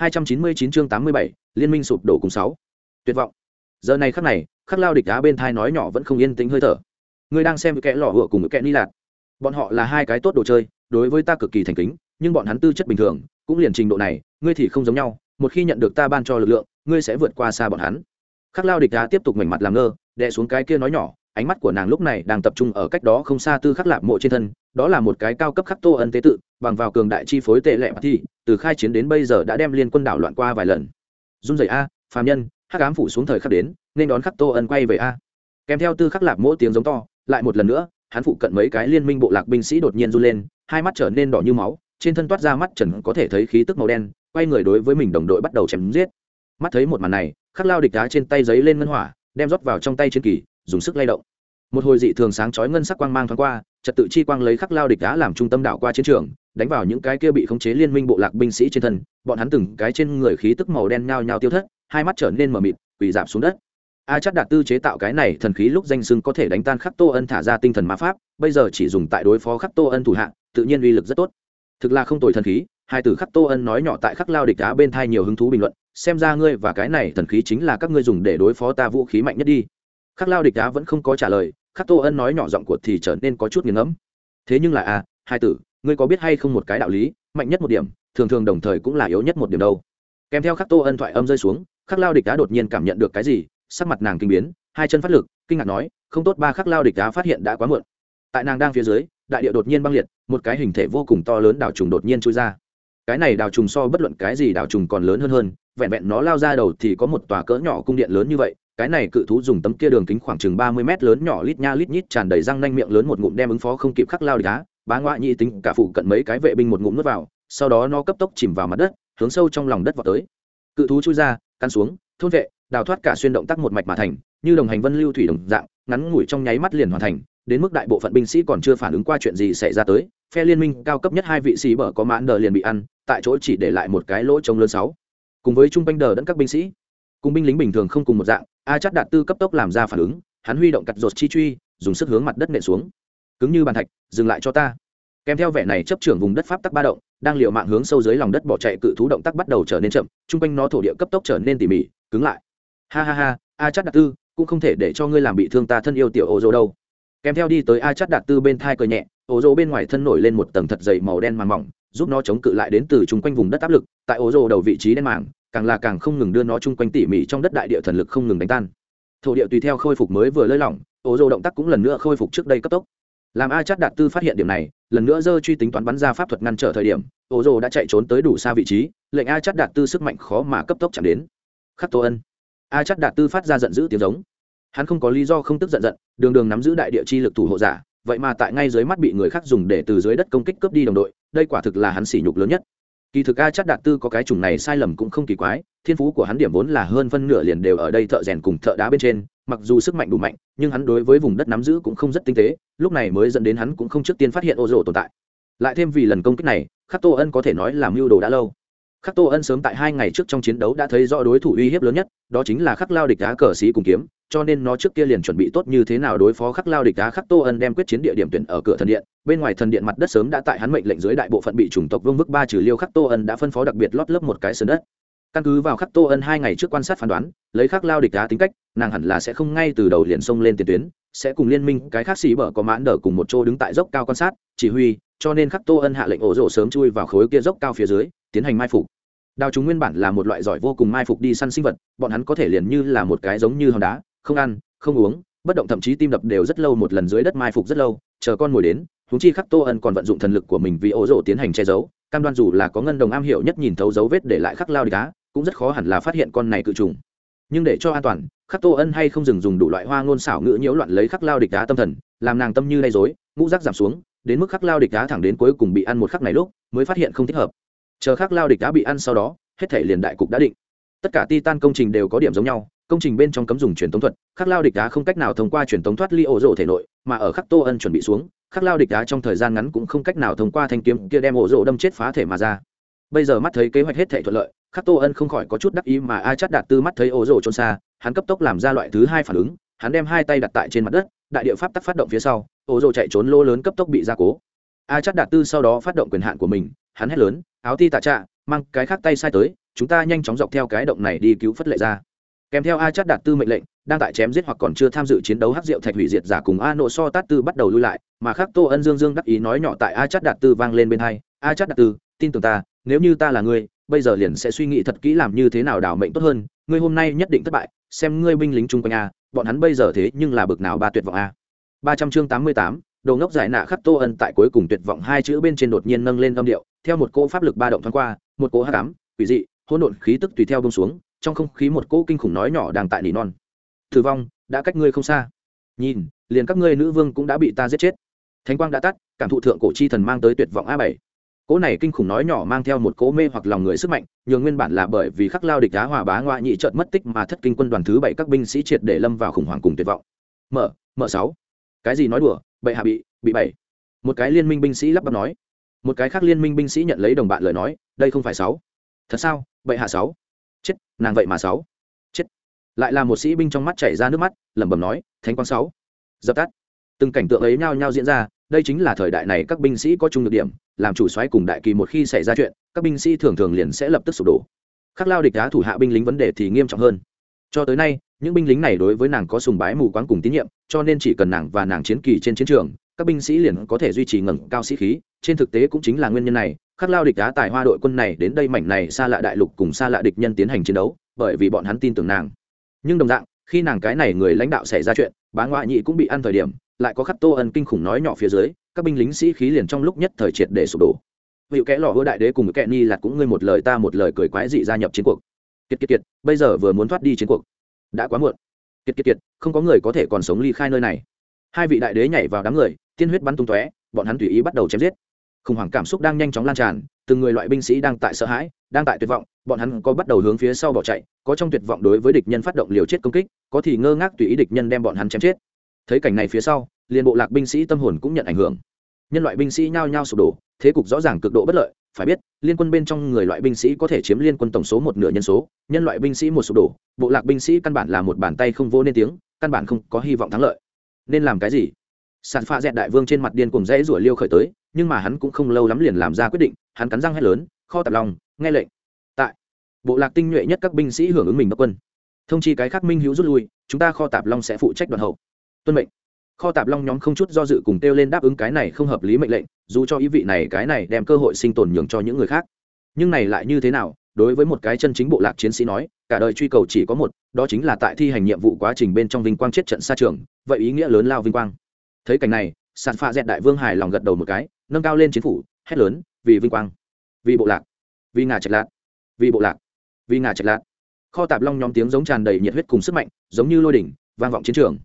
299 chương 87, liên minh sụp đổ cùng 6. Tuyệt vọng. Giờ này khắc này, khắc lao địch á bên thai nói nhỏ vẫn không yên tĩnh hơi thở. Người đang xem kẻ lọ hựa cùng kẻ ni lạc. Bọn họ là hai cái tốt đồ chơi, đối với ta cực kỳ thành kính, nhưng bọn hắn tư chất bình thường, cũng liền trình độ này, ngươi thì không giống nhau, một khi nhận được ta ban cho lực lượng, ngươi sẽ vượt qua xa bọn hắn. Khắc lao địch á tiếp tục mảnh mặt làm ngơ, đè xuống cái kia nói nhỏ, ánh mắt của nàng lúc này đang tập trung ở cách đó không xa tư khắc lạp mộ trên thân, đó là một cái cao cấp khắc tô ân tế tự, bằng vào cường đại chi phối tệ lệ thi từ khai chiến đến bây giờ đã đem liên quân đảo loạn qua vài lần. Run rẩy a, phàm nhân, hắc ám phủ xuống thời khắc đến, nên đón khắc tô ân quay về a. Kèm theo tư khắc lạp mỗi tiếng giống to, lại một lần nữa, hắn phụ cận mấy cái liên minh bộ lạc binh sĩ đột nhiên run lên, hai mắt trở nên đỏ như máu, trên thân toát ra mắt trần có thể thấy khí tức màu đen, quay người đối với mình đồng đội bắt đầu chém giết. Mắt thấy một màn này, khắc lao địch đá trên tay giấy lên ngân hỏa, đem rót vào trong tay chiến kỳ dùng sức lay động. Một hồi dị thường sáng chói ngân sắc quang mang thoáng qua, trật tự chi quang lấy khắc lao địch đá làm trung tâm đảo qua chiến trường, đánh vào những cái kia bị khống chế liên minh bộ lạc binh sĩ trên thân, bọn hắn từng cái trên người khí tức màu đen nhao nhao tiêu thất, hai mắt trở nên mờ mịt, quỳ giảm xuống đất. A chắc đạt tư chế tạo cái này thần khí lúc danh xưng có thể đánh tan khắc tô ân thả ra tinh thần ma pháp, bây giờ chỉ dùng tại đối phó khắc tô ân thủ hạng tự nhiên uy lực rất tốt. Thực là không tồi thần khí, hai từ khắc tô ân nói nhỏ tại khắc lao địch đá bên thai nhiều hứng thú bình luận, xem ra ngươi và cái này thần khí chính là các ngươi dùng để đối phó ta vũ khí mạnh nhất đi khắc lao địch đá vẫn không có trả lời khắc tô ân nói nhỏ giọng của thì trở nên có chút nghiền ngẫm. Thế nhưng là a à, hai tử ngươi có biết hay không một cái đạo lý mạnh nhất một điểm thường thường đồng thời cũng là yếu nhất một điểm đâu. Kèm theo khắc tô ân thoại âm rơi xuống khắc lao địch đá đột nhiên cảm nhận được cái gì sắc mặt nàng kinh biến hai chân phát lực kinh ngạc nói không tốt ba khắc lao địch đá phát hiện đã quá muộn. Tại nàng đang phía dưới đại địa đột nhiên băng liệt một cái hình thể vô cùng to lớn đảo trùng đột nhiên trôi ra. Cái này đảo trùng so bất luận cái gì đảo trùng còn lớn hơn hơn vẹn vẹn nó lao ra đầu thì có một tòa cỡ nhỏ cung điện lớn như vậy cái này cự thú dùng tấm kia đường kính khoảng chừng ba mươi mét lớn nhỏ lít nha lít nhít tràn đầy răng nanh miệng lớn một ngụm đem ứng phó không kịp khắc lao đá. Bá ngoại nhị tính cả phụ cận mấy cái vệ binh một ngụm nuốt vào, sau đó nó cấp tốc chìm vào mặt đất, hướng sâu trong lòng đất vào tới. Cự thú chui ra căn xuống, thôn vệ, đào thoát cả xuyên động tác một mạch mà thành, như đồng hành vân lưu thủy đồng dạng, ngắn ngủi trong nháy mắt liền hoàn thành, đến mức đại bộ phận binh sĩ còn chưa phản ứng qua chuyện gì xảy ra tới, phe liên minh cao cấp nhất hai vị sĩ bở có mãn đờ liền bị ăn, tại chỗ chỉ để lại một cái lỗ trống lớn sáu. Cùng với trung binh đờ đẫn các binh sĩ, cùng binh lính bình thường không cùng một dạng a chắc đạt tư cấp tốc làm ra phản ứng, hắn huy động cặt rột chi truy, dùng sức hướng mặt đất nện xuống. Cứng như bàn thạch, dừng lại cho ta. Kèm theo vẻ này chấp trưởng vùng đất pháp tắc ba động, đang liệu mạng hướng sâu dưới lòng đất bỏ chạy cự thú động tác bắt đầu trở nên chậm, chung quanh nó thổ địa cấp tốc trở nên tỉ mỉ, cứng lại. Ha ha ha, a chắc đạt tư, cũng không thể để cho ngươi làm bị thương ta thân yêu tiểu ô dô đâu. Kèm theo đi tới a chắc đạt tư bên thai cờ nhẹ ô dô bên ngoài thân nổi lên một tầng thật dày màu đen màng mỏng, giúp nó chống cự lại đến từ chung quanh vùng đất áp lực, tại ô dô đầu vị trí đen màng càng là càng không ngừng đưa nó chung quanh tỉ mỉ trong đất đại địa thần lực không ngừng đánh tan. Thổ địa tùy theo khôi phục mới vừa lơi lỏng, ô dô động tác cũng lần nữa khôi phục trước đây cấp tốc. Làm a chát đạt tư phát hiện điểm này, lần nữa dơ truy tính toán bắn ra pháp thuật ngăn trở thời điểm, ô dô đã chạy trốn tới đủ xa vị trí, lệnh a chát đạt tư sức mạnh khó mà cấp tốc chạm đến. Khắc tô ân. A chát đạt tư phát ra giận dữ tiếng giống. Hắn không có lý do không tức giận giận, đường đường nắm giữ đại địa chi lực thủ hộ giả, vậy mà tại ngay dưới mắt bị người khác dùng để từ dưới đất công kích cướp đi đồng đội, đây quả thực là hắn sỉ nhục lớn nhất kỳ thực a chắc đạt tư có cái chủng này sai lầm cũng không kỳ quái, thiên phú của hắn điểm vốn là hơn phân nửa liền đều ở đây thợ rèn cùng thợ đá bên trên, mặc dù sức mạnh đủ mạnh, nhưng hắn đối với vùng đất nắm giữ cũng không rất tinh tế, lúc này mới dẫn đến hắn cũng không trước tiên phát hiện ô rổ tồn tại. Lại thêm vì lần công kích này, khắc tô ân có thể nói là mưu đồ đã lâu. Khắc tô ân sớm tại hai ngày trước trong chiến đấu đã thấy rõ đối thủ uy hiếp lớn nhất, đó chính là khắc lao địch đá cờ xí cùng kiếm cho nên nó trước kia liền chuẩn bị tốt như thế nào đối phó khắc lao địch đá khắc tô ân đem quyết chiến địa điểm tuyển ở cửa thần điện. Bên ngoài thần điện mặt đất sớm đã tại hắn mệnh lệnh dưới đại bộ phận bị chủng tộc vương vức ba trừ liêu khắc tô ân đã phân phó đặc biệt lót lớp một cái sườn đất. Căn cứ vào khắc tô ân hai ngày trước quan sát phán đoán, lấy khắc lao địch đá tính cách, nàng hẳn là sẽ không ngay từ đầu liền xông lên tiền tuyến, sẽ cùng liên minh cái khác xì bở có mãn đỡ cùng một chỗ đứng tại dốc cao quan sát, chỉ huy, cho nên khắc tô ân hạ lệnh ổ rổ sớm chui vào khối kia dốc cao phía dưới, tiến hành mai phục. Đào chúng nguyên bản là một loại giỏi vô cùng mai phục đi săn sinh vật, bọn hắn có thể liền như là một cái giống như hòn đá không ăn, không uống, bất động thậm chí tim đập đều rất lâu một lần dưới đất mai phục rất lâu, chờ con ngồi đến húng chi khắc tô ân còn vận dụng thần lực của mình vì ổ rộ tiến hành che giấu, cam đoan dù là có ngân đồng am hiểu nhất nhìn thấu dấu vết để lại khắc lao đi cá cũng rất khó hẳn là phát hiện con này cự trùng. Nhưng để cho an toàn, khắc tô ân hay không dừng dùng đủ loại hoa ngôn xảo ngữ nhiễu loạn lấy khắc lao địch đá tâm thần, làm nàng tâm như lay dối ngũ rác giảm xuống, đến mức khắc lao địch đá thẳng đến cuối cùng bị ăn một khắc này lúc, mới phát hiện không thích hợp. Chờ khắc lao địch đá bị ăn sau đó, hết thể liền đại cục đã định. Tất cả titan công trình đều có điểm giống nhau công trình bên trong cấm dùng truyền tống thuật, khắc lao địch đá không cách nào thông qua truyền tống thoát ly ổ rổ thể nội, mà ở khắc tô ân chuẩn bị xuống, khắc lao địch đá trong thời gian ngắn cũng không cách nào thông qua thanh kiếm kia đem ổ rổ đâm chết phá thể mà ra. Bây giờ mắt thấy kế hoạch hết thể thuận lợi, khắc tô ân không khỏi có chút đắc ý mà a chắt đạt tư mắt thấy ổ rổ trôn xa, hắn cấp tốc làm ra loại thứ hai phản ứng, hắn đem hai tay đặt tại trên mặt đất, đại địa pháp tắc phát động phía sau, ổ rổ chạy trốn lô lớn cấp tốc bị gia cố. A chắt đạt tư sau đó phát động quyền hạn của mình, hắn hét lớn, áo ti tạ trạ, mang cái khác tay sai tới, chúng ta nhanh chóng dọc theo cái động này đi cứu phất lệ ra kèm theo a chát đạt tư mệnh lệnh, đang tại chém giết hoặc còn chưa tham dự chiến đấu hắc diệu thạch hủy diệt giả cùng a nộ so tát tư bắt đầu lui lại, mà khác tô ân dương dương đắc ý nói nhỏ tại a chát đạt tư vang lên bên hai, a chát đạt tư, tin tưởng ta, nếu như ta là ngươi, bây giờ liền sẽ suy nghĩ thật kỹ làm như thế nào đảo mệnh tốt hơn, ngươi hôm nay nhất định thất bại, xem ngươi binh lính chung quanh a, bọn hắn bây giờ thế nhưng là bực nào ba tuyệt vọng a. Ba trăm chương tám mươi tám, đồ ngốc giải nạ khắc tô ân tại cuối cùng tuyệt vọng hai chữ bên trên đột nhiên nâng lên âm điệu, theo một cỗ pháp lực ba động thoáng qua, một cỗ hát ám, quỷ dị, hỗn độn khí tức tùy theo bông xuống trong không khí một cỗ kinh khủng nói nhỏ đang tại nỉ non. Thử vong, đã cách ngươi không xa. Nhìn, liền các ngươi nữ vương cũng đã bị ta giết chết. Thánh quang đã tắt, cảm thụ thượng cổ chi thần mang tới tuyệt vọng a bảy. Cỗ này kinh khủng nói nhỏ mang theo một cỗ mê hoặc lòng người sức mạnh, nhường nguyên bản là bởi vì khắc lao địch đá hòa bá ngoại nhị trợt mất tích mà thất kinh quân đoàn thứ bảy các binh sĩ triệt để lâm vào khủng hoảng cùng tuyệt vọng. Mở mở sáu. Cái gì nói đùa, bệ hạ bị bị bảy. Một cái liên minh binh sĩ lắp bắp nói. Một cái khác liên minh binh sĩ nhận lấy đồng bạn lời nói, đây không phải sáu. Thật sao, bệ hạ sáu? Nàng vậy mà sáu. Chết. Lại là một sĩ binh trong mắt chảy ra nước mắt, lẩm bẩm nói, thánh quang sáu. Dập tắt. Từng cảnh tượng ấy nhao nhao diễn ra, đây chính là thời đại này các binh sĩ có chung được điểm, làm chủ soái cùng đại kỳ một khi xảy ra chuyện, các binh sĩ thường thường liền sẽ lập tức sụp đổ. Khắc lao địch đá thủ hạ binh lính vấn đề thì nghiêm trọng hơn. Cho tới nay, những binh lính này đối với nàng có sùng bái mù quáng cùng tín nhiệm, cho nên chỉ cần nàng và nàng chiến kỳ trên chiến trường, các binh sĩ liền có thể duy trì ngẩng cao sĩ khí, trên thực tế cũng chính là nguyên nhân này khắc lao địch đá tài hoa đội quân này đến đây mảnh này xa lạ đại lục cùng xa lạ địch nhân tiến hành chiến đấu, bởi vì bọn hắn tin tưởng nàng. Nhưng đồng dạng, khi nàng cái này người lãnh đạo xảy ra chuyện, bá ngoại nhị cũng bị ăn thời điểm, lại có khắc tô ân kinh khủng nói nhỏ phía dưới, các binh lính sĩ khí liền trong lúc nhất thời triệt để sụp đổ. Vị kẽ lò hứa đại đế cùng kẽ ni là cũng ngươi một lời ta một lời cười quái dị gia nhập chiến cuộc. Kiệt kiệt kiệt, bây giờ vừa muốn thoát đi chiến cuộc. Đã quá muộn. Kiệt kiệt kiệt, không có người có thể còn sống ly khai nơi này. Hai vị đại đế nhảy vào đám người, tiên huyết bắn tung tóe, bọn hắn tùy ý bắt đầu chém giết khủng hoảng cảm xúc đang nhanh chóng lan tràn, từng người loại binh sĩ đang tại sợ hãi, đang tại tuyệt vọng, bọn hắn có bắt đầu hướng phía sau bỏ chạy, có trong tuyệt vọng đối với địch nhân phát động liều chết công kích, có thì ngơ ngác tùy ý địch nhân đem bọn hắn chém chết. Thấy cảnh này phía sau, liền bộ lạc binh sĩ tâm hồn cũng nhận ảnh hưởng. Nhân loại binh sĩ nhao nhao sụp đổ, thế cục rõ ràng cực độ bất lợi, phải biết, liên quân bên trong người loại binh sĩ có thể chiếm liên quân tổng số một nửa nhân số, nhân loại binh sĩ một sụp đổ, bộ lạc binh sĩ căn bản là một bàn tay không vô nên tiếng, căn bản không có hy vọng thắng lợi. Nên làm cái gì? Sàn pha dẹn đại vương trên mặt điên cùng rẽ rủa liêu khởi tới nhưng mà hắn cũng không lâu lắm liền làm ra quyết định, hắn cắn răng hét lớn, kho tạp lòng, nghe lệnh. Tại bộ lạc tinh nhuệ nhất các binh sĩ hưởng ứng mình đốc quân. Thông chi cái khác minh hữu rút lui, chúng ta kho tạp long sẽ phụ trách đoàn hậu. Tuân mệnh. Kho tạp long nhóm không chút do dự cùng kêu lên đáp ứng cái này không hợp lý mệnh lệnh, dù cho ý vị này cái này đem cơ hội sinh tồn nhường cho những người khác. Nhưng này lại như thế nào, đối với một cái chân chính bộ lạc chiến sĩ nói, cả đời truy cầu chỉ có một, đó chính là tại thi hành nhiệm vụ quá trình bên trong vinh quang chết trận xa trường, vậy ý nghĩa lớn lao vinh quang. Thấy cảnh này sàn pha dẹn đại vương hài lòng gật đầu một cái nâng cao lên chiến phủ, hét lớn, vì vinh quang, vì bộ lạc, vì ngà trạch lạc vì bộ lạc, vì ngà trạch lạc kho tạp long nhóm tiếng giống tràn đầy nhiệt huyết cùng sức mạnh, giống như lôi đỉnh, vang vọng chiến trường.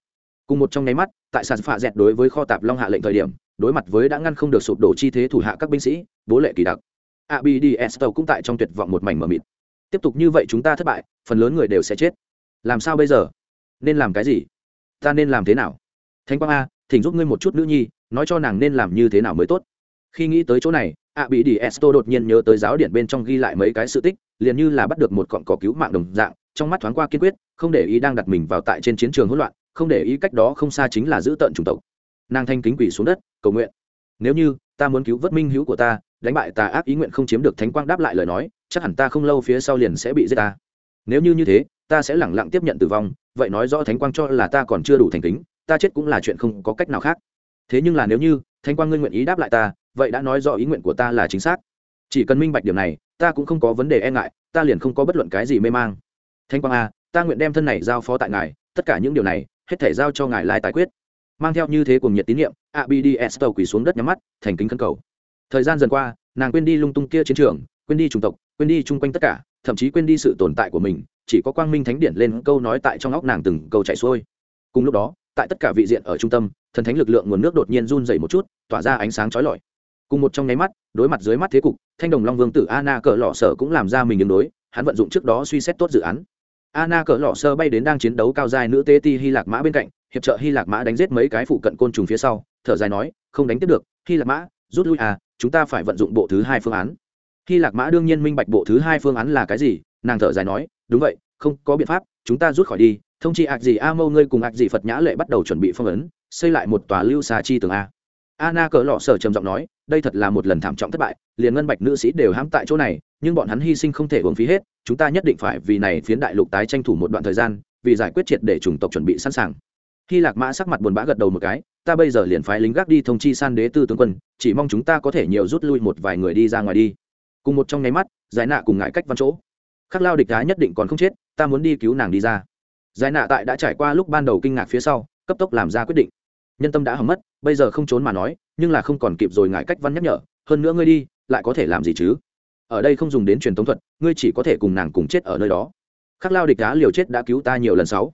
Cùng một trong nháy mắt, tại sàn phạ dẹt đối với kho tạp long hạ lệnh thời điểm, đối mặt với đã ngăn không được sụp đổ chi thế thủ hạ các binh sĩ, bố lệ kỳ đặc. Abds cũng tại trong tuyệt vọng một mảnh mờ mịt. Tiếp tục như vậy chúng ta thất bại, phần lớn người đều sẽ chết. Làm sao bây giờ? Nên làm cái gì? Ta nên làm thế nào? Thánh quang a, thỉnh giúp ngươi một chút nữ nhi, nói cho nàng nên làm như thế nào mới tốt khi nghĩ tới chỗ này ạ bị đi esto đột nhiên nhớ tới giáo điển bên trong ghi lại mấy cái sự tích, liền như là bắt được một cọn cỏ cứu mạng đồng dạng, trong mắt thoáng qua kiên quyết, không để ý đang đặt mình vào tại trên chiến trường hỗn loạn, không để ý cách đó không xa chính là giữ tận chủng tộc. Nàng thanh kính quỷ xuống đất, cầu nguyện. Nếu như ta muốn cứu vớt minh hữu của ta, đánh bại tà ác ý nguyện không chiếm được thánh quang đáp lại lời nói, chắc hẳn ta không lâu phía sau liền sẽ bị giết ta. Nếu như như thế, ta sẽ lẳng lặng tiếp nhận tử vong, vậy nói rõ thánh quang cho là ta còn chưa đủ thành kính, ta chết cũng là chuyện không có cách nào khác. Thế nhưng là nếu như Thanh quang ngươi nguyện ý đáp lại ta, vậy đã nói rõ ý nguyện của ta là chính xác. Chỉ cần minh bạch điểm này, ta cũng không có vấn đề e ngại, ta liền không có bất luận cái gì mê mang. Thánh quang a ta nguyện đem thân này giao phó tại ngài, tất cả những điều này, hết thể giao cho ngài lai tài quyết. Mang theo như thế cùng nhiệt tín nhiệm abds tàu quỳ xuống đất nhắm mắt, thành kính khấn cầu. Thời gian dần qua, nàng quên đi lung tung kia chiến trường, quên đi chủng tộc, quên đi chung quanh tất cả, thậm chí quên đi sự tồn tại của mình, chỉ có quang minh thánh điển lên câu nói tại trong óc nàng từng câu chạy xuôi. Cùng lúc đó tại tất cả vị diện ở trung tâm thần thánh lực lượng nguồn nước đột nhiên run dày một chút tỏa ra ánh sáng chói lọi cùng một trong nháy mắt đối mặt dưới mắt thế cục thanh đồng long vương tử anna cỡ lọ sở cũng làm ra mình đường đối hắn vận dụng trước đó suy xét tốt dự án Anna cỡ lọ sơ bay đến đang chiến đấu cao dài nữ tê ti Hy Lạc Mã bên cạnh, hiệp trợ Hy Lạc Mã đánh giết mấy cái phụ cận côn trùng phía sau, thở dài nói, không đánh tiếp được, Hy Lạc Mã, rút lui à, chúng ta phải vận dụng bộ thứ hai phương án. Hy Lạc Mã đương nhiên minh bạch bộ thứ hai phương án là cái gì, nàng thở dài nói, đúng vậy, không có biện pháp, chúng ta rút khỏi đi, thông chi ạc gì a mâu ngươi cùng ạc gì Phật nhã lệ bắt đầu chuẩn bị phong ấn, xây lại một tòa lưu xà chi tường a. Anna cỡ lọ sở trầm giọng nói, đây thật là một lần thảm trọng thất bại, liền ngân bạch nữ sĩ đều hãm tại chỗ này, nhưng bọn hắn hy sinh không thể uống phí hết chúng ta nhất định phải vì này phiến đại lục tái tranh thủ một đoạn thời gian vì giải quyết triệt để chủng tộc chuẩn bị sẵn sàng. Hy lạc mã sắc mặt buồn bã gật đầu một cái ta bây giờ liền phái lính gác đi thông chi san đế tư tướng quân chỉ mong chúng ta có thể nhiều rút lui một vài người đi ra ngoài đi. Cùng một trong nháy mắt giải nạ cùng ngại cách văn chỗ. Khắc lao địch đá nhất định còn không chết ta muốn đi cứu nàng đi ra giải nạ tại đã trải qua lúc ban đầu kinh ngạc phía sau, cấp tốc làm ra quyết định. Nhân tâm đã hầm mất, bây giờ không trốn mà nói, nhưng là không còn kịp rồi ngại cách văn nhắc nhở, hơn nữa ngươi đi, lại có thể làm gì chứ? Ở đây không dùng đến truyền thống thuật, ngươi chỉ có thể cùng nàng cùng chết ở nơi đó. Khắc lao địch đá liều chết đã cứu ta nhiều lần sáu.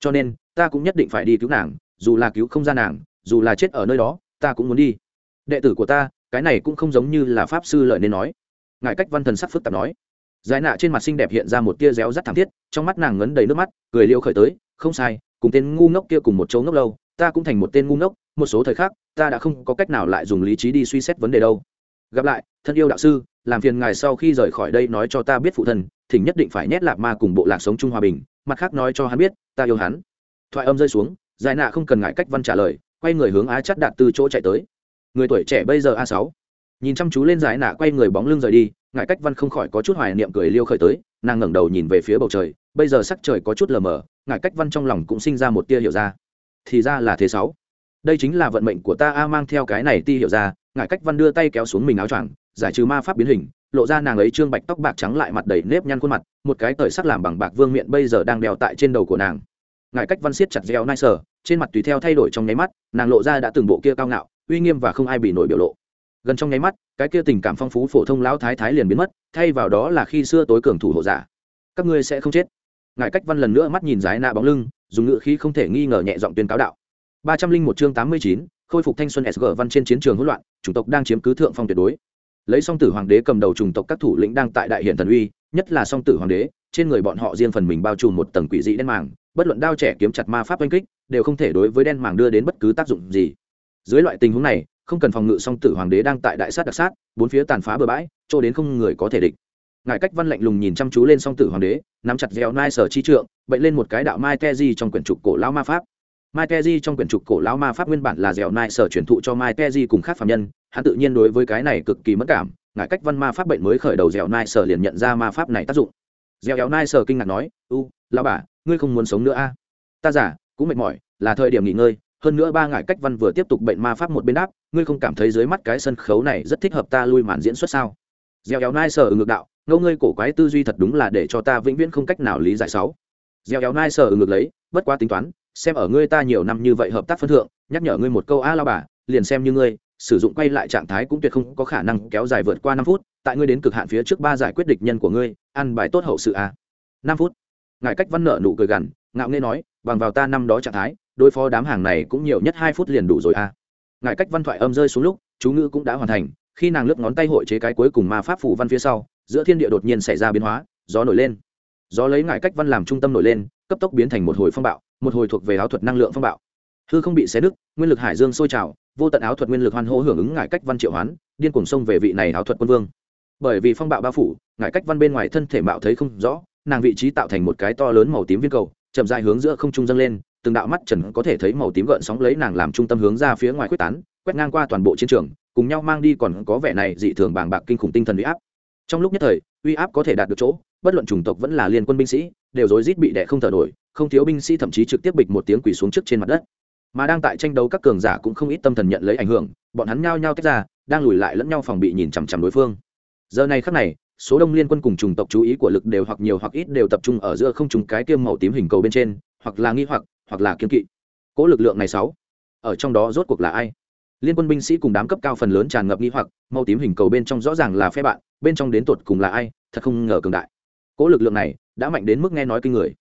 Cho nên, ta cũng nhất định phải đi cứu nàng, dù là cứu không ra nàng, dù là chết ở nơi đó, ta cũng muốn đi. Đệ tử của ta, cái này cũng không giống như là pháp sư lợi nên nói. Ngài cách văn thần sắc phức tạp nói giải nạ trên mặt xinh đẹp hiện ra một tia réo rắt thảm thiết trong mắt nàng ngấn đầy nước mắt cười liêu khởi tới không sai cùng tên ngu ngốc kia cùng một chỗ ngốc lâu ta cũng thành một tên ngu ngốc một số thời khắc ta đã không có cách nào lại dùng lý trí đi suy xét vấn đề đâu. Gặp lại thân yêu đạo sư làm phiền ngài sau khi rời khỏi đây nói cho ta biết phụ thần, thỉnh nhất định phải nhét lạc ma cùng bộ lạc sống chung hòa bình mặt khác nói cho hắn biết ta yêu hắn. Thoại âm rơi xuống giải nạ không cần ngại cách văn trả lời quay người hướng á chắc đạt từ chỗ chạy tới. Người tuổi trẻ bây giờ a sáu. Nhìn chăm chú lên giải nạ quay người bóng lưng rời đi ngại cách văn không khỏi có chút hoài niệm cười liêu khởi tới, nàng ngẩng đầu nhìn về phía bầu trời, bây giờ sắc trời có chút lờ mờ ngại cách văn trong lòng cũng sinh ra một tia hiểu ra. Thì ra là thế sáu. Đây chính là vận mệnh của ta a mang theo cái này ti hiểu ra ngại cách văn đưa tay kéo xuống mình áo choàng, giải trừ ma pháp biến hình, lộ ra nàng ấy trương bạch tóc bạc trắng lại mặt đầy nếp nhăn khuôn mặt, một cái tời sắc làm bằng bạc vương miệng bây giờ đang đeo tại trên đầu của nàng. Ngài cách văn siết chặt gieo nai sờ, trên mặt tùy theo thay đổi trong nháy mắt, nàng lộ ra đã từng bộ kia cao ngạo, uy nghiêm và không ai bị nổi biểu lộ gần trong nháy mắt, cái kia tình cảm phong phú phổ thông lão thái thái liền biến mất, thay vào đó là khi xưa tối cường thủ hộ giả. Các ngươi sẽ không chết. Ngài cách văn lần nữa mắt nhìn dái nạ bóng lưng, dùng ngữ khí không thể nghi ngờ nhẹ giọng tuyên cáo đạo. Ba trăm linh một chương tám mươi chín, khôi phục thanh xuân sg văn trên chiến trường hỗn loạn, chủng tộc đang chiếm cứ thượng phong tuyệt đối. Lấy song tử hoàng đế cầm đầu chủng tộc các thủ lĩnh đang tại đại hiện thần uy, nhất là song tử hoàng đế, trên người bọn họ riêng phần mình bao trùm một tầng quỷ dị đen màng, bất luận đao trẻ kiếm chặt ma pháp oanh kích, đều không thể đối với đen màng đưa đến bất cứ tác dụng gì. Dưới loại tình huống này không cần phòng ngự song tử hoàng đế đang tại đại sát đặc sát, bốn phía tàn phá bừa bãi, cho đến không người có thể địch. Ngài cách văn lạnh lùng nhìn chăm chú lên song tử hoàng đế, nắm chặt gieo nai sở chi trượng, bệnh lên một cái đạo mai te di trong quyển trục cổ lão ma pháp. Mai te di trong quyển trục cổ lão ma pháp nguyên bản là dẻo nai sở truyền thụ cho mai te di cùng khác phạm nhân, hắn tự nhiên đối với cái này cực kỳ mất cảm, ngài cách văn ma pháp bệnh mới khởi đầu dẻo nai sở liền nhận ra ma pháp này tác dụng. Dẻo dẻo nai sở kinh ngạc nói, u lao bà, ngươi không muốn sống nữa a? Ta giả cũng mệt mỏi, là thời điểm nghỉ ngơi hơn nữa ba ngải cách văn vừa tiếp tục bệnh ma pháp một bên đáp, ngươi không cảm thấy dưới mắt cái sân khấu này rất thích hợp ta lui màn diễn xuất sao? Gieo éo nai sờ ngược đạo ngâu ngươi cổ quái tư duy thật đúng là để cho ta vĩnh viễn không cách nào lý giải sáu. Gieo éo nai sờ ngược lấy, bất quá tính toán, xem ở ngươi ta nhiều năm như vậy hợp tác phân thượng, nhắc nhở ngươi một câu a lao bà, liền xem như ngươi, sử dụng quay lại trạng thái cũng tuyệt không có khả năng kéo dài vượt qua năm phút, tại ngươi đến cực hạn phía trước ba giải quyết địch nhân của ngươi, ăn bài tốt hậu sự a năm phút ngài cách văn nợ nụ cười gằn, ngạo nghê nói bằng vào ta năm đó trạng thái, đối phó đám hàng này cũng nhiều nhất hai phút liền đủ rồi à. a ngại cách văn thoại âm rơi xuống lúc, chú ngữ cũng đã hoàn thành, khi nàng lướt ngón tay hội chế cái cuối cùng ma pháp phủ văn phía sau, giữa thiên địa đột nhiên xảy ra biến hóa, gió nổi lên. Gió lấy ngại cách văn làm trung tâm nổi lên, cấp tốc biến thành một hồi phong bạo, một hồi thuộc về áo thuật năng lượng phong bạo. Hư không bị xé đứt nguyên lực hải dương sôi trào, vô tận áo thuật nguyên lực hoan hô hưởng ứng ngại cách văn triệu hoán, điên cuồng sông về vị này áo thuật quân vương. Bởi vì phong bạo bao phủ ngại cách văn bên ngoài thân thể mạo thấy không rõ, nàng vị trí tạo thành một cái to lớn màu tím viên cầu chậm dài hướng giữa không trung dâng lên, từng đạo mắt trần có thể thấy màu tím gợn sóng lấy nàng làm trung tâm hướng ra phía ngoài quyết tán, quét ngang qua toàn bộ chiến trường, cùng nhau mang đi còn có vẻ này dị thường bàng bạc kinh khủng tinh thần uy áp. Trong lúc nhất thời, uy áp có thể đạt được chỗ, bất luận chủng tộc vẫn là liên quân binh sĩ, đều rối rít bị đẻ không thở nổi, không thiếu binh sĩ thậm chí trực tiếp bịch một tiếng quỳ xuống trước trên mặt đất. Mà đang tại tranh đấu các cường giả cũng không ít tâm thần nhận lấy ảnh hưởng, bọn hắn nhao nhao tách ra, đang lùi lại lẫn nhau phòng bị nhìn chằm chằm đối phương. Giờ này khắc này số đông liên quân cùng chủng tộc chú ý của lực đều hoặc nhiều hoặc ít đều tập trung ở giữa không trùng cái tiêm màu tím hình cầu bên trên, hoặc là nghi hoặc hoặc là kiên kỵ. Cỗ lực lượng này sáu, ở trong đó rốt cuộc là ai? Liên quân binh sĩ cùng đám cấp cao phần lớn tràn ngập nghi hoặc, màu tím hình cầu bên trong rõ ràng là phe bạn, bên trong đến tột cùng là ai, thật không ngờ cường đại. Cỗ lực lượng này đã mạnh đến mức nghe nói kinh người.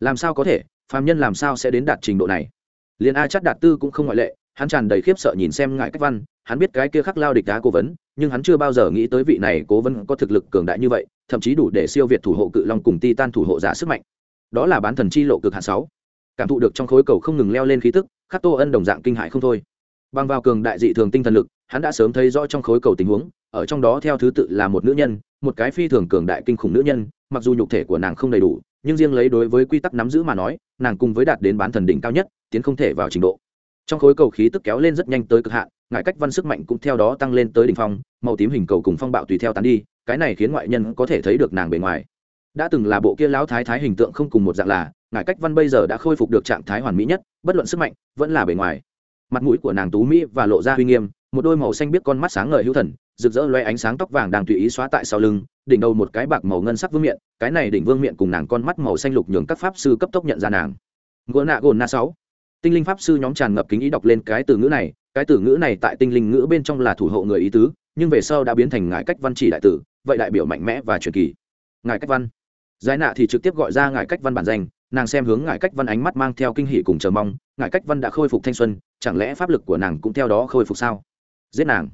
Làm sao có thể, phàm nhân làm sao sẽ đến đạt trình độ này? Liền a chắc đạt tư cũng không ngoại lệ, hắn tràn đầy khiếp sợ nhìn xem ngại cách văn hắn biết cái kia khắc lao địch đá cố vấn, nhưng hắn chưa bao giờ nghĩ tới vị này cố vấn có thực lực cường đại như vậy, thậm chí đủ để siêu việt thủ hộ cự long cùng ti tan thủ hộ giả sức mạnh. Đó là bán thần chi lộ cực hạ sáu. Cảm thụ được trong khối cầu không ngừng leo lên khí tức, khắc tô ân đồng dạng kinh hại không thôi. Bằng vào cường đại dị thường tinh thần lực, hắn đã sớm thấy rõ trong khối cầu tình huống, ở trong đó theo thứ tự là một nữ nhân, một cái phi thường cường đại kinh khủng nữ nhân, mặc dù nhục thể của nàng không đầy đủ, nhưng riêng lấy đối với quy tắc nắm giữ mà nói, nàng cùng với đạt đến bán thần đỉnh cao nhất, tiến không thể vào trình độ. Trong khối cầu khí tức kéo lên rất nhanh tới cực hạn ngại cách văn sức mạnh cũng theo đó tăng lên tới đỉnh phong, màu tím hình cầu cùng phong bạo tùy theo tán đi, cái này khiến ngoại nhân có thể thấy được nàng bề ngoài. Đã từng là bộ kia lão thái thái hình tượng không cùng một dạng là, ngải cách văn bây giờ đã khôi phục được trạng thái hoàn mỹ nhất, bất luận sức mạnh, vẫn là bề ngoài. Mặt mũi của nàng tú mỹ và lộ ra uy nghiêm, một đôi màu xanh biết con mắt sáng ngời hữu thần, rực rỡ loe ánh sáng tóc vàng đang tùy ý xóa tại sau lưng, đỉnh đầu một cái bạc màu ngân sắc vương miện, cái này đỉnh vương miện cùng nàng con mắt màu xanh lục nhường các pháp sư cấp tốc nhận ra nàng. Gỗ nạ gồn na sáu. Tinh linh pháp sư nhóm tràn ngập kính ý đọc lên cái từ ngữ này cái từ ngữ này tại tinh linh ngữ bên trong là thủ hộ người ý tứ, nhưng về sau đã biến thành ngài cách văn chỉ đại tử, vậy đại biểu mạnh mẽ và truyền kỳ. Ngài cách văn. Giải nạ thì trực tiếp gọi ra ngài cách văn bản danh, nàng xem hướng ngài cách văn ánh mắt mang theo kinh hỷ cùng chờ mong ngài cách văn đã khôi phục thanh xuân, chẳng lẽ pháp lực của nàng cũng theo đó khôi phục sao? Giết nàng.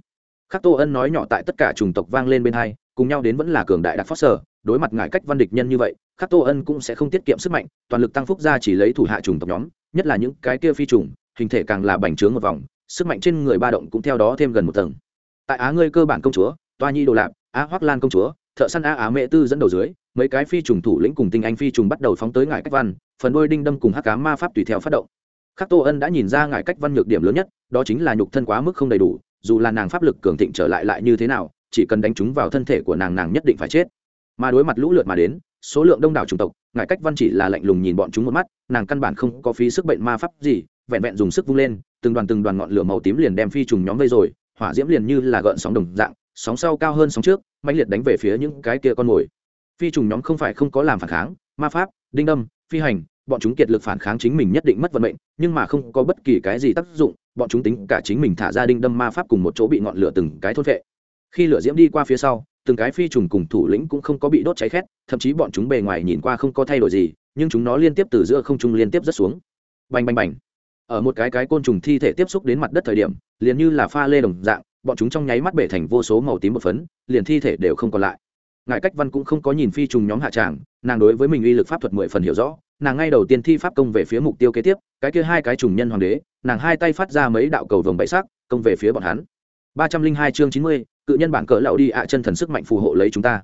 Khắc tô ân nói nhỏ tại tất cả chủng tộc vang lên bên hai, cùng nhau đến vẫn là cường đại đặc phó sở, đối mặt ngài cách văn địch nhân như vậy, khắc tô ân cũng sẽ không tiết kiệm sức mạnh, toàn lực tăng phúc ra chỉ lấy thủ hạ chủng tộc nhóm, nhất là những cái kia phi trùng hình thể càng là bành trướng một vòng sức mạnh trên người ba động cũng theo đó thêm gần một tầng. Tại á ngươi cơ bản công chúa, toa nhi đồ lạp, á hoác lan công chúa, thợ săn á á mẹ tư dẫn đầu dưới, mấy cái phi trùng thủ lĩnh cùng tinh anh phi trùng bắt đầu phóng tới ngải cách văn, phần đôi đinh đâm cùng hắc cá ma pháp tùy theo phát động. Khắc tô ân đã nhìn ra ngải cách văn nhược điểm lớn nhất, đó chính là nhục thân quá mức không đầy đủ, dù là nàng pháp lực cường thịnh trở lại lại như thế nào, chỉ cần đánh trúng vào thân thể của nàng nàng nhất định phải chết. Mà đối mặt lũ lượt mà đến, số lượng đông đảo chủng tộc, ngải cách văn chỉ là lạnh lùng nhìn bọn chúng một mắt, nàng căn bản không có phí sức bệnh ma pháp gì, vẹn vẹn dùng sức vung lên từng đoàn từng đoàn ngọn lửa màu tím liền đem phi trùng nhóm vây rồi, hỏa diễm liền như là gợn sóng đồng dạng, sóng sau cao hơn sóng trước mạnh liệt đánh về phía những cái kia con mồi. Phi trùng nhóm không phải không có làm phản kháng, ma pháp, đinh đâm phi hành, bọn chúng kiệt lực phản kháng chính mình nhất định mất vận mệnh, nhưng mà không có bất kỳ cái gì tác dụng, bọn chúng tính cả chính mình thả ra đinh đâm ma pháp cùng một chỗ bị ngọn lửa từng cái thôn vệ khi lửa diễm đi qua phía sau, từng cái phi trùng cùng thủ lĩnh cũng không có bị đốt cháy khét, thậm chí bọn chúng bề ngoài nhìn qua không có thay đổi gì, nhưng chúng nó liên tiếp từ giữa không trung liên tiếp rất xuống. Bành bành bành ở một cái cái côn trùng thi thể tiếp xúc đến mặt đất thời điểm, liền như là pha lê đồng dạng, bọn chúng trong nháy mắt bể thành vô số màu tím một phấn, liền thi thể đều không còn lại. Ngài cách văn cũng không có nhìn phi trùng nhóm hạ tràng, nàng đối với mình uy lực pháp thuật mười phần hiểu rõ, nàng ngay đầu tiên thi pháp công về phía mục tiêu kế tiếp, cái kia hai cái trùng nhân hoàng đế, nàng hai tay phát ra mấy đạo cầu vồng bậy sắc, công về phía bọn hắn. Ba trăm linh hai chương chín mươi, cự nhân bản cỡ lão đi ạ, chân thần sức mạnh phù hộ lấy chúng ta.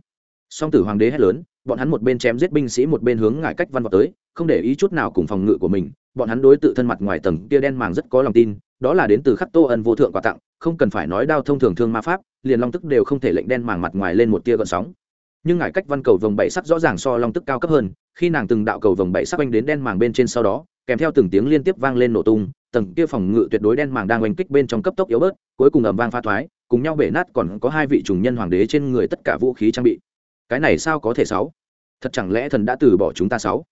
Song tử hoàng đế hét lớn, bọn hắn một bên chém giết binh sĩ, một bên hướng ngải cách văn vào tới, không để ý chút nào cùng phòng ngự của mình bọn hắn đối tự thân mặt ngoài tầng kia đen màng rất có lòng tin, đó là đến từ khắc tô ân vô thượng quà tặng, không cần phải nói đao thông thường thương ma pháp, liền long tức đều không thể lệnh đen màng mặt ngoài lên một tia gợn sóng. Nhưng ngải cách văn cầu vòng bảy sắc rõ ràng so long tức cao cấp hơn, khi nàng từng đạo cầu vòng bảy sắc oanh đến đen màng bên trên sau đó, kèm theo từng tiếng liên tiếp vang lên nổ tung, tầng kia phòng ngự tuyệt đối đen màng đang oanh kích bên trong cấp tốc yếu bớt, cuối cùng ầm vang pha thoái, cùng nhau bể nát còn có hai vị trùng nhân hoàng đế trên người tất cả vũ khí trang bị. Cái này sao có thể sáu? Thật chẳng lẽ thần đã từ bỏ chúng ta sáu?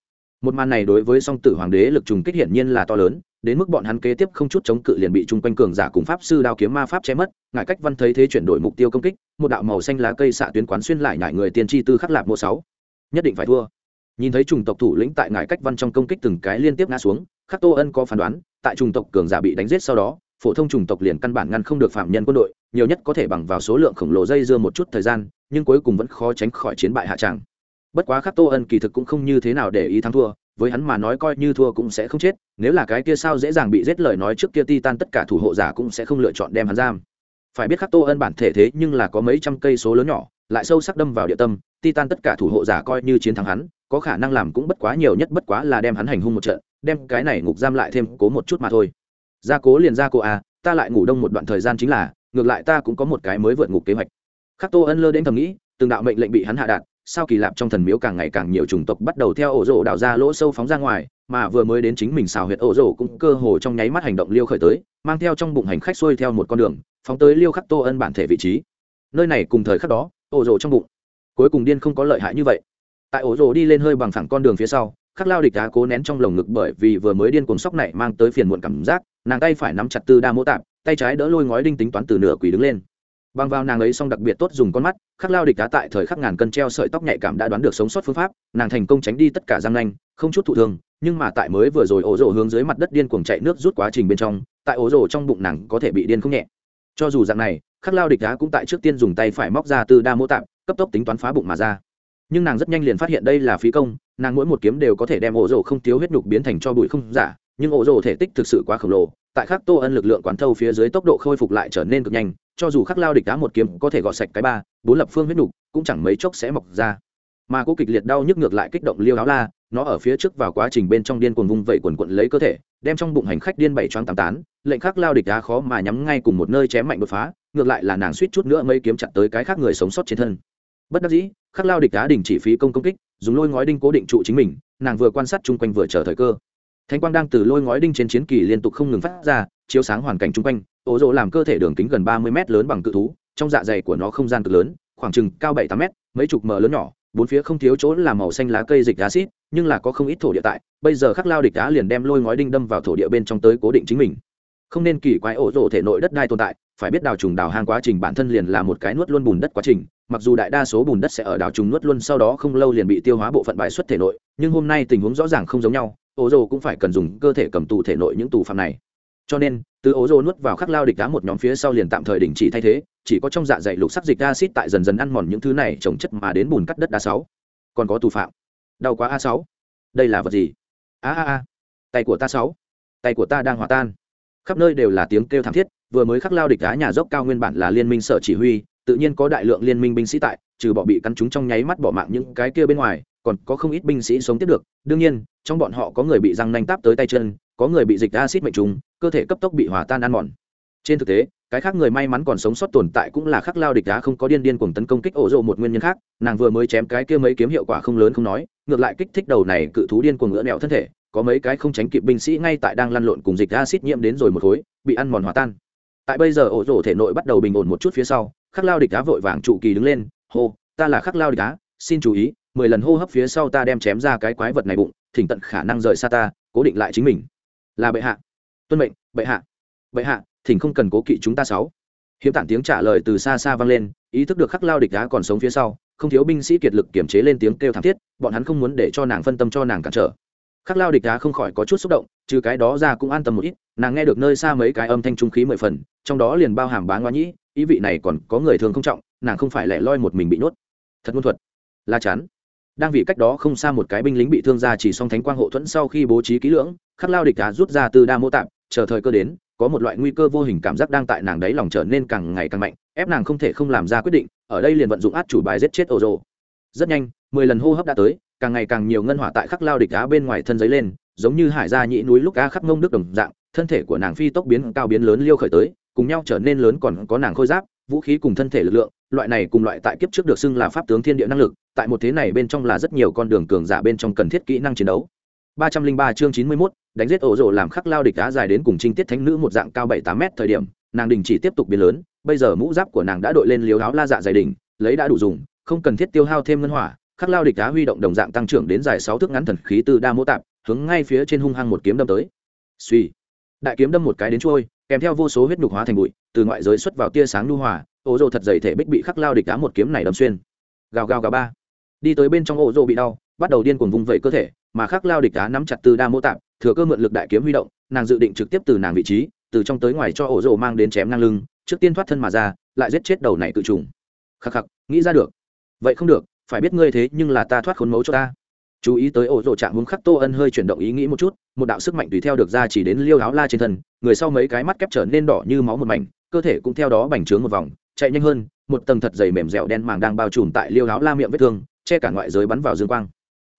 Một màn này đối với song tử hoàng đế lực trùng kích hiển nhiên là to lớn, đến mức bọn hắn kế tiếp không chút chống cự liền bị chung quanh cường giả cùng pháp sư đao kiếm ma pháp che mất ngại cách văn thấy thế chuyển đổi mục tiêu công kích, một đạo màu xanh lá cây xạ tuyến quán xuyên lại ngại người tiên tri tư khắc lạp mua sáu. Nhất định phải thua. Nhìn thấy trùng tộc thủ lĩnh tại ngải cách văn trong công kích từng cái liên tiếp ngã xuống, khắc tô ân có phán đoán, tại trùng tộc cường giả bị đánh giết sau đó, phổ thông trùng tộc liền căn bản ngăn không được phạm nhân quân đội, nhiều nhất có thể bằng vào số lượng khổng lồ dây dưa một chút thời gian, nhưng cuối cùng vẫn khó tránh khỏi chiến bại hạ tràng bất quá khắc tô ân kỳ thực cũng không như thế nào để ý thắng thua, với hắn mà nói coi như thua cũng sẽ không chết, nếu là cái kia sao dễ dàng bị giết lời nói trước kia titan tất cả thủ hộ giả cũng sẽ không lựa chọn đem hắn giam. Phải biết khắc tô ân bản thể thế nhưng là có mấy trăm cây số lớn nhỏ, lại sâu sắc đâm vào địa tâm, titan tất cả thủ hộ giả coi như chiến thắng hắn, có khả năng làm cũng bất quá nhiều nhất bất quá là đem hắn hành hung một trận, đem cái này ngục giam lại thêm cố một chút mà thôi. Gia cố liền gia cố à ta lại ngủ đông một đoạn thời gian chính là, ngược lại ta cũng có một cái mới vượt ngục kế hoạch. Khắc tô ân lơ đến thầm nghĩ, từng đạo mệnh lệnh bị hắn hạ đạt sao kỳ lạp trong thần miếu càng ngày càng nhiều chủng tộc bắt đầu theo ổ rổ đào ra lỗ sâu phóng ra ngoài, mà vừa mới đến chính mình xào huyệt ổ rổ cũng cơ hồ trong nháy mắt hành động liêu khởi tới, mang theo trong bụng hành khách xuôi theo một con đường, phóng tới liêu khắc tô ân bản thể vị trí. Nơi này cùng thời khắc đó, ổ rổ trong bụng, cuối cùng điên không có lợi hại như vậy. Tại ổ rổ đi lên hơi bằng thẳng con đường phía sau, khắc lao địch đá cố nén trong lồng ngực bởi vì vừa mới điên cuồng sóc này mang tới phiền muộn cảm giác, nàng tay phải nắm chặt tư đa mô tạp, tay trái đỡ lôi ngói đinh tính toán từ nửa quỷ đứng lên bằng vào nàng ấy xong đặc biệt tốt dùng con mắt, khắc lao địch đá tại thời khắc ngàn cân treo sợi tóc nhạy cảm đã đoán được sống sót phương pháp, nàng thành công tránh đi tất cả răng nanh, không chút thụ thương, nhưng mà tại mới vừa rồi ổ rổ hướng dưới mặt đất điên cuồng chạy nước rút quá trình bên trong, tại ổ rổ trong bụng nàng có thể bị điên không nhẹ. Cho dù dạng này, khắc lao địch đá cũng tại trước tiên dùng tay phải móc ra từ đa mô tạm, cấp tốc tính toán phá bụng mà ra. Nhưng nàng rất nhanh liền phát hiện đây là phí công, nàng mỗi một kiếm đều có thể đem ổ rổ không thiếu huyết nhục biến thành cho bụi không giả, nhưng ổ rổ thể tích thực sự quá khổng lồ, tại khắc tô ân lực lượng quán thâu phía dưới tốc độ khôi phục lại trở nên cực nhanh cho dù khắc lao địch đá một kiếm có thể gọt sạch cái ba, bốn lập phương huyết nục, cũng chẳng mấy chốc sẽ mọc ra. Mà cô kịch liệt đau nhức ngược lại kích động liêu áo la, nó ở phía trước vào quá trình bên trong điên cuồng vung vẩy quần quận lấy cơ thể, đem trong bụng hành khách điên bảy choáng tám tán, lệnh khắc lao địch đá khó mà nhắm ngay cùng một nơi chém mạnh đột phá, ngược lại là nàng suýt chút nữa mấy kiếm chặt tới cái khác người sống sót trên thân. Bất đắc dĩ, khắc lao địch đá đình chỉ phí công công kích, dùng lôi ngói đinh cố định trụ chính mình, nàng vừa quan sát chung quanh vừa chờ thời cơ. Thánh quang đang từ lôi ngói đinh trên chiến kỳ liên tục không ngừng phát ra, chiếu sáng hoàn cảnh chung quanh ố rỗ làm cơ thể đường kính gần ba mươi m lớn bằng cự thú, trong dạ dày của nó không gian cực lớn, khoảng chừng cao bảy tám m mấy chục mờ lớn nhỏ, bốn phía không thiếu chỗ là màu xanh lá cây dịch acid nhưng là có không ít thổ địa tại, bây giờ khắc lao địch đá liền đem lôi ngói đinh đâm vào thổ địa bên trong tới cố định chính mình. Không nên kỳ quái ổ rộ thể nội đất đai tồn tại, phải biết đào trùng đào hang quá trình bản thân liền là một cái nuốt luôn bùn đất quá trình, mặc dù đại đa số bùn đất sẽ ở đào trùng nuốt luôn sau đó không lâu liền bị tiêu hóa bộ phận bài xuất thể nội, nhưng hôm nay tình huống rõ ràng không giống nhau ổ rộ cũng phải cần dùng cơ thể cầm tù thể nội những tù phạm này cho nên, từ ố rô nuốt vào khắc lao địch đá một nhóm phía sau liền tạm thời đình chỉ thay thế, chỉ có trong dạ dày lục sắc dịch acid tại dần dần ăn mòn những thứ này trồng chất mà đến bùn cắt đất đá sáu. Còn có tù phạm. Đau quá a sáu. Đây là vật gì? A a a. Tay của ta sáu. Tay của ta đang hòa tan. Khắp nơi đều là tiếng kêu thảm thiết, vừa mới khắc lao địch đá nhà dốc cao nguyên bản là liên minh sở chỉ huy, tự nhiên có đại lượng liên minh binh sĩ tại, trừ bỏ bị cắn chúng trong nháy mắt bỏ mạng những cái kia bên ngoài, còn có không ít binh sĩ sống tiếp được. Đương nhiên, trong bọn họ có người bị răng nanh táp tới tay chân có người bị dịch acid mệnh trùng, cơ thể cấp tốc bị hòa tan ăn mòn. Trên thực tế, cái khác người may mắn còn sống sót tồn tại cũng là khắc lao địch đá không có điên điên cuồng tấn công kích ổ rộ một nguyên nhân khác, nàng vừa mới chém cái kia mấy kiếm hiệu quả không lớn không nói, ngược lại kích thích đầu này cự thú điên cuồng ngỡ nẹo thân thể, có mấy cái không tránh kịp binh sĩ ngay tại đang lăn lộn cùng dịch acid nhiễm đến rồi một khối, bị ăn mòn hòa tan. Tại bây giờ ổ rổ thể nội bắt đầu bình ổn một chút phía sau, khắc lao địch đá vội vàng trụ kỳ đứng lên, hô, ta là khắc lao địch đá, xin chú ý, mười lần hô hấp phía sau ta đem chém ra cái quái vật này bụng, thỉnh tận khả năng rời xa ta, cố định lại chính mình là bệ hạ. Tuân mệnh, bệ hạ. Bệ hạ, thỉnh không cần cố kỵ chúng ta sáu. Hiếm tản tiếng trả lời từ xa xa vang lên, ý thức được khắc lao địch đá còn sống phía sau, không thiếu binh sĩ kiệt lực kiểm chế lên tiếng kêu thảm thiết, bọn hắn không muốn để cho nàng phân tâm cho nàng cản trở. Khắc lao địch đá không khỏi có chút xúc động, trừ cái đó ra cũng an tâm một ít, nàng nghe được nơi xa mấy cái âm thanh trung khí mười phần, trong đó liền bao hàm bán ngoa nhĩ, ý vị này còn có người thường không trọng, nàng không phải lẻ loi một mình bị nhốt. Thật ngôn thuật. La chắn đang vì cách đó không xa một cái binh lính bị thương ra chỉ song thánh quang hộ thuẫn sau khi bố trí kỹ lưỡng khắc lao địch đá rút ra từ đa mô tạp, chờ thời cơ đến, có một loại nguy cơ vô hình cảm giác đang tại nàng đấy lòng trở nên càng ngày càng mạnh, ép nàng không thể không làm ra quyết định, ở đây liền vận dụng át chủ bài giết chết ổ rồ rất nhanh, mười lần hô hấp đã tới, càng ngày càng nhiều ngân hỏa tại khắc lao địch đá bên ngoài thân giấy lên, giống như hải gia nhĩ núi lúc á khắc ngông đức đồng dạng, thân thể của nàng phi tốc biến cao biến lớn liêu khởi tới, cùng nhau trở nên lớn còn có nàng khôi giáp, vũ khí cùng thân thể lực lượng, loại này cùng loại tại kiếp trước được xưng là pháp tướng thiên địa năng lực, tại một thế này bên trong là rất nhiều con đường cường giả bên trong cần thiết kỹ năng chiến đấu ba trăm linh ba chương chín mươi 91, đánh giết ổ rồ làm khắc lao địch đá dài đến cùng trinh tiết thánh nữ một dạng cao bảy tám mét thời điểm nàng đình chỉ tiếp tục biến lớn bây giờ mũ giáp của nàng đã đội lên liếu áo la dạ dày đỉnh lấy đã đủ dùng không cần thiết tiêu hao thêm ngân hỏa khắc lao địch đá huy động đồng dạng tăng trưởng đến dài sáu thước ngắn thần khí từ đa mô tạp hướng ngay phía trên hung hăng một kiếm đâm tới. Suy đại kiếm đâm một cái đến trôi kèm theo vô số huyết nhục hóa thành bụi từ ngoại giới xuất vào tia sáng lưu hòa ô rô thật dày thể bích bị khắc lao địch đá một kiếm này đâm xuyên. Gào gào gào ba. Đi tới bên trong ô rô bị đau bắt đầu điên cuồng vung vẩy cơ thể mà khắc lao địch á nắm chặt từ đa mô tạp, thừa cơ mượn lực đại kiếm huy động, nàng dự định trực tiếp từ nàng vị trí, từ trong tới ngoài cho ổ rồ mang đến chém ngang lưng, trước tiên thoát thân mà ra, lại giết chết đầu này tự trùng. Khắc khắc, nghĩ ra được. Vậy không được, phải biết ngươi thế nhưng là ta thoát khốn mấu cho ta. Chú ý tới ổ rộ chạm hướng khắc tô ân hơi chuyển động ý nghĩ một chút, một đạo sức mạnh tùy theo được ra chỉ đến liêu áo la trên thân, người sau mấy cái mắt kép trở nên đỏ như máu một mảnh, cơ thể cũng theo đó bành trướng một vòng, chạy nhanh hơn, một tầng thật dày mềm dẻo đen màng đang bao trùm tại liêu áo la miệng vết thương, che cả ngoại giới bắn vào dương quang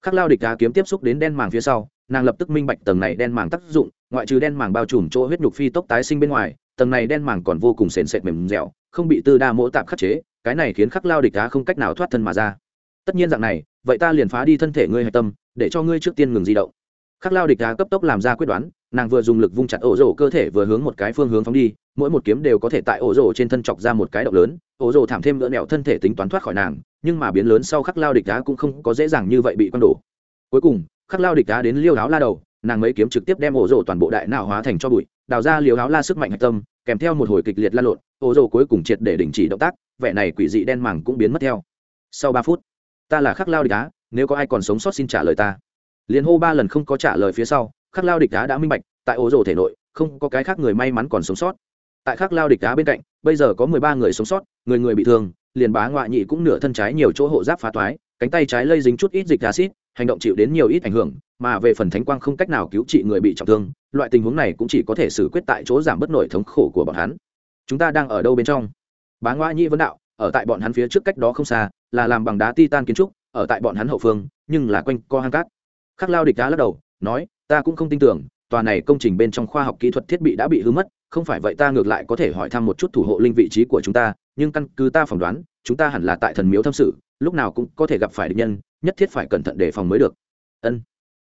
khắc lao địch đá kiếm tiếp xúc đến đen màng phía sau, nàng lập tức minh bạch tầng này đen màng tác dụng, ngoại trừ đen màng bao trùm chỗ huyết nhục phi tốc tái sinh bên ngoài, tầng này đen màng còn vô cùng sền sệt mềm dẻo, không bị tư đa mỗ tạp khắc chế, cái này khiến khắc lao địch đá không cách nào thoát thân mà ra. Tất nhiên dạng này, vậy ta liền phá đi thân thể ngươi hạch tâm, để cho ngươi trước tiên ngừng di động. Khắc lao địch đá cấp tốc làm ra quyết đoán, nàng vừa dùng lực vung chặt ổ rổ cơ thể vừa hướng một cái phương hướng phóng đi, mỗi một kiếm đều có thể tại ổ rổ trên thân chọc ra một cái động lớn, ổ rổ thảm thêm lỡ nẹo thân thể tính toán thoát khỏi nàng nhưng mà biến lớn sau khắc lao địch đá cũng không có dễ dàng như vậy bị quăng đổ. Cuối cùng, khắc lao địch đá đến liêu áo la đầu, nàng mấy kiếm trực tiếp đem ổ rổ toàn bộ đại nào hóa thành cho bụi, đào ra liều áo la sức mạnh hạch tâm, kèm theo một hồi kịch liệt la lộn, ổ rổ cuối cùng triệt để đình chỉ động tác, vẻ này quỷ dị đen màng cũng biến mất theo. Sau ba phút, ta là khắc lao địch đá, nếu có ai còn sống sót xin trả lời ta. Liền hô ba lần không có trả lời phía sau, khắc lao địch đá đã minh bạch, tại ổ rổ thể nội, không có cái khác người may mắn còn sống sót. Tại khắc lao địch đá bên cạnh, bây giờ có mười ba người sống sót, người người bị thương liền bá ngoại nhị cũng nửa thân trái nhiều chỗ hộ giáp phá toái, cánh tay trái lây dính chút ít dịch acid hành động chịu đến nhiều ít ảnh hưởng, mà về phần thánh quang không cách nào cứu trị người bị trọng thương, loại tình huống này cũng chỉ có thể xử quyết tại chỗ giảm bớt nổi thống khổ của bọn hắn. Chúng ta đang ở đâu bên trong? Bá Ngoại Nhị vấn đạo, ở tại bọn hắn phía trước cách đó không xa, là làm bằng đá titan kiến trúc, ở tại bọn hắn hậu phương, nhưng là quanh co hang cát. Khắc lao địch đá lắc đầu, nói, ta cũng không tin tưởng, tòa này công trình bên trong khoa học kỹ thuật thiết bị đã bị hư mất, không phải vậy ta ngược lại có thể hỏi thăm một chút thủ hộ linh vị trí của chúng ta nhưng căn cứ ta phỏng đoán, chúng ta hẳn là tại thần miếu thâm sự, lúc nào cũng có thể gặp phải địch nhân, nhất thiết phải cẩn thận đề phòng mới được. Ân.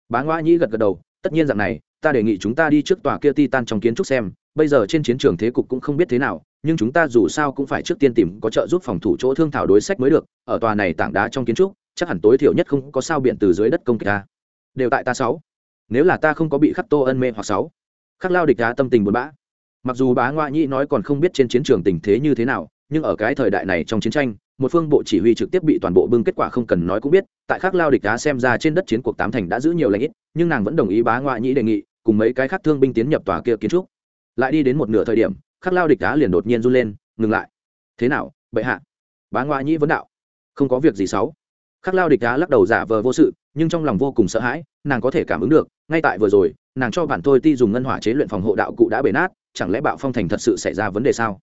Bá ngoa nhĩ gật gật đầu, tất nhiên rằng này, ta đề nghị chúng ta đi trước tòa kia titan trong kiến trúc xem, bây giờ trên chiến trường thế cục cũng không biết thế nào, nhưng chúng ta dù sao cũng phải trước tiên tìm có trợ giúp phòng thủ chỗ thương thảo đối sách mới được, ở tòa này tảng đá trong kiến trúc, chắc hẳn tối thiểu nhất không có sao biện từ dưới đất công kích ta. Đều tại ta sáu. Nếu là ta không có bị khắc tô ân mê hoặc sáu. Khắc lao địch đá tâm tình buồn bã. Mặc dù bá ngoại nhĩ nói còn không biết trên chiến trường tình thế như thế nào nhưng ở cái thời đại này trong chiến tranh, một phương bộ chỉ huy trực tiếp bị toàn bộ bưng kết quả không cần nói cũng biết, tại khắc lao địch đá xem ra trên đất chiến cuộc tám thành đã giữ nhiều lãnh ít, nhưng nàng vẫn đồng ý bá ngoại nhĩ đề nghị, cùng mấy cái khác thương binh tiến nhập tòa kia kiến trúc. Lại đi đến một nửa thời điểm, khắc lao địch đá liền đột nhiên run lên, ngừng lại. Thế nào, bệ hạ? Bá ngoại nhĩ vấn đạo. Không có việc gì xấu khắc lao địch đá lắc đầu giả vờ vô sự, nhưng trong lòng vô cùng sợ hãi, nàng có thể cảm ứng được, ngay tại vừa rồi, nàng cho bản thôi ti dùng ngân hỏa chế luyện phòng hộ đạo cụ đã bể nát, chẳng lẽ bạo phong thành thật sự xảy ra vấn đề sao?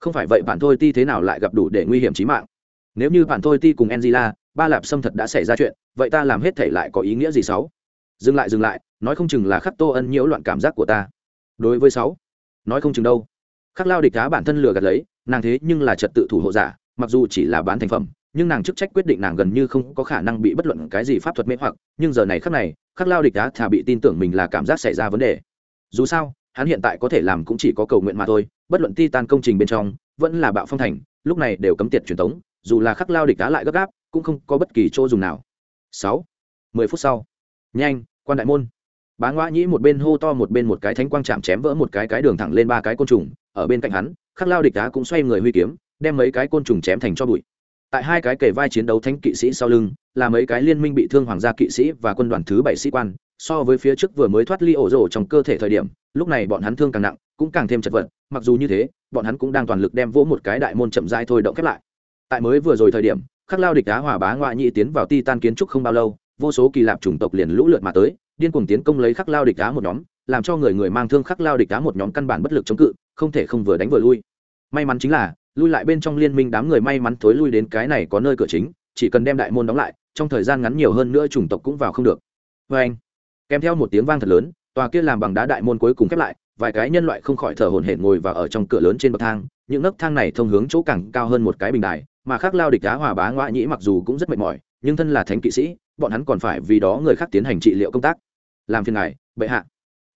Không phải vậy bạn thôi ti thế nào lại gặp đủ để nguy hiểm trí mạng? Nếu như bạn thôi ti cùng angela, ba lạp xâm thật đã xảy ra chuyện, vậy ta làm hết thể lại có ý nghĩa gì sáu? dừng lại dừng lại, nói không chừng là khắc tô ân nhiễu loạn cảm giác của ta. Đối với sáu, nói không chừng đâu. Khắc lao địch cá bản thân lừa gạt lấy, nàng thế nhưng là trật tự thủ hộ giả, mặc dù chỉ là bán thành phẩm, nhưng nàng chức trách quyết định nàng gần như không có khả năng bị bất luận cái gì pháp thuật mê hoặc, nhưng giờ này khắc này, khắc lao địch đá thà bị tin tưởng mình là cảm giác xảy ra vấn đề. Dù sao hắn hiện tại có thể làm cũng chỉ có cầu nguyện mà thôi, bất luận ti tan công trình bên trong, vẫn là bạo phong thành, lúc này đều cấm tiệt truyền thống dù là khắc lao địch đá lại gấp gáp, cũng không có bất kỳ chỗ dùng nào. Sáu, mười phút sau. Nhanh, quan đại môn. Bá ngoã nhĩ một bên hô to một bên một cái thánh quang chạm chém vỡ một cái cái đường thẳng lên ba cái côn trùng, ở bên cạnh hắn, khắc lao địch đá cũng xoay người huy kiếm, đem mấy cái côn trùng chém thành cho bụi. Tại hai cái kề vai chiến đấu thánh kỵ sĩ sau lưng, là mấy cái liên minh bị thương hoàng gia kỵ sĩ và quân đoàn thứ bảy sĩ quan so với phía trước vừa mới thoát ly ổ rổ trong cơ thể thời điểm, lúc này bọn hắn thương càng nặng, cũng càng thêm chật vật, mặc dù như thế, bọn hắn cũng đang toàn lực đem vỗ một cái đại môn chậm dai thôi động khép lại. Tại mới vừa rồi thời điểm, khắc lao địch đá hòa bá ngoại nhị tiến vào ti tan kiến trúc không bao lâu, vô số kỳ lạp chủng tộc liền lũ lượt mà tới, điên cuồng tiến công lấy khắc lao địch đá một nhóm, làm cho người người mang thương khắc lao địch đá một nhóm căn bản bất lực chống cự, không thể không vừa đánh vừa lui. May mắn chính là, lui lại bên trong liên minh đám người may mắn thối lui đến cái này có nơi cửa chính, chỉ cần đem đại môn đóng lại, trong thời gian ngắn nhiều hơn nữa chủng tộc cũng vào không được. Vê anh kèm theo một tiếng vang thật lớn, tòa kia làm bằng đá đại môn cuối cùng khép lại, vài cái nhân loại không khỏi thở hổn hển ngồi và ở trong cửa lớn trên bậc thang, những nấc thang này thông hướng chỗ càng cao hơn một cái bình đài, mà khác lao địch đá hòa bá ngoại nhĩ mặc dù cũng rất mệt mỏi, nhưng thân là thánh kỵ sĩ, bọn hắn còn phải vì đó người khác tiến hành trị liệu công tác. Làm phiền ngài, bệ hạ.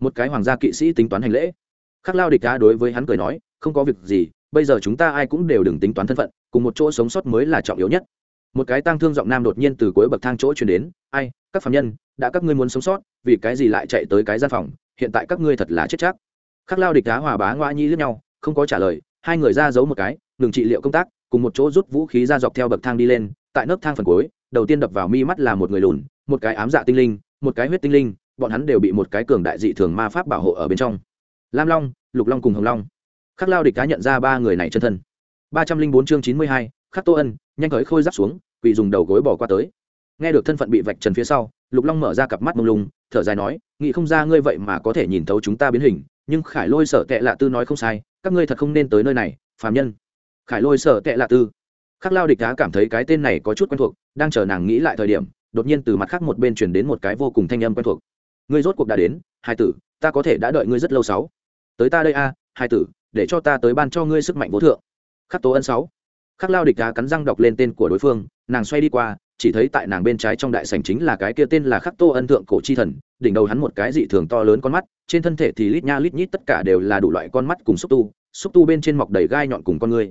Một cái hoàng gia kỵ sĩ tính toán hành lễ. Khắc lao địch đá đối với hắn cười nói, không có việc gì, bây giờ chúng ta ai cũng đều đừng tính toán thân phận, cùng một chỗ sống sót mới là trọng yếu nhất một cái tang thương giọng nam đột nhiên từ cuối bậc thang chỗ chuyển đến, ai, các phạm nhân, đã các ngươi muốn sống sót, vì cái gì lại chạy tới cái gian phòng? Hiện tại các ngươi thật là chết chắc. Khắc lao địch đá hòa bá ngoa nhi lướt nhau, không có trả lời, hai người ra giấu một cái, ngừng trị liệu công tác, cùng một chỗ rút vũ khí ra dọc theo bậc thang đi lên, tại nấc thang phần cuối, đầu tiên đập vào mi mắt là một người lùn, một cái ám dạ tinh linh, một cái huyết tinh linh, bọn hắn đều bị một cái cường đại dị thường ma pháp bảo hộ ở bên trong. Lam long, lục long cùng hồng long. Khắc lao địch cá nhận ra ba người này chân thân. ba trăm linh bốn chương chín mươi hai, khắc tô ân nhanh tới khôi giáp xuống, quỳ dùng đầu gối bỏ qua tới. Nghe được thân phận bị vạch trần phía sau, lục long mở ra cặp mắt mông lung, thở dài nói, nghĩ không ra ngươi vậy mà có thể nhìn thấu chúng ta biến hình, nhưng khải lôi sở tệ lạ tư nói không sai, các ngươi thật không nên tới nơi này, phàm nhân. Khải lôi sở tệ lạ tư. Khắc lao địch đá cảm thấy cái tên này có chút quen thuộc, đang chờ nàng nghĩ lại thời điểm, đột nhiên từ mặt khác một bên chuyển đến một cái vô cùng thanh âm quen thuộc. Ngươi rốt cuộc đã đến, hai tử, ta có thể đã đợi ngươi rất lâu sáu. Tới ta đây a, hai tử, để cho ta tới ban cho ngươi sức mạnh vô thượng. Khắc tố ân sáu khắc lao địch đá cắn răng đọc lên tên của đối phương, nàng xoay đi qua, chỉ thấy tại nàng bên trái trong đại sảnh chính là cái kia tên là khắc tô ân thượng cổ chi thần, đỉnh đầu hắn một cái dị thường to lớn con mắt, trên thân thể thì lít nha lít nhít tất cả đều là đủ loại con mắt cùng xúc tu xúc tu bên trên mọc đầy gai nhọn cùng con người.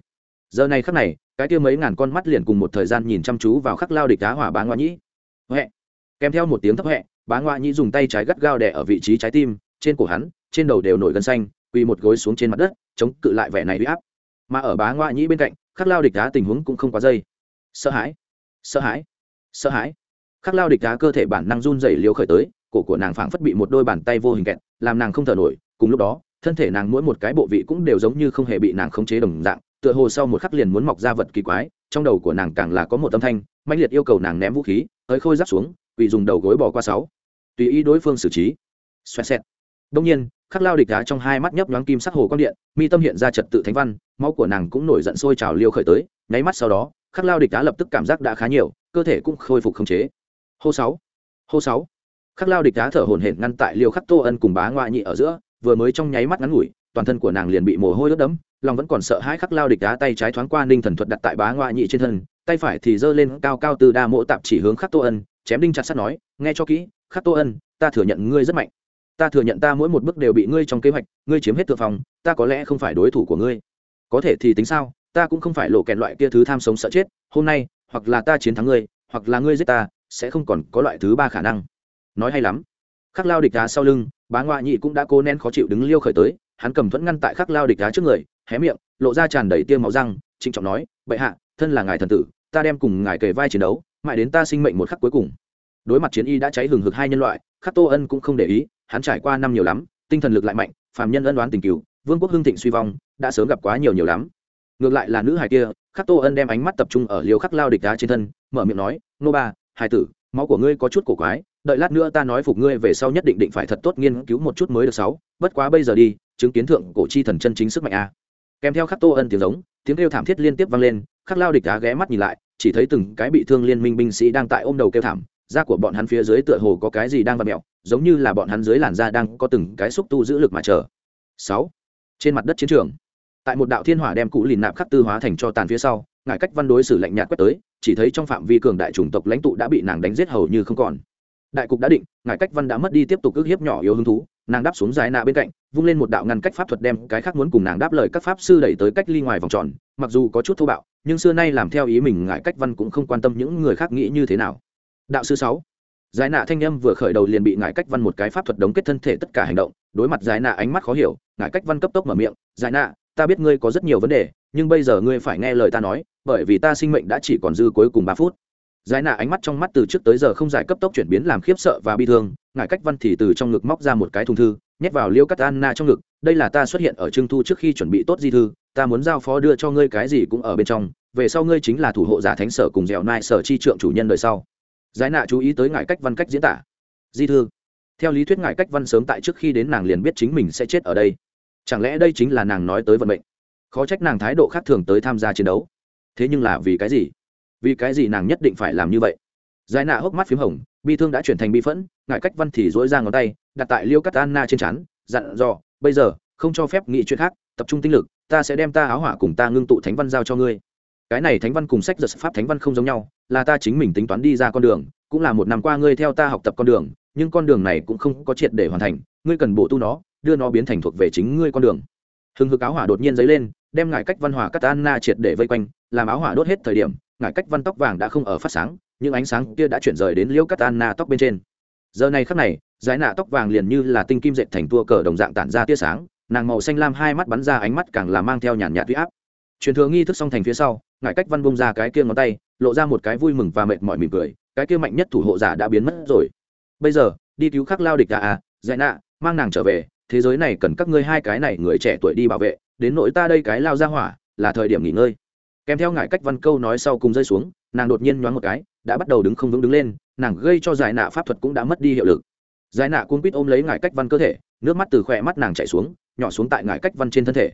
Giờ này khắc này, cái kia mấy ngàn con mắt liền cùng một thời gian nhìn chăm chú vào khắc lao địch đá hỏa bá ngoa nhĩ. Huệ kèm theo một tiếng thấp huệ bá ngoa nhĩ dùng tay trái gắt gao đè ở vị trí trái tim, trên cổ hắn, trên đầu đều nổi gân xanh, quỳ một gối xuống trên mặt đất, chống cự lại vẻ này huy áp. Mà ở bá ngoại nhĩ bên cạnh khắc lao địch đá tình huống cũng không quá dây. Sợ hãi. Sợ hãi. Sợ hãi. Khắc lao địch đá cơ thể bản năng run dày liều khởi tới, cổ của nàng phảng phất bị một đôi bàn tay vô hình kẹt, làm nàng không thở nổi. Cùng lúc đó, thân thể nàng mỗi một cái bộ vị cũng đều giống như không hề bị nàng khống chế đồng dạng, tựa hồ sau một khắc liền muốn mọc ra vật kỳ quái, trong đầu của nàng càng là có một âm thanh mạnh liệt yêu cầu nàng ném vũ khí, tới khôi giáp xuống vì dùng đầu gối bò qua sáu. Tùy ý đối phương xử trí. Xoẹt xẹt. Đông nhiên, khắc lao địch đá trong hai mắt nhấp nhoáng kim sắc hồ quang điện, mi tâm hiện ra trật tự thánh văn máu của nàng cũng nổi giận sôi trào liêu khởi tới, nháy mắt sau đó, khắc lao địch đá lập tức cảm giác đã khá nhiều, cơ thể cũng khôi phục khống chế. Hô sáu hô sáu. Khắc lao địch đá thở hổn hển ngăn tại liêu khắc tô ân cùng bá ngoại nhị ở giữa, vừa mới trong nháy mắt ngắn ngủi, toàn thân của nàng liền bị mồ hôi ướt đẫm, lòng vẫn còn sợ hãi khắc lao địch đá tay trái thoáng qua ninh thần thuật đặt tại bá ngoại nhị trên thân, tay phải thì giơ lên cao cao từ đa mộ tạp chỉ hướng khắc tô ân, chém đinh chặt sắt nói, nghe cho kỹ, khắc tô ân, ta thừa nhận ngươi rất mạnh. Ta thừa nhận ta mỗi một bước đều bị ngươi trong kế hoạch, ngươi chiếm hết thượng phòng ta có lẽ không phải đối thủ của ngươi có thể thì tính sao, ta cũng không phải lộ kẹn loại kia thứ tham sống sợ chết, hôm nay, hoặc là ta chiến thắng ngươi, hoặc là ngươi giết ta, sẽ không còn có loại thứ ba khả năng. Nói hay lắm. Khắc lao địch đá sau lưng, bá ngoại nhị cũng đã cố nén khó chịu đứng liêu khởi tới, hắn cầm thuẫn ngăn tại khắc lao địch đá trước người, hé miệng, lộ ra tràn đầy tiêu máu răng, trịnh trọng nói, bệ hạ, thân là ngài thần tử, ta đem cùng ngài kề vai chiến đấu, mãi đến ta sinh mệnh một khắc cuối cùng. Đối mặt chiến y đã cháy hừng hực hai nhân loại, khắc tô ân cũng không để ý, hắn trải qua năm nhiều lắm, tinh thần lực lại mạnh, phàm nhân ân đoán tình cứu vương quốc hưng thịnh suy vong đã sớm gặp quá nhiều nhiều lắm. Ngược lại là nữ hài kia, khắc tô ân đem ánh mắt tập trung ở liều khắc lao địch đá trên thân, mở miệng nói, nô ba, hài tử, máu của ngươi có chút cổ quái, đợi lát nữa ta nói phục ngươi về sau nhất định định phải thật tốt nghiên cứu một chút mới được sáu, bất quá bây giờ đi, chứng kiến thượng cổ chi thần chân chính sức mạnh a. Kèm theo khắc tô ân tiếng giống, tiếng kêu thảm thiết liên tiếp vang lên, khắc lao địch đá ghé mắt nhìn lại, chỉ thấy từng cái bị thương liên minh binh sĩ đang tại ôm đầu kêu thảm, da của bọn hắn phía dưới tựa hồ có cái gì đang vặn mẹo, giống như là bọn hắn dưới làn da đang có từng cái xúc tu giữ lực mà chờ. Sáu, trên mặt đất chiến trường tại một đạo thiên hỏa đem cụ lìn nạp khắc tư hóa thành cho tàn phía sau ngại cách văn đối xử lạnh nhạt quét tới, chỉ thấy trong phạm vi cường đại chủng tộc lãnh tụ đã bị nàng đánh giết hầu như không còn. Đại cục đã định ngài cách văn đã mất đi tiếp tục ước hiếp nhỏ yếu hứng thú, nàng đáp xuống dài nạ bên cạnh, vung lên một đạo ngăn cách pháp thuật đem cái khác muốn cùng nàng đáp lời các pháp sư đẩy tới cách ly ngoài vòng tròn, mặc dù có chút thô bạo, nhưng xưa nay làm theo ý mình ngài cách văn cũng không quan tâm những người khác nghĩ như thế nào. Đạo sư sáu giải nạ thanh âm vừa khởi đầu liền bị ngài cách văn một cái pháp thuật đóng kết thân thể tất cả hành động, đối mặt giải nạ ánh mắt khó hiểu ngài cách văn cấp tốc mở miệng giải nạ ta biết ngươi có rất nhiều vấn đề, nhưng bây giờ ngươi phải nghe lời ta nói, bởi vì ta sinh mệnh đã chỉ còn dư cuối cùng ba phút. Giải nạ ánh mắt trong mắt từ trước tới giờ không giải cấp tốc chuyển biến làm khiếp sợ và bi thương ngài cách văn thì từ trong ngực móc ra một cái thùng thư, nhét vào liêu cắt anna trong ngực, đây là ta xuất hiện ở trưng thu trước khi chuẩn bị tốt di thư, ta muốn giao phó đưa cho ngươi cái gì cũng ở bên trong, về sau ngươi chính là thủ hộ giả thánh sở cùng dẻo nai sở chi trượng chủ nhân đời sau. Giải nạ chú ý tới ngài cách văn cách diễn tả. Di thư. Theo lý thuyết ngài cách văn sớm tại trước khi đến nàng liền biết chính mình sẽ chết ở đây chẳng lẽ đây chính là nàng nói tới vận mệnh? Khó trách nàng thái độ khác thường tới tham gia chiến đấu. Thế nhưng là vì cái gì? Vì cái gì nàng nhất định phải làm như vậy? Giải nạ hốc mắt p h í m hồng, bi thương đã chuyển thành bi phẫn, ngại cách văn thì dỗi ra ngón tay, đặt tại liêu cắt anna trên chắn dặn dò, bây giờ, không cho phép nghĩ chuyện khác, tập trung tinh lực, ta sẽ đem ta áo hỏa cùng ta ngưng tụ thánh văn giao cho ngươi. Cái này thánh văn cùng sách giật pháp thánh văn không giống nhau, là ta chính mình tính toán đi ra con đường, cũng là một năm qua ngươi theo ta học tập con đường, nhưng con đường này cũng không có triệt để hoàn thành, ngươi cần bổ tu nó đưa nó biến thành thuộc về chính ngươi con đường. Hừng hực áo hỏa đột nhiên dấy lên, đem ngải cách văn hỏa cắt anna triệt để vây quanh, làm áo hỏa đốt hết thời điểm, ngải cách văn tóc vàng đã không ở phát sáng, những ánh sáng kia đã chuyển rời đến liễu cắt anna tóc bên trên. Giờ này khắc này giải nạ tóc vàng liền như là tinh kim dệt thành tua cờ đồng dạng tản ra tia sáng, nàng màu xanh lam hai mắt bắn ra ánh mắt càng là mang theo nhàn nhạt huy áp. Truyền thừa nghi thức xong thành phía sau, ngải cách văn bông ra cái kia ngón tay, lộ ra một cái vui mừng và mệt mỏi mỉm cười, cái kia mạnh nhất thủ hộ giả đã biến mất rồi. Bây giờ, đi cứu khắc lao địch à à giải nạ, mang nàng trở về thế giới này cần các ngươi hai cái này người trẻ tuổi đi bảo vệ, đến nỗi ta đây cái lao ra hỏa, là thời điểm nghỉ ngơi. Kèm theo ngại cách văn câu nói sau cùng rơi xuống, nàng đột nhiên nhoáng một cái, đã bắt đầu đứng không vững đứng lên, nàng gây cho giải nạ pháp thuật cũng đã mất đi hiệu lực. Giải nạ cuốn quýt ôm lấy ngại cách văn cơ thể, nước mắt từ khỏe mắt nàng chạy xuống, nhỏ xuống tại ngại cách văn trên thân thể.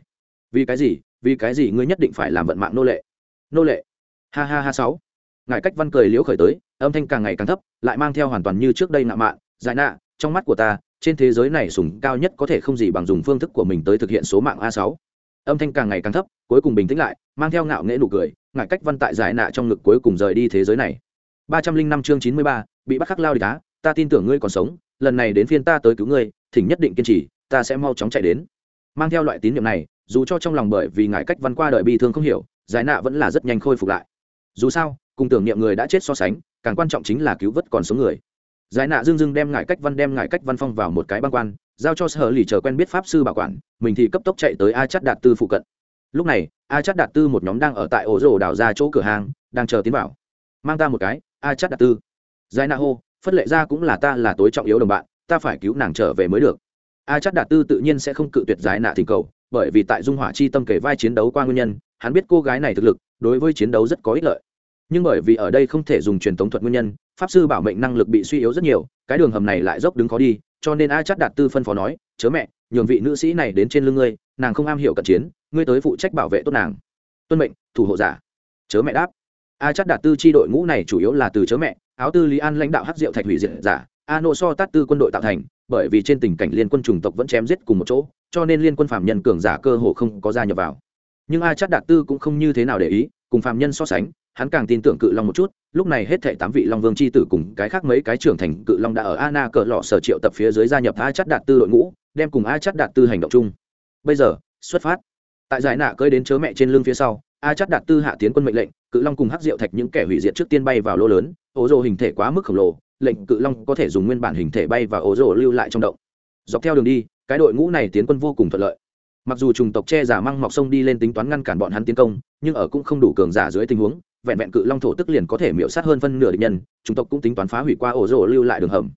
Vì cái gì? Vì cái gì ngươi nhất định phải làm vận mạng nô lệ? Nô lệ? Ha ha ha sáu. Ngại cách văn cười liễu khởi tới, âm thanh càng ngày càng thấp, lại mang theo hoàn toàn như trước đây ngạo mạn. Giải nạ, trong mắt của ta trên thế giới này sùng cao nhất có thể không gì bằng dùng phương thức của mình tới thực hiện số mạng a sáu. Âm thanh càng ngày càng thấp, cuối cùng bình tĩnh lại, mang theo ngạo nghễ nụ cười, ngại cách văn tại giải nạ trong ngực cuối cùng rời đi thế giới này. Ba trăm linh năm chương chín mươi ba, bị bắt khắc lao đi cá ta tin tưởng ngươi còn sống, lần này đến phiên ta tới cứu ngươi, thỉnh nhất định kiên trì, ta sẽ mau chóng chạy đến. Mang theo loại tín nhiệm này, dù cho trong lòng bởi vì ngại cách văn qua đời bi thương không hiểu, giải nạ vẫn là rất nhanh khôi phục lại. Dù sao, cùng tưởng niệm người đã chết so sánh, càng quan trọng chính là cứu vớt còn sống người giải nạ Dương dưng đem ngại cách văn đem ngại cách văn phong vào một cái băng quan, giao cho sở lì chờ quen biết pháp sư bảo quản, mình thì cấp tốc chạy tới a chắt đạt tư phụ cận. Lúc này, a chắt đạt tư một nhóm đang ở tại ổ rổ đảo ra chỗ cửa hàng, đang chờ tiến vào. Mang ta một cái, a chắt đạt tư. Giải nạ hô, phất lệ ra cũng là ta là tối trọng yếu đồng bạn, ta phải cứu nàng trở về mới được. A chắt đạt tư tự nhiên sẽ không cự tuyệt giải nạ thỉnh cầu, bởi vì tại dung hỏa chi tâm kể vai chiến đấu qua nguyên nhân, hắn biết cô gái này thực lực, đối với chiến đấu rất có ích lợi. Nhưng bởi vì ở đây không thể dùng truyền thống thuật nguyên nhân pháp sư bảo mệnh năng lực bị suy yếu rất nhiều, cái đường hầm này lại dốc đứng khó đi, cho nên a chắc đạt tư phân phó nói, chớ mẹ, nhường vị nữ sĩ này đến trên lưng ngươi, nàng không am hiểu cận chiến, ngươi tới phụ trách bảo vệ tốt nàng. Tuân mệnh, thủ hộ giả. Chớ mẹ đáp. A chắc đạt tư chi đội ngũ này chủ yếu là từ chớ mẹ, áo tư lý an lãnh đạo hắc diệu thạch hủy diệt giả, a nô so tát tư quân đội tạo thành, bởi vì trên tình cảnh liên quân chủng tộc vẫn chém giết cùng một chỗ, cho nên liên quân phạm nhân cường giả cơ hồ không có gia nhập vào. Nhưng a chắc đạt tư cũng không như thế nào để ý, cùng phạm nhân so sánh hắn càng tin tưởng cự long một chút, lúc này hết thệ tám vị long vương c h i tử cùng cái khác mấy cái trưởng thành cự long đã ở ana cỡ lọ sở triệu tập phía dưới gia nhập a chắt đạt tư đội ngũ, đem cùng a chắt đạt tư hành động chung. Bây giờ, xuất phát. Tại giải nạ cơi đến chớ mẹ trên lưng phía sau, a chắt đạt tư hạ tiến quân mệnh lệnh, cự long cùng hắc diệu thạch những kẻ hủy diệt trước tiên bay vào lô lớn, ô rô hình thể quá mức khổng lồ, lệnh cự long có thể dùng nguyên bản hình thể bay và ô rô lưu lại trong động. Dọc theo đường đi, cái đội ngũ này tiến quân vô cùng thuận lợi. Mặc dù trùng tộc che giả măng mọc sông đi lên tính toán ngăn cản bọn hắn tiến công, nhưng ở cũng không đủ cường giả dưới tình huống vẹn vẹn cự long thổ tức liền có thể miễu sát hơn phân nửa địch nhân chúng tộc cũng tính toán phá hủy qua ổ rỗ lưu lại đường hầm.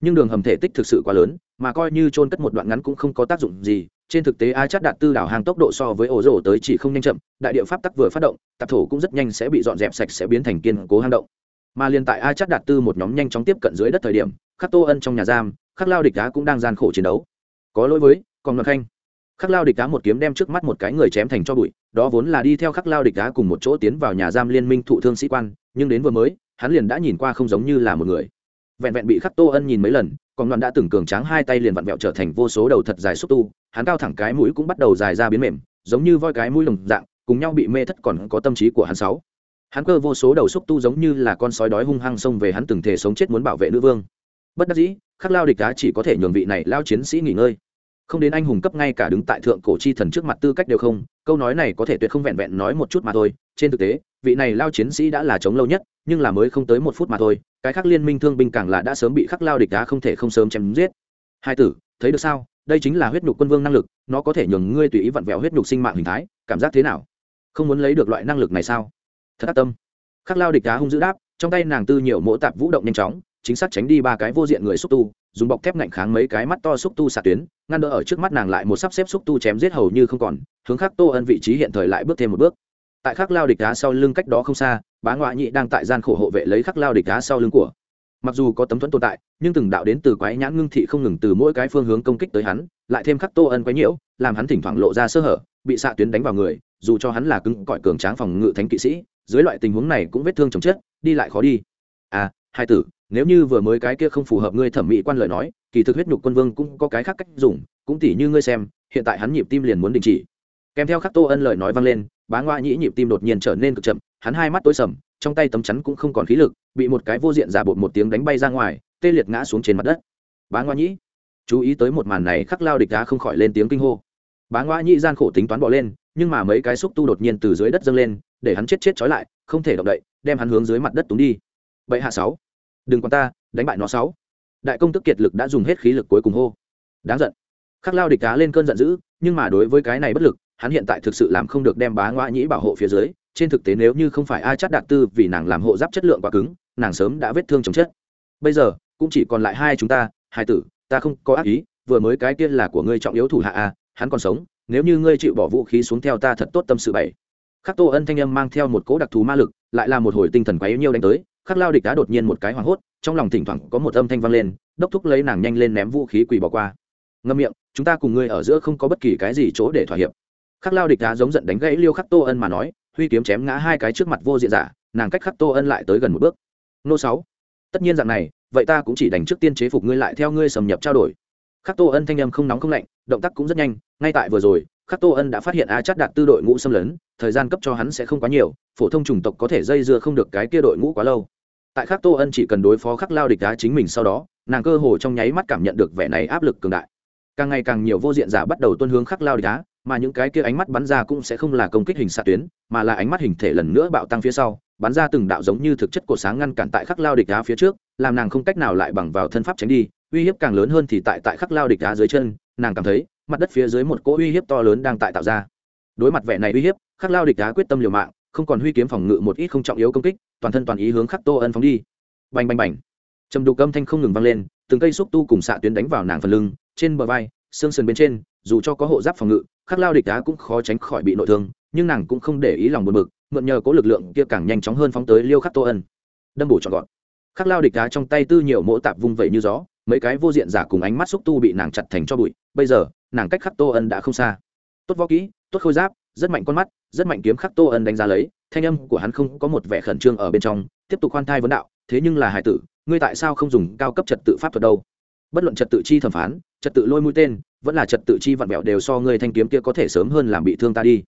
Nhưng đường hầm thể tích thực sự quá lớn, mà coi như trôn cất một đoạn ngắn cũng không có tác dụng gì. Trên thực tế a chắc đạt tư đảo hàng tốc độ so với ổ rỗ tới chỉ không nhanh chậm, đại địa pháp tắc vừa phát động, tạp thổ cũng rất nhanh sẽ bị dọn dẹp sạch sẽ biến thành kiên cố hang động. Mà liền tại a chắc đạt tư một nhóm nhanh chóng tiếp cận dưới đất thời điểm, khắc tô ân trong nhà giam, khắc lao địch đá cũng đang gian khổ chiến đấu. Có lỗi với, còn luật khanh khắc lao địch đá một kiếm đem trước mắt một cái người chém thành cho bụi, đó vốn là đi theo khắc lao địch đá cùng một chỗ tiến vào nhà giam liên minh thụ thương sĩ quan, nhưng đến vừa mới, hắn liền đã nhìn qua không giống như là một người. Vẹn vẹn bị khắc tô ân nhìn mấy lần, còn đoàn đã từng cường tráng hai tay liền vặn vẹo trở thành vô số đầu thật dài xúc tu, hắn cao thẳng cái mũi cũng bắt đầu dài ra biến mềm, giống như voi cái mũi lồng dạng, cùng nhau bị mê thất còn có tâm trí của hắn sáu. Hắn cơ vô số đầu xúc tu giống như là con sói đói hung hăng xông về hắn từng thể sống chết muốn bảo vệ nữ vương. Bất đắc dĩ, khắc lao địch đá chỉ có thể nhường vị này lao chiến sĩ nghỉ ngơi không đến anh hùng cấp ngay cả đứng tại thượng cổ chi thần trước mặt tư cách đều không, câu nói này có thể tuyệt không vẹn vẹn nói một chút mà thôi. Trên thực tế, vị này lao chiến sĩ đã là chống lâu nhất, nhưng là mới không tới một phút mà thôi, cái khác liên minh thương binh càng là đã sớm bị khắc lao địch đá không thể không sớm chém giết. Hai tử, thấy được sao? Đây chính là huyết nhục quân vương năng lực, nó có thể nhường ngươi tùy ý vặn vẹo huyết nhục sinh mạng hình thái, cảm giác thế nào? Không muốn lấy được loại năng lực này sao? Thật tâm. Khắc lao địch đá hung dữ đáp, trong tay nàng tư nhiều mỗ tạp vũ động nhanh chóng, chính xác tránh đi ba cái vô diện người xúc tu dùng bọc thép ngạnh kháng mấy cái mắt to xúc tu xạ tuyến, ngăn đỡ ở trước mắt nàng lại một sắp xếp xúc tu chém giết hầu như không còn, hướng khắc tô ân vị trí hiện thời lại bước thêm một bước. Tại khắc lao địch đá sau lưng cách đó không xa, bá ngoại nhị đang tại gian khổ hộ vệ lấy khắc lao địch đá sau lưng của. Mặc dù có tấm thuẫn tồn tại, nhưng từng đạo đến từ quái nhãn ngưng thị không ngừng từ mỗi cái phương hướng công kích tới hắn, lại thêm khắc tô ân quái nhiễu, làm hắn thỉnh thoảng lộ ra sơ hở, bị xạ tuyến đánh vào người, dù cho hắn là cứng cỏi cường tráng phòng ngự thánh kỵ sĩ, dưới loại tình huống này cũng vết thương chồng chết, đi lại khó đi. À hai tử nếu như vừa mới cái kia không phù hợp ngươi thẩm mỹ quan lời nói, kỳ thực huyết nhục quân vương cũng có cái khác cách dùng, cũng tỉ như ngươi xem, hiện tại hắn nhịp tim liền muốn đình chỉ. Kèm theo khắc tô ân lời nói vang lên, bá ngoa nhĩ nhịp tim đột nhiên trở nên cực chậm, hắn hai mắt tối sầm, trong tay tấm chắn cũng không còn khí lực, bị một cái vô diện giả bột một tiếng đánh bay ra ngoài, tê liệt ngã xuống trên mặt đất. Bá ngoa nhĩ, chú ý tới một màn này khắc lao địch đá không khỏi lên tiếng kinh hô. Bá ngoa nhĩ gian khổ tính toán bỏ lên, nhưng mà mấy cái xúc tu đột nhiên từ dưới đất dâng lên, để hắn chết chết trói lại, không thể động đậy, đem hắn hướng dưới mặt đất túng đi. Bậy hạ sáu đừng quan ta, đánh bại nó sáu. Đại công tức kiệt lực đã dùng hết khí lực cuối cùng hô. Đáng giận. Khắc lao địch cá lên cơn giận dữ, nhưng mà đối với cái này bất lực, hắn hiện tại thực sự làm không được đem bá ngoại nhĩ bảo hộ phía dưới. Trên thực tế nếu như không phải ai chắt đạt tư vì nàng làm hộ giáp chất lượng quá cứng, nàng sớm đã vết thương chồng chết. Bây giờ, cũng chỉ còn lại hai chúng ta, hai tử, ta không có ác ý, vừa mới cái kia là của ngươi trọng yếu thủ hạ a hắn còn sống, nếu như ngươi chịu bỏ vũ khí xuống theo ta thật tốt tâm sự bảy. Khắc tô ân thanh âm mang theo một cỗ đặc thù ma lực, lại là một hồi tinh thần quá yếu nhiều đánh tới khắc lao địch đá đột nhiên một cái hoảng hốt, trong lòng thỉnh thoảng có một âm thanh vang lên, đốc thúc lấy nàng nhanh lên ném vũ khí quỳ bỏ qua. Ngâm miệng, chúng ta cùng ngươi ở giữa không có bất kỳ cái gì chỗ để thỏa hiệp. Khắc lao địch đá giống giận đánh gãy liêu khắc tô ân mà nói, huy kiếm chém ngã hai cái trước mặt vô diện giả, nàng cách khắc tô ân lại tới gần một bước. Nô sáu, tất nhiên dạng này, vậy ta cũng chỉ đành trước tiên chế phục ngươi lại theo ngươi xâm nhập trao đổi. Khắc tô ân thanh âm không nóng không lạnh, động tác cũng rất nhanh, ngay tại vừa rồi khắc tô ân đã phát hiện a chắt đạt tư đội ngũ xâm lấn, thời gian cấp cho hắn sẽ không quá nhiều, phổ thông chủng tộc có thể dây dưa không được cái kia đội ngũ quá lâu. Tại khắc tô ân chỉ cần đối phó khắc lao địch đá chính mình sau đó, nàng cơ hồ trong nháy mắt cảm nhận được vẻ này áp lực cường đại. Càng ngày càng nhiều vô diện giả bắt đầu tuân hướng khắc lao địch đá, mà những cái kia ánh mắt bắn ra cũng sẽ không là công kích hình xạ tuyến, mà là ánh mắt hình thể lần nữa bạo tăng phía sau, bắn ra từng đạo giống như thực chất của sáng ngăn cản tại khắc lao địch đá phía trước, làm nàng không cách nào lại bằng vào thân pháp tránh đi, uy hiếp càng lớn hơn thì tại tại khắc lao địch đá dưới chân, nàng cảm thấy mặt đất phía dưới một cỗ uy hiếp to lớn đang tại tạo ra. Đối mặt vẻ này uy hiếp, khắc lao địch đá quyết tâm liều mạng, không còn huy kiếm phòng ngự một ít không trọng yếu công kích, toàn thân toàn ý hướng khắc tô ân phóng đi. Bành bành bành. Trầm đục âm thanh không ngừng vang lên, từng cây xúc tu cùng xạ tuyến đánh vào nàng phần lưng, trên bờ vai, xương sườn bên trên, dù cho có hộ giáp phòng ngự, khắc lao địch đá cũng khó tránh khỏi bị nội thương, nhưng nàng cũng không để ý lòng buồn bực, mượn nhờ có lực lượng kia càng nhanh chóng hơn phóng tới liêu khắc tô ân. Đâm bổ trọn gọn. Khắc lao địch đá trong tay tư nhiều mỗ tạp vung vẩy như gió, mấy cái vô diện giả cùng ánh mắt xúc tu bị nàng chặt thành cho bụi, bây giờ nàng cách khắc tô ân đã không xa. Tốt võ kỹ, tốt khôi giáp, rất mạnh con mắt, rất mạnh kiếm khắc tô ân đánh giá lấy, thanh âm của hắn không có một vẻ khẩn trương ở bên trong, tiếp tục khoan thai vấn đạo, thế nhưng là hải tử, ngươi tại sao không dùng cao cấp trật tự pháp thuật đâu? Bất luận trật tự chi thẩm phán, trật tự lôi mũi tên, vẫn là trật tự chi vặn bẹo đều so ngươi thanh kiếm kia có thể sớm hơn làm bị thương ta đi.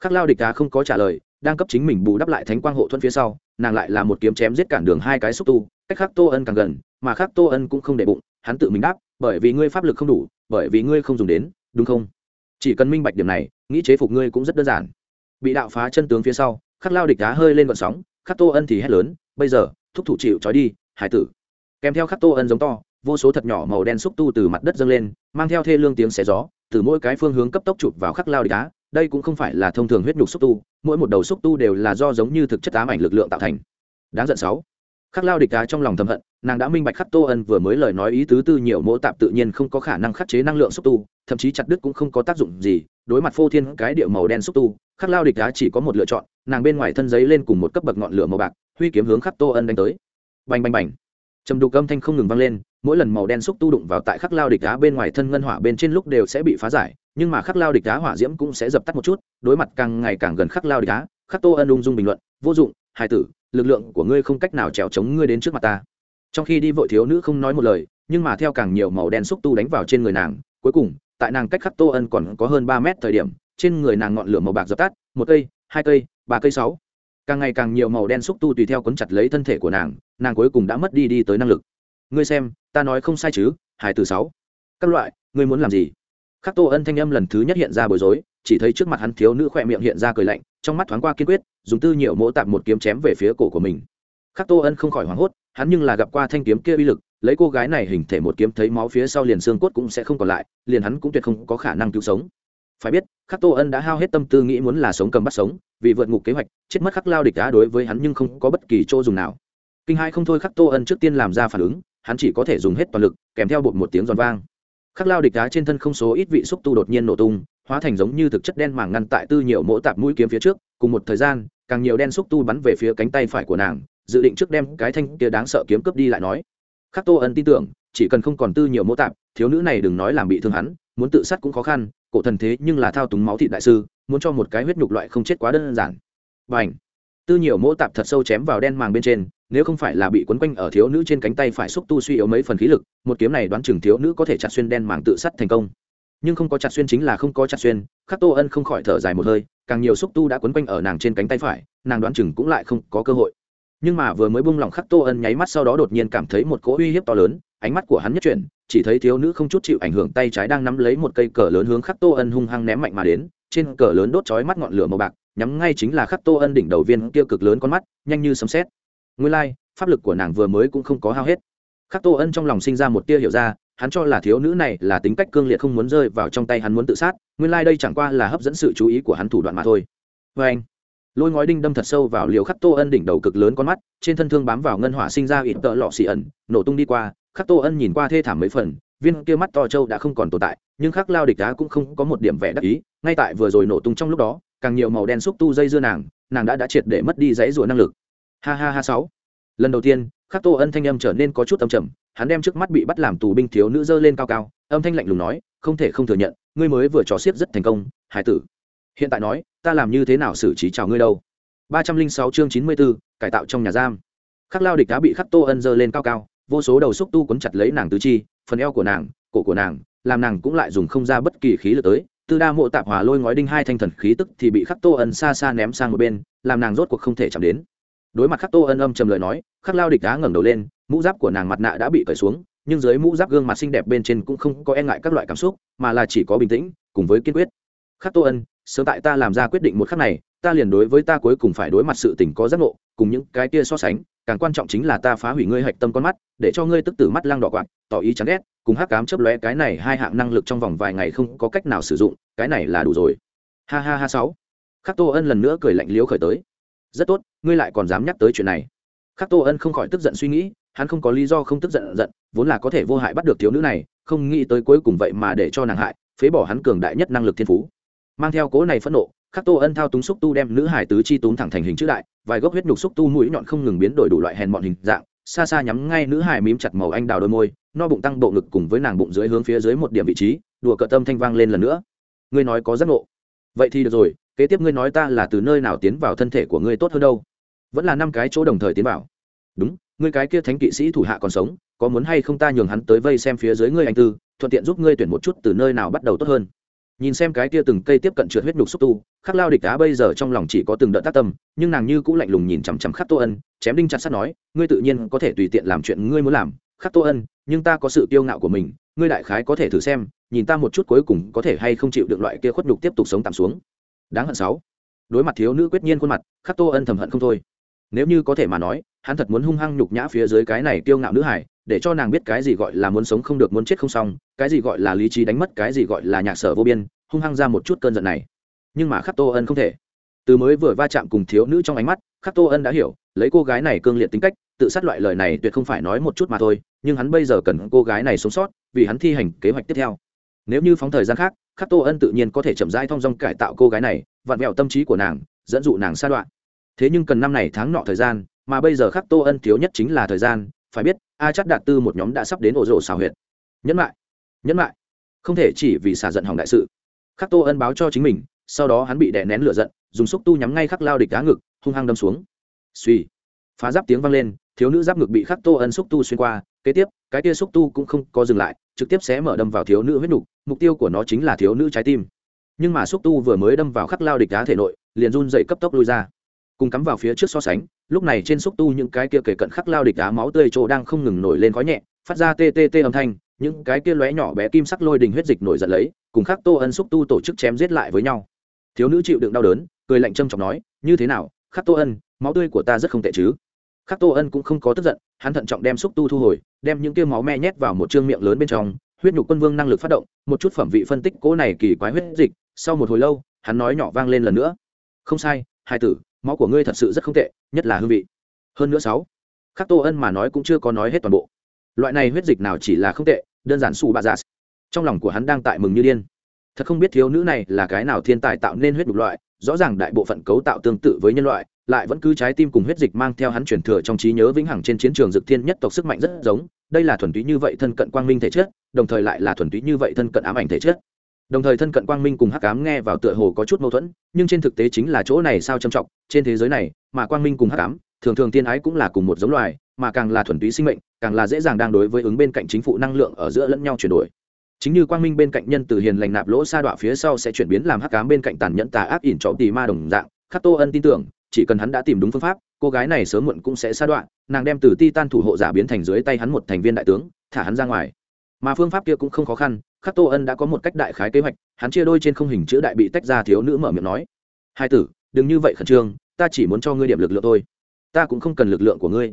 Khắc lao địch đá không có trả lời, đang cấp chính mình bù đắp lại thánh quang hộ thuẫn phía sau, nàng lại là một kiếm chém giết cản đường hai cái xúc tu, cách khắc tô ân càng gần, mà khắc tô ân cũng không để bụng, hắn tự mình đáp, bởi vì ngươi pháp lực không đủ bởi vì ngươi không dùng đến, đúng không? Chỉ cần minh bạch điểm này, nghĩ chế phục ngươi cũng rất đơn giản. Bị đạo phá chân tướng phía sau, khắc lao địch đá hơi lên vận sóng, khắc tô ân thì hét lớn, bây giờ, thúc thủ chịu trói đi, hải tử. Kèm theo khắc tô ân giống to, vô số thật nhỏ màu đen xúc tu từ mặt đất dâng lên, mang theo thê lương tiếng xé gió, từ mỗi cái phương hướng cấp tốc chụp vào khắc lao địch đá. Đây cũng không phải là thông thường huyết nhục xúc tu, mỗi một đầu xúc tu đều là do giống như thực chất ám ảnh lực lượng tạo thành. Đáng giận sáu. Khắc lao địch đá trong lòng thầm hận nàng đã minh bạch khắc tô ân vừa mới lời nói ý tứ tư nhiều mỗ tạp tự nhiên không có khả năng khắc chế năng lượng xúc tu, thậm chí chặt đứt cũng không có tác dụng gì, đối mặt phô thiên cái điệu màu đen xúc tu, khắc lao địch đá chỉ có một lựa chọn, nàng bên ngoài thân giấy lên cùng một cấp bậc ngọn lửa màu bạc, huy kiếm hướng khắc tô ân đánh tới. Bành bành bành. Trầm đục âm thanh không ngừng vang lên, mỗi lần màu đen xúc tu đụng vào tại khắc lao địch đá bên ngoài thân ngân hỏa bên trên lúc đều sẽ bị phá giải, nhưng mà khắc lao địch đá hỏa diễm cũng sẽ dập tắt một chút, đối mặt càng ngày càng gần khắc lao địch đá, khắc tô ân ung dung bình luận, vô dụng hai tử, lực lượng của ngươi không cách nào trèo chống ngươi đến trước mặt ta trong khi đi vội thiếu nữ không nói một lời, nhưng mà theo càng nhiều màu đen xúc tu đánh vào trên người nàng, cuối cùng, tại nàng cách khắc tô ân còn có hơn ba mét thời điểm, trên người nàng ngọn lửa màu bạc dập tắt, một cây, hai cây, ba cây sáu. Càng ngày càng nhiều màu đen xúc tu tùy theo cuốn chặt lấy thân thể của nàng nàng cuối cùng đã mất đi đi tới năng lực. Ngươi xem, ta nói không sai chứ hải từ sáu. Các loại, ngươi muốn làm gì? Khắc tô ân thanh âm lần thứ nhất hiện ra bối rối, chỉ thấy trước mặt hắn thiếu nữ khỏe miệng hiện ra cười lạnh, trong mắt thoáng qua kiên quyết, dùng tư nhiều mỗ tạp một kiếm chém về phía cổ của mình khắc tô ân không khỏi hoảng hốt, hắn nhưng là gặp qua thanh kiếm kia uy lực, lấy cô gái này hình thể một kiếm thấy máu phía sau liền xương cốt cũng sẽ không còn lại, liền hắn cũng tuyệt không có khả năng cứu sống. Phải biết, khắc tô ân đã hao hết tâm tư nghĩ muốn là sống cầm bắt sống, vì vượt ngục kế hoạch, chết mất khắc lao địch đá đối với hắn nhưng không có bất kỳ chỗ dùng nào. Kinh hai không thôi khắc tô ân trước tiên làm ra phản ứng, hắn chỉ có thể dùng hết toàn lực, kèm theo bột một tiếng giòn vang. Khắc lao địch đá trên thân không số ít vị xúc tu đột nhiên nổ tung, hóa thành giống như thực chất đen màng ngăn tại tư nhiều mỗ tạp mũi kiếm phía trước, cùng một thời gian, càng nhiều đen xúc tu bắn về phía cánh tay phải của nàng dự định trước đem cái thanh kia đáng sợ kiếm cướp đi lại nói. Khắc tô ân tin tưởng, chỉ cần không còn tư nhiều mô tạp, thiếu nữ này đừng nói làm bị thương hắn, muốn tự sát cũng khó khăn, cổ thần thế nhưng là thao túng máu thịt đại sư, muốn cho một cái huyết nhục loại không chết quá đơn giản. Và ảnh tư nhiều mô tạp thật sâu chém vào đen màng bên trên, nếu không phải là bị quấn quanh ở thiếu nữ trên cánh tay phải xúc tu suy yếu mấy phần khí lực, một kiếm này đoán chừng thiếu nữ có thể chặt xuyên đen màng tự sát thành công. Nhưng không có chặt xuyên chính là không có chặt xuyên, khắc tô ân không khỏi thở dài một hơi, càng nhiều xúc tu đã quấn quanh ở nàng trên cánh tay phải, nàng đoán chừng cũng lại không có cơ hội nhưng mà vừa mới bung lỏng khắc tô ân nháy mắt sau đó đột nhiên cảm thấy một cỗ uy hiếp to lớn, ánh mắt của hắn nhất chuyển, chỉ thấy thiếu nữ không chút chịu ảnh hưởng tay trái đang nắm lấy một cây cờ lớn hướng khắc tô ân hung hăng ném mạnh mà đến, trên cờ lớn đốt chói mắt ngọn lửa màu bạc, nhắm ngay chính là khắc tô ân đỉnh đầu viên kia cực lớn con mắt, nhanh như sấm sét. Nguyên lai, pháp lực của nàng vừa mới cũng không có hao hết. Khắc tô ân trong lòng sinh ra một tia hiểu ra, hắn cho là thiếu nữ này là tính cách cương liệt không muốn rơi vào trong tay hắn muốn tự sát, nguyên lai đây chẳng qua là hấp dẫn sự chú ý của hắn thủ đoạn mà thôi. Vê anh lôi ngói đinh đâm thật sâu vào liều khắc tô ân đỉnh đầu cực lớn con mắt, trên thân thương bám vào ngân hỏa sinh ra ít tợ lọ xì ẩn, nổ tung đi qua, khắc tô ân nhìn qua thê thảm mấy phần, viên kia mắt to châu đã không còn tồn tại, nhưng khắc lao địch đá cũng không có một điểm vẻ đắc ý, ngay tại vừa rồi nổ tung trong lúc đó, càng nhiều màu đen xúc tu dây dưa nàng nàng đã đã triệt để mất đi dãy rủa năng lực. Ha ha ha sáu. Lần đầu tiên, khắc tô ân thanh âm trở nên có chút âm trầm, hắn đem trước mắt bị bắt làm tù binh thiếu nữ dơ lên cao cao, âm thanh lạnh lùng nói, không thể không thừa nhận, ngươi mới vừa trò xiết rất thành công, hải tử hiện tại nói ta làm như thế nào xử trí chào ngươi đâu? Ba trăm linh sáu chương chín mươi 94, cải tạo trong nhà giam. Khắc lao địch đã bị khắc tô ân dơ lên cao cao vô số đầu xúc tu quấn chặt lấy nàng tứ chi phần eo của nàng cổ của nàng làm nàng cũng lại dùng không ra bất kỳ khí lực tới. Tư đa mộ tạp hòa lôi ngói đinh hai thanh thần khí tức thì bị khắc tô ân xa xa ném sang một bên làm nàng rốt cuộc không thể chạm đến. Đối mặt khắc tô ân âm trầm lời nói khắc lao địch đá ngẩng đầu lên mũ giáp của nàng mặt nạ đã bị cởi xuống nhưng dưới mũ giáp gương mặt xinh đẹp bên trên cũng không có e ngại các loại cảm xúc mà là chỉ có bình tĩnh cùng với kiên quyết. Khắc tô ân sớm tại ta làm ra quyết định một khắc này, ta liền đối với ta cuối cùng phải đối mặt sự tình có giác ngộ, cùng những cái kia so sánh, càng quan trọng chính là ta phá hủy ngươi hạch tâm con mắt, để cho ngươi tức tử mắt lang đỏ quạt, tỏ ý chán ghét, cùng hắc cám chấp lóe cái này hai hạng năng lực trong vòng vài ngày không có cách nào sử dụng, cái này là đủ rồi. Ha ha ha sáu. Khắc tô ân lần nữa cười lạnh liếu khởi tới. Rất tốt, ngươi lại còn dám nhắc tới chuyện này. Khắc tô ân không khỏi tức giận suy nghĩ, hắn không có lý do không tức giận giận, vốn là có thể vô hại bắt được thiếu nữ này, không nghĩ tới cuối cùng vậy mà để cho nàng hại, phế bỏ hắn cường đại nhất năng lực thiên phú mang theo cố này phẫn nộ, khắc tô ân thao túng xúc tu đem nữ hải tứ chi túm thẳng thành hình chữ đại, vài gốc huyết nhục xúc tu mũi nhọn không ngừng biến đổi đủ loại hèn mọn hình dạng, xa xa nhắm ngay nữ hải mím chặt màu anh đào đôi môi, no bụng tăng bộ ngực cùng với nàng bụng dưới hướng phía dưới một điểm vị trí, đùa cợt tâm thanh vang lên lần nữa. Ngươi nói có giác ngộ. Vậy thì được rồi, kế tiếp ngươi nói ta là từ nơi nào tiến vào thân thể của ngươi tốt hơn đâu? Vẫn là năm cái chỗ đồng thời tiến vào. Đúng, ngươi cái kia thánh kỵ sĩ thủ hạ còn sống, có muốn hay không ta nhường hắn tới vây xem phía dưới ngươi anh tư, thuận tiện giúp ngươi tuyển một chút từ nơi nào bắt đầu tốt hơn nhìn xem cái kia từng cây tiếp cận trượt huyết nhục xúc tu, khắc lao địch đá bây giờ trong lòng chỉ có từng đợt tác tâm, nhưng nàng như cũng lạnh lùng nhìn chằm chằm khắc tô ân, chém đinh chặt sắt nói, ngươi tự nhiên có thể tùy tiện làm chuyện ngươi muốn làm, khắc tô ân, nhưng ta có sự kiêu ngạo của mình, ngươi đại khái có thể thử xem, nhìn ta một chút cuối cùng có thể hay không chịu được loại kia khuất nhục tiếp tục sống tạm xuống. Đáng hận sáu. Đối mặt thiếu nữ quyết nhiên khuôn mặt, khắc tô ân thầm hận không thôi. Nếu như có thể mà nói, hắn thật muốn hung hăng nhục nhã phía dưới cái này kiêu ngạo nữ hải để cho nàng biết cái gì gọi là muốn sống không được muốn chết không xong, cái gì gọi là lý trí đánh mất, cái gì gọi là nhạc sở vô biên, hung hăng ra một chút cơn giận này. Nhưng mà khắc tô ân không thể. Từ mới vừa va chạm cùng thiếu nữ trong ánh mắt, khắc tô ân đã hiểu, lấy cô gái này cương liệt tính cách, tự sát loại lời này tuyệt không phải nói một chút mà thôi, nhưng hắn bây giờ cần cô gái này sống sót, vì hắn thi hành kế hoạch tiếp theo. Nếu như phóng thời gian khác, khắc tô ân tự nhiên có thể chậm rãi thong dong cải tạo cô gái này, vặn vẹo tâm trí của nàng, dẫn dụ nàng sa đoạn. Thế nhưng cần năm này tháng nọ thời gian, mà bây giờ khắc tô ân thiếu nhất chính là thời gian, phải biết a chắc đạt tư một nhóm đã sắp đến ổ rổ xào huyệt. Nhẫn lại nhẫn lại không thể chỉ vì xả giận hỏng đại sự. Khắc tô ân báo cho chính mình, sau đó hắn bị đè nén lửa giận, dùng xúc tu nhắm ngay khắc lao địch đá ngực, hung hăng đâm xuống. Suy phá giáp tiếng vang lên, thiếu nữ giáp ngực bị khắc tô ân xúc tu xuyên qua, kế tiếp, cái tia xúc tu cũng không có dừng lại, trực tiếp xé mở đâm vào thiếu nữ huyết nục, mục tiêu của nó chính là thiếu nữ trái tim. Nhưng mà xúc tu vừa mới đâm vào khắc lao địch đá thể nội, liền run dậy cấp tốc lui ra. Cùng cắm vào phía trước so sánh lúc này trên xúc tu những cái kia kể cận khắc lao địch đá máu tươi chỗ đang không ngừng nổi lên khói nhẹ, phát ra tê tê tê âm thanh, những cái kia lóe nhỏ bé kim sắc lôi đình huyết dịch nổi giận lấy, cùng khắc tô ân xúc tu tổ chức chém giết lại với nhau. Thiếu nữ chịu đựng đau đớn, cười lạnh trâm trọng nói, như thế nào, khắc tô ân, máu tươi của ta rất không tệ chứ? Khắc tô ân cũng không có tức giận, hắn thận trọng đem xúc tu thu hồi, đem những kia máu me nhét vào một chương miệng lớn bên trong, huyết nhục quân vương năng lực phát động, một chút phẩm vị phân tích cỗ này kỳ quái huyết dịch, sau một hồi lâu, hắn nói nhỏ vang lên lần nữa, không sai, hai tử máu của ngươi thật sự rất không tệ, nhất là hương vị. Hơn nữa sáu, khắc tô ân mà nói cũng chưa có nói hết toàn bộ. Loại này huyết dịch nào chỉ là không tệ, đơn giản xù bà giả dạ. trong lòng của hắn đang tại mừng như điên. Thật không biết thiếu nữ này là cái nào thiên tài tạo nên huyết đục loại, rõ ràng đại bộ phận cấu tạo tương tự với nhân loại, lại vẫn cứ trái tim cùng huyết dịch mang theo hắn truyền thừa trong trí nhớ vĩnh hằng trên chiến trường dực thiên nhất tộc sức mạnh rất giống, đây là thuần túy như vậy thân cận quang minh thể chất, đồng thời lại là thuần túy như vậy thân cận ám ảnh thể chất đồng thời thân cận quang minh cùng hắc ám nghe vào tựa hồ có chút mâu thuẫn, nhưng trên thực tế chính là chỗ này sao trầm trọng, trên thế giới này, mà quang minh cùng hắc ám, thường thường tiên ái cũng là cùng một giống loài, mà càng là thuần túy sinh mệnh, càng là dễ dàng đang đối với ứng bên cạnh chính phủ năng lượng ở giữa lẫn nhau chuyển đổi. Chính như quang minh bên cạnh nhân từ hiền lành nạp lỗ sa đọa phía sau sẽ chuyển biến làm hắc ám bên cạnh tàn nhẫn tà ác ỉn trọng tì ma đồng dạng, khắc tô ân tin tưởng, chỉ cần hắn đã tìm đúng phương pháp, cô gái này sớm muộn cũng sẽ sa đọa, nàng đem từ ti tan thủ hộ giả biến thành dưới tay hắn một thành viên đại tướng, thả hắn ra ngoài mà phương pháp kia cũng không khó khăn, khắc tô ân đã có một cách đại khái kế hoạch, hắn chia đôi trên không hình chữ đại bị tách ra thiếu nữ mở miệng nói, hai tử, đừng như vậy khẩn trương, ta chỉ muốn cho ngươi điểm lực lượng thôi, ta cũng không cần lực lượng của ngươi.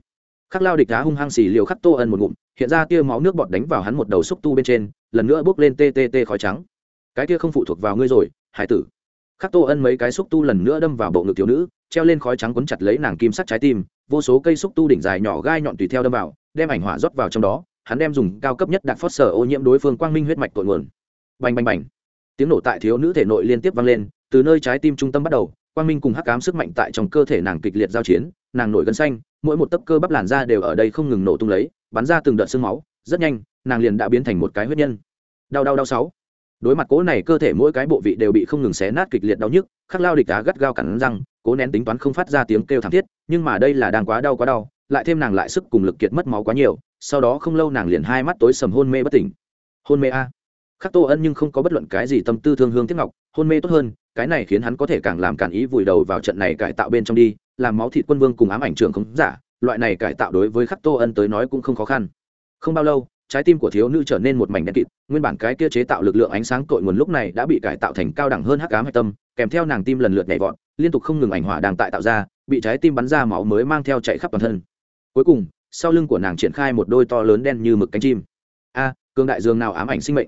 Khắc lao địch đá hung hăng xì liều khắc tô ân một ngụm, hiện ra tia máu nước bọt đánh vào hắn một đầu xúc tu bên trên, lần nữa bốc lên tê tê tê khói trắng. Cái kia không phụ thuộc vào ngươi rồi hải tử. Khắc tô ân mấy cái xúc tu lần nữa đâm vào bộ ngực thiếu nữ, treo lên khói trắng quấn chặt lấy nàng kim sắt trái tim, vô số cây xúc tu đỉnh dài nhỏ gai nhọn tùy theo đâm vào, đem ảnh hỏa rót vào trong đó hắn đem dùng cao cấp nhất đặc phót sở ô nhiễm đối phương quang minh huyết mạch cội nguồn. Bành bành bành. Tiếng nổ tại thiếu nữ thể nội liên tiếp vang lên, từ nơi trái tim trung tâm bắt đầu, quang minh cùng hắc ám sức mạnh tại trong cơ thể nàng kịch liệt giao chiến, nàng nổi gân xanh, mỗi một tấc cơ bắp làn da đều ở đây không ngừng nổ tung lấy, bắn ra từng đợt sương máu, rất nhanh, nàng liền đã biến thành một cái huyết nhân. Đau đau đau sáu. Đối mặt cố này cơ thể mỗi cái bộ vị đều bị không ngừng xé nát kịch liệt đau nhức, khắc lao địch đá gắt gao cắn răng, cố nén tính toán không phát ra tiếng kêu thảm thiết, nhưng mà đây là đang quá đau quá đau lại thêm nàng lại sức cùng lực kiệt mất máu quá nhiều, sau đó không lâu nàng liền hai mắt tối sầm hôn mê bất tỉnh. Hôn mê a. Khắc tô ân nhưng không có bất luận cái gì tâm tư thương hương tiếc ngọc, hôn mê tốt hơn, cái này khiến hắn có thể càng làm cản ý vùi đầu vào trận này cải tạo bên trong đi, làm máu thịt quân vương cùng ám ảnh trường không giả, loại này cải tạo đối với khắc tô ân tới nói cũng không khó khăn. Không bao lâu, trái tim của thiếu nữ trở nên một mảnh đen kịt, nguyên bản cái kia chế tạo lực lượng ánh sáng cội nguồn lúc này đã bị cải tạo thành cao đẳng hơn hắc ám hạch tâm, kèm theo nàng tim lần lượt nhảy vọt, liên tục không ngừng ảnh hỏa đang tại tạo ra, bị trái tim bắn ra máu mới mang theo chạy khắp toàn thân cuối cùng, sau lưng của nàng triển khai một đôi to lớn đen như mực cánh chim. A cương đại dương nào ám ảnh sinh mệnh.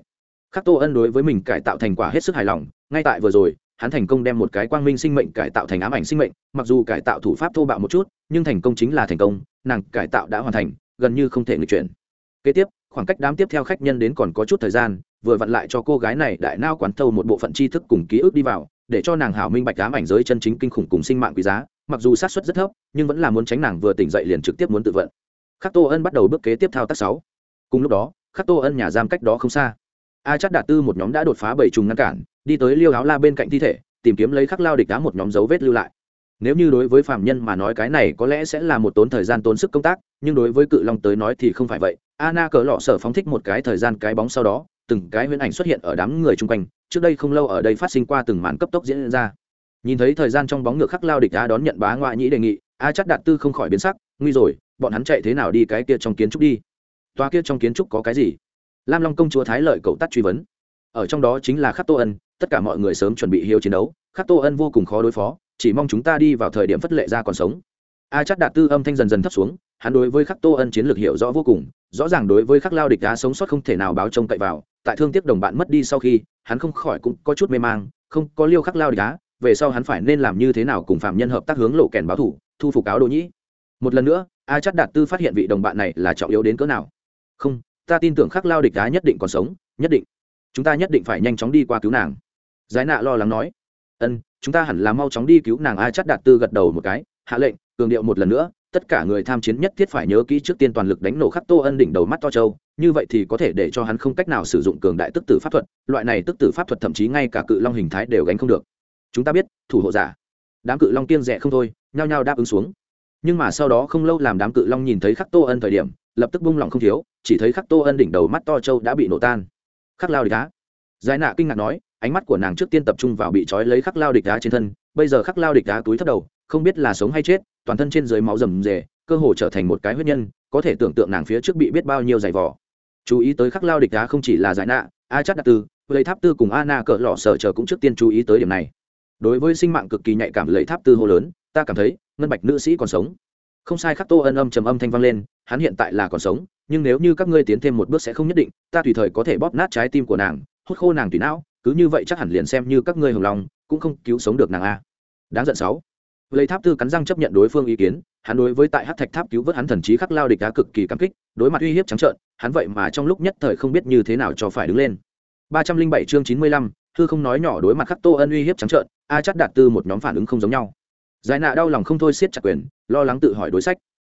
Khắc tô ân đối với mình cải tạo thành quả hết sức hài lòng, ngay tại vừa rồi, hắn thành công đem một cái quang minh sinh mệnh cải tạo thành ám ảnh sinh mệnh, mặc dù cải tạo thủ pháp thô bạo một chút, nhưng thành công chính là thành công, nàng cải tạo đã hoàn thành, gần như không thể nghịch chuyển. Kế tiếp, khoảng cách đám tiếp theo khách nhân đến còn có chút thời gian, vừa vặn lại cho cô gái này đại nao quán thâu một bộ phận tri thức cùng ký ức đi vào, để cho nàng hảo minh bạch ám ảnh giới chân chính kinh khủng cùng sinh mạng quý giá mặc dù sát xuất rất thấp, nhưng vẫn là muốn tránh nàng vừa tỉnh dậy liền trực tiếp muốn tự vận. Khắc tô ân bắt đầu bước kế tiếp thao tác sáu. Cùng lúc đó, khắc tô ân nhà giam cách đó không xa. A chắc đạt tư một nhóm đã đột phá bảy trùng ngăn cản, đi tới liêu áo la bên cạnh thi thể, tìm kiếm lấy khắc lao địch đá một nhóm dấu vết lưu lại. Nếu như đối với phạm nhân mà nói cái này có lẽ sẽ là một tốn thời gian tốn sức công tác, nhưng đối với cự long tới nói thì không phải vậy. Anna cờ lọ sở phóng thích một cái thời gian cái bóng sau đó, từng cái huyễn ảnh xuất hiện ở đám người chung quanh, trước đây không lâu ở đây phát sinh qua từng màn cấp tốc diễn ra nhìn thấy thời gian trong bóng ngược khắc lao địch đã đón nhận bá ngoại nhĩ đề nghị, a chắc đạt tư không khỏi biến sắc, nguy rồi, bọn hắn chạy thế nào đi cái kia trong kiến trúc đi? Toa kia trong kiến trúc có cái gì? Lam long công chúa thái lợi cậu tắt truy vấn. Ở trong đó chính là khắc tô ân, tất cả mọi người sớm chuẩn bị hiếu chiến đấu, khắc tô ân vô cùng khó đối phó, chỉ mong chúng ta đi vào thời điểm phất lệ ra còn sống. A chắc đạt tư âm thanh dần dần thấp xuống, hắn đối với khắc tô ân chiến lược hiểu rõ vô cùng, rõ ràng đối với khắc lao địch đá sống sót không thể nào báo trông cậy vào, tại thương tiếc đồng bạn mất đi sau khi, hắn không khỏi cũng có chút mê mang, không có liêu khắc lao địch đá về sau hắn phải nên làm như thế nào cùng phạm nhân hợp tác hướng lộ kèn báo thủ, thu phục áo đồ nhĩ. Một lần nữa, a chắc đạt tư phát hiện vị đồng bạn này là trọng yếu đến cỡ nào. Không, ta tin tưởng khắc lao địch đá nhất định còn sống, nhất định. Chúng ta nhất định phải nhanh chóng đi qua cứu nàng. Giải nạ lo lắng nói. Ân, chúng ta hẳn là mau chóng đi cứu nàng, a chắc đạt tư gật đầu một cái. Hạ lệnh, cường điệu một lần nữa, tất cả người tham chiến nhất thiết phải nhớ kỹ trước tiên toàn lực đánh nổ khắc tô ân đỉnh đầu mắt to châu. Như vậy thì có thể để cho hắn không cách nào sử dụng cường đại tức tử pháp thuật. Loại này tức tử pháp thuật thậm chí ngay cả cự long hình thái đều gánh không được chúng ta biết, thủ hộ giả. Đám cự long kiêng rẻ không thôi, nhao nhao đáp ứng xuống. Nhưng mà sau đó không lâu làm đám cự long nhìn thấy khắc tô ân thời điểm, lập tức bung lòng không thiếu, chỉ thấy khắc tô ân đỉnh đầu mắt to châu đã bị nổ tan. Khắc lao địch đá giải nạ kinh ngạc nói, ánh mắt của nàng trước tiên tập trung vào bị trói lấy khắc lao địch đá trên thân, bây giờ khắc lao địch đá túi thấp đầu, không biết là sống hay chết, toàn thân trên dưới máu rầm rề, cơ hồ trở thành một cái huyết nhân, có thể tưởng tượng nàng phía trước bị biết bao nhiêu giày vỏ chú ý tới khắc lao địch đá không chỉ là giải nạ, a chắc đạt tư lấy tháp tư cùng a na cỡ lọ sở chờ cũng trước tiên chú ý tới điểm này đối với sinh mạng cực kỳ nhạy cảm lấy tháp tư hô lớn, ta cảm thấy, ngân bạch nữ sĩ còn sống. Không sai, khắc tô ân âm trầm âm thanh vang lên, hắn hiện tại là còn sống, nhưng nếu như các ngươi tiến thêm một bước sẽ không nhất định, ta tùy thời có thể bóp nát trái tim của nàng, hút khô nàng tùy não, cứ như vậy chắc hẳn liền xem như các ngươi hồng lòng, cũng không cứu sống được nàng a. Đáng giận sáu. Lấy tháp tư cắn răng chấp nhận đối phương ý kiến, hắn đối với tại hát thạch tháp cứu vớt hắn thần trí khắc lao địch đá cực kỳ cảm kích, đối mặt uy hiếp trắng trợn, hắn vậy mà trong lúc nhất thời không biết như thế nào cho phải đứng lên. Ba trăm linh bảy chương chín mươi lăm thư không nói nhỏ đối mặt khắc tô ân uy hiếp trắng trợn a chắc đạt tư một nhóm phản ứng không giống nhau. Giải nạ đau lòng không thôi siết chặt quyền, lo lắng tự hỏi đối sách.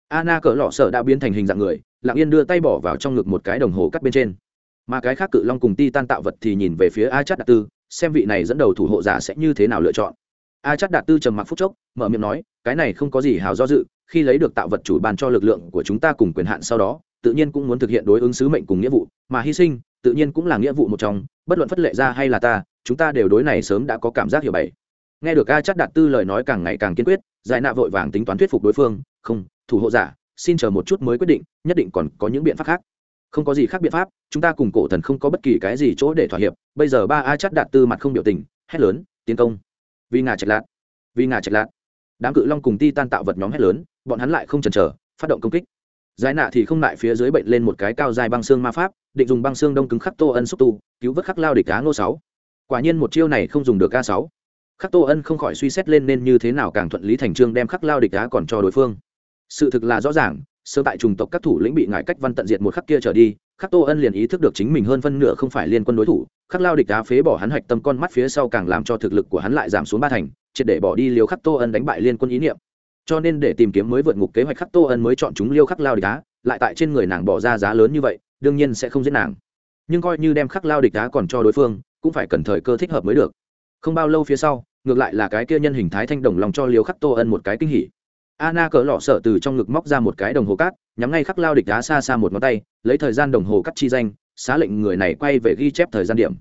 Anna cỡ lọ sợ đã biến thành hình dạng người, lặng yên đưa tay bỏ vào trong ngực một cái đồng hồ cắt bên trên. Mà cái khác cự long cùng ti tan tạo vật thì nhìn về phía a chắc đạt tư, xem vị này dẫn đầu thủ hộ giả sẽ như thế nào lựa chọn. A chắc đạt tư trầm mặc phút chốc, mở miệng nói, cái này không có gì hào do dự, khi lấy được tạo vật chủ bàn cho lực lượng của chúng ta cùng quyền hạn sau đó, tự nhiên cũng muốn thực hiện đối ứng sứ mệnh cùng nghĩa vụ, mà hy sinh, tự nhiên cũng là nghĩa vụ một trong, bất luận phất lệ ra hay là ta, chúng ta đều đối này sớm đã có cảm giác hiểu bảy nghe được a chắc đạt tư lời nói càng ngày càng kiên quyết, giải nạ vội vàng tính toán thuyết phục đối phương, không, thủ hộ giả, xin chờ một chút mới quyết định, nhất định còn có những biện pháp khác. Không có gì khác biện pháp, chúng ta cùng cổ thần không có bất kỳ cái gì chỗ để thỏa hiệp, bây giờ ba a chắc đạt tư mặt không biểu tình, hét lớn, tiến công. Vì ngà trạch lạc vì ngà trạch lạc đám cự long cùng ti tan tạo vật nhóm hét lớn, bọn hắn lại không chần chờ, phát động công kích. Giải nạ thì không lại phía dưới bệnh lên một cái cao dài băng xương ma pháp, định dùng băng xương đông cứng khắc tô ân xúc tu, cứu vớt khắc lao địch cá ngô sáu. Quả nhiên một chiêu này không dùng được a sáu khắc tô ân không khỏi suy xét lên nên như thế nào càng thuận lý thành trương đem khắc lao địch đá còn cho đối phương. Sự thực là rõ ràng sơ tại trùng tộc các thủ lĩnh bị ngại cách văn tận diệt một khắc kia trở đi, khắc tô ân liền ý thức được chính mình hơn phân nửa không phải liên quân đối thủ, khắc lao địch đá phế bỏ hắn hạch tâm con mắt phía sau càng làm cho thực lực của hắn lại giảm xuống ba thành, triệt để bỏ đi liều khắc tô ân đánh bại liên quân ý niệm. Cho nên để tìm kiếm mới vượt ngục kế hoạch khắc tô ân mới chọn chúng liêu khắc lao địch đá lại tại trên người nàng bỏ ra giá lớn như vậy, đương nhiên sẽ không giết nàng. Nhưng coi như đem khắc lao địch đá còn cho đối phương, cũng phải cần thời cơ thích hợp mới được không bao lâu phía sau ngược lại là cái kia nhân hình thái thanh đồng lòng cho liều khắc tô ân một cái kinh hỉ Anna cỡ lọ sợ từ trong ngực móc ra một cái đồng hồ cát, nhắm ngay khắc lao địch đá xa xa một ngón tay, lấy thời gian đồng hồ cắt chi danh, xá lệnh người này quay về ghi chép thời gian điểm.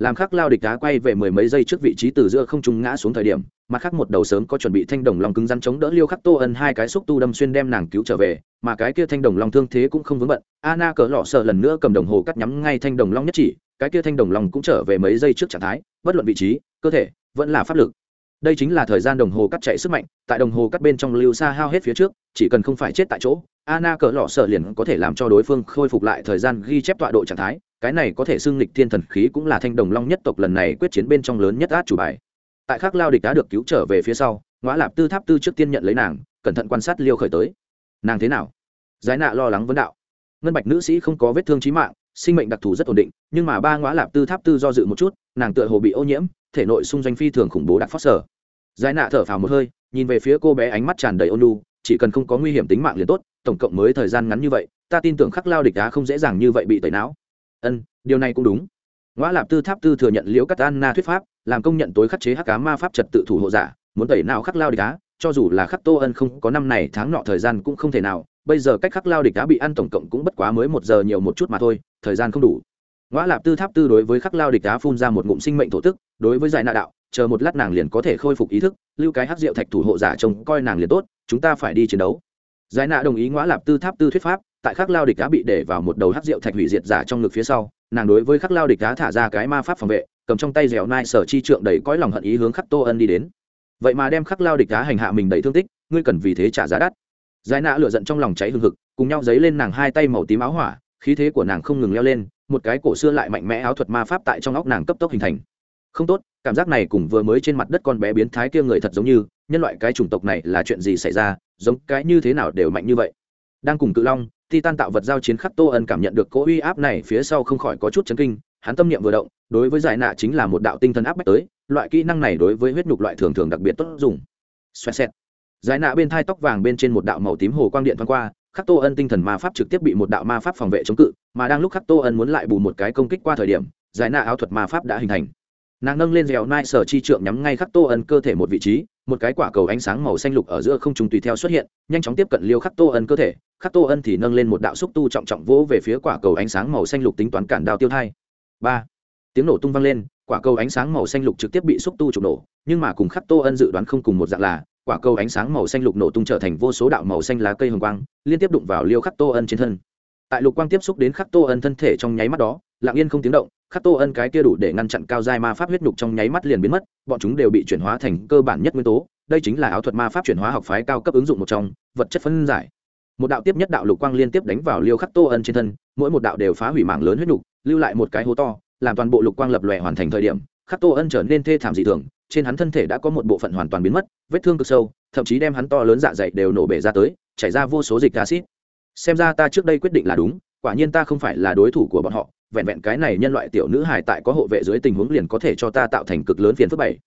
Làm khắc lao địch đá quay về mười mấy giây trước vị trí từ giữa không trung ngã xuống thời điểm, mà khắc một đầu sớm có chuẩn bị thanh đồng long cứng rắn chống đỡ liêu khắc tô ân hai cái xúc tu đâm xuyên đem nàng cứu trở về, mà cái kia thanh đồng long thương thế cũng không vướng bận. Anna cỡ lọ sợ lần nữa cầm đồng hồ cắt nhắm ngay thanh đồng long nhất chỉ, cái kia thanh đồng long cũng trở về mấy giây trước trạng thái, bất luận vị trí, cơ thể, vẫn là pháp lực đây chính là thời gian đồng hồ cắt chạy sức mạnh tại đồng hồ cắt bên trong lưu xa hao hết phía trước chỉ cần không phải chết tại chỗ Anna cỡ lọ sợ liền có thể làm cho đối phương khôi phục lại thời gian ghi chép tọa độ trạng thái cái này có thể xưng lịch thiên thần khí cũng là thanh đồng long nhất tộc lần này quyết chiến bên trong lớn nhất át chủ bài. Tại khắc lao địch đã được cứu trở về phía sau ngõ lạp tư tháp tư trước tiên nhận lấy nàng, cẩn thận quan sát liêu khởi tới. Nàng thế nào? Giải nạ lo lắng vấn đạo. Ngân bạch nữ sĩ không có vết thương trí mạng, sinh mệnh đặc thù rất ổn định, nhưng mà ba ngõ lạp tư tháp tư do dự một chút, nàng tựa hồ bị ô nhiễm, thể nội xung doanh phi thường khủng bố đặc phát sở. Giải nạ thở phào một hơi, nhìn về phía cô bé ánh mắt tràn đầy ôn lu chỉ cần không có nguy hiểm tính mạng liền tốt, tổng cộng mới thời gian ngắn như vậy, ta tin tưởng khắc lao địch đá không dễ dàng như vậy bị tẩy não ân điều này cũng đúng. Ngoã lạp tư tháp tư thừa nhận liễu cắt anna thuyết pháp làm công nhận tối khắc chế hắc cá ma pháp trật tự thủ hộ giả muốn tẩy não khắc lao địch á, cho dù là khắc tô ân không có năm này tháng nọ thời gian cũng không thể nào bây giờ cách khắc lao địch á bị ăn tổng cộng cũng bất quá mới một giờ nhiều một chút mà thôi thời gian không đủ. Ngoã lạp tư tháp tư đối với khắc lao địch á phun ra một ngụm sinh mệnh thổ tức đối với giải nạ đạo chờ một lát nàng liền có thể khôi phục ý thức lưu cái hắc rượu thạch thủ hộ giả trông coi nàng liền tốt chúng ta phải đi chiến đấu. Giải nạ đồng ý ngoã lạp tư tháp tư thuyết pháp tại khắc lao địch đá bị để vào một đầu hát rượu thạch hủy diệt giả trong ngực phía sau, nàng đối với khắc lao địch đá thả ra cái ma pháp phòng vệ, cầm trong tay dẻo nai sở chi trượng đầy cõi lòng hận ý hướng khắc tô ân đi đến. Vậy mà đem khắc lao địch đá hành hạ mình đầy thương tích, ngươi cần vì thế trả giá đắt. Giải nạ lựa giận trong lòng cháy hừng hực, cùng nhau dấy lên nàng hai tay màu tím áo hỏa, khí thế của nàng không ngừng leo lên, một cái cổ xưa lại mạnh mẽ áo thuật ma pháp tại trong óc nàng cấp tốc hình thành. Không tốt, cảm giác này cùng vừa mới trên mặt đất con bé biến thái kia người thật giống như, nhân loại cái chủng tộc này là chuyện gì xảy ra, giống cái như thế nào đều mạnh như vậy. Đang cùng cự long titan tạo vật giao chiến khắc tô ân cảm nhận được cỗ uy áp này phía sau không khỏi có chút chấn kinh, hắn tâm niệm vừa động, đối với giải nạ chính là một đạo tinh thần áp bách tới, loại kỹ năng này đối với huyết nhục loại thường thường đặc biệt tốt dùng. Xoẹt xẹt. Giải nạ bên thai tóc vàng bên trên một đạo màu tím hồ quang điện thoáng qua, khắc tô ân tinh thần ma pháp trực tiếp bị một đạo ma pháp phòng vệ chống cự, mà đang lúc khắc tô ân muốn lại bù một cái công kích qua thời điểm, giải nạ áo thuật ma pháp đã hình thành nàng nâng lên dẻo nai sở chi trượng nhắm ngay khắc tô ân cơ thể một vị trí, một cái quả cầu ánh sáng màu xanh lục ở giữa không trùng tùy theo xuất hiện, nhanh chóng tiếp cận liêu khắc tô ân cơ thể, khắc tô ân thì nâng lên một đạo xúc tu trọng trọng vỗ về phía quả cầu ánh sáng màu xanh lục tính toán cản đao tiêu thai. Ba, tiếng nổ tung vang lên, quả cầu ánh sáng màu xanh lục trực tiếp bị xúc tu trục nổ, nhưng mà cùng khắc tô ân dự đoán không cùng một dạng là, quả cầu ánh sáng màu xanh lục nổ tung trở thành vô số đạo màu xanh lá cây hồng quang, liên tiếp đụng vào liêu khắc tô ân trên thân. Tại lục quang tiếp xúc đến khắc tô ân thân thể trong nháy mắt đó lặng yên không tiếng động, khắc tô ân cái kia đủ để ngăn chặn cao giai ma pháp huyết nhục trong nháy mắt liền biến mất, bọn chúng đều bị chuyển hóa thành cơ bản nhất nguyên tố, đây chính là áo thuật ma pháp chuyển hóa học phái cao cấp ứng dụng một trong, vật chất phân giải. Một đạo tiếp nhất đạo lục quang liên tiếp đánh vào liêu khắc tô ân trên thân, mỗi một đạo đều phá hủy mảng lớn huyết nhục, lưu lại một cái hố to, làm toàn bộ lục quang lập lòe hoàn thành thời điểm, khắc tô ân trở nên thê thảm dị thường, trên hắn thân thể đã có một bộ phận hoàn toàn biến mất, vết thương cực sâu, thậm chí đem hắn to lớn dạ dày đều nổ bể ra tới, chảy ra vô số dịch acid xem ra ta trước đây quyết định là đúng, quả nhiên ta không phải là đối thủ của bọn họ vẹn vẹn cái này nhân loại tiểu nữ hài tại có hộ vệ dưới tình huống liền có thể cho ta tạo thành cực lớn phiền phức bảy.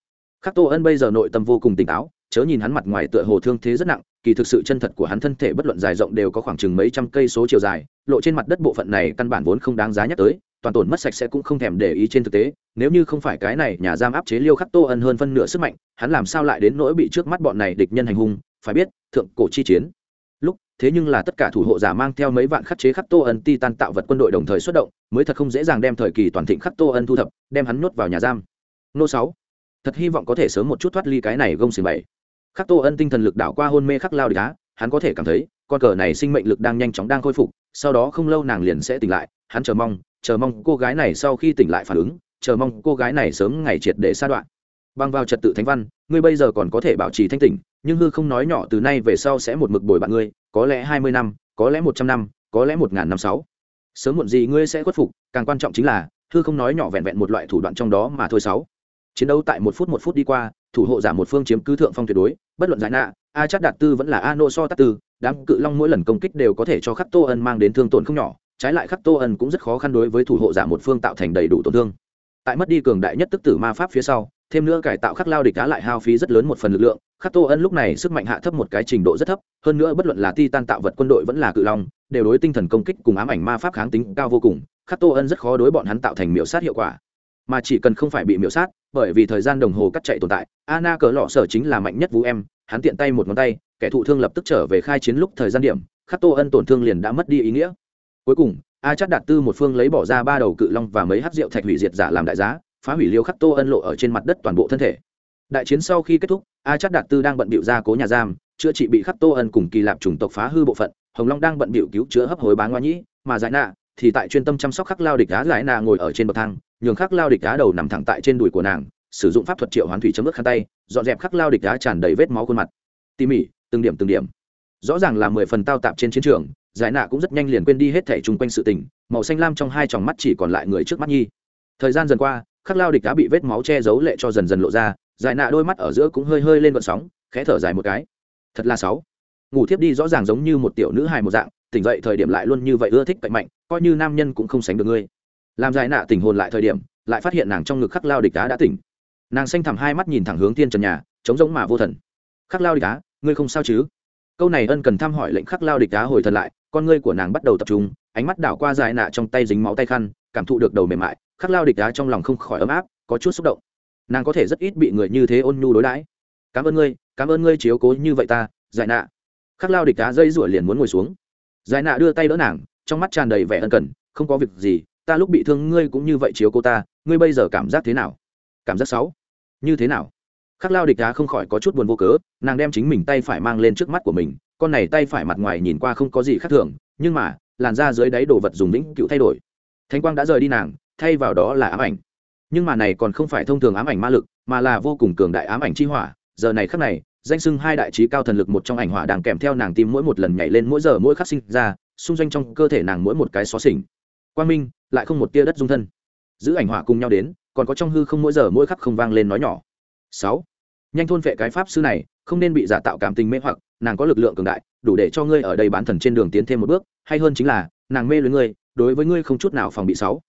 Khắc tô ân bây giờ nội tâm vô cùng tỉnh táo, chớ nhìn hắn mặt ngoài tựa hồ thương thế rất nặng, kỳ thực sự chân thật của hắn thân thể bất luận dài rộng đều có khoảng chừng mấy trăm cây số chiều dài, lộ trên mặt đất bộ phận này căn bản vốn không đáng giá nhắc tới, toàn tổn mất sạch sẽ cũng không thèm để ý trên thực tế, nếu như không phải cái này nhà giam áp chế liêu khắc tô ân hơn phân nửa sức mạnh, hắn làm sao lại đến nỗi bị trước mắt bọn này địch nhân hành hung, phải biết, thượng cổ chi chiến thế nhưng là tất cả thủ hộ giả mang theo mấy vạn khắc chế khắc tô ân ti tan tạo vật quân đội đồng thời xuất động, mới thật không dễ dàng đem thời kỳ toàn thịnh khắc tô ân thu thập, đem hắn nhốt vào nhà giam. Nô sáu, thật hy vọng có thể sớm một chút thoát ly cái này gông xỉn bảy. Khắc tô ân tinh thần lực đảo qua hôn mê khắc lao địch á, hắn có thể cảm thấy, con cờ này sinh mệnh lực đang nhanh chóng đang khôi phục, sau đó không lâu nàng liền sẽ tỉnh lại, hắn chờ mong chờ mong cô gái này sau khi tỉnh lại phản ứng, chờ mong cô gái này sớm ngày triệt để sa đoạn. Băng vào trật tự thánh văn, ngươi bây giờ còn có thể bảo trì thanh tỉnh nhưng hư không nói nhỏ từ nay về sau sẽ một mực bồi bạn ngươi, có lẽ hai mươi năm, có lẽ một trăm năm, có lẽ một ngàn năm sáu. Sớm muộn gì ngươi sẽ khuất phục, càng quan trọng chính là, hư không nói nhỏ vẹn vẹn một loại thủ đoạn trong đó mà thôi sáu. Chiến đấu tại một phút một phút đi qua, thủ hộ giả một phương chiếm cứ thượng phong tuyệt đối, bất luận giải nạ, a chắc đạt tư vẫn là a nô so tát tư, đám cự long mỗi lần công kích đều có thể cho khắc tô ân mang đến thương tổn không nhỏ, trái lại khắc tô ân cũng rất khó khăn đối với thủ hộ giả một phương tạo thành đầy đủ tổn thương. Tại mất đi cường đại nhất tức tử ma pháp phía sau, thêm nữa cải tạo khắc lao địch cá lại hao phí rất lớn một phần lực lượng khắc tô ân lúc này sức mạnh hạ thấp một cái trình độ rất thấp, hơn nữa bất luận là ti tan tạo vật quân đội vẫn là cự long, đều đối tinh thần công kích cùng ám ảnh ma pháp kháng tính cao vô cùng, khắc tô ân rất khó đối bọn hắn tạo thành miểu sát hiệu quả. Mà chỉ cần không phải bị miểu sát, bởi vì thời gian đồng hồ cắt chạy tồn tại ana cờ lọ sở chính là mạnh nhất vũ em, hắn tiện tay một ngón tay, kẻ thụ thương lập tức trở về khai chiến lúc thời gian điểm, khắc tô ân tổn thương liền đã mất đi ý nghĩa. Cuối cùng, a chắc đạt tư một phương lấy bỏ ra ba đầu cự long và mấy hát rượu thạch hủy diệt giả làm đại giá, phá hủy liêu khắc tô ân lộ ở trên mặt đất toàn bộ thân thể đại chiến sau khi kết thúc, a chắc đạt tư đang bận bịu ra cố nhà giam, chữa trị bị khắc tô ân cùng kỳ lạp chủng tộc phá hư bộ phận, hồng long đang bận bịu cứu chữa hấp hối bá ngoa nhĩ, mà giải nạ thì tại chuyên tâm chăm sóc khắc lao địch á giải nạ ngồi ở trên bậc thang, nhường khắc lao địch á đầu nằm thẳng tại trên đùi của nàng, sử dụng pháp thuật triệu hoán thủy chấm ướt khăn tay, dọn dẹp khắc lao địch á tràn đầy vết máu khuôn mặt. Tỉ mỉ, từng điểm từng điểm. Rõ ràng là mười phần tao tạp trên chiến trường, giải nạ cũng rất nhanh liền quên đi hết thẻ chung quanh sự tình, màu xanh lam trong hai tròng mắt chỉ còn lại người trước mắt nhi. Thời gian dần qua, khắc lao địch đã bị vết máu che giấu lệ cho dần dần lộ ra giải nạ đôi mắt ở giữa cũng hơi hơi lên vận sóng, khẽ thở dài một cái. Thật là sáu. Ngủ thiếp đi rõ ràng giống như một tiểu nữ hài một dạng, tỉnh dậy thời điểm lại luôn như vậy ưa thích cạnh mạnh, coi như nam nhân cũng không sánh được ngươi. Làm giải nạ tỉnh hồn lại thời điểm, lại phát hiện nàng trong ngực khắc lao địch đá đã tỉnh. Nàng xanh thẳm hai mắt nhìn thẳng hướng tiên trần nhà chống giống mà vô thần. Khắc lao địch đá, ngươi không sao chứ? Câu này ân cần thăm hỏi lệnh khắc lao địch đá hồi thần lại, con ngươi của nàng bắt đầu tập trung, ánh mắt đảo qua dài nạ trong tay dính máu tay khăn, cảm thụ được đầu mềm mại, khắc lao địch đá trong lòng không khỏi ấm áp, có chút xúc động nàng có thể rất ít bị người như thế ôn nhu đối đãi. Cảm ơn ngươi, cảm ơn ngươi chiếu cố như vậy ta, giải nạ. Khắc lao địch đá dây rủa liền muốn ngồi xuống. Giải nạ đưa tay đỡ nàng, trong mắt tràn đầy vẻ ân cần, không có việc gì, ta lúc bị thương ngươi cũng như vậy chiếu cô ta, ngươi bây giờ cảm giác thế nào? Cảm giác sáu như thế nào? Khắc lao địch đá không khỏi có chút buồn vô cớ, nàng đem chính mình tay phải mang lên trước mắt của mình, con này tay phải mặt ngoài nhìn qua không có gì khác thường, nhưng mà, làn da dưới đáy đồ vật dùng lĩnh cựu thay đổi. Thánh quang đã rời đi nàng, thay vào đó là ám ảnh nhưng mà này còn không phải thông thường ám ảnh ma lực, mà là vô cùng cường đại ám ảnh chi hỏa. Giờ này khắc này, danh sưng hai đại trí cao thần lực một trong ảnh hỏa đang kèm theo nàng tim mỗi một lần nhảy lên mỗi giờ mỗi khắc sinh ra, xung doanh trong cơ thể nàng mỗi một cái xó xỉnh. Quang minh, lại không một tia đất dung thân. Giữ ảnh hỏa cùng nhau đến, còn có trong hư không mỗi giờ mỗi khắc không vang lên nói nhỏ. Sáu. Nhanh thôn vệ cái pháp sư này, không nên bị giả tạo cảm tình mê hoặc, nàng có lực lượng cường đại, đủ để cho ngươi ở đây bán thần trên đường tiến thêm một bước, hay hơn chính là, nàng mê lưới ngươi, đối với ngươi không chút nào phòng bị sáu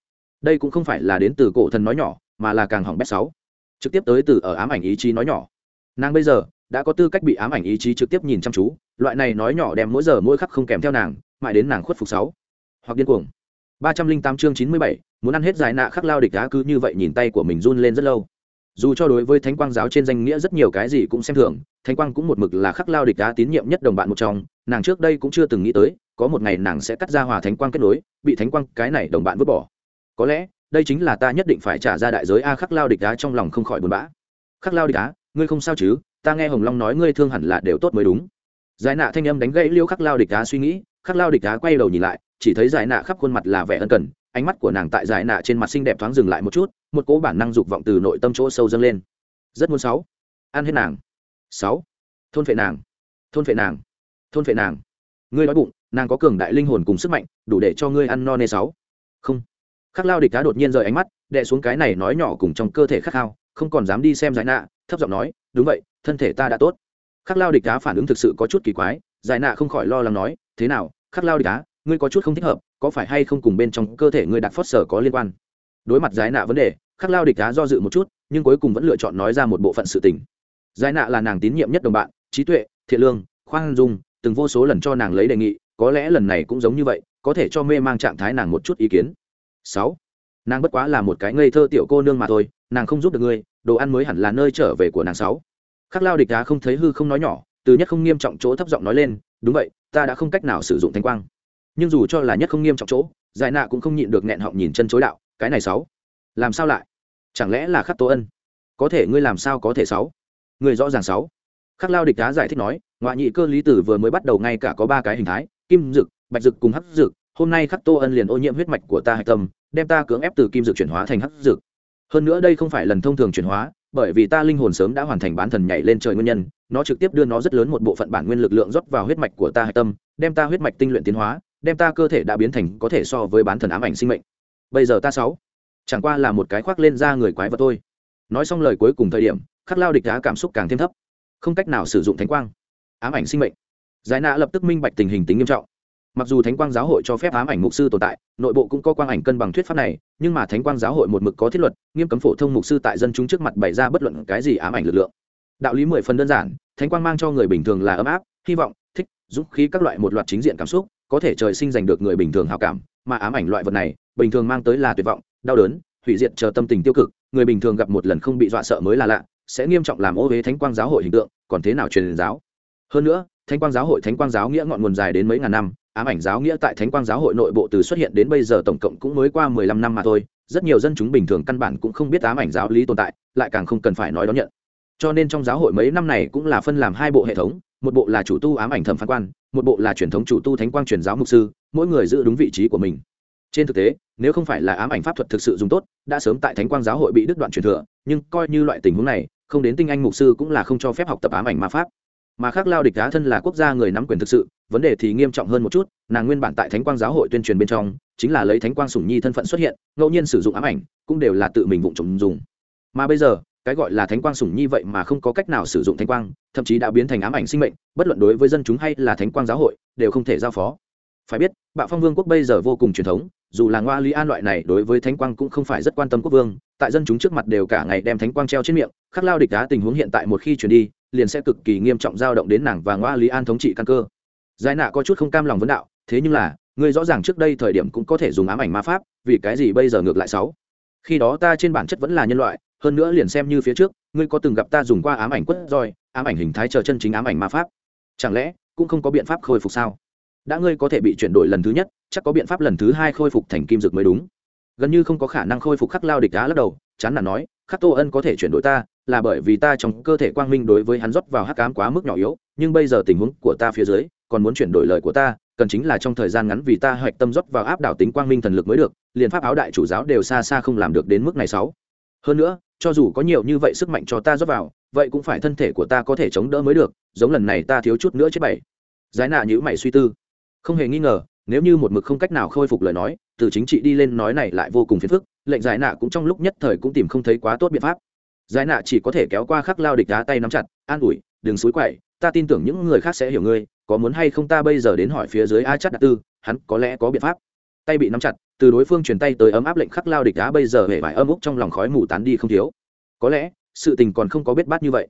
đây cũng không phải là đến từ cổ thần nói nhỏ, mà là càng hỏng bét sáu. Trực tiếp tới từ ở ám ảnh ý chí nói nhỏ. Nàng bây giờ, đã có tư cách bị ám ảnh ý chí trực tiếp nhìn chăm chú, loại này nói nhỏ đem mỗi giờ mỗi khắc không kèm theo nàng, mãi đến nàng khuất phục sáu. Hoặc điên cuồng. Ba trăm linh tám chương chín mươi bảy, muốn ăn hết giải nạ khắc lao địch đá cứ như vậy nhìn tay của mình run lên rất lâu. Dù cho đối với thánh quang giáo trên danh nghĩa rất nhiều cái gì cũng xem thường, thánh quang cũng một mực là khắc lao địch đá tín nhiệm nhất đồng bạn một trong, nàng trước đây cũng chưa từng nghĩ tới, có một ngày nàng sẽ cắt ra hòa thánh quang kết nối, bị thánh quang cái này đồng bạn vứt bỏ có lẽ, đây chính là ta nhất định phải trả ra đại giới a khắc lao địch đá trong lòng không khỏi buồn bã. Khắc lao địch đá ngươi không sao chứ? Ta nghe hồng long nói ngươi thương hẳn là đều tốt mới đúng. Giải nạ thanh âm đánh gãy liêu khắc lao địch đá suy nghĩ, khắc lao địch đá quay đầu nhìn lại, chỉ thấy giải nạ khắp khuôn mặt là vẻ ân cần, ánh mắt của nàng tại giải nạ trên mặt xinh đẹp thoáng dừng lại một chút, một cỗ bản năng dục vọng từ nội tâm chỗ sâu dâng lên. Rất muốn sáu. Ăn hết nàng. Sáu. Thôn phệ nàng. Thôn phệ nàng. Thôn phệ nàng. Ngươi nói bụng, nàng có cường đại linh hồn cùng sức mạnh, đủ để cho ngươi ăn no nê sáu. Không khắc lao địch cá đột nhiên rời ánh mắt đệ xuống cái này nói nhỏ cùng trong cơ thể khắc khao không còn dám đi xem giải nạ, thấp giọng nói, đúng vậy, thân thể ta đã tốt. Khắc lao địch cá phản ứng thực sự có chút kỳ quái, giải nạ không khỏi lo lắng nói, thế nào, khắc lao địch cá ngươi có chút không thích hợp, có phải hay không cùng bên trong cơ thể ngươi đặt phót sở có liên quan? Đối mặt giải nạ vấn đề, khắc lao địch cá do dự một chút, nhưng cuối cùng vẫn lựa chọn nói ra một bộ phận sự tình. Giải nạ là nàng tín nhiệm nhất đồng bạn, trí tuệ, thiện lương, khoan dung, từng vô số lần cho nàng lấy đề nghị, có lẽ lần này cũng giống như vậy, có thể cho mê mang trạng thái nàng một chút ý kiến sáu. Nàng bất quá là một cái ngây thơ tiểu cô nương mà thôi, nàng không giúp được ngươi, đồ ăn mới hẳn là nơi trở về của nàng sáu. Khắc lao địch đá không thấy hư không nói nhỏ, từ nhất không nghiêm trọng chỗ thấp giọng nói lên, đúng vậy, ta đã không cách nào sử dụng thanh quang. Nhưng dù cho là nhất không nghiêm trọng chỗ, giải nạ cũng không nhịn được nghẹn họng nhìn chân chối đạo, cái này sáu, làm sao lại? Chẳng lẽ là khắc tô ân? Có thể ngươi làm sao có thể sáu? Người rõ ràng sáu. Khắc lao địch đá giải thích nói, ngoại nhị cơ lý tử vừa mới bắt đầu ngay cả có ba cái hình thái, kim, dực, bạch dực cùng hắc dực hôm nay khắc tô ân liền ô nhiễm huyết mạch của ta hạch tâm, đem ta cưỡng ép từ kim dược chuyển hóa thành hắc dược. hơn nữa đây không phải lần thông thường chuyển hóa, bởi vì ta linh hồn sớm đã hoàn thành bán thần nhảy lên trời nguyên nhân, nó trực tiếp đưa nó rất lớn một bộ phận bản nguyên lực lượng rót vào huyết mạch của ta hạch tâm, đem ta huyết mạch tinh luyện tiến hóa, đem ta cơ thể đã biến thành có thể so với bán thần ám ảnh sinh mệnh. Bây giờ ta sáu, chẳng qua là một cái khoác lên ra người quái vật thôi. Nói xong lời cuối cùng thời điểm, khắc lao địch đá cảm xúc càng thêm thấp. Không cách nào sử dụng thánh quang, ám ảnh sinh mệnh. Giải nạ lập tức minh bạch tình hình tính nghiêm trọng mặc dù thánh quang giáo hội cho phép ám ảnh mục sư tồn tại, nội bộ cũng có quang ảnh cân bằng thuyết pháp này, nhưng mà thánh quang giáo hội một mực có thiết luật, nghiêm cấm phổ thông mục sư tại dân chúng trước mặt bày ra bất luận cái gì ám ảnh lực lượng. Đạo lý mười phần đơn giản, thánh quang mang cho người bình thường là ấm áp, hy vọng, thích, dũng khí các loại một loạt chính diện cảm xúc, có thể trời sinh giành được người bình thường hào cảm, mà ám ảnh loại vật này, bình thường mang tới là tuyệt vọng, đau đớn, hủy diệt chờ tâm tình tiêu cực, người bình thường gặp một lần không bị dọa sợ mới là lạ, sẽ nghiêm trọng làm ô huế thánh quang giáo hội hình tượng, còn thế nào truyền giáo? Hơn nữa thánh quang giáo hội, thánh quang giáo nghĩa ngọn nguồn dài đến mấy ngàn năm, ám ảnh giáo nghĩa tại thánh quang giáo hội nội bộ từ xuất hiện đến bây giờ tổng cộng cũng mới qua mười lăm năm mà thôi. Rất nhiều dân chúng bình thường căn bản cũng không biết ám ảnh giáo lý tồn tại, lại càng không cần phải nói đón nhận. Cho nên trong giáo hội mấy năm này cũng là phân làm hai bộ hệ thống, một bộ là chủ tu ám ảnh thẩm phán quan, một bộ là truyền thống chủ tu thánh quang truyền giáo mục sư, mỗi người giữ đúng vị trí của mình. Trên thực tế, nếu không phải là ám ảnh pháp thuật thực sự dùng tốt, đã sớm tại thánh quang giáo hội bị đứt đoạn truyền thừa, nhưng coi như loại tình huống này, không đến tinh anh mục sư cũng là không cho phép học tập ám ảnh ma pháp mà khác lao địch đá thân là quốc gia người nắm quyền thực sự, vấn đề thì nghiêm trọng hơn một chút, nàng nguyên bản tại thánh quang giáo hội tuyên truyền bên trong, chính là lấy thánh quang sủng nhi thân phận xuất hiện, ngẫu nhiên sử dụng ám ảnh, cũng đều là tự mình vụng trộm dùng. Mà bây giờ, cái gọi là thánh quang sủng nhi vậy mà không có cách nào sử dụng thánh quang, thậm chí đã biến thành ám ảnh sinh mệnh, bất luận đối với dân chúng hay là thánh quang giáo hội, đều không thể giao phó phải biết, bạo phong vương quốc bây giờ vô cùng truyền thống, dù là ngoa lý an loại này đối với thánh quang cũng không phải rất quan tâm quốc vương, tại dân chúng trước mặt đều cả ngày đem thánh quang treo trên miệng, khắc lao địch đá tình huống hiện tại một khi chuyển đi, liền sẽ cực kỳ nghiêm trọng dao động đến nàng và ngoa lý an thống trị căn cơ. Giải nạ có chút không cam lòng vấn đạo, thế nhưng là, ngươi rõ ràng trước đây thời điểm cũng có thể dùng ám ảnh ma pháp, vì cái gì bây giờ ngược lại sáu? Khi đó ta trên bản chất vẫn là nhân loại, hơn nữa liền xem như phía trước, ngươi có từng gặp ta dùng qua ám ảnh quất roi, ám ảnh hình thái chờ chân chính ám ảnh ma pháp? Chẳng lẽ, cũng không có biện pháp khôi phục sao? Đã ngươi có thể bị chuyển đổi lần thứ nhất, chắc có biện pháp lần thứ hai khôi phục thành kim dược mới đúng. Gần như không có khả năng khôi phục khắc lao địch đá lắc đầu, chán là nói, khắc tô ân có thể chuyển đổi ta, là bởi vì ta trong cơ thể quang minh đối với hắn rót vào hắc cám quá mức nhỏ yếu, nhưng bây giờ tình huống của ta phía dưới, còn muốn chuyển đổi lời của ta, cần chính là trong thời gian ngắn vì ta hoạch tâm rót vào áp đảo tính quang minh thần lực mới được, liền pháp áo đại chủ giáo đều xa xa không làm được đến mức này sáu. Hơn nữa, cho dù có nhiều như vậy sức mạnh cho ta rót vào, vậy cũng phải thân thể của ta có thể chống đỡ mới được, giống lần này ta thiếu chút nữa chết bảy. Giải nạ nhữ mày suy tư không hề nghi ngờ, nếu như một mực không cách nào khôi phục lời nói, từ chính trị đi lên nói này lại vô cùng phiền phức, lệnh giải nạ cũng trong lúc nhất thời cũng tìm không thấy quá tốt biện pháp. Giải nạ chỉ có thể kéo qua khắc lao địch đá tay nắm chặt, an ủi, đừng xúi quậy, ta tin tưởng những người khác sẽ hiểu ngươi, có muốn hay không ta bây giờ đến hỏi phía dưới a chắc đạt tư, hắn có lẽ có biện pháp. Tay bị nắm chặt, từ đối phương truyền tay tới ấm áp lệnh khắc lao địch đá bây giờ hề vải âm úc trong lòng khói mù tán đi không thiếu. Có lẽ, sự tình còn không có biết bát như vậy.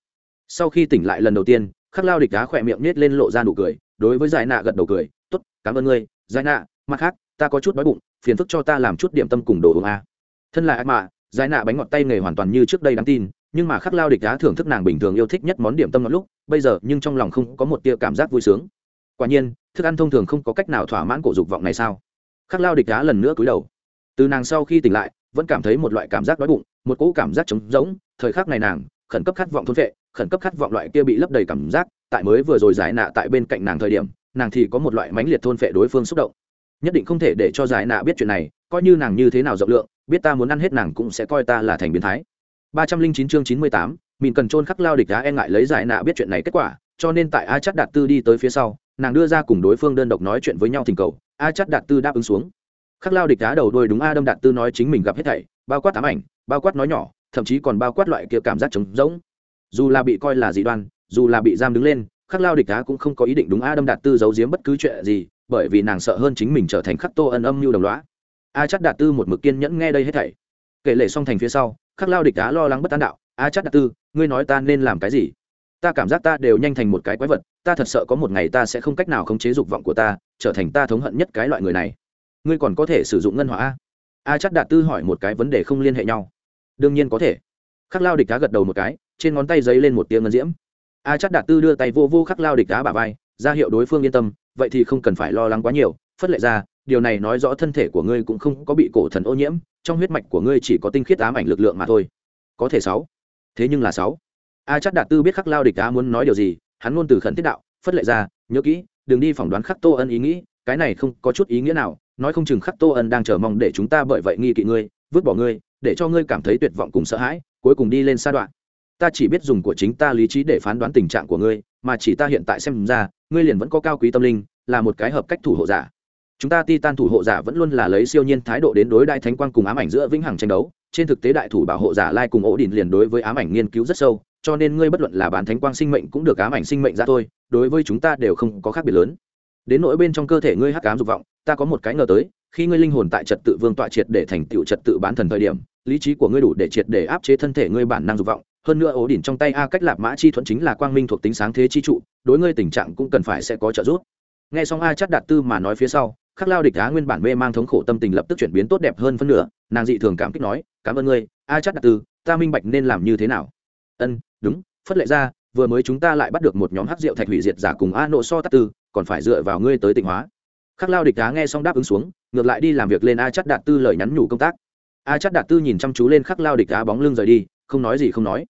Sau khi tỉnh lại lần đầu tiên, khắc lao địch đá khỏe miệng nết lên lộ ra nụ cười đối với giải nạ gật đầu cười t ố t cảm ơn ngươi, giải nạ, mặt khác, ta có chút đói bụng, phiền phức cho ta làm chút điểm tâm cùng đồ uống a. Thân là ác mạ, giải nạ bánh ngọt tay nghề hoàn toàn như trước đây đáng tin, nhưng mà khắc lao địch đá thưởng thức nàng bình thường yêu thích nhất món điểm tâm ngọt lúc, bây giờ nhưng trong lòng không có một tia cảm giác vui sướng. Quả nhiên, thức ăn thông thường không có cách nào thỏa mãn cổ dục vọng này sao? Khắc lao địch đá lần nữa cúi đầu. Từ nàng sau khi tỉnh lại, vẫn cảm thấy một loại cảm giác đói bụng, một cỗ cảm giác trống rỗng, thời khắc này nàng, khẩn cấp khát vọng thôn vệ, khẩn cấp khát vọng loại kia bị lấp đầy cảm giác tại mới vừa rồi giải nạ tại bên cạnh nàng thời điểm, nàng thì có một loại mãnh liệt thôn phệ đối phương xúc động. Nhất định không thể để cho giải nạ biết chuyện này, coi như nàng như thế nào rộng lượng, biết ta muốn ăn hết nàng cũng sẽ coi ta là thành biến thái. Ba trăm linh chín chương chín mươi tám, mình cần trôn khắc lao địch đá e ngại lấy giải nạ biết chuyện này kết quả, cho nên tại a chắc đạt tư đi tới phía sau, nàng đưa ra cùng đối phương đơn độc nói chuyện với nhau thỉnh cầu, a chắc đạt tư đáp ứng xuống. Khắc lao địch đá đầu đôi đúng a đâm đạt tư nói chính mình gặp hết thảy, bao quát ám ảnh, bao quát nói nhỏ, thậm chí còn bao quát loại kia cảm giác trống rỗng. Dù là bị coi là dị đoan dù là bị giam đứng lên, khắc lao địch đá cũng không có ý định đúng a đâm đạt tư giấu giếm bất cứ chuyện gì, bởi vì nàng sợ hơn chính mình trở thành khắc tô ân âm mưu đồng loá a chắc đạt tư một mực kiên nhẫn nghe đây hết thảy. Kể lệ xong thành phía sau, khắc lao địch đá lo lắng bất tán đạo, a chắc đạt tư, ngươi nói ta nên làm cái gì? Ta cảm giác ta đều nhanh thành một cái quái vật, ta thật sợ có một ngày ta sẽ không cách nào khống chế dục vọng của ta, trở thành ta thống hận nhất cái loại người này. Ngươi còn có thể sử dụng ngân hỏa a? A chắc đạt tư hỏi một cái vấn đề không liên hệ nhau. Đương nhiên có thể. Khắc lao địch đá gật đầu một cái, trên ngón tay giấy lên một tiếng ngân diễm a chắc đạt tư đưa tay vô vô khắc lao địch đá bà vai, ra hiệu đối phương yên tâm, vậy thì không cần phải lo lắng quá nhiều, phất lệ ra, điều này nói rõ thân thể của ngươi cũng không có bị cổ thần ô nhiễm, trong huyết mạch của ngươi chỉ có tinh khiết ám ảnh lực lượng mà thôi. Có thể sáu. Thế nhưng là sáu. A chắc đạt tư biết khắc lao địch đá muốn nói điều gì, hắn luôn từ khẩn thiết đạo, phất lệ ra, nhớ kỹ, đừng đi phỏng đoán khắc tô ân ý nghĩ, cái này không có chút ý nghĩa nào, nói không chừng khắc tô ân đang chờ mong để chúng ta bởi vậy nghi kỵ ngươi, vứt bỏ ngươi, để cho ngươi cảm thấy tuyệt vọng cùng sợ hãi, cuối cùng đi lên sa đoạn ta chỉ biết dùng của chính ta lý trí để phán đoán tình trạng của ngươi, mà chỉ ta hiện tại xem ra, ngươi liền vẫn có cao quý tâm linh, là một cái hợp cách thủ hộ giả. Chúng ta ti tan thủ hộ giả vẫn luôn là lấy siêu nhiên thái độ đến đối đại thánh quang cùng ám ảnh giữa vĩnh hằng tranh đấu. Trên thực tế đại thủ bảo hộ giả lai cùng ổ đỉnh liền đối với ám ảnh nghiên cứu rất sâu, cho nên ngươi bất luận là bán thánh quang sinh mệnh cũng được ám ảnh sinh mệnh ra thôi, đối với chúng ta đều không có khác biệt lớn. Đến nỗi bên trong cơ thể ngươi hắc ám dục vọng, ta có một cái ngờ tới, khi ngươi linh hồn tại trật tự vương tọa triệt để thành tựu trật tự bán thần thời điểm, lý trí của ngươi đủ để triệt để áp chế thân thể ngươi bản năng dục vọng hơn nữa ổ đỉnh trong tay a cách lạp mã chi thuẫn chính là quang minh thuộc tính sáng thế chi trụ, đối ngươi tình trạng cũng cần phải sẽ có trợ giúp. Nghe xong a chắc đạt tư mà nói phía sau, khắc lao địch á nguyên bản mê mang thống khổ tâm tình lập tức chuyển biến tốt đẹp hơn phân nửa, nàng dị thường cảm kích nói, cảm ơn ngươi, a chắc đạt tư, ta minh bạch nên làm như thế nào. Ân, đúng, phất lệ ra, vừa mới chúng ta lại bắt được một nhóm hắc rượu thạch hủy diệt giả cùng a nộ so tắc tư, còn phải dựa vào ngươi tới tịnh hóa. Khắc lao địch á nghe xong đáp ứng xuống, ngược lại đi làm việc lên a chắc đạt tư lời nhắn nhủ công tác. A chắc đạt tư nhìn chăm chú lên khắc lao địch á bóng lưng rời đi, không nói gì không nói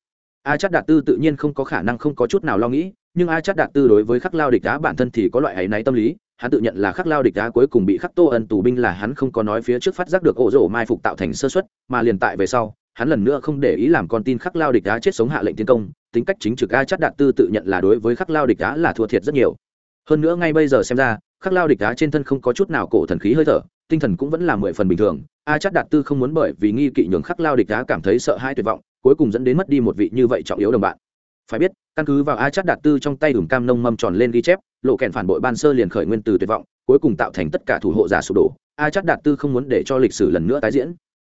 a chắc đạt tư tự nhiên không có khả năng không có chút nào lo nghĩ, nhưng a chắc đạt tư đối với khắc lao địch đá bản thân thì có loại áy náy tâm lý, hắn tự nhận là khắc lao địch đá cuối cùng bị khắc tô ân tù binh là hắn không có nói phía trước phát giác được ổ rổ mai phục tạo thành sơ xuất mà liền tại về sau, hắn lần nữa không để ý làm con tin khắc lao địch đá chết sống hạ lệnh tiến công, tính cách chính trực a chắc đạt tư tự nhận là đối với khắc lao địch đá là thua thiệt rất nhiều. Hơn nữa ngay bây giờ xem ra, khắc lao địch đá trên thân không có chút nào cổ thần khí hơi thở, tinh thần cũng vẫn là mười phần bình thường, a chắc đạt tư không muốn bởi vì nghi kỵ nhường khắc lao địch đá cảm thấy sợ hãi tuyệt vọng cuối cùng dẫn đến mất đi một vị như vậy trọng yếu đồng bạn. Phải biết, căn cứ vào a chắc đạt tư trong tay ửng cam nông mâm tròn lên ghi chép, lộ kẹn phản bội ban sơ liền khởi nguyên từ tuyệt vọng, cuối cùng tạo thành tất cả thủ hộ giả sụp đổ. A chắc đạt tư không muốn để cho lịch sử lần nữa tái diễn.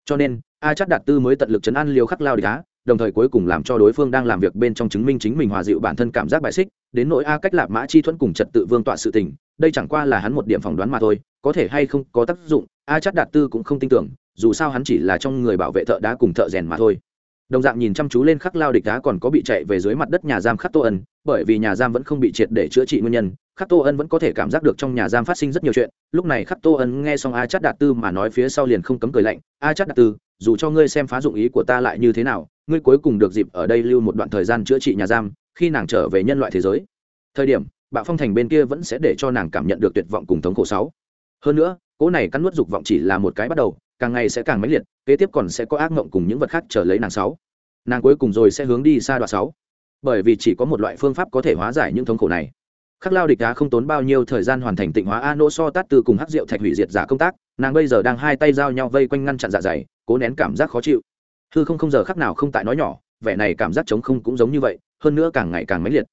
Cho nên, a chắc đạt tư mới tận lực chấn an liều khắc lao địch á, đồng thời cuối cùng làm cho đối phương đang làm việc bên trong chứng minh chính mình hòa dịu bản thân cảm giác bại xích, đến nỗi a cách lạp mã chi thuẫn cùng trật tự vương tọa sự tình, đây chẳng qua là hắn một điểm phỏng đoán mà thôi, có thể hay không có tác dụng, a chắc đạt tư cũng không tin tưởng, dù sao hắn chỉ là trong người bảo vệ thợ đá cùng thợ rèn mà thôi đồng dạng nhìn chăm chú lên khắc lao địch đá còn có bị chạy về dưới mặt đất nhà giam khắc tô ân, bởi vì nhà giam vẫn không bị triệt để chữa trị nguyên nhân, khắc tô ân vẫn có thể cảm giác được trong nhà giam phát sinh rất nhiều chuyện, lúc này khắc tô ân nghe xong a chắt đạt tư mà nói phía sau liền không cấm cười lạnh, a chắt đạt tư, dù cho ngươi xem phá dụng ý của ta lại như thế nào, ngươi cuối cùng được dịp ở đây lưu một đoạn thời gian chữa trị nhà giam, khi nàng trở về nhân loại thế giới. Thời điểm, bạo phong thành bên kia vẫn sẽ để cho nàng cảm nhận được tuyệt vọng cùng thống khổ sáu. Hơn nữa, cỗ này cắn nuốt dục vọng chỉ là một cái bắt đầu càng ngày sẽ càng mãnh liệt, kế tiếp còn sẽ có ác mộng cùng những vật khác chờ lấy nàng sáu. Nàng cuối cùng rồi sẽ hướng đi xa đoạn sáu. Bởi vì chỉ có một loại phương pháp có thể hóa giải những thống khổ này. Khắc lao địch đá không tốn bao nhiêu thời gian hoàn thành tịnh hóa a nỗ so tát từ cùng hắc rượu thạch hủy diệt giả công tác, nàng bây giờ đang hai tay giao nhau vây quanh ngăn chặn dạ dày, cố nén cảm giác khó chịu. Hư không không giờ khắc nào không tại nói nhỏ, vẻ này cảm giác trống không cũng giống như vậy, hơn nữa càng ngày càng mãnh liệt.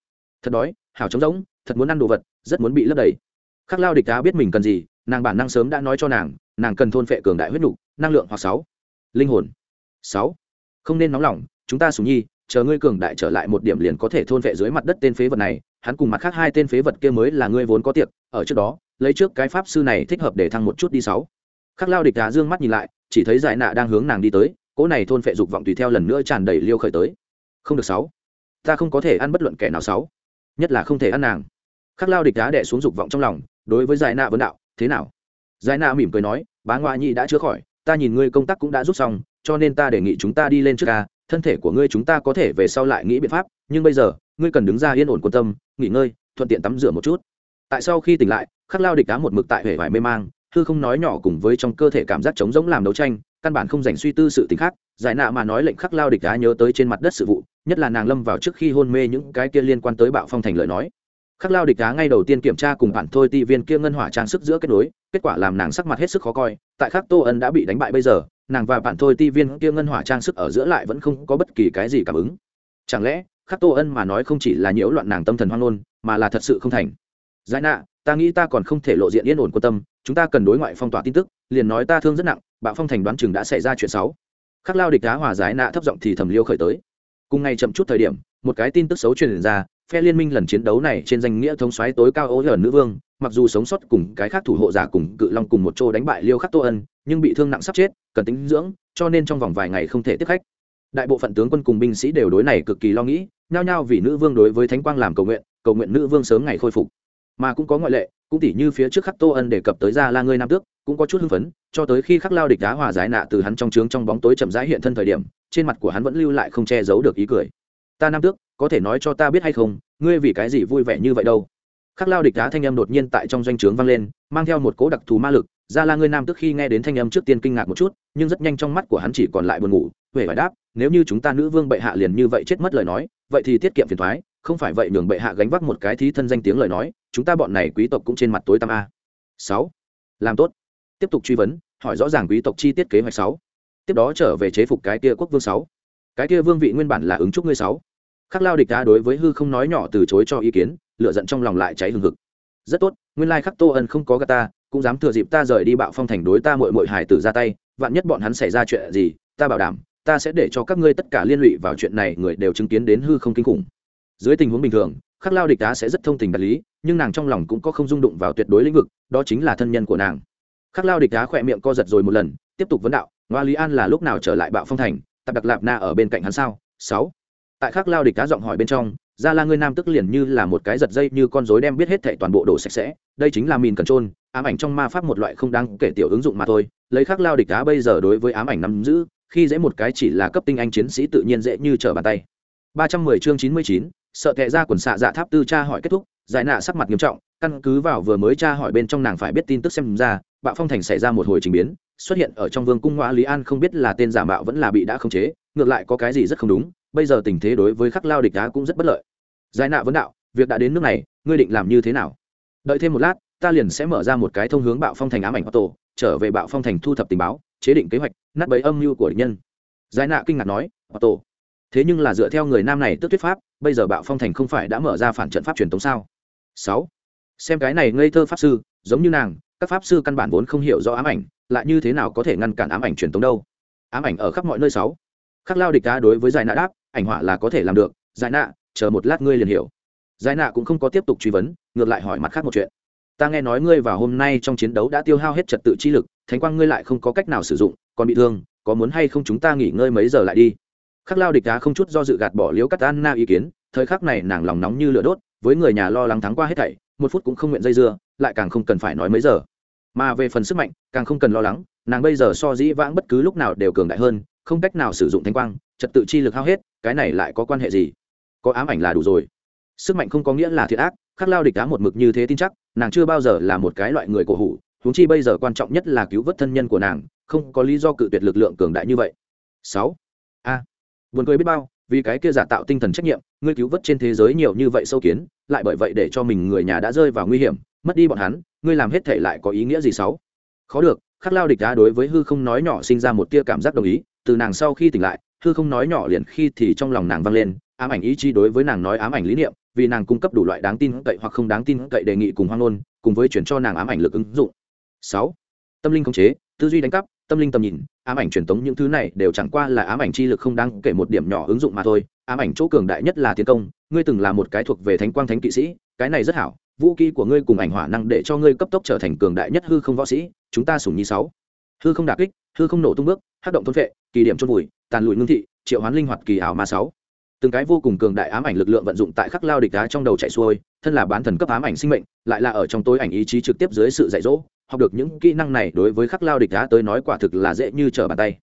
Thật đói hào trống rỗng, thật muốn ăn đồ vật, rất muốn bị lấp đầy. Khắc lao địch đá biết mình cần gì nàng bản năng sớm đã nói cho nàng nàng cần thôn phệ cường đại huyết nục, năng lượng hoặc sáu. Linh hồn. Sáu. Không nên nóng lòng, chúng ta sùng nhi, chờ ngươi cường đại trở lại một điểm liền có thể thôn vệ dưới mặt đất tên phế vật này, hắn cùng mặt khác hai tên phế vật kia mới là ngươi vốn có tiệc, ở trước đó, lấy trước cái pháp sư này thích hợp để thăng một chút đi sáu. Khắc lao địch đá dương mắt nhìn lại, chỉ thấy giải nạ đang hướng nàng đi tới, cỗ này thôn phệ dục vọng tùy theo lần nữa tràn đầy liêu khởi tới. Không được sáu. Ta không có thể ăn bất luận kẻ nào sáu. Nhất là không thể ăn nàng. Khắc lao địch đá đẻ xuống dục vọng trong lòng, đối với giải nạ vấn đạo thế nào? Giải nạ mỉm cười nói, bá ngoại nhi đã chữa khỏi, ta nhìn ngươi công tác cũng đã rút xong, cho nên ta đề nghị chúng ta đi lên trước ca, thân thể của ngươi chúng ta có thể về sau lại nghĩ biện pháp, nhưng bây giờ, ngươi cần đứng ra yên ổn quan tâm, nghỉ ngơi, thuận tiện tắm rửa một chút. Tại sau khi tỉnh lại, khắc lao địch cá một mực tại hệ vải mê mang, hư không nói nhỏ cùng với trong cơ thể cảm giác trống rỗng làm đấu tranh, căn bản không dành suy tư sự t khác, giải nạ mà nói lệnh khắc lao địch cá nhớ tới trên mặt đất sự vụ, nhất là nàng lâm vào trước khi hôn mê những cái kia liên quan tới bạo phong thành lời nói khắc lao địch đá ngay đầu tiên kiểm tra cùng bản thôi ti viên kia ngân hỏa trang sức giữa kết nối, kết quả làm nàng sắc mặt hết sức khó coi, tại khắc tô ân đã bị đánh bại bây giờ, nàng và bản thôi ti viên kia ngân hỏa trang sức ở giữa lại vẫn không có bất kỳ cái gì cảm ứng. Chẳng lẽ, khắc tô ân mà nói không chỉ là nhiễu loạn nàng tâm thần hoang ngôn, mà là thật sự không thành? Giải nạ, ta nghĩ ta còn không thể lộ diện yên ổn quan tâm, chúng ta cần đối ngoại phong tỏa tin tức, liền nói ta thương rất nặng, bạo phong thành đoán chừng đã xảy ra chuyện xấu. Khắc lao địch đá hòa giải nạ thấp giọng thì thầm liêu khởi tới. Cùng ngày chậm chút thời điểm, một cái tin tức xấu truyền ra phe liên minh lần chiến đấu này trên danh nghĩa thống soái tối cao ố hởn nữ vương, mặc dù sống sót cùng cái khác thủ hộ giả cùng cự long cùng một chỗ đánh bại liêu khắc tô ân, nhưng bị thương nặng sắp chết, cần tính dưỡng, cho nên trong vòng vài ngày không thể tiếp khách. Đại bộ phận tướng quân cùng binh sĩ đều đối này cực kỳ lo nghĩ, nhao nhao vì nữ vương đối với thánh quang làm cầu nguyện cầu nguyện nữ vương sớm ngày khôi phục. Mà cũng có ngoại lệ, cũng tỉ như phía trước khắc tô ân đề cập tới ra la ngươi nam tước, cũng có chút hưng phấn, cho tới khi khắc lao địch đá hòa giải nạ từ hắn trong trướng trong bóng tối chậm rãi hiện thân thời điểm, trên mặt của hắn vẫn lưu lại không che giấu được ý cười. Ta nam tước có thể nói cho ta biết hay không, ngươi vì cái gì vui vẻ như vậy đâu? Khắc lao địch đá thanh âm đột nhiên tại trong doanh trướng vang lên, mang theo một cố đặc thù ma lực, ra la ngươi nam tức khi nghe đến thanh âm trước tiên kinh ngạc một chút, nhưng rất nhanh trong mắt của hắn chỉ còn lại buồn ngủ, huệ phải đáp, nếu như chúng ta nữ vương bệ hạ liền như vậy chết mất lời nói, vậy thì tiết kiệm phiền thoái không phải vậy nhường bệ hạ gánh vác một cái thí thân danh tiếng lời nói, chúng ta bọn này quý tộc cũng trên mặt tối tăm a. Sáu. Làm tốt. Tiếp tục truy vấn, hỏi rõ ràng quý tộc chi tiết kế hoạch sáu. Tiếp đó trở về chế phục cái kia quốc vương sáu. Cái kia vương vị nguyên bản là ứng trúc ngươi sáu khắc lao địch đá đối với hư không nói nhỏ từ chối cho ý kiến lựa giận trong lòng lại cháy hừng hực. Rất tốt, nguyên lai khắc tô ân không có gà ta, cũng dám thừa dịp ta rời đi bạo phong thành đối ta mội mội hải tử ra tay, vạn nhất bọn hắn xảy ra chuyện gì, ta bảo đảm, ta sẽ để cho các ngươi tất cả liên lụy vào chuyện này, người đều chứng kiến đến hư không kinh khủng. Dưới tình huống bình thường, khắc lao địch đá sẽ rất thông tình đạt lý, nhưng nàng trong lòng cũng có không rung đụng vào tuyệt đối lĩnh vực, đó chính là thân nhân của nàng. Khắc lao địch đá khỏe miệng co giật rồi một lần, tiếp tục vấn đạo, ngoa lý an là lúc nào trở lại bạo phong thành? Tập đặc lạp na ở bên cạnh hắn sao? Sáu tại khắc lao địch cá giọng hỏi bên trong gia la ngươi nam tức liền như là một cái giật dây như con rối đem biết hết thảy toàn bộ đổ sạch sẽ đây chính là mìn cần trôn ám ảnh trong ma pháp một loại không đáng kể tiểu ứng dụng mà thôi lấy khắc lao địch cá bây giờ đối với ám ảnh nắm giữ khi dễ một cái chỉ là cấp tinh anh chiến sĩ tự nhiên dễ như trở bàn tay. 310 chương 99, sợ kệ ra quần xạ dạ tháp tư cha hỏi kết thúc giải nạ sắc mặt nghiêm trọng căn cứ vào vừa mới tra hỏi bên trong nàng phải biết tin tức xem ra bạo phong thành xảy ra một hồi trình biến xuất hiện ở trong vương cung ngoại lý an không biết là tên giả mạo vẫn là bị đã khống chế ngược lại có cái gì rất không đúng, bây giờ tình thế đối với khắc lao địch đá cũng rất bất lợi. Giải nạ vấn đạo, việc đã đến nước này, ngươi định làm như thế nào? Đợi thêm một lát, ta liền sẽ mở ra một cái thông hướng bạo phong thành ám ảnh tổ, trở về bạo phong thành thu thập tình báo, chế định kế hoạch, nát bấy âm mưu của địch nhân. Giải nạ kinh ngạc nói tổ, thế nhưng là dựa theo người nam này tức thuyết pháp, bây giờ bạo phong thành không phải đã mở ra phản trận pháp truyền thống sao? Sáu, xem cái này ngây thơ pháp sư, giống như nàng, các pháp sư căn bản vốn không hiểu rõ ám ảnh, lại như thế nào có thể ngăn cản ám ảnh truyền thống đâu? Ám ảnh ở khắp mọi nơi sáu khắc lao địch đá đối với giải nạ đáp, ảnh họa là có thể làm được, giải nạ, chờ một lát ngươi liền hiểu. Giải nạ cũng không có tiếp tục truy vấn, ngược lại hỏi mặt khác một chuyện. Ta nghe nói ngươi vào hôm nay trong chiến đấu đã tiêu hao hết trật tự chi lực, thánh quang ngươi lại không có cách nào sử dụng, còn bị thương, có muốn hay không chúng ta nghỉ ngơi mấy giờ lại đi? Khắc lao địch đá không chút do dự gạt bỏ liếu cắt anna ý kiến, thời khắc này nàng lòng nóng như lửa đốt, với người nhà lo lắng thắng qua hết thảy, một phút cũng không nguyện dây dưa, lại càng không cần phải nói mấy giờ. Mà về phần sức mạnh, càng không cần lo lắng, nàng bây giờ so dĩ vãng bất cứ lúc nào đều cường đại hơn không cách nào sử dụng thanh quang trật tự chi lực hao hết cái này lại có quan hệ gì? Có ám ảnh là đủ rồi. Sức mạnh không có nghĩa là thiệt ác khắc lao địch đá một mực như thế tin chắc nàng chưa bao giờ là một cái loại người cổ hủ huống chi bây giờ quan trọng nhất là cứu vớt thân nhân của nàng không có lý do cự tuyệt lực lượng cường đại như vậy. Sáu. A. À, buồn cười biết bao vì cái kia giả tạo tinh thần trách nhiệm ngươi cứu vớt trên thế giới nhiều như vậy sâu kiến lại bởi vậy để cho mình người nhà đã rơi vào nguy hiểm mất đi bọn hắn ngươi làm hết thể lại có ý nghĩa gì sáu? Khó được khắc lao địch đá đối với hư không nói nhỏ sinh ra một tia cảm giác đồng ý từ nàng sau khi tỉnh lại, hư không nói nhỏ liền khi thì trong lòng nàng vang lên, ám ảnh ý chí đối với nàng nói ám ảnh lý niệm, vì nàng cung cấp đủ loại đáng tin cậy hoặc không đáng tin cậy đề nghị cùng hoang ngôn, cùng với chuyển cho nàng ám ảnh lực ứng dụng. Sáu, tâm linh khống chế, tư duy đánh cắp, tâm linh tầm nhìn, ám ảnh truyền tống những thứ này đều chẳng qua là ám ảnh chi lực không đáng kể một điểm nhỏ ứng dụng mà thôi, ám ảnh chỗ cường đại nhất là tiến công, ngươi từng là một cái thuộc về thánh quang thánh kỵ sĩ, cái này rất hảo, vũ khí của ngươi cùng ảnh hỏa năng để cho ngươi cấp tốc trở thành cường đại nhất hư không võ sĩ, chúng ta sủng nhi sáu hư không đả kích, hư không nổ tung bước hát động thôn vệ kỳ điểm chôn vùi, tàn lùi ngưng thị, triệu hoán linh hoạt kỳ ảo ma sáu. Từng cái vô cùng cường đại ám ảnh lực lượng vận dụng tại khắc lao địch đá trong đầu chạy xuôi, thân là bán thần cấp ám ảnh sinh mệnh, lại là ở trong tối ảnh ý chí trực tiếp dưới sự dạy dỗ, học được những kỹ năng này đối với khắc lao địch đá tới nói quả thực là dễ như trở bàn tay.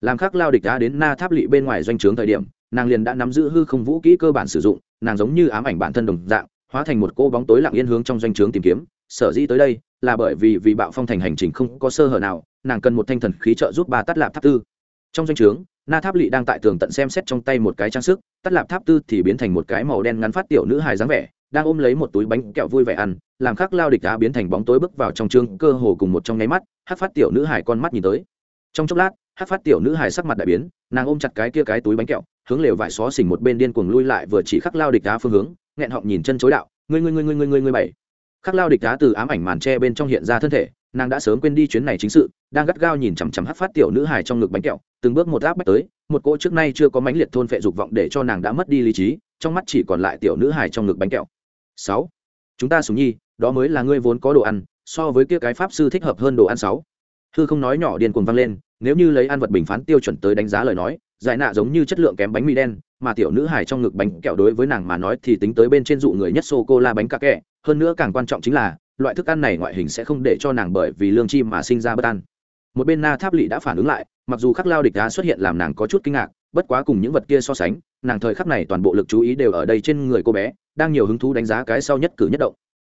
Làm khắc lao địch đá đến na tháp lỵ bên ngoài doanh trướng thời điểm, nàng liền đã nắm giữ hư không vũ kỹ cơ bản sử dụng, nàng giống như ám ảnh bản thân đồng dạng, hóa thành một cô bóng tối lặng yên hướng trong doanh trướng tìm kiếm sở dĩ tới đây là bởi vì vì bạo phong thành hành trình không có sơ hở nào, nàng cần một thanh thần khí trợ giúp bà tắt lạp tháp tư. Trong doanh trướng, na tháp lỵ đang tại tường tận xem xét trong tay một cái trang sức tắt lạp tháp tư thì biến thành một cái màu đen ngắn phát tiểu nữ hài dáng vẻ, đang ôm lấy một túi bánh kẹo vui vẻ ăn, làm khắc lao địch đá biến thành bóng tối bước vào trong trương cơ hồ cùng một trong nháy mắt, hát phát tiểu nữ hài con mắt nhìn tới. Trong chốc lát, hát phát tiểu nữ hài sắc mặt đại biến, nàng ôm chặt cái kia cái túi bánh kẹo, hướng lều vải xó xỉnh một bên điên cuồng lui lại vừa chỉ khắc lao địch đá phương hướng, nghẹn họng nhìn chân chối đạo, ngươi ngươi ngươi ngươi ngươi ngươi ngươi bảy khắc lao địch đá từ ám ảnh màn tre bên trong hiện ra thân thể, nàng đã sớm quên đi chuyến này chính sự, đang gắt gao nhìn chằm chằm hát phát tiểu nữ hài trong ngực bánh kẹo, từng bước một áp bách tới, một cỗ trước nay chưa có mãnh liệt thôn phệ dục vọng để cho nàng đã mất đi lý trí, trong mắt chỉ còn lại tiểu nữ hài trong ngực bánh kẹo. Sáu, chúng ta sùng nhi, đó mới là ngươi vốn có đồ ăn, so với kia cái pháp sư thích hợp hơn đồ ăn sáu. Hư không nói nhỏ điên cuồng vang lên, nếu như lấy ăn vật bình phán tiêu chuẩn tới đánh giá lời nói, giải nạ giống như chất lượng kém bánh mì đen mà tiểu nữ hài trong ngực bánh kẹo đối với nàng mà nói thì tính tới bên trên dụ người nhất sô cô la bánh cà kẹ. Hơn nữa càng quan trọng chính là, loại thức ăn này ngoại hình sẽ không để cho nàng bởi vì lương chi mà sinh ra bất an. Một bên na tháp lỵ đã phản ứng lại, mặc dù khắc lao địch đá xuất hiện làm nàng có chút kinh ngạc, bất quá cùng những vật kia so sánh, nàng thời khắc này toàn bộ lực chú ý đều ở đây trên người cô bé, đang nhiều hứng thú đánh giá cái sau nhất cử nhất động.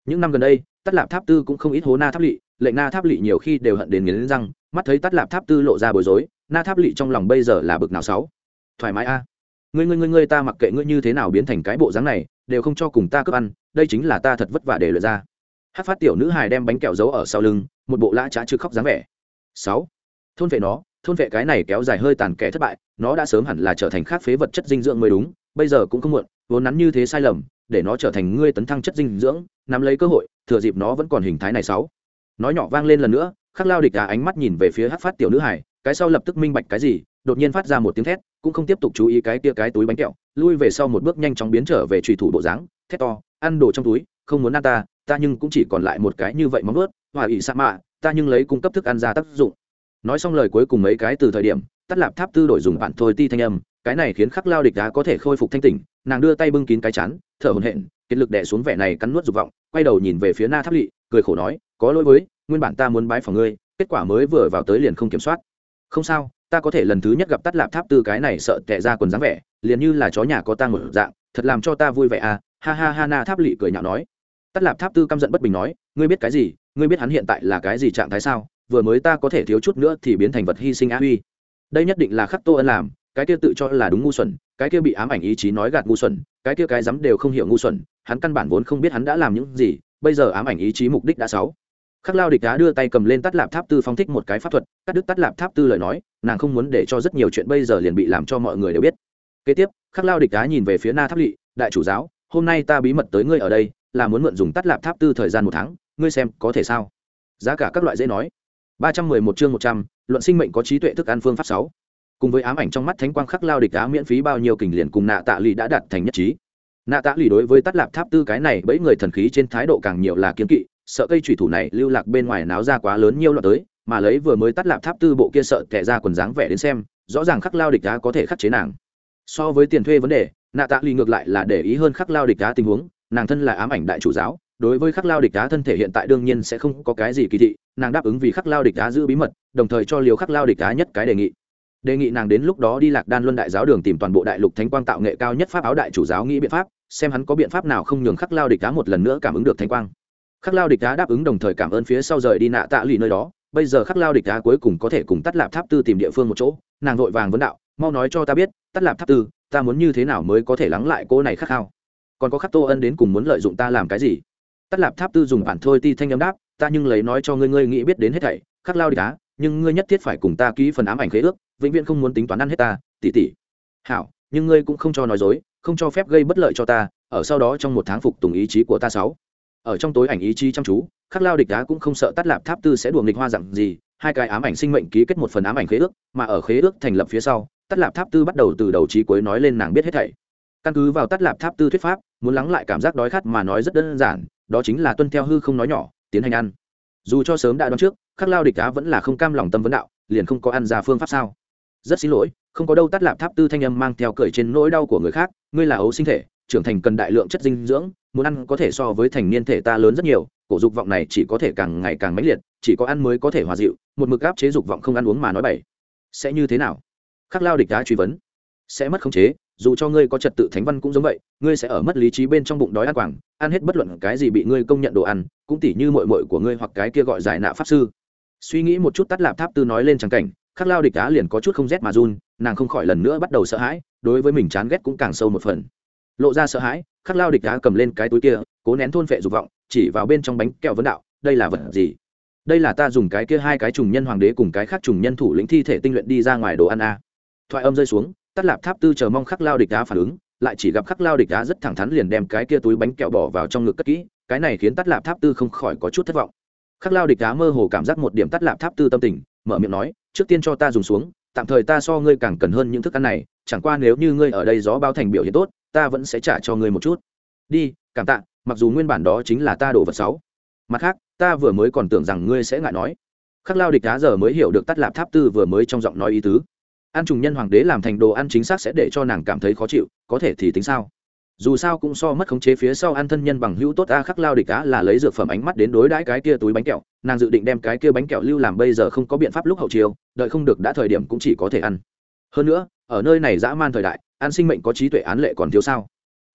Những năm gần đây tắt lạp tháp tư cũng không ít hố na tháp lỵ lệnh na tháp lỵ nhiều khi đều hận đến nghiến răng, mắt thấy tắt lạp tháp tư lộ ra bối rối, na tháp lỵ trong lòng bây giờ là bực nào sáu thoải mái a. à ngươi ngươi ngươi ngươi ta mặc kệ ngươi như thế nào biến thành cái bộ dáng này, đều không cho cùng ta cướp ăn, đây chính là ta thật vất vả để lựa ra. Hát phát tiểu nữ hài đem bánh kẹo giấu ở sau lưng, một bộ lã trá chứ khóc dáng vẻ. Sáu, thôn vệ nó, thôn vệ cái này kéo dài hơi tàn kẻ thất bại, nó đã sớm hẳn là trở thành khác phế vật chất dinh dưỡng mới đúng, bây giờ cũng không muộn, vốn nắn như thế sai lầm, để nó trở thành ngươi tấn thăng chất dinh dưỡng, nắm lấy cơ hội, thừa dịp nó vẫn còn hình thái này sáu. Nói nhỏ vang lên lần nữa, khắc lao địch cả ánh mắt nhìn về phía hát phát tiểu nữ hải cái sau lập tức minh bạch cái gì đột nhiên phát ra một tiếng thét, cũng không tiếp tục chú ý cái tia cái túi bánh kẹo, lui về sau một bước nhanh chóng biến trở về trùy thủ bộ dáng, thét to, ăn đồ trong túi, không muốn ăn ta ta nhưng cũng chỉ còn lại một cái như vậy móng ướt hòa ỉ sa mạ, ta nhưng lấy cung cấp thức ăn ra tác dụng. Nói xong lời cuối cùng mấy cái từ thời điểm, tắt lạp tháp tư đổi dùng bạn thôi ti thanh âm, cái này khiến khắc lao địch đá có thể khôi phục thanh tỉnh, nàng đưa tay bưng kín cái chán, thở hổn hển, kiệt lực đẻ xuống vẻ này cắn nuốt dục vọng, quay đầu nhìn về phía na tháp lỵ, cười khổ nói, có lỗi với, nguyên bản ta muốn bái phòng ngươi, kết quả mới vừa vào tới liền không kiểm soát. Không sao ta có thể lần thứ nhất gặp tắt lạp tháp tư cái này sợ tệ ra quần dáng vẻ, liền như là chó nhà có ta một dạng, thật làm cho ta vui vẻ à ha ha ha na tháp lỵ cười nhạo nói. Tắt lạp tháp tư căm giận bất bình nói, ngươi biết cái gì, ngươi biết hắn hiện tại là cái gì trạng thái sao, vừa mới ta có thể thiếu chút nữa thì biến thành vật hy sinh á huy. Đây nhất định là khắc tô ân làm, cái kia tự cho là đúng ngu xuẩn, cái kia bị ám ảnh ý chí nói gạt ngu xuẩn, cái kia cái dám đều không hiểu ngu xuẩn, hắn căn bản vốn không biết hắn đã làm những gì, bây giờ ám ảnh ý chí mục đích đã sáu khắc lao địch đá đưa tay cầm lên tắt lạp tháp tư phóng thích một cái pháp thuật, cắt đứt tắt lạp tháp tư lời nói, nàng không muốn để cho rất nhiều chuyện bây giờ liền bị làm cho mọi người đều biết. Kế tiếp, khắc lao địch đá nhìn về phía na tháp lỵ, đại chủ giáo, hôm nay ta bí mật tới ngươi ở đây, là muốn mượn dùng tắt lạp tháp tư thời gian một tháng, ngươi xem có thể sao? Giá cả các loại dễ nói. Ba trăm mười một chương một trăm, luận sinh mệnh có trí tuệ thức ăn phương pháp sáu. Cùng với ám ảnh trong mắt thánh quang khắc lao địch đá miễn phí bao nhiêu kình liền cùng nạ tạ lì đã đạt thành nhất trí. Nạ tạ lì đối với tắt lạp tháp tư cái này bẫy người thần khí trên thái độ càng nhiều là kiếm kỵ sợ cây thủy thủ này lưu lạc bên ngoài náo ra quá lớn nhiều loạn tới, mà lấy vừa mới tắt lạp tháp tư bộ kia sợ kẻ ra quần dáng vẻ đến xem, rõ ràng khắc lao địch đá có thể khắc chế nàng. So với tiền thuê vấn đề, nạ tạ lì ngược lại là để ý hơn khắc lao địch đá tình huống, nàng thân là ám ảnh đại chủ giáo, đối với khắc lao địch đá thân thể hiện tại đương nhiên sẽ không có cái gì kỳ thị, nàng đáp ứng vì khắc lao địch đá giữ bí mật, đồng thời cho liều khắc lao địch đá nhất cái đề nghị. Đề nghị nàng đến lúc đó đi lạc đan luân đại giáo đường tìm toàn bộ đại lục thánh quang tạo nghệ cao nhất pháp áo đại chủ giáo nghĩ biện pháp, xem hắn có biện pháp nào không nhường khắc lao địch đá một lần nữa cảm ứng được thánh quang khắc lao địch đá đáp ứng đồng thời cảm ơn phía sau rời đi nạ tạ lì nơi đó. Bây giờ khắc lao địch đá cuối cùng có thể cùng tắt lạp tháp tư tìm địa phương một chỗ. Nàng vội vàng vấn đạo, mau nói cho ta biết tắt lạp tháp tư, ta muốn như thế nào mới có thể lắng lại cô này khắc khao? Còn có khắc tô ân đến cùng muốn lợi dụng ta làm cái gì? Tắt lạp tháp tư dùng bản thôi ti thanh âm đáp, ta nhưng lấy nói cho ngươi ngươi nghĩ biết đến hết thảy, khắc lao địch đá nhưng ngươi nhất thiết phải cùng ta ký phần ám ảnh khế ước, vĩnh viễn không muốn tính toán ăn hết ta tỉ tỉ hảo, nhưng ngươi cũng không cho nói dối, không cho phép gây bất lợi cho ta, ở sau đó trong một tháng phục tùng ý chí của ta sáu ở trong tối ảnh ý chí chăm chú, khắc lao địch đá cũng không sợ tắt lạp tháp tư sẽ đùa nghịch hoa dặn gì, hai cái ám ảnh sinh mệnh ký kết một phần ám ảnh khế ước, mà ở khế ước thành lập phía sau, tắt lạp tháp tư bắt đầu từ đầu trí cuối nói lên nàng biết hết thảy. Căn cứ vào tắt lạp tháp tư thuyết pháp, muốn lắng lại cảm giác đói khát mà nói rất đơn giản, đó chính là tuân theo hư không nói nhỏ, tiến hành ăn. Dù cho sớm đã đoán trước, khắc lao địch đá vẫn là không cam lòng tâm vấn đạo, liền không có ăn ra phương pháp sao. Rất xin lỗi, không có đâu tắt lạp tháp tư thanh âm mang theo cười trên nỗi đau của người khác, ngươi là ấu sinh thể trưởng thành cần đại lượng chất dinh dưỡng, muốn ăn có thể so với thành niên thể ta lớn rất nhiều, cổ dục vọng này chỉ có thể càng ngày càng mãnh liệt, chỉ có ăn mới có thể hòa dịu, một mực áp chế dục vọng không ăn uống mà nói bảy sẽ như thế nào? Khắc lao địch đá truy vấn. Sẽ mất khống chế, dù cho ngươi có trật tự thánh văn cũng giống vậy, ngươi sẽ ở mất lý trí bên trong bụng đói ăn quảng, ăn hết bất luận cái gì bị ngươi công nhận đồ ăn, cũng tỉ như mội mội của ngươi hoặc cái kia gọi giải nạ pháp sư. Suy nghĩ một chút tắt lạp tháp tư nói lên trắng cảnh, khắc lao địch đá liền có chút không rét mà run, nàng không khỏi lần nữa bắt đầu sợ hãi, đối với mình chán ghét cũng càng sâu một phần lộ ra sợ hãi, khắc lao địch đá cầm lên cái túi kia, cố nén thôn phệ dục vọng, chỉ vào bên trong bánh kẹo vấn đạo, đây là vật gì? Đây là ta dùng cái kia hai cái trùng nhân hoàng đế cùng cái khác trùng nhân thủ lĩnh thi thể tinh luyện đi ra ngoài đồ ăn a. Thoại âm rơi xuống tắt lạp tháp tư chờ mong khắc lao địch đá phản ứng, lại chỉ gặp khắc lao địch đá rất thẳng thắn liền đem cái kia túi bánh kẹo bỏ vào trong ngực cất kỹ, cái này khiến tắt lạp tháp tư không khỏi có chút thất vọng. Khắc lao địch đá mơ hồ cảm giác một điểm tắt lạp tháp tư tâm tình, mở miệng nói, trước tiên cho ta dùng xuống, tạm thời ta so ngươi càng cần hơn những thức ăn này, chẳng qua nếu như ngươi ở đây gió bao thành biểu hiện tốt ta vẫn sẽ trả cho ngươi một chút. Đi, cảm tạ, mặc dù nguyên bản đó chính là ta đổ vật sáu. Mặt khác, ta vừa mới còn tưởng rằng ngươi sẽ ngại nói. Khắc lao địch đá giờ mới hiểu được tắt lạp tháp tư vừa mới trong giọng nói ý tứ. Ăn trùng nhân hoàng đế làm thành đồ ăn chính xác sẽ để cho nàng cảm thấy khó chịu, có thể thì tính sao? Dù sao cũng so mất khống chế phía sau ăn thân nhân bằng hữu tốt, a khắc lao địch á là lấy dược phẩm ánh mắt đến đối đãi cái kia túi bánh kẹo, nàng dự định đem cái kia bánh kẹo lưu làm bây giờ không có biện pháp lúc hậu chiều đợi không được đã thời điểm cũng chỉ có thể ăn. Hơn nữa, ở nơi này dã man thời đại an sinh mệnh có trí tuệ án lệ còn thiếu sao?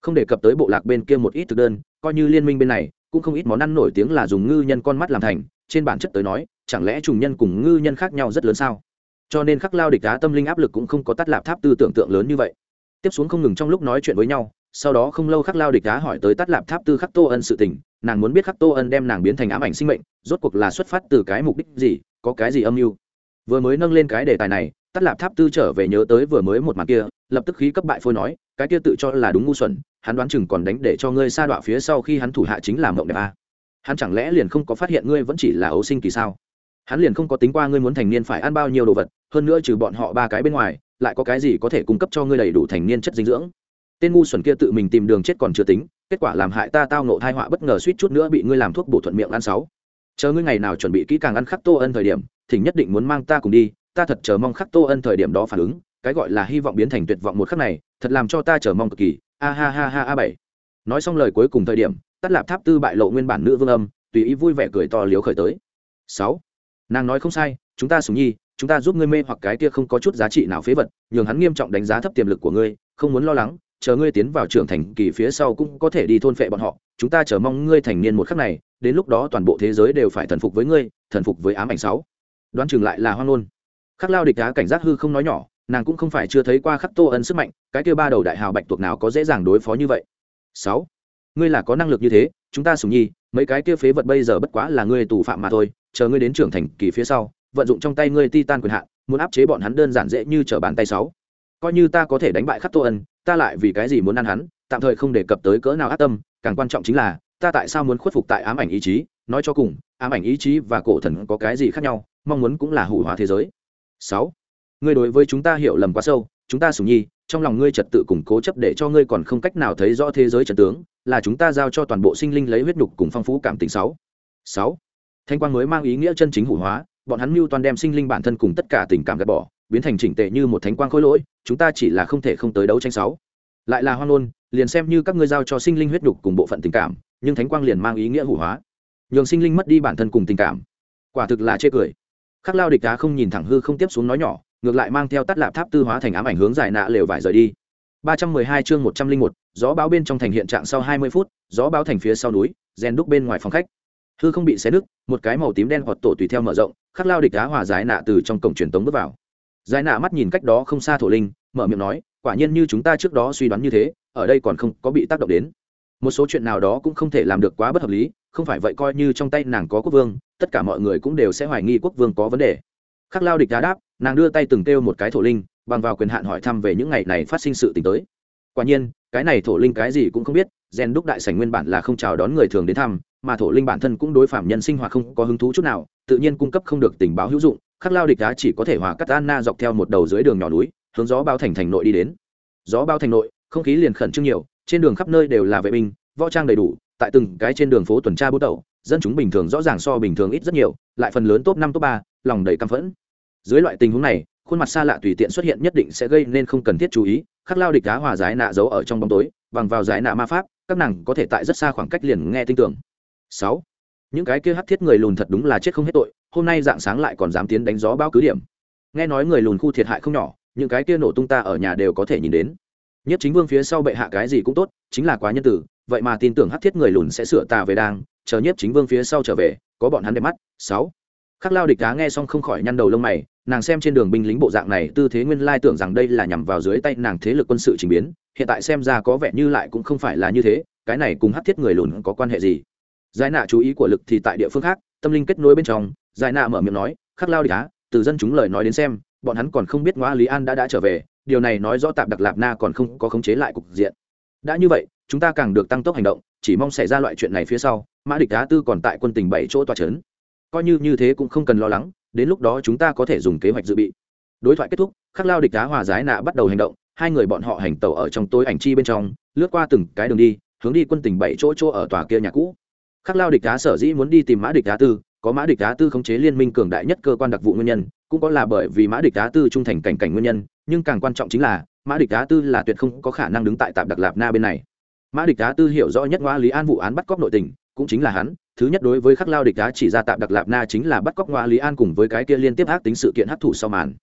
Không đề cập tới bộ lạc bên kia một ít thực đơn, coi như liên minh bên này, cũng không ít món ăn nổi tiếng là dùng ngư nhân con mắt làm thành, trên bản chất tới nói, chẳng lẽ trùng nhân cùng ngư nhân khác nhau rất lớn sao? Cho nên khắc lao địch đá tâm linh áp lực cũng không có tắt lạp tháp tư tưởng tượng lớn như vậy. Tiếp xuống không ngừng trong lúc nói chuyện với nhau, sau đó không lâu khắc lao địch đá hỏi tới tắt lạp tháp tư khắc tô ân sự tình, nàng muốn biết khắc tô ân đem nàng biến thành ám ảnh sinh mệnh, rốt cuộc là xuất phát từ cái mục đích gì, có cái gì âm mưu? Vừa mới nâng lên cái đề tài này tắt lạp tháp tư trở về nhớ tới vừa mới một màn kia, lập tức khí cấp bại phôi nói, cái kia tự cho là đúng ngu xuẩn, hắn đoán chừng còn đánh để cho ngươi sa đọa phía sau khi hắn thủ hạ chính là mộng đẹp a. Hắn chẳng lẽ liền không có phát hiện ngươi vẫn chỉ là ấu sinh kỳ sao? Hắn liền không có tính qua ngươi muốn thành niên phải ăn bao nhiêu đồ vật, hơn nữa trừ bọn họ ba cái bên ngoài, lại có cái gì có thể cung cấp cho ngươi đầy đủ thành niên chất dinh dưỡng? Tên ngu xuẩn kia tự mình tìm đường chết còn chưa tính, kết quả làm hại ta tao nộ thai họa bất ngờ suýt chút nữa bị ngươi làm thuốc bổ thuận miệng ăn sáu. Chờ ngươi ngày nào chuẩn bị kỹ càng ăn khắc tô ân thời điểm, thỉnh nhất định muốn mang ta cùng đi ta thật chờ mong khắc tô ân thời điểm đó phản ứng, cái gọi là hy vọng biến thành tuyệt vọng một khắc này, thật làm cho ta chờ mong cực kỳ, a ha ha ha a bảy. Nói xong lời cuối cùng thời điểm tắt lạp tháp tư bại lộ nguyên bản nữ vương âm, tùy ý vui vẻ cười to liếu khởi tới. Sáu. Nàng nói không sai, chúng ta sùng nhi, chúng ta giúp ngươi mê hoặc cái kia không có chút giá trị nào phế vật, nhường hắn nghiêm trọng đánh giá thấp tiềm lực của ngươi, không muốn lo lắng, chờ ngươi tiến vào trưởng thành kỳ phía sau cũng có thể đi thôn phệ bọn họ, chúng ta chờ mong ngươi thành niên một khắc này, đến lúc đó toàn bộ thế giới đều phải thần phục với ngươi, thần phục với ám ảnh sáu. Đoán chừng lại là hoang ngôn khắc lao địch đá cảnh giác hư không nói nhỏ, nàng cũng không phải chưa thấy qua khắc tô ân sức mạnh, cái kia ba đầu đại hào bạch tuộc nào có dễ dàng đối phó như vậy. Sáu, ngươi là có năng lực như thế, chúng ta sùng nhi, mấy cái kia phế vật bây giờ bất quá là ngươi tù phạm mà thôi, chờ ngươi đến trưởng thành kỳ phía sau, vận dụng trong tay ngươi ti tan quyền hạn, muốn áp chế bọn hắn đơn giản dễ như trở bàn tay sáu. Coi như ta có thể đánh bại khắc tô ân, ta lại vì cái gì muốn ăn hắn, tạm thời không đề cập tới cỡ nào ác tâm, càng quan trọng chính là, ta tại sao muốn khuất phục tại ám ảnh ý chí? Nói cho cùng, ám ảnh ý chí và cổ thần có cái gì khác nhau, mong muốn cũng là hủ hóa thế giới sáu. Ngươi đối với chúng ta hiểu lầm quá sâu, chúng ta sùng nhi, trong lòng ngươi trật tự củng cố chấp để cho ngươi còn không cách nào thấy rõ thế giới trật tướng, là chúng ta giao cho toàn bộ sinh linh lấy huyết nhục cùng phong phú cảm tình sáu. Sáu. Thanh quang mới mang ý nghĩa chân chính hủ hóa, bọn hắn mưu toàn đem sinh linh bản thân cùng tất cả tình cảm gạt bỏ, biến thành chỉnh tệ như một thánh quang khối lỗi, chúng ta chỉ là không thể không tới đấu tranh sáu. Lại là hoang ngôn, liền xem như các ngươi giao cho sinh linh huyết nhục cùng bộ phận tình cảm, nhưng thánh quang liền mang ý nghĩa hủ hóa. Nhường sinh linh mất đi bản thân cùng tình cảm. Quả thực là chê cười khắc lao địch đá không nhìn thẳng hư không tiếp xuống nói nhỏ, ngược lại mang theo tắt lạp tháp tư hóa thành ám ảnh hướng dài nạ lều vải rời đi. Ba trăm mười hai chương một trăm linh một, gió báo bên trong thành hiện trạng sau hai mươi phút, gió báo thành phía sau núi, rèn đúc bên ngoài phòng khách. Hư không bị xé nứt, một cái màu tím đen hoặc tổ tùy theo mở rộng, khắc lao địch đá hòa giải nạ từ trong cổng truyền tống bước vào. Giải nạ mắt nhìn cách đó không xa thổ linh, mở miệng nói, quả nhiên như chúng ta trước đó suy đoán như thế, ở đây còn không có bị tác động đến một số chuyện nào đó cũng không thể làm được quá bất hợp lý, không phải vậy coi như trong tay nàng có quốc vương, tất cả mọi người cũng đều sẽ hoài nghi quốc vương có vấn đề. Khắc lao địch đá đáp, nàng đưa tay từng kêu một cái thổ linh, bằng vào quyền hạn hỏi thăm về những ngày này phát sinh sự t ì n h tới. Quả nhiên, cái này thổ linh cái gì cũng không biết gen đúc đại sảnh nguyên bản là không chào đón người thường đến thăm, mà thổ linh bản thân cũng đối phạm nhân sinh hoạt không có hứng thú chút nào, tự nhiên cung cấp không được tình báo hữu dụng, khắc lao địch đá chỉ có thể hòa cắt anna dọc theo một đầu dưới đường nhỏ núi, hướng gió bao thành thành nội đi đến. Gió bao thành nội, không khí liền khẩn trương nhiều trên đường khắp nơi đều là vệ binh, võ trang đầy đủ, tại từng cái trên đường phố tuần tra bút đầu dân chúng bình thường rõ ràng so bình thường ít rất nhiều, lại phần lớn top năm, top ba, lòng đầy căm phẫn. Dưới loại tình huống này, khuôn mặt xa lạ tùy tiện xuất hiện nhất định sẽ gây nên không cần thiết chú ý, khắc lao địch đá hòa giải nạ giấu ở trong bóng tối, bằng vào giải nạ ma pháp, các nàng có thể tại rất xa khoảng cách liền nghe tin tưởng. Sáu, những cái kia hắc thiết người lùn thật đúng là chết không hết tội, hôm nay dạng sáng lại còn dám tiến đánh gió bao cứ điểm. Nghe nói người lùn khu thiệt hại không nhỏ, những cái kia nổ tung ta ở nhà đều có thể nhìn đến nhất chính vương phía sau bệ hạ cái gì cũng tốt, chính là quá nhân tử, vậy mà tin tưởng hát thiết người lùn sẽ sửa tà về đang chờ nhất chính vương phía sau trở về, có bọn hắn đẹp mắt. Sáu. Khắc lao địch đá nghe xong không khỏi nhăn đầu lông mày, nàng xem trên đường binh lính bộ dạng này, tư thế nguyên lai tưởng rằng đây là nhằm vào dưới tay nàng thế lực quân sự trình biến, hiện tại xem ra có vẻ như lại cũng không phải là như thế, cái này cùng hát thiết người lùn có quan hệ gì? Giải nạ chú ý của lực thì tại địa phương khác, tâm linh kết nối bên trong, giải nạ mở miệng nói, khắc lao địch đá, từ dân chúng lời nói đến xem, bọn hắn còn không biết ngoa lý an đã đã trở về điều này nói rõ tạp đặc lạp na còn không có khống chế lại cục diện. Đã như vậy, chúng ta càng được tăng tốc hành động, chỉ mong xảy ra loại chuyện này phía sau, mã địch đá tư còn tại quân tình bảy chỗ tòa c h ấ n coi như như thế cũng không cần lo lắng, đến lúc đó chúng ta có thể dùng kế hoạch dự bị. Đối thoại kết thúc, khắc lao địch đá hòa giải nạ bắt đầu hành động, hai người bọn họ hành tàu ở trong tối ảnh chi bên trong, lướt qua từng cái đường đi, hướng đi quân tình bảy chỗ chỗ ở tòa kia nhà cũ. Khắc lao địch đá sở dĩ muốn đi tìm mã địch đá tư, có mã địch đá tư khống chế liên minh cường đại nhất cơ quan đặc vụ nguyên nhân, cũng có là bởi vì mã địch đá tư trung thành cảnh cảnh nguyên nhân nhưng càng quan trọng chính là, mã địch á tư là tuyệt không có khả năng đứng tại tạp đặc lạp na bên này. Mã địch á tư hiểu rõ nhất ngoa lý an vụ án bắt cóc nội tình, cũng chính là hắn, thứ nhất đối với khắc lao địch á chỉ ra tạm đặc lạp na chính là bắt cóc ngoa lý an cùng với cái kia liên tiếp ác tính sự kiện hấp thụ sau màn.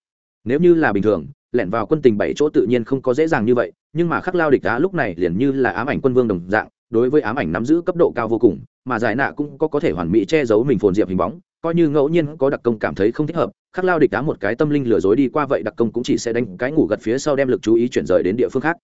Nếu như là bình thường, lẻn vào quân tình bảy chỗ tự nhiên không có dễ dàng như vậy, nhưng mà khắc lao địch á lúc này liền như là ám ảnh quân vương đồng dạng, đối với ám ảnh nắm giữ cấp độ cao vô cùng, mà giải nạ cũng có có thể hoàn mỹ che giấu mình phồn diệp hình bóng coi như ngẫu nhiên có đặc công cảm thấy không thích hợp, khắc lao địch đá một cái tâm linh lừa dối đi qua vậy đặc công cũng chỉ sẽ đánh cái ngủ gật phía sau đem lực chú ý chuyển rời đến địa phương khác.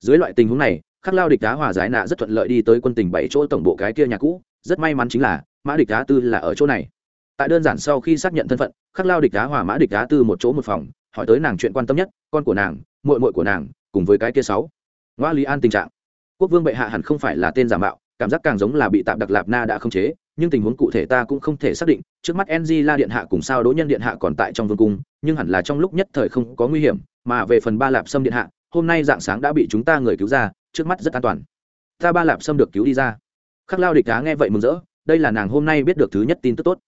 Dưới loại tình huống này, khắc lao địch đá hòa giải nạ rất thuận lợi đi tới quân tình bảy chỗ tổng bộ cái kia nhà cũ, rất may mắn chính là, mã địch đá tư là ở chỗ này. Tại đơn giản sau khi xác nhận thân phận, khắc lao địch đá hòa mã địch đá tư một chỗ một phòng, hỏi tới nàng chuyện quan tâm nhất, con của nàng, muội muội của nàng, cùng với cái kia sáu. Ngoa lý an tình trạng. Quốc vương bệ hạ hẳn không phải là tên giả mạo, cảm giác càng giống là bị tạm đặc lạp na đã không chế nhưng tình huống cụ thể ta cũng không thể xác định, trước mắt ng la điện hạ cùng sao đỗ nhân điện hạ còn tại trong vương cung, nhưng hẳn là trong lúc nhất thời không có nguy hiểm, mà về phần ba lạp sâm điện hạ, hôm nay dạng sáng đã bị chúng ta người cứu ra, trước mắt rất an toàn. Ta ba lạp sâm được cứu đi ra. Khắc lao địch cá nghe vậy mừng rỡ, đây là nàng hôm nay biết được thứ nhất tin tức tốt.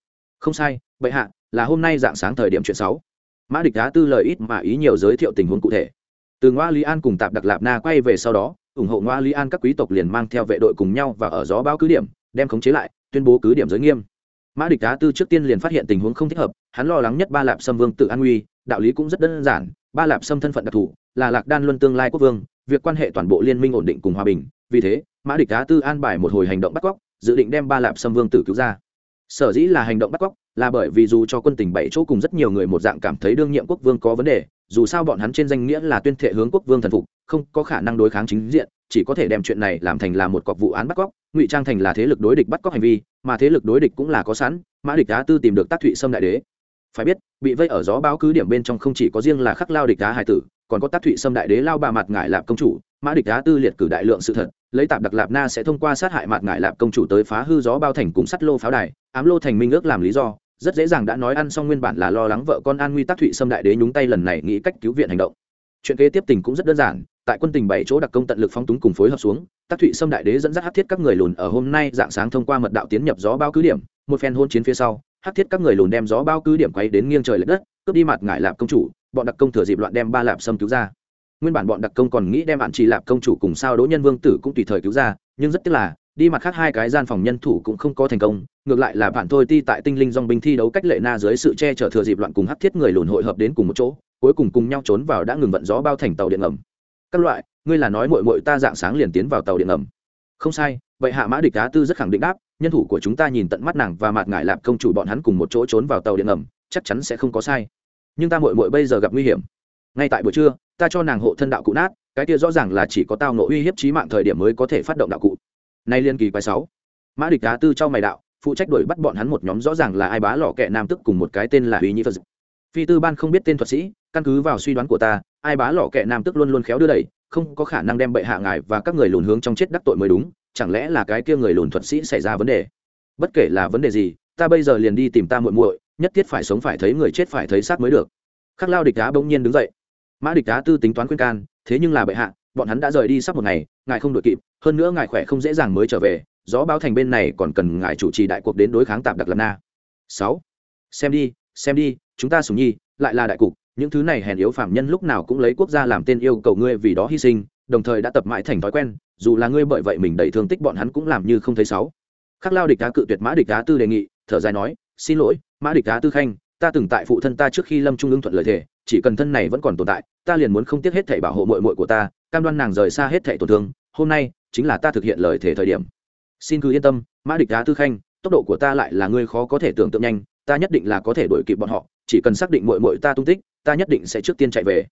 Không sai bệ hạ, là hôm nay dạng sáng thời điểm chuyện sáu mã địch Á tư lời ít mà ý nhiều giới thiệu tình huống cụ thể. Từ ngoa lý an cùng tạp đặc lạp na quay về sau đó, ủng hộ ngoa lý an các quý tộc liền mang theo vệ đội cùng nhau và ở gió bao cứ điểm, đem khống chế lại tuyên bố cứ điểm giới nghiêm. Mã địch cá tư trước tiên liền phát hiện tình huống không thích hợp, hắn lo lắng nhất ba lạp sâm vương tự an nguy, đạo lý cũng rất đơn giản, ba lạp sâm thân phận đặc thù, là lạc đan luân tương lai quốc vương, việc quan hệ toàn bộ liên minh ổn định cùng hòa bình, vì thế, mã địch cá tư an bài một hồi hành động bắt cóc, dự định đem ba lạp sâm vương tử cứu ra. Sở dĩ là hành động bắt cóc, là bởi vì dù cho quân tình bảy chỗ cùng rất nhiều người một dạng cảm thấy đương nhiệm quốc vương có vấn đề, dù sao bọn hắn trên danh nghĩa là tuyên thệ hướng quốc vương thần phục, không có khả năng đối kháng chính diện, chỉ có thể đem chuyện này làm thành là một cọc vụ án bắt cóc ngụy trang thành là thế lực đối địch bắt cóc hành vi, mà thế lực đối địch cũng là có sẵn, mã địch đá tư tìm được tác thụy sâm đại đế. Phải biết, bị vây ở gió báo cứ điểm bên trong không chỉ có riêng là khắc lao địch đá hải tử, còn có tác thụy sâm đại đế lao bà mặt ngải lạp công chủ, mã địch đá tư liệt cử đại lượng sự thật, lấy tạp đặc lạp na sẽ thông qua sát hại mặt ngải lạp công chủ tới phá hư gió bao thành cùng sắt lô pháo đài, ám lô thành minh ước làm lý do, rất dễ dàng đã nói ăn xong nguyên bản là lo lắng vợ con an nguy tác thụy sâm đại đế nhúng tay lần này nghĩ cách cứu viện hành động. Chuyện kế tiếp tình cũng rất đơn giản tại quân tình bảy chỗ đặc công tận lực phóng túng cùng phối hợp xuống tác thụy sâm đại đế dẫn dắt hát thiết các người lùn ở hôm nay dạng sáng thông qua mật đạo tiến nhập gió bao cứ điểm, một phen hôn chiến phía sau, hát thiết các người lùn đem gió bao cứ điểm quay đến nghiêng trời l ệ đất, cướp đi mặt ngải lạp công chủ, bọn đặc công thừa dịp loạn đem ba lạp sâm cứu ra. Nguyên bản bọn đặc công còn nghĩ đem bạn chỉ lạp công chủ cùng sao đỗ nhân vương tử cũng tùy thời cứu ra, nhưng rất tiếc là, đi mặt khác hai cái gian phòng nhân thủ cũng không có thành công, ngược lại là bạn thôi ti tại tinh linh dong binh thi đấu cách lệ na dưới sự che chở thừa dịp loạn cùng hắc thiết người lùn hội hợp đến cùng một chỗ, cuối cùng cùng nhau trốn vào đã ngừng vận gió bao thành tàu điện ngầm các loại, ngươi là nói mội mội ta dạng sáng liền tiến vào tàu điện ngầm. Không sai, vậy hạ mã địch cá tư rất khẳng định đáp, nhân thủ của chúng ta nhìn tận mắt nàng và mạt ngại lạp công chủ bọn hắn cùng một chỗ trốn vào tàu điện ngầm, chắc chắn sẽ không có sai. Nhưng ta mội mội bây giờ gặp nguy hiểm. Ngay tại buổi trưa, ta cho nàng hộ thân đạo cụ nát, cái kia rõ ràng là chỉ có tao nộ uy hiếp trí mạng thời điểm mới có thể phát động đạo cụ. Nay liên kỳ quái sáu. Mã địch cá tư cho mày đạo, phụ trách đuổi bắt bọn hắn một nhóm rõ ràng là ai bá lò kẹ nam tức cùng một cái tên là uy nhĩ phật phi tư ban không biết tên thuật sĩ, căn cứ vào suy đoán của ta ai bá lọ kệ nam tức luôn luôn khéo đưa đẩy, không có khả năng đem bệ hạ ngài và các người lùn hướng trong chết đắc tội mới đúng, chẳng lẽ là cái kia người lùn thuật sĩ xảy ra vấn đề? Bất kể là vấn đề gì, ta bây giờ liền đi tìm ta muội muội, nhất thiết phải sống phải thấy người chết phải thấy xác mới được. Khắc lao địch đá bỗng nhiên đứng dậy. Mã địch đá tư tính toán khuyên can, thế nhưng là bệ hạ, bọn hắn đã rời đi sắp một ngày, ngài không đội kịp, hơn nữa ngài khỏe không dễ dàng mới trở về, gió báo thành bên này còn cần ngài chủ trì đại cuộc đến đối kháng tạp đặc lập na. Sáu. Xem đi xem đi, chúng ta sùng nhi, lại là đại cục những thứ này hèn yếu phạm nhân lúc nào cũng lấy quốc gia làm tên yêu cầu ngươi vì đó hy sinh, đồng thời đã tập mãi thành thói quen, dù là ngươi bởi vậy mình đầy thương tích bọn hắn cũng làm như không thấy sáu khắc lao địch đá cự tuyệt mã địch đá tư đề nghị, thở dài nói, xin lỗi, mã địch đá tư khanh, ta từng tại phụ thân ta trước khi lâm trung ương thuận lời thề, chỉ cần thân này vẫn còn tồn tại, ta liền muốn không tiếc hết thảy bảo hộ mội mội của ta, cam đoan nàng rời xa hết thảy tổn thương, hôm nay chính là ta thực hiện lời thề thời điểm. Xin cứ yên tâm, mã địch đá tư khanh, tốc độ của ta lại là ngươi khó có thể tưởng tượng nhanh, ta nhất định là có thể đuổi kịp bọn họ, chỉ cần xác định mội mội ta tung tích ta nhất định sẽ trước tiên chạy về.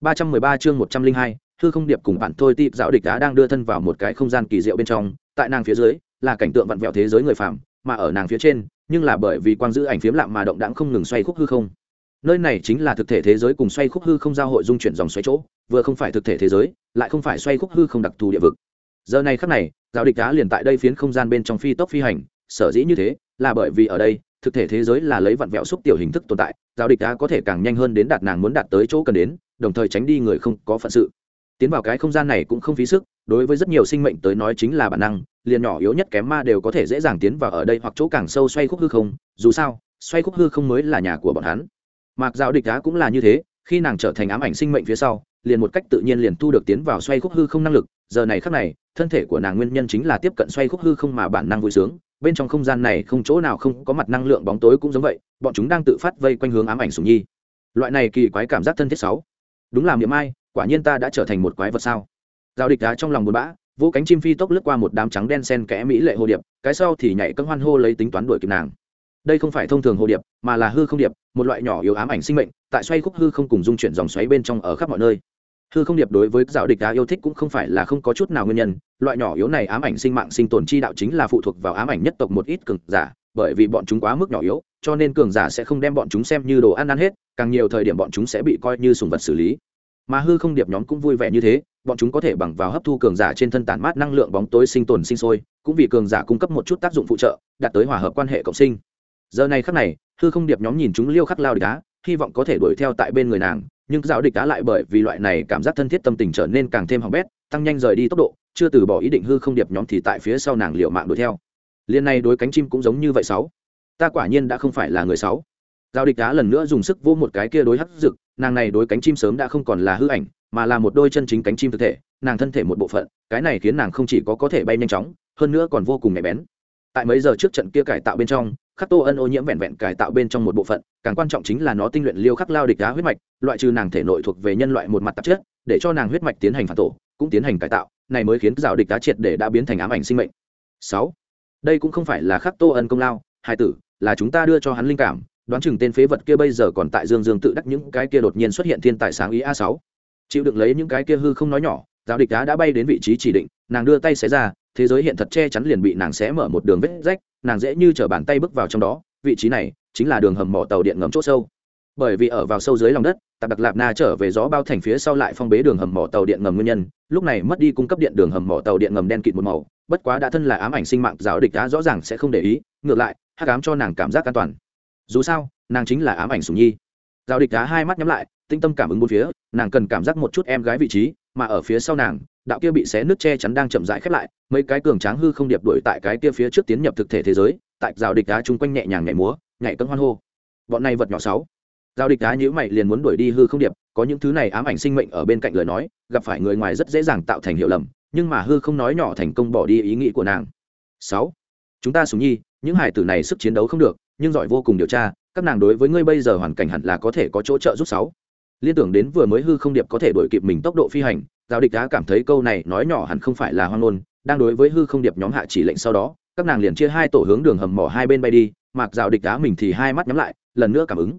313 chương 102, hư không điệp cùng bạn thôi tịp dạo địch đã đang đưa thân vào một cái không gian kỳ diệu bên trong tại nàng phía dưới là cảnh tượng vặn vẹo thế giới người phàm, mà ở nàng phía trên nhưng là bởi vì quang giữ ảnh phiếm lạm mà động đãng không ngừng xoay khúc hư không. Nơi này chính là thực thể thế giới cùng xoay khúc hư không giao hội dung chuyển dòng xoáy chỗ vừa không phải thực thể thế giới lại không phải xoay khúc hư không đặc thù địa vực. Giờ này khắc này giáo địch đá liền tại đây phiến không gian bên trong phi tốc phi hành sở dĩ như thế là bởi vì ở đây thực thể thế giới là lấy vặn vẹo xúc tiểu hình thức tồn tại, giao địch đã có thể càng nhanh hơn đến đạt nàng muốn đạt tới chỗ cần đến, đồng thời tránh đi người không có phận sự. Tiến vào cái không gian này cũng không phí sức, đối với rất nhiều sinh mệnh tới nói chính là bản năng, liền nhỏ yếu nhất kém ma đều có thể dễ dàng tiến vào ở đây hoặc chỗ càng sâu xoay khúc hư không, dù sao, xoay khúc hư không mới là nhà của bọn hắn. Mặc giao địch đá cũng là như thế, khi nàng trở thành ám ảnh sinh mệnh phía sau, liền một cách tự nhiên liền thu được tiến vào xoay khúc hư không năng lực, giờ này khắc này, thân thể của nàng nguyên nhân chính là tiếp cận xoay khúc hư không mà bản năng vui sướng bên trong không gian này không chỗ nào không có mặt năng lượng bóng tối cũng giống vậy, bọn chúng đang tự phát vây quanh hướng ám ảnh sùng nhi. Loại này kỳ quái cảm giác thân thiết sáu. Đúng là miệng ai, quả nhiên ta đã trở thành một quái vật sao? Giao địch đá trong lòng buồn bã vỗ cánh chim phi tốc lướt qua một đám trắng đen sen kẽ mỹ lệ hồ điệp, cái sau thì nhảy cân hoan hô lấy tính toán đuổi kịp nàng. Đây không phải thông thường hồ điệp, mà là hư không điệp, một loại nhỏ yếu ám ảnh sinh mệnh, tại xoay khúc hư không cùng dung chuyển dòng xoáy bên trong ở khắp mọi nơi. Thư không điệp đối với dạo địch đá yêu thích cũng không phải là không có chút nào nguyên nhân. Loại nhỏ yếu này ám ảnh sinh mạng sinh tồn chi đạo chính là phụ thuộc vào ám ảnh nhất tộc một ít cường giả, bởi vì bọn chúng quá mức nhỏ yếu, cho nên cường giả sẽ không đem bọn chúng xem như đồ ăn ăn hết, càng nhiều thời điểm bọn chúng sẽ bị coi như sùng vật xử lý. Mà hư không điệp nhóm cũng vui vẻ như thế, bọn chúng có thể bằng vào hấp thu cường giả trên thân tản mát năng lượng bóng tối sinh tồn sinh sôi, cũng vì cường giả cung cấp một chút tác dụng phụ trợ, đạt tới hòa hợp quan hệ cộng sinh. Giờ này khắc này, hư không điệp nhóm nhìn chúng liêu khắc lao địch đá, hy vọng có thể đuổi theo tại bên người nàng nhưng giáo địch đá lại bởi vì loại này cảm giác thân thiết tâm tình trở nên càng thêm hỏng bét, tăng nhanh rời đi tốc độ, chưa từ bỏ ý định hư không điệp nhóm thì tại phía sau nàng liệu mạng đuổi theo. Liên này đối cánh chim cũng giống như vậy sáu. Ta quả nhiên đã không phải là người sáu. Giao địch đá lần nữa dùng sức vô một cái kia đối hắc rực nàng này đối cánh chim sớm đã không còn là hư ảnh, mà là một đôi chân chính cánh chim thực thể, nàng thân thể một bộ phận, cái này khiến nàng không chỉ có có thể bay nhanh chóng, hơn nữa còn vô cùng nhạy bén. Tại mấy giờ trước trận kia cải tạo bên trong khắc tô ân ô nhiễm vẹn vẹn cải tạo bên trong một bộ phận, càng quan trọng chính là nó tinh luyện liêu khắc lao địch đá huyết mạch, loại trừ nàng thể nội thuộc về nhân loại một mặt tạp chất, để cho nàng huyết mạch tiến hành phản tổ, cũng tiến hành cải tạo, này mới khiến rào địch đá triệt để đã biến thành ám ảnh sinh mệnh. Sáu, đây cũng không phải là khắc tô ân công lao, hai tử, là chúng ta đưa cho hắn linh cảm, đoán chừng tên phế vật kia bây giờ còn tại dương dương tự đắc những cái kia đột nhiên xuất hiện thiên tài sáng ý a sáu. Chịu đựng lấy những cái kia hư không nói nhỏ giáo địch đá đã bay đến vị trí chỉ định, nàng đưa tay xé ra, thế giới hiện thật che chắn liền bị nàng xé mở một đường vết rách, nàng dễ như chở bàn tay bước vào trong đó, vị trí này chính là đường hầm mỏ tàu điện ngầm chỗ sâu. Bởi vì ở vào sâu dưới lòng đất, tạp đặc lạp na trở về gió bao thành phía sau lại phong bế đường hầm mỏ tàu điện ngầm nguyên nhân, lúc này mất đi cung cấp điện đường hầm mỏ tàu điện ngầm đen kịt một màu, bất quá đã thân là ám ảnh sinh mạng, giáo địch đá rõ ràng sẽ không để ý, ngược lại, hắc ám cho nàng cảm giác an toàn. Dù sao, nàng chính là ám ảnh sùng nhi. Giáo địch đá hai mắt nhắm lại, tinh tâm cảm ứng bốn phía, nàng cần cảm giác một chút em gái vị trí mà ở phía sau nàng, đạo kia bị xé nước che chắn đang chậm rãi khép lại, mấy cái cường tráng hư không điệp đuổi tại cái kia phía trước tiến nhập thực thể thế giới, tại rào địch đá chung quanh nhẹ nhàng nhảy múa, nhảy cân hoan hô. Bọn này vật nhỏ sáu. Giao địch đá nhữ mày liền muốn đuổi đi hư không điệp, có những thứ này ám ảnh sinh mệnh ở bên cạnh lời nói, gặp phải người ngoài rất dễ dàng tạo thành hiểu lầm, nhưng mà hư không nói nhỏ thành công bỏ đi ý nghĩ của nàng. Sáu. Chúng ta sùng nhi, những hải tử này sức chiến đấu không được, nhưng giỏi vô cùng điều tra, các nàng đối với ngươi bây giờ hoàn cảnh hẳn là có thể có chỗ trợ giúp sáu liên tưởng đến vừa mới hư không điệp có thể đổi kịp mình tốc độ phi hành, giao địch đã cảm thấy câu này nói nhỏ hẳn không phải là hoang ngôn, đang đối với hư không điệp nhóm hạ chỉ lệnh sau đó, các nàng liền chia hai tổ hướng đường hầm mỏ hai bên bay đi, mặc giao địch đá mình thì hai mắt nhắm lại, lần nữa cảm ứng.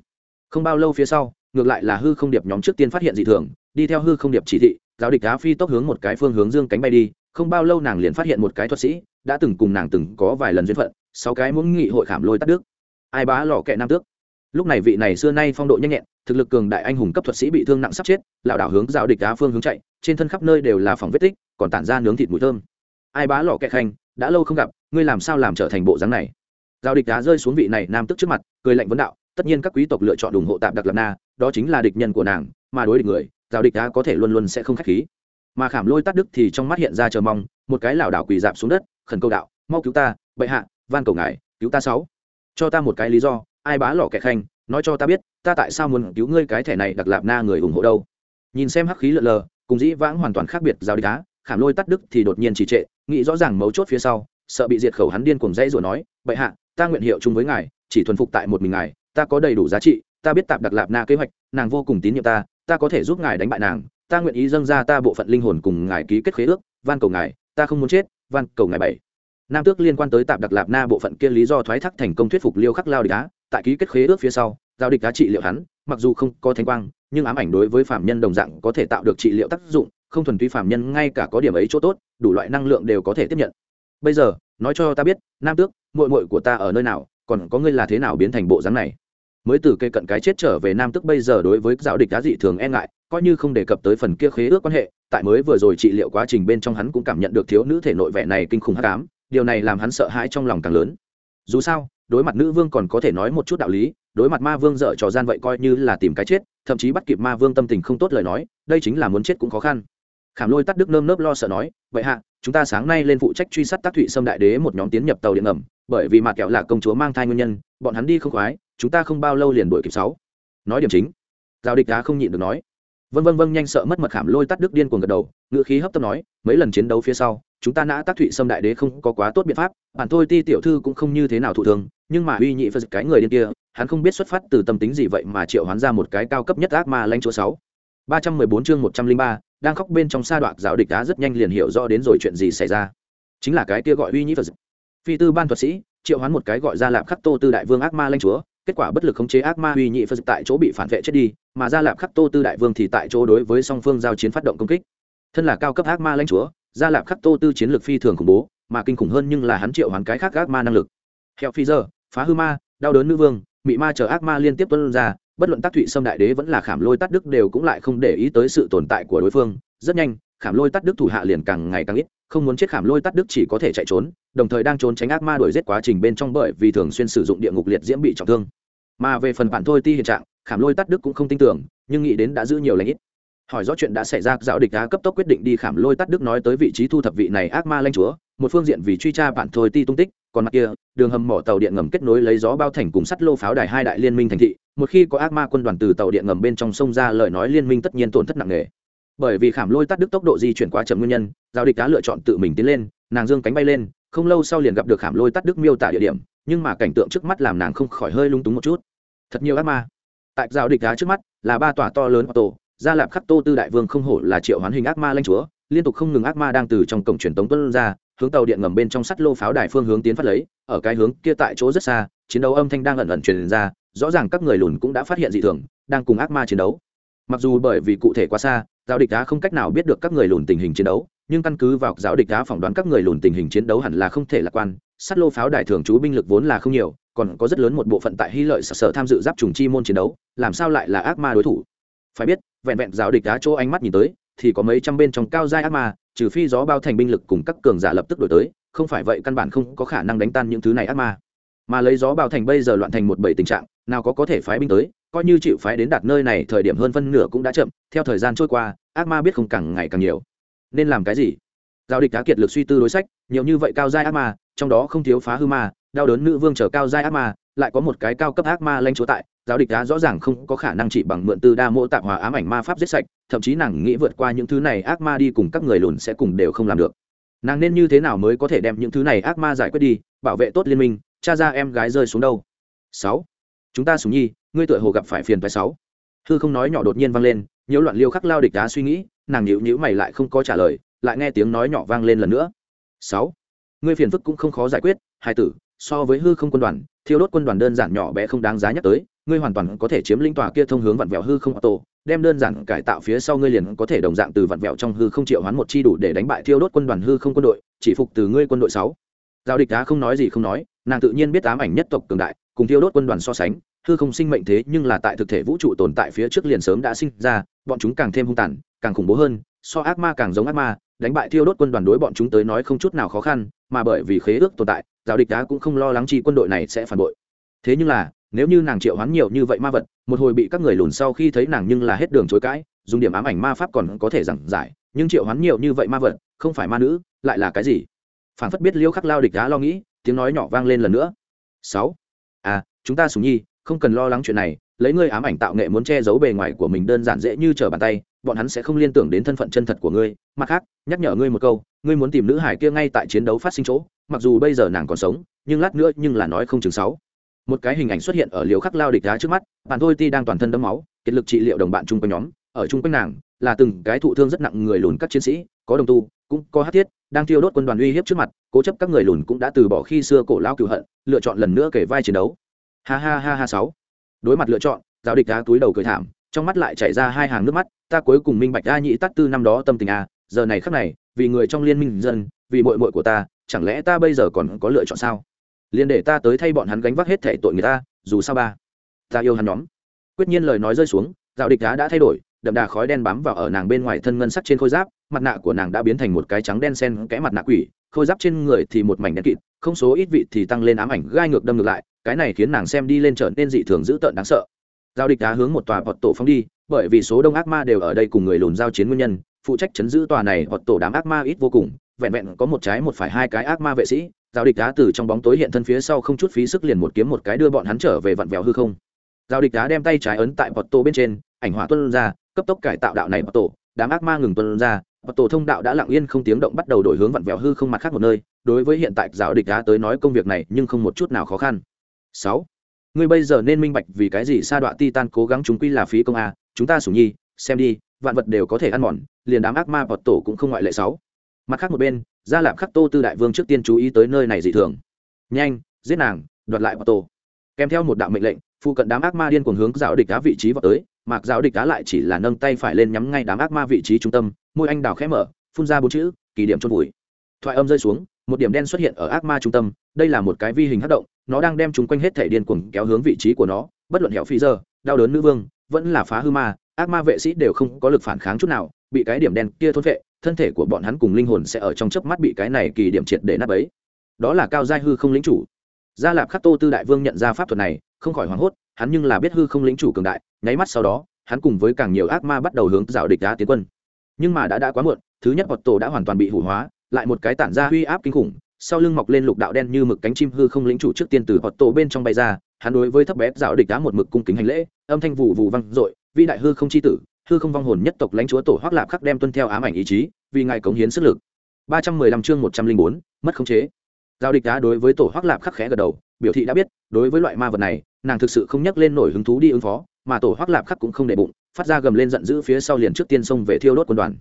Không bao lâu phía sau, ngược lại là hư không điệp nhóm trước tiên phát hiện dị thường, đi theo hư không điệp chỉ thị giáo địch đá phi tốc hướng một cái phương hướng dương cánh bay đi, không bao lâu nàng liền phát hiện một cái thuật sĩ, đã từng cùng nàng từng có vài lần duyên phận, sáu cái muốn nghị hội khảm lôi tắt đức ai bá lò kẹ nam tước? Lúc này vị này xưa nay phong độ nhanh nhẹn, thực lực cường đại anh hùng cấp thuật sĩ bị thương nặng sắp chết, lảo đảo hướng giao địch đá phương hướng chạy, trên thân khắp nơi đều là phòng vết tích, còn tản ra nướng thịt mùi thơm. Ai bá lò kẹt khanh, đã lâu không gặp, ngươi làm sao làm trở thành bộ dáng này? Giao địch đá rơi xuống vị này nam tức trước mặt, cười lạnh vấn đạo, tất nhiên các quý tộc lựa chọn ủng hộ tạm đặc lập na, đó chính là địch nhân của nàng, mà đối địch người giao địch đá có thể luôn luôn sẽ không k h á c h khí. Mà khảm lôi tắt đức thì trong mắt hiện ra chờ mong, một cái lảo đảo quỳ dạp xuống đất, khẩn câu đạo, mau cứu ta, bệ hạ, van cầu ngài, cứu ta sáu. Cho ta một cái lý do ai bá lò kẻ khanh, nói cho ta biết, ta tại sao muốn cứu ngươi cái thẻ này đặc lạp na người ủng hộ đâu? Nhìn xem hắc khí lợn lờ, cùng dĩ vãng hoàn toàn khác biệt giao địch đá khảm lôi tắt đức thì đột nhiên trì trệ, nghĩ rõ ràng mấu chốt phía sau, sợ bị diệt khẩu hắn điên cuồng dãy rồi nói, bệ hạ, ta nguyện hiệu chung với ngài, chỉ thuần phục tại một mình ngài, ta có đầy đủ giá trị, ta biết tạp đặc lạp na kế hoạch, nàng vô cùng tín nhiệm ta ta có thể giúp ngài đánh bại nàng, ta nguyện ý dâng ra ta bộ phận linh hồn cùng ngài ký kết khế ước, van cầu ngài, ta không muốn chết, van cầu ngài bảy. Nam tước liên quan tới tạp đặc lạp na bộ phận kia lý do thoái thác thành công thuyết phục liêu khắc lao địch á tại ký kết khế ước phía sau, giao địch đã trị liệu hắn, mặc dù không có thánh quang, nhưng ám ảnh đối với phạm nhân đồng dạng có thể tạo được trị liệu tác dụng, không thuần túy phạm nhân ngay cả có điểm ấy chỗ tốt, đủ loại năng lượng đều có thể tiếp nhận. Bây giờ, nói cho ta biết, nam tước mội mội của ta ở nơi nào, còn có ngươi là thế nào biến thành bộ dáng này? Mới từ cây cận cái chết trở về nam tước bây giờ đối với giáo địch đá dị thường e ngại, coi như không đề cập tới phần kia khế ước quan hệ, tại mới vừa rồi trị liệu quá trình bên trong hắn cũng cảm nhận được thiếu nữ thể nội vẻ này kinh khủng hắc ám, điều này làm hắn sợ hãi trong lòng càng lớn. Dù sao đối mặt nữ vương còn có thể nói một chút đạo lý, đối mặt ma vương dở trò gian vậy coi như là tìm cái chết, thậm chí bắt kịp ma vương tâm tình không tốt lời nói, đây chính là muốn chết cũng khó khăn. Khảm lôi tắt đức nơm nớp lo sợ nói, vậy hạ, chúng ta sáng nay lên phụ trách truy sát tác thụy sâm đại đế một nhóm tiến nhập tàu điện ngầm, bởi vì mặt kẹo là công chúa mang thai nguyên nhân, bọn hắn đi không khoái, chúng ta không bao lâu liền đuổi kịp sáu. Nói điểm chính, giao địch đá không nhịn được nói. Vân vân vân nhanh sợ mất mật khảm lôi tắt đức điên cuồng gật đầu ngựa khí hấp tấp nói, mấy lần chiến đấu phía sau, chúng ta nã tác thụy sâm đại đế không có quá tốt biện pháp, bản thôi ti tiểu thư cũng không như thế nào thụ thường nhưng mà uy nhị phật cái người điên kia, hắn không biết xuất phát từ tâm tính gì vậy mà triệu hoán ra một cái cao cấp nhất ác ma lanh chúa sáu. ba trăm mười bốn chương một trăm linh ba, đang khóc bên trong sa đoạn giáo địch đá rất nhanh liền hiểu rõ đến rồi chuyện gì xảy ra. Chính là cái kia gọi uy nhị phật. Phi tư ban thuật sĩ, triệu hoán một cái gọi ra lạp khắc tô tư đại vương ác ma lanh chúa, kết quả bất lực khống chế ác ma uy nhị phật tại chỗ bị phản vệ chết đi, mà ra lạp khắc tô tư đại vương thì tại chỗ đối với song phương giao chiến phát động công kích. Thân là cao cấp ác ma lanh chúa ra lạp khắc tô tư chiến lược phi thường khủng bố, mà kinh khủng hơn nhưng là hắn triệu hoán cái khác ác ma năng lực. Theo phi giờ phá hư ma, đau đớn nữ vương, mị ma chờ ác ma liên tiếp tuân ra, bất luận tác thụy sâm đại đế vẫn là khảm lôi tắt đức đều cũng lại không để ý tới sự tồn tại của đối phương. Rất nhanh, khảm lôi tắt đức thủ hạ liền càng ngày càng ít, không muốn chết khảm lôi tắt đức chỉ có thể chạy trốn, đồng thời đang trốn tránh ác ma đuổi giết quá trình bên trong bởi vì thường xuyên sử dụng địa ngục liệt diễm bị trọng thương. Mà về phần bạn thôi ti hiện trạng, khảm lôi tắt đức cũng không tin tưởng, nhưng nghĩ đến đã giữ nhiều lãnh ít. Hỏi rõ chuyện đã xảy ra, giáo địch đá cấp tốc quyết định đi khảm lôi tắt đức nói tới vị trí thu thập vị này ác ma lanh chúa, một phương diện vì truy tra bạn thôi ti tung tích còn mặt kia, đường hầm mỏ tàu điện ngầm kết nối lấy gió bao thành cùng sắt lô pháo đài hai đại liên minh thành thị, một khi có ác ma quân đoàn từ tàu điện ngầm bên trong sông ra lời nói liên minh tất nhiên tổn thất nặng nề. Bởi vì khảm lôi tắt đức tốc độ di chuyển quá chậm nguyên nhân giao địch cá lựa chọn tự mình tiến lên, nàng dương cánh bay lên, không lâu sau liền gặp được khảm lôi tắt đức miêu tả địa điểm, nhưng mà cảnh tượng trước mắt làm nàng không khỏi hơi lung túng một chút. Thật nhiều ác ma. Tại giao địch cá trước mắt là ba tòa to lớn ô tô gia lạp khắc tô tư đại vương không hổ là triệu hoán hình ác ma lanh chúa, liên tục không ngừng ác ma đang từ trong cổng truyền tống tuân ra hướng tàu điện ngầm bên trong sắt lô pháo đài phương hướng tiến phát lấy ở cái hướng kia tại chỗ rất xa chiến đấu âm thanh đang ẩn ẩn truyền ra rõ ràng các người lùn cũng đã phát hiện dị thường đang cùng ác ma chiến đấu. Mặc dù bởi vì cụ thể quá xa giáo địch đá không cách nào biết được các người lùn tình hình chiến đấu nhưng căn cứ vào giáo địch đá phỏng đoán các người lùn tình hình chiến đấu hẳn là không thể lạc quan sắt lô pháo đài thường trú binh lực vốn là không nhiều còn có rất lớn một bộ phận tại hy lợi sở, sở tham dự giáp trùng chi môn chiến đấu làm sao lại là ác ma đối thủ? Phải biết vẹn vẹn giáo địch đá chỗ ánh mắt nhìn tới thì có mấy trăm bên trong cao giai ác ma, trừ phi gió bao thành binh lực cùng các cường giả lập tức đổi tới, không phải vậy căn bản không có khả năng đánh tan những thứ này ác ma. Mà lấy gió bao thành bây giờ loạn thành một bảy tình trạng, nào có có thể phái binh tới, coi như chịu phái đến đạt nơi này thời điểm hơn phân nửa cũng đã chậm, theo thời gian trôi qua, ác ma biết không càng ngày càng nhiều. Nên làm cái gì? Giao địch cá kiệt lực suy tư đối sách, nhiều như vậy cao giai ác ma, trong đó không thiếu phá hư ma, đau đớn nữ vương trở cao giai ác ma lại có một cái cao cấp ác ma lanh chúa tại, giáo địch đá rõ ràng không có khả năng chỉ bằng mượn tư đa mô tạp hòa ám ảnh ma pháp giết sạch, thậm chí nàng nghĩ vượt qua những thứ này ác ma đi cùng các người lùn sẽ cùng đều không làm được. Nàng nên như thế nào mới có thể đem những thứ này ác ma giải quyết đi, bảo vệ tốt liên minh, cha ra em gái rơi xuống đâu? Sáu. Chúng ta sùng nhi, ngươi tựa hồ gặp phải phiền phái sáu. Hư không nói nhỏ đột nhiên vang lên, nhiễu loạn liêu khắc lao địch đá suy nghĩ, nàng nhịu nhữ mày lại không có trả lời, lại nghe tiếng nói nhỏ vang lên lần nữa. Sáu. Ngươi phiền phức cũng không khó giải quyết hai tử, so với hư không quân đoàn thiêu đốt quân đoàn đơn giản nhỏ bé không đáng giá nhắc tới, ngươi hoàn toàn có thể chiếm lĩnh tòa kia thông hướng vặn vẹo hư không ô đem đơn giản cải tạo phía sau ngươi liền có thể đồng dạng từ vặn vẹo trong hư không triệu hoán một chi đủ để đánh bại thiêu đốt quân đoàn hư không quân đội, chỉ phục từ ngươi quân đội sáu. Giao địch đá không nói gì không nói, nàng tự nhiên biết ám ảnh nhất tộc cường đại, cùng thiêu đốt quân đoàn so sánh, hư không sinh mệnh thế nhưng là tại thực thể vũ trụ tồn tại phía trước liền sớm đã sinh ra, bọn chúng càng thêm hung tàn, càng khủng bố hơn, so ác ma càng giống ác ma, đánh bại thiêu đốt quân đoàn đối bọn chúng tới nói không chút nào khó khăn, mà bởi vì khế ước tồn tại giáo địch đá cũng không lo lắng chi quân đội này sẽ phản bội. Thế nhưng là, nếu như nàng triệu hoán nhiều như vậy ma vật, một hồi bị các người lùn sau khi thấy nàng nhưng là hết đường chối cãi, dùng điểm ám ảnh ma pháp còn có thể giảng giải, nhưng triệu hoán nhiều như vậy ma vật, không phải ma nữ, lại là cái gì? Phản phất biết liêu khắc lao địch đá lo nghĩ, tiếng nói nhỏ vang lên lần nữa. Sáu. À chúng ta sùng nhi, không cần lo lắng chuyện này, lấy ngươi ám ảnh tạo nghệ muốn che giấu bề ngoài của mình đơn giản dễ như trở bàn tay, bọn hắn sẽ không liên tưởng đến thân phận chân thật của ngươi. Mặt khác, nhắc nhở ngươi một câu, ngươi muốn tìm nữ hải kia ngay tại chiến đấu phát sinh chỗ mặc dù bây giờ nàng còn sống, nhưng lát nữa nhưng là nói không chừng sáu. Một cái hình ảnh xuất hiện ở liều khắc lao địch đá trước mắt, bạn thôi ti đang toàn thân đấm máu, kiệt lực trị liệu đồng bạn chung quanh nhóm, ở chung quanh nàng, là từng cái thụ thương rất nặng người lùn các chiến sĩ, có đồng tu, cũng có hát thiết, đang thiêu đốt quân đoàn uy hiếp trước mặt, cố chấp các người lùn cũng đã từ bỏ khi xưa cổ lao cựu hận, lựa chọn lần nữa kể vai chiến đấu. Ha ha ha ha sáu. Đối mặt lựa chọn, giáo địch đá túi đầu cười thảm, trong mắt lại chảy ra hai hàng nước mắt, ta cuối cùng minh bạch a nhị tắc tư năm đó tâm tình a, giờ này khắc này, vì người trong liên minh dân, vì mội mội của ta chẳng lẽ ta bây giờ còn có lựa chọn sao? Liền để ta tới thay bọn hắn gánh vác hết thể tội người ta, dù sao ba. Ta yêu hắn nhóm. Quyết nhiên lời nói rơi xuống, dạo địch đá đã thay đổi, đậm đà khói đen bám vào ở nàng bên ngoài thân ngân sắc trên khôi giáp, mặt nạ của nàng đã biến thành một cái trắng đen sen kẽ mặt nạ quỷ, khôi giáp trên người thì một mảnh đen kịt, không số ít vị thì tăng lên ám ảnh, gai ngược đâm ngược lại, cái này khiến nàng xem đi lên trở nên dị thường dữ tợn đáng sợ. Giao địch đá hướng một tòa bọt tổ phóng đi, bởi vì số đông ác ma đều ở đây cùng người lùn giao chiến nguyên nhân, phụ trách chấn giữ tòa này hoặc tổ đám ác ma ít vô cùng vẹn vẹn có một trái một phải hai cái ác ma vệ sĩ, giao địch đá từ trong bóng tối hiện thân phía sau không chút phí sức liền một kiếm một cái đưa bọn hắn trở về vặn vẹo hư không. Giao địch đá đem tay trái ấn tại bọt tổ bên trên, ảnh hỏa tuân ra, cấp tốc cải tạo đạo này bọt tổ đám ác ma ngừng tuân ra bọt tổ thông đạo đã lặng yên không tiếng động bắt đầu đổi hướng vặn vẹo hư không mặt khác một nơi, đối với hiện tại giao địch đá tới nói công việc này nhưng không một chút nào khó khăn. Sáu, ngươi bây giờ nên minh bạch vì cái gì sa đọa titan cố gắng chúng quy là phí công a, chúng ta sủng nhi, xem đi, vạn vật đều có thể ăn mòn, liền đám ác ma bọt tổ cũng không ngoại lệ sáu mặt khác một bên, gia lạp khắc tô tư đại vương trước tiên chú ý tới nơi này dị thường. Nhanh, giết nàng, đoạt lại bọt tổ kèm theo một đạo mệnh lệnh phụ cận đám ác ma điên cuồng hướng giáo địch đá vị trí vào tới mạc giáo địch đá lại chỉ là nâng tay phải lên nhắm ngay đám ác ma vị trí trung tâm, môi anh đào khẽ mở, phun ra bốn chữ, kỳ điểm chôn vùi. Thoại âm rơi xuống, một điểm đen xuất hiện ở ác ma trung tâm, đây là một cái vi hình hất động, nó đang đem chúng quanh hết thể điên cuồng kéo hướng vị trí của nó, bất luận hẻo phi giờ, đau đớn nữ vương, vẫn là phá hư ma, ác ma vệ sĩ đều không có lực phản kháng chút nào, bị cái điểm đen kia thôn vệ thân thể của bọn hắn cùng linh hồn sẽ ở trong chớp mắt bị cái này kỳ điểm triệt để nắp ấy đó là cao giai hư không lĩnh chủ. Gia lạp khắc tô tư đại vương nhận ra pháp thuật này, không khỏi hoảng hốt, hắn nhưng là biết hư không lĩnh chủ cường đại, nháy mắt sau đó, hắn cùng với càng nhiều ác ma bắt đầu hướng dạo địch đá tiến quân. Nhưng mà đã đã quá muộn, thứ nhất bọt tổ đã hoàn toàn bị hủ hóa, lại một cái tản ra uy áp kinh khủng, sau lưng mọc lên lục đạo đen như mực cánh chim hư không lĩnh chủ trước tiên từ bọt tổ bên trong bay ra, hắn đối với thấp bé dạo địch đá một mực cung kính hành lễ, âm thanh vụ vù văng dội vi đại hư không chi tử hư không vong hồn nhất tộc lãnh chúa tổ hoắc lạp khắc đem tuân theo ám ảnh ý chí vì ngài cống hiến sức lực. Ba trăm mười lăm chương một trăm linh bốn mất khống chế. Giao địch đá đối với tổ hoắc lạp khắc khẽ gật đầu biểu thị đã biết đối với loại ma vật này nàng thực sự không nhắc lên nổi hứng thú đi ứng phó mà tổ hoắc lạp khắc cũng không để bụng phát ra gầm lên giận dữ phía sau liền trước tiên xông về thiêu đốt quân đoàn.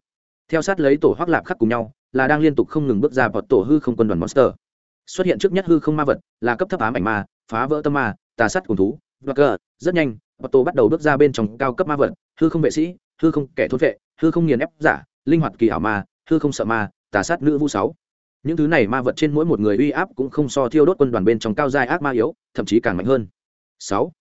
Theo sát lấy tổ hoắc lạp khắc cùng nhau là đang liên tục không ngừng bước ra vào tổ hư không quân đoàn monster. Xuất hiện trước nhất hư không ma vật là cấp thấp ám ảnh ma phá vỡ tâm ma tà sắt cùng thú Blocker, rất nhanh Otto bắt đầu bước ra bên trong cao cấp ma vật hư không vệ sĩ, hư không kẻ thốt vệ, hư không nghiền ép giả, linh hoạt kỳ ảo ma, hư không sợ ma, tà sát nữ vũ sáu. Những thứ này ma vật trên mỗi một người uy áp cũng không so thiêu đốt quân đoàn bên trong cao giai ác ma yếu, thậm chí càng mạnh hơn. Sáu.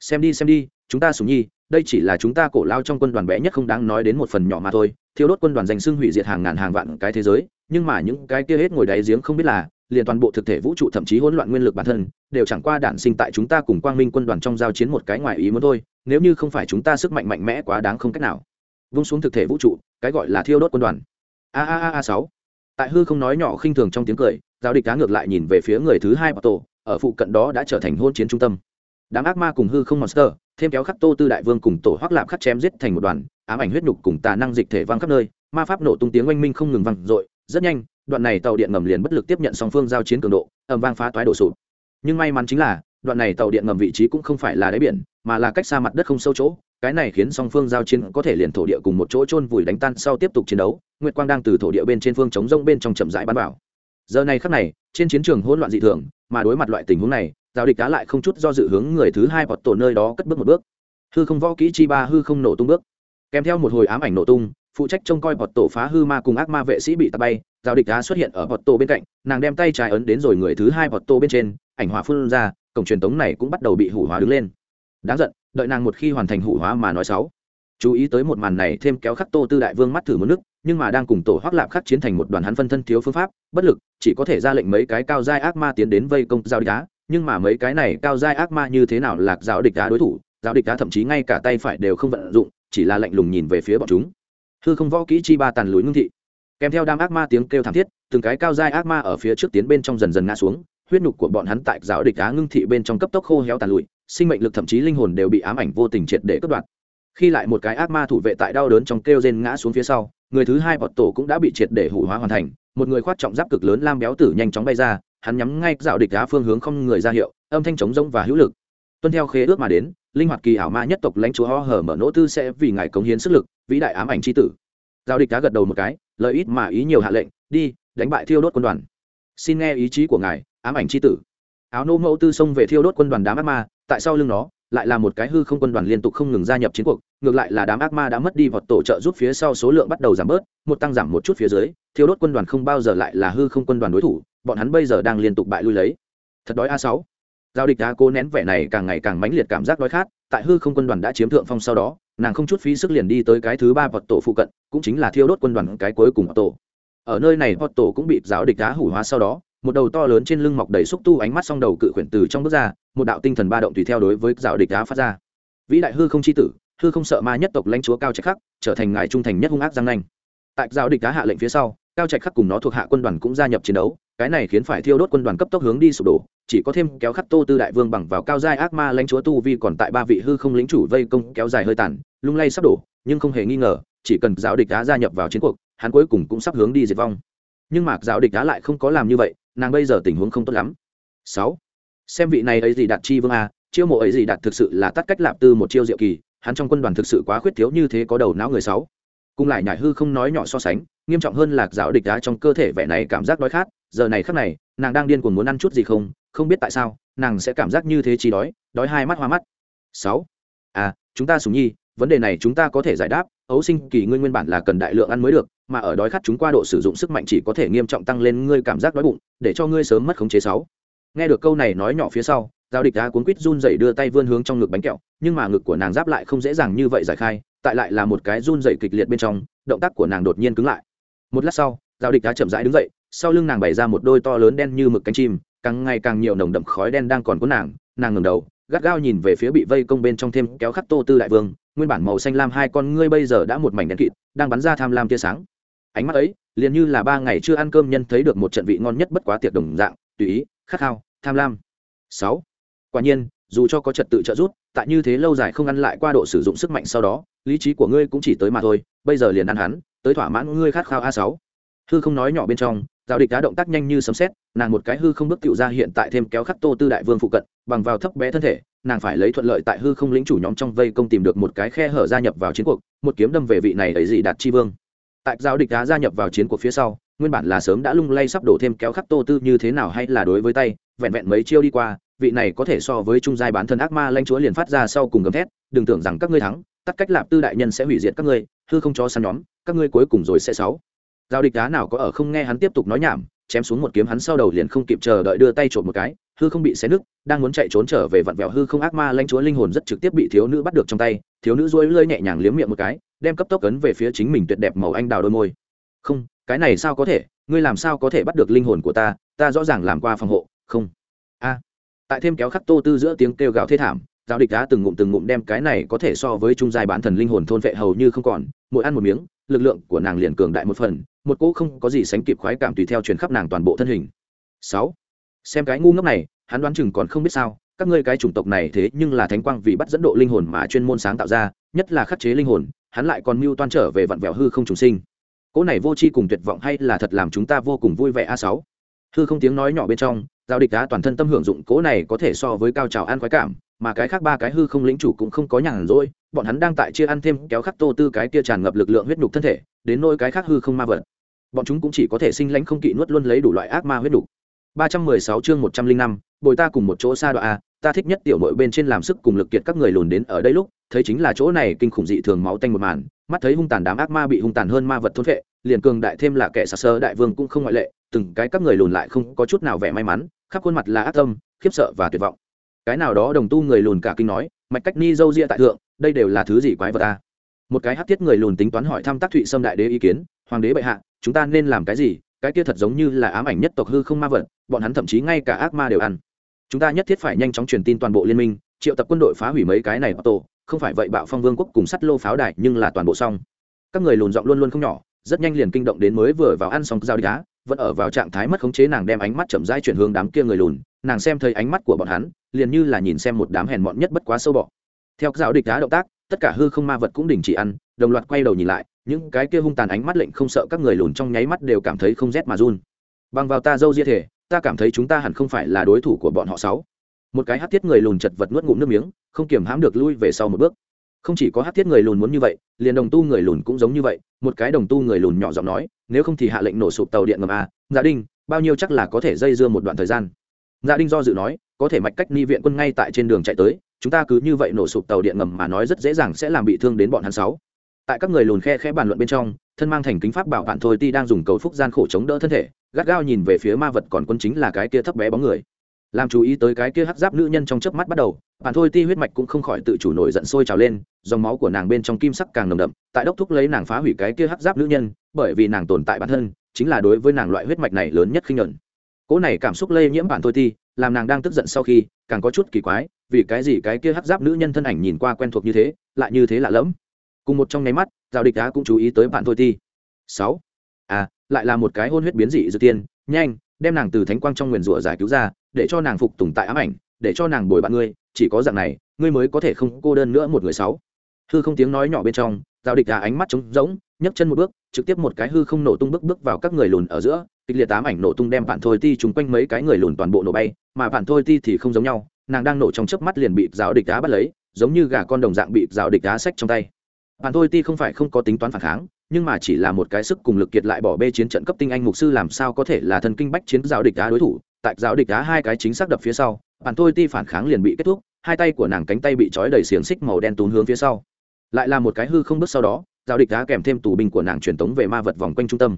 Xem đi xem đi, chúng ta sùng nhi đây chỉ là chúng ta cổ lao trong quân đoàn bé nhất không đáng nói đến một phần nhỏ mà thôi, thiêu đốt quân đoàn danh xưng hủy diệt hàng ngàn hàng vạn cái thế giới, nhưng mà những cái kia hết ngồi đáy giếng không biết là, liền toàn bộ thực thể vũ trụ thậm chí hỗn loạn nguyên lực bản thân, đều chẳng qua đản sinh tại chúng ta cùng quang minh quân đoàn trong giao chiến một cái ngoài ý muốn thôi, nếu như không phải chúng ta sức mạnh mạnh mẽ quá đáng không cách nào. Vung xuống thực thể vũ trụ, cái gọi là thiêu đốt quân đoàn. A a a a sáu. Tại hư không nói nhỏ khinh thường trong tiếng cười giao địch cá ngược lại nhìn về phía người thứ hai bảo tổ ở phụ cận đó đã trở thành hôn chiến trung tâm. Đám ác ma cùng hư không monster thêm kéo khắc tô tư đại vương cùng tổ hoắc lạp khắc chém giết thành một đoàn, ám ảnh huyết nhục cùng tà năng dịch thể văng khắp nơi, ma pháp nổ tung tiếng oanh minh không ngừng văng dội, rất nhanh, đoạn này tàu điện ngầm liền bất lực tiếp nhận song phương giao chiến cường độ ẩm vang phá toái đổ sụp. Nhưng may mắn chính là, đoạn này tàu điện ngầm vị trí cũng không phải là đáy biển, mà là cách xa mặt đất không sâu chỗ, cái này khiến song phương giao chiến có thể liền thổ địa cùng một chỗ chôn vùi đánh tan sau tiếp tục chiến đấu, nguyệt quang đang từ thổ địa bên trên phương chống rông bên trong chậm rãi bắn vào. Giờ này khắc này, trên chiến trường hỗn loạn dị thường, mà đối mặt loại tình huống này giao địch cá lại không chút do dự hướng người thứ hai bọt tổ nơi đó cất bước một bước. Hư không võ kỹ chi ba hư không nổ tung bước. Kèm theo một hồi ám ảnh nổ tung, phụ trách trông coi bọt tổ phá hư ma cùng ác ma vệ sĩ bị tạt bay, giao địch cá xuất hiện ở bọt tổ bên cạnh, nàng đem tay trái ấn đến rồi người thứ hai bọt tổ bên trên, ảnh hỏa phun ra, cổng truyền tống này cũng bắt đầu bị hủ hóa đứng lên. Đáng giận, đợi nàng một khi hoàn thành hủ hóa mà nói sáu chú ý tới một màn này thêm kéo khắc tô tư đại vương mắt thử một nước, nhưng mà đang cùng tổ hoác lạp khắc chiến thành một đoàn hắn phân thân thiếu phương pháp, bất lực, chỉ có thể ra lệnh mấy cái cao giai ác ma tiến đến vây công giao địch đá nhưng mà mấy cái này cao giai ác ma như thế nào lạc giáo địch đá đối thủ, giáo địch đá thậm chí ngay cả tay phải đều không vận dụng, chỉ là lạnh lùng nhìn về phía bọn chúng. Hư không võ kỹ chi ba tàn lùi ngưng thị. Kèm theo đám ác ma tiếng kêu thảm thiết, từng cái cao giai ác ma ở phía trước tiến bên trong dần dần ngã xuống, huyết nhục của bọn hắn tại giáo địch đá ngưng thị bên trong cấp tốc khô héo tàn lụi sinh mệnh lực thậm chí linh hồn đều bị ám ảnh vô tình triệt để cướp đoạt. Khi lại một cái ác ma thủ vệ tại đau đớn trong kêu rên ngã xuống phía sau, người thứ hai bọt tổ cũng đã bị triệt để hủ hóa hoàn thành, một người khoát trọng giáp cực lớn lam béo tử nhanh chóng bay ra hắn nhắm ngay dạo địch đá phương hướng không người ra hiệu, âm thanh trống rỗng và hữu lực. Tuân theo khế ước mà đến, linh hoạt kỳ ảo ma nhất tộc lãnh chúa ho hở mở nỗ tư sẽ vì ngài cống hiến sức lực, vĩ đại ám ảnh c h i tử. Giao địch đá gật đầu một cái lợi ít mà ý nhiều hạ lệnh, đi, đánh bại thiêu đốt quân đoàn. Xin nghe ý chí của ngài, ám ảnh c h i tử. Áo nô mẫu tư xông về thiêu đốt quân đoàn đám ác ma, tại sau lưng nó, lại là một cái hư không quân đoàn liên tục không ngừng gia nhập chiến cuộc, ngược lại là đám ác ma đã mất đi vọt tổ trợ giúp phía sau số lượng bắt đầu giảm bớt, một tăng giảm một chút phía dưới, thiêu đốt quân đoàn không bao giờ lại là hư không quân đoàn đối thủ bọn hắn bây giờ đang liên tục bại lui lấy. Thật đói a sáu. Giao địch đá cố nén vẻ này càng ngày càng mãnh liệt cảm giác đói khát, tại hư không quân đoàn đã chiếm thượng phong sau đó, nàng không chút phí sức liền đi tới cái thứ ba vật tổ phụ cận, cũng chính là thiêu đốt quân đoàn cái cuối cùng tổ ở nơi này vật tổ cũng bị giáo địch đá hủ hóa sau đó, một đầu to lớn trên lưng mọc đầy xúc tu ánh mắt song đầu cự khuyển từ trong bước ra, một đạo tinh thần ba động tùy theo đối với giáo địch đá phát ra. Vĩ đại hư không chi tử, hư không sợ ma nhất tộc lãnh chúa cao trạch khắc, trở thành ngài trung thành nhất hung ác giang nanh. Tại giáo địch đá hạ lệnh phía sau cao trạch khắc cùng nó thuộc hạ quân đoàn cũng gia nhập chiến đấu, cái này khiến phải thiêu đốt quân đoàn cấp tốc hướng đi sụp đổ, chỉ có thêm kéo khắc tô tư đại vương bằng vào cao giai ác ma lãnh chúa tu vi còn tại ba vị hư không lính chủ vây công kéo dài hơi tàn, lung lay sắp đổ, nhưng không hề nghi ngờ, chỉ cần giáo địch đá gia nhập vào chiến cuộc, hắn cuối cùng cũng sắp hướng đi diệt vong. Nhưng mạc giáo địch đá lại không có làm như vậy, nàng bây giờ tình huống không tốt lắm. Sáu, xem vị này ấy gì đạt chi vương a, chiêu mộ ấy gì đạt thực sự là tắt cách lạp tư một chiêu diệu kỳ, hắn trong quân đoàn thực sự quá khuyết thiếu như thế có đầu não người sáu cùng lại nhảy hư không nói nhỏ so sánh, nghiêm trọng hơn lạc giáo địch đá trong cơ thể vẻ này cảm giác đói khát. Giờ này khắc này, nàng đang điên cuồng muốn ăn chút gì không không biết tại sao, nàng sẽ cảm giác như thế chỉ đói đói hai mắt hoa mắt. Sáu. À chúng ta sùng nhi, vấn đề này chúng ta có thể giải đáp, ấu sinh kỳ ngươi nguyên bản là cần đại lượng ăn mới được, mà ở đói khát chúng qua độ sử dụng sức mạnh chỉ có thể nghiêm trọng tăng lên ngươi cảm giác đói bụng, để cho ngươi sớm mất khống chế sáu. Nghe được câu này nói nhỏ phía sau giao địch đá cuốn quýt run dậy đưa tay vươn hướng trong ngực bánh kẹo, nhưng mà ngực của nàng giáp lại không dễ dàng như vậy giải khai tại lại là một cái run dậy kịch liệt bên trong, động tác của nàng đột nhiên cứng lại. Một lát sau, giao địch đã chậm rãi đứng dậy, sau lưng nàng bày ra một đôi to lớn đen như mực cánh chim, càng ngày càng nhiều nồng đậm khói đen đang còn có nàng nàng ngẩng đầu, gắt gao nhìn về phía bị vây công bên trong thêm kéo khắc tô tư đại vương, nguyên bản màu xanh lam hai con ngươi bây giờ đã một mảnh đen kịt, đang bắn ra tham lam tia sáng. Ánh mắt ấy, liền như là ba ngày chưa ăn cơm nhân thấy được một trận vị ngon nhất bất quá tiệc đồng dạng, tùy ý, khát khao, tham lam. Sáu. Quả nhiên dù cho có trật tự trợ giúp tại như thế lâu dài không ăn lại qua độ sử dụng sức mạnh sau đó lý trí của ngươi cũng chỉ tới mà thôi bây giờ liền ăn hắn tới thỏa mãn ngươi khát khao a sáu. Hư không nói nhỏ bên trong giao địch đá động tác nhanh như sấm sét, nàng một cái hư không bước tiểu ra hiện tại thêm kéo khắc tô tư đại vương phụ cận bằng vào thấp bé thân thể nàng phải lấy thuận lợi tại hư không lĩnh chủ nhóm trong vây công tìm được một cái khe hở gia nhập vào chiến cuộc một kiếm đâm về vị này ấy gì đạt chi vương. Tại giao địch đá gia nhập vào chiến cuộc phía sau nguyên bản là sớm đã lung lay sắp đổ thêm kéo khắc tô tư như thế nào hay là đối với tay vẹn vẹn mấy chiêu đi qua vị này có thể so với trung giai bán thân ác ma lãnh chúa liền phát ra sau cùng gầm thét, đừng tưởng rằng các ngươi thắng, tắt cách lạp tư đại nhân sẽ hủy diệt các ngươi, hư không cho săn nhóm, các ngươi cuối cùng rồi sẽ sáu. Giao địch đá nào có ở không nghe hắn tiếp tục nói nhảm, chém xuống một kiếm hắn sau đầu liền không kịp chờ đợi đưa tay trộm một cái, hư không bị xé nứt, đang muốn chạy trốn trở về vặn vẹo hư không ác ma lãnh chúa linh hồn rất trực tiếp bị thiếu nữ bắt được trong tay, thiếu nữ duỗi lơi nhẹ nhàng liếm miệng một cái, đem cấp tốc ấn về phía chính mình tuyệt đẹp màu anh đào đôi môi. Không, cái này sao có thể, ngươi làm sao có thể bắt được linh hồn của ta ta rõ ràng làm qua phòng hộ, không. A tại thêm kéo khắc tô tư giữa tiếng kêu gào thê thảm, giáo địch đá từng ngụm từng ngụm đem cái này có thể so với trung giai bán thần linh hồn thôn vệ hầu như không còn, mỗi ăn một miếng, lực lượng của nàng liền cường đại một phần, một cỗ không có gì sánh kịp khoái cảm tùy theo truyền khắp nàng toàn bộ thân hình. Sáu. Xem cái ngu ngốc này, hắn đoán chừng còn không biết sao, các ngươi cái chủng tộc này thế nhưng là thánh quang vì bắt dẫn độ linh hồn mà chuyên môn sáng tạo ra, nhất là khắc chế linh hồn, hắn lại còn mưu toan trở về vặn vẹo hư không trùng sinh. Cỗ này vô tri cùng tuyệt vọng hay là thật làm chúng ta vô cùng vui vẻ a sáu. Hư không tiếng nói nhỏ bên trong giao địch đá toàn thân tâm hưởng dụng cố này có thể so với cao trào ăn khoái cảm mà cái khác ba cái hư không lĩnh chủ cũng không có nhàn rỗi bọn hắn đang tại chia ăn thêm kéo khắc tô tư cái kia tràn ngập lực lượng huyết nhục thân thể đến nôi cái khác hư không ma vật. Bọn chúng cũng chỉ có thể sinh lãnh không kỵ nuốt luôn lấy đủ loại ác ma huyết nhục. 316 chương 105, bồi ta cùng một chỗ xa đoạn a ta thích nhất tiểu nội bên trên làm sức cùng lực kiệt các người lùn đến ở đây lúc thấy chính là chỗ này kinh khủng dị thường máu tanh một màn mắt thấy hung tàn đám ác ma bị hung tàn hơn ma vật thôn vệ liền cường đại thêm là kẻ xa sơ đại vương cũng không ngoại lệ từng cái các người lùn lại không có chút nào vẻ may mắn, khắp khuôn mặt là ác tâm, khiếp sợ và tuyệt vọng. Cái nào đó đồng tu người lùn cả kinh nói, mạch cách ni dâu ria tại thượng, đây đều là thứ gì quái vật ta một cái hát thiết người lùn tính toán hỏi thăm tác thụy sâm đại đế ý kiến, hoàng đế bệ hạ, chúng ta nên làm cái gì? Cái kia thật giống như là ám ảnh nhất tộc hư không ma vật, bọn hắn thậm chí ngay cả ác ma đều ăn. Chúng ta nhất thiết phải nhanh chóng truyền tin toàn bộ liên minh, triệu tập quân đội phá hủy mấy cái này tổ, không phải vậy bạo phong vương quốc cùng sắt lô pháo đài nhưng là toàn bộ xong. Các người lùn giọng luôn luôn không nhỏ, rất nhanh liền kinh động đến mới vừa vào ăn xong giao đi đá vẫn ở vào trạng thái mất khống chế nàng đem ánh mắt chậm rãi chuyển hướng đám kia người lùn, nàng xem thấy ánh mắt của bọn hắn, liền như là nhìn xem một đám hèn mọn nhất bất quá sâu bọ. Theo giáo địch đá động tác, tất cả hư không ma vật cũng đình chỉ ăn, đồng loạt quay đầu nhìn lại, những cái kia hung tàn ánh mắt lệnh không sợ các người lùn trong nháy mắt đều cảm thấy không rét mà run. Bằng vào ta dâu ria thể, ta cảm thấy chúng ta hẳn không phải là đối thủ của bọn họ sáu. Một cái hát thiết người lùn chật vật nuốt ngụm nước miếng, không kiềm hãm được lui về sau một bước không chỉ có hát thiết người lùn muốn như vậy, liền đồng tu người lùn cũng giống như vậy, một cái đồng tu người lùn nhỏ giọng nói, nếu không thì hạ lệnh nổ sụp tàu điện ngầm a dạ gia đình bao nhiêu chắc là có thể dây dưa một đoạn thời gian. Dạ gia đình do dự nói, có thể mạch cách ni viện quân ngay tại trên đường chạy tới, chúng ta cứ như vậy nổ sụp tàu điện ngầm mà nói rất dễ dàng sẽ làm bị thương đến bọn hắn sáu. Tại các người lùn khe khẽ bàn luận bên trong, thân mang thành kính pháp bảo bạn thôi ti đang dùng cầu phúc gian khổ chống đỡ thân thể, gắt gao nhìn về phía ma vật còn quân chính là cái kia thấp bé bóng người. Làm chú ý tới cái kia hắc giáp nữ nhân trong chớp mắt bắt đầu bạn thôi ti huyết mạch cũng không khỏi tự chủ nổi giận sôi trào lên, dòng máu của nàng bên trong kim sắc càng nồng đậm, tại đốc thúc lấy nàng phá hủy cái kia hắc giáp nữ nhân, bởi vì nàng tồn tại bản thân, chính là đối với nàng loại huyết mạch này lớn nhất khinh nhuận. Cỗ này cảm xúc lây nhiễm bạn thôi ti, làm nàng đang tức giận sau khi, càng có chút kỳ quái, vì cái gì cái kia hắc giáp nữ nhân thân ảnh nhìn qua quen thuộc như thế, lại như thế lạ lẫm. Cùng một trong nháy mắt, giao địch đá cũng chú ý tới bạn thôi ti. Sáu. À lại là một cái hôn huyết biến dị dự tiên, nhanh, đem nàng từ thánh quang trong nguyền rủa giải cứu ra, để cho nàng phục tùng tại ám ảnh, để cho nàng bồi bạn ngươi chỉ có dạng này, ngươi mới có thể không cô đơn nữa một người sáu. Hư không tiếng nói nhỏ bên trong, giao địch đá ánh mắt trống rỗng, nhấc chân một bước, trực tiếp một cái hư không nổ tung bước bước vào các người lùn ở giữa, kịch liệt tám ảnh nổ tung đem bạn thôi ti chúng quanh mấy cái người lùn toàn bộ nổ bay, mà bạn thôi ti thì không giống nhau, nàng đang nổ trong chớp mắt liền bị giáo địch đá bắt lấy, giống như gà con đồng dạng bị giáo địch đá xách trong tay. Bạn thôi ti không phải không có tính toán phản kháng, nhưng mà chỉ là một cái sức cùng lực kiệt lại bỏ bê chiến trận cấp tinh anh mục sư làm sao có thể là thần kinh bách chiến giáo địch đá đối thủ, tại giáo địch đá hai cái chính xác đập phía sau bản thôi ti phản kháng liền bị kết thúc, hai tay của nàng cánh tay bị trói đầy xiềng xích màu đen tún hướng phía sau. Lại là một cái hư không bước sau đó giao địch đá kèm thêm tù binh của nàng truyền tống về ma vật vòng quanh trung tâm.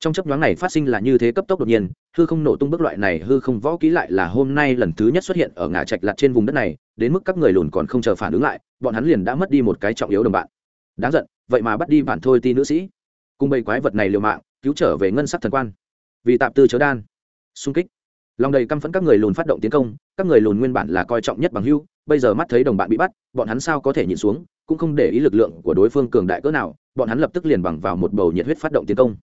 Trong chấp nhoáng này phát sinh là như thế cấp tốc đột nhiên, hư không nổ tung bước loại này hư không võ kỹ lại là hôm nay lần thứ nhất xuất hiện ở ngã trạch lặt trên vùng đất này, đến mức các người lùn còn không chờ phản ứng lại, bọn hắn liền đã mất đi một cái trọng yếu đồng bạn. Đáng giận, vậy mà bắt đi bản thôi ti nữ sĩ. Cùng bầy quái vật này liều mạng, cứu trở về ngân sắc thần quan. Vì tạm tư chớ đan. Xung kích lòng đầy căm phẫn các người lùn phát động tiến công, các người lùn nguyên bản là coi trọng nhất bằng hưu, bây giờ mắt thấy đồng bạn bị bắt, bọn hắn sao có thể nhịn xuống, cũng không để ý lực lượng của đối phương cường đại cỡ nào, bọn hắn lập tức liền bằng vào một bầu nhiệt huyết phát động tiến công.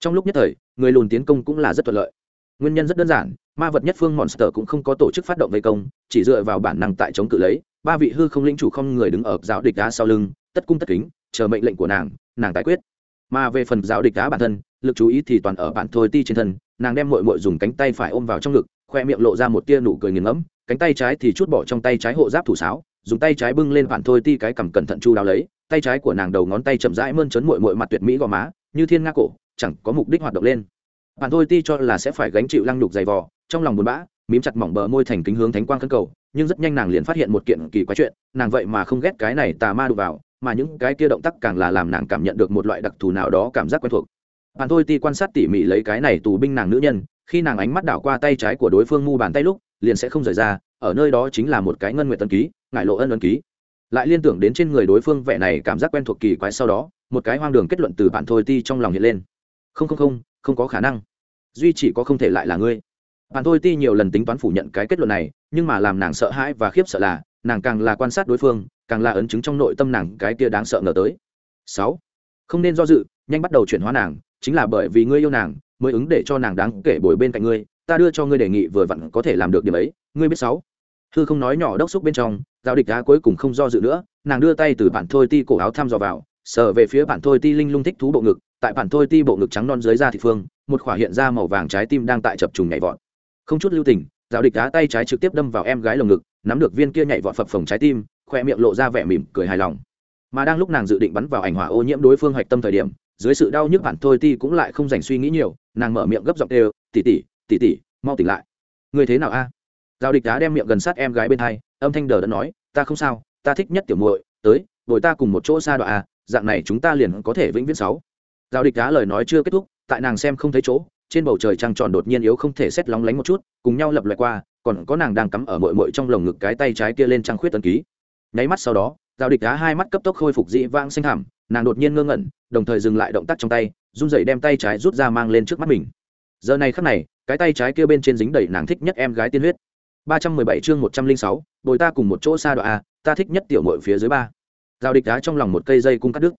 Trong lúc nhất thời, người lùn tiến công cũng là rất thuận lợi. Nguyên nhân rất đơn giản, ma vật nhất phương monster cũng không có tổ chức phát động vây công, chỉ dựa vào bản năng tại chống cự lấy, ba vị hư không lĩnh chủ không người đứng ở giáo địch đá sau lưng, tất cung tất kính, chờ mệnh lệnh của nàng nàng tái quyết mà về phần giáo địch đá bản thân, lực chú ý thì toàn ở bản thôi ti trên thân, nàng đem mội mội dùng cánh tay phải ôm vào trong ngực, khoe miệng lộ ra một tia nụ cười nghiền ngẫm, cánh tay trái thì chút bỏ trong tay trái hộ giáp thủ sáo, dùng tay trái bưng lên bản thôi ti cái cầm cẩn thận chu đáo lấy, tay trái của nàng đầu ngón tay chậm rãi mơn trớn mội mội mặt tuyệt mỹ gò má, như thiên nga cổ, chẳng có mục đích hoạt động lên. Bản thôi ti cho là sẽ phải gánh chịu lăng nhục dày vò, trong lòng buồn bã, mím chặt mỏng bờ môi thành kính hướng thánh quang khấn cầu, nhưng rất nhanh nàng liền phát hiện một kiện kỳ quái chuyện, nàng vậy mà không ghét cái này tà ma đụng vào mà những cái kia động tác càng là làm nàng cảm nhận được một loại đặc thù nào đó cảm giác quen thuộc. Bàn thôi ti quan sát tỉ mỉ lấy cái này tù binh nàng nữ nhân, khi nàng ánh mắt đảo qua tay trái của đối phương mu bàn tay lúc, liền sẽ không rời ra, ở nơi đó chính là một cái ngân nguyện tân ký ngại lộ ân ân ký. Lại liên tưởng đến trên người đối phương vẻ này cảm giác quen thuộc kỳ quái sau đó, một cái hoang đường kết luận từ bàn thôi ti trong lòng hiện lên. Không không không không có khả năng. Duy chỉ có không thể lại là ngươi. Bạn thôi ti nhiều lần tính toán phủ nhận cái kết luận này, nhưng mà làm nàng sợ hãi và khiếp sợ là, nàng càng là quan sát đối phương càng là ấn chứng trong nội tâm nàng cái kia đáng sợ ngờ tới. Sáu, không nên do dự, nhanh bắt đầu chuyển hóa nàng, chính là bởi vì ngươi yêu nàng, mới ứng để cho nàng đáng kể bồi bên cạnh ngươi, ta đưa cho ngươi đề nghị vừa vặn có thể làm được điểm ấy, ngươi biết sáu. Hư không nói nhỏ đốc xúc bên trong giao địch đá cuối cùng không do dự nữa, nàng đưa tay từ bản thôi ti cổ áo thăm dò vào, sờ về phía bản thôi ti linh lung thích thú bộ ngực, tại bản thôi ti bộ ngực trắng non dưới da thị phương, một khỏa hiện ra màu vàng trái tim đang tại chập trùng nhảy vọt. Không chút lưu tình, giáo địch đá tay trái trực tiếp đâm vào em gái lồng ngực, nắm được viên kia nhảy vọt phập phồng trái tim khoe miệng lộ ra vẻ mỉm cười hài lòng. Mà đang lúc nàng dự định bắn vào ảnh hỏa ô nhiễm đối phương hạch tâm thời điểm, dưới sự đau nhức bản thôi ti cũng lại không dành suy nghĩ nhiều, nàng mở miệng gấp giọng đều tỉ tỉ tỉ tỉ mau tỉnh lại. Người thế nào a? Giao địch đá đem miệng gần sát em gái bên hai, âm thanh đờ đã nói, ta không sao, ta thích nhất tiểu muội, tới, bồi ta cùng một chỗ xa đoạn a, dạng này chúng ta liền có thể vĩnh viễn sáu. Giao địch đá lời nói chưa kết thúc, tại nàng xem không thấy chỗ, trên bầu trời trăng tròn đột nhiên yếu không thể xét lóng lánh một chút, cùng nhau lập loại qua, còn có nàng đang cắm ở mội mội trong lồng ngực cái tay trái kia lên trăng khuyết tấn ký nháy mắt sau đó, giao địch đá hai mắt cấp tốc khôi phục dị vang xanh thảm nàng đột nhiên ngơ ngẩn, đồng thời dừng lại động tác trong tay, run dậy đem tay trái rút ra mang lên trước mắt mình. Giờ này khắc này, cái tay trái kia bên trên dính đầy nàng thích nhất em gái tiên huyết. ba trăm mười bảy chương một trăm linh sáu, bồi ta cùng một chỗ xa đoạn a, ta thích nhất tiểu mội phía dưới ba. Giao địch đá trong lòng một cây dây cung cắt đứt.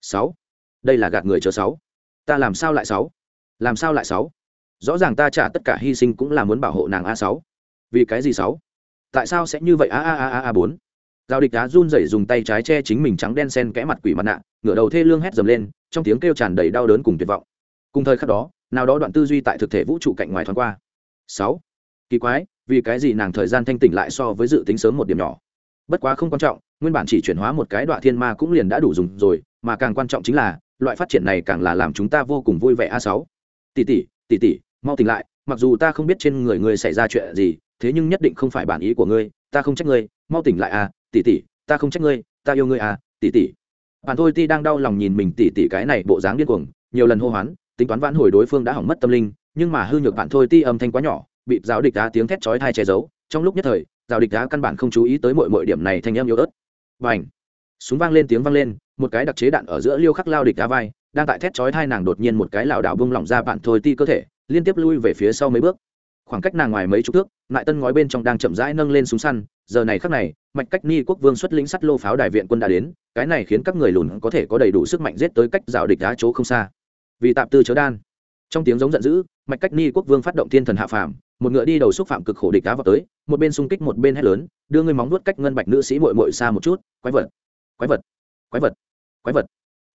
Sáu. Đây là gạt người chờ sáu. Ta làm sao lại sáu? Làm sao lại sáu? Rõ ràng ta trả tất cả hy sinh cũng là muốn bảo hộ nàng a sáu. Vì cái gì sáu? Tại sao sẽ như vậy? A a a a bốn giao địch đá run rẩy dùng tay trái che chính mình trắng đen sen kẽ mặt quỷ mặt nạ, ngửa đầu thê lương hét dầm lên, trong tiếng kêu tràn đầy đau đớn cùng tuyệt vọng. Cùng thời khắc đó, nào đó đoạn tư duy tại thực thể vũ trụ cạnh ngoài thoáng qua. Sáu. Kỳ quái, vì cái gì nàng thời gian thanh tỉnh lại so với dự tính sớm một điểm nhỏ? Bất quá không quan trọng, nguyên bản chỉ chuyển hóa một cái đoạn thiên ma cũng liền đã đủ dùng rồi, mà càng quan trọng chính là, loại phát triển này càng là làm chúng ta vô cùng vui vẻ a sáu. Tỷ tỷ tỷ tỷ, mau tỉnh lại, mặc dù ta không biết trên người ngươi xảy ra chuyện gì, thế nhưng nhất định không phải bản ý của ngươi, ta không trách ngươi, mau tỉnh lại a tỷ tỷ ta không trách ngươi ta yêu ngươi à, tỷ tỷ. Bạn thôi ti đang đau lòng nhìn mình tỷ tỷ cái này bộ dáng điên cuồng nhiều lần hô hoán tính toán vãn hồi đối phương đã hỏng mất tâm linh nhưng mà hư nhược bạn thôi ti âm thanh quá nhỏ bị giáo địch đá tiếng thét chói thai che giấu trong lúc nhất thời giáo địch đá căn bản không chú ý tới mọi mọi điểm này thanh em yếu ớt. Và ảnh súng vang lên tiếng vang lên một cái đặc chế đạn ở giữa liêu khắc lao địch đá vai đang tại thét chói thai nàng đột nhiên một cái lảo đảo bung lỏng ra bạn thôi ti cơ thể liên tiếp lui về phía sau mấy bước. Khoảng cách nàng ngoài mấy chục thước lại tân ngói bên trong đang chậm rãi nâng lên súng săn, giờ này khắc này, mạch cách ni quốc vương xuất lĩnh sắt lô pháo đại viện quân đã đến, cái này khiến các người lùn có thể có đầy đủ sức mạnh giết tới cách rào địch đá chỗ không xa. Vì tạm tư chớ đan. Trong tiếng giống giận dữ, mạch cách ni quốc vương phát động thiên thần hạ phàm, một ngựa đi đầu xúc phạm cực khổ địch đá vào tới, một bên xung kích một bên hét lớn, đưa ngươi móng nuốt cách ngân bạch nữ sĩ mội mội xa một chút, quái vật quái vật quái vật quái vật.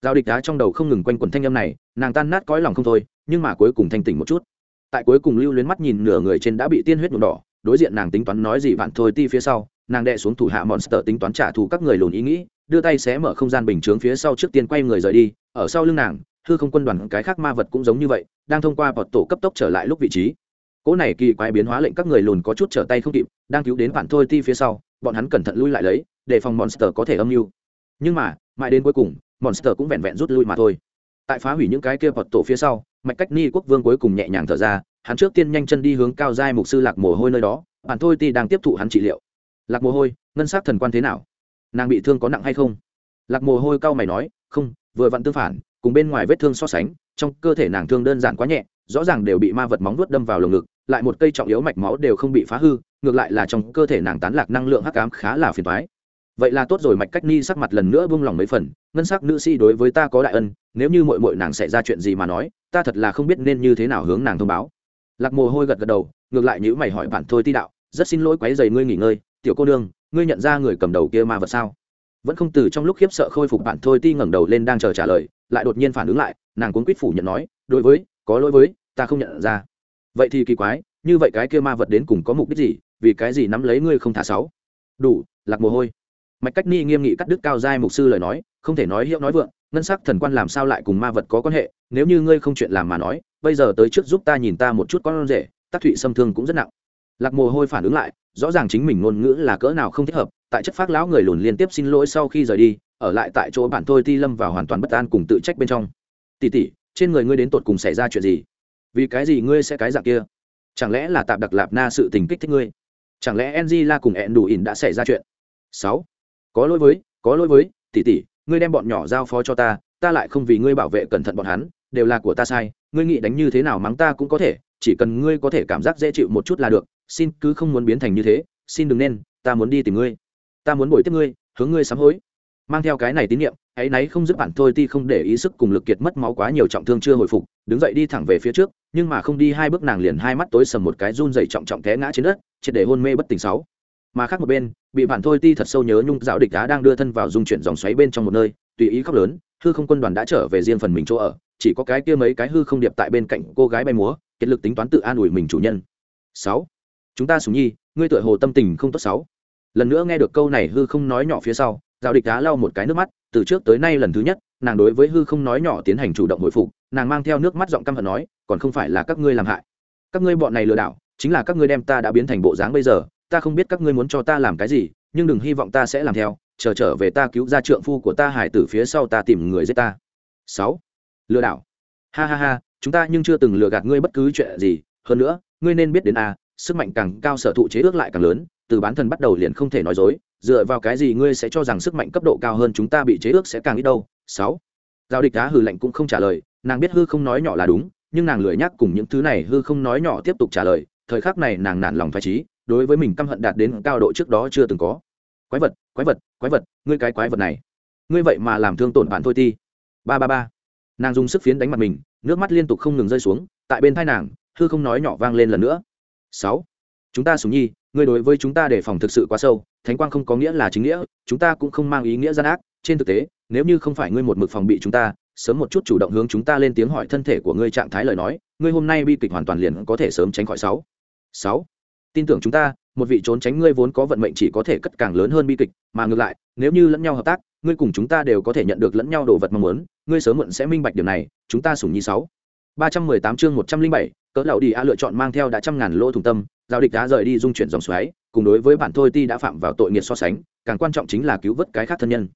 Giao địch đá trong đầu không ngừng quanh quần thanh âm này, nàng tan nát cõi lòng không thôi, nhưng mà cuối cùng thanh tỉnh một chút. Tại cuối cùng lưu luyến mắt nhìn nửa người trên đã bị tiên huyết nhuộm đỏ đối diện nàng tính toán nói gì bạn thôi ti phía sau, nàng đệ xuống thủ hạ monster tính toán trả thù các người lùn ý nghĩ, đưa tay xé mở không gian bình chướng phía sau trước tiên quay người rời đi, ở sau lưng nàng, hư không quân đoàn cái khác ma vật cũng giống như vậy, đang thông qua bọt tổ cấp tốc trở lại lúc vị trí. Cỗ này kỳ quái biến hóa lệnh các người lùn có chút trở tay không kịp, đang cứu đến bạn thôi ti phía sau, bọn hắn cẩn thận lui lại lấy, để phòng monster có thể âm mưu. Nhưng mà, mãi đến cuối cùng, monster cũng vẹn vẹn rút lui mà thôi. Tại phá hủy những cái kia bọt tổ phía sau, mạch cách ni quốc vương cuối cùng nhẹ nhàng thở ra hắn trước tiên nhanh chân đi hướng cao giai mục sư lạc mồ hôi nơi đó bạn thôi ti đang tiếp thụ hắn trị liệu. Lạc mồ hôi, ngân s á c thần quan thế nào? Nàng bị thương có nặng hay không? Lạc mồ hôi cao mày nói, không, vừa vặn tương phản, cùng bên ngoài vết thương so sánh, trong cơ thể nàng thương đơn giản quá nhẹ, rõ ràng đều bị ma vật móng vuốt đâm vào lồng ngực, lại một cây trọng yếu mạch máu đều không bị phá hư, ngược lại là trong cơ thể nàng tán lạc năng lượng hắc ám khá là phiền thoái vậy là tốt rồi, mạch cách ni sắc mặt lần nữa buông lỏng mấy phần, ngân sắc nữ sĩ đối với ta có đại ân, nếu như mội mội nàng xảy ra chuyện gì mà nói, ta thật là không biết nên như thế nào hướng nàng thông báo lạc mồ hôi gật gật đầu, ngược lại nhữ mày hỏi bạn thôi ti đạo, rất xin lỗi quấy dày ngươi nghỉ ngơi, tiểu cô nương, ngươi nhận ra người cầm đầu kia ma vật sao? Vẫn không từ trong lúc khiếp sợ khôi phục bạn thôi ti ngẩng đầu lên đang chờ trả lời, lại đột nhiên phản ứng lại, nàng cuốn quýt phủ nhận nói, đối với, có lỗi với, ta không nhận ra. Vậy thì kỳ quái, như vậy cái kia ma vật đến cùng có mục đích gì, vì cái gì nắm lấy ngươi không thả sáu? Đủ, lạc mồ hôi. Mạch cách ni nghiêm nghị cắt đứt cao giai mục sư lời nói, không thể nói hiệu nói vượng ngân sắc thần quan làm sao lại cùng ma vật có quan hệ? Nếu như ngươi không chuyện làm mà nói, bây giờ tới trước giúp ta nhìn ta một chút con rể, tác thụy xâm thương cũng rất nặng. Lạc mồ hôi phản ứng lại, rõ ràng chính mình ngôn ngữ là cỡ nào không thích hợp, tại chất phác lão người lùn liên tiếp xin lỗi sau khi rời đi, ở lại tại chỗ bản thôi ti lâm vào hoàn toàn bất an cùng tự trách bên trong. Tỉ tỉ trên người ngươi đến tột cùng xảy ra chuyện gì? Vì cái gì ngươi sẽ cái dạng kia? Chẳng lẽ là tạp đặc lạp na sự tình kích thích ngươi? Chẳng lẽ Angela cùng ẹn đủ ỉn đã xảy ra chuyện? Sáu, có lỗi với, có lỗi với, tỷ tỷ ngươi đem bọn nhỏ giao phó cho ta ta lại không vì ngươi bảo vệ cẩn thận bọn hắn, đều là của ta sai, ngươi nghĩ đánh như thế nào mắng ta cũng có thể, chỉ cần ngươi có thể cảm giác dễ chịu một chút là được, xin cứ không muốn biến thành như thế, xin đừng nên, ta muốn đi tìm ngươi, ta muốn bồi tiếp ngươi, hướng ngươi sám hối. Mang theo cái này tín nhiệm ấy nấy không giúp bản thôi ti không để ý sức cùng lực kiệt mất máu quá nhiều trọng thương chưa hồi phục, đứng dậy đi thẳng về phía trước, nhưng mà không đi hai bước nàng liền hai mắt tối sầm một cái run dày trọng trọng té ngã trên đất, triệt để hôn mê bất tỉnh sáu mà khác một bên, bị bản thôi ti thật sâu nhớ nhung dạo địch đá đang đưa thân vào dung chuyển dòng xoáy bên trong một nơi, tùy ý khóc lớn, hư không quân đoàn đã trở về riêng phần mình chỗ ở, chỉ có cái kia mấy cái hư không điệp tại bên cạnh cô gái bay múa, kiệt lực tính toán tự an ủi mình chủ nhân. Sáu. Chúng ta sùng nhi, ngươi tựa hồ tâm tình không tốt sáu. Lần nữa nghe được câu này hư không nói nhỏ phía sau giao địch đá lau một cái nước mắt, từ trước tới nay lần thứ nhất, nàng đối với hư không nói nhỏ tiến hành chủ động hồi phục, nàng mang theo nước mắt giọng căm hận nói, còn không phải là các ngươi làm hại. Các ngươi bọn này lừa đảo, chính là các ngươi đem ta đã biến thành bộ dáng bây giờ ta không biết các ngươi muốn cho ta làm cái gì, nhưng đừng hy vọng ta sẽ làm theo, chờ trở về ta cứu ra trượng phu của ta hải tử phía sau ta tìm người giết ta. Sáu. Lừa đảo. Ha ha ha, chúng ta nhưng chưa từng lừa gạt ngươi bất cứ chuyện gì, hơn nữa, ngươi nên biết đến a, sức mạnh càng cao sở thụ chế ước lại càng lớn, từ bán thần bắt đầu liền không thể nói dối, dựa vào cái gì ngươi sẽ cho rằng sức mạnh cấp độ cao hơn chúng ta bị chế ước sẽ càng ít đâu? Sáu. Giao địch đá hừ lạnh cũng không trả lời, nàng biết hư không nói nhỏ là đúng, nhưng nàng lười nhắc cùng những thứ này hư không nói nhỏ tiếp tục trả lời, thời khắc này nàng nản lòng phải trí đối với mình căm hận đạt đến cao độ trước đó chưa từng có. Quái vật quái vật quái vật, ngươi cái quái vật này. Ngươi vậy mà làm thương tổn bạn thôi ti. Ba ba ba. Nàng dùng sức phiến đánh mặt mình, nước mắt liên tục không ngừng rơi xuống, tại bên thai nàng, hư không nói nhỏ vang lên lần nữa. Sáu. Chúng ta sùng nhi, ngươi đối với chúng ta đề phòng thực sự quá sâu, thánh quang không có nghĩa là chính nghĩa, chúng ta cũng không mang ý nghĩa gian ác. Trên thực tế, nếu như không phải ngươi một mực phòng bị chúng ta, sớm một chút chủ động hướng chúng ta lên tiếng hỏi thân thể của ngươi trạng thái lời nói, ngươi hôm nay bi kịch hoàn toàn liền có thể sớm tránh khỏi sáu. Sáu tin tưởng chúng ta, một vị trốn tránh ngươi vốn có vận mệnh chỉ có thể cất càng lớn hơn bi kịch, mà ngược lại, nếu như lẫn nhau hợp tác, ngươi cùng chúng ta đều có thể nhận được lẫn nhau đồ vật mong muốn, ngươi sớm muộn sẽ minh bạch điều này, chúng ta sủng nhi sáu. ba trăm mười tám chương một trăm linh bảy, cỡ lão đi a lựa chọn mang theo đã trăm ngàn lỗ thủng tâm, giao địch đã rời đi dung chuyển dòng xoáy, cùng đối với bản thôi ti đã phạm vào tội nghiệt so sánh, càng quan trọng chính là cứu vớt cái khác thân nhân.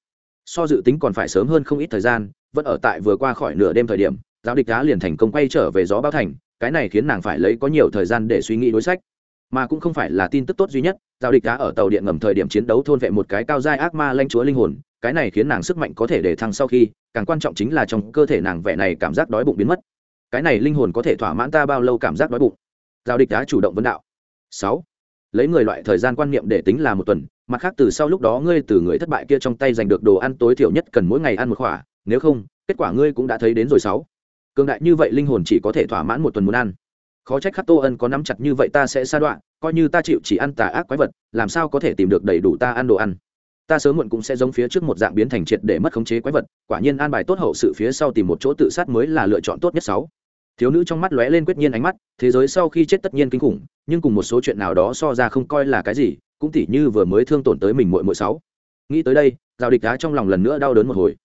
So dự tính còn phải sớm hơn không ít thời gian, vẫn ở tại vừa qua khỏi nửa đêm thời điểm, giao địch đá liền thành công quay trở về gió bao thành, cái này khiến nàng phải lấy có nhiều thời gian để suy nghĩ đối sách mà cũng không phải là tin tức tốt duy nhất, giao địch cá ở tàu điện ngầm thời điểm chiến đấu thôn vệ một cái cao giai ác ma lanh chúa linh hồn, cái này khiến nàng sức mạnh có thể để thăng sau khi, càng quan trọng chính là trong cơ thể nàng vẻ này cảm giác đói bụng biến mất. Cái này linh hồn có thể thỏa mãn ta bao lâu cảm giác đói bụng? Giao địch cá chủ động vấn đạo. Sáu. Lấy người loại thời gian quan niệm để tính là một tuần, mặt khác từ sau lúc đó ngươi từ người thất bại kia trong tay giành được đồ ăn tối thiểu nhất cần mỗi ngày ăn một khỏa, nếu không, kết quả ngươi cũng đã thấy đến rồi sáu. Cường đại như vậy linh hồn chỉ có thể thỏa mãn một tuần muốn ăn khó trách khắc tô ân có nắm chặt như vậy ta sẽ xa đoạn coi như ta chịu chỉ ăn tà ác quái vật, làm sao có thể tìm được đầy đủ ta ăn đồ ăn. Ta sớm muộn cũng sẽ giống phía trước một dạng biến thành triệt để mất khống chế quái vật, quả nhiên an bài tốt hậu sự phía sau tìm một chỗ tự sát mới là lựa chọn tốt nhất sáu. Thiếu nữ trong mắt lóe lên quyết nhiên ánh mắt, thế giới sau khi chết tất nhiên kinh khủng, nhưng cùng một số chuyện nào đó so ra không coi là cái gì, cũng tỉ như vừa mới thương tổn tới mình muội muội sáu. Nghĩ tới đây, giao địch đá trong lòng lần nữa đau đớn một hồi.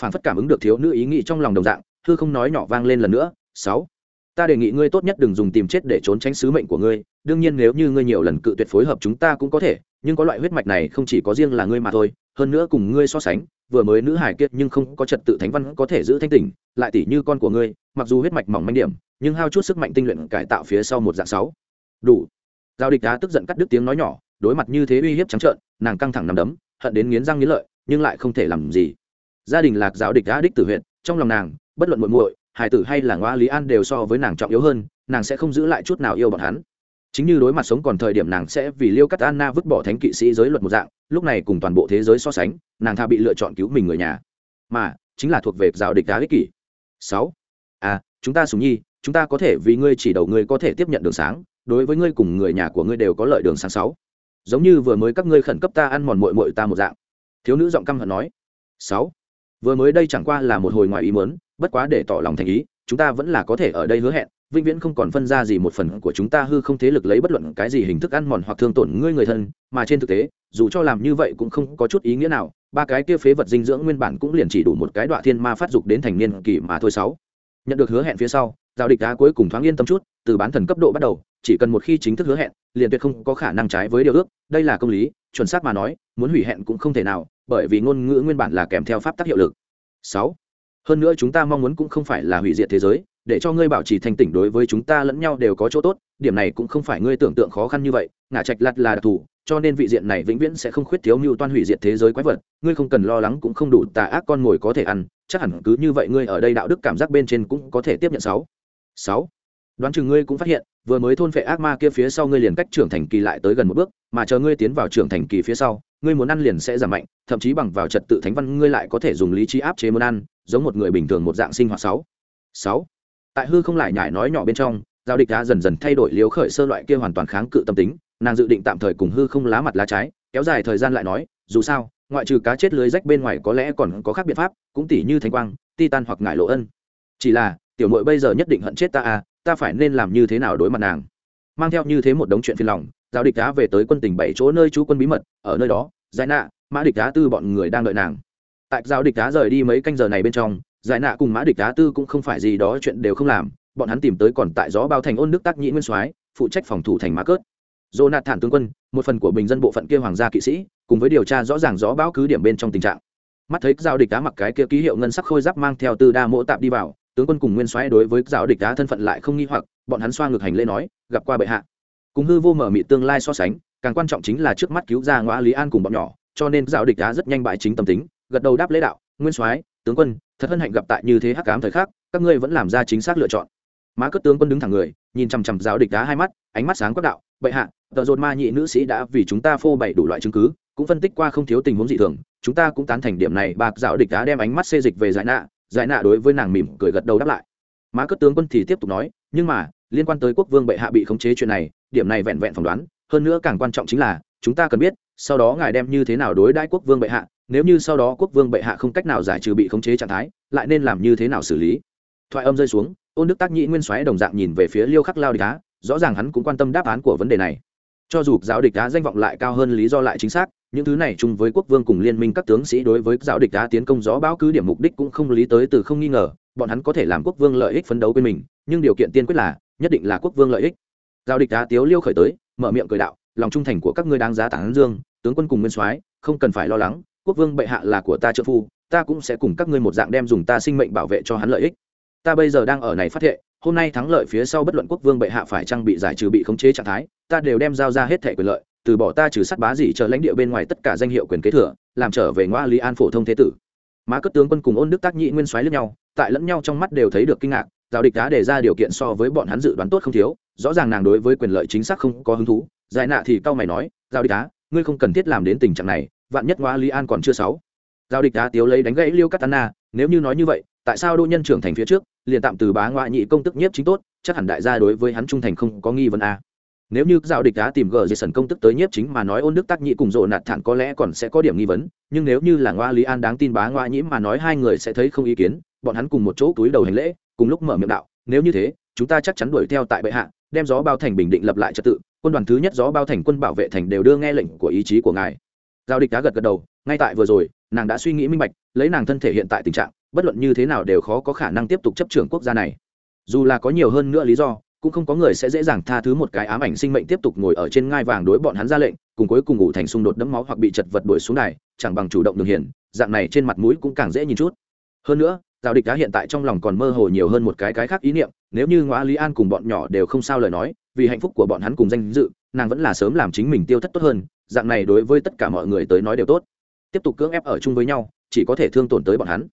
Phản phất cảm ứng được thiếu nữ ý nghĩ trong lòng đồng dạng thư không nói nhỏ vang lên lần nữa, sáu ta đề nghị ngươi tốt nhất đừng dùng tìm chết để trốn tránh sứ mệnh của ngươi, đương nhiên nếu như ngươi nhiều lần cự tuyệt phối hợp chúng ta cũng có thể, nhưng có loại huyết mạch này không chỉ có riêng là ngươi mà thôi, hơn nữa cùng ngươi so sánh, vừa mới nữ hải kiệt nhưng không có trật tự thánh văn có thể giữ thanh tỉnh, lại tỷ như con của ngươi, mặc dù huyết mạch mỏng manh điểm, nhưng hao chút sức mạnh tinh luyện cải tạo phía sau một dạng sáu. Đủ. Giao địch đá tức giận cắt đứt tiếng nói nhỏ, đối mặt như thế uy hiếp trắng trợn, nàng căng thẳng nằm đấm, hận đến nghiến răng nghiến lợi, nhưng lại không thể làm gì. Gia đình lạc giáo địch đá đích tử huyện trong lòng nàng, bất luận muội muội hải tử hay là ngoa lý an đều so với nàng trọng yếu hơn, nàng sẽ không giữ lại chút nào yêu bọn hắn. Chính như đối mặt sống còn thời điểm nàng sẽ vì liêu cắt anna vứt bỏ thánh kỵ sĩ giới luật một dạng, lúc này cùng toàn bộ thế giới so sánh, nàng tha bị lựa chọn cứu mình người nhà. Mà, chính là thuộc về giáo địch đá ích kỷ. Sáu. À chúng ta sùng nhi, chúng ta có thể vì ngươi chỉ đầu ngươi có thể tiếp nhận đường sáng, đối với ngươi cùng người nhà của ngươi đều có lợi đường sáng sáu. Giống như vừa mới các ngươi khẩn cấp ta ăn mòn mội mội ta một dạng. Thiếu nữ giọng căm hận nói. Sáu. Vừa mới đây chẳng qua là một hồi ngoài ý muốn bất quá để tỏ lòng thành ý, chúng ta vẫn là có thể ở đây hứa hẹn, vĩnh viễn không còn phân ra gì một phần của chúng ta hư không thế lực lấy bất luận cái gì hình thức ăn mòn hoặc thương tổn ngươi người thân, mà trên thực tế, dù cho làm như vậy cũng không có chút ý nghĩa nào, ba cái kia phế vật dinh dưỡng nguyên bản cũng liền chỉ đủ một cái đoạn thiên ma phát dục đến thành niên kỳ mà thôi sáu. Nhận được hứa hẹn phía sau, giao địch đá cuối cùng thoáng yên tâm chút, từ bán thần cấp độ bắt đầu, chỉ cần một khi chính thức hứa hẹn, liền tuyệt không có khả năng trái với điều ước, đây là công lý, chuẩn xác mà nói, muốn hủy hẹn cũng không thể nào, bởi vì ngôn ngữ nguyên bản là kèm theo pháp tắc hiệu lực. Sáu hơn nữa chúng ta mong muốn cũng không phải là hủy diệt thế giới, để cho ngươi bảo trì thành tỉnh đối với chúng ta lẫn nhau đều có chỗ tốt, điểm này cũng không phải ngươi tưởng tượng khó khăn như vậy, ngả trạch lặt là đặc thù, cho nên vị diện này vĩnh viễn sẽ không khuyết thiếu mưu toan hủy diệt thế giới quái vật, ngươi không cần lo lắng cũng không đủ, tà ác con mồi có thể ăn, chắc hẳn cứ như vậy ngươi ở đây đạo đức cảm giác bên trên cũng có thể tiếp nhận sáu. Sáu. Đoán chừng ngươi cũng phát hiện, vừa mới thôn phệ ác ma kia phía sau ngươi liền cách trưởng thành kỳ lại tới gần một bước, mà chờ ngươi tiến vào trưởng thành kỳ phía sau, ngươi muốn ăn liền sẽ giảm mạnh, thậm chí bằng vào trật tự thánh văn ngươi lại có thể dùng lý trí áp chế muốn ăn giống một người bình thường một dạng sinh hoạt sáu. Sáu. Tại hư không lại nhải nói nhỏ bên trong, giao địch đã dần dần thay đổi liếu khởi sơ loại kia hoàn toàn kháng cự tâm tính, nàng dự định tạm thời cùng hư không lá mặt lá trái, kéo dài thời gian lại nói, dù sao, ngoại trừ cá chết lưới rách bên ngoài có lẽ còn có khác biện pháp, cũng tỉ như thanh quang, titan hoặc ngải lộ ân. Chỉ là, tiểu mội bây giờ nhất định hận chết ta à ta phải nên làm như thế nào đối mặt nàng? Mang theo như thế một đống chuyện phiền lòng, giao địch đá về tới quân tỉnh bảy chỗ nơi trú quân bí mật, ở nơi đó giải nạ mã địch đá tư bọn người đang đợi nàng tại giao địch đá rời đi mấy canh giờ này bên trong, giải nạ cùng mã địch đá tư cũng không phải gì đó chuyện đều không làm, bọn hắn tìm tới còn tại gió bao thành ôn nước tác nhĩ nguyên soái, phụ trách phòng thủ thành mã cớt. Thản tướng quân, một phần của bình dân bộ phận kia hoàng gia kỵ sĩ, cùng với điều tra rõ ràng gió bão cứ điểm bên trong tình trạng. Mắt thấy giao địch đá mặc cái kia ký hiệu ngân sắc khôi giáp mang theo tư đa mỗ tạp đi vào, tướng quân cùng nguyên soái đối với giáo địch đá thân phận lại không nghi hoặc, bọn hắn xoa ngược hành lễ nói, gặp qua bệ hạ. Cùng hư vô mở mị tương lai so sánh, càng quan trọng chính là trước mắt cứu ra ngõ lý an cùng bọn nhỏ, cho nên giáo địch đá rất nhanh bại chính tâm tính gật đầu đáp lễ đạo, nguyên soái, tướng quân, thật hân hạnh gặp tại như thế hắc cám thời khắc, các ngươi vẫn làm ra chính xác lựa chọn. Má cất tướng quân đứng thẳng người, nhìn chằm chằm giáo địch đá hai mắt, ánh mắt sáng quắc đạo, bệ hạ, tờ dồn ma nhị nữ sĩ đã vì chúng ta phô bày đủ loại chứng cứ, cũng phân tích qua không thiếu tình huống dị thường, chúng ta cũng tán thành điểm này. Bạc giáo địch đá đem ánh mắt xê dịch về giải nạ giải nạ đối với nàng mỉm cười gật đầu đáp lại. Má cất tướng quân thì tiếp tục nói, nhưng mà, liên quan tới quốc vương bệ hạ bị khống chế chuyện này, điểm này vẹn vẹn phỏng đoán, hơn nữa càng quan trọng chính là, chúng ta cần biết, sau đó ngài đem như thế nào đối đãi quốc vương bệ hạ nếu như sau đó quốc vương bệ hạ không cách nào giải trừ bị khống chế trạng thái, lại nên làm như thế nào xử lý? Thoại âm rơi xuống, ôn đức tác nhĩ nguyên soái đồng dạng nhìn về phía liêu khắc lao địch đá rõ ràng hắn cũng quan tâm đáp án của vấn đề này. Cho dù giáo địch đá danh vọng lại cao hơn lý do lại chính xác, những thứ này chung với quốc vương cùng liên minh các tướng sĩ đối với giáo địch đá tiến công gió bão cứ điểm mục đích cũng không lý tới từ không nghi ngờ, bọn hắn có thể làm quốc vương lợi ích phấn đấu bên mình, nhưng điều kiện tiên quyết là, nhất định là quốc vương lợi ích. Giáo địch đá tiếu liêu khởi tới, mở miệng cười đạo, lòng trung thành của các ngươi đáng giá tán dương, tướng quân cùng nguyên soái, không cần phải lo lắng quốc vương bệ hạ là của ta trợ phu, ta cũng sẽ cùng các ngươi một dạng đem dùng ta sinh mệnh bảo vệ cho hắn lợi ích. Ta bây giờ đang ở này phát thệ, hôm nay thắng lợi phía sau bất luận quốc vương bệ hạ phải trang bị giải trừ bị khống chế trạng thái, ta đều đem giao ra hết thẻ quyền lợi, từ bỏ ta trừ sát bá gì chờ lãnh địa bên ngoài tất cả danh hiệu quyền kế thừa, làm trở về ngoa lý an phổ thông thế tử. Má cất tướng quân cùng ôn đức tác nhị nguyên soái lẫn nhau, tại lẫn nhau trong mắt đều thấy được kinh ngạc giao địch đã đề ra điều kiện so với bọn hắn dự đoán tốt không thiếu, rõ ràng nàng đối với quyền lợi chính xác không có hứng thú, giải nạ thì cao mày nói giao địch đá ngươi không cần thiết làm đến tình trạng này vạn nhất ngoa lý an còn chưa sáu. Giao địch đá tiếu lấy đánh gãy liêu katana nếu như nói như vậy, tại sao đô nhân trưởng thành phía trước, liền tạm từ bá ngoại nhị công tức nhiếp chính tốt, chắc hẳn đại gia đối với hắn trung thành không có nghi vấn a. Nếu như giao địch đá tìm gờ dây sần công tức tới nhiếp chính mà nói ôn đức tác nhị cùng rộ nạt thản có lẽ còn sẽ có điểm nghi vấn, nhưng nếu như là ngoa lý an đáng tin bá ngoa nhĩ mà nói hai người sẽ thấy không ý kiến, bọn hắn cùng một chỗ túi đầu hành lễ, cùng lúc mở miệng đạo, nếu như thế, chúng ta chắc chắn đuổi theo tại bệ hạ, đem gió bao thành bình định lập lại trật tự, quân đoàn thứ nhất gió bao thành quân bảo vệ thành đều đưa nghe lệnh của ý chí của ngài giao địch đá gật gật đầu, ngay tại vừa rồi, nàng đã suy nghĩ minh bạch, lấy nàng thân thể hiện tại tình trạng, bất luận như thế nào đều khó có khả năng tiếp tục chấp trưởng quốc gia này. Dù là có nhiều hơn nữa lý do, cũng không có người sẽ dễ dàng tha thứ một cái ám ảnh sinh mệnh tiếp tục ngồi ở trên ngai vàng đối bọn hắn ra lệnh, cùng cuối cùng ngủ thành xung đột đẫm máu hoặc bị chật vật đuổi xuống đài, chẳng bằng chủ động đường hiển dạng này trên mặt mũi cũng càng dễ nhìn chút. Hơn nữa, giao địch đá hiện tại trong lòng còn mơ hồ nhiều hơn một cái cái khác ý niệm, nếu như ngoã lý an cùng bọn nhỏ đều không sao lời nói, vì hạnh phúc của bọn hắn cùng danh dự nàng vẫn là sớm làm chính mình tiêu thất tốt hơn, dạng này đối với tất cả mọi người tới nói đều tốt. Tiếp tục cưỡng ép ở chung với nhau, chỉ có thể thương tổn tới bọn hắn.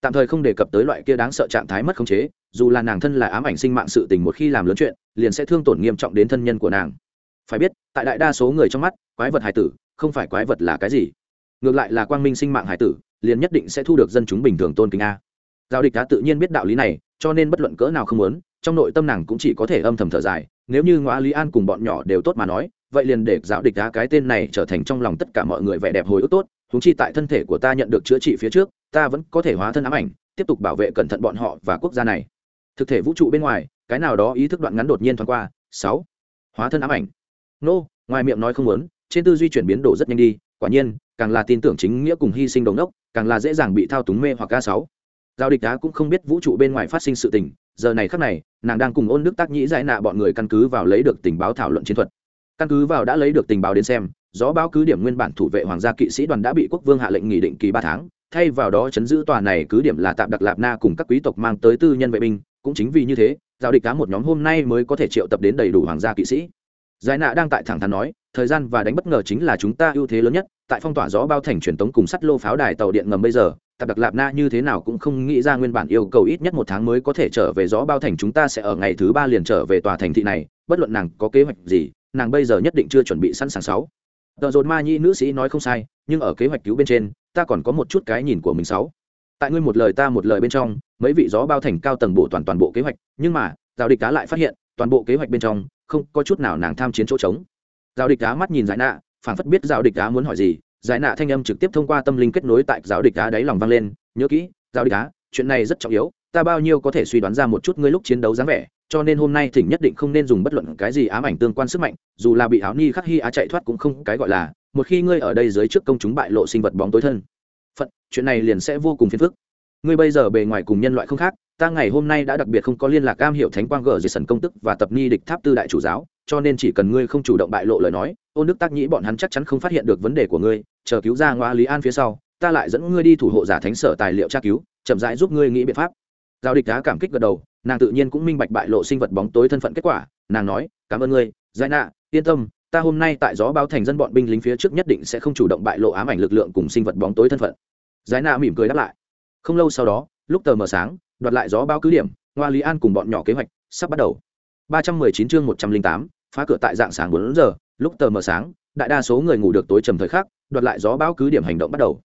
Tạm thời không đề cập tới loại kia đáng sợ trạng thái mất khống chế, dù là nàng thân là ám ảnh sinh mạng sự tình một khi làm lớn chuyện, liền sẽ thương tổn nghiêm trọng đến thân nhân của nàng. Phải biết, tại đại đa số người trong mắt, quái vật hải tử, không phải quái vật là cái gì. Ngược lại là quang minh sinh mạng hải tử, liền nhất định sẽ thu được dân chúng bình thường tôn kính a. Giao địch đã tự nhiên biết đạo lý này, cho nên bất luận cỡ nào không muốn trong nội tâm nàng cũng chỉ có thể âm thầm thở dài, nếu như ngoã lý an cùng bọn nhỏ đều tốt mà nói, vậy liền để dạo địch đá cái tên này trở thành trong lòng tất cả mọi người vẻ đẹp hồi ức tốt húng chi tại thân thể của ta nhận được chữa trị phía trước, ta vẫn có thể hóa thân ám ảnh, tiếp tục bảo vệ cẩn thận bọn họ và quốc gia này. Thực thể vũ trụ bên ngoài, cái nào đó ý thức đoạn ngắn đột nhiên thoáng qua, sáu, hóa thân ám ảnh. Nô, ngoài miệng nói không muốn, trên tư duy chuyển biến đổ rất nhanh đi, quả nhiên, càng là tin tưởng chính nghĩa cùng hy sinh đồng đốc, càng là dễ dàng bị thao túng mê hoặc ca sáu. Giao địch đá cũng không biết vũ trụ bên ngoài phát sinh sự tình giờ này khắc này, nàng đang cùng ôn đức tác nhĩ giải nạ bọn người căn cứ vào lấy được tình báo thảo luận chiến thuật. Căn cứ vào đã lấy được tình báo đến xem, gió báo cứ điểm nguyên bản thủ vệ hoàng gia kỵ sĩ đoàn đã bị quốc vương hạ lệnh nghỉ định kỳ ba tháng, thay vào đó chấn giữ tòa này cứ điểm là tạm đặc lạp na cùng các quý tộc mang tới tư nhân vệ binh, cũng chính vì như thế giao địch cá một nhóm hôm nay mới có thể triệu tập đến đầy đủ hoàng gia kỵ sĩ. Giải nạ đang tại thẳng thắn nói, thời gian và đánh bất ngờ chính là chúng ta ưu thế lớn nhất, tại phong tỏa gió bao thành truyền tống cùng sắt lô pháo đài tàu điện ngầm bây giờ tạp đặc lạp na như thế nào cũng không nghĩ ra nguyên bản yêu cầu ít nhất một tháng mới có thể trở về gió bao thành chúng ta sẽ ở ngày thứ ba liền trở về tòa thành thị này, bất luận nàng có kế hoạch gì, nàng bây giờ nhất định chưa chuẩn bị sẵn sàng sáu. Tờ dồn ma nhi nữ sĩ nói không sai, nhưng ở kế hoạch cứu bên trên, ta còn có một chút cái nhìn của mình sáu. Tại ngươi một lời ta một lời bên trong, mấy vị gió bao thành cao tầng bộ toàn toàn bộ kế hoạch, nhưng mà, giao địch cá lại phát hiện, toàn bộ kế hoạch bên trong, không có chút nào nàng tham chiến chỗ trống. Giao địch cá mắt nhìn giải nạ phản phất biết giao địch cá muốn hỏi gì giải nạ thanh âm trực tiếp thông qua tâm linh kết nối tại giáo địch á đáy lòng vang lên, nhớ kỹ, giáo địch á, chuyện này rất trọng yếu, ta bao nhiêu có thể suy đoán ra một chút ngươi lúc chiến đấu dáng vẻ, cho nên hôm nay thỉnh nhất định không nên dùng bất luận cái gì ám ảnh tương quan sức mạnh, dù là bị áo ni khắc hy á chạy thoát cũng không cái gọi là, một khi ngươi ở đây dưới trước công chúng bại lộ sinh vật bóng tối thân, phận, chuyện này liền sẽ vô cùng phiền phức. Ngươi bây giờ bề ngoài cùng nhân loại không khác ta ngày hôm nay đã đặc biệt không có liên lạc cam hiệu thánh quang gờ dây sần công tức và tập ni địch tháp tư đại chủ giáo, cho nên chỉ cần ngươi không chủ động bại lộ lời nói ôn đức tác nhĩ bọn hắn chắc chắn không phát hiện được vấn đề của ngươi, chờ cứu ra ngoa lý an phía sau, ta lại dẫn ngươi đi thủ hộ giả thánh sở tài liệu tra cứu, chậm rãi giúp ngươi nghĩ biện pháp. Giao địch đá cảm kích gật đầu, nàng tự nhiên cũng minh bạch bại lộ sinh vật bóng tối thân phận kết quả, nàng nói, cảm ơn ngươi, giải nạ, yên tâm, ta hôm nay tại gió báo thành dân bọn binh lính phía trước nhất định sẽ không chủ động bại lộ ám ảnh lực lượng cùng sinh vật bóng tối thân phận. Giải nạ mỉm cười đáp lại. Không lâu sau đó, lúc tờ mờ sáng đoạt lại gió báo cứ điểm ngoa lý an cùng bọn nhỏ kế hoạch sắp bắt đầu. 319 chương 108, phá cửa tại dạng sáng 4 giờ lúc tờ mờ sáng đại đa số người ngủ được tối trầm thời khắc đoạt lại gió báo cứ điểm hành động bắt đầu.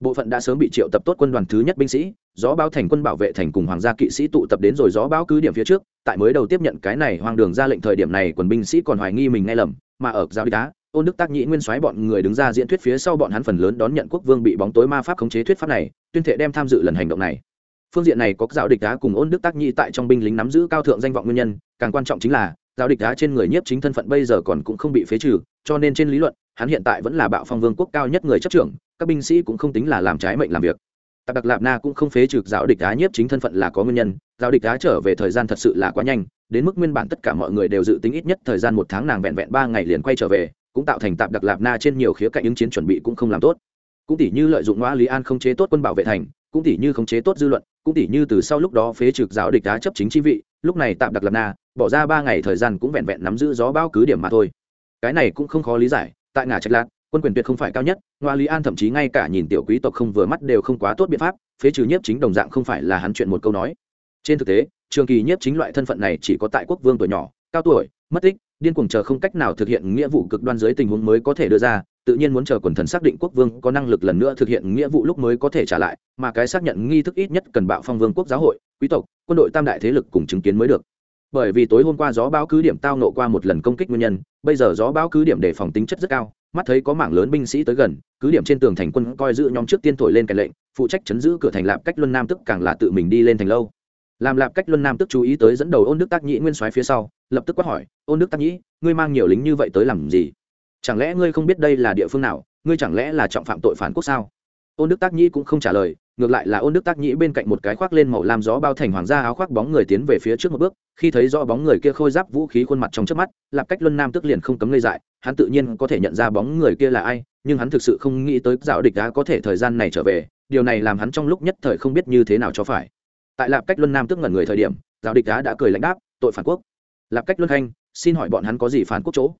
Bộ phận đã sớm bị triệu tập tốt quân đoàn thứ nhất binh sĩ gió báo thành quân bảo vệ thành cùng hoàng gia kỵ sĩ tụ tập đến rồi gió báo cứ điểm phía trước tại mới đầu tiếp nhận cái này hoàng đường ra lệnh thời điểm này quần binh sĩ còn hoài nghi mình nghe lầm mà ở giao đi đá ôn đức tác nhĩ nguyên soái bọn người đứng ra diễn thuyết phía sau bọn hắn phần lớn đón nhận quốc vương bị bóng tối ma pháp khống chế thuyết pháp này tuyên thệ đem tham dự lần hành động này phương diện này có giáo địch đá cùng ôn đức tác nhi tại trong binh lính nắm giữ cao thượng danh vọng nguyên nhân, càng quan trọng chính là, giáo địch đá trên người nhiếp chính thân phận bây giờ còn cũng không bị phế trừ, cho nên trên lý luận, hắn hiện tại vẫn là bạo phong vương quốc cao nhất người chấp trưởng, các binh sĩ cũng không tính là làm trái mệnh làm việc. Tạp đặc lạp na cũng không phế trừ giáo địch đá nhiếp chính thân phận là có nguyên nhân, giáo địch đá trở về thời gian thật sự là quá nhanh, đến mức nguyên bản tất cả mọi người đều dự tính ít nhất thời gian một tháng nàng vẹn vẹn ba ngày liền quay trở về, cũng tạo thành tạp đặc lạp na trên nhiều khía cạnh ứng chiến chuẩn bị cũng không làm tốt. Cũng tỷ như lợi dụng ngoa lý an không chế tốt quân bảo vệ thành, cũng tỷ như không chế tốt dư luận cũng tỷ như từ sau lúc đó phế trực giáo địch đá chấp chính chi vị, lúc này tạm đặc lập na, bỏ ra ba ngày thời gian cũng vẹn vẹn nắm giữ gió bao cứ điểm mà thôi. Cái này cũng không khó lý giải, tại ngã trạch lạc, quân quyền tuyệt không phải cao nhất, ngoa lý an thậm chí ngay cả nhìn tiểu quý tộc không vừa mắt đều không quá tốt biện pháp, phế trừ nhiếp chính đồng dạng không phải là hắn chuyện một câu nói. Trên thực tế, trường kỳ nhiếp chính loại thân phận này chỉ có tại quốc vương tuổi nhỏ, cao tuổi, mất tích, điên cuồng chờ không cách nào thực hiện nghĩa vụ cực đoan dưới tình huống mới có thể đưa ra tự nhiên muốn chờ quần thần xác định quốc vương có năng lực lần nữa thực hiện nghĩa vụ lúc mới có thể trả lại, mà cái xác nhận nghi thức ít nhất cần bạo phong vương quốc giáo hội, quý tộc, quân đội tam đại thế lực cùng chứng kiến mới được. Bởi vì tối hôm qua gió bão cứ điểm tao nộ qua một lần công kích nguyên nhân, bây giờ gió bão cứ điểm đề phòng tính chất rất cao, mắt thấy có mảng lớn binh sĩ tới gần, cứ điểm trên tường thành quân coi giữ nhóm trước tiên thổi lên cạnh lệnh, phụ trách chấn giữ cửa thành lạp cách luân nam tức càng là tự mình đi lên thành lâu. Làm lạp cách luân nam tức chú ý tới dẫn đầu ôn đức tác nhĩ nguyên soái phía sau, lập tức quát hỏi, ôn đức tác nhĩ, ngươi mang nhiều lính như vậy tới làm gì? Chẳng lẽ ngươi không biết đây là địa phương nào? Ngươi chẳng lẽ là trọng phạm tội phản quốc sao? Ôn đức tác nhĩ cũng không trả lời, ngược lại là ôn đức tác nhĩ bên cạnh một cái khoác lên màu lam gió bao thành hoàng gia áo khoác bóng người tiến về phía trước một bước, khi thấy rõ bóng người kia khôi giáp vũ khí khuôn mặt trong trước mắt, lạp cách luân nam tức liền không cấm ngây dại, hắn tự nhiên có thể nhận ra bóng người kia là ai, nhưng hắn thực sự không nghĩ tới dạo địch đã có thể thời gian này trở về, điều này làm hắn trong lúc nhất thời không biết như thế nào cho phải. Tại lạp cách luân nam tức ngẩn người thời điểm, dạo địch đã cười lãnh đáp, tội phản quốc. Lạp cách luân khanh, xin hỏi bọn hắn có gì phản quốc chỗ?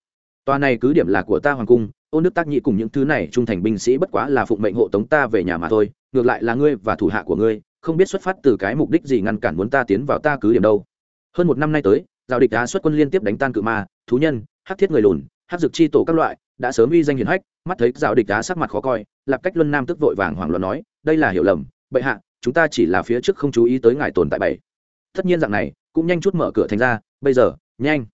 Tòa này cứ điểm là của ta hoàng cung ôn đức tác nhị cùng những thứ này, trung thành binh sĩ bất quá là phụng mệnh hộ tống ta về nhà mà thôi, ngược lại là ngươi và thủ hạ của ngươi, không biết xuất phát từ cái mục đích gì ngăn cản muốn ta tiến vào ta cứ điểm đâu. Hơn một năm nay tới giao địch đã xuất quân liên tiếp đánh tan cự ma, thú nhân hát thiết người lùn hát dược chi tổ các loại, đã sớm uy danh hiển hách, mắt thấy giao địch đá sắc mặt khó coi, lạp cách luân nam tức vội vàng hoảng loạn nói, đây là hiểu lầm, bệ hạ, chúng ta chỉ là phía trước không chú ý tới ngài tồn tại bảy. Tất nhiên dạng này, cũng nhanh chút mở cửa thành ra, bây giờ, nhanh.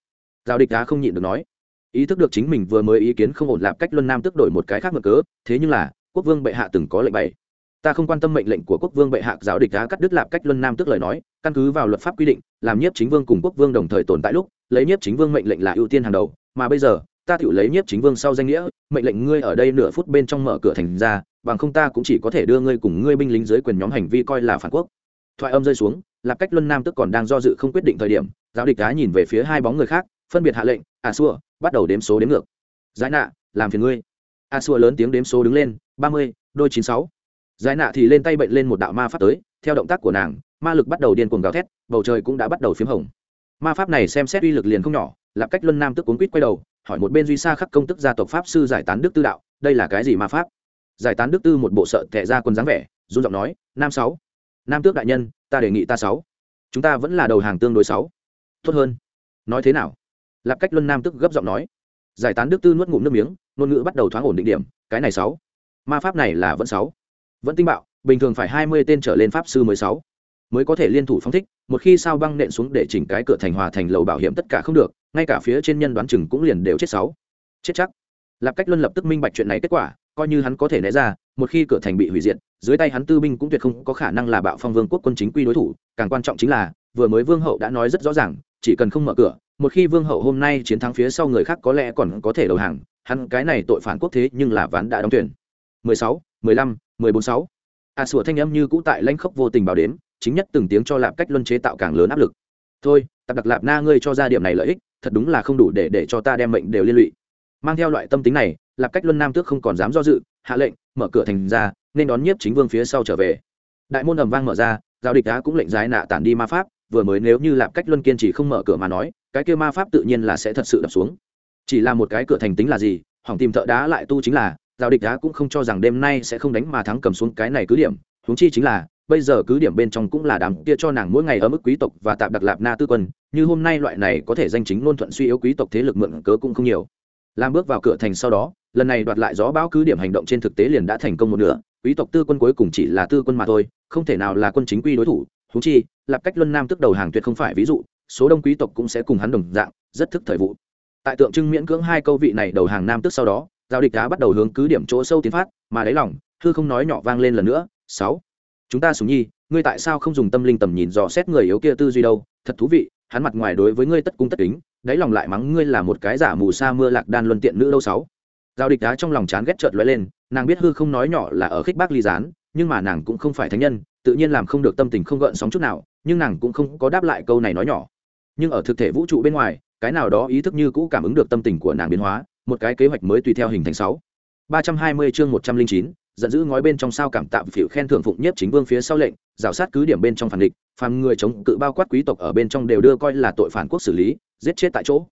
Giao địch đá không nhịn được nói ý thức được chính mình vừa mới ý kiến không ổn lạp cách luân nam tức đổi một cái khác mở cớ, thế nhưng là, quốc vương bệ hạ từng có lệnh bày. Ta không quan tâm mệnh lệnh của quốc vương bệ hạ giáo địch đã cắt đứt lạp cách luân nam tức lời nói, căn cứ vào luật pháp quy định, làm nhiếp chính vương cùng quốc vương đồng thời tồn tại lúc, lấy nhiếp chính vương mệnh lệnh là ưu tiên hàng đầu, mà bây giờ, ta tự lấy nhiếp chính vương sau danh nghĩa, mệnh lệnh ngươi ở đây nửa phút bên trong mở cửa thành ra, bằng không ta cũng chỉ có thể đưa ngươi cùng ngươi binh lính dưới quyền nhóm hành vi coi là phản quốc. Thoại âm rơi xuống, lạp cách luân nam tức còn đang do dự không quyết định thời điểm, giáo địch đá nhìn về phía hai bóng người khác, phân biệt hạ lệnh à xua bắt đầu đếm số đếm ngược. Giải nạ, làm phiền ngươi. A xua lớn tiếng đếm số đứng lên, ba mươi, đôi chín sáu. Giải nạ thì lên tay bệnh lên một đạo ma pháp tới, theo động tác của nàng, ma lực bắt đầu điên cuồng gào thét, bầu trời cũng đã bắt đầu p h í m hồng. Ma pháp này xem xét uy lực liền không nhỏ lạp cách luân nam tức cuốn quýt quay đầu, hỏi một bên duy xa khắc công tức gia tộc pháp sư giải tán đức tư đạo, đây là cái gì ma pháp? Giải tán đức tư một bộ sợ thẹ ra quân dáng vẻ, run giọng nói, nam sáu. Nam tước đại nhân, ta đề nghị ta sáu. Chúng ta vẫn là đầu hàng tương đối sáu. Tốt hơn. Nói thế nào? Lạp cách luân nam tức gấp giọng nói, giải tán đức tư nuốt ngụm nước miếng, ngôn ngữ bắt đầu thoáng ổn định điểm, cái này sáu, ma pháp này là vẫn sáu, vẫn tinh bạo, bình thường phải hai mươi tên trở lên pháp sư mới sáu, mới có thể liên thủ phóng thích, một khi sao băng nện xuống để chỉnh cái cửa thành hòa thành lầu bảo hiểm tất cả không được, ngay cả phía trên nhân đoán chừng cũng liền đều chết sáu, chết chắc. Lạp cách luân lập tức minh bạch chuyện này kết quả, coi như hắn có thể né ra, một khi cửa thành bị hủy diệt, dưới tay hắn tư binh cũng tuyệt không có khả năng là bạo phong vương quốc quân chính quy đối thủ, càng quan trọng chính là, vừa mới vương hậu đã nói rất rõ ràng, chỉ cần không mở cửa một khi vương hậu hôm nay chiến thắng phía sau người khác có lẽ còn có thể đầu hàng hắn cái này tội phản quốc thế nhưng là ván đã đóng tuyển. 16, 15, 14 6. a sủa thanh âm như cũ tại lãnh khốc vô tình bảo đến, chính nhất từng tiếng cho lạp cách luân chế tạo càng lớn áp lực. Thôi tập đặc lạp na ngươi cho ra điểm này lợi ích thật đúng là không đủ để để cho ta đem mệnh đều liên lụy. Mang theo loại tâm tính này lạp cách luân nam tước không còn dám do dự hạ lệnh mở cửa thành ra nên đón nhiếp chính vương phía sau trở về. Đại môn ầm vang mở ra giao địch đá cũng lệnh giái nạ tản đi ma pháp vừa mới nếu như lạp cách luân kiên trì không mở cửa mà nói cái kia ma pháp tự nhiên là sẽ thật sự đập xuống. Chỉ là một cái cửa thành tính là gì, hỏng tìm thợ đá lại tu chính là, giao địch đá cũng không cho rằng đêm nay sẽ không đánh mà thắng cầm xuống cái này cứ điểm. Huống chi chính là, bây giờ cứ điểm bên trong cũng là đám kia cho nàng mỗi ngày ở mức quý tộc và tạm đặc lạp na tư quân, như hôm nay loại này có thể danh chính ngôn thuận suy yếu quý tộc thế lực mượn cớ cũng không nhiều. Làm bước vào cửa thành sau đó, lần này đoạt lại gió bão cứ điểm hành động trên thực tế liền đã thành công một nửa. Quý tộc tư quân cuối cùng chỉ là tư quân mà thôi, không thể nào là quân chính quy đối thủ. Húng chi, lạp cách luân nam tức đầu hàng tuyệt không phải ví dụ số đông quý tộc cũng sẽ cùng hắn đồng dạng, rất thức thời vụ. Tại tượng trưng miễn cưỡng hai câu vị này đầu hàng nam tức sau đó, giao địch đá bắt đầu hướng cứ điểm chỗ sâu tiến phát, mà đáy lòng, hư không nói nhỏ vang lên lần nữa, sáu, chúng ta sùng nhi, ngươi tại sao không dùng tâm linh tầm nhìn dò xét người yếu kia tư duy đâu? Thật thú vị, hắn mặt ngoài đối với ngươi tất cung tất kính, đáy lòng lại mắng ngươi là một cái giả mù sa mưa lạc đan luân tiện nữ đâu sáu. Giao địch đá trong lòng chán ghét trợt lóe lên, nàng biết hư không nói nhỏ là ở khích bác ly gián, nhưng mà nàng cũng không phải thánh nhân, tự nhiên làm không được tâm tình không gợn sóng chút nào, nhưng nàng cũng không có đáp lại câu này nói nhỏ nhưng ở thực thể vũ trụ bên ngoài, cái nào đó ý thức như cũ cảm ứng được tâm tình của nàng biến hóa, một cái kế hoạch mới tùy theo hình thành sáu. ba trăm hai mươi chương một trăm linh chín, giận dữ ngói bên trong sao cảm tạm phiểu khen thưởng phụng nhất chính vương phía sau lệnh, rào sát cứ điểm bên trong phản địch, phàm người chống cự bao quát quý tộc ở bên trong đều đưa coi là tội phản quốc xử lý, giết chết tại chỗ.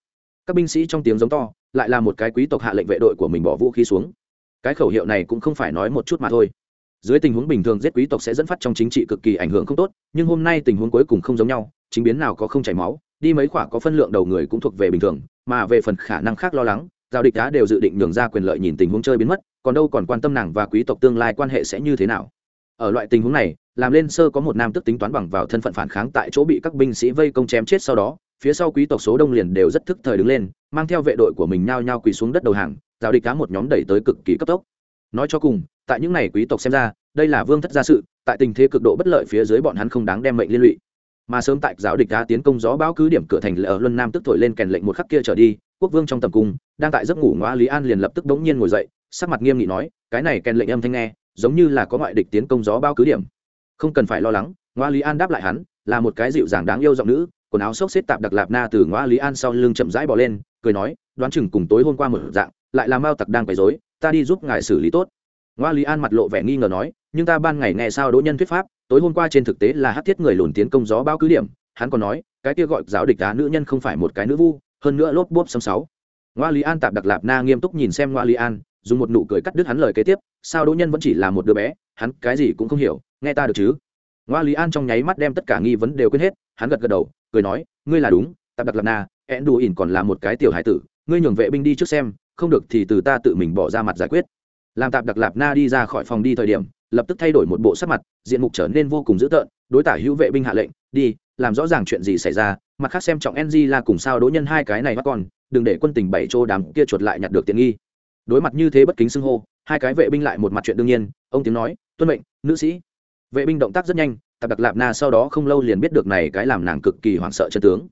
Các binh sĩ trong tiếng giống to, lại là một cái quý tộc hạ lệnh vệ đội của mình bỏ vũ khí xuống. Cái khẩu hiệu này cũng không phải nói một chút mà thôi. Dưới tình huống bình thường giết quý tộc sẽ dẫn phát trong chính trị cực kỳ ảnh hưởng không tốt, nhưng hôm nay tình huống cuối cùng không giống nhau, chính biến nào có không chảy máu đi mấy khoả có phân lượng đầu người cũng thuộc về bình thường, mà về phần khả năng khác lo lắng, giao địch đá đều dự định nhường ra quyền lợi nhìn tình huống chơi biến mất, còn đâu còn quan tâm nàng và quý tộc tương lai quan hệ sẽ như thế nào. Ở loại tình huống này, làm lên sơ có một nam tức tính toán bằng vào thân phận phản kháng tại chỗ bị các binh sĩ vây công chém chết sau đó, phía sau quý tộc số đông liền đều rất thức thời đứng lên, mang theo vệ đội của mình nhao nhao quỳ xuống đất đầu hàng, giao địch cá một nhóm đẩy tới cực kỳ cấp tốc. Nói cho cùng, tại những n à y quý tộc xem ra, đây là vương thất gia sự, tại tình thế cực độ bất lợi phía dưới bọn hắn không đáng đem mệnh liên lụy mà sớm tại giáo địch đã tiến công gió bão cứ điểm cửa thành lở luân nam tức thổi lên kèn lệnh một khắc kia trở đi, quốc vương trong tầm cung, đang tại giấc ngủ ngoa lý an liền lập tức bỗng nhiên ngồi dậy, sắc mặt nghiêm nghị nói, cái này kèn lệnh âm thanh nghe, giống như là có ngoại địch tiến công gió bão cứ điểm. Không cần phải lo lắng ngoa lý an đáp lại hắn, là một cái dịu dàng đáng yêu giọng nữ, quần áo xốc xếp tạp đặc lạp na từ ngoa lý an sau lưng chậm rãi bỏ lên, cười nói, đoán chừng cùng tối hôm qua một dạng, lại là mao tặc đang quấy rối, ta đi giúp ngài xử lý tốt. Ngoa lý an mặt lộ vẻ nghi ngờ nói, nhưng ta ban ngày nghe sao đỗ nhân thuyết pháp tối hôm qua trên thực tế là hát thiết người lùn tiến công gió bão cứ điểm, hắn còn nói, cái kia gọi giáo địch đá nữ nhân không phải một cái nữ vu, hơn nữa lốp bốp xâm sáu. Ngoa lý an tạp đặc lạp na nghiêm túc nhìn xem ngoa lý an, dùng một nụ cười cắt đứt hắn lời kế tiếp, sao đỗ nhân vẫn chỉ là một đứa bé, hắn cái gì cũng không hiểu, nghe ta được chứ? Ngoa lý an trong nháy mắt đem tất cả nghi vấn đều quên hết, hắn gật gật đầu, cười nói, ngươi là đúng, tạp đặc lạp na ẹn đù ỉn còn là một cái tiểu hải tử, ngươi nhường vệ binh đi trước xem, không được thì từ ta tự mình bỏ ra mặt giải quyết làm tạp đặc lạp na đi ra khỏi phòng đi thời điểm, lập tức thay đổi một bộ sắc mặt, diện mục trở nên vô cùng dữ tợn, đối tả hữu vệ binh hạ lệnh, đi, làm rõ ràng chuyện gì xảy ra, mặt khác xem trọng ng là cùng sao đỗ nhân hai cái này bắt con, đừng để quân tình bảy chỗ đám kia chuột lại nhặt được tiện nghi. Đối mặt như thế bất kính xưng hô, hai cái vệ binh lại một mặt chuyện đương nhiên, ông tiếng nói, tuân mệnh, nữ sĩ. Vệ binh động tác rất nhanh, tạp đặc lạp na sau đó không lâu liền biết được này cái làm nàng cực kỳ hoảng sợ chân tướng.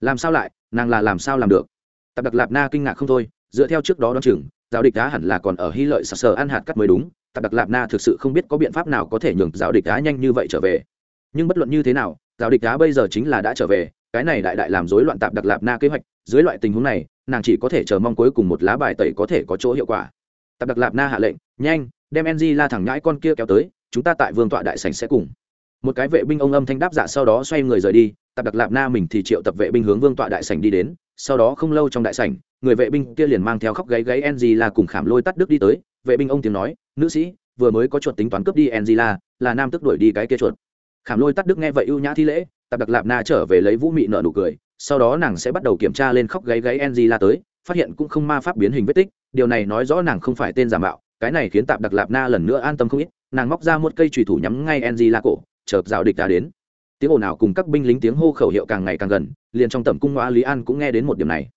Làm sao lại, nàng là làm sao làm được? Tạp đặc lạp na kinh ngạc không thôi, dựa theo trước đó đ o chừng giáo địch đá hẳn là còn ở hy lợi sờ sờ ăn hạt cắt mới đúng, tạp đặc lạp na thực sự không biết có biện pháp nào có thể nhường giáo địch đá nhanh như vậy trở về. Nhưng bất luận như thế nào, giáo địch đá bây giờ chính là đã trở về, cái này đại đại làm rối loạn tạp đặc lạp na kế hoạch, dưới loại tình huống này, nàng chỉ có thể chờ mong cuối cùng một lá bài tẩy có thể có chỗ hiệu quả. Tạp đặc lạp na hạ lệnh, nhanh, đem enzy la thẳng nhãi con kia kéo tới, chúng ta tại vương tọa đại sành sẽ cùng. Một cái vệ binh ông âm thanh đáp dạ sau đó xoay người rời đi, tạp đặc lạp na mình thì triệu tập vệ binh hướng vương tọa đại sành đi đến, sau đó không lâu trong đại sảnh người vệ binh kia liền mang theo khóc gáy gáy Angela cùng khảm lôi tắt đức đi tới, vệ binh ông tiếng nói, "Nữ sĩ, vừa mới có chuột tính toán cướp đi Angela, là nam tức đuổi đi cái kia chuột." Khảm lôi tắt đức nghe vậy ưu nhã thi lễ, tạp đặc lạp na trở về lấy vũ mị nợ nụ cười, sau đó nàng sẽ bắt đầu kiểm tra lên khóc gáy gáy Angela tới, phát hiện cũng không ma pháp biến hình vết tích, điều này nói rõ nàng không phải tên giả mạo, cái này khiến tạp đặc lạp na lần nữa an tâm không ít, nàng móc ra một cây chùy thủ nhắm ngay Angela cổ, chợt dạo địch đã đến. Tiếng ồn nào cùng các binh lính tiếng hô khẩu hiệu càng ngày càng gần, liền trong tầm cung ngõ Lý An cũng nghe đến một điểm này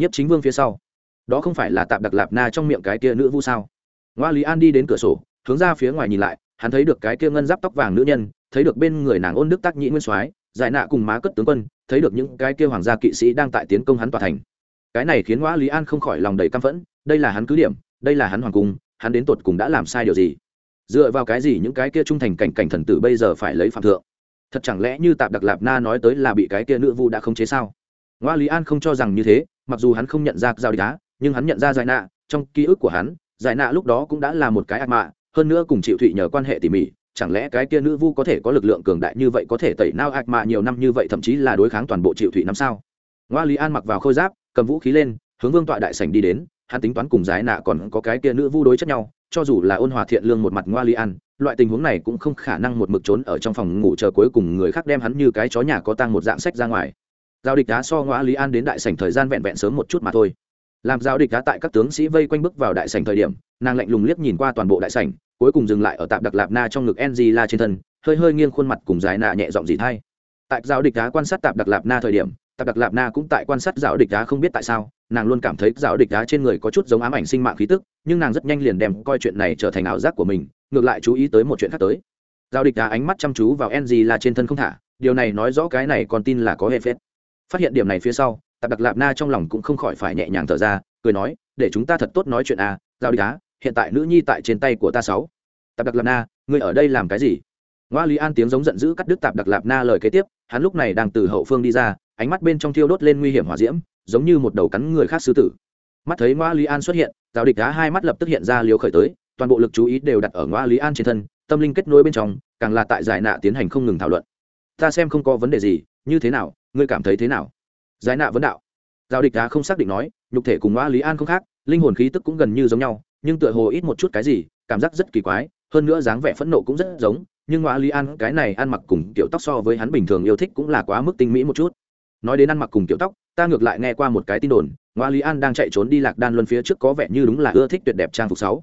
nhiếp chính vương phía sau. Đó không phải là tạp đặc lạp na trong miệng cái kia nữ vu sao? Ngoa lý an đi đến cửa sổ, hướng ra phía ngoài nhìn lại, hắn thấy được cái kia ngân giáp tóc vàng nữ nhân, thấy được bên người nàng ôn đức tác nhĩ nguyên soái, giải nạ cùng má cất tướng quân, thấy được những cái kia hoàng gia kỵ sĩ đang tại tiến công hắn tòa thành. Cái này khiến ngoa lý an không khỏi lòng đầy căm phẫn, đây là hắn cứ điểm, đây là hắn hoàng cung, hắn đến tột cùng đã làm sai điều gì? Dựa vào cái gì những cái kia trung thành cảnh cảnh thần tử bây giờ phải lấy phạm thượng? Thật chẳng lẽ như tạp đặc lạp na nói tới là bị cái kia nữ vu đã không chế sao? Ngoa lý an không cho rằng như thế mặc dù hắn không nhận ra giao đá, nhưng hắn nhận ra giải nạ, trong ký ức của hắn, giải nạ lúc đó cũng đã là một cái ác mạ hơn nữa cùng chịu thụy nhờ quan hệ tỉ mỉ, chẳng lẽ cái kia nữ vu có thể có lực lượng cường đại như vậy có thể tẩy nao ác mạ nhiều năm như vậy thậm chí là đối kháng toàn bộ chịu thụy năm sao? Ngoa lý an mặc vào khôi giáp, cầm vũ khí lên, hướng vương tọa đại sảnh đi đến, hắn tính toán cùng giải nạ còn có cái kia nữ vu đối chất nhau, cho dù là ôn hòa thiện lương một mặt ngoa lý an, loại tình huống này cũng không khả năng một mực trốn ở trong phòng ngủ chờ cuối cùng người khác đem hắn như cái chó nhà có tăng một dạng sách ra ngoài giao địch đá so ngoa lý an đến đại sảnh thời gian vẹn vẹn sớm một chút mà thôi. Làm giao địch đá tại các tướng sĩ vây quanh bước vào đại sảnh thời điểm, nàng lạnh lùng liếc nhìn qua toàn bộ đại sảnh, cuối cùng dừng lại ở tạm đặc lạp na trong ngực ng la trên thân, hơi hơi nghiêng khuôn mặt cùng dài nạ nhẹ giọng dị thay. Tại giao địch đá quan sát tạm đặc lạp na thời điểm, tạp đặc lạp na cũng tại quan sát giao địch đá không biết tại sao, nàng luôn cảm thấy giáo địch đá trên người có chút giống ám ảnh sinh mạng khí tức, nhưng nàng rất nhanh liền đem coi chuyện này trở thành ảo giác của mình, ngược lại chú ý tới một chuyện khác tới. Giáo địch đá ánh mắt chăm chú vào ng là trên thân không thả, điều này nói rõ cái này còn tin là có hệ phết phát hiện điểm này phía sau, tạp đặc lạp na trong lòng cũng không khỏi phải nhẹ nhàng thở ra, cười nói, để chúng ta thật tốt nói chuyện à giao đi đá, hiện tại nữ nhi tại trên tay của ta sáu. Tạp đặc lạp na, ngươi ở đây làm cái gì? Ngoa lý an tiếng giống giận dữ cắt đứt tạp đặc lạp na lời kế tiếp, hắn lúc này đang từ hậu phương đi ra, ánh mắt bên trong thiêu đốt lên nguy hiểm hỏa diễm, giống như một đầu cắn người khác sư tử. Mắt thấy ngoa lý an xuất hiện, giao địch đá hai mắt lập tức hiện ra liều khởi tới, toàn bộ lực chú ý đều đặt ở ngoa lý an trên thân, tâm linh kết nối bên trong, càng là tại giải nạ tiến hành không ngừng thảo luận. Ta xem không có vấn đề gì, như thế nào ngươi cảm thấy thế nào? Giải nạ vấn đạo. Giao địch đá không xác định nói, nhục thể cùng ngoa lý an không khác, linh hồn khí tức cũng gần như giống nhau, nhưng tựa hồ ít một chút cái gì, cảm giác rất kỳ quái, hơn nữa dáng vẻ phẫn nộ cũng rất giống, nhưng ngoa lý an, cái này ăn mặc cùng kiểu tóc so với hắn bình thường yêu thích cũng là quá mức tinh mỹ một chút. Nói đến ăn mặc cùng kiểu tóc, ta ngược lại nghe qua một cái tin đồn ngoa lý an đang chạy trốn đi lạc đan luân phía trước có vẻ như đúng là ưa thích tuyệt đẹp trang phục sáu.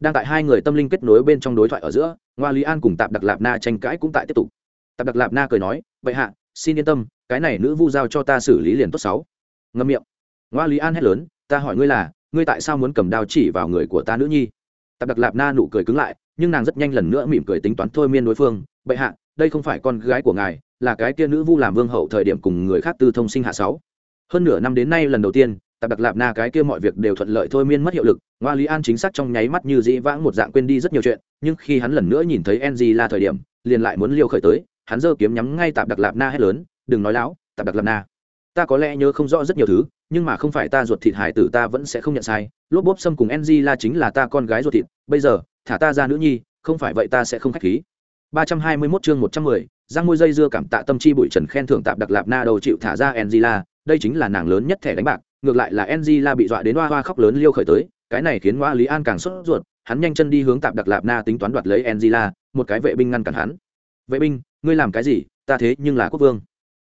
Đang tại hai người tâm linh kết nối bên trong đối thoại ở giữa ngoa lý an cùng tạp đặc lạp na tranh cãi cũng tại tiếp tục. Tạp đặc lạp na cười nói vậy hạ, xin yên tâm cái này nữ vu giao cho ta xử lý liền tốt sáu. Ngâm miệng. Ngoa lý an hét lớn, ta hỏi ngươi là, ngươi tại sao muốn cầm đao chỉ vào người của ta nữ nhi? Tạp đặc lạp na nụ cười cứng lại, nhưng nàng rất nhanh lần nữa mỉm cười tính toán thôi miên đối phương. Bệ hạ, đây không phải con gái của ngài, là cái kia nữ vu làm vương hậu thời điểm cùng người khác tư thông sinh hạ sáu. Hơn nửa năm đến nay lần đầu tiên, tạp đặc lạp na cái kia mọi việc đều thuận lợi thôi miên mất hiệu lực. Ngoa lý an chính xác trong nháy mắt như dĩ vãng một dạng quên đi rất nhiều chuyện, nhưng khi hắn lần nữa nhìn thấy enzy là thời điểm, liền lại muốn liêu khởi tới. Hắn giơ kiếm nhắm ngay tạp đặc lạp na hét lớn đừng nói láo tạp đặc lạp na ta có lẽ nhớ không rõ rất nhiều thứ nhưng mà không phải ta ruột thịt hải tử ta vẫn sẽ không nhận sai lốp bốp xâm cùng ng la chính là ta con gái ruột thịt bây giờ thả ta ra nữ nhi không phải vậy ta sẽ không khách khí 321 chương 110, giang môi dây dưa cảm tạ tâm chi bụi trần khen thưởng tạp đặc lạp na đầu chịu thả ra Angela, đây chính là nàng lớn nhất thẻ đánh bạc, ngược lại là Angela bị dọa đến hoa hoa khóc lớn liêu khởi tới, cái này khiến Hoa Lý An càng sốt ruột, hắn nhanh chân đi hướng tạp đặc lạp na tính toán đoạt lấy Angela, một cái vệ binh ngăn cản hắn. "Vệ binh, ngươi làm cái gì? Ta thế nhưng là quốc vương."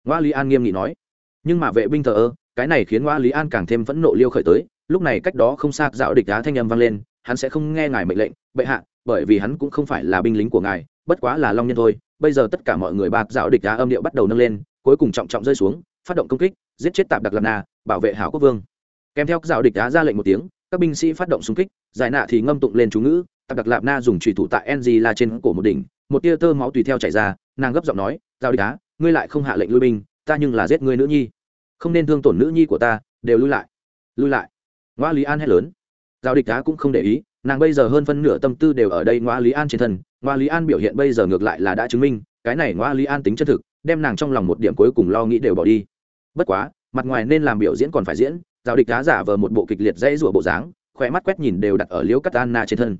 Ngoa Lý An nghiêm nghị nói. Nhưng mà vệ binh thờ ơ, cái này khiến Ngoa Lý An càng thêm phẫn nộ liêu khởi tới, lúc này cách đó không xa dạo địch đá thanh âm vang lên, hắn sẽ không nghe ngài mệnh lệnh, bệ hạ, bởi vì hắn cũng không phải là binh lính của ngài, bất quá là long nhân thôi bây giờ tất cả mọi người bạc dạo địch đá âm điệu bắt đầu nâng lên cuối cùng trọng trọng rơi xuống phát động công kích giết chết tạp đặc lập na bảo vệ hảo quốc vương kèm theo dạo địch đá ra lệnh một tiếng các binh sĩ phát động xung kích giải nạ thì ngâm tụng lên chú ngữ tạp đặc lạp na dùng trùy thủ tại ng là trên cổ một đỉnh một tia tơ máu tùy theo chảy ra nàng gấp giọng nói dạo địch đá ngươi lại không hạ lệnh lui binh, ta nhưng là giết ngươi nữ nhi. Không nên thương tổn nữ nhi của ta, đều lui lại. Lui lại. Ngoa lý an hét lớn. Giao địch đá cũng không để ý, nàng bây giờ hơn phân nửa tâm tư đều ở đây ngoa lý an trên thân. Ngoa lý an biểu hiện bây giờ ngược lại là đã chứng minh, cái này ngoa lý an tính chân thực, đem nàng trong lòng một điểm cuối cùng lo nghĩ đều bỏ đi. Bất quá, mặt ngoài nên làm biểu diễn còn phải diễn, giao địch đá giả vờ một bộ kịch liệt dãy rủa bộ dáng, khỏe mắt quét nhìn đều đặt ở liễu cắt anna trên thân.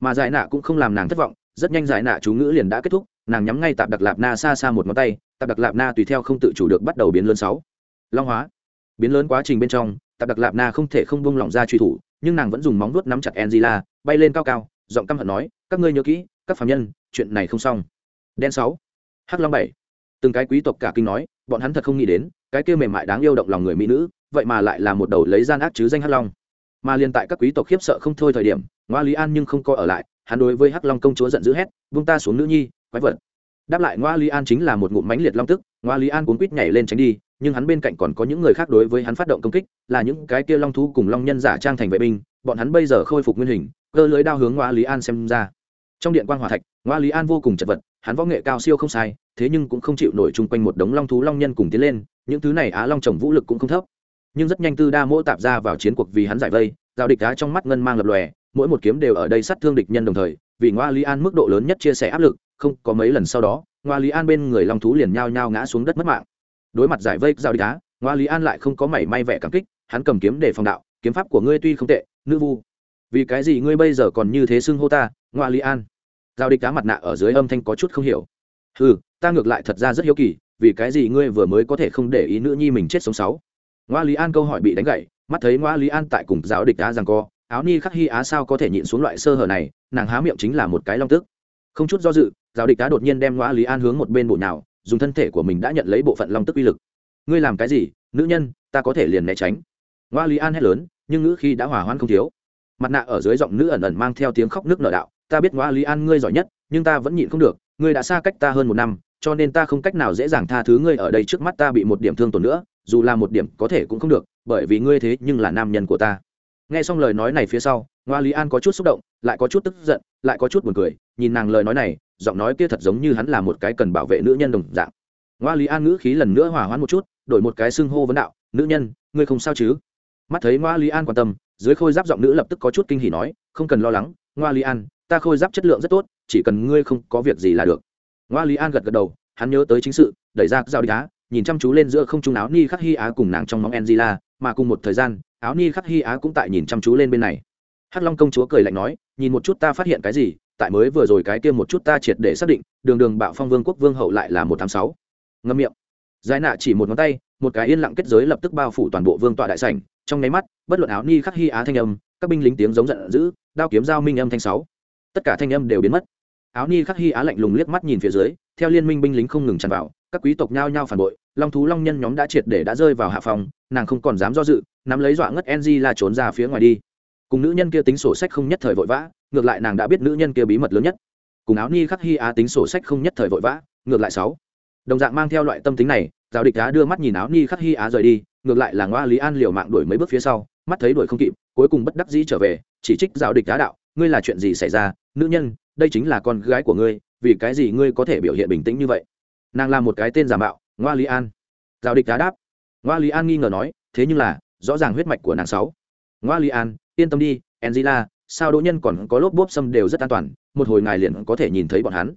Mà giải nạ cũng không làm nàng thất vọng, rất nhanh giải nạ chú ngữ liền đã kết thúc nàng nhắm ngay tạp đặc lạp na xa xa một ngón tay, tạp đặc lạp na tùy theo không tự chủ được bắt đầu biến lớn sáu. Long hóa. Biến lớn quá trình bên trong, tạp đặc lạp na không thể không bông lỏng ra truy thủ, nhưng nàng vẫn dùng móng vuốt nắm chặt angela, bay lên cao cao, giọng căm hận nói, các ngươi nhớ kỹ, các phạm nhân, chuyện này không xong. Đen sáu. Hắc long bảy. Từng cái quý tộc cả kinh nói, bọn hắn thật không nghĩ đến, cái kia mềm mại đáng yêu động lòng người mỹ nữ, vậy mà lại là một đầu lấy gian ác chứ danh hắc long. Mà liên tại các quý tộc khiếp sợ không thôi thời điểm, ngoa lý an nhưng không coi ở lại, hắn đối với hắc long công chúa giận dữ hét vung ta xuống nữ nhi quái vật. Đáp lại ngoa lý an chính là một ngụm mánh liệt long tức, ngoa lý an cuốn quýt nhảy lên tránh đi, nhưng hắn bên cạnh còn có những người khác đối với hắn phát động công kích, là những cái kia long thú cùng long nhân giả trang thành vệ binh, bọn hắn bây giờ khôi phục nguyên hình, cơ lưới đao hướng ngoa lý an xem ra. Trong điện quan hòa thạch, ngoa lý an vô cùng chật vật, hắn võ nghệ cao siêu không sai, thế nhưng cũng không chịu nổi chung quanh một đống long thú long nhân cùng tiến lên, những thứ này á long trồng vũ lực cũng không thấp. Nhưng rất nhanh tư đa mỗ tạp ra vào chiến cuộc vì hắn giải vây, giao địch đá trong mắt ngân mang lập lòe mỗi một kiếm đều ở đây sát thương địch nhân đồng thời, vì ngoa lý an mức độ lớn nhất chia sẻ áp lực, không có mấy lần sau đó, ngoa lý an bên người long thú liền nhao nhao ngã xuống đất mất mạng. Đối mặt giải vây giao địch đá, ngoa lý an lại không có mảy may vẻ cảm kích, hắn cầm kiếm để phòng đạo, kiếm pháp của ngươi tuy không tệ, nữ vu. Vì cái gì ngươi bây giờ còn như thế xưng hô ta, ngoa lý an? Giao địch đá mặt nạ ở dưới âm thanh có chút không hiểu. Ừ ta ngược lại thật ra rất hiếu kỳ, vì cái gì ngươi vừa mới có thể không để ý nữ nhi mình chết sống sáu? Ngoa lý an câu hỏi bị đánh gậy mắt thấy ngoa lý an tại cùng giáo địch đá rằng co áo ni khắc hy á sao có thể nhịn xuống loại sơ hở này, nàng há miệng chính là một cái long tức. Không chút do dự, giáo địch đá đột nhiên đem ngoa lý an hướng một bên bộ nào dùng thân thể của mình đã nhận lấy bộ phận long tức uy lực. Ngươi làm cái gì, nữ nhân, ta có thể liền né tránh. Ngoa lý an hét lớn, nhưng ngữ khi đã hỏa hoãn không thiếu. Mặt nạ ở dưới giọng nữ ẩn ẩn mang theo tiếng khóc nước nở đạo, ta biết ngoa lý an ngươi giỏi nhất, nhưng ta vẫn nhịn không được, ngươi đã xa cách ta hơn một năm, cho nên ta không cách nào dễ dàng tha thứ ngươi ở đây trước mắt ta bị một điểm thương tổn nữa, dù là một điểm có thể cũng không được, bởi vì ngươi thế nhưng là nam nhân của ta nghe xong lời nói này phía sau, ngoa lý an có chút xúc động, lại có chút tức giận, lại có chút buồn cười, nhìn nàng lời nói này, giọng nói kia thật giống như hắn là một cái cần bảo vệ nữ nhân đồng dạng. Ngoa lý an ngữ khí lần nữa hòa hoãn một chút, đổi một cái xưng hô vấn đạo, nữ nhân, ngươi không sao chứ? Mắt thấy ngoa lý an quan tâm, dưới khôi giáp giọng nữ lập tức có chút kinh hỉ nói, không cần lo lắng, ngoa lý an, ta khôi giáp chất lượng rất tốt, chỉ cần ngươi không có việc gì là được. Ngoa lý an gật gật đầu, hắn nhớ tới chính sự, đẩy ra dao đi đá, nhìn chăm chú lên giữa không trung áo ni khắc hy á cùng nàng trong móng angela, mà cùng một thời gian áo ni khắc hy á cũng tại nhìn chăm chú lên bên này. Hắc long công chúa cười lạnh nói, nhìn một chút ta phát hiện cái gì, tại mới vừa rồi cái kia một chút ta triệt để xác định, đường đường bạo phong vương quốc vương hậu lại là một tháng sáu. Ngâm miệng. Giải nạ chỉ một ngón tay, một cái yên lặng kết giới lập tức bao phủ toàn bộ vương tọa đại sảnh. Trong nháy mắt, bất luận áo ni khắc hy á thanh âm, các binh lính tiếng giống giận dữ, đao kiếm giao minh âm thanh sáu. Tất cả thanh âm đều biến mất. Áo ni khắc hy á lạnh lùng liếc mắt nhìn phía dưới, theo liên minh binh lính không ngừng tràn vào, các quý tộc nhao nhao phản bội long thú long nhân nhóm đã triệt để đã rơi vào hạ phòng, nàng không còn dám do dự, nắm lấy dọa ngất ng là trốn ra phía ngoài đi. Cùng nữ nhân kia tính sổ sách không nhất thời vội vã, ngược lại nàng đã biết nữ nhân kia bí mật lớn nhất. Cùng áo ni khắc hy á tính sổ sách không nhất thời vội vã, ngược lại sáu. Đồng dạng mang theo loại tâm tính này, giáo địch á đưa mắt nhìn áo ni khắc hy á rời đi, ngược lại là ngoa lý an liều mạng đuổi mấy bước phía sau, mắt thấy đuổi không kịp, cuối cùng bất đắc dĩ trở về, chỉ trích giáo địch á đạo, ngươi là chuyện gì xảy ra? Nữ nhân, đây chính là con gái của ngươi, vì cái gì ngươi có thể biểu hiện bình tĩnh như vậy? Nàng là một cái tên giả mạo ngoa lý an. Giao địch đá đáp. Ngoa lý an nghi ngờ nói, thế nhưng là, rõ ràng huyết mạch của nàng sáu. Ngoa lý an, yên tâm đi, angela, sao đỗ nhân còn có lốp bốp xâm đều rất an toàn, một hồi ngài liền có thể nhìn thấy bọn hắn.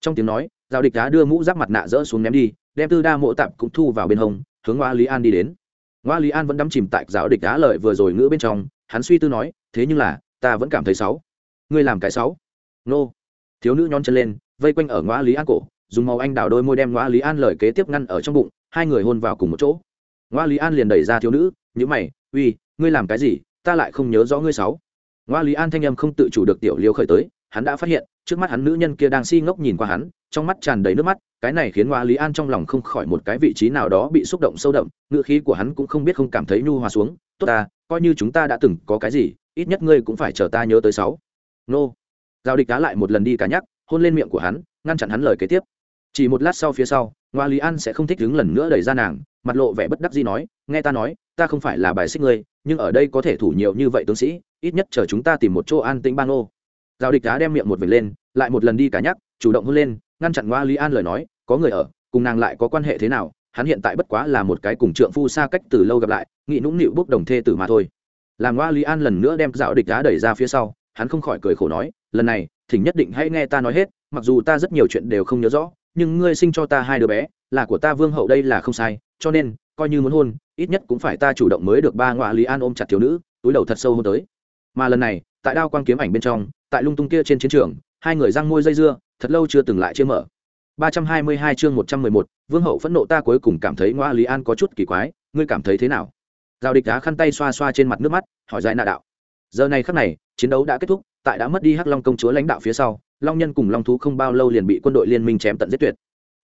Trong tiếng nói, giao địch đá đưa mũ giáp mặt nạ rỡ xuống ném đi, đem tư đa mộ tạp cũng thu vào bên hông, hướng ngoa lý an đi đến. Ngoa lý an vẫn đắm chìm tại giáo địch đá lợi vừa rồi ngữ bên trong, hắn suy tư nói, thế nhưng là, ta vẫn cảm thấy sáu. Ngươi làm cái sáu. Nô. Thiếu nữ nhón chân lên, vây quanh ở ngoa lý an cổ dùng màu anh đào đôi môi đem ngoa lý an lời kế tiếp ngăn ở trong bụng, hai người hôn vào cùng một chỗ. Ngoa lý an liền đẩy ra thiếu nữ, nhữ mày, uy, ngươi làm cái gì? Ta lại không nhớ rõ ngươi sáu. Ngoa lý an thanh âm không tự chủ được tiểu liêu khởi tới, hắn đã phát hiện, trước mắt hắn nữ nhân kia đang si ngốc nhìn qua hắn, trong mắt tràn đầy nước mắt, cái này khiến ngoa lý an trong lòng không khỏi một cái vị trí nào đó bị xúc động sâu đậm ngựa khí của hắn cũng không biết không cảm thấy nhu hòa xuống, tốt ta, coi như chúng ta đã từng có cái gì, ít nhất ngươi cũng phải chờ ta nhớ tới sáu. Nô. Giao địch cá lại một lần đi cá nhắc, hôn lên miệng của hắn, ngăn chặn hắn lời kế tiếp chỉ một lát sau phía sau, ngoa lý an sẽ không thích đứng lần nữa đẩy ra nàng, mặt lộ vẻ bất đắc gì nói, nghe ta nói, ta không phải là bài xích ngươi, nhưng ở đây có thể thủ nhiều như vậy tướng sĩ, ít nhất chờ chúng ta tìm một chỗ an tĩnh bang ô. Giao địch đá đem miệng một vệt lên, lại một lần đi cả nhắc, chủ động hôn lên, ngăn chặn ngoa lý an lời nói, có người ở, cùng nàng lại có quan hệ thế nào, hắn hiện tại bất quá là một cái cùng trượng phu xa cách từ lâu gặp lại nghị nũng nịu bốc đồng thê tử mà thôi. Làm ngoa lý an lần nữa đem dạo địch đá đẩy ra phía sau, hắn không khỏi cười khổ nói, lần này, thỉnh nhất định hãy nghe ta nói hết, mặc dù ta rất nhiều chuyện đều không nhớ rõ nhưng ngươi sinh cho ta hai đứa bé là của ta vương hậu đây là không sai cho nên coi như muốn hôn ít nhất cũng phải ta chủ động mới được ba ngoại lý an ôm chặt thiếu nữ túi đầu thật sâu hôn tới mà lần này tại đao quang kiếm ảnh bên trong tại lung tung kia trên chiến trường hai người răng môi dây dưa thật lâu chưa từng lại chia mở Ba trăm hai mươi hai chương một trăm mười một, Vương hậu phẫn nộ ta cuối cùng cảm thấy Ngoa Lý An có chút kỳ quái, ngươi cảm thấy thế nào? Giao địch đá khăn tay xoa xoa trên mặt nước mắt, hỏi giải nạ đạo. Giờ này khắc này, chiến đấu đã kết thúc, tại đã mất đi hắc long công chúa lãnh đạo phía sau long nhân cùng long thú không bao lâu liền bị quân đội liên minh chém tận giết tuyệt.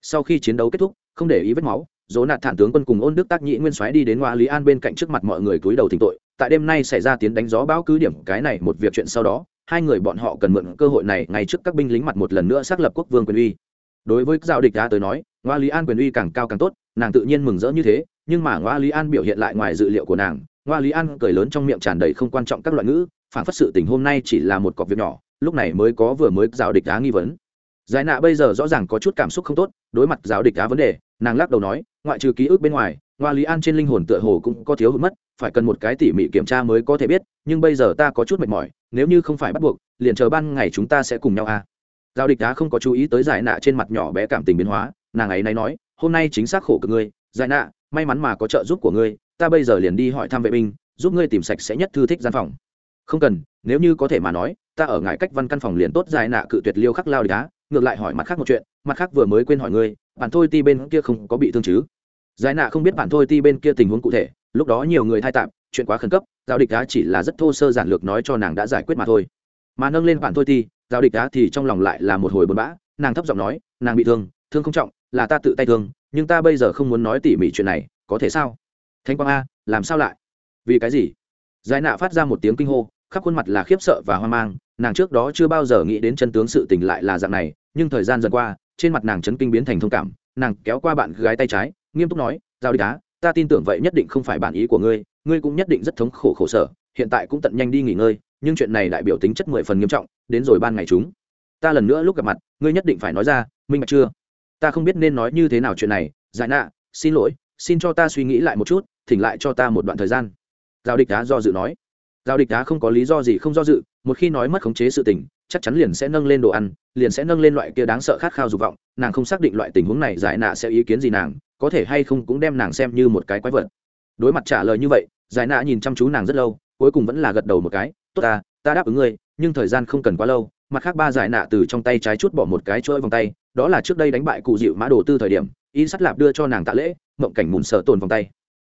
Sau khi chiến đấu kết thúc, không để ý vết máu, dỗ nạt thản tướng quân cùng ôn đức tác nhĩ nguyên soái đi đến ngoa lý an bên cạnh trước mặt mọi người túi đầu thỉnh tội. Tại đêm nay xảy ra tiến đánh gió bão cứ điểm cái này một việc chuyện sau đó, hai người bọn họ cần mượn cơ hội này ngay trước các binh lính mặt một lần nữa xác lập quốc vương quyền uy. Đối với giao địch đã tới nói ngoa lý an quyền uy càng cao càng tốt, nàng tự nhiên mừng rỡ như thế, nhưng mà ngoa lý an biểu hiện lại ngoài dự liệu của nàng. Ngoa lý an cười lớn trong miệng tràn đầy không quan trọng các loại ngữ, phản phất sự tình hôm nay chỉ là một cọc việc nhỏ lúc này mới có vừa mới rào địch á nghi vấn giải nạ bây giờ rõ ràng có chút cảm xúc không tốt, đối mặt rào địch á vấn đề, nàng lắc đầu nói, ngoại trừ ký ức bên ngoài ngoa lý an trên linh hồn tựa hồ cũng có thiếu hụt mất, phải cần một cái tỉ mỉ kiểm tra mới có thể biết, nhưng bây giờ ta có chút mệt mỏi, nếu như không phải bắt buộc, liền chờ ban ngày chúng ta sẽ cùng nhau à. giao địch đá không có chú ý tới giải nạ trên mặt nhỏ bé cảm tình biến hóa, nàng ấy nay nói, hôm nay chính xác khổ cực ngươi, giải nạ, may mắn mà có trợ giúp của ngươi, ta bây giờ liền đi hỏi thăm vệ binh, giúp ngươi tìm sạch sẽ nhất thư thích gian phòng không cần, nếu như có thể mà nói ta ở ngài cách văn căn phòng liền tốt dài nạ cự tuyệt liêu khắc lao đá, ngược lại hỏi mặt khác một chuyện, mặt khác vừa mới quên hỏi ngươi bạn thôi ti bên kia không có bị thương chứ? Giải nạ không biết bạn thôi ti bên kia tình huống cụ thể, lúc đó nhiều người thay tạm, chuyện quá khẩn cấp, giao địch đá chỉ là rất thô sơ giản lược nói cho nàng đã giải quyết mà thôi. Mà nâng lên bạn thôi ti, giao địch đá thì trong lòng lại là một hồi buồn bã, nàng thấp giọng nói, nàng bị thương thương không trọng, là ta tự tay thương, nhưng ta bây giờ không muốn nói tỉ mỉ chuyện này, có thể sao? Thanh quang a, làm sao lại? Vì cái gì? Giải nạ phát ra một tiếng kinh hô khắp khuôn mặt là khiếp sợ và hoang mang, nàng trước đó chưa bao giờ nghĩ đến chân tướng sự tình lại là dạng này, nhưng thời gian dần qua, trên mặt nàng chấn kinh biến thành thông cảm, nàng kéo qua bạn gái tay trái, nghiêm túc nói, giao đi cá ta tin tưởng vậy nhất định không phải bản ý của ngươi ngươi cũng nhất định rất thống khổ khổ sở, hiện tại cũng tận nhanh đi nghỉ ngơi, nhưng chuyện này đại biểu tính chất mười phần nghiêm trọng, đến rồi ban ngày chúng, ta lần nữa lúc gặp mặt, ngươi nhất định phải nói ra, minh bạch chưa? Ta không biết nên nói như thế nào chuyện này, giải nạ, xin lỗi, xin cho ta suy nghĩ lại một chút, thỉnh lại cho ta một đoạn thời gian. Giao địch đá do dự nói giao địch đá không có lý do gì không do dự, một khi nói mất khống chế sự tình, chắc chắn liền sẽ nâng lên đồ ăn, liền sẽ nâng lên loại kia đáng sợ khát khao dục vọng, nàng không xác định loại tình huống này giải nạ sẽ ý kiến gì nàng, có thể hay không cũng đem nàng xem như một cái quái vật. Đối mặt trả lời như vậy, giải nạ nhìn chăm chú nàng rất lâu, cuối cùng vẫn là gật đầu một cái, tốt ta ta đáp ứng ngươi, nhưng thời gian không cần quá lâu. Mặt khác ba giải nạ từ trong tay trái chút bỏ một cái chuỗi vòng tay, đó là trước đây đánh bại cụ dịu mã đồ tư thời điểm, y sắt lạp đưa cho nàng tạ lễ, mộng cảnh mùn sợ tồn vòng tay.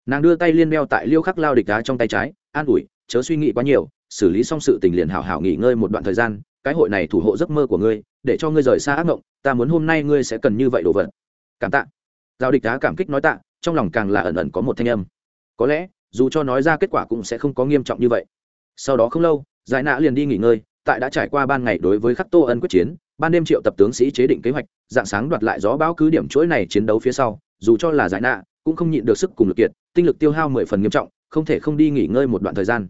Nàng đưa tay liên meo tại liêu khắc lao địch đá trong tay trái, an ủi chớ suy nghĩ quá nhiều, xử lý xong sự tình liền hảo hảo nghỉ ngơi một đoạn thời gian, cái hội này thủ hộ giấc mơ của ngươi, để cho ngươi rời xa ác mộng, ta muốn hôm nay ngươi sẽ cần như vậy đồ vật. Cảm tạ. Giao địch đá cảm kích nói tạ, trong lòng càng là ẩn ẩn có một thanh âm. Có lẽ, dù cho nói ra kết quả cũng sẽ không có nghiêm trọng như vậy. Sau đó không lâu, giải nạ liền đi nghỉ ngơi, tại đã trải qua ban ngày đối với khắc tô ân quyết chiến, ban đêm triệu tập tướng sĩ chế định kế hoạch, dạng sáng đoạt lại gió bão cứ điểm chuỗi này chiến đấu phía sau, dù cho là giải nạ cũng không nhịn được sức cùng lực kiệt, tinh lực tiêu hao mười phần nghiêm trọng, không thể không đi nghỉ ngơi một đoạn thời gian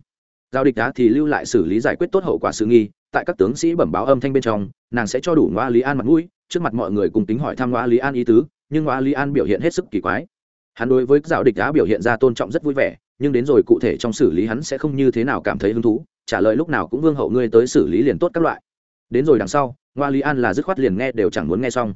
giao địch đá thì lưu lại xử lý giải quyết tốt hậu quả sự nghi, tại các tướng sĩ bẩm báo âm thanh bên trong, nàng sẽ cho đủ ngoa lý an mặt mũi, trước mặt mọi người cùng tính hỏi thăm ngoa lý an ý tứ, nhưng ngoa lý an biểu hiện hết sức kỳ quái. Hắn đối với giao địch đá biểu hiện ra tôn trọng rất vui vẻ, nhưng đến rồi cụ thể trong xử lý hắn sẽ không như thế nào cảm thấy hứng thú, trả lời lúc nào cũng vương hậu ngươi tới xử lý liền tốt các loại. Đến rồi đằng sau, ngoa lý an là dứt khoát liền nghe đều chẳng muốn nghe xong.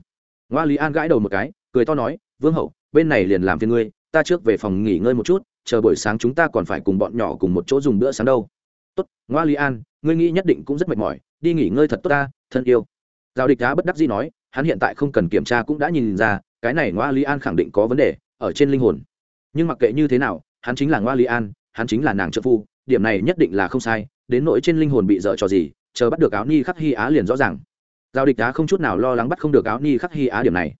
Ngoa lý an gãi đầu một cái, cười to nói, vương hậu, bên này liền làm phiền ngươi, ta trước về phòng nghỉ ngơi một chút chờ buổi sáng chúng ta còn phải cùng bọn nhỏ cùng một chỗ dùng bữa sáng đâu. Tốt, ngoa lý an, ngươi nghĩ nhất định cũng rất mệt mỏi, đi nghỉ ngơi thật tốt ta, thân yêu. Giao địch đá bất đắc dĩ nói, hắn hiện tại không cần kiểm tra cũng đã nhìn ra, cái này ngoa lý an khẳng định có vấn đề, ở trên linh hồn. Nhưng mặc kệ như thế nào, hắn chính là ngoa lý an, hắn chính là nàng trợ phu, điểm này nhất định là không sai, đến nỗi trên linh hồn bị dở trò gì, chờ bắt được áo ni khắc hy á liền rõ ràng. Giao địch đá không chút nào lo lắng bắt không được áo ni khắc hy á điểm này.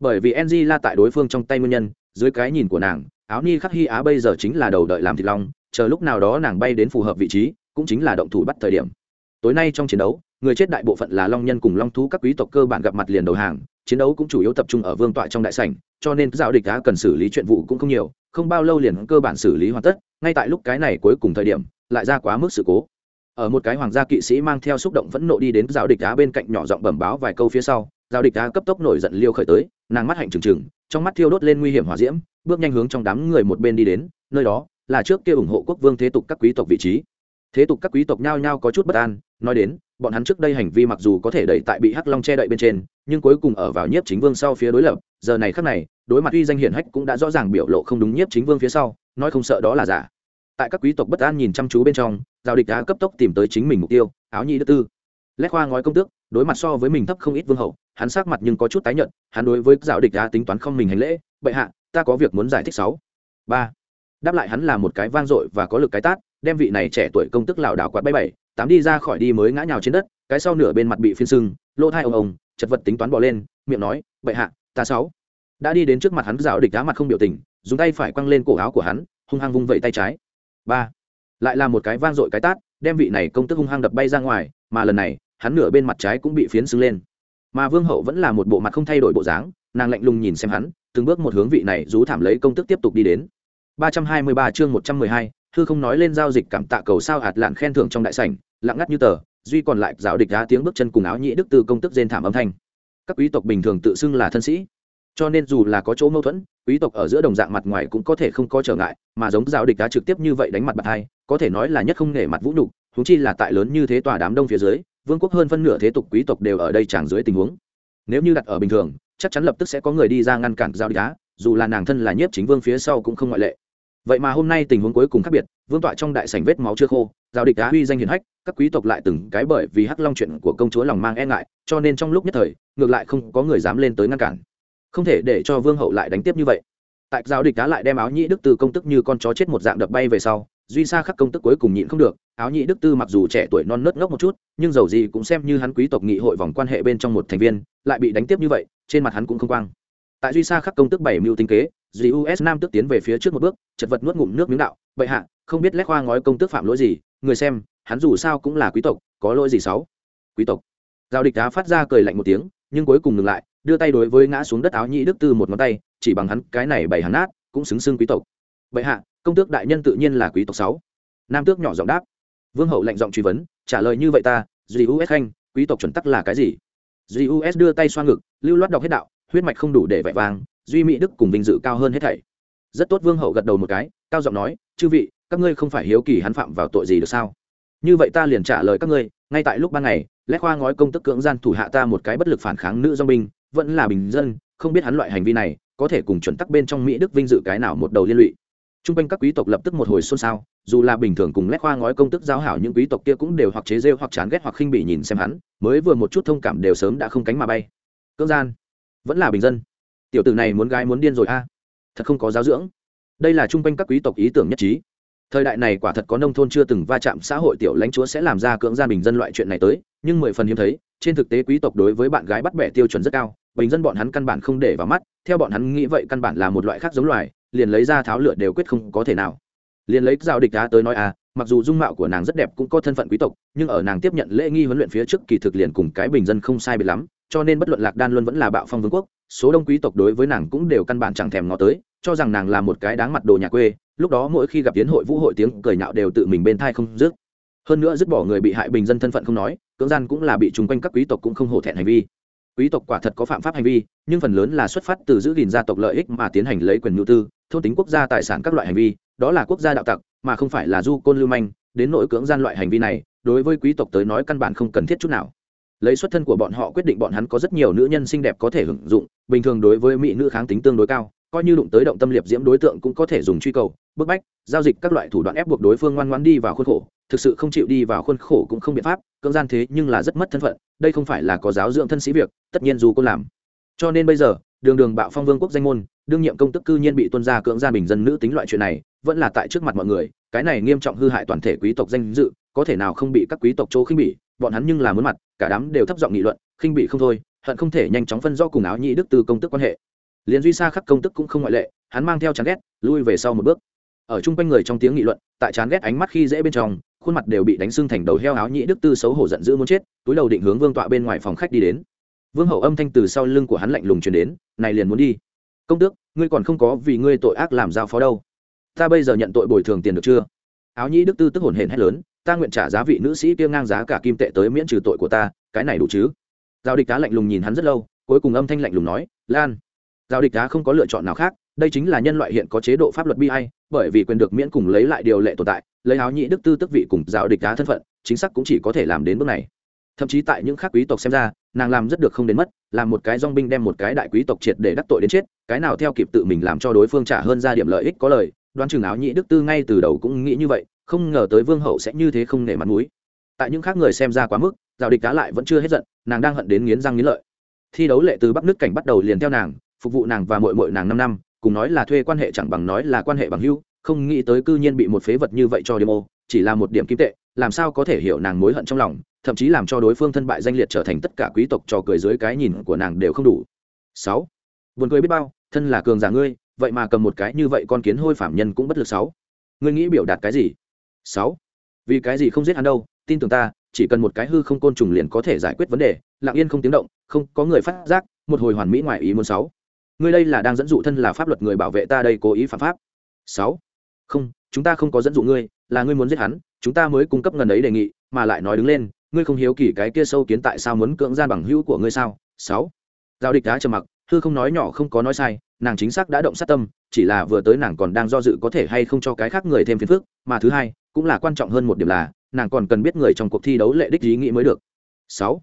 Bởi vì enzy la tại đối phương trong tay nguyên nhân, dưới cái nhìn của nàng áo ni khắc hy á bây giờ chính là đầu đợi làm thịt long, chờ lúc nào đó nàng bay đến phù hợp vị trí, cũng chính là động thủ bắt thời điểm. Tối nay trong chiến đấu, người chết đại bộ phận là long nhân cùng long thú các quý tộc cơ bản gặp mặt liền đầu hàng, chiến đấu cũng chủ yếu tập trung ở vương tọa trong đại sảnh, cho nên giao địch á cần xử lý chuyện vụ cũng không nhiều, không bao lâu liền cơ bản xử lý hoàn tất, ngay tại lúc cái này cuối cùng thời điểm, lại ra quá mức sự cố. Ở một cái hoàng gia kỵ sĩ mang theo xúc động phẫn nộ đi đến giao địch đá bên cạnh nhỏ giọng bẩm báo vài câu phía sau giao địch đá cấp tốc nổi giận liêu khởi tới, nàng mắt hạnh trừng trừng trong mắt thiêu đốt lên nguy hiểm hỏa diễm, bước nhanh hướng trong đám người một bên đi đến, nơi đó là trước kia ủng hộ quốc vương thế tục các quý tộc vị trí. Thế tục các quý tộc nhao nhao có chút bất an, nói đến, bọn hắn trước đây hành vi mặc dù có thể đẩy tại bị hắc long che đậy bên trên, nhưng cuối cùng ở vào nhiếp chính vương sau phía đối lập, giờ này khắc này, đối mặt uy danh hiển hách cũng đã rõ ràng biểu lộ không đúng nhiếp chính vương phía sau, nói không sợ đó là giả. Tại các quý tộc bất an nhìn chăm chú bên trong, giao địch đã cấp tốc tìm tới chính mình mục tiêu, áo nhi đức tư. Lét khoa ngói công tước, đối mặt so với mình thấp không ít vương hậu hắn sắc mặt nhưng có chút tái nhợt, hắn đối với giáo địch đã tính toán không mình hành lễ bệ hạ ta có việc muốn giải thích sáu. Ba. Đáp lại hắn là một cái vang dội và có lực cái tát đem vị này trẻ tuổi công tức lảo đảo quạt bay bảy tám đi ra khỏi đi mới ngã nhào trên đất cái sau nửa bên mặt bị phiên sưng lỗ thai ông ông chật vật tính toán bỏ lên miệng nói bệ hạ ta sáu. Đã đi đến trước mặt hắn dạo địch đá mặt không biểu tình dùng tay phải quăng lên cổ áo của hắn hung hăng vung vẩy tay trái. Ba. Lại là một cái vang dội cái tát đem vị này công tức hung hăng đập bay ra ngoài mà lần này hắn nửa bên mặt trái cũng bị phiến sưng lên mà vương hậu vẫn là một bộ mặt không thay đổi bộ dáng nàng lạnh lùng nhìn xem hắn từng bước một hướng vị này rú thảm lấy công tức tiếp tục đi đến. 323 chương 112, thư không nói lên giao dịch cảm tạ cầu sao hạt lạn khen thưởng trong đại sảnh lặng ngắt như tờ duy còn lại giáo địch đá tiếng bước chân cùng áo nhĩ đức từ công tức rên thảm âm thanh. Các quý tộc bình thường tự xưng là thân sĩ cho nên dù là có chỗ mâu thuẫn quý tộc ở giữa đồng dạng mặt ngoài cũng có thể không có trở ngại mà giống giáo địch đá trực tiếp như vậy đánh mặt bạc hai có thể nói là nhất không nể mặt vũ nhục thú chi là tại lớn như thế tòa đám đông phía dưới vương quốc hơn phân nửa thế tục quý tộc đều ở đây chẳng dưới tình huống. Nếu như đặt ở bình thường, chắc chắn lập tức sẽ có người đi ra ngăn cản giao đá, dù là nàng thân là nhiếp chính vương phía sau cũng không ngoại lệ. Vậy mà hôm nay tình huống cuối cùng khác biệt, vương tọa trong đại sảnh vết máu chưa khô, giao địch đá uy danh hiền hách, các quý tộc lại từng cái bởi vì hắc long chuyện của công chúa lòng mang e ngại, cho nên trong lúc nhất thời, ngược lại không có người dám lên tới ngăn cản. Không thể để cho vương hậu lại đánh tiếp như vậy. Tại giao địch đá lại đem áo nhĩ đức từ công tức như con chó chết một dạng đập bay về sau duy sa khắc công tức cuối cùng nhịn không được, áo nhị đức tư mặc dù trẻ tuổi non nớt ngốc một chút, nhưng dầu gì cũng xem như hắn quý tộc nghị hội vòng quan hệ bên trong một thành viên, lại bị đánh tiếp như vậy, trên mặt hắn cũng không quang. Tại duy sa khắc công tức bảy mưu tinh kế dì us nam tức tiến về phía trước một bước, chật vật nuốt ngụm nước miếng đạo, bệ hạ, không biết lét khoa ngói công tức phạm lỗi gì, người xem, hắn dù sao cũng là quý tộc, có lỗi gì xấu quý tộc. Giao địch đá phát ra cười lạnh một tiếng, nhưng cuối cùng ngừng lại, đưa tay đối với ngã xuống đất áo nhị đức tư một ngón tay, chỉ bằng hắn cái này bảy hắn nát, cũng xứng xưng quý tộc. Bệ hạ công tước đại nhân tự nhiên là quý tộc sáu. Nam tước nhỏ giọng đáp. Vương hậu lạnh giọng truy vấn, trả lời như vậy ta, duy us khanh, quý tộc chuẩn tắc là cái gì? Duy us đưa tay xoa ngực, lưu loát đọc hết đạo, huyết mạch không đủ để vẹn vàng duy mỹ đức cùng vinh dự cao hơn hết thảy. Rất tốt, vương hậu gật đầu một cái, cao giọng nói, chư vị, các ngươi không phải hiếu kỳ hắn phạm vào tội gì được sao? Như vậy ta liền trả lời các ngươi, ngay tại lúc ban ngày, lẽ khoa ngói công tức cưỡng gian thủ hạ ta một cái bất lực phản kháng nữ dong binh, vẫn là bình dân, không biết hắn loại hành vi này có thể cùng chuẩn tắc bên trong mỹ đức vinh dự cái nào một đầu liên lụy t r u n g quanh các quý tộc lập tức một hồi xôn xao, dù là bình thường cùng lét khoa ngói công tức giao hảo những quý tộc kia cũng đều hoặc chế rêu hoặc chán ghét hoặc khinh bị nhìn xem hắn, mới vừa một chút thông cảm đều sớm đã không cánh mà bay. Cưỡng gian, vẫn là bình dân. Tiểu tử này muốn gái muốn điên rồi a. Thật không có giáo dưỡng. Đây là Trung quanh các quý tộc ý tưởng nhất trí. Thời đại này quả thật có nông thôn chưa từng va chạm, xã hội tiểu lãnh chúa sẽ làm ra cưỡng gian bình dân loại chuyện này tới, nhưng mười phần hiếm thấy, trên thực tế quý tộc đối với bạn gái bắt bẻ tiêu chuẩn rất cao, bình dân bọn hắn căn bản không để vào mắt, theo bọn hắn nghĩ vậy căn bản là một loại khác giống loài liền lấy ra tháo lửa đều quyết không có thể nào. Liền lấy giao địch đá tới nói à mặc dù dung mạo của nàng rất đẹp cũng có thân phận quý tộc, nhưng ở nàng tiếp nhận lễ nghi huấn luyện phía trước kỳ thực liền cùng cái bình dân không sai biệt lắm, cho nên bất luận lạc đan luôn vẫn là bạo phong vương quốc, số đông quý tộc đối với nàng cũng đều căn bản chẳng thèm ngó tới, cho rằng nàng là một cái đáng mặt đồ nhà quê, lúc đó mỗi khi gặp tiến hội vũ hội tiếng cười nhạo đều tự mình bên thai không dứt. Hơn nữa dứt bỏ người bị hại bình dân thân phận không nói, cưỡng gian cũng là bị chung quanh các quý tộc cũng không hổ thẹn hành vi quý tộc quả thật có phạm pháp hành vi, nhưng phần lớn là xuất phát từ giữ gìn gia tộc lợi ích mà tiến hành lấy quyền nhu tư, thôn tính quốc gia tài sản các loại hành vi, đó là quốc gia đạo tặc, mà không phải là du côn lưu manh, đến nội cưỡng gian loại hành vi này, đối với quý tộc tới nói căn bản không cần thiết chút nào. Lấy xuất thân của bọn họ quyết định bọn hắn có rất nhiều nữ nhân xinh đẹp có thể hưởng dụng, bình thường đối với mỹ nữ kháng tính tương đối cao, coi như đụng tới động tâm liệt diễm đối tượng cũng có thể dùng truy cầu bức bách, giao dịch các loại thủ đoạn ép buộc đối phương ngoan ngoãn đi vào khuôn khổ, thực sự không chịu đi vào khuôn khổ cũng không biện pháp, cưỡng gian thế nhưng là rất mất thân phận, đây không phải là có giáo dưỡng thân sĩ việc, tất nhiên dù cô làm. Cho nên bây giờ, đường đường bạo phong vương quốc danh môn, đương nhiệm công tức cư nhiên bị tuân gia cưỡng gian bình dân nữ tính loại chuyện này, vẫn là tại trước mặt mọi người, cái này nghiêm trọng hư hại toàn thể quý tộc danh dự, có thể nào không bị các quý tộc chỗ khinh bỉ, bọn hắn nhưng là muốn mặt, cả đám đều thấp giọng nghị luận, khinh bị không thôi, hận không thể nhanh chóng phân do cùng áo nhị đức từ công tức quan hệ. Liền duy sa khắc công tức cũng không ngoại lệ, hắn mang theo chán ghét, lui về sau một bước ở chung quanh người trong tiếng nghị luận, tại chán ghét ánh mắt khi dễ bên trong, khuôn mặt đều bị đánh sưng thành đầu heo áo nhĩ đức tư xấu hổ giận dữ muốn chết, túi đầu định hướng vương tọa bên ngoài phòng khách đi đến. Vương hậu âm thanh từ sau lưng của hắn lạnh lùng truyền đến, này liền muốn đi. Công tước, ngươi còn không có vì ngươi tội ác làm giao phó đâu. Ta bây giờ nhận tội bồi thường tiền được chưa? Áo nhĩ đức tư tức hồn hển hét lớn, ta nguyện trả giá vị nữ sĩ kia ngang giá cả kim tệ tới miễn trừ tội của ta, cái này đủ chứ? Giao địch cá lạnh lùng nhìn hắn rất lâu, cuối cùng âm thanh lạnh lùng nói, lan, giao địch cá không có lựa chọn nào khác, đây chính là nhân loại hiện có chế độ pháp luật bi hay bởi vì quyền được miễn cùng lấy lại điều lệ tồn tại, lấy áo nhị đức tư tức vị cùng giáo địch cá thân phận, chính xác cũng chỉ có thể làm đến bước này. Thậm chí tại những khác quý tộc xem ra, nàng làm rất được không đến mất, làm một cái dong binh đem một cái đại quý tộc triệt để đắc tội đến chết, cái nào theo kịp tự mình làm cho đối phương trả hơn ra điểm lợi ích có lời, đoán chừng áo nhị đức tư ngay từ đầu cũng nghĩ như vậy, không ngờ tới vương hậu sẽ như thế không nể mặt mũi. Tại những khác người xem ra quá mức giao địch cá lại vẫn chưa hết giận, nàng đang hận đến nghiến răng nghiến lợi. Thi đấu lệ từ bắc nước cảnh bắt đầu liền theo nàng, phục vụ nàng và mội mội nàng năm năm cùng nói là thuê quan hệ chẳng bằng nói là quan hệ bằng hữu, không nghĩ tới cư nhiên bị một phế vật như vậy cho demo chỉ là một điểm kim tệ, làm sao có thể hiểu nàng mối hận trong lòng, thậm chí làm cho đối phương thân bại danh liệt trở thành tất cả quý tộc trò cười dưới cái nhìn của nàng đều không đủ. Sáu, buồn cười biết bao, thân là cường giả ngươi, vậy mà cầm một cái như vậy con kiến hôi phạm nhân cũng bất lực sáu. Ngươi nghĩ biểu đạt cái gì? Sáu, vì cái gì không giết hắn đâu, tin tưởng ta, chỉ cần một cái hư không côn trùng liền có thể giải quyết vấn đề, lặng yên không tiếng động, không có người phát giác, một hồi hoàn mỹ ngoài ý muốn sáu ngươi đây là đang dẫn dụ thân là pháp luật người bảo vệ ta đây cố ý phạm pháp. Sáu. Không, chúng ta không có dẫn dụ ngươi, là ngươi muốn giết hắn, chúng ta mới cung cấp ngần ấy đề nghị, mà lại nói đứng lên, ngươi không hiếu kỳ cái kia sâu kiến tại sao muốn cưỡng gian bằng hữu của ngươi sao? Sáu. Giao địch đá trầm mặc, hư không nói nhỏ không có nói sai, nàng chính xác đã động sát tâm, chỉ là vừa tới nàng còn đang do dự có thể hay không cho cái khác người thêm phiền phức, mà thứ hai, cũng là quan trọng hơn một điểm là, nàng còn cần biết người trong cuộc thi đấu lệ đích ý nghĩ mới được. Sáu.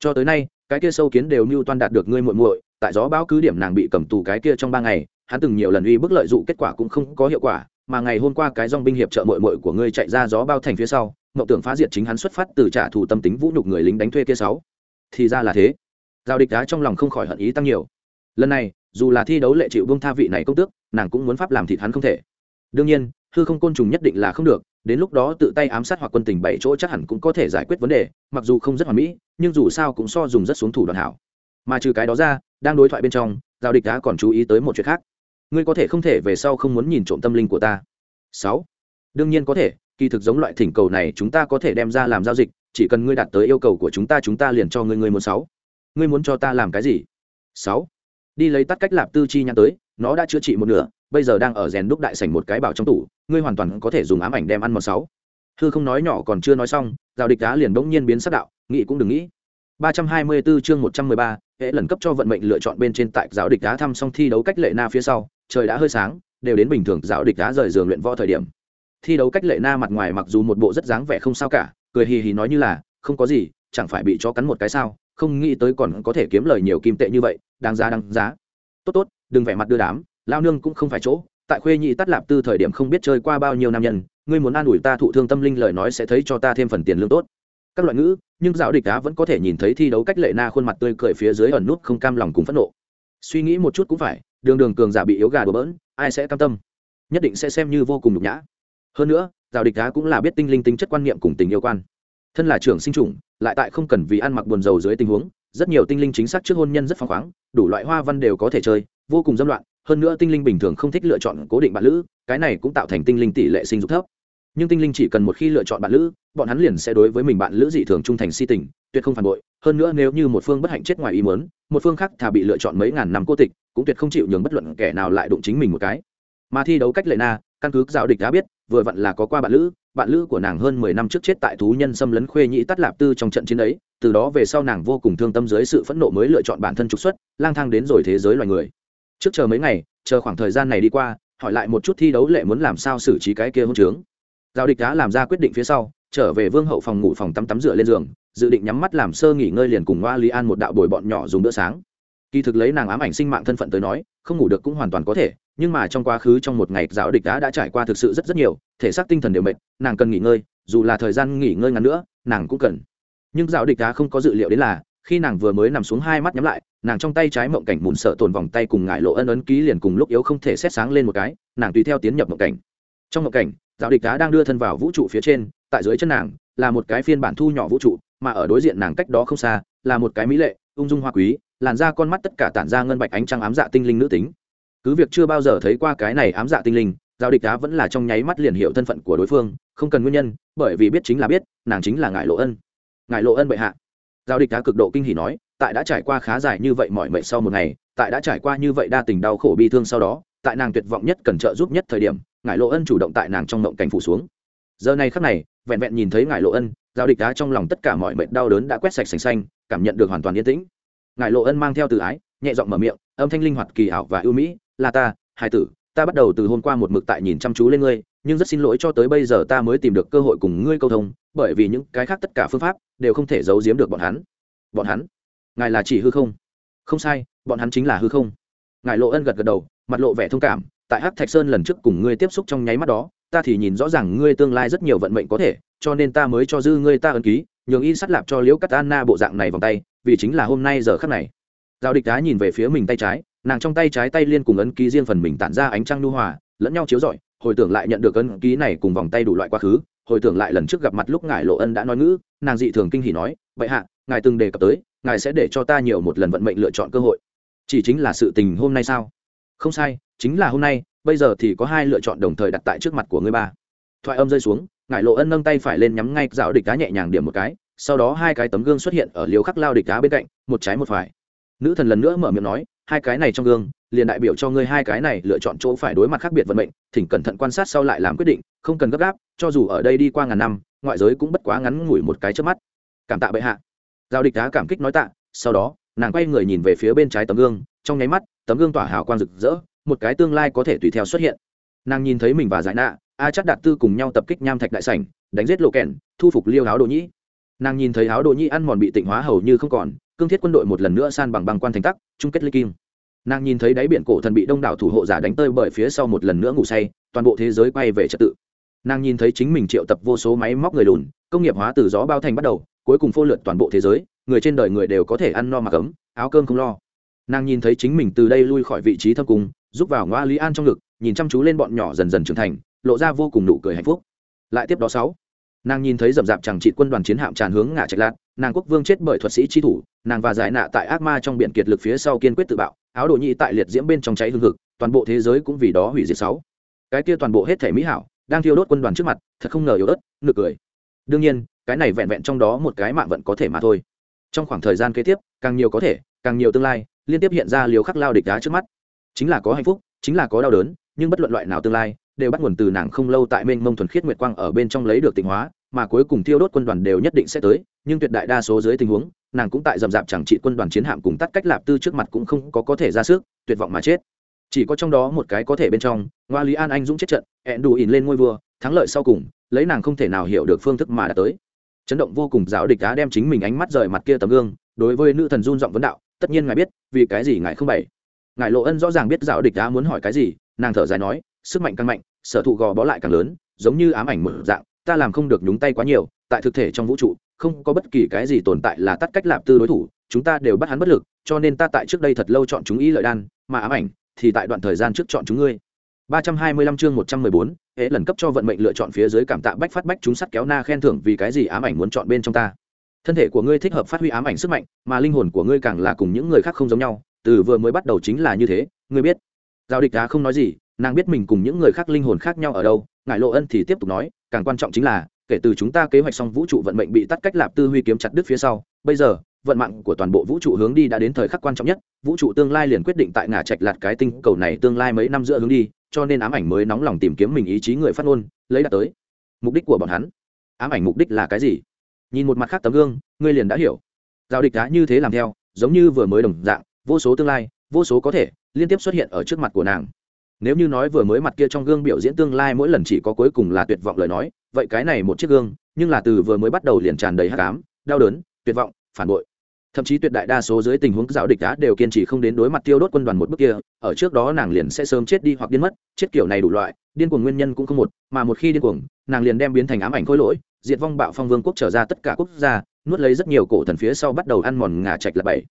Cho tới nay, cái kia sâu kiến đều mưu toan đạt được ngươi muội muội tại gió báo cứ điểm nàng bị cầm tù cái kia trong ba ngày, hắn từng nhiều lần uy bức lợi dụng kết quả cũng không có hiệu quả, mà ngày hôm qua cái dong binh hiệp trợ muội muội của ngươi chạy ra gió bao thành phía sau mậu tưởng phá diệt chính hắn xuất phát từ trả thù tâm tính vũ nhục người lính đánh thuê kia sáu. Thì ra là thế. Giao địch đá trong lòng không khỏi hận ý tăng nhiều. Lần này, dù là thi đấu lệ chịu bông tha vị này công tước, nàng cũng muốn pháp làm thịt hắn không thể. Đương nhiên, hư không côn trùng nhất định là không được, đến lúc đó tự tay ám sát hoặc quân tình bảy chỗ chắc hẳn cũng có thể giải quyết vấn đề, mặc dù không rất hoàn mỹ, nhưng dù sao cũng so dùng rất xuống thủ đoạn hảo mà trừ cái đó ra đang đối thoại bên trong giao địch đã còn chú ý tới một chuyện khác. Ngươi có thể không thể về sau không muốn nhìn trộm tâm linh của ta. Sáu. Đương nhiên có thể kỳ thực giống loại thỉnh cầu này chúng ta có thể đem ra làm giao dịch chỉ cần ngươi đạt tới yêu cầu của chúng ta chúng ta liền cho ngươi ngươi muốn sáu. Ngươi muốn cho ta làm cái gì? Sáu. Đi lấy tắt cách lạp tư chi nhắn tới nó đã chữa trị một nửa bây giờ đang ở rèn đúc đại sảnh một cái bảo trong tủ ngươi hoàn toàn có thể dùng ám ảnh đem ăn một sáu. Hư không nói nhỏ còn chưa nói xong giao địch đá liền bỗng nhiên biến sắc đạo nghĩ cũng đừng nghĩ. 324 chương 113, hệ lần cấp cho vận mệnh lựa chọn bên trên tại giáo địch đá thăm xong thi đấu cách lệ na phía sau, trời đã hơi sáng, đều đến bình thường giáo địch đá rời giường luyện võ thời điểm. Thi đấu cách lệ na mặt ngoài mặc dù một bộ rất dáng vẻ không sao cả, cười hì hì nói như là, không có gì, chẳng phải bị chó cắn một cái sao, không nghĩ tới còn có thể kiếm lời nhiều kim tệ như vậy, đáng giá đáng giá. Tốt tốt, đừng vẻ mặt đưa đám, lao nương cũng không phải chỗ, tại khuê nhị tắt lạp tư thời điểm không biết chơi qua bao nhiêu nam nhân, ngươi muốn an ủi ta thụ thương tâm linh lời nói sẽ thấy cho ta thêm phần tiền lương tốt các loại ngữ, nhưng dạo địch đá vẫn có thể nhìn thấy thi đấu cách lệ na khuôn mặt tươi cười phía dưới ẩn nút không cam lòng cùng phẫn nộ. Suy nghĩ một chút cũng phải, đường đường cường giả bị yếu gà đổ bỡn, ai sẽ cam tâm? Nhất định sẽ xem như vô cùng nhục nhã. Hơn nữa dạo địch đá cũng là biết tinh linh tính chất quan niệm cùng tình yêu quan. Thân là trưởng sinh chủng, lại tại không cần vì ăn mặc buồn dầu dưới tình huống, rất nhiều tinh linh chính xác trước hôn nhân rất phăng khoáng, đủ loại hoa văn đều có thể chơi, vô cùng dâm loạn. Hơn nữa tinh linh bình thường không thích lựa chọn cố định bạn lữ, cái này cũng tạo thành tinh linh tỷ lệ sinh dục thấp nhưng tinh linh chỉ cần một khi lựa chọn bạn lữ, bọn hắn liền sẽ đối với mình bạn lữ dị thường trung thành si tình, tuyệt không phản bội. Hơn nữa nếu như một phương bất hạnh chết ngoài ý mớn một phương khác thà bị lựa chọn mấy ngàn năm cô tịch, cũng tuyệt không chịu nhường bất luận kẻ nào lại đụng chính mình một cái. Mà thi đấu cách lệ na, căn cứ giáo địch đã biết, vừa vặn là có qua bạn lữ bạn lữ của nàng hơn mười năm trước chết tại thú nhân xâm lấn khuê nhĩ tắt lạp tư trong trận chiến ấy, từ đó về sau nàng vô cùng thương tâm dưới sự phẫn nộ mới lựa chọn bản thân trục xuất, lang thang đến rồi thế giới loài người. Trước chờ mấy ngày, chờ khoảng thời gian này đi qua, hỏi lại một chút thi đấu lệ muốn làm sao xử trí cái kia hôn trướng giao địch đã làm ra quyết định phía sau, trở về vương hậu phòng ngủ phòng tắm tắm rửa lên giường, dự định nhắm mắt làm sơ nghỉ ngơi liền cùng hoa lý an một đạo bồi bọn nhỏ dùng bữa sáng. Kỳ thực lấy nàng ám ảnh sinh mạng thân phận tới nói, không ngủ được cũng hoàn toàn có thể, nhưng mà trong quá khứ trong một ngày giáo địch đã đã trải qua thực sự rất rất nhiều, thể xác tinh thần đều mệt, nàng cần nghỉ ngơi, dù là thời gian nghỉ ngơi ngắn nữa, nàng cũng cần. Nhưng giáo địch đã không có dự liệu đến là, khi nàng vừa mới nằm xuống hai mắt nhắm lại, nàng trong tay trái mộng cảnh mùn sợ tồn vòng tay cùng ngại lộ ân ấn ký liền cùng lúc yếu không thể xét sáng lên một cái, nàng tùy theo tiến nhập mộng cảnh. Trong mộng cảnh giáo địch đá đang đưa thân vào vũ trụ phía trên, tại dưới chân nàng, là một cái phiên bản thu nhỏ vũ trụ, mà ở đối diện nàng cách đó không xa, là một cái mỹ lệ, ung dung hoa quý, làn da con mắt tất cả tản ra ngân bạch ánh trăng ám dạ tinh linh nữ tính. Cứ việc chưa bao giờ thấy qua cái này ám dạ tinh linh giao địch đá vẫn là trong nháy mắt liền hiểu thân phận của đối phương, không cần nguyên nhân, bởi vì biết chính là biết, nàng chính là ngại lộ ân. Ngại lộ ân bệ hạ. Giao địch đá cực độ kinh hỉ nói, tại đã trải qua khá dài như vậy mọi mệnh sau một ngày, tại đã trải qua như vậy đa tình đau khổ bi thương sau đó tại nàng tuyệt vọng nhất cần trợ giúp nhất thời điểm, ngải lộ ân chủ động tại nàng trong mộng cảnh phủ xuống. Giờ này khắc này, vẹn vẹn nhìn thấy ngải lộ ân, giao địch đá trong lòng tất cả mọi mệnh đau đớn đã quét sạch sành xanh, cảm nhận được hoàn toàn yên tĩnh. Ngải lộ ân mang theo từ ái, nhẹ giọng mở miệng, âm thanh linh hoạt, kỳ ảo và ưu mỹ, là ta, hai tử, ta bắt đầu từ hôm qua một mực tại nhìn chăm chú lên ngươi, nhưng rất xin lỗi cho tới bây giờ ta mới tìm được cơ hội cùng ngươi câu thông, bởi vì những cái khác tất cả phương pháp đều không thể giấu giếm được bọn hắn. Bọn hắn? Ngài là chỉ hư không? Không sai, bọn hắn chính là hư không. Ngài lộ ân gật gật đầu mặt lộ vẻ thông cảm, tại hắc thạch sơn lần trước cùng ngươi tiếp xúc trong nháy mắt đó, ta thì nhìn rõ ràng ngươi tương lai rất nhiều vận mệnh có thể, cho nên ta mới cho dư ngươi ta ân ký, nhường y sắt lạp cho liễu cắt anna bộ dạng này vòng tay, vì chính là hôm nay giờ khắc này. Giao địch đá nhìn về phía mình tay trái, nàng trong tay trái tay liên cùng ấn ký riêng phần mình tản ra ánh trăng nu hòa, lẫn nhau chiếu rọi, hồi tưởng lại nhận được ấn ký này cùng vòng tay đủ loại quá khứ, hồi tưởng lại lần trước gặp mặt lúc ngài lộ ân đã nói ngữ, nàng dị thường kinh hỉ nói, vậy hạ, ngài từng đề cập tới, ngài sẽ để cho ta nhiều một lần vận mệnh lựa chọn cơ hội. Chỉ chính là sự tình hôm nay sao? Không sai, chính là hôm nay, bây giờ thì có hai lựa chọn đồng thời đặt tại trước mặt của ngươi ba. Thoại âm rơi xuống, ngải lộ ân nâng tay phải lên nhắm ngay dạo địch cá nhẹ nhàng điểm một cái, sau đó hai cái tấm gương xuất hiện ở liều khắc lao địch cá bên cạnh, một trái một phải. Nữ thần lần nữa mở miệng nói, hai cái này trong gương, liền đại biểu cho ngươi hai cái này lựa chọn chỗ phải đối mặt khác biệt vận mệnh, thỉnh cẩn thận quan sát sau lại làm quyết định, không cần gấp gáp, cho dù ở đây đi qua ngàn năm, ngoại giới cũng bất quá ngắn ngủi một cái trước mắt. Cảm tạ bệ hạ. Giao địch đá cảm kích nói tạ, sau đó, nàng quay người nhìn về phía bên trái tấm gương trong nháy mắt, tấm gương tỏa hào quang rực rỡ, một cái tương lai có thể tùy theo xuất hiện. Nàng nhìn thấy mình và giải nạ, a chắc đạt tư cùng nhau tập kích nham thạch đại sảnh, đánh giết lộ kèn, thu phục liêu áo đồ nhĩ. Nàng nhìn thấy áo đồ nhĩ ăn mòn bị tịnh hóa hầu như không còn, cương thiết quân đội một lần nữa san bằng băng quan thành tắc, chung kết ly kim. Nàng nhìn thấy đáy biển cổ thần bị đông đảo thủ hộ giả đánh tơi bởi phía sau một lần nữa ngủ say, toàn bộ thế giới quay về trật tự. Nàng nhìn thấy chính mình triệu tập vô số máy móc người lùn, công nghiệp hóa từ gió bao thành bắt đầu, cuối cùng phô lượt toàn bộ thế giới, người trên đời người đều có thể ăn no mặc ấm, áo cơm không lo nàng nhìn thấy chính mình từ đây lui khỏi vị trí thâm cung giúp vào ngoa lý an trong ngực, nhìn chăm chú lên bọn nhỏ dần dần trưởng thành, lộ ra vô cùng nụ cười hạnh phúc. Lại tiếp đó sáu, nàng nhìn thấy rậm rạp chẳng trị quân đoàn chiến hạm tràn hướng ngã trạch lạt, nàng quốc vương chết bởi thuật sĩ chi thủ, nàng và giải nạ tại ác ma trong biển kiệt lực phía sau kiên quyết tự bạo, áo đồ nhị tại liệt diễm bên trong cháy hương thực toàn bộ thế giới cũng vì đó hủy diệt sáu. Cái kia toàn bộ hết thể mỹ hảo, đang thiêu đốt quân đoàn trước mặt, thật không ngờ yếu ớt, nực cười. Đương nhiên, cái này vẹn vẹn trong đó một cái mạng vẫn có thể mà thôi. Trong khoảng thời gian kế tiếp, càng nhiều có thể, càng nhiều tương lai liên tiếp hiện ra liều khắc lao địch đá trước mắt. Chính là có hạnh phúc, chính là có đau đớn, nhưng bất luận loại nào tương lai, đều bắt nguồn từ nàng không lâu tại mênh mông thuần khiết nguyệt quang ở bên trong lấy được tịnh hóa, mà cuối cùng thiêu đốt quân đoàn đều nhất định sẽ tới, nhưng tuyệt đại đa số dưới tình huống, nàng cũng tại dầm dạp chẳng trị quân đoàn chiến hạm cùng tắt cách lạp tư trước mặt cũng không có có thể ra sức, tuyệt vọng mà chết. Chỉ có trong đó một cái có thể bên trong, ngoa lý an anh dũng chết trận hẹn đủ ỉn lên ngôi vua, thắng lợi sau cùng, lấy nàng không thể nào hiểu được phương thức mà đã tới. Chấn động vô cùng, giáo địch đá đem chính mình ánh mắt rời mặt kia tấm gương, đối với nữ thần run giọng vấn đạo tất nhiên ngài biết vì cái gì ngài không bày. Ngài lộ ân rõ ràng biết dạo địch đã muốn hỏi cái gì nàng thở dài nói sức mạnh càng mạnh sở thụ gò bó lại càng lớn giống như ám ảnh mở dạng ta làm không được nhúng tay quá nhiều tại thực thể trong vũ trụ không có bất kỳ cái gì tồn tại là tắt cách lạp tư đối thủ chúng ta đều bắt hắn bất lực cho nên ta tại trước đây thật lâu chọn chúng ý lợi đan mà ám ảnh thì tại đoạn thời gian trước chọn chúng ngươi. 325 chương 114, hễ lần cấp cho vận mệnh lựa chọn phía dưới cảm tạ bách phát bách chúng sắt kéo na khen thưởng vì cái gì ám ảnh muốn chọn bên trong ta thân thể của ngươi thích hợp phát huy ám ảnh sức mạnh, mà linh hồn của ngươi càng là cùng những người khác không giống nhau, từ vừa mới bắt đầu chính là như thế, ngươi biết. Giao địch đá không nói gì, nàng biết mình cùng những người khác linh hồn khác nhau ở đâu Ngại lộ ân thì tiếp tục nói, càng quan trọng chính là, kể từ chúng ta kế hoạch xong vũ trụ vận mệnh bị tắt cách lạp tư huy kiếm chặt đứt phía sau, bây giờ, vận mạng của toàn bộ vũ trụ hướng đi đã đến thời khắc quan trọng nhất, vũ trụ tương lai liền quyết định tại ngã trạch lạt cái tinh cầu này tương lai mấy năm giữa hướng đi, cho nên ám ảnh mới nóng lòng tìm kiếm mình ý chí người phát ngôn, lấy đạt tới. Mục đích của bọn hắn. Ám ảnh mục đích là cái gì? Nhìn một mặt khác tấm gương, ngươi liền đã hiểu. Giao địch đá như thế làm theo, giống như vừa mới đồng dạng, vô số tương lai, vô số có thể, liên tiếp xuất hiện ở trước mặt của nàng. Nếu như nói vừa mới mặt kia trong gương biểu diễn tương lai mỗi lần chỉ có cuối cùng là tuyệt vọng lời nói, vậy cái này một chiếc gương, nhưng là từ vừa mới bắt đầu liền tràn đầy hắc ám, đau đớn, tuyệt vọng, phản bội. Thậm chí tuyệt đại đa số dưới tình huống giáo địch đá đều kiên trì không đến đối mặt tiêu đốt quân đoàn một bước kia, ở trước đó nàng liền sẽ sớm chết đi hoặc điên mất, chết kiểu này đủ loại, điên cuồng nguyên nhân cũng không một, mà một khi điên cuồng, nàng liền đem biến thành ám ảnh khối lỗi diệt vong bạo phong vương quốc trở ra tất cả quốc gia, nuốt lấy rất nhiều cổ thần phía sau bắt đầu ăn mòn ngà trạch là bảy.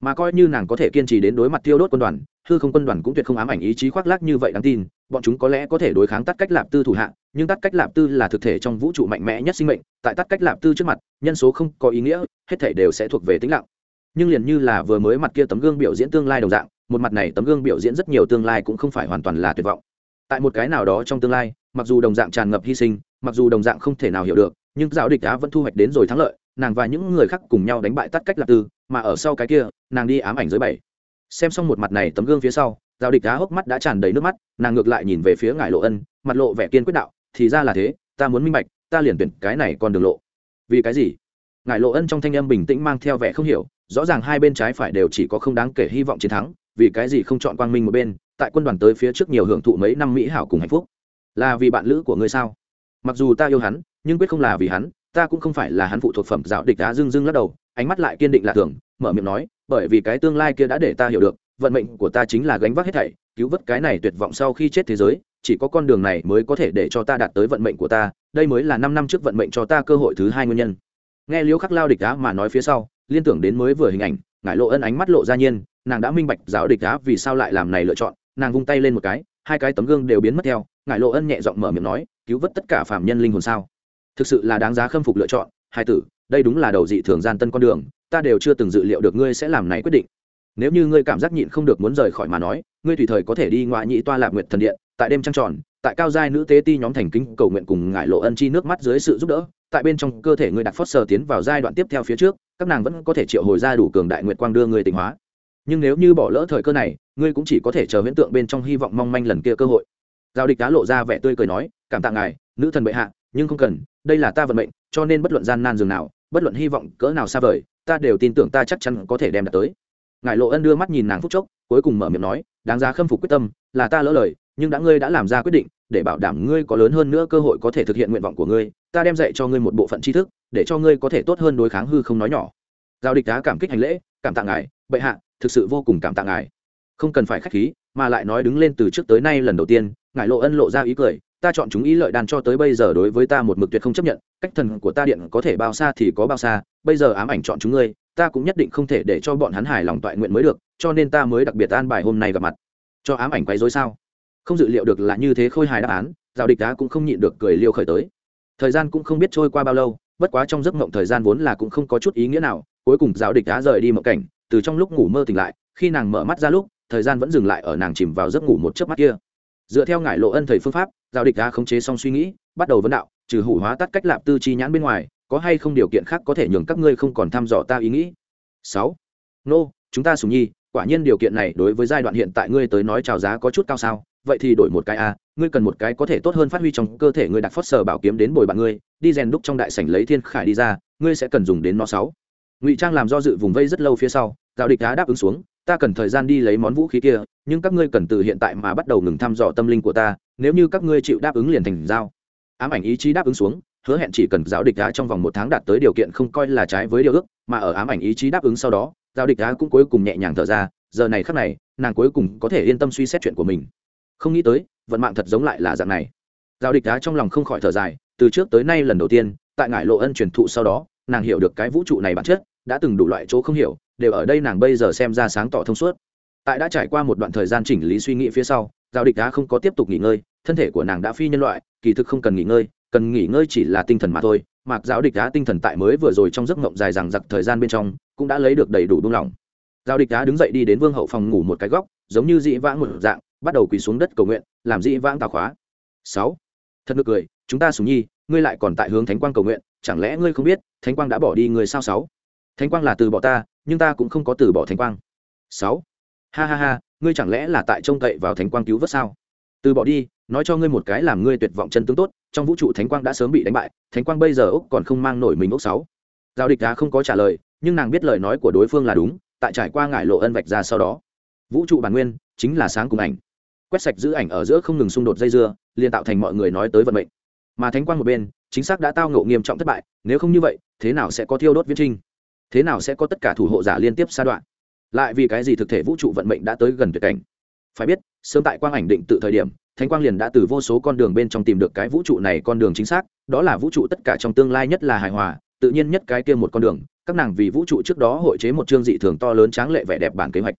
Mà coi như nàng có thể kiên trì đến đối mặt tiêu đốt quân đoàn, hư không quân đoàn cũng tuyệt không ám ảnh ý chí khoác lác như vậy đáng tin, bọn chúng có lẽ có thể đối kháng tắt cách lạp tư thủ hạ, nhưng tắt cách lạp tư là thực thể trong vũ trụ mạnh mẽ nhất sinh mệnh, tại tắt cách lạp tư trước mặt, nhân số không có ý nghĩa, hết thể đều sẽ thuộc về tĩnh lặng. Nhưng liền như là vừa mới mặt kia tấm gương biểu diễn tương lai đồng dạng, một mặt này tấm gương biểu diễn rất nhiều tương lai cũng không phải hoàn toàn là tuyệt vọng. Tại một cái nào đó trong tương lai, mặc dù đồng dạng tràn ngập hy sinh mặc dù đồng dạng không thể nào hiểu được, nhưng giáo địch á vẫn thu hoạch đến rồi thắng lợi, nàng và những người khác cùng nhau đánh bại tắt cách lạc tư, mà ở sau cái kia, nàng đi ám ảnh dưới bảy. Xem xong một mặt này tấm gương phía sau giao địch á hốc mắt đã tràn đầy nước mắt, nàng ngược lại nhìn về phía ngài lộ ân, mặt lộ vẻ kiên quyết đạo, thì ra là thế, ta muốn minh bạch, ta liền tuyển cái này còn đường lộ. Vì cái gì? Ngài lộ ân trong thanh âm bình tĩnh mang theo vẻ không hiểu, rõ ràng hai bên trái phải đều chỉ có không đáng kể hy vọng chiến thắng, vì cái gì không chọn quang minh một bên, tại quân đoàn tới phía trước nhiều hưởng thụ mấy năm mỹ hảo cùng hạnh phúc. Là vì bạn lữ của ngươi sao? Mặc dù ta yêu hắn, nhưng quyết không là vì hắn, ta cũng không phải là hắn phụ thuộc phẩm dạo địch đá dưng dưng lắc đầu, ánh mắt lại kiên định lạ thường, mở miệng nói, bởi vì cái tương lai kia đã để ta hiểu được, vận mệnh của ta chính là gánh vác hết thảy, cứu vớt cái này tuyệt vọng sau khi chết thế giới, chỉ có con đường này mới có thể để cho ta đạt tới vận mệnh của ta, đây mới là năm năm trước vận mệnh cho ta cơ hội thứ hai nguyên nhân. Nghe liễu khắc lao địch đá mà nói phía sau, liên tưởng đến mới vừa hình ảnh, ngải lộ ân ánh mắt lộ ra nhiên, nàng đã minh bạch giáo địch đá vì sao lại làm này lựa chọn, nàng vung tay lên một cái, hai cái tấm gương đều biến mất theo, ngải lộ ân nhẹ giọng mở miệng nói cứu vớt tất cả phạm nhân linh hồn sao? Thực sự là đáng giá khâm phục lựa chọn, hai tử, đây đúng là đầu dị thường gian tân con đường, ta đều chưa từng dự liệu được ngươi sẽ làm này quyết định. Nếu như ngươi cảm giác nhịn không được muốn rời khỏi mà nói, ngươi tùy thời có thể đi ngoại nhị toa lạc nguyệt thần điện, tại đêm trăng tròn, tại cao giai nữ tế ti nhóm thành kính cầu nguyện cùng ngải lộ ân chi nước mắt dưới sự giúp đỡ, tại bên trong cơ thể ngươi đặt phót sờ tiến vào giai đoạn tiếp theo phía trước, các nàng vẫn có thể triệu hồi ra đủ cường đại nguyệt quang đưa ngươi tỉnh hóa. Nhưng nếu như bỏ lỡ thời cơ này, ngươi cũng chỉ có thể chờ huyễn tượng bên trong hy vọng mong manh lần kia cơ hội giao địch cá lộ ra vẻ tươi cười nói, cảm tạ ngài, nữ thần bệ hạ, nhưng không cần, đây là ta vận mệnh, cho nên bất luận gian nan dường nào, bất luận hy vọng cỡ nào xa vời, ta đều tin tưởng ta chắc chắn có thể đem đạt tới. Ngài lộ ân đưa mắt nhìn nàng phúc chốc, cuối cùng mở miệng nói, đáng giá khâm phục quyết tâm, là ta lỡ lời, nhưng đã ngươi đã làm ra quyết định, để bảo đảm ngươi có lớn hơn nữa cơ hội có thể thực hiện nguyện vọng của ngươi, ta đem dạy cho ngươi một bộ phận tri thức, để cho ngươi có thể tốt hơn đối kháng hư không nói nhỏ. Giao địch đá cảm kích hành lễ, cảm tạ ngài, bệ hạ, thực sự vô cùng cảm tạ ngài. Không cần phải k h á c h khí mà lại nói đứng lên từ trước tới nay lần đầu tiên ngại lộ ân lộ ra ý cười, ta chọn chúng ý lợi đàn cho tới bây giờ đối với ta một mực tuyệt không chấp nhận, cách thần của ta điện có thể bao xa thì có bao xa, bây giờ ám ảnh chọn chúng ngươi, ta cũng nhất định không thể để cho bọn hắn hài lòng toại nguyện mới được, cho nên ta mới đặc biệt an bài hôm nay gặp mặt. Cho ám ảnh quấy dối sao? Không dự liệu được là như thế khôi hài đáp án, giao địch đá cũng không nhịn được cười liêu khởi tới. Thời gian cũng không biết trôi qua bao lâu, bất quá trong giấc mộng thời gian vốn là cũng không có chút ý nghĩa nào, cuối cùng giáo địch đá rời đi mộng cảnh, từ trong lúc ngủ mơ tỉnh lại, khi nàng mở mắt ra lúc thời gian vẫn dừng lại ở nàng chìm vào giấc ngủ một chớp mắt kia. Dựa theo ngải lộ ân thầy phương pháp, giao địch đã khống chế xong suy nghĩ, bắt đầu vấn đạo, trừ hủ hóa tắt cách lạp tư chi nhãn bên ngoài, có hay không điều kiện khác có thể nhường các ngươi không còn thăm dò ta ý nghĩ? Sáu. Nô, chúng ta sùng nhi, quả nhiên điều kiện này đối với giai đoạn hiện tại ngươi tới nói chào giá có chút cao sao, vậy thì đổi một cái a, ngươi cần một cái có thể tốt hơn phát huy trong cơ thể ngươi đặt phót sờ bảo kiếm đến bồi bạn ngươi, đi rèn đúc trong đại sảnh lấy thiên khải đi ra, ngươi sẽ cần dùng đến nó sáu. Ngụy trang làm do dự vùng vây rất lâu phía sau, giao địch đã đáp ứng xuống ta cần thời gian đi lấy món vũ khí kia, nhưng các ngươi cần từ hiện tại mà bắt đầu ngừng thăm dò tâm linh của ta, nếu như các ngươi chịu đáp ứng liền thành giao. Ám ảnh ý chí đáp ứng xuống, hứa hẹn chỉ cần giáo địch đá trong vòng một tháng đạt tới điều kiện không coi là trái với điều ước, mà ở ám ảnh ý chí đáp ứng sau đó, giáo địch đá cũng cuối cùng nhẹ nhàng thở ra, giờ này khắc này, nàng cuối cùng có thể yên tâm suy xét chuyện của mình. Không nghĩ tới, vận mạng thật giống lại là dạng này. Giao địch đá trong lòng không khỏi thở dài, từ trước tới nay lần đầu tiên, tại ngải lộ ân truyền thụ sau đó, nàng hiểu được cái vũ trụ này bản chất đã từng đủ loại chỗ không hiểu, đều ở đây nàng bây giờ xem ra sáng tỏ thông suốt. Tại đã trải qua một đoạn thời gian chỉnh lý suy nghĩ phía sau, giao địch đá không có tiếp tục nghỉ ngơi, thân thể của nàng đã phi nhân loại, kỳ thực không cần nghỉ ngơi, cần nghỉ ngơi chỉ là tinh thần mà thôi, mặc giáo địch đá tinh thần tại mới vừa rồi trong giấc ngộng dài rằng giặc thời gian bên trong, cũng đã lấy được đầy đủ buông lỏng. Giao địch đá đứng dậy đi đến vương hậu phòng ngủ một cái góc, giống như dị vãng một dạng, bắt đầu quỳ xuống đất cầu nguyện, làm dị vãng tào khóa. Sáu. Thật nực cười, chúng ta sùng nhi, ngươi lại còn tại hướng thánh quang cầu nguyện, chẳng lẽ ngươi không biết, thánh quang đã bỏ đi người sao sáu? Thánh quang là từ bỏ ta, nhưng ta cũng không có từ bỏ thánh quang. Sáu. Ha ha ha, ngươi chẳng lẽ là tại trông cậy vào thánh quang cứu vớt sao? Từ bỏ đi, nói cho ngươi một cái làm ngươi tuyệt vọng chân tướng tốt, trong vũ trụ thánh quang đã sớm bị đánh bại, thánh quang bây giờ úc còn không mang nổi mình úc sáu. Giao địch đá không có trả lời, nhưng nàng biết lời nói của đối phương là đúng, tại trải qua ngải lộ ân vạch ra sau đó. Vũ trụ bản nguyên chính là sáng cùng ảnh. Quét sạch giữ ảnh ở giữa không ngừng xung đột dây dưa, liền tạo thành mọi người nói tới vận mệnh. Mà thánh quang một bên, chính xác đã tao ngộ nghiêm trọng thất bại, nếu không như vậy, thế nào sẽ có thiêu đốt viễn trinh thế nào sẽ có tất cả thủ hộ giả liên tiếp sa đoạn? Lại vì cái gì thực thể vũ trụ vận mệnh đã tới gần tuyệt cảnh? Phải biết, sớm tại quang ảnh định tự thời điểm, thánh quang liền đã từ vô số con đường bên trong tìm được cái vũ trụ này con đường chính xác, đó là vũ trụ tất cả trong tương lai nhất là hài hòa, tự nhiên nhất cái kia một con đường, các nàng vì vũ trụ trước đó hội chế một chương dị thường to lớn tráng lệ vẻ đẹp bản kế hoạch.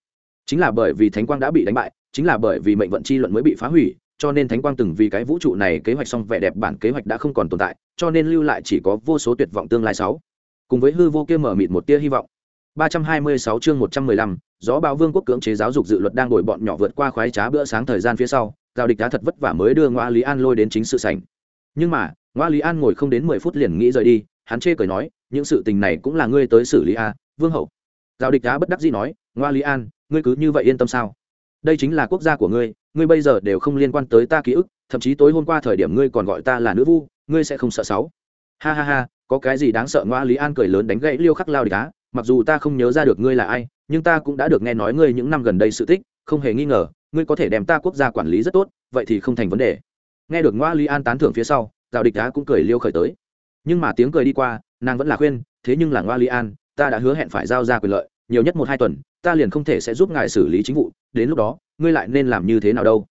Chính là bởi vì thánh quang đã bị đánh bại, chính là bởi vì mệnh vận chi luận mới bị phá hủy, cho nên thánh quang từng vì cái vũ trụ này kế hoạch xong vẻ đẹp bản kế hoạch đã không còn tồn tại, cho nên lưu lại chỉ có vô số tuyệt vọng tương lai sáu cùng với hư vô kia mở mịt một tia hy vọng. 326 chương 115, gió báo vương quốc cưỡng chế giáo dục dự luật đang đổi bọn nhỏ vượt qua khoái trá bữa sáng thời gian phía sau giao địch đã thật vất vả mới đưa ngoa lý an lôi đến chính sự sảnh. Nhưng mà ngoa lý an ngồi không đến mười phút liền nghĩ rời đi hắn chê cười nói những sự tình này cũng là ngươi tới xử lý a à, vương hậu. Giao địch đã bất đắc dĩ nói ngoa lý an ngươi cứ như vậy yên tâm sao? Đây chính là quốc gia của ngươi ngươi bây giờ đều không liên quan tới ta ký ức thậm chí tối hôm qua thời điểm ngươi còn gọi ta là nữ vu ngươi sẽ không sợ sáu. Ha ha ha có cái gì đáng sợ ngoa lý an cười lớn đánh gãy liêu khắc lao địch á, mặc dù ta không nhớ ra được ngươi là ai, nhưng ta cũng đã được nghe nói ngươi những năm gần đây sự tích, không hề nghi ngờ, ngươi có thể đem ta quốc gia quản lý rất tốt, vậy thì không thành vấn đề. Nghe được ngoa lý an tán thưởng phía sau, giao địch á cũng cười liêu khởi tới. Nhưng mà tiếng cười đi qua, nàng vẫn là khuyên, thế nhưng là ngoa lý an, ta đã hứa hẹn phải giao ra quyền lợi, nhiều nhất một hai tuần, ta liền không thể sẽ giúp ngài xử lý chính vụ, đến lúc đó, ngươi lại nên làm như thế nào đâu?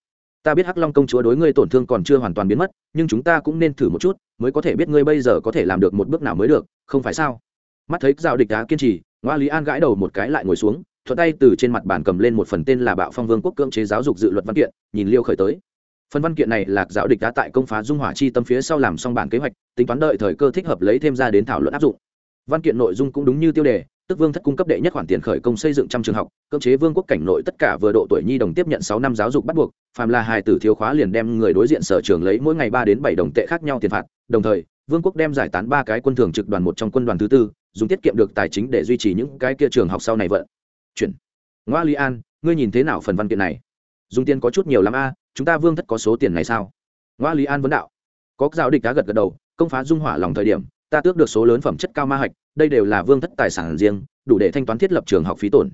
Ta biết hắc long công chúa đối ngươi tổn thương còn chưa hoàn toàn biến mất, nhưng chúng ta cũng nên thử một chút, mới có thể biết ngươi bây giờ có thể làm được một bước nào mới được, không phải sao? Mắt thấy giao địch đá kiên trì, ngoa lý an gãi đầu một cái lại ngồi xuống, thuận tay từ trên mặt bàn cầm lên một phần tên là bạo phong vương quốc cưỡng chế giáo dục dự luật văn kiện, nhìn liêu khởi tới. Phần văn kiện này là giáo địch đá tại công phá dung hỏa chi tâm phía sau làm xong bản kế hoạch, tính toán đợi thời cơ thích hợp lấy thêm ra đến thảo luận áp dụng. Văn kiện nội dung cũng đúng như tiêu đề tức vương thất cung cấp đệ nhất khoản tiền khởi công xây dựng trăm trường học, cưỡng chế vương quốc cảnh nội tất cả vừa độ tuổi nhi đồng tiếp nhận sáu năm giáo dục bắt buộc, phàm là hài tử thiếu khóa liền đem người đối diện sở trường lấy mỗi ngày ba đến bảy đồng tệ khác nhau tiền phạt. Đồng thời, vương quốc đem giải tán ba cái quân thường trực đoàn một trong quân đoàn thứ tư, dùng tiết kiệm được tài chính để duy trì những cái kia trường học sau này vận. Chuyển. Ngoa li an, ngươi nhìn thế nào phần văn kiện này? Dùng tiền có chút nhiều lắm a, chúng ta vương thất có số tiền này sao? Ngoa lý an vấn đạo. Có giáo địch đã gật gật đầu, công phá dung hỏa lòng thời điểm, ta tước được số lớn phẩm chất cao ma hạch đây đều là vương thất tài sản riêng, đủ để thanh toán thiết lập trường học phí tổn.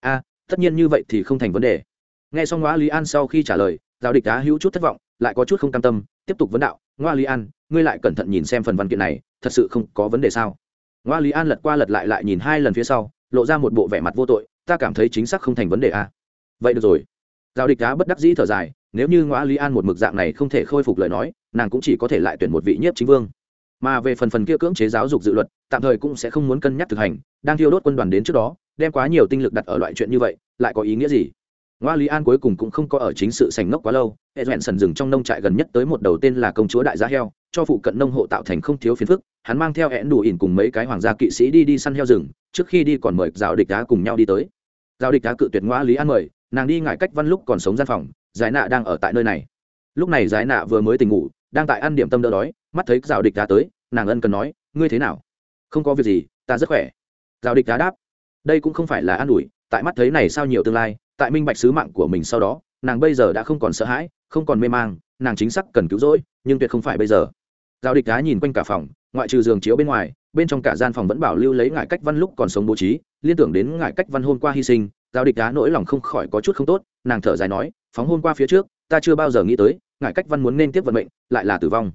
A, tất nhiên như vậy thì không thành vấn đề. Nghe xong ngoa lý an sau khi trả lời, giáo địch đá hữu chút thất vọng, lại có chút không cam tâm, tiếp tục vấn đạo, ngoa lý an, ngươi lại cẩn thận nhìn xem phần văn kiện này, thật sự không có vấn đề sao? Ngoa lý an lật qua lật lại lại nhìn hai lần phía sau, lộ ra một bộ vẻ mặt vô tội, ta cảm thấy chính xác không thành vấn đề a. Vậy được rồi. Giao địch đá bất đắc dĩ thở dài, nếu như ngoa lý an một mực dạng này không thể khôi phục lời nói, nàng cũng chỉ có thể lại tuyển một vị nhiếp chính vương mà về phần phần kia cưỡng chế giáo dục dự luật, tạm thời cũng sẽ không muốn cân nhắc thực hành, đang thiêu đốt quân đoàn đến trước đó, đem quá nhiều tinh lực đặt ở loại chuyện như vậy, lại có ý nghĩa gì? Ngoa lý an cuối cùng cũng không có ở chính sự sành ngốc quá lâu hệ dọn sần rừng trong nông trại gần nhất tới một đầu tên là công chúa đại gia heo, cho phụ cận nông hộ tạo thành không thiếu phiền phức, hắn mang theo hẹn đủ ỉn cùng mấy cái hoàng gia kỵ sĩ đi đi săn heo rừng, trước khi đi còn mời giáo địch đá cùng nhau đi tới. Giáo địch đá cự tuyệt ngoa lý an mời, nàng đi ngại cách văn lúc còn sống gian phòng, giải nạ đang ở tại nơi này. Lúc này giải nạ vừa mới tỉnh ngủ đang tại ăn điểm tâm đỡ đói, mắt thấy rào địch đá tới, nàng ân cần nói, ngươi thế nào? Không có việc gì, ta rất khỏe. Rào địch đá đáp, đây cũng không phải là an ủi, tại mắt thấy này sao nhiều tương lai, tại minh bạch sứ mạng của mình sau đó, nàng bây giờ đã không còn sợ hãi, không còn mê mang, nàng chính xác cần cứu rỗi, nhưng tuyệt không phải bây giờ. Giao địch đá nhìn quanh cả phòng, ngoại trừ giường chiếu bên ngoài, bên trong cả gian phòng vẫn bảo lưu lấy ngại cách văn lúc còn sống bố trí, liên tưởng đến ngại cách văn hôm qua hy sinh giao địch đá nỗi lòng không khỏi có chút không tốt, nàng thở dài nói, phóng hôm qua phía trước ta chưa bao giờ nghĩ tới ngại cách văn muốn nên tiếp vận mệnh, lại là tử vong.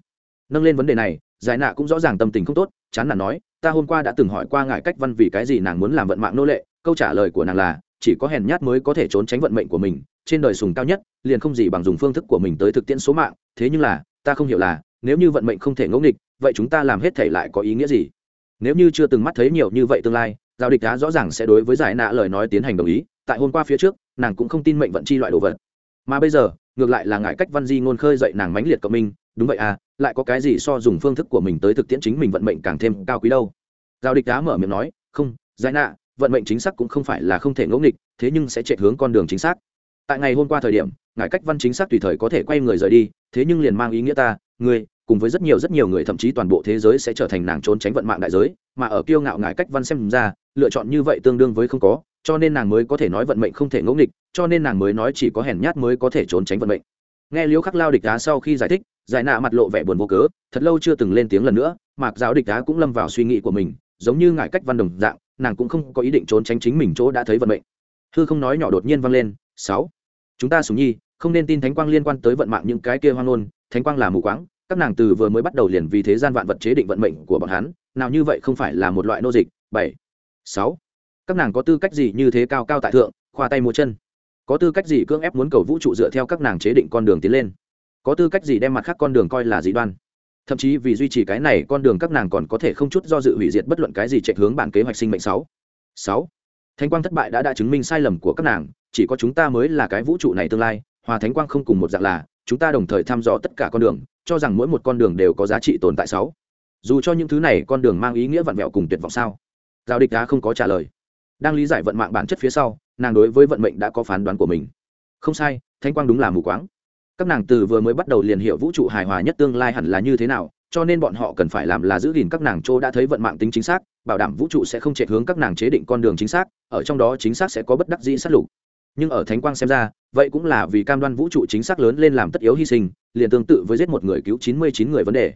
Nâng lên vấn đề này, giải nạ cũng rõ ràng tâm tình không tốt, chán nản nói, ta hôm qua đã từng hỏi qua ngại cách văn vì cái gì nàng muốn làm vận mạng nô lệ, câu trả lời của nàng là, chỉ có hèn nhát mới có thể trốn tránh vận mệnh của mình, trên đời sùng cao nhất, liền không gì bằng dùng phương thức của mình tới thực tiễn số mạng, thế nhưng là, ta không hiểu là, nếu như vận mệnh không thể ngẫu nghịch, vậy chúng ta làm hết thể lại có ý nghĩa gì? Nếu như chưa từng mắt thấy nhiều như vậy tương lai, giao địch đá rõ ràng sẽ đối với giải nạ lời nói tiến hành đồng ý, tại hôm qua phía trước, nàng cũng không tin mệnh vận chi loại đồ vật. Mà bây giờ ngược lại là ngại cách văn di ngôn khơi dậy nàng mãnh liệt cộng minh, đúng vậy à lại có cái gì so dùng phương thức của mình tới thực tiễn chính mình vận mệnh càng thêm cao quý đâu. Giao địch đá mở miệng nói, không, giải nạ, vận mệnh chính xác cũng không phải là không thể ngẫu nghịch, thế nhưng sẽ chạy hướng con đường chính xác. Tại ngày hôm qua thời điểm ngại cách văn chính xác tùy thời có thể quay người rời đi, thế nhưng liền mang ý nghĩa ta người cùng với rất nhiều rất nhiều người thậm chí toàn bộ thế giới sẽ trở thành nàng trốn tránh vận mạng đại giới, mà ở kiêu ngạo ngại cách văn xem ra, lựa chọn như vậy tương đương với không có cho nên nàng mới có thể nói vận mệnh không thể ngẫu nghịch, cho nên nàng mới nói chỉ có hèn nhát mới có thể trốn tránh vận mệnh. Nghe liễu khắc lao địch đá sau khi giải thích, giải nạ mặt lộ vẻ buồn vô cớ, thật lâu chưa từng lên tiếng lần nữa, mạc giáo địch đá cũng lâm vào suy nghĩ của mình, giống như ngại cách văn đồng dạng, nàng cũng không có ý định trốn tránh chính mình chỗ đã thấy vận mệnh. Hư không nói nhỏ đột nhiên vang lên, sáu, chúng ta sùng nhi, không nên tin thánh quang liên quan tới vận mạng những cái kia hoang ngôn, thánh quang là mù quáng, các nàng từ vừa mới bắt đầu liền vì thế gian vạn vật chế định vận mệnh của bọn hắn, nào như vậy không phải là một loại nô dịch. Bảy, sáu các nàng có tư cách gì như thế cao cao tại thượng, khoa tay mua chân? Có tư cách gì cưỡng ép muốn cầu vũ trụ dựa theo các nàng chế định con đường tiến lên? Có tư cách gì đem mặt khác con đường coi là dị đoan? Thậm chí vì duy trì cái này, con đường các nàng còn có thể không chút do dự hủy diệt bất luận cái gì chạy hướng bản kế hoạch sinh mệnh sáu. Sáu. Thánh quang thất bại đã đã chứng minh sai lầm của các nàng, chỉ có chúng ta mới là cái vũ trụ này tương lai, hòa thánh quang không cùng một dạng là, chúng ta đồng thời thăm dò tất cả con đường, cho rằng mỗi một con đường đều có giá trị tồn tại sáu. Dù cho những thứ này con đường mang ý nghĩa vặn vẹo cùng tuyệt vọng sao? Giao địch đã không có trả lời đang lý giải vận mạng bản chất phía sau, nàng đối với vận mệnh đã có phán đoán của mình. Không sai, thánh quang đúng là mù quáng. Các nàng từ vừa mới bắt đầu liền hiểu vũ trụ hài hòa nhất tương lai hẳn là như thế nào, cho nên bọn họ cần phải làm là giữ gìn các nàng chỗ đã thấy vận mạng tính chính xác, bảo đảm vũ trụ sẽ không chạy hướng các nàng chế định con đường chính xác, ở trong đó chính xác sẽ có bất đắc dĩ sát lục. Nhưng ở thánh quang xem ra, vậy cũng là vì cam đoan vũ trụ chính xác lớn lên làm tất yếu hy sinh, liền tương tự với giết một người cứu chín mươi chín người vấn đề.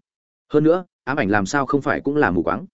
Hơn nữa, ám ảnh làm sao không phải cũng là mù quáng.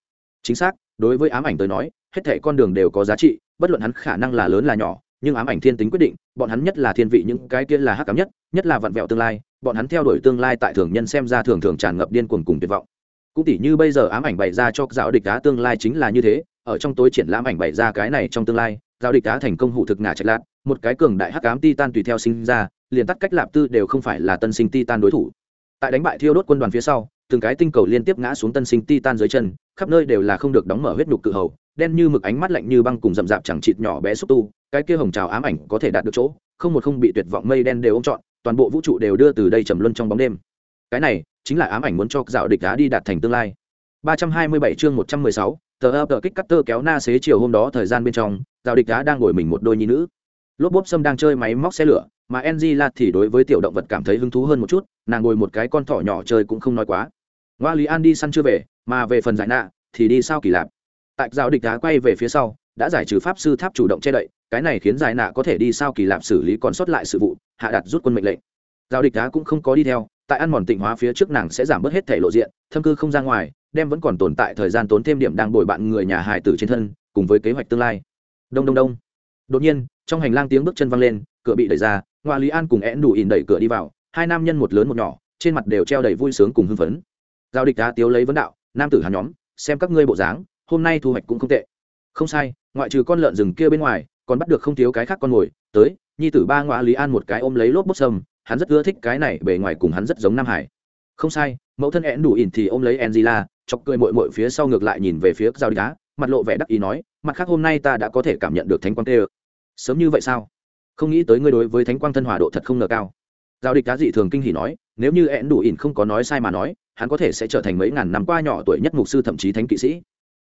Chính xác, đối với ám ảnh tới nói hết thảy con đường đều có giá trị bất luận hắn khả năng là lớn là nhỏ nhưng ám ảnh thiên tính quyết định bọn hắn nhất là thiên vị những cái kia là hắc ám nhất nhất là vặn vẹo tương lai bọn hắn theo đuổi tương lai tại thường nhân xem ra thường thường tràn ngập điên cuồng cùng tuyệt vọng. Cũng tỉ như bây giờ ám ảnh bày ra cho giáo địch đá tương lai chính là như thế ở trong tối triển lãm ảnh bày ra cái này trong tương lai giáo địch đá thành công hụ thực ngả trạch lạc, một cái cường đại hắc ám titan tùy theo sinh ra liền tắt cách lạp tư đều không phải là tân sinh titan đối thủ. Tại đánh bại thiêu đốt quân đoàn phía sau từng cái tinh cầu liên tiếp ngã xuống tân sinh titan dưới chân khắp nơi đều là không được đóng mở huyết nhục cự hầu đen như mực ánh mắt lạnh như băng cùng rậm rạp chẳng chịt nhỏ bé xúc tu cái kia hồng trào ám ảnh có thể đạt được chỗ không một không bị tuyệt vọng mây đen đều ôm trọn toàn bộ vũ trụ đều đưa từ đây trầm luân trong bóng đêm. Cái này chính là ám ảnh muốn cho dạo địch đá đi đạt thành tương lai. 327 chương 116, tờ ập tờ kích cắt tơ kéo na xế chiều hôm đó thời gian bên trong dạo địch đá đang ngồi mình một đôi nhi nữ. Lốp bốp sâm đang chơi máy móc xe lửa mà Angela thì đối với tiểu động vật cảm thấy hứng thú hơn một chút nàng ngồi một cái con thỏ nhỏ chơi cũng không nói quá ngoa lý an đi săn chưa về, mà về phần giải nạ, thì đi sao kỳ lạp. Tại giáo địch đá quay về phía sau, đã giải trừ pháp sư tháp chủ động che đậy, cái này khiến giải nạ có thể đi sao kỳ lạp xử lý còn sót lại sự vụ, hạ đặt rút quân mệnh lệnh. Giao địch đá cũng không có đi theo, tại ăn mòn tịnh hóa phía trước nàng sẽ giảm bớt hết thể lộ diện, thâm cư không ra ngoài, đem vẫn còn tồn tại thời gian tốn thêm điểm đang bồi bạn người nhà hài tử trên thân, cùng với kế hoạch tương lai. Đông đông đông. Đột nhiên, trong hành lang tiếng bước chân văng lên, cửa bị đẩy ra ngoại lý an cùng én đủ ỉn đẩy cửa đi vào, hai nam nhân một lớn một nhỏ, trên mặt đều treo đầy vui sướng cùng hưng phấn giao địch đá tiếu lấy vấn đạo, nam tử hà nhóm, xem các ngươi bộ dáng, hôm nay thu hoạch cũng không tệ. Không sai, ngoại trừ con lợn rừng kia bên ngoài, còn bắt được không thiếu cái khác con mồi. Tới, nhi tử ba ngoại lý an một cái ôm lấy lốp bốc sâm, hắn rất ưa thích cái này bề ngoài cùng hắn rất giống nam hải. Không sai, mẫu thân én đủ ỉn thì ôm lấy angela, chọc cười mội mội phía sau ngược lại nhìn về phía giao địch đá, mặt lộ vẻ đắc ý nói, mặt khác hôm nay ta đã có thể cảm nhận được thánh quang tê ơ. Sớm như vậy sao? Không nghĩ tới ngươi đối với thánh quang thân hòa độ thật không ngờ cao. Giao địch đá dị thường kinh hỉ nói nếu như ẹn đủ ỉn không có nói sai mà nói, hắn có thể sẽ trở thành mấy ngàn năm qua nhỏ tuổi nhất mục sư thậm chí thánh kỵ sĩ.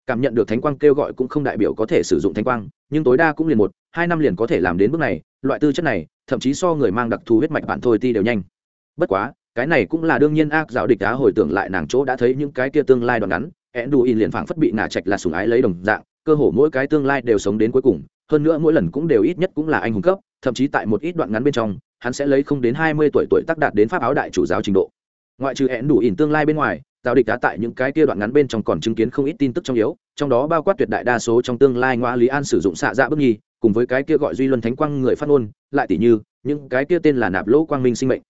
Cảm nhận được thánh quang kêu gọi cũng không đại biểu có thể sử dụng thánh quang, nhưng tối đa cũng liền một, hai năm liền có thể làm đến bước này, loại tư chất này, thậm chí so người mang đặc thù huyết mạch bạn thôi ti đều nhanh. Bất quá, cái này cũng là đương nhiên ác giáo địch đá hồi tưởng lại nàng chỗ đã thấy những cái kia tương lai đoạn ngắn ẹn đủ ỉn liền phảng phất bị ngả trạch là sùng ái lấy đồng dạng, cơ hồ mỗi cái tương lai đều sống đến cuối cùng hơn nữa mỗi lần cũng đều ít nhất cũng là anh hùng cấp, thậm chí tại một ít đoạn ngắn bên trong, hắn sẽ lấy không đến hai mươi tuổi tuổi tác đạt đến pháp áo đại chủ giáo trình độ. Ngoại trừ hẹn đủ ỉn tương lai bên ngoài giao địch đã tại những cái kia đoạn ngắn bên trong còn chứng kiến không ít tin tức trong yếu, trong đó bao quát tuyệt đại đa số trong tương lai ngoa lý an sử dụng xạ dạ bước nhi, cùng với cái kia gọi duy luân thánh quang người phát ngôn, lại tỷ như, những cái kia tên là nạp lỗ quang minh sinh mệnh.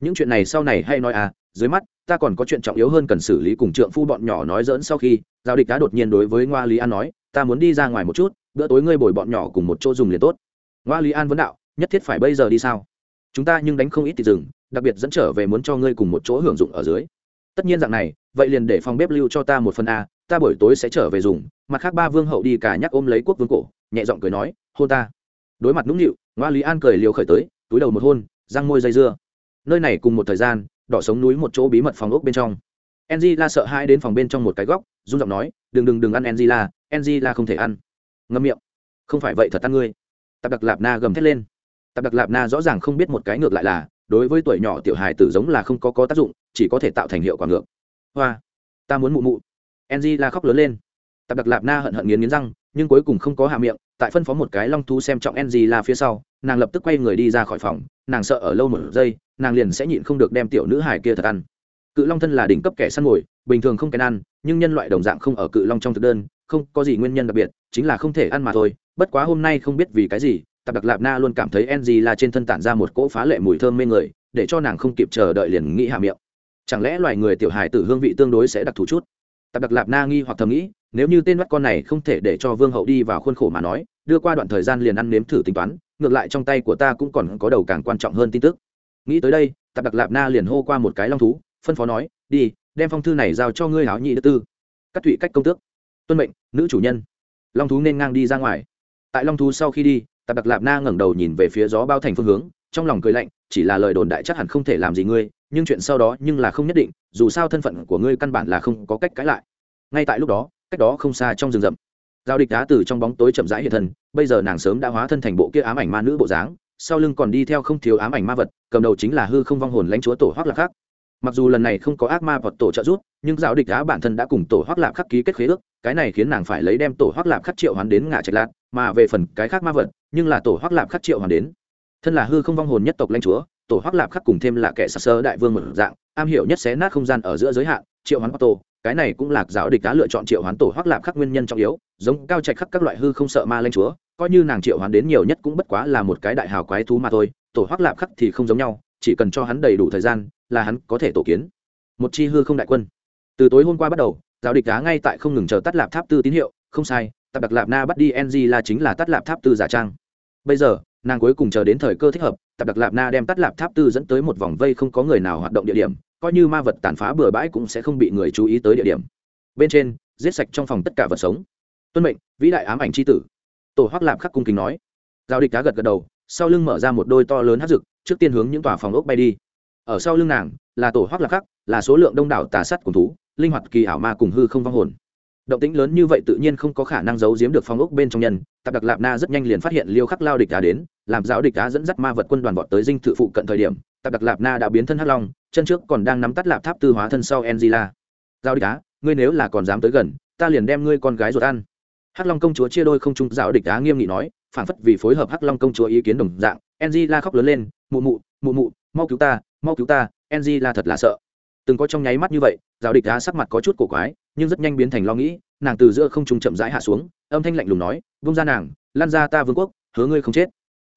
Những chuyện này sau này hay nói à dưới mắt, ta còn có chuyện trọng yếu hơn cần xử lý cùng trượng phu bọn nhỏ nói dỡn sau khi giao địch đã đột nhiên đối với ngoa lý an nói, ta muốn đi ra ngoài một chút bữa tối ngươi bồi bọn nhỏ cùng một chỗ dùng liền tốt. Ngoa lý an vấn đạo, nhất thiết phải bây giờ đi sao? Chúng ta nhưng đánh không ít thì rừng đặc biệt dẫn trở về muốn cho ngươi cùng một chỗ hưởng dụng ở dưới. Tất nhiên dạng này, vậy liền để phòng bếp lưu cho ta một phần a, ta buổi tối sẽ trở về dùng, mặt khác ba vương hậu đi cả nhắc ôm lấy quốc vương cổ, nhẹ giọng cười nói, hôn ta. Đối mặt nũng nịu, ngoa lý an cười liều khởi tới, túi đầu một hôn, răng môi dây dưa. Nơi này cùng một thời gian, đỏ sống núi một chỗ bí mật phòng ốc bên trong. Enzy la sợ hai đến phòng bên trong một cái góc, run giọng nói, đừng đừng đừng ăn enzy la enzy la không thể ăn ngâm miệng. Không phải vậy thật ăn ngươi. Tạp đặc lạp na gầm thét lên. Tạp đặc lạp na rõ ràng không biết một cái ngược lại là, đối với tuổi nhỏ tiểu hài tử giống là không có có tác dụng, chỉ có thể tạo thành hiệu quả ngược. Hoa, ta muốn mụ mụ. Enzy la khóc lớn lên. Tạp đặc lạp na hận hận nghiến nghiến răng, nhưng cuối cùng không có hạ miệng, tại phân phó một cái long thú xem trọng enzy la phía sau, nàng lập tức quay người đi ra khỏi phòng, nàng sợ ở lâu một giây, nàng liền sẽ nhịn không được đem tiểu nữ hải kia thật ăn. Cự long thân là đỉnh cấp kẻ săn mồi, bình thường không kèn ăn, nhưng nhân loại đồng dạng không ở cự long trong thực đơn không có gì nguyên nhân đặc biệt, chính là không thể ăn mà thôi, bất quá hôm nay không biết vì cái gì, tạp đặc lạp na luôn cảm thấy enzy là trên thân tản ra một cỗ phá lệ mùi thơm mê người, để cho nàng không kịp chờ đợi liền nghĩ hạ miệng. Chẳng lẽ loài người tiểu hài tử hương vị tương đối sẽ đặc thù chút? Tạp đặc lạp na nghi hoặc thầm nghĩ, nếu như tên mắt con này không thể để cho vương hậu đi vào khuôn khổ mà nói, đưa qua đoạn thời gian liền ăn nếm thử tính toán, ngược lại trong tay của ta cũng còn có đầu càng quan trọng hơn tin tức. Nghĩ tới đây, tạp đặc lạp na liền hô qua một cái long thú, phân phó nói, đi, đem phong thư này giao cho ngươi háo nhị đức tư. Cắt thụy cách công tước tuân mệnh, nữ chủ nhân. Long thú nên ngang đi ra ngoài. Tại long thú sau khi đi, tạp đặc lạp na ngẩng đầu nhìn về phía gió bao thành phương hướng, trong lòng cười lạnh, chỉ là lời đồn đại chắc hẳn không thể làm gì ngươi, nhưng chuyện sau đó nhưng là không nhất định, dù sao thân phận của ngươi căn bản là không có cách cãi lại. Ngay tại lúc đó, cách đó không xa trong rừng rậm, giao địch đá từ trong bóng tối chậm rãi hiện thân, bây giờ nàng sớm đã hóa thân thành bộ kia ám ảnh ma nữ bộ dáng, sau lưng còn đi theo không thiếu ám ảnh ma vật, cầm đầu chính là hư không vong hồn lãnh chúa tổ hoác lạc khắc. Mặc dù lần này không có ác ma vật tổ trợ giúp, nhưng giáo địch đá bản thân đã cùng tổ hoác lạc khắc ký kết khế ước cái này khiến nàng phải lấy đem tổ hoác lạp khắc triệu hoàn đến ngã trạch lạc mà về phần cái khác ma vật, nhưng là tổ hoác lạp khắc triệu hoàn đến. Thân là hư không vong hồn nhất tộc lãnh chúa, tổ hoác lạp khắc cùng thêm là kẻ sắc sơ đại vương một dạng, am hiểu nhất xé nát không gian ở giữa giới hạn, triệu hoán tổ, cái này cũng là giáo địch đã lựa chọn triệu hoán tổ hoác lạp khắc nguyên nhân trọng yếu, giống cao trạch khắc các loại hư không sợ ma lãnh chúa, coi như nàng triệu hoán đến nhiều nhất cũng bất quá là một cái đại hào quái thú mà thôi, tổ hoác lạp khắc thì không giống nhau, chỉ cần cho hắn đầy đủ thời gian là hắn có thể tổ kiến. Một chi hư không đại quân. Từ tối hôm qua bắt đầu giáo địch đá ngay tại không ngừng chờ tắt lạp tháp tư tín hiệu, không sai, tập đặc lạp na bắt đi ng là chính là tắt lạp tháp tư giả trang. Bây giờ, nàng cuối cùng chờ đến thời cơ thích hợp, tập đặc lạp na đem tắt lạp tháp tư dẫn tới một vòng vây không có người nào hoạt động địa điểm, coi như ma vật tàn phá bừa bãi cũng sẽ không bị người chú ý tới địa điểm. Bên trên, giết sạch trong phòng tất cả vật sống. Tuân mệnh, vĩ đại ám ảnh c h i tử. Tổ hoác lạp khắc cung kính nói. Giao địch cá gật gật đầu, sau lưng mở ra một đôi to lớn hát rực trước tiên hướng những tòa phòng ốc bay đi. Ở sau lưng nàng, là tổ hoác lạp khắc, là số lượng đông đảo tà sắt cùng thú linh hoạt kỳ ảo ma cùng hư không vong hồn. Động tĩnh lớn như vậy tự nhiên không có khả năng giấu giếm được phong ốc bên trong nhân. Tạp đặc lạp na rất nhanh liền phát hiện liêu khắc lao địch đá đến, làm giáo địch đá dẫn dắt ma vật quân đoàn vọt tới dinh thự phụ cận thời điểm, tạp đặc lạp na đã biến thân hắc long, chân trước còn đang nắm tắt lạp tháp tư hóa thân sau enzila giao địch đá ngươi nếu là còn dám tới gần, ta liền đem ngươi con gái ruột ăn. Hắc long công chúa chia đôi không trung, giáo địch đá nghiêm nghị nói, phản phất vì phối hợp hắc long công chúa ý kiến đồng dạng. Enzila khóc lớn lên, mụ mụ mụ mụ, mau cứu ta, mau cứu ta enzila thật là sợ từng có trong nháy mắt như vậy giáo địch đá sắc mặt có chút cổ quái nhưng rất nhanh biến thành lo nghĩ nàng từ giữa không trung chậm rãi hạ xuống âm thanh lạnh lùng nói vung ra nàng lan ra ta vương quốc hứa ngươi không chết.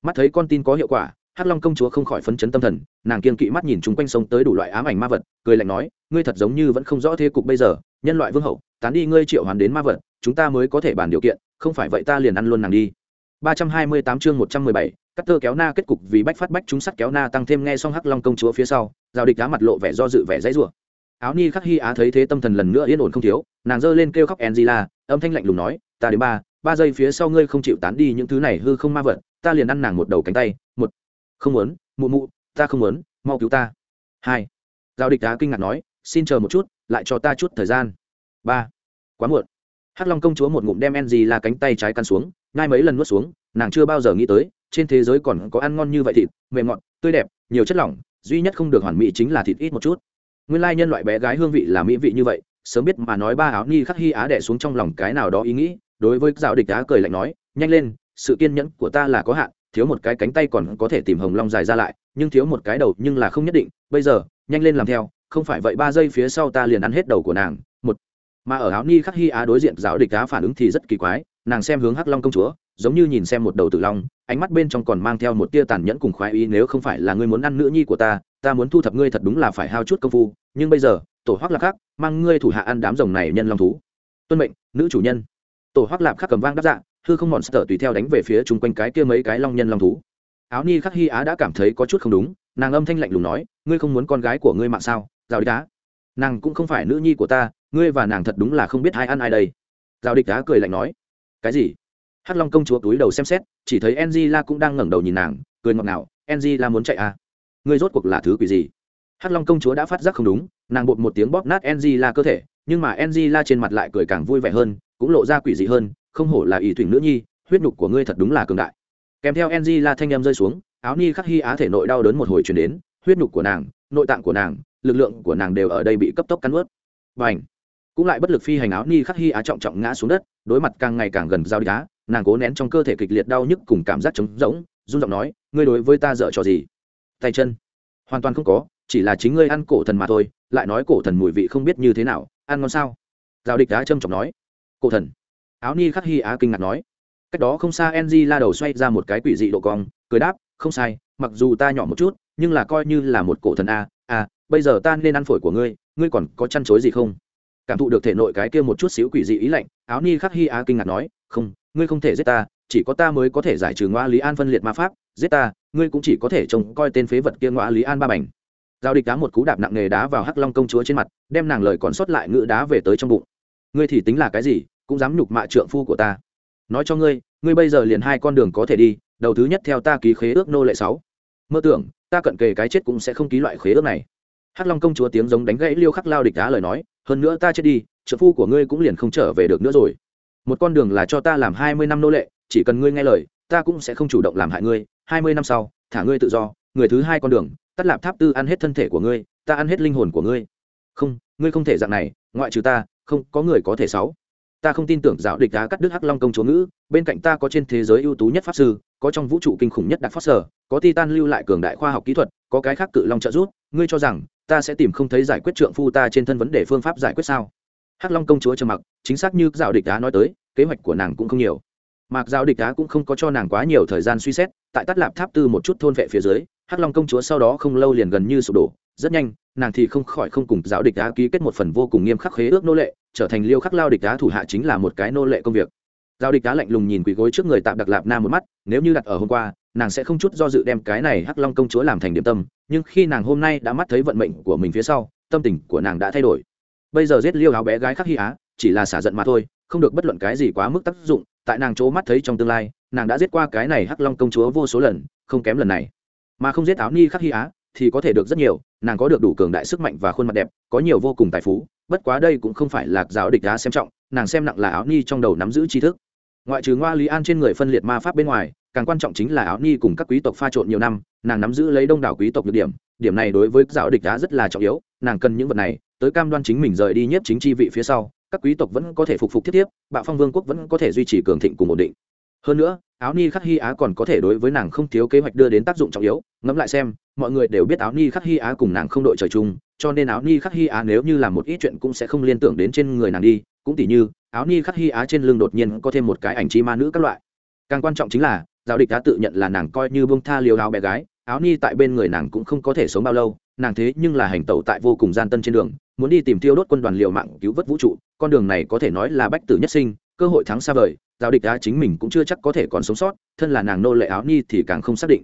Mắt thấy con tin có hiệu quả hắc long công chúa không khỏi phấn chấn tâm thần nàng kiên kỵ mắt nhìn chung quanh sông tới đủ loại ám ảnh ma vật cười lạnh nói ngươi thật giống như vẫn không rõ thế cục bây giờ nhân loại vương hậu tán đi ngươi triệu hoàn đến ma vật chúng ta mới có thể bàn điều kiện không phải vậy ta liền ăn luôn nàng đi. 328 chương 117, cắt tơ kéo na kết cục vì bách phát bách chúng sắt kéo na tăng thêm nghe xong hắc long công chúa phía sau, giao địch đá mặt lộ vẻ do dự vẻ dãy rủa. Áo ni khắc hy á thấy thế tâm thần lần nữa yên ổn không thiếu, nàng giơ lên kêu khóc angela, âm thanh lạnh lùng nói, ta đến ba ba giây phía sau ngươi không chịu tán đi những thứ này hư không ma vật, ta liền ăn nàng một đầu cánh tay, một, không muốn, mụ mụ, ta không muốn, mau cứu ta. Hai, giao địch đá kinh ngạc nói, xin chờ một chút, lại cho ta chút thời gian. Ba, quá muộn. Hắc long công chúa một ngụm đem angela cánh tay trái căn xuống, ngay mấy lần nuốt xuống, nàng chưa bao giờ nghĩ tới trên thế giới còn có ăn ngon như vậy thịt, mềm ngọt, tươi đẹp, nhiều chất lỏng, duy nhất không được hoàn mỹ chính là thịt ít một chút. Nguyên lai nhân loại bé gái hương vị là mỹ vị như vậy, sớm biết mà nói ba áo ni khắc hy á đẻ xuống trong lòng cái nào đó ý nghĩ, đối với dạo địch á cười lạnh nói, nhanh lên, sự kiên nhẫn của ta là có hạn, thiếu một cái cánh tay còn có thể tìm hồng long dài ra lại, nhưng thiếu một cái đầu nhưng là không nhất định, bây giờ, nhanh lên làm theo, không phải vậy ba giây phía sau ta liền ăn hết đầu của nàng. Một, mà ở áo ni khắc hy á đối diện giáo địch á phản ứng thì rất kỳ quái, nàng xem hướng hắc long công chúa giống như nhìn xem một đầu tử long, ánh mắt bên trong còn mang theo một tia tàn nhẫn cùng khoái ý, nếu không phải là ngươi muốn ăn nữ nhi của ta ta muốn thu thập ngươi thật đúng là phải hao chút công phu, nhưng bây giờ, tổ hoắc lạc khắc, mang ngươi thủ hạ ăn đám rồng này nhân long thú. Tuân mệnh, nữ chủ nhân. Tổ hoắc lạc khắc cầm vang đáp dạ hư không mòn sờ tùy theo đánh về phía chung quanh cái kia mấy cái long nhân long thú. Áo ni khắc hy á đã cảm thấy có chút không đúng, nàng âm thanh lạnh lùng nói, ngươi không muốn con gái của ngươi mạng sao, rào địch đá nàng cũng không phải nữ nhi của ta, ngươi và nàng thật đúng là không biết ai ăn ai đây. Rào địch đá cười lạnh nói, cái gì? Hắc long công chúa túi đầu xem xét, chỉ thấy enzy la cũng đang ngẩng đầu nhìn nàng, cười ngọt ngào enzy la muốn chạy à? Ngươi rốt cuộc là thứ quỷ gì? Hắc long công chúa đã phát giác không đúng, nàng bột một tiếng bóp nát enzy la cơ thể, nhưng mà enzy la trên mặt lại cười càng vui vẻ hơn, cũng lộ ra quỷ dị hơn, không hổ là ỷ thủy nữ nhi, huyết nhục của ngươi thật đúng là cường đại. Kèm theo enzy la thanh em rơi xuống, áo ni khắc hy á thể nội đau đớn một hồi chuyển đến, huyết nhục của nàng, nội tạng của nàng, lực lượng của nàng đều ở đây bị cấp tốc cắn ướt và ảnh cũng lại bất lực phi hành áo ni khắc hy á trọng trọng ngã xuống đất, đối mặt càng ngày càng gần giao đá nàng cố nén trong cơ thể kịch liệt đau nhức cùng cảm giác trống rỗng, run giọng nói, ngươi đối với ta dở trò gì? Tay chân. Hoàn toàn không có, chỉ là chính ngươi ăn cổ thần mà thôi, lại nói cổ thần mùi vị không biết như thế nào, ăn ngon sao? Giao địch đá trâm trọng nói. Cổ thần. Áo ni khắc hy á kinh ngạc nói. Cách đó không xa ng la đầu xoay ra một cái quỷ dị độ cong, cười đáp, không sai, mặc dù ta nhỏ một chút, nhưng là coi như là một cổ thần a à bây giờ ta nên ăn phổi của ngươi ngươi còn có chăn chối gì không? Cảm thụ được thể nội cái kia một chút xíu quỷ dị ý lạnh, áo ni khắc hy á kinh ngạc nói, không ngươi không thể giết ta, chỉ có ta mới có thể giải trừ ngoa lý an phân liệt ma pháp, giết ta, ngươi cũng chỉ có thể trông coi tên phế vật kia ngoa lý an ba bành. Giao địch đá một cú đạp nặng nề đá vào hắc long công chúa trên mặt, đem nàng lời còn sót lại ngự đá về tới trong bụng. Ngươi thì tính là cái gì, cũng dám nhục mạ trượng phu của ta. Nói cho ngươi ngươi bây giờ liền hai con đường có thể đi, đầu thứ nhất theo ta ký khế ước nô lệ sáu. Mơ tưởng, ta cận kề cái chết cũng sẽ không ký loại khế ước này. Hắc long công chúa tiếng giống đánh gãy liêu khắc lao địch đá lời nói, hơn nữa ta chết đi trợ phu của ngươi cũng liền không trở về được nữa rồi một con đường là cho ta làm hai mươi năm nô lệ, chỉ cần ngươi nghe lời, ta cũng sẽ không chủ động làm hại ngươi. Hai mươi năm sau, thả ngươi tự do, người thứ hai con đường, tắt lạp tháp tư ăn hết thân thể của ngươi, ta ăn hết linh hồn của ngươi. Không ngươi không thể dạng này, ngoại trừ ta, không, có người có thể sáu. Ta không tin tưởng giáo địch đá cắt đứt hắc long công chúa ngữ, bên cạnh ta có trên thế giới ưu tú nhất pháp sư, có trong vũ trụ kinh khủng nhất đặc phát sở, có titan lưu lại cường đại khoa học kỹ thuật, có cái khác cự long trợ giúp, ngươi cho rằng ta sẽ tìm không thấy giải quyết trượng phu ta trên thân vấn đề phương pháp giải quyết sao? Hắc long công chúa trầm mặc, chính xác như Giao địch đá nói tới, kế hoạch của nàng cũng không nhiều. Mạc Giao địch đá cũng không có cho nàng quá nhiều thời gian suy xét, tại tắt lạp tháp tư một chút thôn vệ phía dưới, hắc long công chúa sau đó không lâu liền gần như sụp đổ. Rất nhanh, nàng thì không khỏi không cùng giáo địch đá ký kết một phần vô cùng nghiêm khắc khế ước nô lệ, trở thành liêu khắc lao địch đá thủ hạ chính là một cái nô lệ công việc. Giao địch đá lạnh lùng nhìn quỳ gối trước người tạm đặc lạp nam một mắt, nếu như đặt ở hôm qua, nàng sẽ không chút do dự đem cái này hắc long công chúa làm thành điểm tâm, nhưng khi nàng hôm nay đã mắt thấy vận mệnh của mình phía sau, tâm tình của nàng đã thay đổi bây giờ giết liêu áo bé gái khắc hy á, chỉ là xả giận mà thôi, không được bất luận cái gì quá mức tác dụng, tại nàng chỗ mắt thấy trong tương lai, nàng đã giết qua cái này hắc long công chúa vô số lần, không kém lần này. Mà không giết áo ni khắc hy á, thì có thể được rất nhiều, nàng có được đủ cường đại sức mạnh và khuôn mặt đẹp, có nhiều vô cùng tài phú, bất quá đây cũng không phải là giáo địch đá xem trọng, nàng xem nặng là áo ni trong đầu nắm giữ tri thức. Ngoại trừ ngoa lý an trên người phân liệt ma pháp bên ngoài, càng quan trọng chính là áo ni cùng các quý tộc pha trộn nhiều năm, nàng nắm giữ lấy đông đảo quý tộc được điểm điểm này đối với giáo địch đá rất là trọng yếu nàng cần những vật này, tới cam đoan chính mình rời đi nhất chính chi vị phía sau, các quý tộc vẫn có thể phục phục tiếp tiếp bạo phong vương quốc vẫn có thể duy trì cường thịnh cùng ổn định. Hơn nữa, áo ni khắc hy á còn có thể đối với nàng không thiếu kế hoạch đưa đến tác dụng trọng yếu. Ngẫm lại xem, mọi người đều biết áo ni khắc hy á cùng nàng không đội trời chung, cho nên áo ni khắc hy á nếu như làm một ít chuyện cũng sẽ không liên tưởng đến trên người nàng đi. Cũng tỉ như, áo ni khắc hy á trên lưng đột nhiên có thêm một cái ảnh chi ma nữ các loại. Càng quan trọng chính là, giáo địch đã tự nhận là nàng coi như bông tha liều áo bé gái, áo ni tại bên người nàng cũng không có thể sống bao lâu nàng thế nhưng là hành tẩu tại vô cùng gian tân trên đường, muốn đi tìm tiêu đốt quân đoàn liều mạng cứu vớt vũ trụ, con đường này có thể nói là bách tử nhất sinh, cơ hội thắng xa vời giao địch đã chính mình cũng chưa chắc có thể còn sống sót, thân là nàng nô lệ áo ni thì càng không xác định.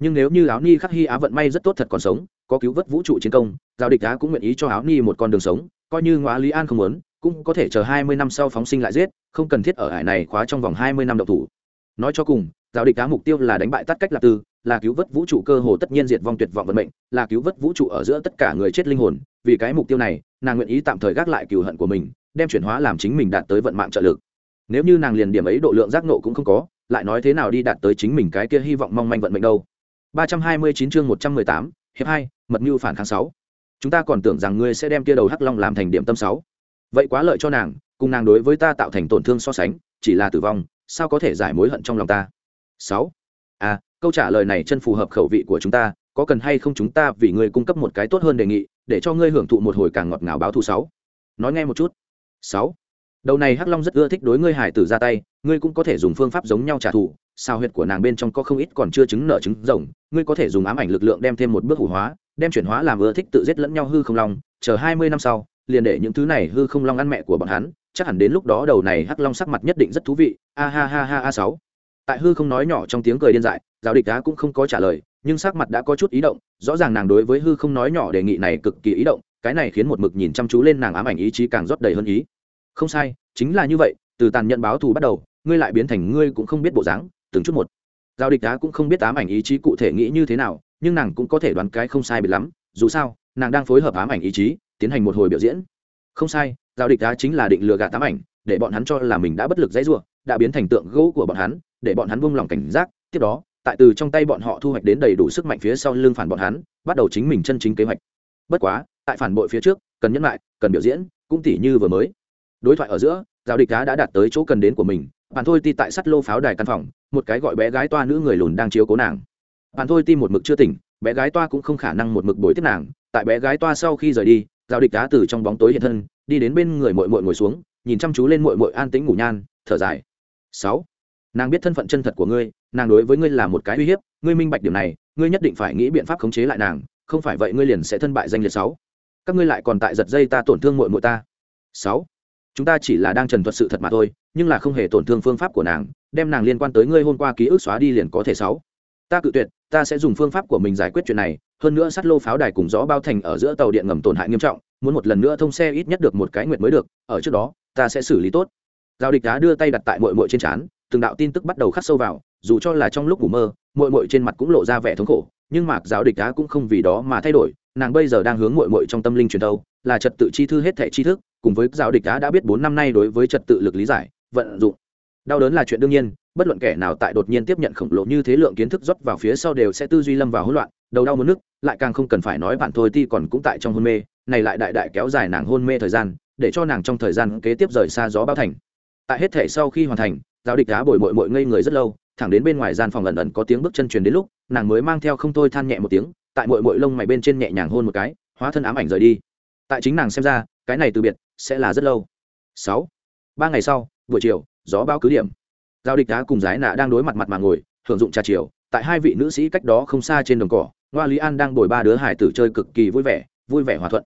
Nhưng nếu như áo ni khắc hy á vận may rất tốt thật còn sống, có cứu vớt vũ trụ chiến công giao địch đã cũng nguyện ý cho áo ni một con đường sống, coi như ngõ lý an không muốn, cũng có thể chờ hai mươi năm sau phóng sinh lại giết, không cần thiết ở hải này khóa trong vòng hai mươi năm độc thủ. Nói cho cùng giao địch đá mục tiêu là đánh bại tắt cách lạc tư là cứu vớt vũ trụ cơ hồ tất nhiên diệt vong tuyệt vọng vận mệnh là cứu vớt vũ trụ ở giữa tất cả người chết linh hồn vì cái mục tiêu này nàng nguyện ý tạm thời gác lại cừu hận của mình đem chuyển hóa làm chính mình đạt tới vận mạng trợ lực nếu như nàng liền điểm ấy độ lượng giác nộ cũng không có lại nói thế nào đi đạt tới chính mình cái kia hy vọng mong manh vận mệnh đâu 329 chương 118, hiệp 2, mật mưu phản kháng 6. chúng ta còn tưởng rằng ngươi sẽ đem kia đầu hắc long làm thành điểm tâm 6. vậy quá lợi cho nàng cùng nàng đối với ta tạo thành tổn thương so sánh chỉ là tử vong sao có thể giải mối hận trong lòng ta 6 câu trả lời này chân phù hợp khẩu vị của chúng ta, có cần hay không chúng ta vì ngươi cung cấp một cái tốt hơn đề nghị, để cho ngươi hưởng thụ một hồi càng ngọt ngào báo thù sáu. nói nghe một chút Sáu. đầu này hắc long rất ưa thích đối ngươi hải tử ra tay, ngươi cũng có thể dùng phương pháp giống nhau trả thù sao huyệt của nàng bên trong có không ít còn chưa chứng nợ trứng rồng, ngươi có thể dùng ám ảnh lực lượng đem thêm một bước hủ hóa, đem chuyển hóa làm ưa thích tự giết lẫn nhau hư không long, chờ hai mươi năm sau, liền để những thứ này hư không long ăn mẹ của bọn hắn, chắc hẳn đến lúc đó đầu này hắc long sắc mặt nhất định rất thú vị, a ha ha ha a sáu tại hư không nói nhỏ trong tiếng cười điên dại giáo địch đá cũng không có trả lời, nhưng sắc mặt đã có chút ý động, rõ ràng nàng đối với hư không nói nhỏ đề nghị này cực kỳ ý động, cái này khiến một mực nhìn chăm chú lên nàng ám ảnh ý chí càng rót đầy hơn ý. Không sai, chính là như vậy, từ tàn nhận báo thù bắt đầu, ngươi lại biến thành ngươi cũng không biết bộ dáng, từng chút một. Giao địch đá cũng không biết ám ảnh ý chí cụ thể nghĩ như thế nào, nhưng nàng cũng có thể đoán cái không sai biệt lắm, dù sao, nàng đang phối hợp ám ảnh ý chí, tiến hành một hồi biểu diễn. Không sai giao địch đá chính là định lừa gạt ám ảnh, để bọn hắn cho là mình đã bất lực dãy ruộng đã biến thành tượng gỗ của bọn hắn, để bọn hắn buông lỏng cảnh giác, tiếp đó tại từ trong tay bọn họ thu hoạch đến đầy đủ sức mạnh phía sau lưng phản bọn hắn, bắt đầu chính mình chân chính kế hoạch. Bất quá, tại phản bội phía trước, cần nhẫn lại, cần biểu diễn, cũng tỉ như vừa mới. Đối thoại ở giữa giao địch đá đã đạt tới chỗ cần đến của mình, bạn thôi ti tại sắt lô pháo đài căn phòng, một cái gọi bé gái toa nữ người lùn đang chiếu cố nàng. Bạn thôi ti một mực chưa tỉnh, bé gái toa cũng không khả năng một mực bồi tiếp nàng, tại bé gái toa sau khi rời đi giao địch đá từ trong bóng tối hiện thân, đi đến bên người mội mội ngồi xuống, nhìn chăm chú lên mội mội an tĩnh ngủ nhan, thở dài. Sáu nàng biết thân phận chân thật của ngươi, nàng đối với ngươi là một cái uy hiếp, ngươi minh bạch điểm này, ngươi nhất định phải nghĩ biện pháp khống chế lại nàng, không phải vậy ngươi liền sẽ thân bại danh liệt sáu. Các ngươi lại còn tại giật dây ta tổn thương mội mội ta. Sáu. Chúng ta chỉ là đang trần thuật sự thật mà thôi, nhưng là không hề tổn thương phương pháp của nàng, đem nàng liên quan tới ngươi hôm qua ký ức xóa đi liền có thể sáu. Ta cự tuyệt, ta sẽ dùng phương pháp của mình giải quyết chuyện này, hơn nữa sắt lô pháo đài cùng rõ bao thành ở giữa tàu điện ngầm tổn hại nghiêm trọng, muốn một lần nữa thông xe ít nhất được một cái nguyệt mới được, ở trước đó, ta sẽ xử lý tốt. Giao địch đá đưa tay đặt tại mội mội trên trán từng đạo tin tức bắt đầu khắc sâu vào, dù cho là trong lúc ngủ mơ mội mội trên mặt cũng lộ ra vẻ thống khổ, nhưng mạc giáo địch đá cũng không vì đó mà thay đổi, nàng bây giờ đang hướng mội mội trong tâm linh truyền thâu, là trật tự chi thư hết thẻ tri thức, cùng với giáo địch đá đã biết bốn năm nay đối với trật tự lực lý giải, vận dụng. Đau đớn là chuyện đương nhiên, bất luận kẻ nào tại đột nhiên tiếp nhận khổng lồ như thế lượng kiến thức rót vào phía sau đều sẽ tư duy lâm vào hỗn loạn, đầu đau muốn nước lại càng không cần phải nói bạn thôi ti còn cũng tại trong hôn mê, này lại đại đại kéo dài nàng hôn mê thời gian, để cho nàng trong thời gian kế tiếp rời xa gió bao thành. Tại hết thể sau khi hoàn thành giáo địch đá bồi mội mội ngây người rất lâu, thẳng đến bên ngoài gian phòng ẩn ẩn có tiếng bước chân truyền đến lúc, nàng mới mang theo không thôi than nhẹ một tiếng, tại mội mội lông mày bên trên nhẹ nhàng hôn một cái, hóa thân ám ảnh rời đi. Tại chính nàng xem ra, cái này từ biệt sẽ là rất lâu. Sáu. Ba ngày sau, buổi chiều, gió bao cứ điểm. Giao địch đá cùng giái nạ đang đối mặt mặt mà ngồi, hưởng dụng trà chiều, tại hai vị nữ sĩ cách đó không xa trên đồng cỏ, ngoa lý an đang bồi ba đứa hải tử chơi cực kỳ vui vẻ vui vẻ hòa thuận.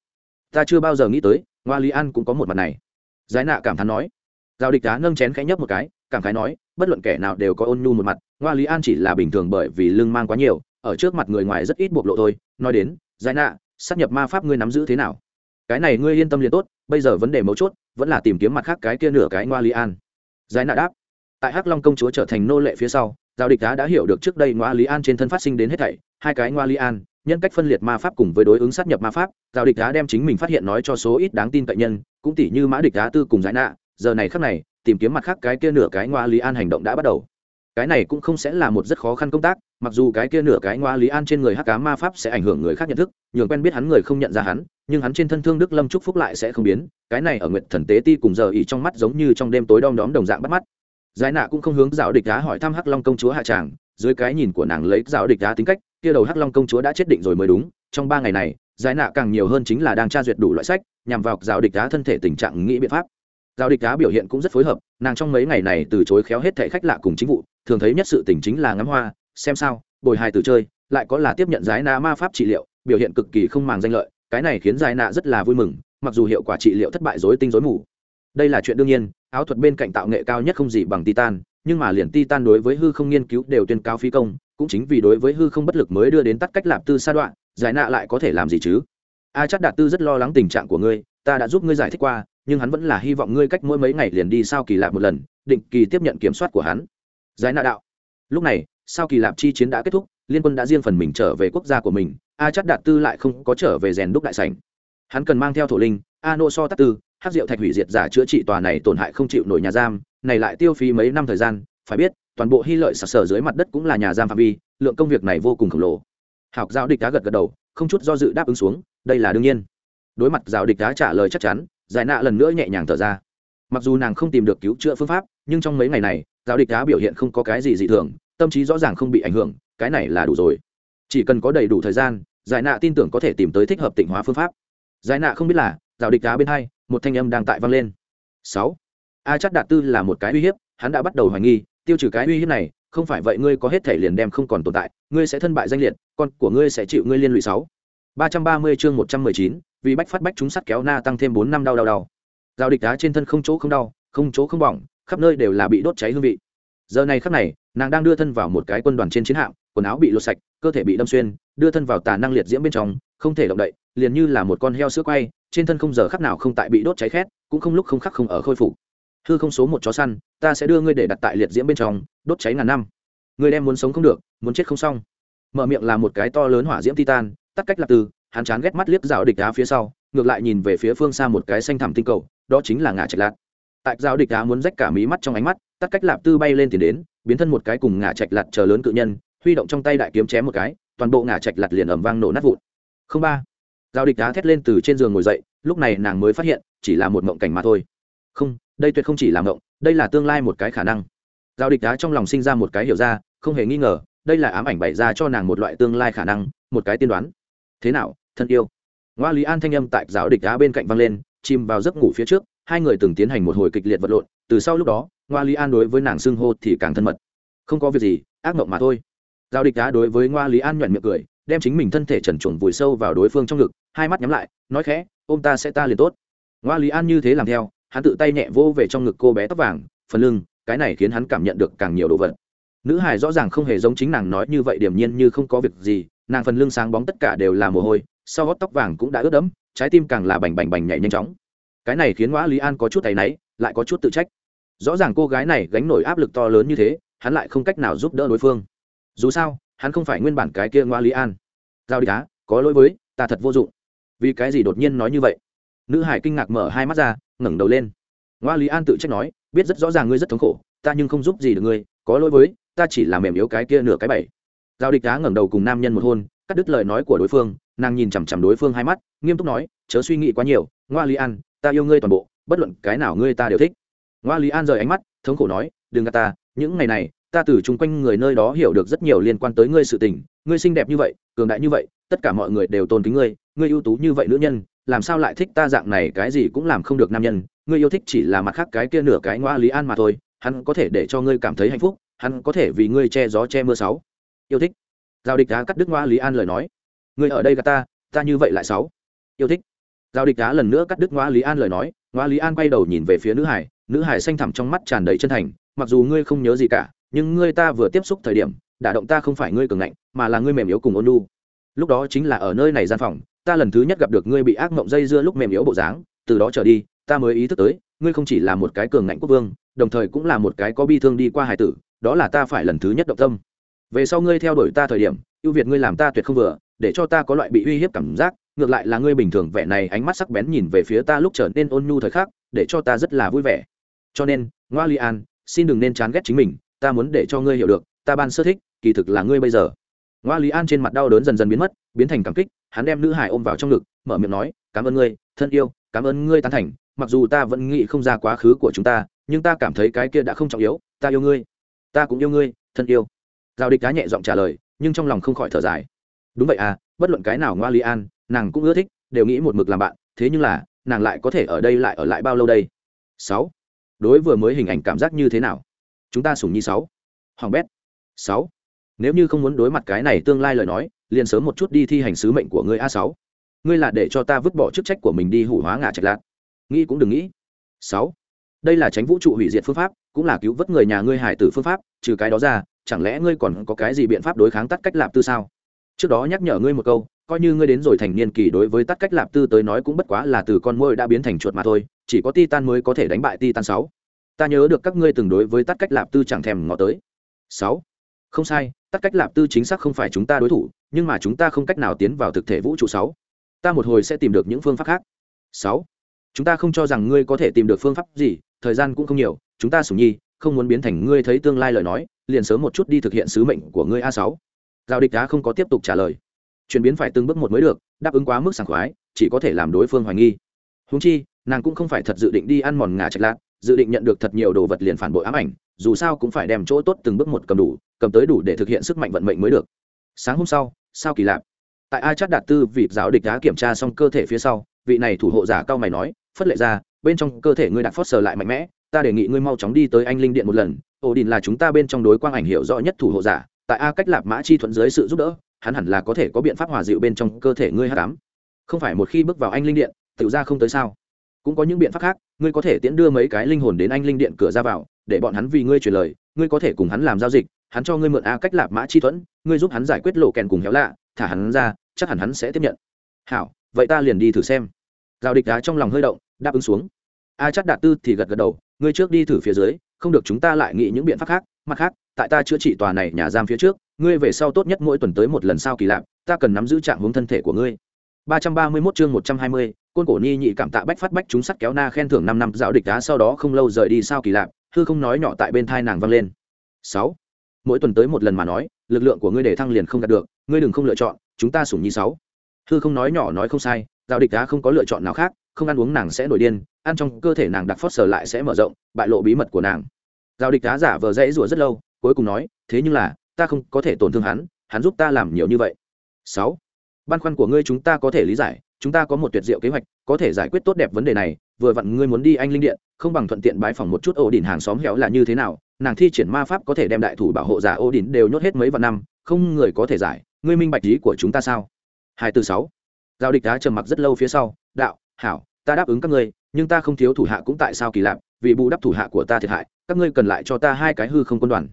Ta chưa bao giờ nghĩ tới, ngoa lý an cũng có một mặt này. Giái nạ cảm thán nói. Giao địch đá nâng chén khẽ nhấp một cái cảm khái nói, bất luận kẻ nào đều có ôn nhu một mặt, ngoa lý an chỉ là bình thường bởi vì lưng mang quá nhiều, ở trước mặt người ngoài rất ít bộc lộ thôi. Nói đến, giải nạ sát nhập ma pháp ngươi nắm giữ thế nào? Cái này ngươi yên tâm liền tốt, bây giờ vấn đề mấu chốt, vẫn là tìm kiếm mặt khác cái kia nửa cái ngoa Lý an. Giải nạ đáp. Tại hắc long công chúa trở thành nô lệ phía sau giao địch đá đã hiểu được trước đây ngoa lý an trên thân phát sinh đến hết thảy, hai cái ngoa lý an, nhân cách phân liệt ma pháp cùng với đối ứng sát nhập ma pháp giao địch đá đem chính mình phát hiện nói cho số ít đáng tin cậy nhân, cũng tỷ như mã địch đá tư cùng giải nạ, giờ này khác này tìm kiếm mặt khác cái kia nửa cái ngoa lý an hành động đã bắt đầu. Cái này cũng không sẽ là một rất khó khăn công tác, mặc dù cái kia nửa cái ngoa lý an trên người hắc cá ma pháp sẽ ảnh hưởng người khác nhận thức, nhường quen biết hắn người không nhận ra hắn, nhưng hắn trên thân thương đức lâm trúc phúc lại sẽ không biến, cái này ở nguyện thần tế ti cùng giờ ỉ trong mắt giống như trong đêm tối đom đóm đồng dạng bắt mắt. Giải nạ cũng không hướng dạo địch đá hỏi thăm hắc long công chúa hạ tràng, dưới cái nhìn của nàng lấy dạo địch đá tính cách, kia đầu hắc long công chúa đã chết định rồi mới đúng, trong ba ngày này, giải nạ càng nhiều hơn chính là đang tra duyệt đủ loại sách, nhằm vào dạo địch đá thân thể tình trạng nghĩ biện pháp. Giao địch đá biểu hiện cũng rất phối hợp, nàng trong mấy ngày này từ chối khéo hết thẻ khách lạ cùng chính vụ, thường thấy nhất sự tình chính là ngắm hoa, xem sao, bồi hài từ chơi, lại có là tiếp nhận giải nạ ma pháp trị liệu, biểu hiện cực kỳ không màng danh lợi, cái này khiến giải nạ rất là vui mừng, mặc dù hiệu quả trị liệu thất bại dối tinh dối mù. Đây là chuyện đương nhiên, áo thuật bên cạnh tạo nghệ cao nhất không gì bằng titan, nhưng mà liền titan đối với hư không nghiên cứu đều tuyên cao phi công, cũng chính vì đối với hư không bất lực mới đưa đến tắt cách lạp tư sa đoạn, giải nạ lại có thể làm gì chứ? A chắc đạt tư rất lo lắng tình trạng của ngươi, ta đã giúp ngươi giải thích qua nhưng hắn vẫn là hy vọng ngươi cách mỗi mấy ngày liền đi sao kỳ lạp một lần, định kỳ tiếp nhận kiểm soát của hắn. Giải nạ đạo. Lúc này, sao kỳ lạp chi chiến đã kết thúc, liên quân đã riêng phần mình trở về quốc gia của mình, a chắc đạt tư lại không có trở về rèn đúc đại sảnh. Hắn cần mang theo thổ linh, a nô so tắc tư hát rượu thạch hủy diệt giả chữa trị tòa này tổn hại không chịu nổi nhà giam, này lại tiêu phí mấy năm thời gian, phải biết, toàn bộ hy lợi sặc sở dưới mặt đất cũng là nhà giam phạm vi, lượng công việc này vô cùng khổng lồ. Học giao địch đá gật gật đầu, không chút do dự đáp ứng xuống, đây là đương nhiên. Đối mặt giao địch đá trả lời chắc chắn giải nạ lần nữa nhẹ nhàng thở ra. Mặc dù nàng không tìm được cứu chữa phương pháp, nhưng trong mấy ngày này giao địch đá biểu hiện không có cái gì dị thường, tâm trí rõ ràng không bị ảnh hưởng, cái này là đủ rồi. Chỉ cần có đầy đủ thời gian, giải nạ tin tưởng có thể tìm tới thích hợp tịnh hóa phương pháp. Giải nạ không biết là giao địch đá bên hai, một thanh âm đang tại vang lên. Sáu. A chắc đạt tư là một cái uy hiếp, hắn đã bắt đầu hoài nghi, tiêu trừ cái uy hiếp này, không phải vậy ngươi có hết thể liền đem không còn tồn tại, ngươi sẽ thân bại danh liệt, con của ngươi sẽ chịu ngươi liên lụy sáu. Ba trăm ba mươi chương một trăm mười chín vì bách phát bách chúng sắt kéo na tăng thêm bốn năm đau đau đau. Giao địch đá trên thân không chỗ không đau, không chỗ không bỏng, khắp nơi đều là bị đốt cháy hương vị. Giờ này khắc này, nàng đang đưa thân vào một cái quân đoàn trên chiến hạm, quần áo bị lột sạch, cơ thể bị đâm xuyên, đưa thân vào tà năng liệt diễm bên trong, không thể động đậy, liền như là một con heo sữa quay, trên thân không giờ khắc nào không tại bị đốt cháy khét, cũng không lúc không khắc không ở khôi phục. Hư không số một chó săn, ta sẽ đưa ngươi để đặt tại liệt diễm bên trong, đốt cháy ngàn năm. Ngươi đem muốn sống không được, muốn chết không xong. Mở miệng là một cái to lớn hỏa diễm titan, tắt cách lạc từ hắn chán ghét mắt liếc rào địch đá phía sau, ngược lại nhìn về phía phương xa một cái xanh thẳm tinh cầu, đó chính là ngã trạch lạt. Tại giáo địch đá muốn rách cả mí mắt trong ánh mắt, tắt cách lạp tư bay lên thì đến, biến thân một cái cùng ngã trạch lạt chờ lớn cự nhân, huy động trong tay đại kiếm chém một cái, toàn bộ ngã trạch lạt liền ẩm vang nổ nát vụn. Không ba. Giao địch đá thét lên từ trên giường ngồi dậy, lúc này nàng mới phát hiện, chỉ là một mộng cảnh mà thôi. Không, đây tuyệt không chỉ là mộng, đây là tương lai một cái khả năng. Giao địch đá trong lòng sinh ra một cái hiểu ra, không hề nghi ngờ, đây là ám ảnh bày ra cho nàng một loại tương lai khả năng, một cái tiên đoán. Thế nào thân yêu. Ngoa lý an thanh âm tại giáo địch đá bên cạnh văng lên, chìm vào giấc ngủ phía trước, hai người từng tiến hành một hồi kịch liệt vật lộn, từ sau lúc đó, ngoa lý an đối với nàng xưng hô thì càng thân mật. Không có việc gì, ác mộng mà thôi. Giao địch đá đối với ngoa lý an nhuận miệng cười, đem chính mình thân thể trần chuồng vùi sâu vào đối phương trong ngực, hai mắt nhắm lại, nói khẽ, ôm ta sẽ ta liền tốt. Ngoa lý an như thế làm theo, hắn tự tay nhẹ vô về trong ngực cô bé tóc vàng, phần lưng, cái này khiến hắn cảm nhận được càng nhiều đồ vật. Nữ hải rõ ràng không hề giống chính nàng nói như vậy, điềm nhiên như không có việc gì, nàng phần lưng sáng bóng tất cả đều là mồ hôi sau gót tóc vàng cũng đã ướt đẫm, trái tim càng là bành bành bành nhảy nhanh chóng. Cái này khiến ngoa lý an có chút tay náy, lại có chút tự trách. Rõ ràng cô gái này gánh nổi áp lực to lớn như thế, hắn lại không cách nào giúp đỡ đối phương. Dù sao, hắn không phải nguyên bản cái kia ngoa lý an. Giao đi cá có lỗi với, ta thật vô dụng. Vì cái gì đột nhiên nói như vậy? Nữ hải kinh ngạc mở hai mắt ra, ngẩng đầu lên. Ngoa lý an tự trách nói, biết rất rõ ràng ngươi rất thống khổ, ta nhưng không giúp gì được ngươi, có lỗi với, ta chỉ là mềm yếu cái kia nửa cái bảy giao địch đá ngẩng đầu cùng nam nhân một hôn cắt đứt lời nói của đối phương, nàng nhìn chằm chằm đối phương hai mắt, nghiêm túc nói, chớ suy nghĩ quá nhiều, ngoa lý an, ta yêu ngươi toàn bộ, bất luận cái nào ngươi ta đều thích. Ngoa lý an rời ánh mắt, thống khổ nói, đừng gạt ta, những ngày này, ta từ chung quanh người nơi đó hiểu được rất nhiều liên quan tới ngươi sự tình, ngươi xinh đẹp như vậy, cường đại như vậy, tất cả mọi người đều tôn kính ngươi ngươi ưu tú như vậy nữ nhân, làm sao lại thích ta dạng này, cái gì cũng làm không được nam nhân, ngươi yêu thích chỉ là mặt khác cái kia nửa cái ngoa lý an mà thôi, hắn có thể để cho ngươi cảm thấy hạnh phúc, hắn có thể vì ngươi che gió che mưa sáu. Yêu thích giao địch đá cắt đứt ngoa lý an lời nói. Ngươi ở đây gà ta ta như vậy lại sáu yêu thích. Giao địch đá lần nữa cắt đứt ngoa lý an lời nói, ngoa lý an quay đầu nhìn về phía nữ hải nữ hải xanh thẳm trong mắt tràn đầy chân thành, mặc dù ngươi không nhớ gì cả, nhưng ngươi ta vừa tiếp xúc thời điểm, đả động ta không phải ngươi cường ngạnh, mà là ngươi mềm yếu cùng ôn lu lúc đó chính là ở nơi này gian phòng, ta lần thứ nhất gặp được ngươi bị ác mộng dây dưa lúc mềm yếu bộ dáng, từ đó trở đi, ta mới ý thức tới, ngươi không chỉ là một cái cường ngạnh quốc vương, đồng thời cũng là một cái có bi thương đi qua hải tử, đó là ta phải lần thứ nhất động tâm về sau ngươi theo đuổi ta thời điểm, ưu việt ngươi làm ta tuyệt không vừa, để cho ta có loại bị uy hiếp cảm giác, ngược lại là ngươi bình thường vẻ này ánh mắt sắc bén nhìn về phía ta lúc trở nên ôn nhu thời khắc, để cho ta rất là vui vẻ. Cho nên, ngoa li an, xin đừng nên chán ghét chính mình, ta muốn để cho ngươi hiểu được, ta ban sơ thích, kỳ thực là ngươi bây giờ. Ngoa lý an trên mặt đau đớn dần dần biến mất, biến thành cảm kích, hắn đem nữ hải ôm vào trong ngực, mở miệng nói, cảm ơn ngươi, thân yêu, cảm ơn ngươi tán thành, mặc dù ta vẫn nghĩ không ra quá khứ của chúng ta, nhưng ta cảm thấy cái kia đã không trọng yếu, ta yêu ngươi, ta cũng yêu ngươi, thân yêu giao địch cá nhẹ giọng trả lời, nhưng trong lòng không khỏi thở dài. Đúng vậy à bất luận cái nào ngoa lý an, nàng cũng ưa thích, đều nghĩ một mực làm bạn, thế nhưng là, nàng lại có thể ở đây lại ở lại bao lâu đây? Sáu. Đối vừa mới hình ảnh cảm giác như thế nào? Chúng ta sủng nhi sáu. Hoàng bét. Sáu. Nếu như không muốn đối mặt cái này tương lai lời nói, liền sớm một chút đi thi hành sứ mệnh của ngươi a sáu. Ngươi là để cho ta vứt bỏ chức trách của mình đi hủ hóa ngả trạch lạc. Nghĩ cũng đừng nghĩ. Sáu. Đây là tránh vũ trụ hủy diệt phương pháp, cũng là cứu vớt người nhà ngươi hải tử phương pháp, trừ cái đó ra chẳng lẽ ngươi còn có cái gì biện pháp đối kháng tắt cách lạp tư sao? Trước đó nhắc nhở ngươi một câu, coi như ngươi đến rồi thành niên kỳ đối với tắt cách lạp tư tới nói cũng bất quá là từ con môi đã biến thành chuột mà thôi, chỉ có titan mới có thể đánh bại titan sáu. Ta nhớ được các ngươi từng đối với tắt cách lạp tư chẳng thèm ngó tới. Sáu. Không sai, tắt cách lạp tư chính xác không phải chúng ta đối thủ, nhưng mà chúng ta không cách nào tiến vào thực thể vũ trụ sáu. Ta một hồi sẽ tìm được những phương pháp khác. Sáu. Chúng ta không cho rằng ngươi có thể tìm được phương pháp gì, thời gian cũng không nhiều, chúng ta sủng nhi, không muốn biến thành ngươi thấy tương lai lời nói liền sớm một chút đi thực hiện sứ mệnh của ngươi a sáu. Giao địch đá không có tiếp tục trả lời. Chuyển biến phải từng bước một mới được, đáp ứng quá mức sảng khoái, chỉ có thể làm đối phương hoài nghi. Húng chi, nàng cũng không phải thật dự định đi ăn mòn ngà trạch lạc, dự định nhận được thật nhiều đồ vật liền phản bội ám ảnh, dù sao cũng phải đem chỗ tốt từng bước một cầm đủ, cầm tới đủ để thực hiện sức mạnh vận mệnh mới được. Sáng hôm sau, sao kỳ lạ? Tại a chát đạt tư vị giáo địch đá kiểm tra xong cơ thể phía sau, vị này thủ hộ giả cao mày nói, phất lệ ra, bên trong cơ thể ngươi đạt phót sờ lại mạnh mẽ, ta đề nghị ngươi mau chóng đi tới anh linh điện một lần ổ đình là chúng ta bên trong đối quang ảnh hiệu rõ nhất thủ hộ giả, tại a cách lạp mã chi thuận dưới sự giúp đỡ, hắn hẳn là có thể có biện pháp hòa dịu bên trong cơ thể ngươi hát cám không phải một khi bước vào anh linh điện, tự ra không tới sao? Cũng có những biện pháp khác, ngươi có thể tiễn đưa mấy cái linh hồn đến anh linh điện cửa ra vào, để bọn hắn vì ngươi truyền lời, ngươi có thể cùng hắn làm giao dịch, hắn cho ngươi mượn a cách lạp mã chi thuẫn ngươi giúp hắn giải quyết lộ kèn cùng héo lạ, thả hắn ra, chắc hẳn hắn sẽ tiếp nhận. Hảo, vậy ta liền đi thử xem. Giao địch đá trong lòng hơi động, đáp ứng xuống. A chắc đạt tư thì gật gật đầu, ngươi trước đi thử phía dưới không được chúng ta lại nghĩ những biện pháp khác. Mặt khác tại ta chữa trị tòa này nhà giam phía trước ngươi về sau tốt nhất mỗi tuần tới một lần sau kỳ lạ ta cần nắm giữ trạng hướng thân thể của ngươi. 331 chương 120, côn cổ ni nhị cảm tạ bách phát bách chúng sắt kéo na khen thưởng 5 năm giáo địch đá sau đó không lâu rời đi sao kỳ lạ hư không nói nhỏ tại bên thai nàng vang lên. 6. mỗi tuần tới một lần mà nói lực lượng của ngươi để thăng liền không đạt được ngươi đừng không lựa chọn chúng ta sủng nhi sáu. Hư không nói nhỏ nói không sai giáo địch đá không có lựa chọn nào khác không ăn uống nàng sẽ nổi điên ăn trong cơ thể nàng đặc phót sờ lại sẽ mở rộng, bại lộ bí mật của nàng. Giao địch đá giả vờ dãy rủa rất lâu, cuối cùng nói, thế nhưng là, ta không có thể tổn thương hắn hắn giúp ta làm nhiều như vậy. Sáu, băn khoăn của ngươi chúng ta có thể lý giải, chúng ta có một tuyệt diệu kế hoạch, có thể giải quyết tốt đẹp vấn đề này, vừa vặn ngươi muốn đi anh linh điện, không bằng thuận tiện bái phỏng một chút ổ đỉnh hàng xóm héo là như thế nào, nàng thi triển ma pháp có thể đem đại thủ bảo hộ giả ổ đỉnh đều nhốt hết mấy vạn năm, không người có thể giải, ngươi minh bạch ý của chúng ta sao? Hai từ sáu, giao địch đá trầm mặc rất lâu phía sau, đạo, hảo ta đáp ứng các ngươi, nhưng ta không thiếu thủ hạ cũng tại sao kỳ lạ vì bù đắp thủ hạ của ta thiệt hại, các ngươi cần lại cho ta hai cái hư không quân đoàn.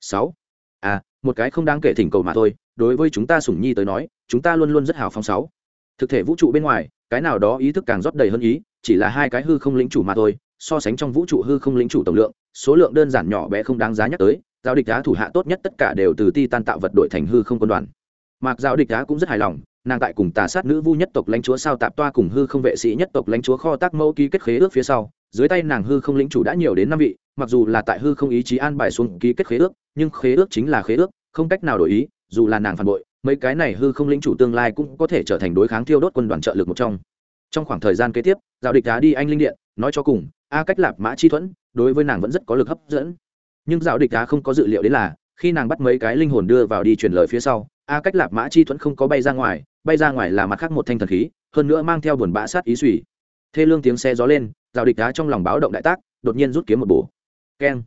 Sáu. À một cái không đáng kể thỉnh cầu mà thôi, đối với chúng ta sủng nhi tới nói, chúng ta luôn luôn rất hào phóng sáu. Thực thể vũ trụ bên ngoài, cái nào đó ý thức càng rót đầy hơn ý, chỉ là hai cái hư không lĩnh chủ mà thôi, so sánh trong vũ trụ hư không lĩnh chủ tổng lượng, số lượng đơn giản nhỏ bé không đáng giá nhắc tới giao địch đá thủ hạ tốt nhất tất cả đều từ ti tan tạo vật đổi thành hư không quân đoàn. Mạc giao địch đá cũng rất hài lòng nàng tại cùng tà sát nữ vu nhất tộc lãnh chúa sao tạp toa cùng hư không vệ sĩ nhất tộc lãnh chúa kho tác mẫu ký kết khế ước phía sau, dưới tay nàng hư không lĩnh chủ đã nhiều đến năm vị, mặc dù là tại hư không ý chí an bài xuống ký kết khế ước, nhưng khế ước chính là khế ước, không cách nào đổi ý, dù là nàng phản bội, mấy cái này hư không lĩnh chủ tương lai cũng có thể trở thành đối kháng thiêu đốt quân đoàn trợ lực một trong. Trong khoảng thời gian kế tiếp giao địch đá đi anh linh điện, nói cho cùng, a cách lạp mã chi thuẫn, đối với nàng vẫn rất có lực hấp dẫn. Nhưng giao địch đá không có dự liệu đến là, khi nàng bắt mấy cái linh hồn đưa vào đi truyền lời phía sau, a cách lạp mã chi thuẫn không có bay ra ngoài bay ra ngoài là mặt khác một thanh thần khí, hơn nữa mang theo buồn bã sát ý suy thê lương tiếng xe gió lên, rào địch đá trong lòng báo động đại tác, đột nhiên rút kiếm một bổ. Keng.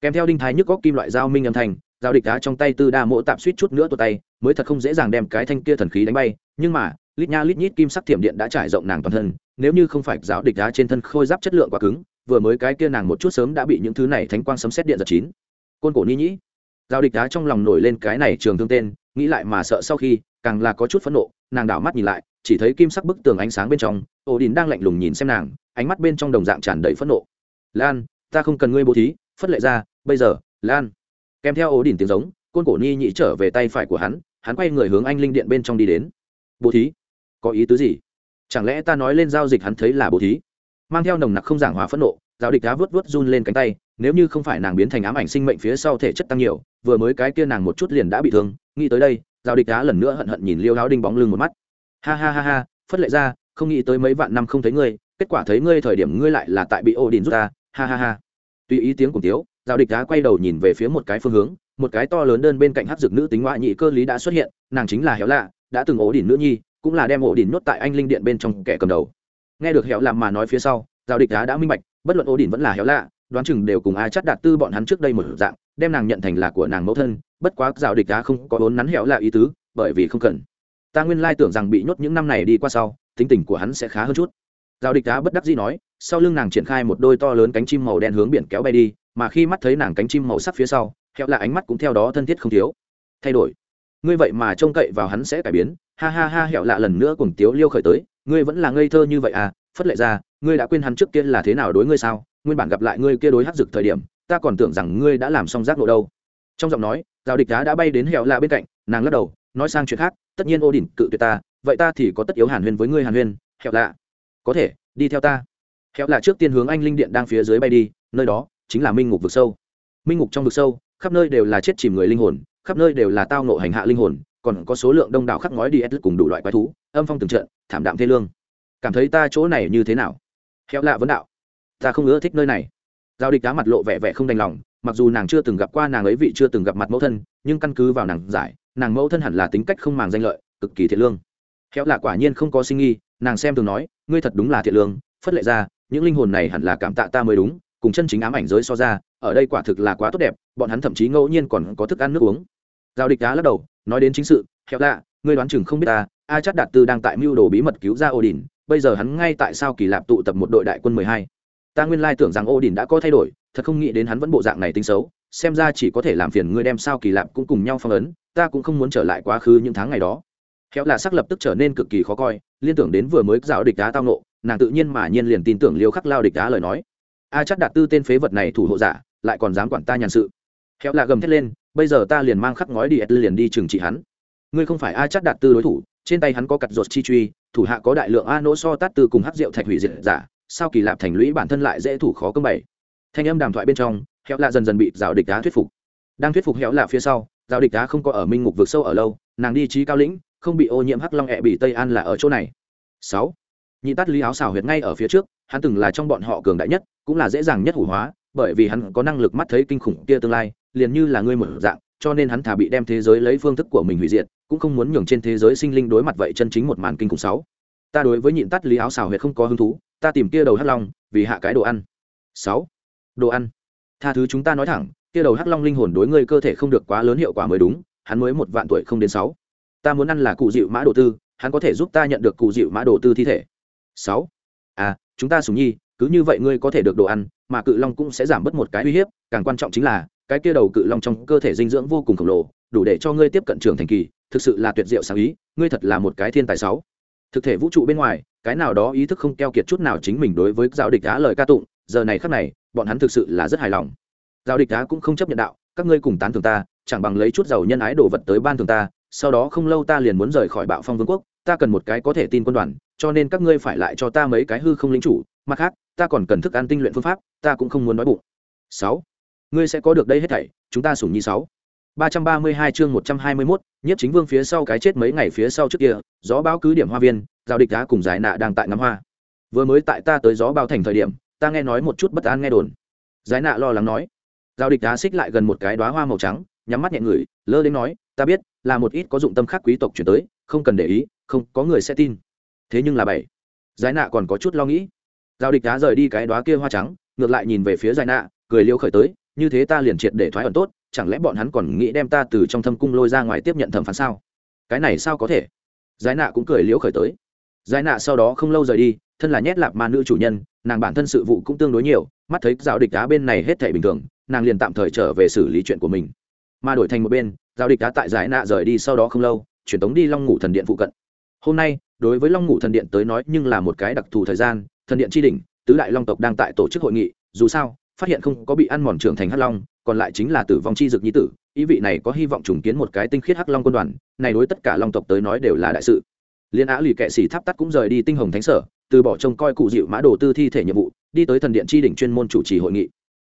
Kèm theo đinh thái nhức góc kim loại dao minh âm thanh, rào địch đá trong tay tư đa mỗ tạm suýt chút nữa tuột tay, mới thật không dễ dàng đem cái thanh kia thần khí đánh bay, nhưng mà, lít nha lít nhít kim sắc thiểm điện đã trải rộng nàng toàn thân, nếu như không phải rào địch đá trên thân khôi giáp chất lượng quá cứng, vừa mới cái kia nàng một chút sớm đã bị những thứ này thánh quang sấm xét điện giật chín. Côn cổ ni nhĩ. Rào địch đá trong lòng nổi lên cái này trường thương tên, nghĩ lại mà sợ sau khi càng là có chút phẫn nộ, nàng đảo mắt nhìn lại, chỉ thấy kim sắc bức tường ánh sáng bên trong ổ đình đang lạnh lùng nhìn xem nàng, ánh mắt bên trong đồng dạng tràn đầy phẫn nộ. Lan, ta không cần ngươi bố thí, phất lệ ra, bây giờ, lan. Kèm theo ổ đình tiếng giống, côn cổ ni nhị trở về tay phải của hắn hắn quay người hướng anh linh điện bên trong đi đến. Bố thí? Có ý tứ gì? Chẳng lẽ ta nói lên giao dịch hắn thấy là bố thí? Mang theo nồng nặc không giảng hòa phẫn nộ, giáo địch đá vớt vớt run lên cánh tay, nếu như không phải nàng biến thành ám ảnh sinh mệnh phía sau thể chất tăng nhiều, vừa mới cái kia nàng một chút liền đã bị thương, nghĩ tới đây giao địch đá lần nữa hận hận nhìn liêu háo đinh bóng lưng một mắt. Ha ha ha ha, phất lệ ra, không nghĩ tới mấy vạn năm không thấy ngươi, kết quả thấy ngươi thời điểm ngươi lại là tại bị ô đình rút ta. Ha ha ha. Tuy ý tiếng cùng tiếu, giao địch đá quay đầu nhìn về phía một cái phương hướng, một cái to lớn đơn bên cạnh hát dược nữ tính ngoại nhị cơ lý đã xuất hiện, nàng chính là héo lạ, đã từng ổ đỉnh nữ nhi, cũng là đem ổ đỉnh nhốt tại anh linh điện bên trong kẻ cầm đầu. Nghe được héo làm mà nói phía sau, giao địch đá đã minh bạch, bất luận ổ đỉnh vẫn là héo lạ, đoán chừng đều cùng ai chắc đạt tư bọn hắn trước đây một dạng đem nàng nhận thành là của nàng mẫu thân, bất quá giao địch đá không có vốn nắn hẹo lạ ý tứ, bởi vì không cần. Ta nguyên lai tưởng rằng bị nhốt những năm này đi qua sau, tính tình của hắn sẽ khá hơn chút. Giao địch đá bất đắc dĩ nói, sau lưng nàng triển khai một đôi to lớn cánh chim màu đen hướng biển kéo bay đi, mà khi mắt thấy nàng cánh chim màu sắc phía sau, hẹo là ánh mắt cũng theo đó thân thiết không thiếu. Thay đổi. Ngươi vậy mà trông cậy vào hắn sẽ cải biến. Ha ha ha, hẹo lạ lần nữa cùng tiếu liêu khởi tới, ngươi vẫn là ngây thơ như vậy à? Phất lệ ra, ngươi đã quên hắn trước kia là thế nào đối ngươi sao? Nguyên bản gặp lại ngươi kia đối hắc dực thời điểm ta còn tưởng rằng ngươi đã làm xong giác nộ đâu. Trong giọng nói, giao địch đá đã bay đến hẹo lạ bên cạnh, nàng lắc đầu, nói sang chuyện khác, tất nhiên ô đình cự tuyệt ta, vậy ta thì có tất yếu hàn huyên với ngươi hàn huyên, hẹo lạ. Có thể, đi theo ta. Hẹo lạ trước tiên hướng anh linh điện đang phía dưới bay đi, nơi đó chính là minh ngục vực sâu. Minh ngục trong vực sâu, khắp nơi đều là chết chìm người linh hồn, khắp nơi đều là tao nộ hành hạ linh hồn, còn có số lượng đông đảo khắc ngói đi ép cùng đủ loại quái thú, âm phong từng trận, thảm đạm thê lương. Cảm thấy ta chỗ này như thế nào? Hẹo lạ vấn đạo. Ta không ưa thích nơi này giao địch cá mặt lộ vẻ vẻ không đành lòng, mặc dù nàng chưa từng gặp qua nàng ấy vị chưa từng gặp mặt mẫu thân, nhưng căn cứ vào nàng giải, nàng mẫu thân hẳn là tính cách không màng danh lợi, cực kỳ thiện lương. Khéo là quả nhiên không có sinh nghi nàng xem thường nói, ngươi thật đúng là thiện lương, phất lệ ra, những linh hồn này hẳn là cảm tạ ta mới đúng, cùng chân chính ám ảnh giới so ra, ở đây quả thực là quá tốt đẹp, bọn hắn thậm chí ngẫu nhiên còn có thức ăn nước uống. Giao địch đá lắc đầu, nói đến chính sự, khéo lạ ngươi đoán chừng không biết ta, a chắc đạt tư đang tại mưu đồ bí mật cứu ra ô đình bây giờ hắn ngay tại sao kỳ lạp tụ tập một đội đại quân mười hai? Ta nguyên lai tưởng rằng ô đình đã có thay đổi, thật không nghĩ đến hắn vẫn bộ dạng này tính xấu, xem ra chỉ có thể làm phiền ngươi đem sao kỳ lạp cũng cùng nhau phong ấn, ta cũng không muốn trở lại quá khứ những tháng ngày đó. Khéo là sắc lập tức trở nên cực kỳ khó coi, liên tưởng đến vừa mới giáo địch đá tao nộ, nàng tự nhiên mà nhiên liền tin tưởng liêu khắc lao địch đá lời nói. A chắc đạt tư tên phế vật này thủ hộ giả, lại còn dám quản ta nhàn sự. Khéo là gầm thét lên, bây giờ ta liền mang khắc ngói đi ed liền đi trừng trị hắn. Ngươi không phải a chắc đạt tư đối thủ, trên tay hắn có cặt ruột chi truy, thủ hạ có đại lượng a nỗ so tát tư cùng hát rượu thạch hủy diệt giả sao kỳ lạp thành lũy bản thân lại dễ thủ khó công bảy thanh âm đàm thoại bên trong, hẹo lạ dần dần bị rào địch đá thuyết phục. Đang thuyết phục hẹo lạ phía sau rào địch đá không có ở minh ngục vực sâu ở lâu, nàng đi trí cao lĩnh, không bị ô nhiễm hắc long ẹ bị tây an là ở chỗ này. Sáu, nhị tát lý áo xào huyệt ngay ở phía trước, hắn từng là trong bọn họ cường đại nhất, cũng là dễ dàng nhất hủ hóa, bởi vì hắn có năng lực mắt thấy kinh khủng kia tương lai, liền như là ngươi mở dạng, cho nên hắn thả bị đem thế giới lấy phương thức của mình hủy diệt, cũng không muốn nhường trên thế giới sinh linh đối mặt vậy chân chính một màn kinh khủng sáu ta đối với nhịn tắt lý áo xào huyệt không có hứng thú, ta tìm kia đầu hắc long, vì hạ cái đồ ăn. Sáu, đồ ăn. Tha thứ chúng ta nói thẳng, kia đầu hắc long linh hồn đối ngươi cơ thể không được quá lớn hiệu quả mới đúng, hắn mới một vạn tuổi không đến sáu. Ta muốn ăn là cụ dịu mã đồ tư, hắn có thể giúp ta nhận được cụ dịu mã đồ tư thi thể. Sáu à chúng ta sùng nhi, cứ như vậy ngươi có thể được đồ ăn, mà cự long cũng sẽ giảm bớt một cái uy hiếp, càng quan trọng chính là, cái kia đầu cự long trong cơ thể dinh dưỡng vô cùng khổng lồ, đủ để cho ngươi tiếp cận trưởng thành kỳ, thực sự là tuyệt diệu sáng ý, ngươi thật là một cái thiên tài sáu thực thể vũ trụ bên ngoài, cái nào đó ý thức không keo kiệt chút nào chính mình đối với giáo địch đá lời ca tụng, giờ này khắc này, bọn hắn thực sự là rất hài lòng. Giáo địch đá cũng không chấp nhận đạo, các ngươi cùng tán thường ta, chẳng bằng lấy chút giàu nhân ái đồ vật tới ban thường ta, sau đó không lâu ta liền muốn rời khỏi bạo phong vương quốc, ta cần một cái có thể tin quân đoàn, cho nên các ngươi phải lại cho ta mấy cái hư không lính chủ, mặt khác, ta còn cần thức ăn tinh luyện phương pháp, ta cũng không muốn nói bụng. Sáu, ngươi sẽ có được đây hết thảy, chúng ta sủng nhi sáu ba trăm ba mươi hai chương một trăm hai mươi 121, nhiếp chính vương phía sau cái chết mấy ngày phía sau trước kia gió báo cứ điểm hoa viên giao địch đá cùng giải nạ đang tại ngắm hoa. Vừa mới tại ta tới gió bao thành thời điểm ta nghe nói một chút bất an nghe đồn. Giải nạ lo lắng nói. Giao địch đá xích lại gần một cái đóa hoa màu trắng nhắm mắt nhẹ ngửi lơ đến nói ta biết là một ít có dụng tâm khác quý tộc chuyển tới không cần để ý không có người sẽ tin. Thế nhưng là bảy. Giải nạ còn có chút lo nghĩ. Giao địch đá rời đi cái đóa kia hoa trắng ngược lại nhìn về phía giải nạ cười liêu khởi tới như thế ta liền triệt để thoái ẩn tốt chẳng lẽ bọn hắn còn nghĩ đem ta từ trong thâm cung lôi ra ngoài tiếp nhận thẩm phán sao? Cái này sao có thể? Giải nạ cũng cười liễu khởi tới. Giải nạ sau đó không lâu rời đi, thân là nhét lạp ma nữ chủ nhân, nàng bản thân sự vụ cũng tương đối nhiều, mắt thấy giáo địch đá bên này hết thể bình thường, nàng liền tạm thời trở về xử lý chuyện của mình. Mà đổi thành một bên giao địch đá tại giải nạ rời đi sau đó không lâu, chuyển tống đi long ngủ thần điện phụ cận. Hôm nay, đối với long ngủ thần điện tới nói nhưng là một cái đặc thù thời gian, thần điện tri đình tứ đại long tộc đang tại tổ chức hội nghị, dù sao phát hiện không có bị ăn mòn trưởng thành hắc long, còn lại chính là tử vong chi dực nhi tử. Ý vị này có hy vọng trùng kiến một cái tinh khiết hắc long quân đoàn, này đối tất cả long tộc tới nói đều là đại sự. Liên á lì kệ sĩ tháp tắt cũng rời đi tinh hồng thánh sở, từ bỏ trông coi cụ dịu mã đồ tư thi thể nhiệm vụ, đi tới thần điện tri đỉnh chuyên môn chủ trì hội nghị.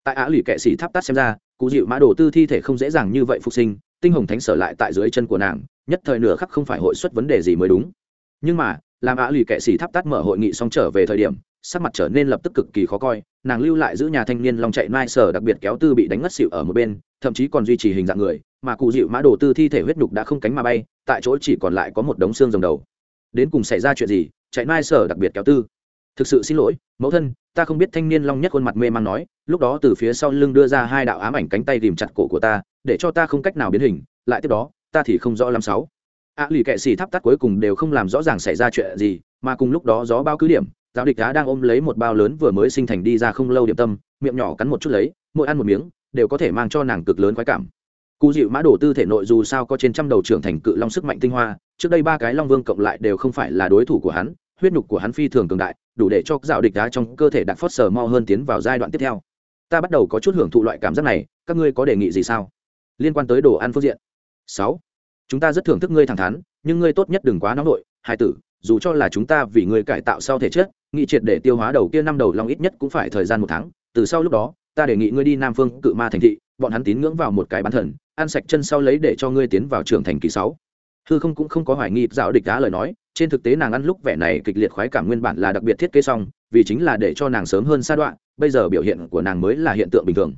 Tại á lì kệ sĩ tháp tắt xem ra, cụ dịu mã đồ tư thi thể không dễ dàng như vậy phục sinh, tinh hồng thánh sở lại tại dưới chân của nàng, nhất thời nửa khắc không phải hội xuất vấn đề gì mới đúng. Nhưng mà, làm á lì kệ sĩ tháp tắt mở hội nghị xong trở về thời điểm sắc mặt trở nên lập tức cực kỳ khó coi nàng lưu lại giữ nhà thanh niên long chạy mai sở đặc biệt kéo tư bị đánh ngất xỉu ở một bên thậm chí còn duy trì hình dạng người mà cụ dịu mã đồ tư thi thể huyết nhục đã không cánh mà bay tại chỗ chỉ còn lại có một đống xương rồng đầu. Đến cùng xảy ra chuyện gì chạy mai sở đặc biệt kéo tư. Thực sự xin lỗi mẫu thân ta không biết thanh niên long nhất khuôn mặt mê man nói lúc đó từ phía sau lưng đưa ra hai đạo ám ảnh cánh tay tìm chặt cổ của ta để cho ta không cách nào biến hình lại tiếp đó ta thì không rõ lắm sáu. A à, lì kệ xì thắp tắt cuối cùng đều không làm rõ ràng xảy ra chuyện gì mà cùng lúc đó gió bao cứ điểm giáo địch đá đang ôm lấy một bao lớn vừa mới sinh thành đi ra không lâu điểm tâm, miệng nhỏ cắn một chút lấy, mỗi ăn một miếng, đều có thể mang cho nàng cực lớn khoái cảm. Cụ dịu mã đổ tư thể nội dù sao có trên trăm đầu trưởng thành cự long sức mạnh tinh hoa, trước đây ba cái long vương cộng lại đều không phải là đối thủ của hắn, huyết nhục của hắn phi thường cường đại, đủ để cho dạo địch đá trong cơ thể đặt phót sờ mo hơn tiến vào giai đoạn tiếp theo. Ta bắt đầu có chút hưởng thụ loại cảm giác này, các ngươi có đề nghị gì sao? Liên quan tới đồ ăn phương diện. Sáu. Chúng ta rất thưởng thức ngươi thẳng thắn, nhưng ngươi tốt nhất đừng quá nóng nổi hai tử, dù cho là chúng ta vì ngươi cải tạo sau thể chất nghị triệt để tiêu hóa đầu kia năm đầu long ít nhất cũng phải thời gian một tháng. Từ sau lúc đó, ta đề nghị ngươi đi nam phương cự ma thành thị, bọn hắn tín ngưỡng vào một cái bán thần, ăn sạch chân sau lấy để cho ngươi tiến vào trường thành kỳ sáu. Hư không cũng không có hoài nghi dạo địch đá lời nói, trên thực tế nàng ăn lúc vẻ này kịch liệt khoái cảm nguyên bản là đặc biệt thiết kế xong, vì chính là để cho nàng sớm hơn sa đoạn, bây giờ biểu hiện của nàng mới là hiện tượng bình thường.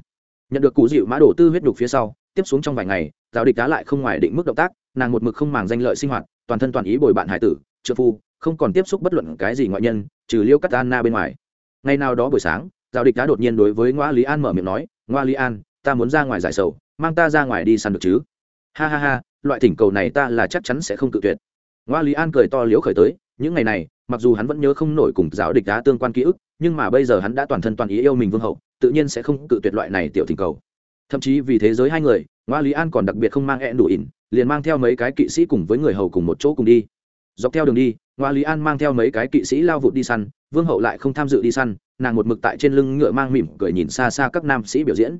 Nhận được cú dịu mã đổ tư huyết đục phía sau, tiếp xuống trong vài ngày, giáo địch đá lại không ngoài định mức động tác, nàng một mực không màng danh lợi sinh hoạt, toàn thân toàn ý bồi bạn hải tử trợ phu không còn tiếp xúc bất luận cái gì ngoại nhân, trừ liêu cắt anna bên ngoài. Ngày nào đó buổi sáng, giao địch đá đột nhiên đối với ngoa lý an mở miệng nói, ngoa lý an, ta muốn ra ngoài giải sầu, mang ta ra ngoài đi săn được chứ? Ha ha ha, loại thỉnh cầu này ta là chắc chắn sẽ không cự tuyệt. Ngoa lý an cười to liếu khởi tới, những ngày này, mặc dù hắn vẫn nhớ không nổi cùng giáo địch đá tương quan ký ức, nhưng mà bây giờ hắn đã toàn thân toàn ý yêu mình vương hậu, tự nhiên sẽ không cự tuyệt loại này tiểu thỉnh cầu. Thậm chí vì thế giới hai người, ngoa lý an còn đặc biệt không mang e đủ ỉn, liền mang theo mấy cái kỵ sĩ cùng với người hầu cùng một chỗ cùng đi. Dọc theo đường đi ngoa lý an mang theo mấy cái kỵ sĩ lao vụt đi săn, vương hậu lại không tham dự đi săn, nàng một mực tại trên lưng ngựa mang mỉm cười nhìn xa xa các nam sĩ biểu diễn.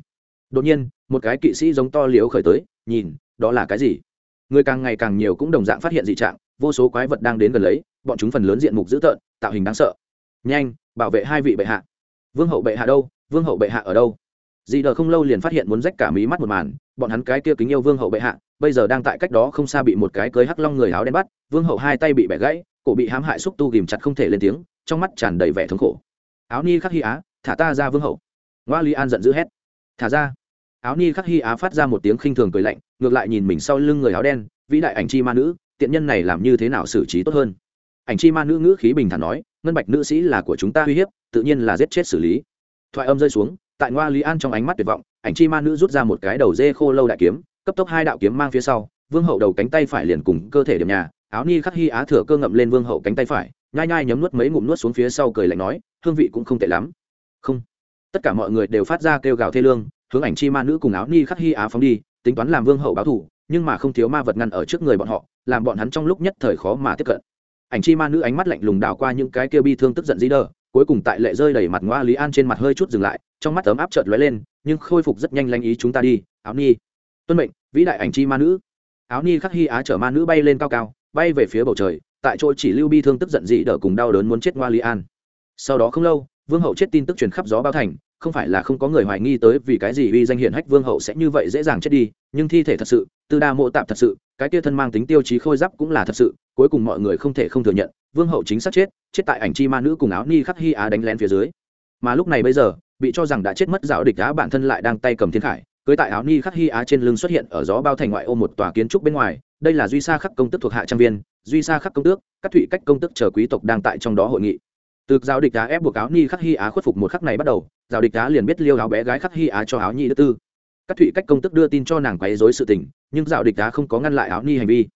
Đột nhiên, một cái kỵ sĩ giống to liếu khởi tới, nhìn, đó là cái gì? Người càng ngày càng nhiều cũng đồng dạng phát hiện dị trạng, vô số quái vật đang đến gần lấy, bọn chúng phần lớn diện mục dữ tợn, tạo hình đáng sợ. Nhanh, bảo vệ hai vị bệ hạ. Vương hậu bệ hạ đâu? Vương hậu bệ hạ ở đâu? Dì đờ không lâu liền phát hiện muốn rách cả mí mắt một màn, bọn hắn cái kia kính yêu vương hậu bệ hạ, bây giờ đang tại cách đó không xa bị một cái cưới hắc long người áo đen bắt, vương hậu hai tay bị bẻ gãy cổ bị hãm hại xúc tu ghìm chặt không thể lên tiếng, trong mắt tràn đầy vẻ thống khổ. Áo ni khắc hy á, thả ta ra vương hậu. Ngoa li an giận dữ hét. Thả ra. Áo ni khắc hy á phát ra một tiếng khinh thường cười lạnh, ngược lại nhìn mình sau lưng người áo đen, vĩ đại ảnh chi ma nữ, tiện nhân này làm như thế nào xử trí tốt hơn? Ảnh chi ma nữ ngữ khí bình thản nói, ngân bạch nữ sĩ là của chúng ta uy hiếp, tự nhiên là giết chết xử lý. Thoại âm rơi xuống, tại ngoa lý an trong ánh mắt tuyệt vọng, ảnh chi ma nữ rút ra một cái đầu dê khô lâu đại kiếm, cấp tốc hai đạo kiếm mang phía sau, vương hậu đầu cánh tay phải liền cùng cơ thể điểm nhà áo ni khắc hy á thừa cơ ngậm lên vương hậu cánh tay phải nhai nhai nhấm nuốt mấy ngụm nuốt xuống phía sau cười lạnh nói hương vị cũng không tệ lắm. Không. Tất cả mọi người đều phát ra kêu gào thê lương hướng ảnh chi ma nữ cùng áo ni khắc hy á phóng đi tính toán làm vương hậu báo thủ, nhưng mà không thiếu ma vật ngăn ở trước người bọn họ làm bọn hắn trong lúc nhất thời khó mà tiếp cận. Ảnh chi ma nữ ánh mắt lạnh lùng đảo qua những cái kêu bi thương tức giận dĩ đờ cuối cùng tại lệ rơi đầy mặt ngoa lý an trên mặt hơi chút dừng lại trong mắt ấm áp chợt lóe lên nhưng khôi phục rất nhanh lanh ý chúng ta đi áo ni. Tuân mệnh vĩ đại ảnh chi ma nữ. Áo ni khắc hy á chở ma nữ bay lên cao cao bay về phía bầu trời, tại chỗ chỉ lưu bi thương tức giận dị đỡ cùng đau đớn muốn chết ngoa Li an. Sau đó không lâu, vương hậu chết tin tức truyền khắp gió bao thành, không phải là không có người hoài nghi tới vì cái gì uy danh hiển hách vương hậu sẽ như vậy dễ dàng chết đi, nhưng thi thể thật sự, tư đa mộ tạp thật sự, cái kia thân mang tính tiêu chí khôi giáp cũng là thật sự, cuối cùng mọi người không thể không thừa nhận, vương hậu chính xác chết chết tại ảnh chi ma nữ cùng áo ni khắc hy á đánh lén phía dưới. Mà lúc này bây giờ, bị cho rằng đã chết mất dạo địch á bản thân lại đang tay cầm thiên khải, cưới tại áo ni khắc hy á trên lưng xuất hiện ở gió bao thành ngoại ô một tòa kiến trúc bên ngoài đây là duy sa khắc công tức thuộc hạ trang viên, duy sa khắc công tước, các thụy cách công tức chờ quý tộc đang tại trong đó hội nghị. Từ giáo địch đá ép buộc áo ni khắc hy á khuất phục một khắc này bắt đầu, giáo địch đá liền biết liêu áo bé gái khắc hy á cho áo nhi đức tư. Các thụy cách công tức đưa tin cho nàng quấy dối sự tình, nhưng giáo địch đá không có ngăn lại áo ni hành vi.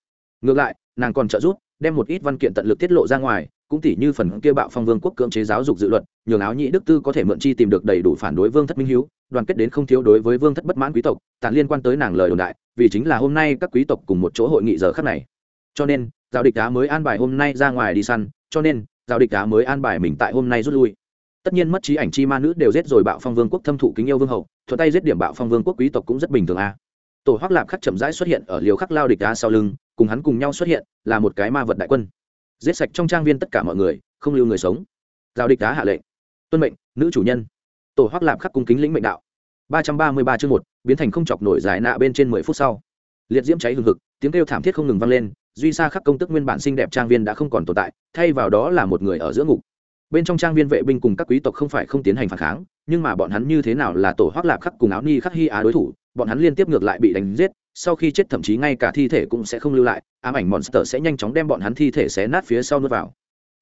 Ngược lại, nàng còn trợ giúp, đem một ít văn kiện tận lực tiết lộ ra ngoài, cũng tỉ như phần kia bạo phong vương quốc cưỡng chế giáo dục dự luật, nhường áo nhị đức tư có thể mượn chi tìm được đầy đủ phản đối vương thất minh hiếu đoàn kết đến không thiếu đối với vương thất bất mãn quý tộc tàn liên quan tới nàng lời đồn đại, vì chính là hôm nay các quý tộc cùng một chỗ hội nghị giờ khắc này. Cho nên, giáo địch đá mới an bài hôm nay ra ngoài đi săn, cho nên, giáo địch đá mới an bài mình tại hôm nay rút lui. Tất nhiên mất trí ảnh chi ma nữ đều giết rồi bạo phong vương quốc thâm thụ kính yêu vương hậu, thuận tay giết điểm bạo phong vương quốc quý tộc cũng rất bình thường a. Tổ hoắc lạp khắc chậm rãi xuất hiện ở liều khắc lao địch đá sau lưng, cùng hắn cùng nhau xuất hiện, là một cái ma vật đại quân. Giết sạch trong trang viên tất cả mọi người, không lưu người sống. Giao địch đá hạ lệnh. Tuân mệnh, nữ chủ nhân tổ hoắc lạp khắc cung kính lĩnh mệnh đạo. Ba trăm ba mươi ba chương một, biến thành không chọc nổi giải nạ bên trên mười phút sau. Liệt diễm cháy hừng hực, tiếng kêu thảm thiết không ngừng vang lên, duy xa khắc công tức nguyên bản xinh đẹp trang viên đã không còn tồn tại, thay vào đó là một người ở giữa ngục. Bên trong trang viên vệ binh cùng các quý tộc không phải không tiến hành phản kháng, nhưng mà bọn hắn như thế nào là tổ hoác lạp khắc cùng áo ni khắc hy á đối thủ, bọn hắn liên tiếp ngược lại bị đánh giết, sau khi chết thậm chí ngay cả thi thể cũng sẽ không lưu lại, ám ảnh monster sẽ nhanh chóng đem bọn hắn thi thể xé nát phía sau nuốt vào.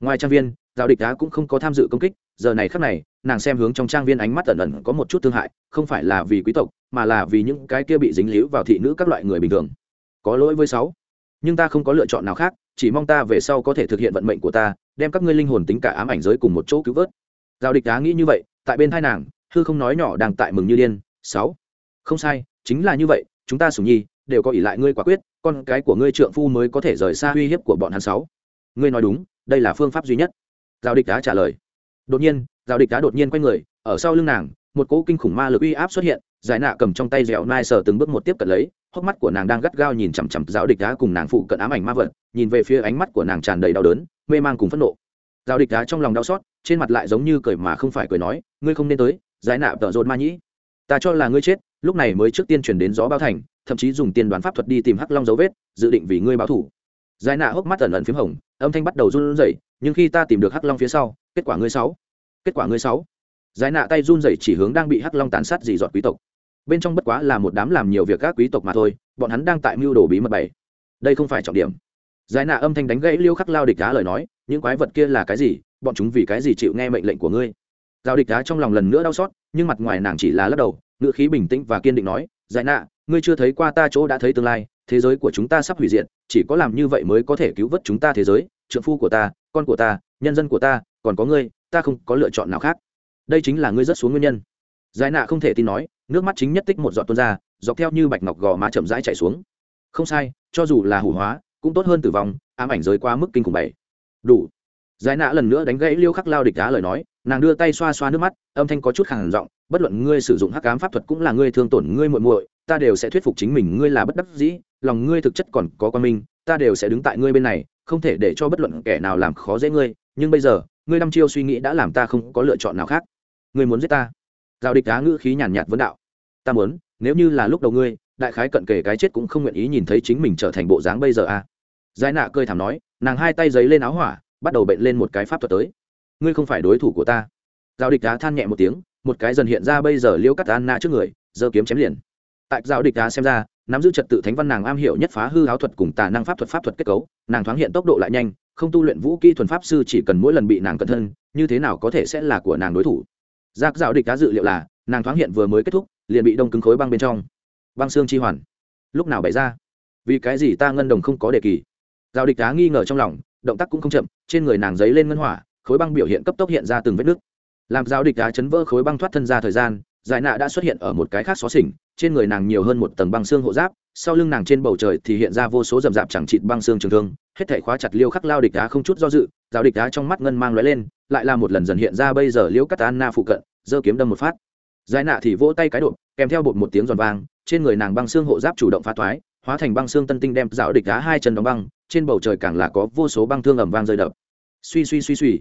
Ngoài trang viên giao địch đá cũng không có tham dự công kích, giờ này khắc này nàng xem hướng trong trang viên ánh mắt ẩn ẩn có một chút thương hại, không phải là vì quý tộc, mà là vì những cái kia bị dính líu vào thị nữ các loại người bình thường. Có lỗi với sáu, nhưng ta không có lựa chọn nào khác, chỉ mong ta về sau có thể thực hiện vận mệnh của ta, đem các ngươi linh hồn tính cả ám ảnh giới cùng một chỗ cứu vớt. Giao địch đá nghĩ như vậy, tại bên thai nàng, hư không nói nhỏ đang tại mừng như điên. Sáu, không sai, chính là như vậy, chúng ta sủng nhi, đều có ỷ lại ngươi quả quyết, con cái của ngươi trượng phu mới có thể rời xa uy hiếp của bọn hắn sáu. Ngươi nói đúng, đây là phương pháp duy nhất. Giao địch đá trả lời đột nhiên, giao địch đá đột nhiên quay người, ở sau lưng nàng, một cỗ kinh khủng ma lực uy áp xuất hiện, giải nạ cầm trong tay dẻo nai sờ từng bước một tiếp cận lấy, hốc mắt của nàng đang gắt gao nhìn chằm chằm giáo địch đá cùng nàng phụ cận ám ảnh ma vật, nhìn về phía ánh mắt của nàng tràn đầy đau đớn, mê man cùng phẫn nộ. Giáo địch đá trong lòng đau xót, trên mặt lại giống như cười mà không phải cười nói, ngươi không nên tới, giải nạ tợ rột ma nhĩ. Ta cho là ngươi chết, lúc này mới trước tiên chuyển đến gió bao thành, thậm chí dùng tiên đoán pháp thuật đi tìm hắc long dấu vết, dự định vì ngươi báo thủ. Giải nạ hốc mắt ẩn ẩn p h í m hồng, âm thanh bắt đầu run rẩy, nhưng khi ta tìm được hắc long phía sau kết quả ngươi sáu. Kết quả ngươi sáu. Giải nạ tay run rẩy chỉ hướng đang bị hắc long tàn sát dì dọt quý tộc. Bên trong bất quá là một đám làm nhiều việc các quý tộc mà thôi, bọn hắn đang tại mưu đồ bí mật bảy. Đây không phải trọng điểm. Giải nạ âm thanh đánh gãy liêu khắc lao địch đá lời nói, những quái vật kia là cái gì, bọn chúng vì cái gì chịu nghe mệnh lệnh của ngươi? Giao địch đá trong lòng lần nữa đau xót, nhưng mặt ngoài nàng chỉ là lắc đầu ngựa khí bình tĩnh và kiên định nói, giải nạ, ngươi chưa thấy qua ta chỗ đã thấy tương lai, thế giới của chúng ta sắp hủy diệt, chỉ có làm như vậy mới có thể cứu vớt chúng ta thế giới, trượng phu của ta, con của ta nhân dân của ta, còn có ngươi, ta không có lựa chọn nào khác. Đây chính là ngươi rất xuống nguyên nhân. Giải nạ không thể tin nói, nước mắt chính nhất tích một giọt tuôn ra, dọc theo như bạch ngọc gò má chậm rãi chảy xuống. Không sai, cho dù là hủ hóa, cũng tốt hơn tử vong, ám ảnh giới quá mức kinh khủng bảy. Đủ. Giải nạ lần nữa đánh gãy liêu khắc lao địch đá lời nói, nàng đưa tay xoa xoa nước mắt, âm thanh có chút khàn giọng, bất luận ngươi sử dụng hắc ám pháp thuật cũng là ngươi thương tổn ngươi muội muội, ta đều sẽ thuyết phục chính mình ngươi là bất đắc dĩ, lòng ngươi thực chất còn có quan minh, ta đều sẽ đứng tại ngươi bên này, không thể để cho bất luận kẻ nào làm khó dễ ngươi nhưng bây giờ, ngươi năm chiêu suy nghĩ đã làm ta không có lựa chọn nào khác. Ngươi muốn giết ta? Giao địch á ngữ khí nhàn nhạt vấn đạo. Ta muốn, nếu như là lúc đầu ngươi, đại khái cận kề cái chết cũng không nguyện ý nhìn thấy chính mình trở thành bộ dáng bây giờ à? Giải nạ cơi thảm nói, nàng hai tay giấy lên áo hỏa, bắt đầu bệnh lên một cái pháp thuật tới. Ngươi không phải đối thủ của ta. Giao địch đá than nhẹ một tiếng, một cái dần hiện ra bây giờ liêu cắt anna trước người, giơ kiếm chém liền. Tại giao địch đá xem ra, nắm giữ trật tự thánh văn nàng am hiểu nhất phá hư áo thuật cùng tà năng pháp thuật pháp thuật kết cấu, nàng thoáng hiện tốc độ lại nhanh không tu luyện vũ kỹ thuần pháp sư chỉ cần mỗi lần bị nàng cẩn thân, như thế nào có thể sẽ là của nàng đối thủ? Giác dạo địch cá dự liệu là, nàng thoáng hiện vừa mới kết thúc, liền bị đông cứng khối băng bên trong. Băng xương chi hoàn. Lúc nào bày ra? Vì cái gì ta ngân đồng không có đề kỳ? Giao địch cá nghi ngờ trong lòng, động tác cũng không chậm, trên người nàng giấy lên ngân hỏa, khối băng biểu hiện cấp tốc hiện ra từng vết nứt. Làm giao địch cá chấn vỡ khối băng thoát thân ra thời gian, giải nạ đã xuất hiện ở một cái khác xó xỉnh, trên người nàng nhiều hơn một tầng băng xương hộ giáp sau lưng nàng trên bầu trời thì hiện ra vô số rậm rạp chẳng chịt băng xương trường thương, hết thể khóa chặt liêu khắc lao địch đá không chút do dự giao địch đá trong mắt ngân mang lóe lên, lại là một lần dần hiện ra bây giờ liêu cắt anna phụ cận, giơ kiếm đâm một phát. Giải nạ thì vỗ tay cái đột, kèm theo bột một tiếng giòn vang, trên người nàng băng xương hộ giáp chủ động phá thoái, hóa thành băng xương tân tinh đem giáo địch đá hai chân đóng băng, trên bầu trời càng là có vô số băng thương ẩm vang rơi đập. Suy suy suy suy.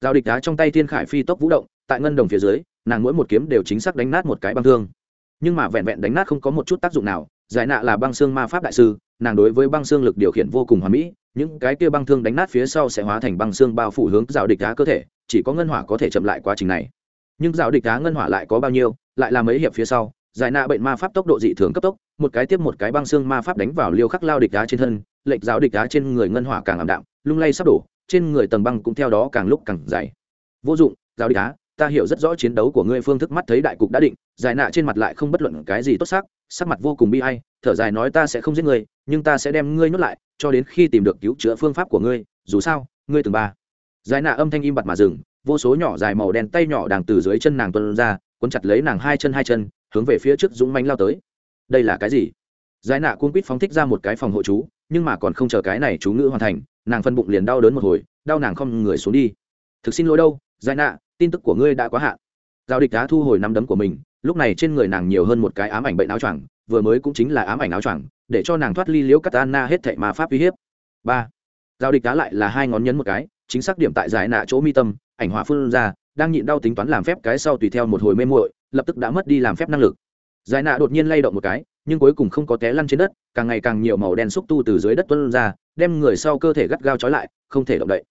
Giáo địch đá trong tay thiên khải phi tốc vũ động, tại ngân đồng phía dưới, nàng mỗi một kiếm đều chính xác đánh nát một cái băng thương. Nhưng mà vẹn vẹn đánh nát không có một chút tác dụng nào giải nạ là băng xương ma pháp đại sư, nàng đối với băng xương lực điều khiển vô cùng hoàn mỹ, những cái kia băng thương đánh nát phía sau sẽ hóa thành băng xương bao phủ hướng rào địch đá cơ thể, chỉ có ngân hỏa có thể chậm lại quá trình này. Nhưng rào địch đá ngân hỏa lại có bao nhiêu, lại là mấy hiệp phía sau, giải nạ bệnh ma pháp tốc độ dị thường cấp tốc, một cái tiếp một cái băng xương ma pháp đánh vào liêu khắc lao địch đá trên thân, lệnh giáo địch đá trên người ngân hỏa càng ảm đạm, lung lay sắp đổ, trên người tầng băng cũng theo đó càng lúc càng dày. Vô dụng giáo địch đá, ta hiểu rất rõ chiến đấu của ngươi phương thức mắt thấy đại cục đã định, giải nạ trên mặt lại không bất luận cái gì tốt sắc sắc mặt vô cùng bi ai, thở dài nói ta sẽ không giết ngươi nhưng ta sẽ đem ngươi nhốt lại cho đến khi tìm được cứu chữa phương pháp của ngươi dù sao ngươi từng ba. Giải nạ âm thanh im bặt mà dừng vô số nhỏ dài màu đen tay nhỏ đang từ dưới chân nàng tuân ra cuốn chặt lấy nàng hai chân hai chân hướng về phía trước dũng mánh lao tới. Đây là cái gì? Giải nạ cuốn quýt phóng thích ra một cái phòng hộ chú nhưng mà còn không chờ cái này chú ngữ hoàn thành nàng phân bụng liền đau đớn một hồi đau nàng không người xuống đi. Thực xin lỗi đâu giải nạ tin tức của ngươi đã quá hạn. Giao địch đã thu hồi năm đấm của mình lúc này trên người nàng nhiều hơn một cái ám ảnh bệnh áo choàng, vừa mới cũng chính là ám ảnh áo choàng, để cho nàng thoát ly liễu katana hết thệ ma pháp uy hiếp. Ba, giao địch cá lại là hai ngón nhấn một cái, chính xác điểm tại giải nạ chỗ mi tâm, ảnh hỏa phun ra, đang nhịn đau tính toán làm phép cái sau tùy theo một hồi mê muội, lập tức đã mất đi làm phép năng lực. Giải nạ đột nhiên lay động một cái, nhưng cuối cùng không có té lăn trên đất, càng ngày càng nhiều màu đen xúc tu từ dưới đất tuân ra, đem người sau cơ thể gắt gao trói lại, không thể động đậy.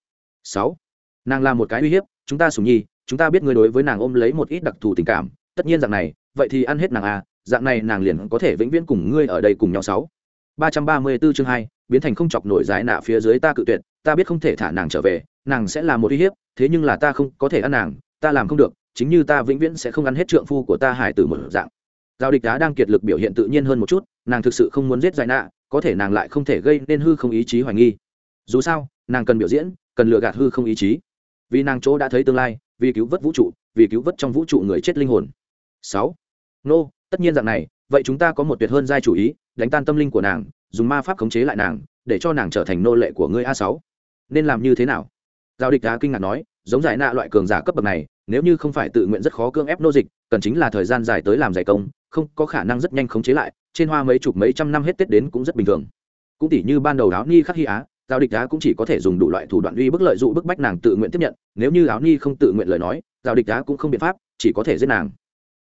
Sáu, nàng là một cái uy hiếp, chúng ta sùng nhi, chúng ta biết người đối với nàng ôm lấy một ít đặc thù tình cảm tất nhiên dạng này, vậy thì ăn hết nàng à dạng này nàng liền có thể vĩnh viễn cùng ngươi ở đây cùng nhau sáu. ba trăm ba mươi bốn chương hai, biến thành không chọc nổi giải nạ phía dưới ta cự tuyệt, ta biết không thể thả nàng trở về, nàng sẽ là một uy hiếp, thế nhưng là ta không có thể ăn nàng, ta làm không được, chính như ta vĩnh viễn sẽ không ăn hết trượng phu của ta hải tử một dạng. Giao địch đá đang kiệt lực biểu hiện tự nhiên hơn một chút, nàng thực sự không muốn giết giải nạ, có thể nàng lại không thể gây nên hư không ý chí hoài nghi. Dù sao, nàng cần biểu diễn, cần lừa gạt hư không ý chí. Vì nàng chỗ đã thấy tương lai, vì cứu vớt vũ trụ, vì cứu vớt trong vũ trụ người chết linh hồn sáu. Nô, tất nhiên dạng này, vậy chúng ta có một tuyệt hơn giai chủ ý, đánh tan tâm linh của nàng, dùng ma pháp khống chế lại nàng, để cho nàng trở thành nô lệ của ngươi a sáu. Nên làm như thế nào? Giao địch đá kinh ngạc nói, giống giải nạ loại cường giả cấp bậc này, nếu như không phải tự nguyện rất khó cưỡng ép nô dịch, cần chính là thời gian dài tới làm giải công, không có khả năng rất nhanh khống chế lại, trên hoa mấy chục mấy trăm năm hết tết đến cũng rất bình thường. Cũng tỷ như ban đầu áo ni khắc hy á, giao địch đá cũng chỉ có thể dùng đủ loại thủ đoạn uy bức lợi dụ bức bách nàng tự nguyện tiếp nhận, nếu như áo ni không tự nguyện lời nói, giao địch đá cũng không biện pháp, chỉ có thể giết nàng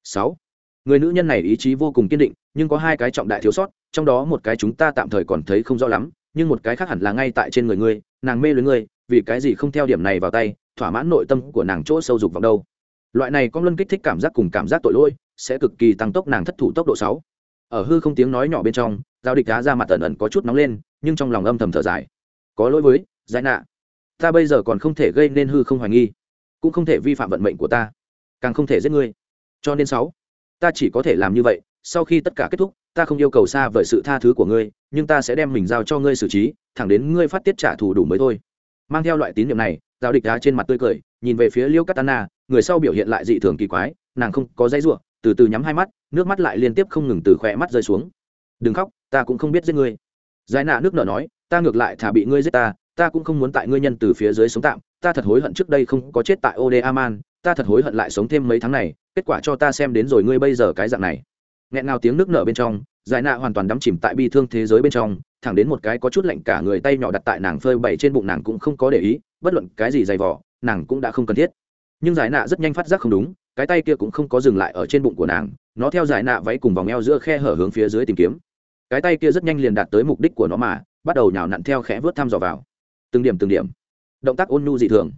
sáu. Người nữ nhân này ý chí vô cùng kiên định, nhưng có hai cái trọng đại thiếu sót, trong đó một cái chúng ta tạm thời còn thấy không rõ lắm, nhưng một cái khác hẳn là ngay tại trên người ngươi, nàng mê lưới ngươi, vì cái gì không theo điểm này vào tay, thỏa mãn nội tâm của nàng chỗ sâu dục vào đâu. Loại này có luân kích thích cảm giác cùng cảm giác tội lỗi, sẽ cực kỳ tăng tốc nàng thất thủ tốc độ sáu. Ở hư không tiếng nói nhỏ bên trong, giao địch đá ra mặt ẩn ẩn có chút nóng lên, nhưng trong lòng âm thầm thở dài. Có lỗi với, giải nạ. Ta bây giờ còn không thể gây nên hư không hoài nghi, cũng không thể vi phạm vận mệnh của ta, càng không thể giết ngươi cho nên sáu, ta chỉ có thể làm như vậy, sau khi tất cả kết thúc, ta không yêu cầu xa vời sự tha thứ của ngươi, nhưng ta sẽ đem mình giao cho ngươi xử trí, thẳng đến ngươi phát tiết trả thù đủ mới thôi. Mang theo loại tín nhiệm này, giao địch đá trên mặt tươi cười, nhìn về phía liêu katana, người sau biểu hiện lại dị thường kỳ quái, nàng không có dãy ruộng từ từ nhắm hai mắt, nước mắt lại liên tiếp không ngừng từ khỏe mắt rơi xuống. Đừng khóc, ta cũng không biết giết ngươi. Giải nạ nước nở nói, ta ngược lại thả bị ngươi giết ta ta cũng không muốn tại ngươi nhân từ phía dưới sống tạm, ta thật hối hận trước đây không có chết tại ode aman ta thật hối hận lại sống thêm mấy tháng này, kết quả cho ta xem đến rồi ngươi bây giờ cái dạng này. Nghẹn ngào tiếng nước nở bên trong, giải nạ hoàn toàn đắm chìm tại bi thương thế giới bên trong, thẳng đến một cái có chút lạnh cả người tay nhỏ đặt tại nàng phơi bày trên bụng nàng cũng không có để ý, bất luận cái gì dày vỏ nàng cũng đã không cần thiết. Nhưng giải nạ rất nhanh phát giác không đúng, cái tay kia cũng không có dừng lại ở trên bụng của nàng, nó theo giải nạ váy cùng vòng eo giữa khe hở hướng phía dưới tìm kiếm. Cái tay kia rất nhanh liền đạt tới mục đích của nó mà, bắt đầu nhào nặn theo khẽ vớt thăm dò vào. Từng điểm từng điểm. Động tác ôn nhu dị thường.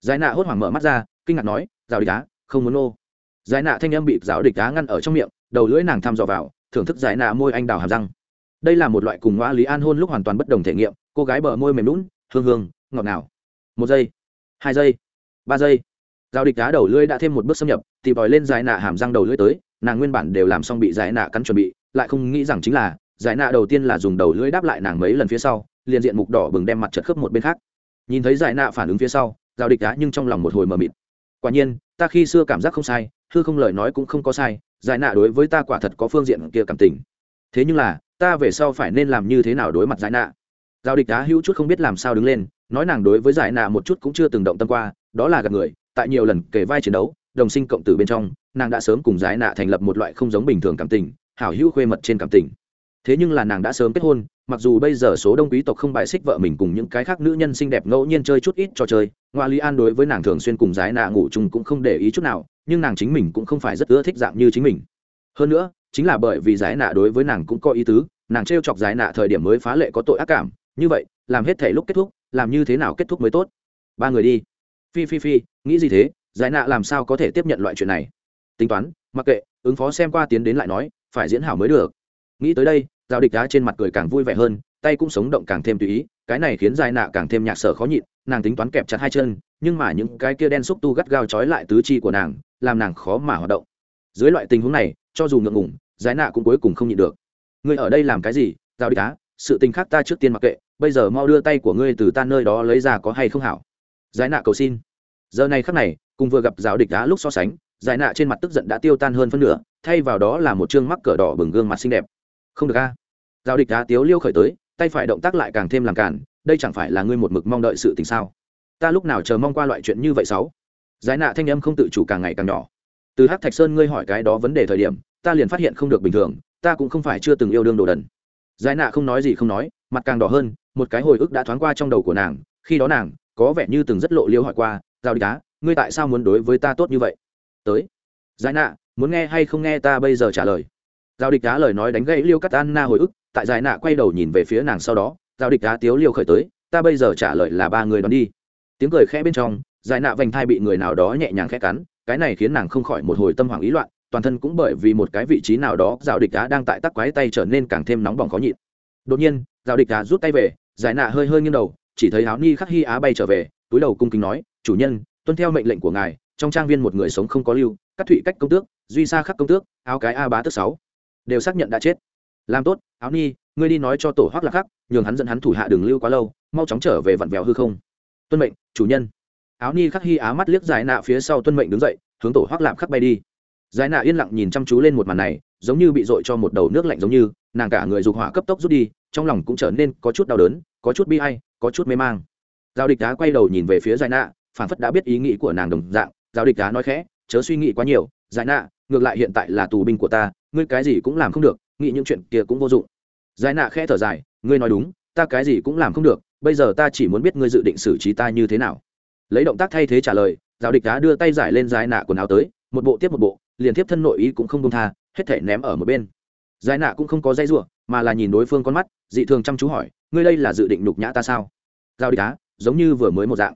Giải nạ hốt hoảng mở mắt ra kinh ngạc nói rào địch á, không muốn nô. Giải nạ thanh âm bị rào địch á ngăn ở trong miệng, đầu lưỡi nàng thăm dò vào, thưởng thức giải nạ môi anh đào hàm răng. Đây là một loại cùng ngoa lý an hôn lúc hoàn toàn bất đồng thể nghiệm, cô gái bờ môi mềm lún hương hương, ngọt ngào. Một giây, hai giây, ba giây. Giao địch đá đầu lưỡi đã thêm một bước xâm nhập, thì vòi lên giải nạ hàm răng đầu lưỡi tới, nàng nguyên bản đều làm xong bị giải nạ cắn chuẩn bị, lại không nghĩ rằng chính là, giải nạ đầu tiên là dùng đầu lưỡi đáp lại nàng mấy lần phía sau, liền diện mục đỏ bừng đem mặt chật khớp một bên khác. Nhìn thấy giải nạ phản ứng phía sau giao địch đá nhưng trong lòng một hồi mờ mịt quả nhiên, ta khi xưa cảm giác không sai, hư không lời nói cũng không có sai, giải nạ đối với ta quả thật có phương diện kia cảm tình. Thế nhưng là, ta về sau phải nên làm như thế nào đối mặt giải nạ? Giao địch đá hữu chút không biết làm sao đứng lên, nói nàng đối với giải nạ một chút cũng chưa từng động tâm qua, đó là gặp người, tại nhiều lần kể vai chiến đấu, đồng sinh cộng tử bên trong, nàng đã sớm cùng giải nạ thành lập một loại không giống bình thường cảm tình, hảo hữu khuê mật trên cảm tình thế nhưng là nàng đã sớm kết hôn, mặc dù bây giờ số đông quý tộc không bài xích vợ mình cùng những cái khác nữ nhân xinh đẹp ngẫu nhiên chơi chút ít trò chơi, ngoa lý an đối với nàng thường xuyên cùng giái nạ ngủ chung cũng không để ý chút nào, nhưng nàng chính mình cũng không phải rất ưa thích dạng như chính mình. Hơn nữa, chính là bởi vì giái nạ đối với nàng cũng có ý tứ, nàng t r e o chọc giái nạ thời điểm mới phá lệ có tội ác cảm, như vậy, làm hết thể lúc kết thúc, làm như thế nào kết thúc mới tốt? Ba người đi. Phi phi phi, nghĩ gì thế? Giải nạ làm sao có thể tiếp nhận loại chuyện này? Tính toán, mặc kệ, ứng phó xem qua tiến đến lại nói, phải diễn hảo mới được nghĩ tới đây, giao địch đá trên mặt cười càng vui vẻ hơn, tay cũng sống động càng thêm tùy ý, cái này khiến dài nạ càng thêm nhạc sở khó nhịn, nàng tính toán kẹp chặt hai chân, nhưng mà những cái kia đen xúc tu gắt gao trói lại tứ chi của nàng, làm nàng khó mà hoạt động. Dưới loại tình huống này, cho dù ngượng ngủng giải nạ cũng cuối cùng không nhịn được. Ngươi ở đây làm cái gì, giao địch đá sự tình khác ta trước tiên mặc kệ, bây giờ mau đưa tay của ngươi từ ta nơi đó lấy ra có hay không hảo? Giải nạ cầu xin. Giờ này khắc này, cùng vừa gặp giáo địch đá lúc so sánh giải nạ trên mặt tức giận đã tiêu tan hơn phân nửa, thay vào đó là một chương mắc cỡ đỏ bừng gương mặt xinh đẹp không được a. À? giáo địch đá tiếu liêu khởi tới, tay phải động tác lại càng thêm làm cản, đây chẳng phải là ngươi một mực mong đợi sự tình sao? Ta lúc nào chờ mong qua loại chuyện như vậy sáu? Giải nạ thanh âm không tự chủ càng ngày càng nhỏ. Từ hát thạch sơn ngươi hỏi cái đó vấn đề thời điểm, ta liền phát hiện không được bình thường, ta cũng không phải chưa từng yêu đương đồ đần. Giải nạ không nói gì không nói, mặt càng đỏ hơn, một cái hồi ức đã thoáng qua trong đầu của nàng, khi đó nàng, có vẻ như từng rất lộ liêu hỏi qua, giao địch đá, ngươi tại sao muốn đối với ta tốt như vậy? Tới. Giải nạ, muốn nghe hay không nghe ta bây giờ trả lời? Giao địch đá lời nói đánh gãy liêu cắt Anna hồi ức, tại giải nạ quay đầu nhìn về phía nàng sau đó, giao địch đá tiếu liêu khởi tới, ta bây giờ trả lời là ba người đón đi. Tiếng cười khẽ bên trong, giải nạ vành thai bị người nào đó nhẹ nhàng khẽ cắn, cái này khiến nàng không khỏi một hồi tâm hoảng ý loạn, toàn thân cũng bởi vì một cái vị trí nào đó, giao địch đá đang tại tắc quái tay trở nên càng thêm nóng bỏng khó nhịn. Đột nhiên, giao địch đá rút tay về, giải nạ hơi hơi nghiêng đầu, chỉ thấy áo ni khắc hy á bay trở về, túi đầu cung kính nói, chủ nhân, tuân theo mệnh lệnh của ngài, trong trang viên một người sống không có lưu, cắt thụy cách công tước, duy xa khắc công tước, áo cái a bá tức sáu đều xác nhận đã chết. Làm tốt, áo ni, ngươi đi nói cho tổ hoác lạc khắc nhường hắn dẫn hắn thủ hạ đường lưu quá lâu, mau chóng trở về vặn vẹo hư không. Tuân mệnh, chủ nhân. Áo ni khắc hy á mắt liếc dài nạ phía sau tuân mệnh đứng dậy, hướng tổ hoác lạc khắc bay đi. Giải nạ yên lặng nhìn chăm chú lên một màn này, giống như bị dội cho một đầu nước lạnh giống như, nàng cả người dục hỏa cấp tốc rút đi, trong lòng cũng trở nên có chút đau đớn, có chút bi hay có chút mê mang. Giao địch đá quay đầu nhìn về phía giải nạ, phản phất đã biết ý nghĩ của nàng đồng dạng, giao địch đá nói khẽ, chớ suy nghĩ quá nhiều, giải nạ, ngược lại hiện tại là tù binh của ta ngươi cái gì cũng làm không được, nghĩ những chuyện kia cũng vô dụng. Giải nạ khẽ thở dài, ngươi nói đúng, ta cái gì cũng làm không được, bây giờ ta chỉ muốn biết ngươi dự định xử trí ta như thế nào. Lấy động tác thay thế trả lời giao địch đá đưa tay giải lên giải nạ quần áo tới, một bộ tiếp một bộ, liền tiếp thân nội ý cũng không công tha, hết thể ném ở một bên. Giải nạ cũng không có dây ruộng mà là nhìn đối phương con mắt, dị thường chăm chú hỏi, ngươi đây là dự định nhục nhã ta sao? Giao địch đá, giống như vừa mới một dạng.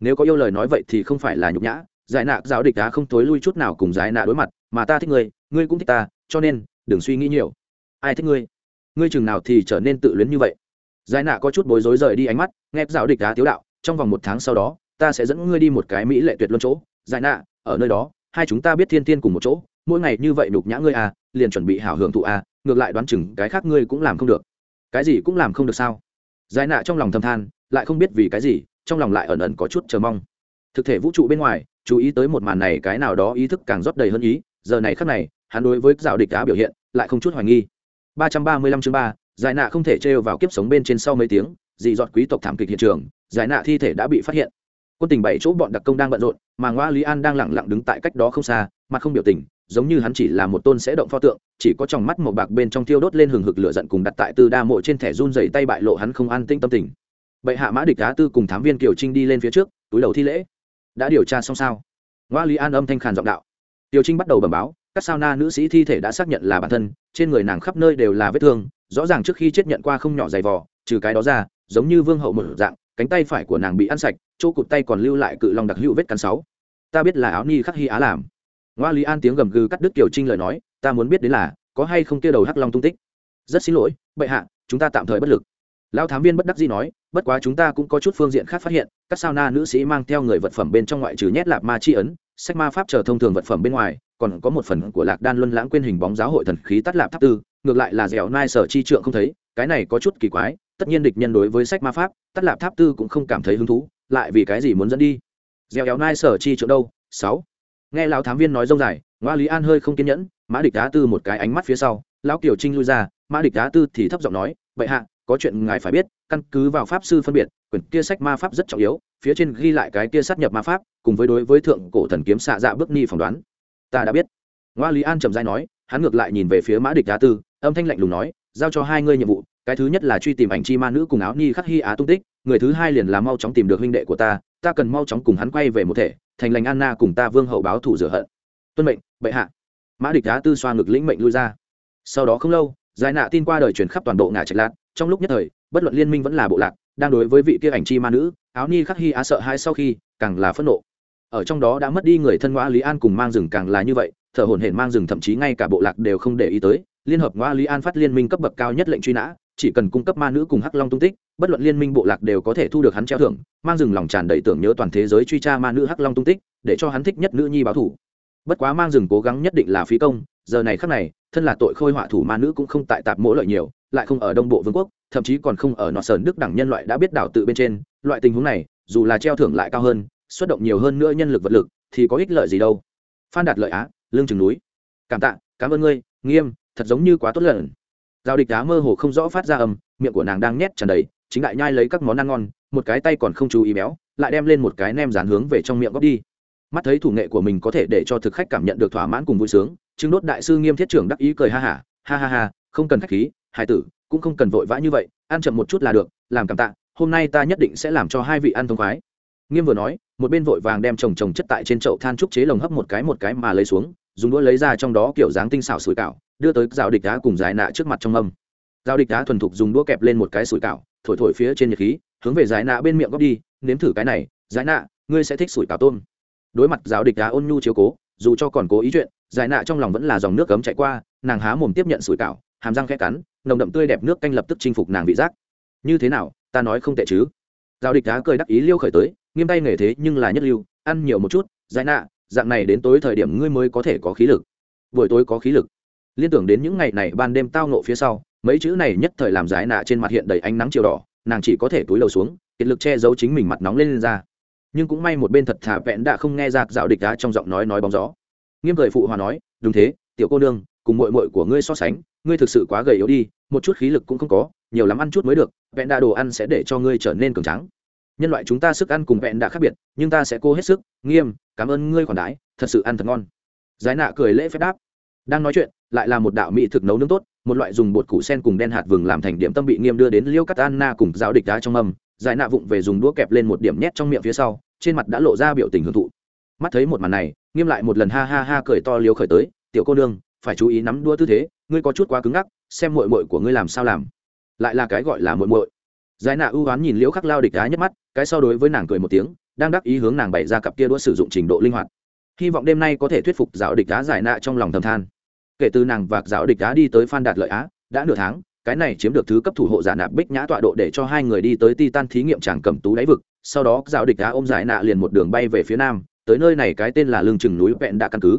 Nếu có yêu lời nói vậy thì không phải là nhục nhã, giải nạ, giáo địch đá không tối lui chút nào cùng giải nạ đối mặt, mà ta thích ngươi ngươi cũng thích ta cho nên, đừng suy nghĩ nhiều. Ai thích ngươi? Ngươi chừng nào thì trở nên tự luyến như vậy? Giải nạ có chút bối rối rời đi ánh mắt, nghe giáo địch đá tiếu đạo, trong vòng một tháng sau đó, ta sẽ dẫn ngươi đi một cái mỹ lệ tuyệt luân chỗ. Giải nạ, ở nơi đó, hai chúng ta biết thiên tiên cùng một chỗ, mỗi ngày như vậy đục nhã ngươi à liền chuẩn bị hảo hưởng thụ à ngược lại đoán chừng cái khác ngươi cũng làm không được. Cái gì cũng làm không được sao? Giải nạ trong lòng thầm than, lại không biết vì cái gì, trong lòng lại ẩn ẩn có chút chờ mong. Thực thể vũ trụ bên ngoài, chú ý tới một màn này, cái nào đó ý thức càng rót đầy hơn ý, giờ này khắc này hắn đối với dạo địch đá biểu hiện lại không chút hoài nghi. Ba trăm ba mươi lăm chương ba, giải nạ không thể trêu vào kiếp sống bên trên sau mấy tiếng, dị dọn quý tộc thảm kịch hiện trường, giải nạ thi thể đã bị phát hiện. Quân tình bảy chỗ bọn đặc công đang bận rộn, mà ngoa lý an đang lẳng lặng đứng tại cách đó không xa, mặt không biểu tình, giống như hắn chỉ là một tôn sẽ động pho tượng, chỉ có trong mắt màu bạc bên trong thiêu đốt lên hừng hực lửa giận cùng đặt tại tư đa mộ trên thẻ run dày tay bại lộ hắn không an tĩnh tâm tình. Bệ hạ mã địch cá tư cùng thám viên kiều trinh đi lên phía trước, túi đầu thi lễ. Đã điều tra xong sao? Ngoa lý an âm thanh khàn giọng đạo. Kiều trinh bắt đầu bẩm báo các sao na nữ sĩ thi thể đã xác nhận là bản thân, trên người nàng khắp nơi đều là vết thương, rõ ràng trước khi chết nhận qua không nhỏ dày vò, trừ cái đó ra, giống như vương hậu một dạng, cánh tay phải của nàng bị ăn sạch, chỗ cụt tay còn lưu lại cự long đặc hữu vết cắn sáu. Ta biết là áo ni khắc hy á làm. Ngoa lý an tiếng gầm gừ cắt đứt kiều trinh lời nói, ta muốn biết đến là, có hay không kia đầu hắc long tung tích? Rất xin lỗi, bệ hạ, chúng ta tạm thời bất lực. Lão thám viên bất đắc dĩ nói, bất quá chúng ta cũng có chút phương diện khác phát hiện, các sao na nữ sĩ mang theo người vật phẩm bên trong ngoại trừ nhét lạp ma chi ấn, sách ma pháp chờ thông thường vật phẩm bên ngoài còn có một phần của lạc đan luân lãng quên hình bóng giáo hội thần khí tắt lạp tháp tư, ngược lại là dẻo nai sở chi trượng không thấy, cái này có chút kỳ quái, tất nhiên địch nhân đối với sách ma pháp, tắt lạp tháp tư cũng không cảm thấy hứng thú, lại vì cái gì muốn dẫn đi? Dẻo nai sở chi trượng đâu? Sáu. Nghe lão thám viên nói rông dài, ngoa lý an hơi không kiên nhẫn, mã địch đá tư một cái ánh mắt phía sau, lão kiều trinh lui ra, mã địch đá tư thì thấp giọng nói, bệ hạ, có chuyện ngài phải biết, căn cứ vào pháp sư phân biệt, quyển kia sách ma pháp rất trọng yếu, phía trên ghi lại cái kia sát nhập ma pháp, cùng với đối với thượng cổ thần kiếm xạ dạ bước ni phỏng đoán ta đã biết. Ngoa lý an trầm dai nói, hắn ngược lại nhìn về phía mã địch đá tư, âm thanh lạnh lùng nói, giao cho hai ngươi nhiệm vụ, cái thứ nhất là truy tìm ảnh chi ma nữ cùng áo ni khắc hy á tung tích, người thứ hai liền là mau chóng tìm được huynh đệ của ta ta cần mau chóng cùng hắn quay về một thể, thành lành anna cùng ta vương hậu báo thủ rửa hận. Tuân mệnh, bệ hạ. Mã địch đá tư xoa ngực lĩnh mệnh lui ra. Sau đó không lâu, giải nạ tin qua đời truyền khắp toàn bộ ngã trạch lạc, trong lúc nhất thời, bất luận liên minh vẫn là bộ lạc, đang đối với vị kia ảnh chi ma nữ, áo ni khắc hy á sợ hai sau khi, càng là phẫn nộ ở trong đó đã mất đi người thân ngoa lý an cùng mang rừng càng là như vậy, thở hồn hển mang rừng thậm chí ngay cả bộ lạc đều không để ý tới, liên hợp ngoa lý an phát liên minh cấp bậc cao nhất lệnh truy nã, chỉ cần cung cấp ma nữ cùng hắc long tung tích, bất luận liên minh bộ lạc đều có thể thu được hắn treo thưởng, mang rừng lòng tràn đầy tưởng nhớ toàn thế giới truy tra ma nữ hắc long tung tích, để cho hắn thích nhất nữ nhi báo thủ. Bất quá mang rừng cố gắng nhất định là phí công, giờ này khắc này, thân là tội khôi họa thủ ma nữ cũng không tại tạp mỗi lợi nhiều, lại không ở đông bộ vương quốc, thậm chí còn không ở nọ sơn đức đẳng nhân loại đã biết đảo tự bên trên, loại tình huống này, dù là treo thưởng lại cao hơn xuất động nhiều hơn nữa nhân lực vật lực thì có ích lợi gì đâu. Phan đạt lợi á lương chừng núi. Cảm tạ cảm ơn ngươi nghiêm thật giống như quá tốt lần. Giao địch đá mơ hồ không rõ phát ra âm miệng của nàng đang nhét tràn đầy chính đại nhai lấy các món ăn ngon một cái tay còn không chú ý béo lại đem lên một cái nem dán hướng về trong miệng góp đi. Mắt thấy thủ nghệ của mình có thể để cho thực khách cảm nhận được thỏa mãn cùng vui sướng chứng đốt đại sư nghiêm thiết trưởng đắc ý cười ha hả ha, ha ha ha không cần khách khí hải tử cũng không cần vội vã như vậy ăn chậm một chút là được làm cảm tạ hôm nay ta nhất định sẽ làm cho hai vị ăn thông khoái. Nghiêm vừa nói một bên vội vàng đem chồng chồng chất tại trên chậu than trúc chế lồng hấp một cái một cái mà lấy xuống, dùng đũa lấy ra trong đó kiểu dáng tinh xảo sủi cảo, đưa tới rào địch đá cùng dài nạ trước mặt trong âm rào địch đá thuần thục dùng đũa kẹp lên một cái sủi cảo, thổi thổi phía trên nhiệt khí, hướng về dài nạ bên miệng góp đi, nếm thử cái này, giải nạ, ngươi sẽ thích sủi cảo tôm. Đối mặt rào địch đá ôn nhu chiếu cố, dù cho còn cố ý chuyện, giải nạ trong lòng vẫn là dòng nước cấm chạy qua, nàng há mồm tiếp nhận sủi cảo, hàm răng khẽ cắn, nồng đậm tươi đẹp nước canh lập tức chinh phục nàng vị giác. Như thế nào, ta nói không tệ chứ? Giao địch đá cười đắc ý liêu khởi tới nghiêm tay nghề thế nhưng là nhất lưu ăn nhiều một chút giải nạ dạng này đến tối thời điểm ngươi mới có thể có khí lực. Buổi tối có khí lực. Liên tưởng đến những ngày này ban đêm tao nộ phía sau mấy chữ này nhất thời làm giải nạ trên mặt hiện đầy ánh nắng chiều đỏ nàng chỉ có thể túi lầu xuống kiệt lực che giấu chính mình mặt nóng lên, lên ra. Nhưng cũng may một bên thật thà vẹn đã không nghe ra dạo địch đá trong giọng nói nói bóng gió. Nghiêm cười phụ hòa nói đúng thế tiểu cô nương cùng mội mội của ngươi so sánh ngươi thực sự quá gầy yếu đi một chút khí lực cũng không có nhiều lắm ăn chút mới được vẹn đa đồ ăn sẽ để cho ngươi trở nên cường trắng nhân loại chúng ta sức ăn cùng vẹn đã khác biệt, nhưng ta sẽ cố hết sức, nghiêm, cảm ơn ngươi khoản đái thật sự ăn thật ngon. Giải nạ cười lễ phép đáp. Đang nói chuyện, lại là một đạo mỹ thực nấu nướng tốt, một loại dùng bột củ sen cùng đen hạt vừng làm thành điểm tâm bị nghiêm đưa đến liêu cắt anna cùng giáo địch đá trong mâm. Giải nạ vụng về dùng đũa kẹp lên một điểm nhét trong miệng phía sau, trên mặt đã lộ ra biểu tình hưởng thụ. Mắt thấy một màn này, nghiêm lại một lần ha ha ha cười to liều khởi tới, tiểu cô nương, phải chú ý nắm đua tư thế, ngươi có chút quá cứng ngắc, xem mội mội của ngươi làm sao làm. Lại là cái gọi là mội mội giải nạ ưu oán nhìn liễu khắc lao địch á nhất mắt, cái so đối với nàng cười một tiếng, đang đắc ý hướng nàng bày ra cặp kia đũa sử dụng trình độ linh hoạt. Hy vọng đêm nay có thể thuyết phục giáo địch á giải nạ trong lòng thầm than. Kể từ nàng và giáo địch á đi tới phan đạt lợi á, đã nửa tháng, cái này chiếm được thứ cấp thủ hộ giả nạp bích nhã tọa độ để cho hai người đi tới titan thí nghiệm tràng cầm tú đáy vực, sau đó giáo địch á ôm giải nạ liền một đường bay về phía nam, tới nơi này cái tên là lương chừng núi vẹn đạ căn cứ.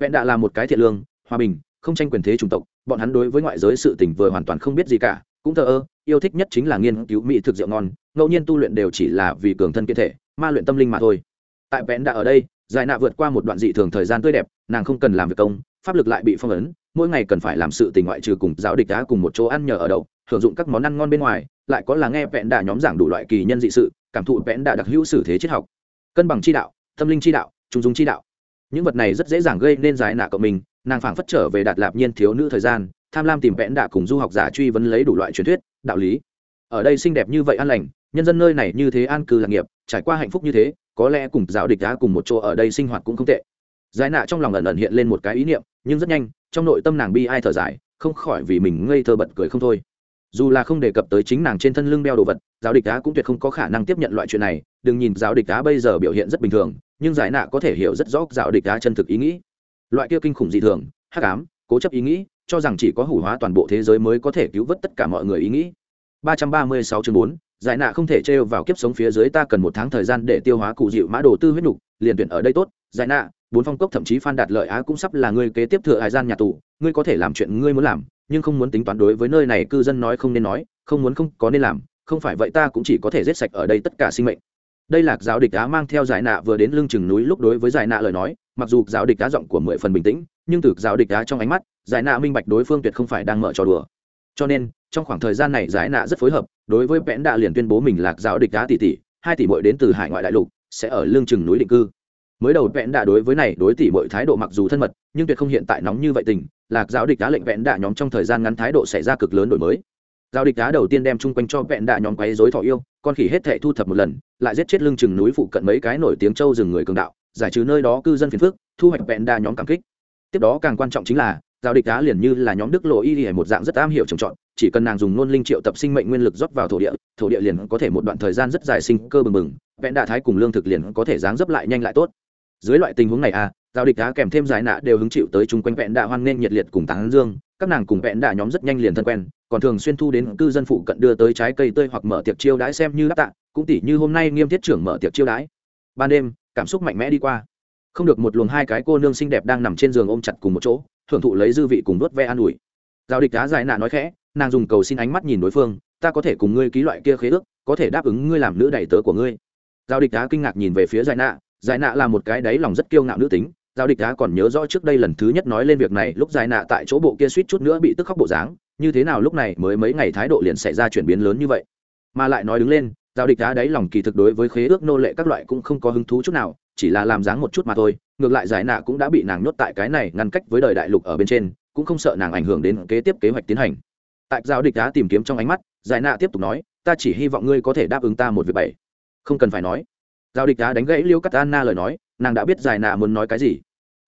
Vẹn đạ là một cái thiện lương, hòa bình, không tranh quyền thế chủng tộc, bọn hắn đối với ngoại giới sự tình vừa hoàn toàn không biết gì cả cũng thờ ơ, yêu thích nhất chính là nghiên cứu mỹ thực rượu ngon, ngẫu nhiên tu luyện đều chỉ là vì cường thân kiên thể, ma luyện tâm linh mà thôi. Tại vẹn đã ở đây, giải nạ vượt qua một đoạn dị thường thời gian tươi đẹp, nàng không cần làm việc công, pháp lực lại bị phong ấn, mỗi ngày cần phải làm sự tình ngoại trừ cùng giáo địch đá cùng một chỗ ăn nhờ ở đậu hưởng dụng các món ăn ngon bên ngoài, lại có là nghe vẹn đà nhóm giảng đủ loại kỳ nhân dị sự, cảm thụ vẹn đà đặc hữu sử thế triết học. Cân bằng chi đạo, tâm linh chi đạo, trung dung chi đạo. Những vật này rất dễ dàng gây nên giải nạ cộng mình, nàng phảng phất trở về đạt lạp nhiên thiếu nữ thời gian tham lam tìm vẽn đạ cùng du học giả truy vấn lấy đủ loại truyền thuyết, đạo lý. Ở đây xinh đẹp như vậy an lành, nhân dân nơi này như thế an cư lạc nghiệp, trải qua hạnh phúc như thế, có lẽ cùng giáo địch đá cùng một chỗ ở đây sinh hoạt cũng không tệ. Giải nạ trong lòng ẩn ẩn hiện lên một cái ý niệm, nhưng rất nhanh, trong nội tâm nàng bi ai thở dài, không khỏi vì mình ngây thơ bật cười không thôi. Dù là không đề cập tới chính nàng trên thân lưng đeo đồ vật, giáo địch đá cũng tuyệt không có khả năng tiếp nhận loại chuyện này, đừng nhìn giáo địch đá bây giờ biểu hiện rất bình thường, nhưng giải nạ có thể hiểu rất rõ giáo địch đá chân thực ý nghĩ. Loại kia kinh khủng dị thường, hắc ám, cố chấp ý nghĩ cho rằng chỉ có hủ hóa toàn bộ thế giới mới có thể cứu vớt tất cả mọi người ý nghĩ. 336 chương 4, giải nạ không thể trêu vào kiếp sống phía dưới ta cần một tháng thời gian để tiêu hóa cụ dịu mã đồ tư huyết nục liền tuyển ở đây tốt. Giải nạ bốn phong cốc thậm chí phan đạt lợi á cũng sắp là người kế tiếp thừa hải gian nhà tù ngươi có thể làm chuyện ngươi muốn làm nhưng không muốn tính toán đối với nơi này cư dân nói không nên nói không muốn không có nên làm không phải vậy ta cũng chỉ có thể giết sạch ở đây tất cả sinh mệnh. Đây là giáo địch á mang theo giải nạ vừa đến lưng chừng núi lúc đối với giải nạ lời nói mặc dù giáo địch á giọng của mười phần bình tĩnh nhưng từ giáo địch đá trong ánh mắt, giải nạ minh bạch đối phương tuyệt không phải đang mở trò đùa. Cho nên, trong khoảng thời gian này giải nạ rất phối hợp, đối với vẽn đạ liền tuyên bố mình lạc giáo địch đá tỷ tỷ, hai tỷ bội đến từ hải ngoại đại lục, sẽ ở lương chừng núi định cư. Mới đầu vẽn đạ đối với này, đối tỷ bội thái độ mặc dù thân mật, nhưng tuyệt không hiện tại nóng như vậy tình lạc giáo địch đá lệnh vẽn đạ nhóm trong thời gian ngắn thái độ xảy ra cực lớn đổi mới. Giáo địch đá đầu tiên đem chung quanh cho vẹn đạ nhóm quấy dối thọ yêu, con khỉ hết thệ thu thập một lần, lại giết chết lưng chừng núi phụ cận mấy cái nổi tiếng châu rừng người cường đạo, giải trừ nơi đó cư dân phiền phước thu hoạch vẹn đạ nhóm cảm kích tiếp đó càng quan trọng chính là giao địch đá liền như là nhóm đức lộ y hay một dạng rất am hiểu trồng trọt, chỉ cần nàng dùng nôn linh triệu tập sinh mệnh nguyên lực rót vào thổ địa thổ địa liền có thể một đoạn thời gian rất dài sinh cơ bừng bừng, vẹn đạ thái cùng lương thực liền có thể dáng dấp lại nhanh lại tốt. Dưới loại tình huống này à giao địch đá kèm thêm giải nạ đều hứng chịu tới chung quanh vẹn đạ hoan nghênh nhiệt liệt cùng tán dương, các nàng cùng vẹn đạ nhóm rất nhanh liền thân quen, còn thường xuyên thu đến cư dân phụ cận đưa tới trái cây tươi hoặc mở tiệc chiêu đãi xem như đáp tạ, cũng tỷ như hôm nay nghiêm thiết trưởng mở tiệc chiêu đãi. Ban đêm, cảm xúc mạnh mẽ đi qua không được một luồng hai cái cô nương xinh đẹp đang nằm trên giường ôm chặt cùng một chỗ, thưởng thụ lấy dư vị cùng đốt ve an ủi. Giao địch đá dài nạ nói khẽ, nàng dùng cầu xin ánh mắt nhìn đối phương, ta có thể cùng ngươi ký loại kia khế ước, có thể đáp ứng ngươi làm nữ đầy tớ của ngươi. Giao địch đá kinh ngạc nhìn về phía giải nạ giải nạ là một cái đáy lòng rất kiêu ngạo nữ tính, giao địch đá còn nhớ rõ trước đây lần thứ nhất nói lên việc này, lúc giải nạ tại chỗ bộ kia suýt chút nữa bị tức khóc bộ dáng, như thế nào lúc này mới mấy ngày thái độ liền xảy ra chuyển biến lớn như vậy. Mà lại nói đứng lên, giao địch đá đáy lòng kỳ thực đối với khế ước nô lệ các loại cũng không có hứng thú chút nào chỉ là làm dáng một chút mà thôi, ngược lại giải nạ cũng đã bị nàng nhốt tại cái này ngăn cách với đời đại lục ở bên trên, cũng không sợ nàng ảnh hưởng đến kế tiếp kế hoạch tiến hành. Tại giao địch đá tìm kiếm trong ánh mắt, giải nạ tiếp tục nói, ta chỉ hy vọng ngươi có thể đáp ứng ta một việc bảy. Không cần phải nói. Giao địch đá đánh gãy liêu cắt anna lời nói, nàng đã biết giải nạ muốn nói cái gì.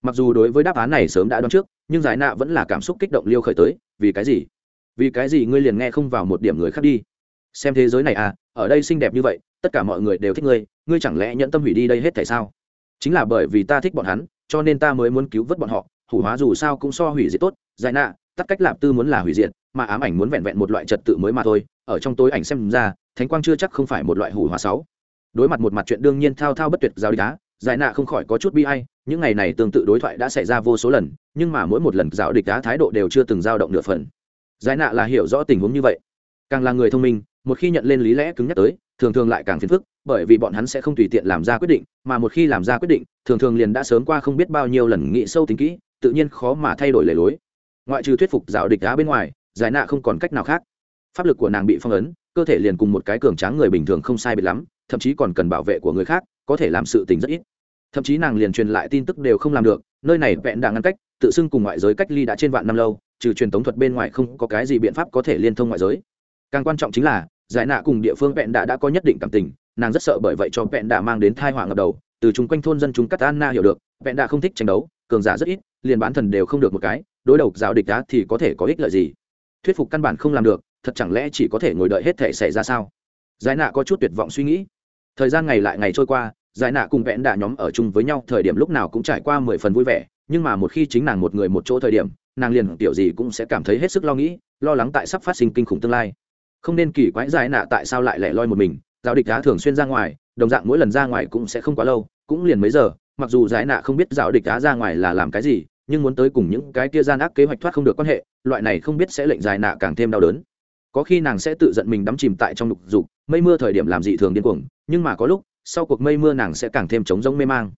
Mặc dù đối với đáp án này sớm đã đoán trước, nhưng giải nạ vẫn là cảm xúc kích động liêu khởi tới, vì cái gì? Vì cái gì ngươi liền nghe không vào một điểm người khác đi? Xem thế giới này à ở đây xinh đẹp như vậy, tất cả mọi người đều thích ngươi ngươi chẳng lẽ nhẫn tâm hủy đi đây hết tại sao? Chính là bởi vì ta thích bọn hắn, cho nên ta mới muốn cứu vớt bọn họ, hủ hóa dù sao cũng so hủy diệt tốt, giải nạ, tắt cách lạp tư muốn là hủy diệt, mà ám ảnh muốn vẹn vẹn một loại trật tự mới mà thôi, ở trong tối ảnh xem ra, thánh quang chưa chắc không phải một loại hủ hóa sáu. Đối mặt một mặt chuyện đương nhiên thao thao bất tuyệt giáo đá giải nạ không khỏi có chút bi hay những ngày này tương tự đối thoại đã xảy ra vô số lần, nhưng mà mỗi một lần giáo địch đá thái độ đều chưa từng dao động nửa phần. Giải nạ là hiểu rõ tình huống như vậy. Càng là người thông minh, một khi nhận lên lý lẽ cứng nhắc tới thường thường lại càng phiền phức, bởi vì bọn hắn sẽ không tùy tiện làm ra quyết định, mà một khi làm ra quyết định, thường thường liền đã sớm qua không biết bao nhiêu lần nghĩ sâu tính kỹ, tự nhiên khó mà thay đổi lề lối. Ngoại trừ thuyết phục dạo địch đá bên ngoài, giải nạ không còn cách nào khác. Pháp lực của nàng bị phong ấn, cơ thể liền cùng một cái cường tráng người bình thường không sai biệt lắm, thậm chí còn cần bảo vệ của người khác, có thể làm sự tình rất ít. Thậm chí nàng liền truyền lại tin tức đều không làm được, nơi này vẹn đã ngăn cách, tự xưng cùng ngoại giới cách ly đã trên vạn năm lâu, trừ truyền tống thuật bên ngoài không có cái gì biện pháp có thể liên thông ngoại giới. Càng quan trọng chính là giải nạ cùng địa phương vẹn đã đã có nhất định cảm tình, nàng rất sợ bởi vậy cho vẹn đã mang đến thai họa ngập đầu. Từ chung quanh thôn dân chúng cắt anna hiểu được vẹn đã không thích tranh đấu, cường giả rất ít, liền bán thần đều không được một cái, đối đầu giáo địch đá thì có thể có ích lợi gì? Thuyết phục căn bản không làm được, thật chẳng lẽ chỉ có thể ngồi đợi hết thể xảy ra sao? Giải nạ có chút tuyệt vọng suy nghĩ. Thời gian ngày lại ngày trôi qua, giải nạ cùng Vẹn đạ nhóm ở chung với nhau, thời điểm lúc nào cũng trải qua mười phần vui vẻ, nhưng mà một khi chính nàng một người một chỗ thời điểm, nàng liền tiểu gì cũng sẽ cảm thấy hết sức lo nghĩ, lo lắng tại sắp phát sinh kinh khủng tương lai không nên kỳ quái giải nạ tại sao lại lẻ loi một mình, giáo địch đá thường xuyên ra ngoài, đồng dạng mỗi lần ra ngoài cũng sẽ không quá lâu, cũng liền mấy giờ, mặc dù giải nạ không biết giáo địch đá ra ngoài là làm cái gì, nhưng muốn tới cùng những cái kia gian ác kế hoạch thoát không được quan hệ, loại này không biết sẽ lệnh giải nạ càng thêm đau đớn. Có khi nàng sẽ tự giận mình đắm chìm tại trong lục dục, mây mưa thời điểm làm dị thường điên cuồng, nhưng mà có lúc, sau cuộc mây mưa nàng sẽ càng thêm trống rỗng mê mang.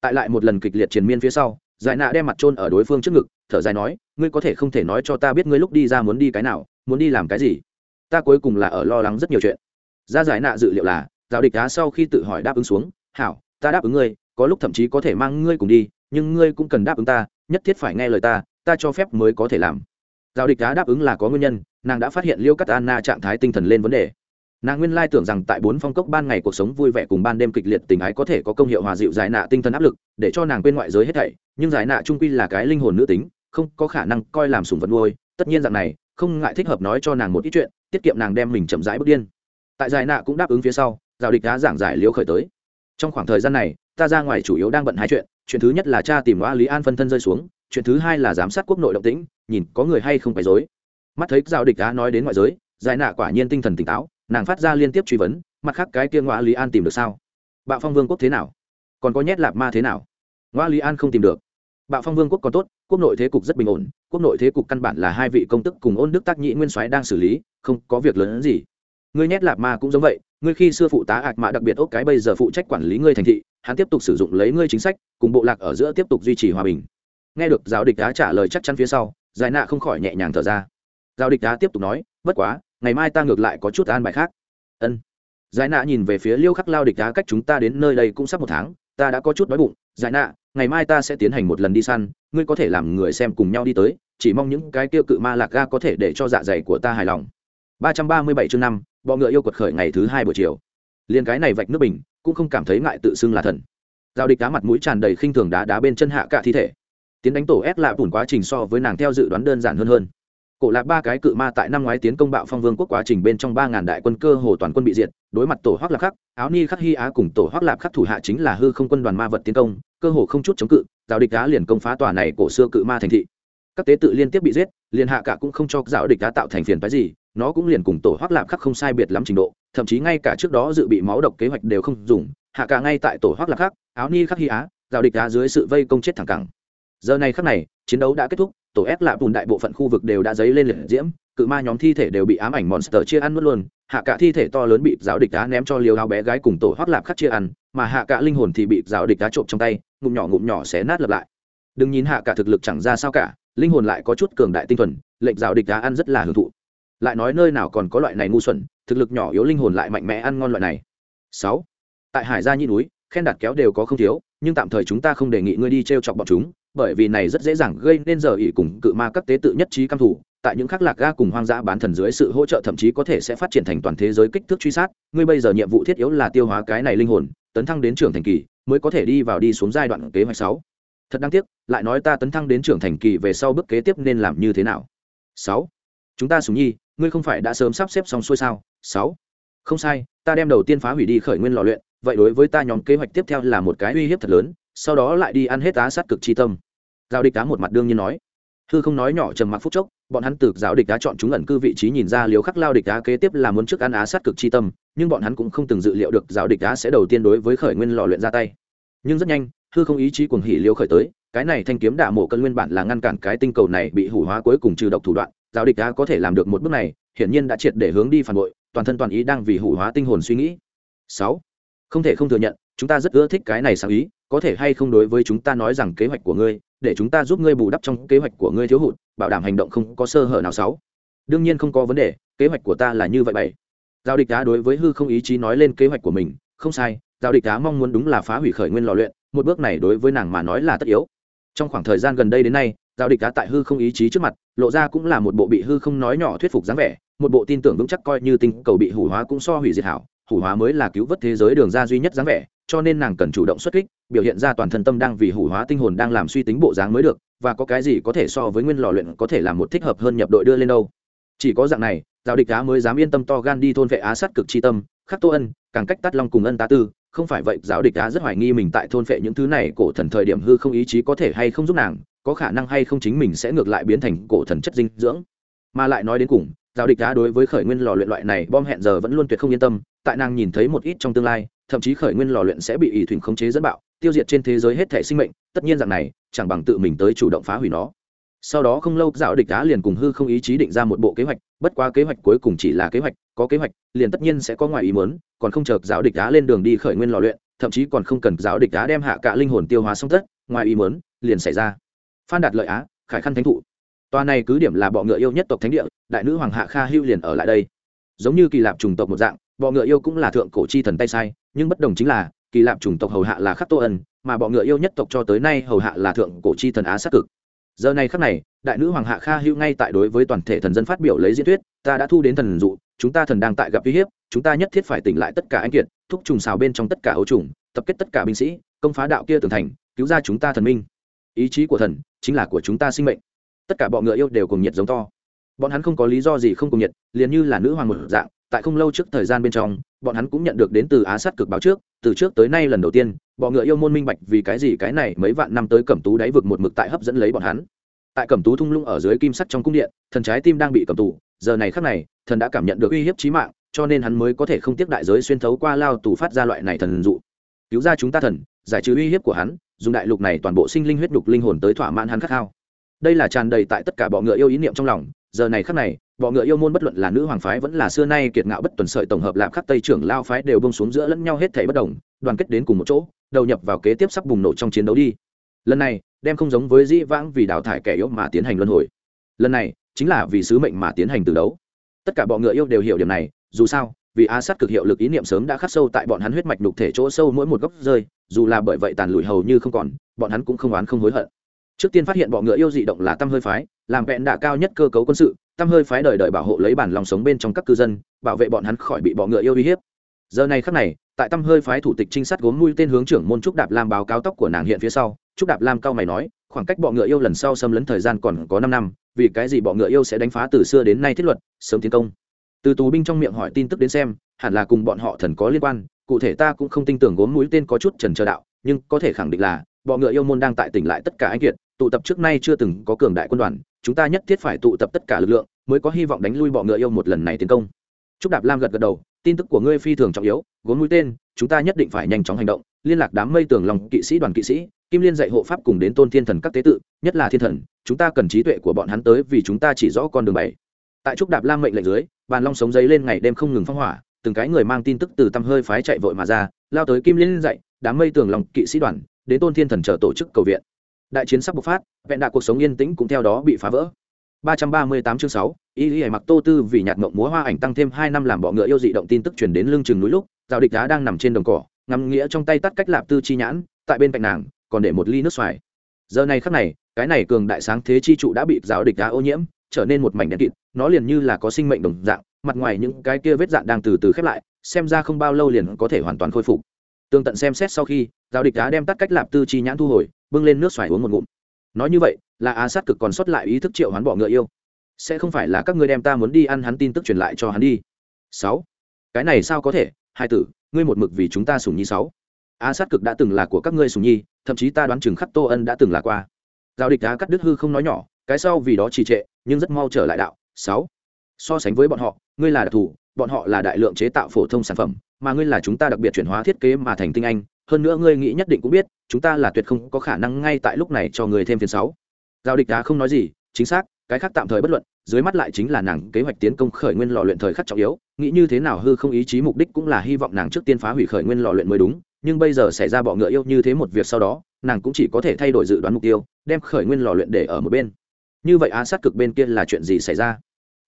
Tại lại một lần kịch liệt triền miên phía sau, giải nạ đem mặt trôn ở đối phương trước ngực, thở dài nói, ngươi có thể không thể nói cho ta biết ngươi lúc đi ra muốn đi cái nào, muốn đi làm cái gì? Ta cuối cùng là ở lo lắng rất nhiều chuyện. Ra giải nạ dự liệu là giáo địch đá sau khi tự hỏi đáp ứng xuống, hảo, ta đáp ứng ngươi, có lúc thậm chí có thể mang ngươi cùng đi, nhưng ngươi cũng cần đáp ứng ta, nhất thiết phải nghe lời ta ta cho phép mới có thể làm. Giáo địch đá đáp ứng là có nguyên nhân, nàng đã phát hiện liêu cắt anna trạng thái tinh thần lên vấn đề. Nàng nguyên lai tưởng rằng tại bốn phong cốc ban ngày cuộc sống vui vẻ cùng ban đêm kịch liệt tình ái có thể có công hiệu hòa dịu giải nạ tinh thần áp lực, để cho nàng quên ngoại giới hết thảy, nhưng giải nạ trung quy là cái linh hồn nữ tính, không có khả năng coi làm sùng vật nuôi, tất nhiên rằng này, không ngại thích hợp nói cho nàng một ít chuyện tiết kiệm nàng đem mình chậm rãi bước điên. Tại giải nạ cũng đáp ứng phía sau giao địch đã giảng giải liễu khởi tới. Trong khoảng thời gian này, ta ra ngoài chủ yếu đang bận hai chuyện chuyện thứ nhất là cha tìm loa lý an phân thân rơi xuống, chuyện thứ hai là giám sát quốc nội động tĩnh, nhìn có người hay không phải dối mắt thấy giao địch đã nói đến ngoại giới, giải nạ quả nhiên tinh thần tỉnh táo, nàng phát ra liên tiếp truy vấn, mặt khác cái kia ngoa lý an tìm được sao? Bạo phong vương quốc thế nào? Còn có nhét lạp ma thế nào? Ngoa lý an không tìm được. Bạo phong vương quốc còn tốt, quốc nội thế cục rất bình ổn, quốc nội thế cục căn bản là hai vị công tức cùng ôn đức tác nhị nguyên soái đang xử lý không có việc lớn hơn gì. Ngươi nhét lạp ma cũng giống vậy, ngươi khi xưa phụ tá ạc mạ đặc biệt ốc cái bây giờ phụ trách quản lý ngươi thành thị, hắn tiếp tục sử dụng lấy ngươi chính sách, cùng bộ lạc ở giữa tiếp tục duy trì hòa bình. Nghe được giáo địch đá trả lời chắc chắn phía sau, giải nạ không khỏi nhẹ nhàng thở ra. Giáo địch đá tiếp tục nói, bất quá, ngày mai ta ngược lại có chút an bài khác. Ân. Giải nạ nhìn về phía liêu khắc lao địch đá cách chúng ta đến nơi đây cũng sắp một tháng, ta đã có chút đói bụng. Giải nạ, ngày mai ta sẽ tiến hành một lần đi săn, ngươi có thể làm người xem cùng nhau đi tới, chỉ mong những cái tiêu cự ma lạc ga có thể để cho dạ dày của ta hài lòng ba trăm ba mươi bảy chương năm, bọ ngựa yêu quật khởi ngày thứ hai buổi chiều. Liền cái này vạch nước bình, cũng không cảm thấy ngại tự xưng là thần. Giao địch đá mặt mũi tràn đầy khinh thường đá đá bên chân hạ cả thi thể. Tiến đánh tổ ép lạ bùn quá trình so với nàng theo dự đoán đơn giản hơn hơn. Cổ lạc ba cái cự ma tại năm ngoái tiến công bạo phong vương quốc quá trình bên trong ba ngàn đại quân cơ hồ toàn quân bị diệt, đối mặt tổ hoác lạc khắc, áo ni khắc hy á cùng tổ hoác lạc khắc thủ hạ chính là hư không quân đoàn ma vật tiến công, cơ hồ không chút chống cự giáo địch đá liền công phá tòa này cổ xưa cự ma thành thị. Các tế tự liên tiếp bị giết, liền hạ cả cũng không cho giáo địch đá tạo thành phiền phái gì nó cũng liền cùng tổ hoác lạc khắc không sai biệt lắm trình độ, thậm chí ngay cả trước đó dự bị máu độc kế hoạch đều không dùng, hạ cả ngay tại tổ hoác lạc khắc, áo ni khắc hy á giao địch đá dưới sự vây công chết thẳng cẳng. Giờ này khắc này, chiến đấu đã kết thúc, tổ ép lạ bùn đại bộ phận khu vực đều đã dấy lên liệt diễm, cự ma nhóm thi thể đều bị ám ảnh monster chia ăn mất luôn, hạ cả thi thể to lớn bị giáo địch đá ném cho liều áo bé gái cùng tổ hoác lạp khắc chia ăn, mà hạ cả linh hồn thì bị giáo địch đá trộm trong tay, ngụm nhỏ ngụm nhỏ xé nát lập lại. Đừng nhìn hạ cả thực lực chẳng ra sao cả, linh hồn lại có chút cường đại tinh thuần, lệnh giáo địch đá ăn rất là hưởng thụ lại nói nơi nào còn có loại này ngu xuẩn, thực lực nhỏ yếu linh hồn lại mạnh mẽ ăn ngon loại này. Sáu, tại hải gia nhĩ núi, khen đặt kéo đều có không thiếu, nhưng tạm thời chúng ta không đề nghị ngươi đi t r e o chọc bọn chúng, bởi vì này rất dễ dàng gây nên giờ ỉ cùng cự ma các tế tự nhất trí căm thủ tại những khắc lạc ga cùng hoang dã bán thần dưới sự hỗ trợ thậm chí có thể sẽ phát triển thành toàn thế giới kích thước truy sát, ngươi bây giờ nhiệm vụ thiết yếu là tiêu hóa cái này linh hồn, tấn thăng đến trưởng thành kỳ, mới có thể đi vào đi xuống giai đoạn kế hoạch sáu. Thật đáng tiếc, lại nói ta tấn thăng đến trưởng thành kỳ về sau bước kế tiếp nên làm như thế nào? Sáu, chúng ta sùng nhi ngươi không phải đã sớm sắp xếp xong xuôi sao? Sáu. Không sai, ta đem đầu tiên phá hủy đi khởi nguyên lò luyện, vậy đối với ta nhóm kế hoạch tiếp theo là một cái uy hiếp thật lớn, sau đó lại đi ăn hết á sát cực chi tâm. Giao địch cá một mặt đương nhiên nói. Hư không nói nhỏ trầm mặc phút chốc, bọn hắn từ giáo địch đá chọn chúng ẩn cư vị trí nhìn ra liều khắc lao địch đá kế tiếp là muốn trước ăn á sát cực chi tâm, nhưng bọn hắn cũng không từng dự liệu được giáo địch đá sẽ đầu tiên đối với khởi nguyên lò luyện ra tay. Nhưng rất nhanh, hư không ý chí cuồng hỉ liều khởi tới, cái này thanh kiếm đả mộ cân nguyên bản là ngăn cản cái tinh cầu này bị hủ hóa cuối cùng trừ độc thủ đoạn giáo địch đá có thể làm được một bước này, hiển nhiên đã triệt để hướng đi phản bội, toàn thân toàn ý đang vì hủ hóa tinh hồn suy nghĩ. Sáu, không thể không thừa nhận, chúng ta rất ưa thích cái này sáng ý, có thể hay không đối với chúng ta nói rằng kế hoạch của ngươi, để chúng ta giúp ngươi bù đắp trong kế hoạch của ngươi thiếu hụt, bảo đảm hành động không có sơ hở nào. Sáu, đương nhiên không có vấn đề, kế hoạch của ta là như vậy bảy. Giao địch đá đối với hư không ý chí nói lên kế hoạch của mình, không sai giao địch đá mong muốn đúng là phá hủy khởi nguyên lò luyện, một bước này đối với nàng mà nói là tất yếu. Trong khoảng thời gian gần đây đến nay giao địch cá tại hư không ý chí trước mặt, lộ ra cũng là một bộ bị hư không nói nhỏ thuyết phục dáng vẻ, một bộ tin tưởng vững chắc coi như tinh cầu bị hủ hóa cũng so hủy diệt hảo, hủ hóa mới là cứu vớt thế giới đường ra duy nhất dáng vẻ, cho nên nàng cần chủ động xuất kích, biểu hiện ra toàn thân tâm đang vì hủ hóa tinh hồn đang làm suy tính bộ dáng mới được, và có cái gì có thể so với nguyên lò luyện có thể làm một thích hợp hơn nhập đội đưa lên đâu. Chỉ có dạng này, giao địch cá mới dám yên tâm to gan đi thôn vệ á sát cực chi tâm, khắc tô ân, càng cách tắt long cùng ân tá tư, không phải vậy giáo địch cá rất hoài nghi mình tại thôn vệ những thứ này, cổ thần thời điểm hư không ý chí có thể hay không giúp nàng có khả năng hay không chính mình sẽ ngược lại biến thành cổ thần chất dinh dưỡng. Mà lại nói đến cùng, giáo địch đá đối với khởi nguyên lò luyện loại này bom hẹn giờ vẫn luôn tuyệt không yên tâm, tại nàng nhìn thấy một ít trong tương lai, thậm chí khởi nguyên lò luyện sẽ bị ỷ thủy khống chế dẫn bạo, tiêu diệt trên thế giới hết thể sinh mệnh, tất nhiên rằng này, chẳng bằng tự mình tới chủ động phá hủy nó. Sau đó không lâu dạo địch đá liền cùng hư không ý chí định ra một bộ kế hoạch, bất quá kế hoạch cuối cùng chỉ là kế hoạch, có kế hoạch, liền tất nhiên sẽ có ngoài ý muốn, còn không chờ dạo địch đá lên đường đi khởi nguyên lò luyện, thậm chí còn không cần dạo địch đá đem hạ cả linh hồn tiêu hóa xong tất, ngoài ý muốn, liền xảy ra phan đạt lợi á, khải khăn thánh thụ. Tòa này cứ điểm là bọ ngựa yêu nhất tộc thánh địa, đại nữ hoàng hạ kha hưu liền ở lại đây. Giống như kỳ lạp trùng tộc một dạng, bọ ngựa yêu cũng là thượng cổ chi thần tay sai, nhưng bất đồng chính là, kỳ lạp chủng tộc hầu hạ là khắc tô ân, mà bọ ngựa yêu nhất tộc cho tới nay hầu hạ là thượng cổ chi thần á sát cực. Giờ này khắc này, đại nữ hoàng hạ kha hưu ngay tại đối với toàn thể thần dân phát biểu lấy diễn thuyết, ta đã thu đến thần dụ, chúng ta thần đang tại gặp uy hiếp, chúng ta nhất thiết phải tỉnh lại tất cả anh kiệt, thúc trùng xào bên trong tất cả ấu trùng, tập kết tất cả binh sĩ, công phá đạo kia tường thành, cứu ra chúng ta thần minh ý chí của thần chính là của chúng ta sinh mệnh. Tất cả bọn ngựa yêu đều cùng nhiệt giống to. Bọn hắn không có lý do gì không cùng nhiệt, liền như là nữ hoàng một dạng, tại không lâu trước thời gian bên trong, bọn hắn cũng nhận được đến từ á sát cực báo trước, từ trước tới nay lần đầu tiên, bọn ngựa yêu môn minh bạch vì cái gì cái này mấy vạn năm tới cẩm tú đáy vực một mực tại hấp dẫn lấy bọn hắn. Tại cẩm tú thung lũng ở dưới kim sắt trong cung điện, thần trái tim đang bị cầm tù, giờ này khắc này, thần đã cảm nhận được uy hiếp trí mạng, cho nên hắn mới có thể không tiếc đại giới xuyên thấu qua lao tù phát ra loại này thần dụ. Cứu ra chúng ta thần, giải trừ uy hiếp của hắn dùng đại lục này toàn bộ sinh linh huyết đục linh hồn tới thỏa mãn hắn khát khao. Đây là tràn đầy tại tất cả bọ ngựa yêu ý niệm trong lòng, giờ này khắc này, bọ ngựa yêu môn bất luận là nữ hoàng phái vẫn là xưa nay kiệt ngạo bất tuần sợi tổng hợp lạp khắc tây trưởng lao phái đều bông xuống giữa lẫn nhau hết thảy bất đồng, đoàn kết đến cùng một chỗ, đầu nhập vào kế tiếp sắp bùng nổ trong chiến đấu đi. Lần này, đem không giống với dĩ vãng vì đào thải kẻ yếu mà tiến hành luân hồi. Lần này, chính là vì sứ mệnh mà tiến hành từ đấu. Tất cả bọ ngựa yêu đều hiểu điểm này, dù sao vì a sát cực hiệu lực ý niệm sớm đã khắc sâu tại bọn hắn huyết mạch nhục thể chỗ sâu mỗi một góc rơi, dù là bởi vậy tàn lùi hầu như không còn, bọn hắn cũng không oán không hối hận. Trước tiên phát hiện bọ ngựa yêu dị động là tâm hơi phái, làm vẹn đạ cao nhất cơ cấu quân sự tâm hơi phái đời đời bảo hộ lấy bản lòng sống bên trong các cư dân, bảo vệ bọn hắn khỏi bị bọ ngựa yêu uy hiếp. Giờ này khắc này, tại tâm hơi phái thủ tịch trinh sát gốm nuôi tên hướng trưởng môn trúc đạp lam báo cáo tóc của nàng hiện phía sau, trúc đạp lam cao mày nói, khoảng cách bọ ngựa yêu lần sau xâm lấn thời gian còn có năm năm, vì cái gì bọ ngựa yêu sẽ đánh phá từ xưa đến nay thiết luật, sớm tiến công từ tù binh trong miệng hỏi tin tức đến xem hẳn là cùng bọn họ thần có liên quan cụ thể ta cũng không tin tưởng gốm mũi tên có chút trần chờ đạo nhưng có thể khẳng định là bọ ngựa yêu môn đang tại tỉnh lại tất cả anh kiệt tụ tập trước nay chưa từng có cường đại quân đoàn chúng ta nhất thiết phải tụ tập tất cả lực lượng mới có hy vọng đánh lui bọ ngựa yêu một lần này tiến công Trúc Đạp Lam gật gật đầu, tin tức của ngươi phi thường trọng yếu, gốm mũi tên, chúng ta nhất định phải nhanh chóng hành động, liên lạc đám mây tường lòng kỵ sĩ đoàn kỵ sĩ, Kim Liên dạy hộ pháp cùng đến tôn thiên thần các tế tự, nhất là thiên thần, chúng ta cần trí tuệ của bọn hắn tới vì chúng ta chỉ rõ con đường bảy. Tại Trúc Đạp Lam mệnh lệnh dưới, bàn long sống giấy lên ngày đêm không ngừng phong hỏa, từng cái người mang tin tức từ tâm hơi phái chạy vội mà ra, lao tới Kim Liên dạy, đám mây tường lòng kỵ sĩ đoàn, đến tôn thiên thần trở tổ chức cầu viện. Đại chiến sắp bộc phát vẹn đạ cuộc sống yên tĩnh cũng theo đó bị phá vỡ. 338 chương 6, y y mặc tô tư vì nhạt mộng múa hoa ảnh tăng thêm hai năm làm bọ ngựa yêu dị động tin tức truyền đến lưng chừng núi lúc giao địch đá đang nằm trên đồng cỏ ngắm nghĩa trong tay tắt cách lạp tư chi nhãn tại bên cạnh nàng còn để một ly nước xoài. Giờ này khắc này cái này cường đại sáng thế chi trụ đã bị giáo địch đá ô nhiễm trở nên một mảnh đen kịt, nó liền như là có sinh mệnh đồng dạng, mặt ngoài những cái kia vết dạn đang từ từ khép lại, xem ra không bao lâu liền có thể hoàn toàn khôi phục. Tương tận xem xét sau khi, giáo địch đá đem tắt cách lạp tư chi nhãn thu hồi, bưng lên nước xoài uống một ngụm. Nói như vậy, là á sát cực còn sót lại ý thức triệu hoán bỏ ngựa yêu. Sẽ không phải là các ngươi đem ta muốn đi ăn hắn tin tức truyền lại cho hắn đi. Sáu. Cái này sao có thể? Hai tử, ngươi một mực vì chúng ta sùng nhi sáu. Á sát cực đã từng là của các ngươi sùng nhi, thậm chí ta đoán chừng khắc tô ân đã từng là qua. Giao địch đá cắt đứt hư không nói nhỏ cái sau vì đó trì trệ, nhưng rất mau trở lại đạo. Sáu, so sánh với bọn họ, ngươi là đặc thù, bọn họ là đại lượng chế tạo phổ thông sản phẩm, mà ngươi là chúng ta đặc biệt chuyển hóa thiết kế mà thành tinh anh. Hơn nữa ngươi nghĩ nhất định cũng biết, chúng ta là tuyệt không có khả năng ngay tại lúc này cho người thêm phiền sáu. Giao địch đá không nói gì, chính xác, cái khác tạm thời bất luận, dưới mắt lại chính là nàng kế hoạch tiến công khởi nguyên lò luyện thời khắc trọng yếu, nghĩ như thế nào hư không ý chí mục đích cũng là hy vọng nàng trước tiên phá hủy khởi nguyên lò luyện mới đúng, nhưng bây giờ xảy ra bọ ngựa yêu như thế một việc sau đó, nàng cũng chỉ có thể thay đổi dự đoán mục tiêu, đem khởi nguyên lò luyện để ở một bên như vậy á sát cực bên kia là chuyện gì xảy ra?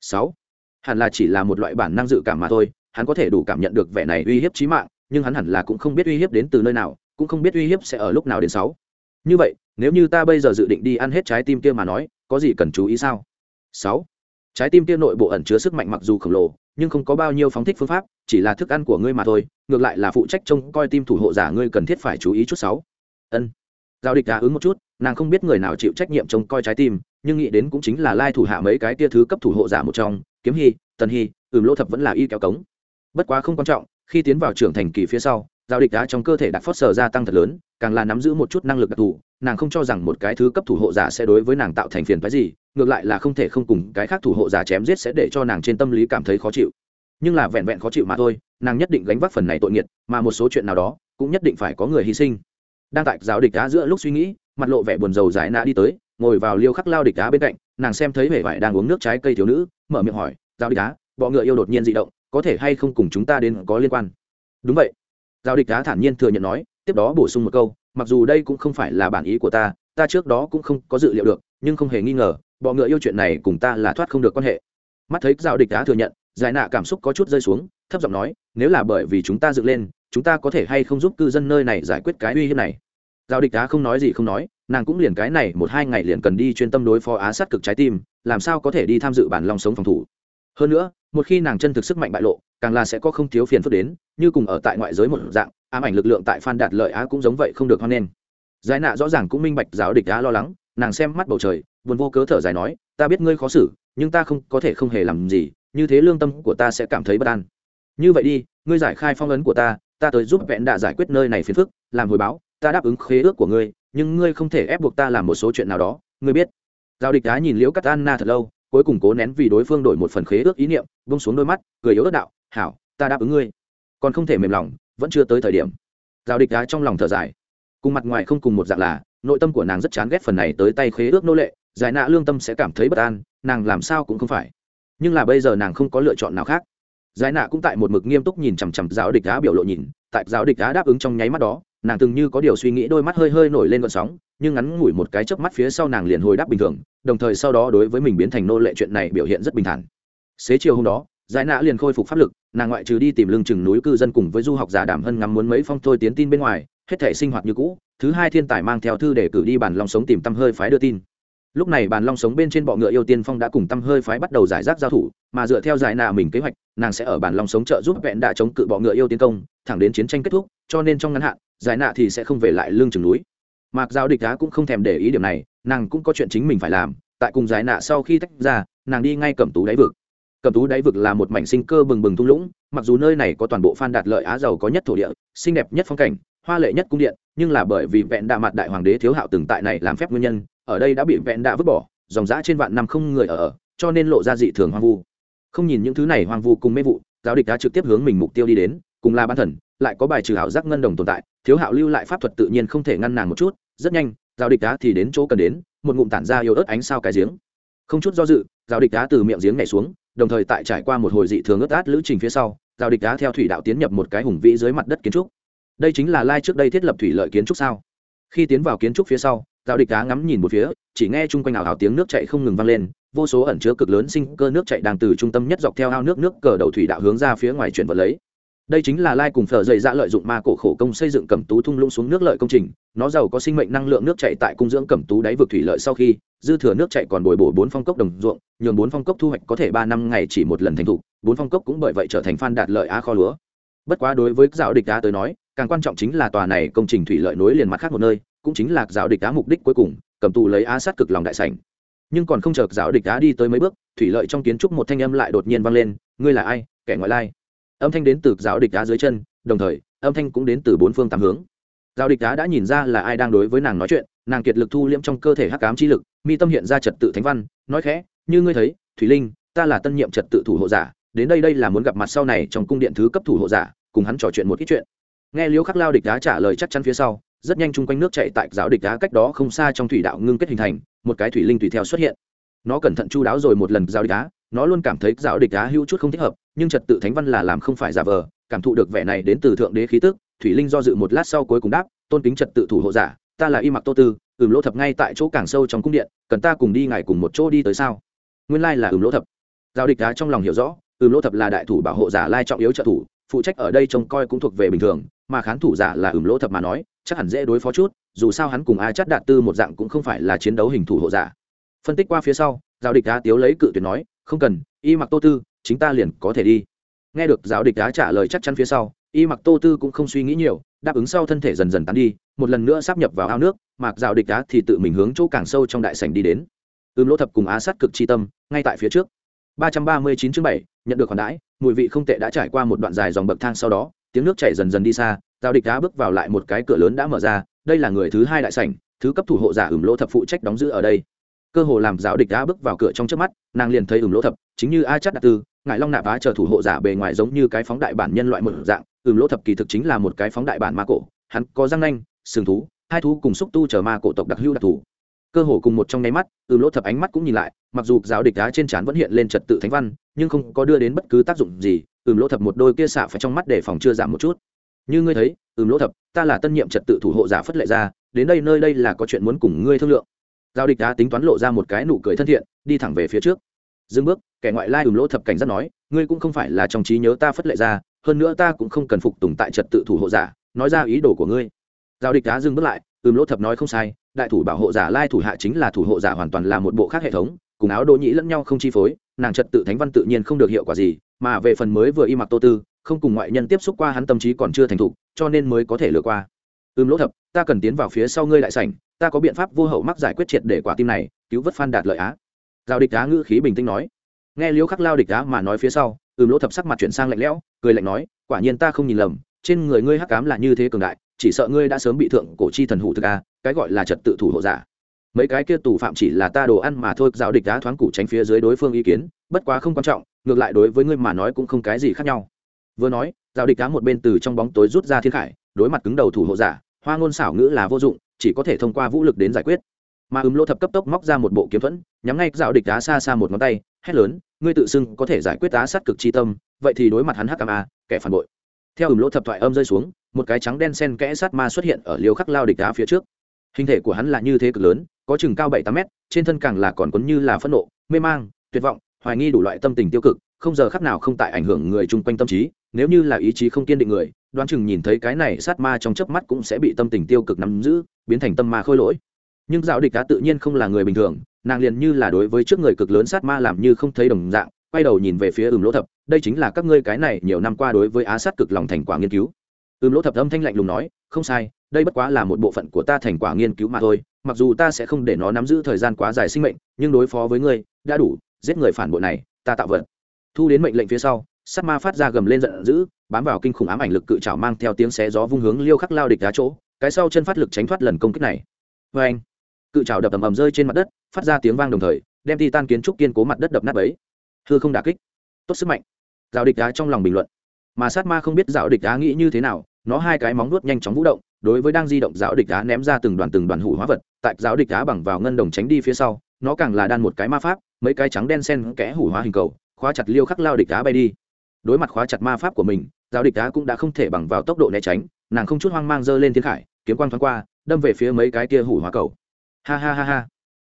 Sáu. Hẳn là chỉ là một loại bản năng dự cảm mà thôi, hắn có thể đủ cảm nhận được vẻ này uy hiếp chí mạng, nhưng hắn hẳn là cũng không biết uy hiếp đến từ nơi nào, cũng không biết uy hiếp sẽ ở lúc nào đến sáu. Như vậy, nếu như ta bây giờ dự định đi ăn hết trái tim kia mà nói, có gì cần chú ý sao? Sáu. Trái tim kia nội bộ ẩn chứa sức mạnh mặc dù khổng lồ, nhưng không có bao nhiêu phóng thích phương pháp, chỉ là thức ăn của ngươi mà thôi, ngược lại là phụ trách trông coi tim thủ hộ giả ngươi cần thiết phải chú ý chút sáu. Ân giao địch đá ứng một chút, nàng không biết người nào chịu trách nhiệm trông coi trái tim, nhưng nghĩ đến cũng chính là lai thủ hạ mấy cái tia thứ cấp thủ hộ giả một trong, kiếm hy, tần hy, ừm lỗ thập vẫn là y kéo cống. Bất quá không quan trọng, khi tiến vào trưởng thành kỳ phía sau, giao địch đá trong cơ thể đặt phót sờ gia tăng thật lớn, càng là nắm giữ một chút năng lực đặc thù, nàng không cho rằng một cái thứ cấp thủ hộ giả sẽ đối với nàng tạo thành phiền phái gì, ngược lại là không thể không cùng cái khác thủ hộ giả chém giết sẽ để cho nàng trên tâm lý cảm thấy khó chịu. Nhưng là vẹn vẹn khó chịu mà thôi, nàng nhất định gánh vác phần này tội nghiệt, mà một số chuyện nào đó, cũng nhất định phải có người hy sinh đang tại giáo địch đá giữa lúc suy nghĩ, mặt lộ vẻ buồn rầu giải nã đi tới, ngồi vào liêu khắc lao địch đá bên cạnh, nàng xem thấy vẻ vải đang uống nước trái cây thiếu nữ, mở miệng hỏi, giáo địch đá, bọ ngựa yêu đột nhiên dị động, có thể hay không cùng chúng ta đến có liên quan? Đúng vậy. Giáo địch đá thản nhiên thừa nhận nói, tiếp đó bổ sung một câu, mặc dù đây cũng không phải là bản ý của ta ta trước đó cũng không có dự liệu được, nhưng không hề nghi ngờ, bọ ngựa yêu chuyện này cùng ta là thoát không được quan hệ. Mắt thấy giáo địch đá thừa nhận, giải nạ cảm xúc có chút rơi xuống, thấp giọng nói, nếu là bởi vì chúng ta dựng lên chúng ta có thể hay không giúp cư dân nơi này giải quyết cái uy hiếp này? Giao địch đá không nói gì không nói, nàng cũng liền cái này một hai ngày liền cần đi chuyên tâm đối phó á sát cực trái tim, làm sao có thể đi tham dự bản lòng sống phòng thủ? Hơn nữa, một khi nàng chân thực sức mạnh bại lộ, càng là sẽ có không thiếu phiền phức đến, như cùng ở tại ngoại giới một dạng, ám ảnh lực lượng tại phan đạt lợi á cũng giống vậy không được hoan nghênh. Giải nạ rõ ràng cũng minh bạch giáo địch đá lo lắng, nàng xem mắt bầu trời, buồn vô cớ thở dài nói, ta biết ngươi khó xử, nhưng ta không, có thể không hề làm gì, như thế lương tâm của ta sẽ cảm thấy bất an. Như vậy đi, ngươi giải khai phong ấn của ta ta tới giúp vẹn đã giải quyết nơi này phiền phức, làm hồi báo, ta đáp ứng khế ước của ngươi, nhưng ngươi không thể ép buộc ta làm một số chuyện nào đó, ngươi biết. Giao địch đá nhìn liễu cắt anna thật lâu, cuối cùng cố nén vì đối phương đổi một phần khế ước ý niệm bông xuống đôi mắt, cười yếu ớt đạo, hảo, ta đáp ứng ngươi. Còn không thể mềm lòng, vẫn chưa tới thời điểm. Giao địch đá trong lòng thở dài. Cùng mặt ngoài không cùng một dạng là, nội tâm của nàng rất chán ghét phần này tới tay khế ước nô lệ, giải nạ lương tâm sẽ cảm thấy bất an, nàng làm sao cũng không phải. Nhưng là bây giờ nàng không có lựa chọn nào khác giải nạ cũng tại một mực nghiêm túc nhìn chằm chằm giáo địch đá biểu lộ nhìn, tại giáo địch đá đáp ứng trong nháy mắt đó, nàng từng như có điều suy nghĩ đôi mắt hơi hơi nổi lên gọn sóng, nhưng ngắn ngủi một cái chớp mắt phía sau nàng liền hồi đáp bình thường, đồng thời sau đó đối với mình biến thành nô lệ chuyện này biểu hiện rất bình thản. Xế chiều hôm đó, giải nạ liền khôi phục pháp lực, nàng ngoại trừ đi tìm lưng chừng núi cư dân cùng với du học giả đảm hân ngắm muốn mấy phong thôi tiến tin bên ngoài, hết thể sinh hoạt như cũ, thứ hai thiên tài mang theo thư để cử đi bản long sống tìm tâm hơi phái đưa tin. Lúc này bàn long sống bên trên bọ ngựa yêu tiên phong đã cùng tâm hơi phái bắt đầu giải rác giao thủ mà dựa theo giải nạ mình kế hoạch, nàng sẽ ở bản long sống trợ giúp vẹn đã chống cự bọ ngựa yêu tiến công, thẳng đến chiến tranh kết thúc, cho nên trong ngắn hạn, giải nạ thì sẽ không về lại lương chừng núi. Mặc giao địch đá cũng không thèm để ý điểm này, nàng cũng có chuyện chính mình phải làm, tại cùng giải nạ sau khi tách ra, nàng đi ngay cầm tú đáy vực. Cầm tú đáy vực là một mảnh sinh cơ bừng bừng thung lũng, mặc dù nơi này có toàn bộ phan đạt lợi á giàu có nhất thổ địa, xinh đẹp nhất phong cảnh, hoa lệ nhất cung điện, nhưng là bởi vì vẹn đạ mặt đại hoàng đế thiếu hạo từng tại này làm phép nguyên nhân, ở đây đã bị vẹn đạ vứt bỏ, dòng dã trên vạn năm không người ở, cho nên lộ ra dị thường hoang vu không nhìn những thứ này hoang vu cùng mê vụ, giáo địch đã trực tiếp hướng mình mục tiêu đi đến, cùng là ban thần, lại có bài trừ hảo giác ngân đồng tồn tại, thiếu hạo lưu lại pháp thuật tự nhiên không thể ngăn nàng một chút, rất nhanh, giáo địch đá thì đến chỗ cần đến, một ngụm tản ra yếu ớt ánh sao cái giếng. Không chút do dự, giáo địch đá từ miệng giếng nhảy xuống, đồng thời tại trải qua một hồi dị thường ướt át lữ trình phía sau, giáo địch đá theo thủy đạo tiến nhập một cái hùng vĩ dưới mặt đất kiến trúc. Đây chính là lai trước đây thiết lập thủy lợi kiến trúc sao? Khi tiến vào kiến trúc phía sau giáo địch cá ngắm nhìn một phía, chỉ nghe chung quanh ảo ảo tiếng nước chạy không ngừng vang lên, vô số ẩn chứa cực lớn sinh cơ nước chạy đang từ trung tâm nhất dọc theo ao nước nước cờ đầu thủy đạo hướng ra phía ngoài chuyển vật lấy. Đây chính là lai cùng phở dày ra dạ lợi dụng ma cổ khổ công xây dựng cẩm tú thung lũng xuống nước lợi công trình, nó giàu có sinh mệnh năng lượng nước chạy tại cung dưỡng cẩm tú đáy vực thủy lợi sau khi, dư thừa nước chạy còn bồi bổ bốn phong cốc đồng ruộng, nhường bốn phong cốc thu hoạch có thể ba năm ngày chỉ một lần thành thục, bốn phong cốc cũng bởi vậy trở thành phan đạt lợi á kho lúa. Bất quá đối với giáo địch đá tới nói, càng quan trọng chính là tòa này công trình thủy lợi nối liền mặt khác một nơi cũng chính là giáo địch á mục đích cuối cùng, cầm tù lấy á sát cực lòng đại sảnh. Nhưng còn không chờ giáo địch á đi tới mấy bước, thủy lợi trong kiến trúc một thanh âm lại đột nhiên vang lên, ngươi là ai? Kẻ ngoại lai. Âm thanh đến từ giáo địch á dưới chân, đồng thời, âm thanh cũng đến từ bốn phương tám hướng. Giáo địch á đã nhìn ra là ai đang đối với nàng nói chuyện, nàng kiệt lực thu liễm trong cơ thể hắc ám chi lực, mi tâm hiện ra trật tự thánh văn, nói khẽ, như ngươi thấy, thủy linh, ta là tân nhiệm trật tự thủ hộ giả, đến đây đây là muốn gặp mặt sau này trong cung điện thứ cấp thủ hộ giả, cùng hắn trò chuyện một ít chuyện. Nghe liễu khắc lao địch đá trả lời chắc chắn phía sau rất nhanh chung quanh nước chạy tại giáo địch đá cách đó không xa trong thủy đạo ngưng kết hình thành, một cái thủy linh tùy theo xuất hiện. Nó cẩn thận chu đáo rồi một lần giáo địch đá, nó luôn cảm thấy giáo địch đá hữu chút không thích hợp, nhưng trật tự thánh văn là làm không phải giả vờ, cảm thụ được vẻ này đến từ thượng đế khí tức, thủy linh do dự một lát sau cuối cùng đáp, tôn kính trật tự thủ hộ giả, ta là y mặc tô tư, ừm lỗ thập ngay tại chỗ càng sâu trong cung điện, cần ta cùng đi ngài cùng một chỗ đi tới sao? Nguyên lai là ừm lỗ thập. Giao địch đá trong lòng hiểu rõ, ừm lỗ thập là đại thủ bảo hộ giả lai trọng yếu trợ thủ, phụ trách ở đây trông coi cũng thuộc về bình thường, mà khán thủ giả là ừm lỗ thập mà nói chắc hẳn dễ đối phó chút, dù sao hắn cùng ai chắt đạt tư một dạng cũng không phải là chiến đấu hình thủ hộ giả. Phân tích qua phía sau, giao địch đá tiếu lấy cự tuyệt nói, không cần, y mặc tô tư, chính ta liền có thể đi. Nghe được giáo địch đá trả lời chắc chắn phía sau, y mặc tô tư cũng không suy nghĩ nhiều, đáp ứng sau thân thể dần dần tán đi, một lần nữa sắp nhập vào ao nước, mặc giáo địch đá thì tự mình hướng chỗ càng sâu trong đại sảnh đi đến. Ưm lỗ thập cùng á sát cực chi tâm, ngay tại phía trước. Ba trăm ba mươi chín chương bảy, nhận được khoản đãi, mùi vị không tệ đã trải qua một đoạn dài dòng bậc thang sau đó, tiếng nước chảy dần dần đi xa tào địch đá bước vào lại một cái cửa lớn đã mở ra, đây là người thứ hai đại sảnh, thứ cấp thủ hộ giả ửng lỗ thập phụ trách đóng giữ ở đây. Cơ hồ làm giáo địch đá bước vào cửa trong trước mắt, nàng liền thấy ửng lỗ thập, chính như a chắt đạt tư ngại long nạp á chờ thủ hộ giả bề ngoài giống như cái phóng đại bản nhân loại một dạng ửng lỗ thập kỳ thực chính là một cái phóng đại bản ma cổ, hắn có răng nanh, sừng thú, hai thú cùng xúc tu chờ ma cổ tộc đặc hữu đặc thù. Cơ hồ cùng một trong nháy mắt ửng lỗ thập ánh mắt cũng nhìn lại, mặc dù giáo địch đá trên trán vẫn hiện lên trật tự thánh văn, nhưng không có đưa đến bất cứ tác dụng gì ửng lỗ thập một đôi kia xạ phải trong mắt để phòng chưa giảm một chút như ngươi thấy, ừm lỗ thập, ta là tân nhiệm trật tự thủ hộ giả phất lệ ra đến đây nơi đây là có chuyện muốn cùng ngươi thương lượng. Giao địch đá tính toán lộ ra một cái nụ cười thân thiện, đi thẳng về phía trước. Dừng bước, kẻ ngoại lai ừm lỗ thập cảnh giác nói, ngươi cũng không phải là trong trí nhớ ta phất lệ ra hơn nữa ta cũng không cần phục tùng tại trật tự thủ hộ giả, nói ra ý đồ của ngươi. Giao địch đá dừng bước lại, ừm lỗ thập nói không sai, đại thủ bảo hộ giả lai thủ hạ chính là thủ hộ giả hoàn toàn là một bộ khác hệ thống, cùng áo đỗ nhĩ lẫn nhau không chi phối, nàng trật tự thánh văn tự nhiên không được hiệu quả gì, mà về phần mới vừa y mặc tô tư không cùng ngoại nhân tiếp xúc qua hắn tâm trí còn chưa thành thục, cho nên mới có thể lừa qua. Ưm lỗ thập, ta cần tiến vào phía sau ngươi đại sảnh, ta có biện pháp vô hậu mắc giải quyết triệt để quả tim này, cứu vớt phan đạt lợi á. Giao địch đá ngữ khí bình tĩnh nói. Nghe liễu khắc lao địch đá mà nói phía sau ưm lỗ thập sắc mặt chuyển sang lạnh lẽo, cười lạnh nói, quả nhiên ta không nhìn lầm, trên người ngươi hắc cám là như thế cường đại, chỉ sợ ngươi đã sớm bị thượng cổ chi thần hủ thực a cái gọi là trật tự thủ hộ giả. Mấy cái kia tù phạm chỉ là ta đồ ăn mà thôi giáo địch đá thoáng củ tránh phía dưới đối phương ý kiến, bất quá không quan trọng, ngược lại đối với ngươi mà nói cũng không cái gì khác nhau vừa nói giao địch đá một bên từ trong bóng tối rút ra thiên khải, đối mặt cứng đầu thủ hộ giả, hoa ngôn xảo ngữ là vô dụng, chỉ có thể thông qua vũ lực đến giải quyết. Mà ứng Lỗ thập cấp tốc móc ra một bộ kiếm thuẫn, nhắm ngay giao địch đá xa xa một ngón tay, hét lớn, ngươi tự xưng có thể giải quyết đá sát cực chi tâm, vậy thì đối mặt hắn hắc a, kẻ phản bội. Theo ứng lỗ thập thoại âm rơi xuống, một cái trắng đen sen kẽ sát ma xuất hiện ở liều khắc lao địch đá phía trước. Hình thể của hắn là như thế cực lớn, có chừng cao bảy tám mét, trên thân càng là còn quấn như là phẫn nộ, mê mang, tuyệt vọng, hoài nghi đủ loại tâm tình tiêu cực, không giờ khắc nào không tại ảnh hưởng người chung quanh tâm trí nếu như là ý chí không kiên định người, đoán chừng nhìn thấy cái này sát ma trong chớp mắt cũng sẽ bị tâm tình tiêu cực nắm giữ, biến thành tâm ma khôi lỗi. Nhưng dạo địch đã tự nhiên không là người bình thường, nàng liền như là đối với trước người cực lớn sát ma làm như không thấy đồng dạng, quay đầu nhìn về phía ừm lỗ thập, đây chính là các ngươi cái này nhiều năm qua đối với á sát cực lòng thành quả nghiên cứu. Ừm lỗ thập âm thanh lạnh lùng nói, không sai, đây bất quá là một bộ phận của ta thành quả nghiên cứu mà thôi, mặc dù ta sẽ không để nó nắm giữ thời gian quá dài sinh mệnh, nhưng đối phó với ngươi, đã đủ, giết người phản bội này, ta tạo vật. Thu đến mệnh lệnh phía sau sát ma phát ra gầm lên giận dữ, bám vào kinh khủng ám ảnh lực cự trảo mang theo tiếng xé gió vung hướng liêu khắc lao địch đá chỗ, cái sau chân phát lực tránh thoát lần công kích này. Vê anh, cự trảo đập ầm ầm rơi trên mặt đất, phát ra tiếng vang đồng thời, đem ti tan kiến trúc kiên cố mặt đất đập nát ấy thưa không đả kích, tốt sức mạnh. Rào địch đá trong lòng bình luận. Mà sát ma không biết rào địch đá nghĩ như thế nào, nó hai cái móng nuốt nhanh chóng vũ động, đối với đang di động rào địch đá ném ra từng đoàn từng đoàn hủ hóa vật, tại rào địch đá bằng vào ngân đồng tránh đi phía sau, nó càng là đan một cái ma pháp, mấy cái trắng đen sen kẽ hủ hóa hình cầu, khóa chặt liêu khắc lao địch đá bay đi đối mặt khóa chặt ma pháp của mình giao địch đá cũng đã không thể bằng vào tốc độ né tránh, nàng không chút hoang mang giơ lên thiên khải, kiếm quang thoáng qua, đâm về phía mấy cái kia hủ hóa cầu. Ha ha ha ha.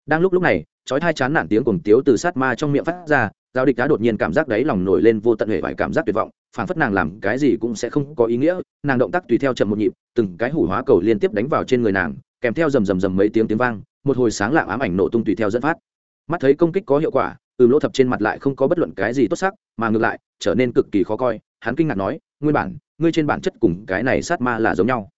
Đang lúc lúc này, chói thai chán nản tiếng cùng tiếu từ sát ma trong miệng phát ra giao địch cá đột nhiên cảm giác đáy lòng nổi lên vô tận hệ vải cảm giác tuyệt vọng phản phất nàng làm cái gì cũng sẽ không có ý nghĩa, nàng động tác tùy theo chậm một nhịp, từng cái hủ hóa cầu liên tiếp đánh vào trên người nàng, kèm theo rầm rầm rầm mấy tiếng tiếng vang, một hồi sáng lạng ám ảnh nổ tung tùy theo dẫn phát mắt thấy công kích có hiệu quả ừm lỗ thập trên mặt lại không có bất luận cái gì tốt sắc, mà ngược lại, trở nên cực kỳ khó coi, hắn kinh ngạc nói, nguyên bản, ngươi trên bản chất cùng cái này sát ma là giống nhau.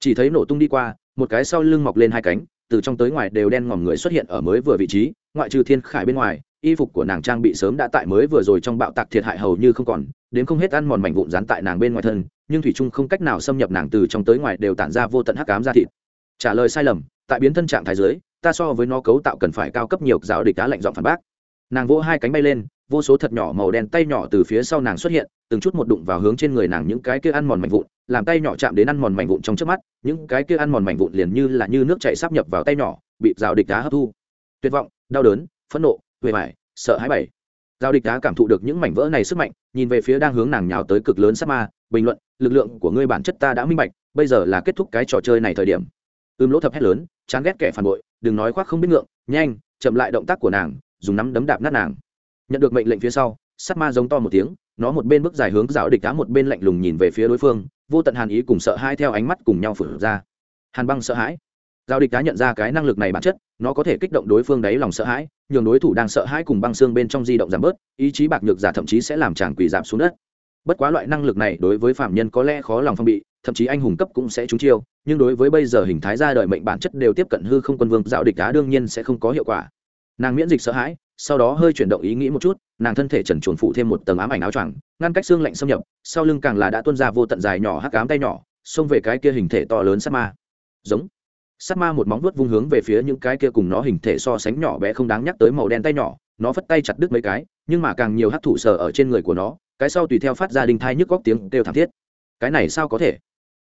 Chỉ thấy nổ tung đi qua, một cái sau lưng mọc lên hai cánh, từ trong tới ngoài đều đen ngòm người xuất hiện ở mới vừa vị trí, ngoại trừ thiên khải bên ngoài, y phục của nàng trang bị sớm đã tại mới vừa rồi trong bạo tạc thiệt hại hầu như không còn, đến không hết ăn mòn mảnh vụn dán tại nàng bên ngoài thân, nhưng thủy trung không cách nào xâm nhập nàng từ trong tới ngoài đều tản ra vô tận hắc cám ra thịt. Trả lời sai lầm tại biến thân trạng thái dưới, ta so với nó cấu tạo cần phải cao cấp nhiều giáo địch cá lạnh dọn phản bác. Nàng vỗ hai cánh bay lên vô số thật nhỏ màu đen tay nhỏ từ phía sau nàng xuất hiện từng chút một đụng vào hướng trên người nàng những cái kia ăn mòn mảnh vụn làm tay nhỏ chạm đến ăn mòn mảnh vụn trong trước mắt những cái kia ăn mòn mảnh vụn liền như là như nước chảy sắp nhập vào tay nhỏ bị rào địch đá hấp thu. Tuyệt vọng đau đớn phẫn nộ huệ vải sợ hãi bảy giao địch đá cảm thụ được những mảnh vỡ này sức mạnh nhìn về phía đang hướng nàng nhào tới cực lớn sát ma bình luận lực lượng của ngươi bản chất ta đã minh bạch bây giờ là kết thúc cái trò chơi này thời điểm. Ưm lỗ thập hét lớn chán ghét kẻ phản bội, đừng nói khoác không biết ngượng, nhanh, chậm lại động tác của nàng, dùng nắm đấm đạp nát nàng. Nhận được mệnh lệnh phía sau, sát ma giống to một tiếng, nó một bên bước dài hướng rào địch đá một bên lạnh lùng nhìn về phía đối phương, vô tận hàn ý cùng sợ hãi theo ánh mắt cùng nhau phử ra. Hàn băng sợ hãi. Giao địch cá nhận ra cái năng lực này bản chất, nó có thể kích động đối phương đáy lòng sợ hãi, nhường đối thủ đang sợ hãi cùng băng xương bên trong di động giảm bớt, ý chí bạc nhược giả thậm chí sẽ làm chàng quỳ giảm xuống đất. Bất quá loại năng lực này đối với phạm nhân có lẽ khó lòng phong bị, thậm chí anh hùng cấp cũng sẽ trúng chiêu nhưng đối với bây giờ hình thái ra đời mệnh bản chất đều tiếp cận hư không quân vương dạo địch đá đương nhiên sẽ không có hiệu quả. Nàng miễn dịch sợ hãi, sau đó hơi chuyển động ý nghĩ một chút, nàng thân thể trần chuồn phụ thêm một tầng ám ảnh áo choàng, ngăn cách xương lạnh xâm nhập, sau lưng càng là đã tuân ra vô tận dài nhỏ hắc ám tay nhỏ, xông về cái kia hình thể to lớn sát ma. Giống. Sát ma một móng vuốt vung hướng về phía những cái kia cùng nó hình thể so sánh nhỏ bé không đáng nhắc tới màu đen tay nhỏ, nó phất tay chặt đứt mấy cái, nhưng mà càng nhiều hắc thủ sở ở trên người của nó, cái sau tùy theo phát ra đinh thai nhức góc tiếng kêu thảm thiết. Cái này sao có thể?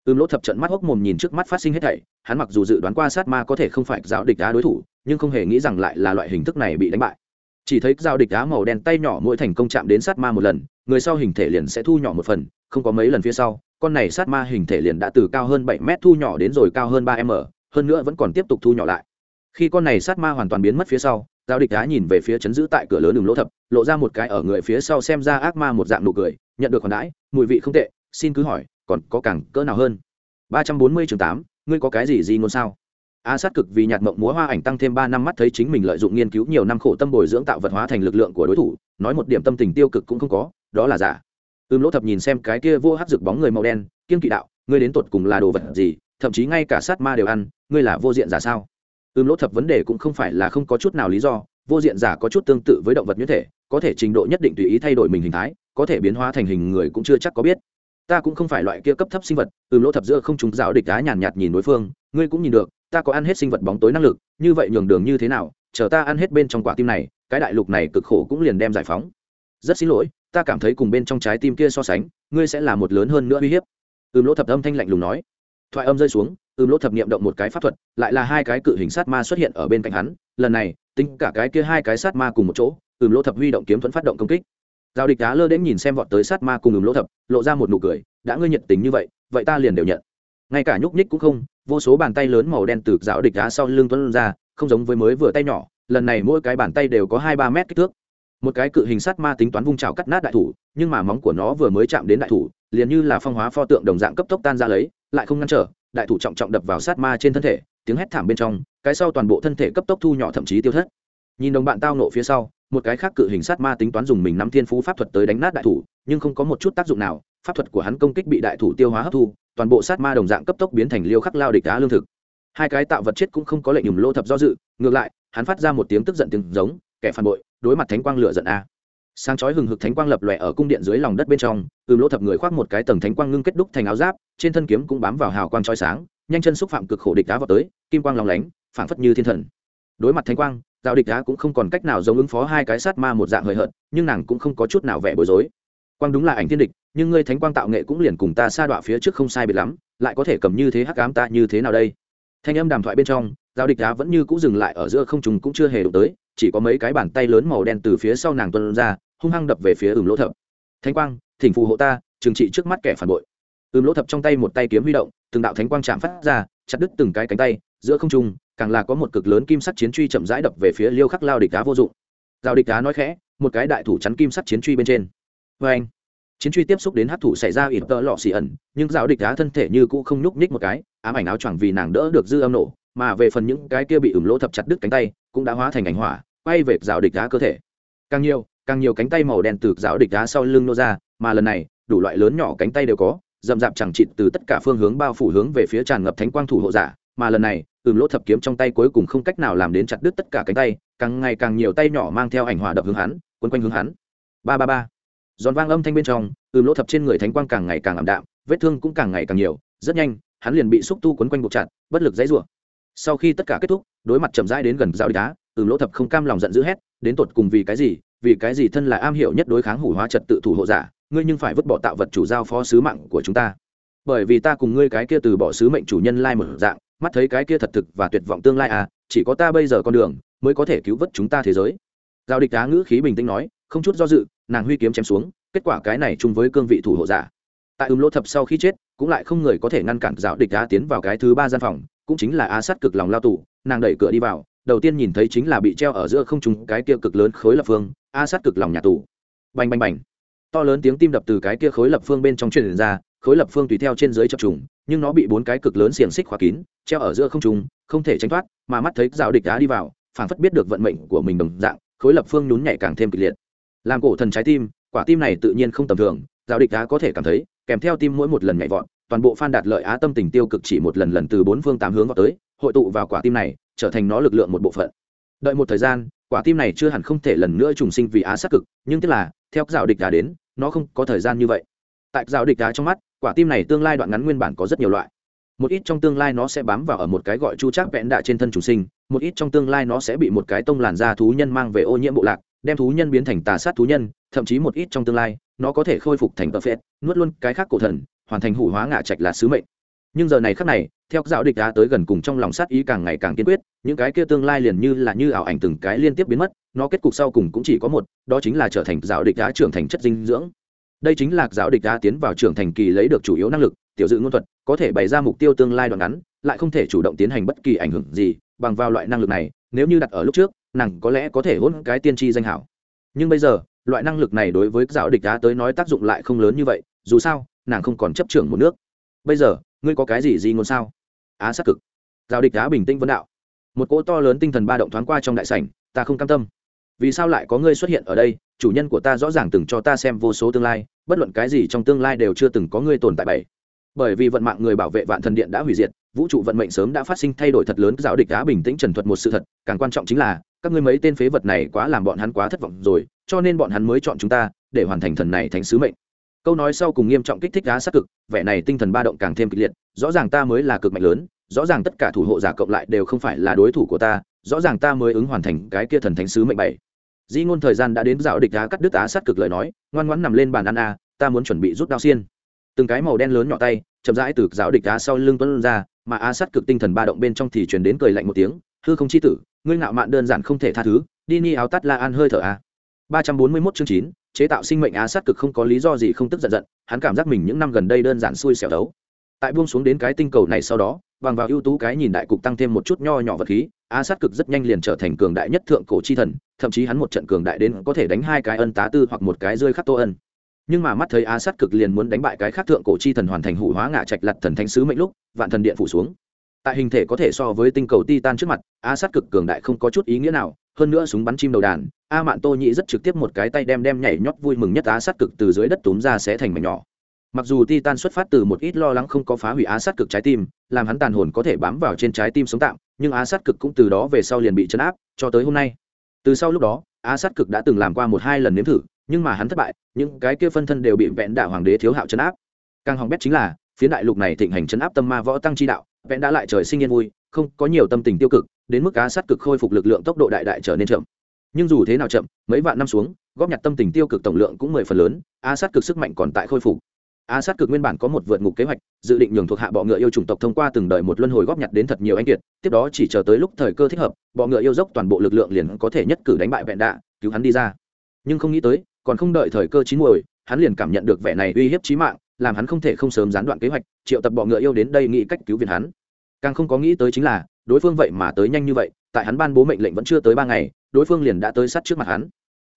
Ưm lỗ thập trận mắt hốc mồm nhìn trước mắt phát sinh hết thảy, hắn mặc dù dự đoán qua sát ma có thể không phải giáo địch đá đối thủ, nhưng không hề nghĩ rằng lại là loại hình thức này bị đánh bại. Chỉ thấy giao địch đá màu đen tay nhỏ mỗi thành công chạm đến sát ma một lần, người sau hình thể liền sẽ thu nhỏ một phần, không có mấy lần phía sau, con này sát ma hình thể liền đã từ cao hơn bảy mét thu nhỏ đến rồi cao hơn ba m, hơn nữa vẫn còn tiếp tục thu nhỏ lại. Khi con này sát ma hoàn toàn biến mất phía sau giao địch đá nhìn về phía chấn giữ tại cửa lớn đường lỗ thập, lộ ra một cái ở người phía sau xem ra ác ma một dạng nụ cười, nhận được khoản đãi, mùi vị không tệ xin cứ hỏi, còn có càng cỡ nào hơn? ba trăm bốn mươi chương tám, ngươi có cái gì gì ngôn sao? A sát cực vì nhạt mộng múa hoa ảnh tăng thêm ba năm mắt thấy chính mình lợi dụng nghiên cứu nhiều năm khổ tâm bồi dưỡng tạo vật hóa thành lực lượng của đối thủ, nói một điểm tâm tình tiêu cực cũng không có, đó là giả. Ưm lỗ thập nhìn xem cái kia vô hát rực bóng người màu đen, kiên kỵ đạo, ngươi đến tột cùng là đồ vật gì, thậm chí ngay cả sát ma đều ăn, ngươi là vô diện giả sao? Ưm lỗ thập vấn đề cũng không phải là không có chút nào lý do, vô diện giả có chút tương tự với động vật như thể, có thể trình độ nhất định tùy ý thay đổi mình hình thái, có thể biến hóa thành hình người cũng chưa chắc có biết ta cũng không phải loại kia cấp thấp sinh vật ưm lỗ thập giữa không chúng giáo địch đá nhàn nhạt nhìn đối phương, ngươi cũng nhìn được, ta có ăn hết sinh vật bóng tối năng lực, như vậy nhường đường như thế nào, chờ ta ăn hết bên trong quả tim này, cái đại lục này cực khổ cũng liền đem giải phóng. Rất xin lỗi, ta cảm thấy cùng bên trong trái tim kia so sánh, ngươi sẽ là một lớn hơn nữa uy hiếp. Ừm lỗ thập âm thanh lạnh lùng nói. Thoại âm rơi xuống ừm lỗ thập niệm động một cái pháp thuật, lại là hai cái cự hình sát ma xuất hiện ở bên cạnh hắn, lần này, tính cả cái kia hai cái sát ma cùng một chỗ ừm lỗ thập huy động kiếm thuẫn phát động công kích giao địch đá lơ đến nhìn xem vọt tới sát ma cùng ngừng lỗ thập, lộ ra một nụ cười, đã ngươi nhiệt tình như vậy vậy ta liền đều nhận. Ngay cả nhúc nhích cũng không, vô số bàn tay lớn màu đen từ dạo địch đá sau lưng tuấn ra, không giống với mới vừa tay nhỏ, lần này mỗi cái bàn tay đều có hai ba mét kích thước. Một cái cự hình sát ma tính toán vung trào cắt nát đại thủ, nhưng mà móng của nó vừa mới chạm đến đại thủ, liền như là phong hóa pho tượng đồng dạng cấp tốc tan ra lấy, lại không ngăn trở, đại thủ trọng trọng đập vào sát ma trên thân thể, tiếng hét thảm bên trong, cái sau toàn bộ thân thể cấp tốc thu nhỏ thậm chí tiêu thất. Nhìn đồng bạn tao nộ phía sau một cái khác cự hình sát ma tính toán dùng mình nắm thiên phú pháp thuật tới đánh nát đại thủ, nhưng không có một chút tác dụng nào, pháp thuật của hắn công kích bị đại thủ tiêu hóa hấp thu, toàn bộ sát ma đồng dạng cấp tốc biến thành liêu khắc lao địch đá lương thực. Hai cái tạo vật chết cũng không có lệnh nhùm lô thập do dự, ngược lại, hắn phát ra một tiếng tức giận tiếng giống, kẻ phản bội, đối mặt thánh quang lửa giận a. Sáng chói hừng hực thánh quang lập lòe ở cung điện dưới lòng đất bên trong, ừm lô thập người khoác một cái tầng thánh quang ngưng kết đúc thành áo giáp, trên thân kiếm cũng bám vào hào quang chói sáng, nhanh chân xúc phạm cực khổ địch đá vào tới, kim quang lòng lánh, phảng phất như thiên thần. Đối mặt thánh quang Giao địch đá cũng không còn cách nào giống ứng phó hai cái sát ma một dạng hời hợt, nhưng nàng cũng không có chút nào vẻ bối rối. Quang đúng là ảnh thiên địch, nhưng ngươi thánh quang tạo nghệ cũng liền cùng ta sa đọa phía trước không sai biệt lắm, lại có thể cầm như thế hắc ám ta như thế nào đây? Thanh âm đàm thoại bên trong, giao địch đá vẫn như cũ dừng lại ở giữa không trùng cũng chưa hề đụng tới, chỉ có mấy cái bàn tay lớn màu đen từ phía sau nàng tuân ra, hung hăng đập về phía ửng lỗ thập. Thánh quang, thỉnh phù hộ ta, trừng trị trước mắt kẻ phản bội. Ửng lỗ thập trong tay một tay kiếm huy động, từng đạo thánh quang chạm phát ra, chặt đứt từng cái cánh tay, giữa không trung càng là có một cực lớn kim sắt chiến truy chậm rãi đập về phía liêu khắc lao địch đá vô dụng. Giao địch đá nói khẽ, một cái đại thủ chắn kim sắt chiến truy bên trên. Vê anh. Chiến truy tiếp xúc đến hát thủ xảy ra ít tợ lọ xì ẩn, nhưng giao địch đá thân thể như cũ không nhúc nhích một cái, ám ảnh áo choàng vì nàng đỡ được dư âm nổ, mà về phần những cái kia bị ửng lỗ thập chặt đứt cánh tay, cũng đã hóa thành ảnh hỏa, quay về giao địch đá cơ thể. Càng nhiều càng nhiều cánh tay màu đen từ giáo địch đá sau lưng nô ra, mà lần này, đủ loại lớn nhỏ cánh tay đều có dậm dạp chẳng chịt từ tất cả phương hướng bao phủ hướng về phía tràn ngập thánh quang thủ hộ giả, mà lần này ửng lỗ thập kiếm trong tay cuối cùng không cách nào làm đến chặt đứt tất cả cánh tay, càng ngày càng nhiều tay nhỏ mang theo ảnh hòa đập hướng hắn, quấn quanh hướng hắn. Ba ba ba. Giòn vang âm thanh bên trong, ừm, lỗ thập trên người thánh quang càng ngày càng ảm đạm, vết thương cũng càng ngày càng nhiều, rất nhanh, hắn liền bị xúc tu quấn quanh buộc chặt, bất lực dãy rủa. Sau khi tất cả kết thúc, đối mặt chậm rãi đến gần dao đá, ừm, lỗ thập không cam lòng giận dữ hét, đến tột cùng vì cái gì? Vì cái gì thân là am hiểu nhất đối kháng hủ hóa trật tự thủ hộ giả, ngươi nhưng phải vứt bỏ tạo vật chủ giao phó sứ mạng của chúng ta? Bởi vì ta cùng ngươi cái kia từ bỏ sứ mệnh chủ nhân lai một dạng mắt thấy cái kia thật thực và tuyệt vọng tương lai à chỉ có ta bây giờ con đường, mới có thể cứu vớt chúng ta thế giới. Giao địch đá ngữ khí bình tĩnh nói, không chút do dự, nàng huy kiếm chém xuống, kết quả cái này chung với cương vị thủ hộ giả. Tại ưm lỗ thập sau khi chết, cũng lại không người có thể ngăn cản dạo địch đá tiến vào cái thứ ba gian phòng, cũng chính là á sát cực lòng lao tù, nàng đẩy cửa đi vào, đầu tiên nhìn thấy chính là bị treo ở giữa không trung cái kia cực lớn khối lập phương a sát cực lòng nhà tù. Bành bành bành. To lớn tiếng tim đập từ cái kia khối lập phương bên trong truyền ra khối lập phương tùy theo trên dưới chập trùng, nhưng nó bị bốn cái cực lớn xiềng xích khóa kín, treo ở giữa không trùng không thể tránh thoát, mà mắt thấy rào địch đá đi vào, phảng phất biết được vận mệnh của mình đồng dạng, khối lập phương nhún nhảy càng thêm kịch liệt. Làm cổ thần trái tim, quả tim này tự nhiên không tầm thường, rào địch đá có thể cảm thấy, kèm theo tim mỗi một lần nhảy vọt, toàn bộ phan đạt lợi á tâm tình tiêu cực chỉ một lần lần từ bốn phương tám hướng vào tới, hội tụ vào quả tim này, trở thành nó lực lượng một bộ phận. Đợi một thời gian, quả tim này chưa hẳn không thể lần nữa trùng sinh vì á sát cực, nhưng tức là, theo rào địch đá đến, nó không có thời gian như vậy tại giáo địch đá trong mắt, quả tim này tương lai đoạn ngắn nguyên bản có rất nhiều loại. Một ít trong tương lai nó sẽ bám vào ở một cái gọi chu chắc vẹn đạ trên thân chủ sinh, một ít trong tương lai nó sẽ bị một cái tông làn da thú nhân mang về ô nhiễm bộ lạc, đem thú nhân biến thành tà sát thú nhân, thậm chí một ít trong tương lai, nó có thể khôi phục thành perfect nuốt luôn cái khác cổ thần, hoàn thành hủ hóa ngạ trạch là sứ mệnh. Nhưng giờ này khác này, theo dạo địch đá tới gần cùng trong lòng sát ý càng ngày càng kiên quyết, những cái kia tương lai liền như là như ảo ảnh từng cái liên tiếp biến mất, nó kết cục sau cùng cũng chỉ có một, đó chính là trở thành dạo địch đá trưởng thành chất dinh dưỡng đây chính là giáo địch đã tiến vào trưởng thành kỳ lấy được chủ yếu năng lực, tiểu dự ngôn thuật, có thể bày ra mục tiêu tương lai đoạn ngắn, lại không thể chủ động tiến hành bất kỳ ảnh hưởng gì, bằng vào loại năng lực này, nếu như đặt ở lúc trước, nàng có lẽ có thể hôn cái tiên tri danh hảo. Nhưng bây giờ, loại năng lực này đối với giáo địch đá tới nói tác dụng lại không lớn như vậy, dù sao, nàng không còn chấp trưởng một nước. Bây giờ, ngươi có cái gì gì ngôn sao? Á sát cực. Giáo địch đá bình tĩnh vấn đạo. Một cỗ to lớn tinh thần ba động thoáng qua trong đại sảnh, ta không cam tâm. Vì sao lại có ngươi xuất hiện ở đây? Chủ nhân của ta rõ ràng từng cho ta xem vô số tương lai, bất luận cái gì trong tương lai đều chưa từng có ngươi tồn tại bảy. Bởi vì vận mạng người bảo vệ vạn thần điện đã hủy diệt, vũ trụ vận mệnh sớm đã phát sinh thay đổi thật lớn, giáo địch đá bình tĩnh trần thuật một sự thật, càng quan trọng chính là, các ngươi mấy tên phế vật này quá làm bọn hắn quá thất vọng rồi, cho nên bọn hắn mới chọn chúng ta để hoàn thành thần này thành sứ mệnh. Câu nói sau cùng nghiêm trọng kích thích đá sát cực, vẻ này tinh thần ba động càng thêm kịch liệt, rõ ràng ta mới là cực mạnh lớn, rõ ràng tất cả thủ hộ giả cộng lại đều không phải là đối thủ của ta, rõ ràng ta mới ứng hoàn thành cái kia thần thánh sứ mệnh bảy di ngôn thời gian đã đến dạo địch đá cắt đứt á sát cực lời nói, ngoan ngoãn nằm lên bàn ăn a, ta muốn chuẩn bị rút đao xiên. Từng cái màu đen lớn nhỏ tay, chậm rãi từ dạo địch đá sau lưng tuấn ra, mà á sát cực tinh thần ba động bên trong thì truyền đến cười lạnh một tiếng, hư không chi tử, ngươi ngạo mạn đơn giản không thể tha thứ, đi ni áo tắt la an hơi thở a. ba trăm bốn mươi 341 chương chín, chế tạo sinh mệnh á sát cực không có lý do gì không tức giận giận, hắn cảm giác mình những năm gần đây đơn giản xui xẻo đấu tại buông xuống đến cái tinh cầu này sau đó, bằng vào ưu tú cái nhìn đại cục tăng thêm một chút nho nhỏ vật khí, á sát cực rất nhanh liền trở thành cường đại nhất thượng cổ chi thần, thậm chí hắn một trận cường đại đến có thể đánh hai cái ân tá tư hoặc một cái rơi khắc tô ân. Nhưng mà mắt thấy á sát cực liền muốn đánh bại cái khác thượng cổ chi thần hoàn thành hủ hóa ngạ trạch lặt thần thánh sứ mệnh lúc, vạn thần điện phủ xuống. Tại hình thể có thể so với tinh cầu titan trước mặt, á sát cực cường đại không có chút ý nghĩa nào, hơn nữa súng bắn chim đầu đàn, a mạn tô nhĩ rất trực tiếp một cái tay đem đem nhảy nhót vui mừng nhất á sát cực từ dưới đất túm ra sẽ thành mảnh nhỏ mặc dù titan xuất phát từ một ít lo lắng không có phá hủy á sát cực trái tim, làm hắn tàn hồn có thể bám vào trên trái tim sống tạm, nhưng á sát cực cũng từ đó về sau liền bị chấn áp, cho tới hôm nay. Từ sau lúc đó, á sát cực đã từng làm qua một hai lần nếm thử, nhưng mà hắn thất bại, những cái kia phân thân đều bị vẹn đạ hoàng đế thiếu hạo chấn áp. Càng hỏng bét chính là phía đại lục này thịnh hành chấn áp tâm ma võ tăng chi đạo, vẹn đã lại trời sinh yên vui, không có nhiều tâm tình tiêu cực, đến mức á sát cực khôi phục lực lượng tốc độ đại đại trở nên chậm. Nhưng dù thế nào chậm, mấy vạn năm xuống, góp nhặt tâm tình tiêu cực tổng lượng cũng mười phần lớn, á sát cực sức mạnh còn tại khôi phục á sát cực nguyên bản có một vượt ngục kế hoạch, dự định nhường thuộc hạ bọ ngựa yêu chủng tộc thông qua từng đời một luân hồi góp nhặt đến thật nhiều anh kiệt, tiếp đó chỉ chờ tới lúc thời cơ thích hợp, bọ ngựa yêu dốc toàn bộ lực lượng liền có thể nhất cử đánh bại vẹn đạ, cứu hắn đi ra. Nhưng không nghĩ tới, còn không đợi thời cơ chín muồi, hắn liền cảm nhận được vẻ này uy hiếp chí mạng, làm hắn không thể không sớm gián đoạn kế hoạch, triệu tập bọ ngựa yêu đến đây nghĩ cách cứu viện hắn. Càng không có nghĩ tới chính là, đối phương vậy mà tới nhanh như vậy, tại hắn ban bố mệnh lệnh vẫn chưa tới ba ngày, đối phương liền đã tới sát trước mặt hắn.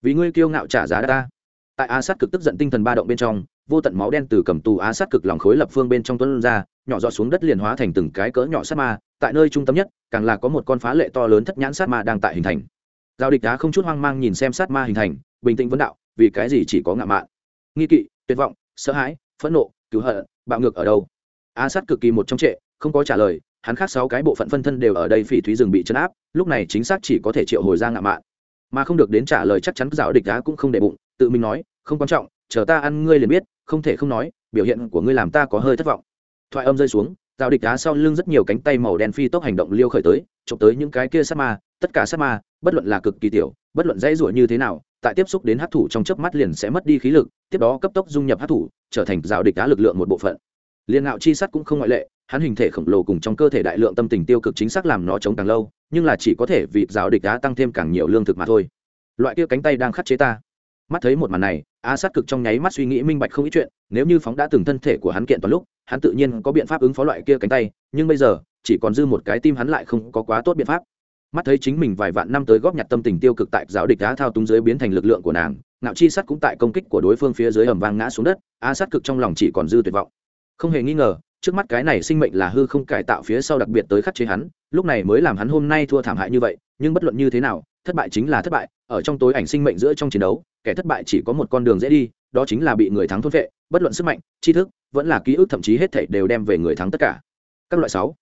Vì ngươi kiêu ngạo trả giá ta. Tại A sát cực tức giận tinh thần ba động bên trong vô tận máu đen từ cầm tù á sát cực lòng khối lập phương bên trong tuấn ra, nhỏ giọt xuống đất liền hóa thành từng cái cỡ nhỏ sát ma, tại nơi trung tâm nhất, càng là có một con phá lệ to lớn thất nhãn sát ma đang tại hình thành. Giao địch đá không chút hoang mang nhìn xem sát ma hình thành, bình tĩnh vấn đạo, vì cái gì chỉ có ngạo mạn? Nghi kỵ, tuyệt vọng, sợ hãi, phẫn nộ, cứu hận, bạo ngược ở đâu? Á sát cực kỳ một trong trệ, không có trả lời, hắn khác sáu cái bộ phận phân thân đều ở đây phỉ thúy rừng bị chấn áp, lúc này chính xác chỉ có thể triệu hồi ra ngạo mạn. Mà không được đến trả lời chắc chắn, giao địch đá cũng không để bụng, tự mình nói, không quan trọng chờ ta ăn ngươi liền biết, không thể không nói, biểu hiện của ngươi làm ta có hơi thất vọng. Thoại âm rơi xuống dạo địch đá sau lưng rất nhiều cánh tay màu đen phi tốc hành động liêu khởi tới, chụp tới những cái kia sát ma, tất cả sát ma, bất luận là cực kỳ tiểu, bất luận dãy rủa như thế nào, tại tiếp xúc đến hát thủ trong chớp mắt liền sẽ mất đi khí lực, tiếp đó cấp tốc dung nhập hát thủ, trở thành rào địch đá lực lượng một bộ phận. Liên ngạo chi sắt cũng không ngoại lệ, hắn hình thể khổng lồ cùng trong cơ thể đại lượng tâm tình tiêu cực chính xác làm nó chống càng lâu, nhưng là chỉ có thể vì rào địch đá tăng thêm càng nhiều lương thực mà thôi. Loại kia cánh tay đang khắc chế ta mắt thấy một màn này a sát cực trong nháy mắt suy nghĩ minh bạch không ít chuyện, nếu như phóng đã từng thân thể của hắn kiện toàn lúc, hắn tự nhiên có biện pháp ứng phó loại kia cánh tay, nhưng bây giờ, chỉ còn dư một cái tim hắn lại không có quá tốt biện pháp. Mắt thấy chính mình vài vạn năm tới góp nhặt tâm tình tiêu cực tại giáo địch đá thao túng dưới biến thành lực lượng của nàng, ngạo chi sắt cũng tại công kích của đối phương phía dưới ầm vang ngã xuống đất a sát cực trong lòng chỉ còn dư tuyệt vọng. Không hề nghi ngờ trước mắt cái này sinh mệnh là hư không cải tạo phía sau đặc biệt tới khắc chế hắn, lúc này mới làm hắn hôm nay thua thảm hại như vậy, nhưng bất luận như thế nào, thất bại chính là thất bại, ở trong tối ảnh sinh mệnh giữa trong chiến đấu, kẻ thất bại chỉ có một con đường dễ đi, đó chính là bị người thắng thôn vệ, bất luận sức mạnh, tri thức, vẫn là ký ức thậm chí hết thảy đều đem về người thắng tất cả. Các loại sáu,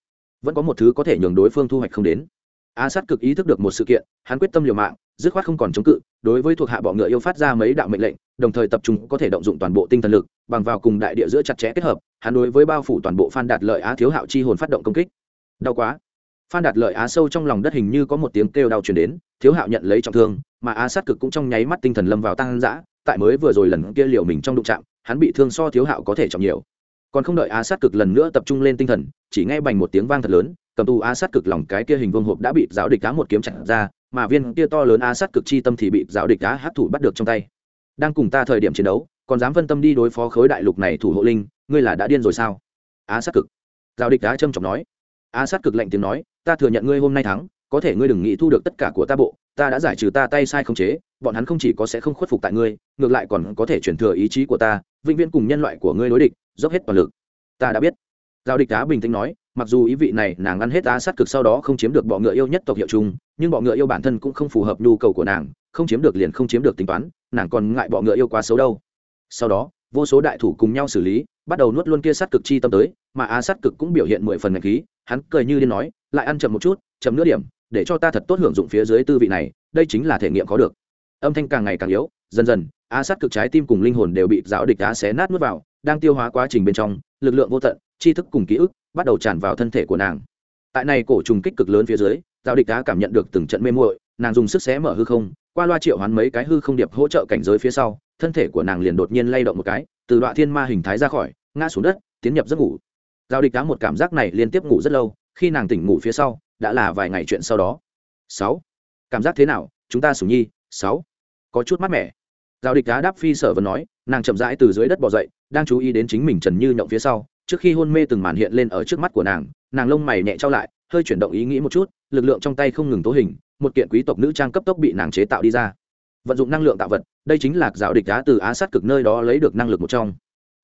vẫn có một thứ có thể nhường đối phương thu hoạch không đến. A sát cực ý thức được một sự kiện, hắn quyết tâm liều mạng, dứt khoát không còn chống cự, đối với thuộc hạ bọ ngựa yêu phát ra mấy đạo mệnh lệnh, đồng thời tập trung có thể động dụng toàn bộ tinh thần lực, bằng vào cùng đại địa giữa chặt chẽ kết hợp hắn đối với bao phủ toàn bộ phan đạt lợi á thiếu hạo chi hồn phát động công kích. Đau quá. Phan đạt lợi á sâu trong lòng đất hình như có một tiếng kêu đau truyền đến, thiếu hạo nhận lấy trọng thương, mà á sát cực cũng trong nháy mắt tinh thần lâm vào tăng dã, tại mới vừa rồi lần kia liều mình trong đụng chạm, hắn bị thương so thiếu hạo có thể trọng nhiều. Còn không đợi á sát cực lần nữa tập trung lên tinh thần, chỉ nghe bành một tiếng vang thật lớn, cầm tù á sát cực lòng cái kia hình vương hộp đã bị giáo địch cá một kiếm chặt ra, mà viên kia to lớn á sát cực chi tâm thì bị giáo địch cá hát thủ bắt được trong tay. Đang cùng ta thời điểm chiến đấu, còn dám phân tâm đi đối phó khối đại lục này thủ hộ linh ngươi là đã điên rồi sao? Á sát cực. Giao địch đã trâm trọng nói. Á sát cực lạnh tiếng nói, ta thừa nhận ngươi hôm nay thắng, có thể ngươi đừng nghĩ thu được tất cả của ta bộ, ta đã giải trừ ta tay sai không chế, bọn hắn không chỉ có sẽ không khuất phục tại ngươi, ngược lại còn có thể chuyển thừa ý chí của ta, vĩnh viễn cùng nhân loại của ngươi đối địch, dốc hết toàn lực. Ta đã biết. Giao địch đá bình tĩnh nói, mặc dù ý vị này nàng ăn hết á sát cực sau đó không chiếm được bọ ngựa yêu nhất tộc hiệu chung, nhưng bọ ngựa yêu bản thân cũng không phù hợp nhu cầu của nàng, không chiếm được liền không chiếm được tính toán, nàng còn ngại bọ ngựa yêu quá xấu đâu. Sau đó, vô số đại thủ cùng nhau xử lý bắt đầu nuốt luôn kia sát cực chi tâm tới, mà á sát cực cũng biểu hiện mười phần ngạch khí, hắn cười như điên nói, lại ăn chậm một chút, chậm nửa điểm, để cho ta thật tốt hưởng dụng phía dưới tư vị này, đây chính là thể nghiệm có được. Âm thanh càng ngày càng yếu, dần dần, á sát cực trái tim cùng linh hồn đều bị giáo địch á xé nát nuốt vào, đang tiêu hóa quá trình bên trong, lực lượng vô tận, tri thức cùng ký ức bắt đầu tràn vào thân thể của nàng. Tại này cổ trùng kích cực lớn phía dưới, giáo địch á cảm nhận được từng trận mê muội, nàng dùng sức xé mở hư không, qua loa triệu hoán mấy cái hư không điệp hỗ trợ cảnh giới phía sau, thân thể của nàng liền đột nhiên lay động một cái từ đoạn thiên ma hình thái ra khỏi, ngã xuống đất, tiến nhập giấc ngủ. Giao địch cá một cảm giác này liên tiếp ngủ rất lâu, khi nàng tỉnh ngủ phía sau, đã là vài ngày chuyện sau đó. Sáu. Cảm giác thế nào, chúng ta sủng nhi? Sáu. Có chút mát mẻ. Giao địch cá đáp phi sở vân nói, nàng chậm rãi từ dưới đất bò dậy, đang chú ý đến chính mình trần như nhộng phía sau. Trước khi hôn mê từng màn hiện lên ở trước mắt của nàng nàng lông mày nhẹ trao lại, hơi chuyển động ý nghĩ một chút, lực lượng trong tay không ngừng tố hình, một kiện quý tộc nữ trang cấp tốc bị nàng chế tạo đi ra vận dụng năng lượng tạo vật, đây chính là giáo địch đá từ á sát cực nơi đó lấy được năng lực một trong.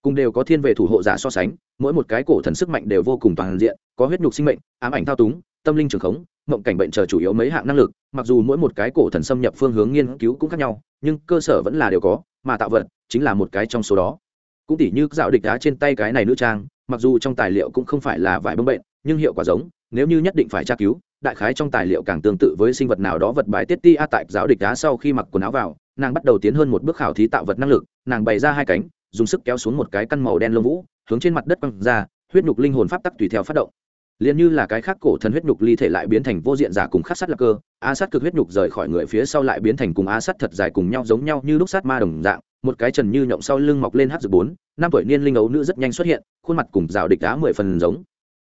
Cùng đều có thiên về thủ hộ giả so sánh, mỗi một cái cổ thần sức mạnh đều vô cùng toàn diện, có huyết nhục sinh mệnh, ám ảnh thao túng, tâm linh trường khống, mộng cảnh bệnh chờ chủ yếu mấy hạng năng lực, mặc dù mỗi một cái cổ thần xâm nhập phương hướng nghiên cứu cũng khác nhau, nhưng cơ sở vẫn là đều có, mà tạo vật chính là một cái trong số đó. Cũng tỉ như dạo địch đá trên tay cái này nữ trang, mặc dù trong tài liệu cũng không phải là vải bông bệnh, nhưng hiệu quả giống, nếu như nhất định phải tra cứu đại khái trong tài liệu càng tương tự với sinh vật nào đó vật bài tiết ti a tại giáo địch đá sau khi mặc quần áo vào, nàng bắt đầu tiến hơn một bước khảo thí tạo vật năng lực, nàng bày ra hai cánh, dùng sức kéo xuống một cái căn màu đen lông vũ, hướng trên mặt đất quăng ra, huyết nhục linh hồn pháp tắc tùy theo phát động. Liền như là cái khác cổ thần huyết nhục ly thể lại biến thành vô diện giả cùng khắc sắt lạc cơ a sắt cực huyết nhục rời khỏi người phía sau lại biến thành cùng a sắt thật dài cùng nhau giống nhau như lúc sát ma đồng dạng, một cái trần như nhộng sau lưng mọc lên hát dược bốn, năm tuổi niên linh ấu nữ rất nhanh xuất hiện, khuôn mặt cùng rào địch đá mười phần giống.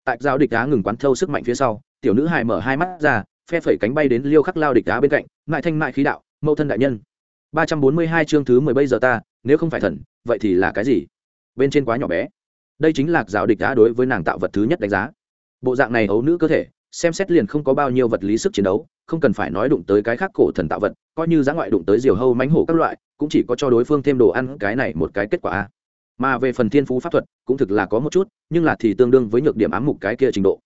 Tại rào địch đá ngừng quán thâu sức mạnh phía sau tiểu nữ hài mở hai mắt ra, phe phẩy cánh bay đến liêu khắc lao địch đá bên cạnh mại thanh mại khí đạo mẫu thân đại nhân, ba trăm bốn mươi hai chương thứ mười bây giờ ta, nếu không phải thần, vậy thì là cái gì? Bên trên quá nhỏ bé. Đây chính là rào địch đá đối với nàng tạo vật thứ nhất đánh giá. Bộ dạng này ấu nữ cơ thể, xem xét liền không có bao nhiêu vật lý sức chiến đấu, không cần phải nói đụng tới cái khác cổ thần tạo vật, coi như giá ngoại đụng tới diều hâu mánh hổ các loại, cũng chỉ có cho đối phương thêm đồ ăn, cái này một cái kết quả a. Mà về phần thiên phú pháp thuật, cũng thực là có một chút, nhưng là thì tương đương với nhược điểm ám mục cái kia trình độ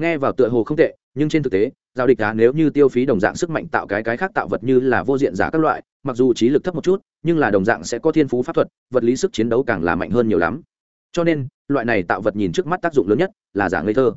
nghe vào tựa hồ không tệ, nhưng trên thực tế, giao địch đá nếu như tiêu phí đồng dạng sức mạnh tạo cái cái khác tạo vật như là vô diện giả các loại, mặc dù trí lực thấp một chút, nhưng là đồng dạng sẽ có thiên phú pháp thuật, vật lý sức chiến đấu càng là mạnh hơn nhiều lắm. Cho nên, loại này tạo vật nhìn trước mắt tác dụng lớn nhất là giả ngây thơ.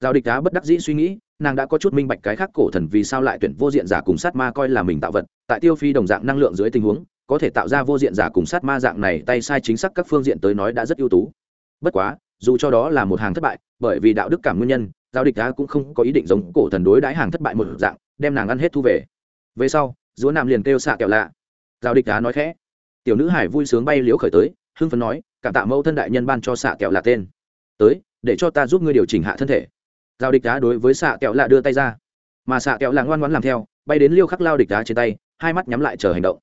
Giao địch đá bất đắc dĩ suy nghĩ, nàng đã có chút minh bạch cái khác cổ thần vì sao lại tuyển vô diện giả cùng sát ma coi là mình tạo vật, tại tiêu phí đồng dạng năng lượng dưới tình huống, có thể tạo ra vô diện giả cùng sát ma dạng này tay sai chính xác các phương diện tới nói đã rất ưu tú. Bất quá, dù cho đó là một hàng thất bại, bởi vì đạo đức cảm nguyên nhân giao địch đá cũng không có ý định giống cổ thần đối đãi hàng thất bại một dạng, đem nàng ăn hết thu về. Về sau, dúa nam liền kêu xạ kẹo lạ. Giao địch đá nói khẽ. Tiểu nữ hải vui sướng bay liếu khởi tới, hưng phấn nói, cảm tạ mẫu thân đại nhân ban cho xạ kẹo lạ tên. Tới, để cho ta giúp ngươi điều chỉnh hạ thân thể. Giao địch đá đối với xạ kẹo lạ đưa tay ra. Mà xạ kẹo lạ ngoan ngoãn làm theo, bay đến liêu khắc lao địch đá trên tay, hai mắt nhắm lại chờ hành động.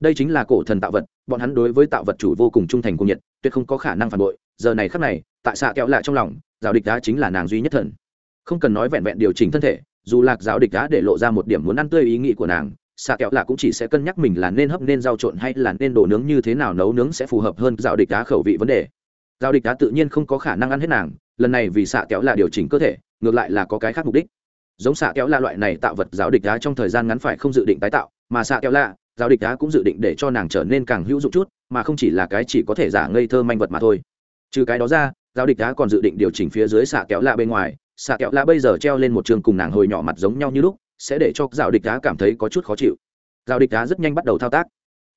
Đây chính là cổ thần tạo vật, bọn hắn đối với tạo vật chủ vô cùng trung thành cung nhiệt, tuyệt không có khả năng phản bội. Giờ này khắc này, tại xạ kẹo lạ trong lòng, giao địch đá chính là nàng duy nhất thần không cần nói vẹn vẹn điều chỉnh thân thể, dù lạc giáo địch đã để lộ ra một điểm muốn ăn tươi ý nghĩ của nàng xạ kẹo lạ cũng chỉ sẽ cân nhắc mình là nên hấp nên rau trộn hay là nên đổ nướng như thế nào nấu nướng sẽ phù hợp hơn giáo địch đá khẩu vị vấn đề. Giáo địch đá tự nhiên không có khả năng ăn hết nàng, lần này vì xạ kẹo là điều chỉnh cơ thể, ngược lại là có cái khác mục đích. Giống xạ kẹo là loại này tạo vật, giáo địch đá trong thời gian ngắn phải không dự định tái tạo, mà xạ kẹo lạ, giáo địch đá cũng dự định để cho nàng trở nên càng hữu dụng chút, mà không chỉ là cái chỉ có thể giả ngây thơ manh vật mà thôi. Trừ cái đó ra, giáo địch đá còn dự định điều chỉnh phía dưới xạ kẹo lạ bên ngoài xạ kẹo lạ bây giờ treo lên một trường cùng nàng hồi nhỏ mặt giống nhau như lúc, sẽ để cho rào địch đá cảm thấy có chút khó chịu. Rào địch đá rất nhanh bắt đầu thao tác.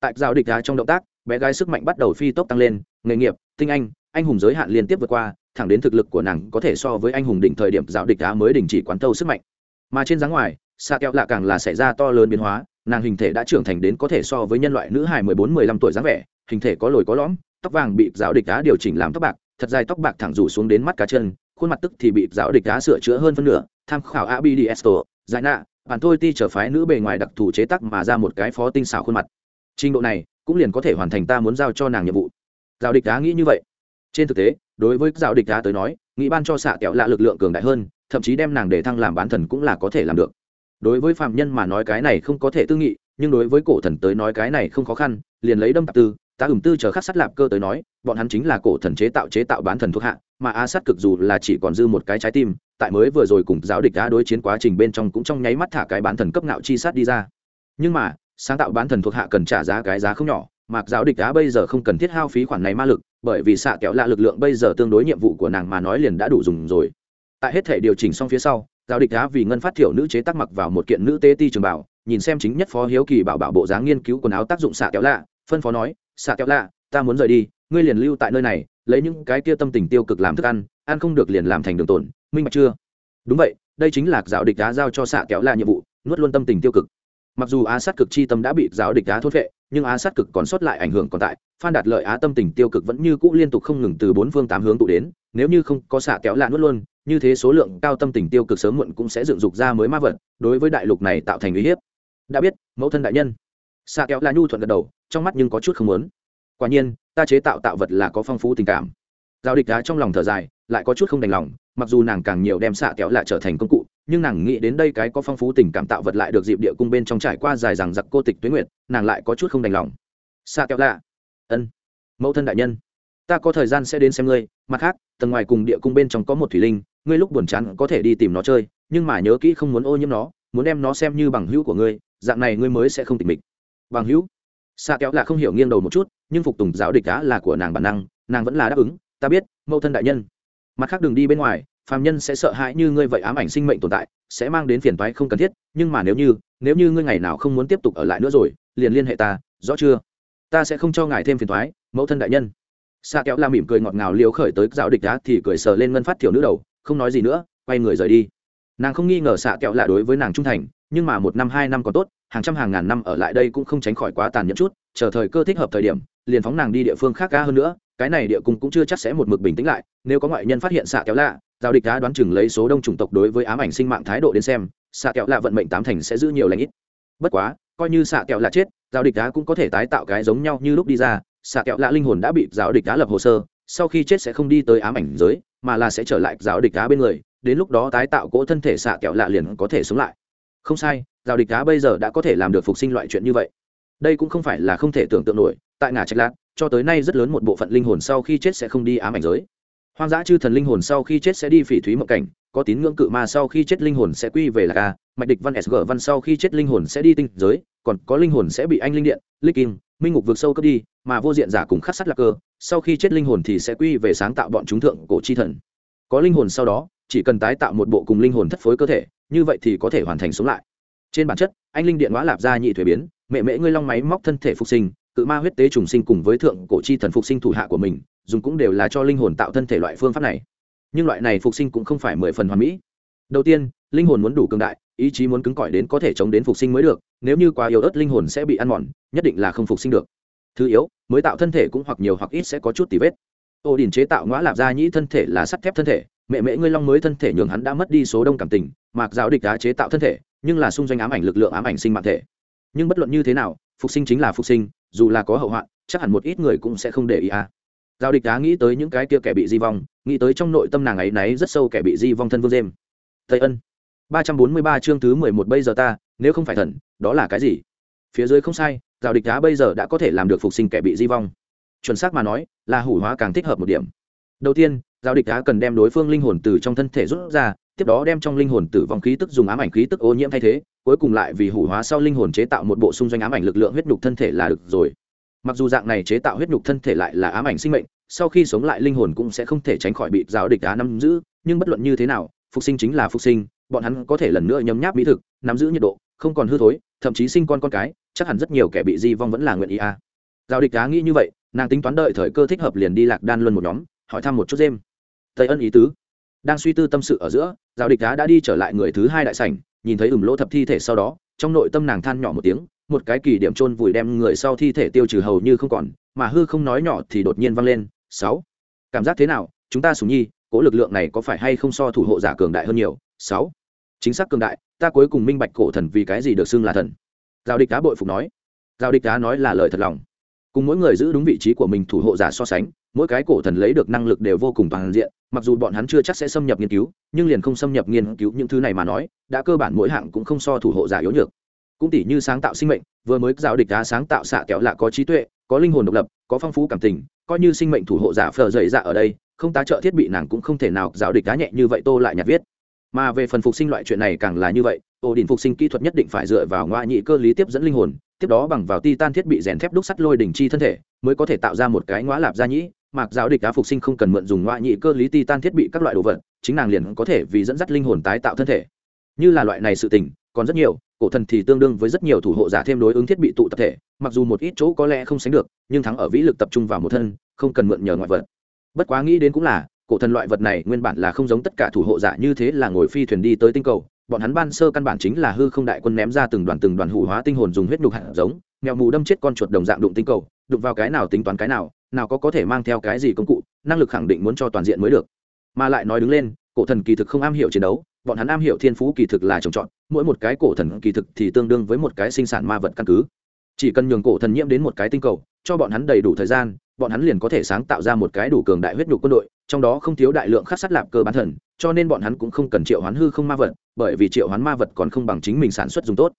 Tại rào địch đá trong động tác, bé gái sức mạnh bắt đầu phi tốc tăng lên, nghề nghiệp, tinh anh anh hùng giới hạn liên tiếp vượt qua, thẳng đến thực lực của nàng có thể so với anh hùng đỉnh thời điểm rào địch đá mới đình chỉ quán thâu sức mạnh. Mà trên dáng ngoài, xạ kẹo lạ càng là xảy ra to lớn biến hóa, nàng hình thể đã trưởng thành đến có thể so với nhân loại nữ hài mười bốn mười lăm tuổi dáng vẻ, hình thể có lồi có lõm, tóc vàng bị giáo địch đá điều chỉnh làm tóc bạc, thật dài tóc bạc thẳng rủ xuống đến mắt cá chân khuôn mặt tức thì bị giáo địch đá sửa chữa hơn phân nửa, tham khảo abds giải nạ, bản thôi ti trở phái nữ bề ngoài đặc thù chế tác mà ra một cái phó tinh xảo khuôn mặt. Trình độ này cũng liền có thể hoàn thành ta muốn giao cho nàng nhiệm vụ. Giao địch đá nghĩ như vậy. Trên thực tế, đối với giao địch đá tới nói, nghĩ ban cho xạ kẹo lạ lực lượng cường đại hơn, thậm chí đem nàng để thăng làm bán thần cũng là có thể làm được. Đối với phạm nhân mà nói cái này không có thể tư nghị, nhưng đối với cổ thần tới nói cái này không khó khăn, liền lấy đâm tạp tư ta ửng tư chờ khắc sắt lạp cơ tới nói, bọn hắn chính là cổ thần chế tạo chế tạo bán thần thuốc hạ, mà a sát cực dù là chỉ còn dư một cái trái tim, tại mới vừa rồi cùng giáo địch đã đối chiến quá trình bên trong cũng trong nháy mắt thả cái bán thần cấp ngạo chi sát đi ra. Nhưng mà, sáng tạo bán thần thuộc hạ cần trả giá cái giá không nhỏ mặc giáo địch đã bây giờ không cần thiết hao phí khoản này ma lực, bởi vì xạ kẹo lạ lực lượng bây giờ tương đối nhiệm vụ của nàng mà nói liền đã đủ dùng rồi. Tại hết thể điều chỉnh xong phía sau, giáo địch đã vì ngân phát thiểu nữ chế tác mặc vào một kiện nữ tê ti trường bảo, nhìn xem chính nhất phó hiếu kỳ bảo bảo bộ dáng nghiên cứu quần áo tác dụng xạ kẹo lạ, phân phó nói xạ kéo lạ, ta muốn rời đi, ngươi liền lưu tại nơi này, lấy những cái kia tâm tình tiêu cực làm thức ăn ăn không được liền làm thành đường tổn minh bạch chưa? Đúng vậy, đây chính là giáo địch đá giao cho xạ kéo lạ nhiệm vụ, nuốt luôn tâm tình tiêu cực. Mặc dù á sát cực chi tâm đã bị giáo địch đá thốt vệ nhưng á sát cực còn sót lại ảnh hưởng còn tại, phan đạt lợi á tâm tình tiêu cực vẫn như cũ liên tục không ngừng từ bốn phương tám hướng tụ đến, nếu như không có xạ kéo lạ nuốt luôn, như thế số lượng cao tâm tình tiêu cực sớm muộn cũng sẽ dựng dục ra mới ma vật, đối với đại lục này tạo thành uy hiếp. Đã biết, mẫu thân đại nhân. Xạ kéo lạ nhu thuận gật đầu trong mắt nhưng có chút không muốn. Quả nhiên, ta chế tạo tạo vật là có phong phú tình cảm. Giao địch đá trong lòng thở dài, lại có chút không đành lòng, mặc dù nàng càng nhiều đem xạ kéo lại trở thành công cụ, nhưng nàng nghĩ đến đây cái có phong phú tình cảm tạo vật lại được dịp địa cung bên trong trải qua dài rằng giặc cô tịch tuyến nguyệt, nàng lại có chút không đành lòng. Xạ kéo lạ ân. Mẫu thân đại nhân, ta có thời gian sẽ đến xem ngươi, mặt khác, tầng ngoài cùng địa cung bên trong có một thủy linh, ngươi lúc buồn chán có thể đi tìm nó chơi, nhưng mà nhớ kỹ không muốn ô nhiễm nó, muốn đem nó xem như bằng hữu của ngươi, dạng này ngươi mới sẽ không tỉnh mịch. Bằng hữu? Xạ kéo là không hiểu nghiêng đầu một chút, nhưng phục tùng giáo địch cá là của nàng bản năng, nàng vẫn là đáp ứng, ta biết, mẫu thân đại nhân. Mặt khác đừng đi bên ngoài, phàm nhân sẽ sợ hãi như ngươi vậy ám ảnh sinh mệnh tồn tại, sẽ mang đến phiền toái không cần thiết, nhưng mà nếu như nếu như ngươi ngày nào không muốn tiếp tục ở lại nữa rồi, liền liên hệ ta, rõ chưa? Ta sẽ không cho ngài thêm phiền toái, mẫu thân đại nhân. Xa kéo la mỉm cười ngọt ngào liều khởi tới giáo địch đá thì cười sờ lên ngân phát thiểu nữ đầu, không nói gì nữa, quay người rời đi. Nàng không nghi ngờ xạ kẹo là đối với nàng trung thành, nhưng mà một năm hai năm còn tốt hàng trăm hàng ngàn năm ở lại đây cũng không tránh khỏi quá tàn nhẫn chút, chờ thời cơ thích hợp thời điểm, liền phóng nàng đi địa phương khác ca hơn nữa, cái này địa cung cũng chưa chắc sẽ một mực bình tĩnh lại, nếu có ngoại nhân phát hiện xạ kéo lạ, giao địch đã đoán chừng lấy số đông chủng tộc đối với ám ảnh sinh mạng thái độ đến xem xạ kéo lạ vận mệnh tám thành sẽ giữ nhiều lãnh ít. Bất quá, coi như xạ kẹo lạ chết, giao địch đá cũng có thể tái tạo cái giống nhau như lúc đi ra xạ kẹo lạ linh hồn đã bị giáo địch đá lập hồ sơ, sau khi chết sẽ không đi tới ám ảnh giới, mà là sẽ trở lại giáo địch đá bên người, đến lúc đó tái tạo cỗ thân thể xạ kẹo lạ liền có thể sống lại không sai, giao địch đá bây giờ đã có thể làm được phục sinh loại chuyện như vậy. Đây cũng không phải là không thể tưởng tượng nổi, tại ngã trạch lạc, cho tới nay rất lớn một bộ phận linh hồn sau khi chết sẽ không đi ám ảnh giới. Hoang dã chư thần linh hồn sau khi chết sẽ đi phỉ thúy mộng cảnh, có tín ngưỡng cự ma sau khi chết linh hồn sẽ quy về là ca mạch địch văn sg văn sau khi chết linh hồn sẽ đi tinh giới, còn có linh hồn sẽ bị anh linh điện linh kim, minh ngục vượt sâu cấp đi, mà vô diện giả cùng khắc sắt lạc cơ, sau khi chết linh hồn thì sẽ quy về sáng tạo bọn chúng thượng cổ chi thần. Có linh hồn sau đó, chỉ cần tái tạo một bộ cùng linh hồn thất phối cơ thể như vậy thì có thể hoàn thành sống lại. Trên bản chất, anh linh điện hóa lạp ra nhị thuế biến, mẹ mễ ngươi long máy móc thân thể phục sinh, cự ma huyết tế trùng sinh cùng với thượng cổ chi thần phục sinh thủ hạ của mình, dùng cũng đều là cho linh hồn tạo thân thể loại phương pháp này. Nhưng loại này phục sinh cũng không phải mười phần hoàn mỹ. Đầu tiên, linh hồn muốn đủ cường đại, ý chí muốn cứng cỏi đến có thể chống đến phục sinh mới được, nếu như quá yếu ớt linh hồn sẽ bị ăn mòn, nhất định là không phục sinh được. Thứ yếu, mới tạo thân thể cũng hoặc nhiều hoặc ít sẽ có chút tì vết. Ô đình chế tạo ngõ lạp gia nhĩ thân thể là sắt thép thân thể, mẹ mẹ ngươi long mới thân thể nhường hắn đã mất đi số đông cảm tình mạc giáo địch đá chế tạo thân thể, nhưng là xung doanh ám ảnh lực lượng ám ảnh sinh mạng thể. Nhưng bất luận như thế nào, phục sinh chính là phục sinh, dù là có hậu hoạn, chắc hẳn một ít người cũng sẽ không để ý à. Giao địch đá nghĩ tới những cái kia kẻ bị di vong, nghĩ tới trong nội tâm nàng ấy náy rất sâu kẻ bị di vong thân vương dêm tây ân. Ba trăm bốn mươi ba chương thứ mười một bây giờ ta, nếu không phải thần, đó là cái gì? Phía dưới không sai giao địch đá bây giờ đã có thể làm được phục sinh kẻ bị di vong. Chuẩn xác mà nói, là hủ hóa càng thích hợp một điểm. Đầu tiên giao địch đá cần đem đối phương linh hồn từ trong thân thể rút ra tiếp đó đem trong linh hồn tử vong khí tức dùng ám ảnh khí tức ô nhiễm thay thế, cuối cùng lại vì hủ hóa sau linh hồn chế tạo một bộ xung doanh ám ảnh lực lượng huyết nhục thân thể là được rồi. Mặc dù dạng này chế tạo huyết nhục thân thể lại là ám ảnh sinh mệnh, sau khi sống lại linh hồn cũng sẽ không thể tránh khỏi bị giáo địch đá nắm giữ, nhưng bất luận như thế nào, phục sinh chính là phục sinh, bọn hắn có thể lần nữa nhấm nháp mỹ thực, nắm giữ nhiệt độ, không còn hư thối, thậm chí sinh con con cái, chắc hẳn rất nhiều kẻ bị di vong vẫn là nguyện ý a. À. giáo địch đá nghĩ như vậy, nàng tính toán đợi thời cơ thích hợp liền đi lạc đan luân một nhóm, hỏi thăm một chút dêm tây ân ý tứ đang suy tư tâm sự ở giữa, giao địch đá đã đi trở lại người thứ hai đại sảnh, nhìn thấy ửng lỗ thập thi thể sau đó, trong nội tâm nàng than nhỏ một tiếng, một cái kỳ điểm chôn vùi đem người sau thi thể tiêu trừ hầu như không còn, mà hư không nói nhỏ thì đột nhiên vang lên, sáu, cảm giác thế nào? Chúng ta sùng nhi cỗ lực lượng này có phải hay không so thủ hộ giả cường đại hơn nhiều? Sáu, chính xác cường đại, ta cuối cùng minh bạch cổ thần vì cái gì được xưng là thần. Giao địch đá bội phục nói. Giao địch đá nói là lời thật lòng. Cùng mỗi người giữ đúng vị trí của mình thủ hộ giả so sánh mỗi cái cổ thần lấy được năng lực đều vô cùng toàn diện, mặc dù bọn hắn chưa chắc sẽ xâm nhập nghiên cứu, nhưng liền không xâm nhập nghiên cứu những thứ này mà nói, đã cơ bản mỗi hạng cũng không so thủ hộ giả yếu nhược. Cũng tỷ như sáng tạo sinh mệnh, vừa mới giao địch đá sáng tạo xạ kẹo lạ có trí tuệ, có linh hồn độc lập, có phong phú cảm tình, coi như sinh mệnh thủ hộ giả phờ dày dạ ở đây, không tá trợ thiết bị nàng cũng không thể nào giao địch đá nhẹ như vậy tô lại nhặt viết. Mà về phần phục sinh loại chuyện này càng là như vậy ổ đỉnh phục sinh kỹ thuật nhất định phải dựa vào ngoại nhị cơ lý tiếp dẫn linh hồn, tiếp đó bằng vào titan thiết bị rèn thép đúc sắt lôi đỉnh chi thân thể, mới có thể tạo ra một cái ngõ lạp gia nhĩ mạc giáo địch đá phục sinh không cần mượn dùng ngoại nhị cơ lý titan thiết bị các loại đồ vật, chính nàng liền có thể vì dẫn dắt linh hồn tái tạo thân thể. Như là loại này sự tình, còn rất nhiều, cổ thần thì tương đương với rất nhiều thủ hộ giả thêm đối ứng thiết bị tụ tập thể, mặc dù một ít chỗ có lẽ không sánh được, nhưng thắng ở vĩ lực tập trung vào một thân, không cần mượn nhờ ngoại vật. Bất quá nghĩ đến cũng là, cổ thần loại vật này nguyên bản là không giống tất cả thủ hộ giả như thế là ngồi phi thuyền đi tới tinh cầu, bọn hắn ban sơ căn bản chính là hư không đại quân ném ra từng đoàn từng đoàn hủ hóa tinh hồn dùng huyết nhục hạt giống, mèo mù đâm chết con chuột đồng dạng đụng tinh cầu, đụng vào cái nào tính toán cái nào nào có có thể mang theo cái gì công cụ, năng lực khẳng định muốn cho toàn diện mới được. Mà lại nói đứng lên, cổ thần kỳ thực không am hiểu chiến đấu, bọn hắn am hiểu thiên phú kỳ thực là trồng trọt, mỗi một cái cổ thần kỳ thực thì tương đương với một cái sinh sản ma vật căn cứ. Chỉ cần nhường cổ thần nhiễm đến một cái tinh cầu, cho bọn hắn đầy đủ thời gian, bọn hắn liền có thể sáng tạo ra một cái đủ cường đại huyết nhục quân đội, trong đó không thiếu đại lượng khắc sắt lạp cơ bán thần, cho nên bọn hắn cũng không cần triệu hoán hư không ma vật, bởi vì triệu hoán ma vật còn không bằng chính mình sản xuất dùng tốt.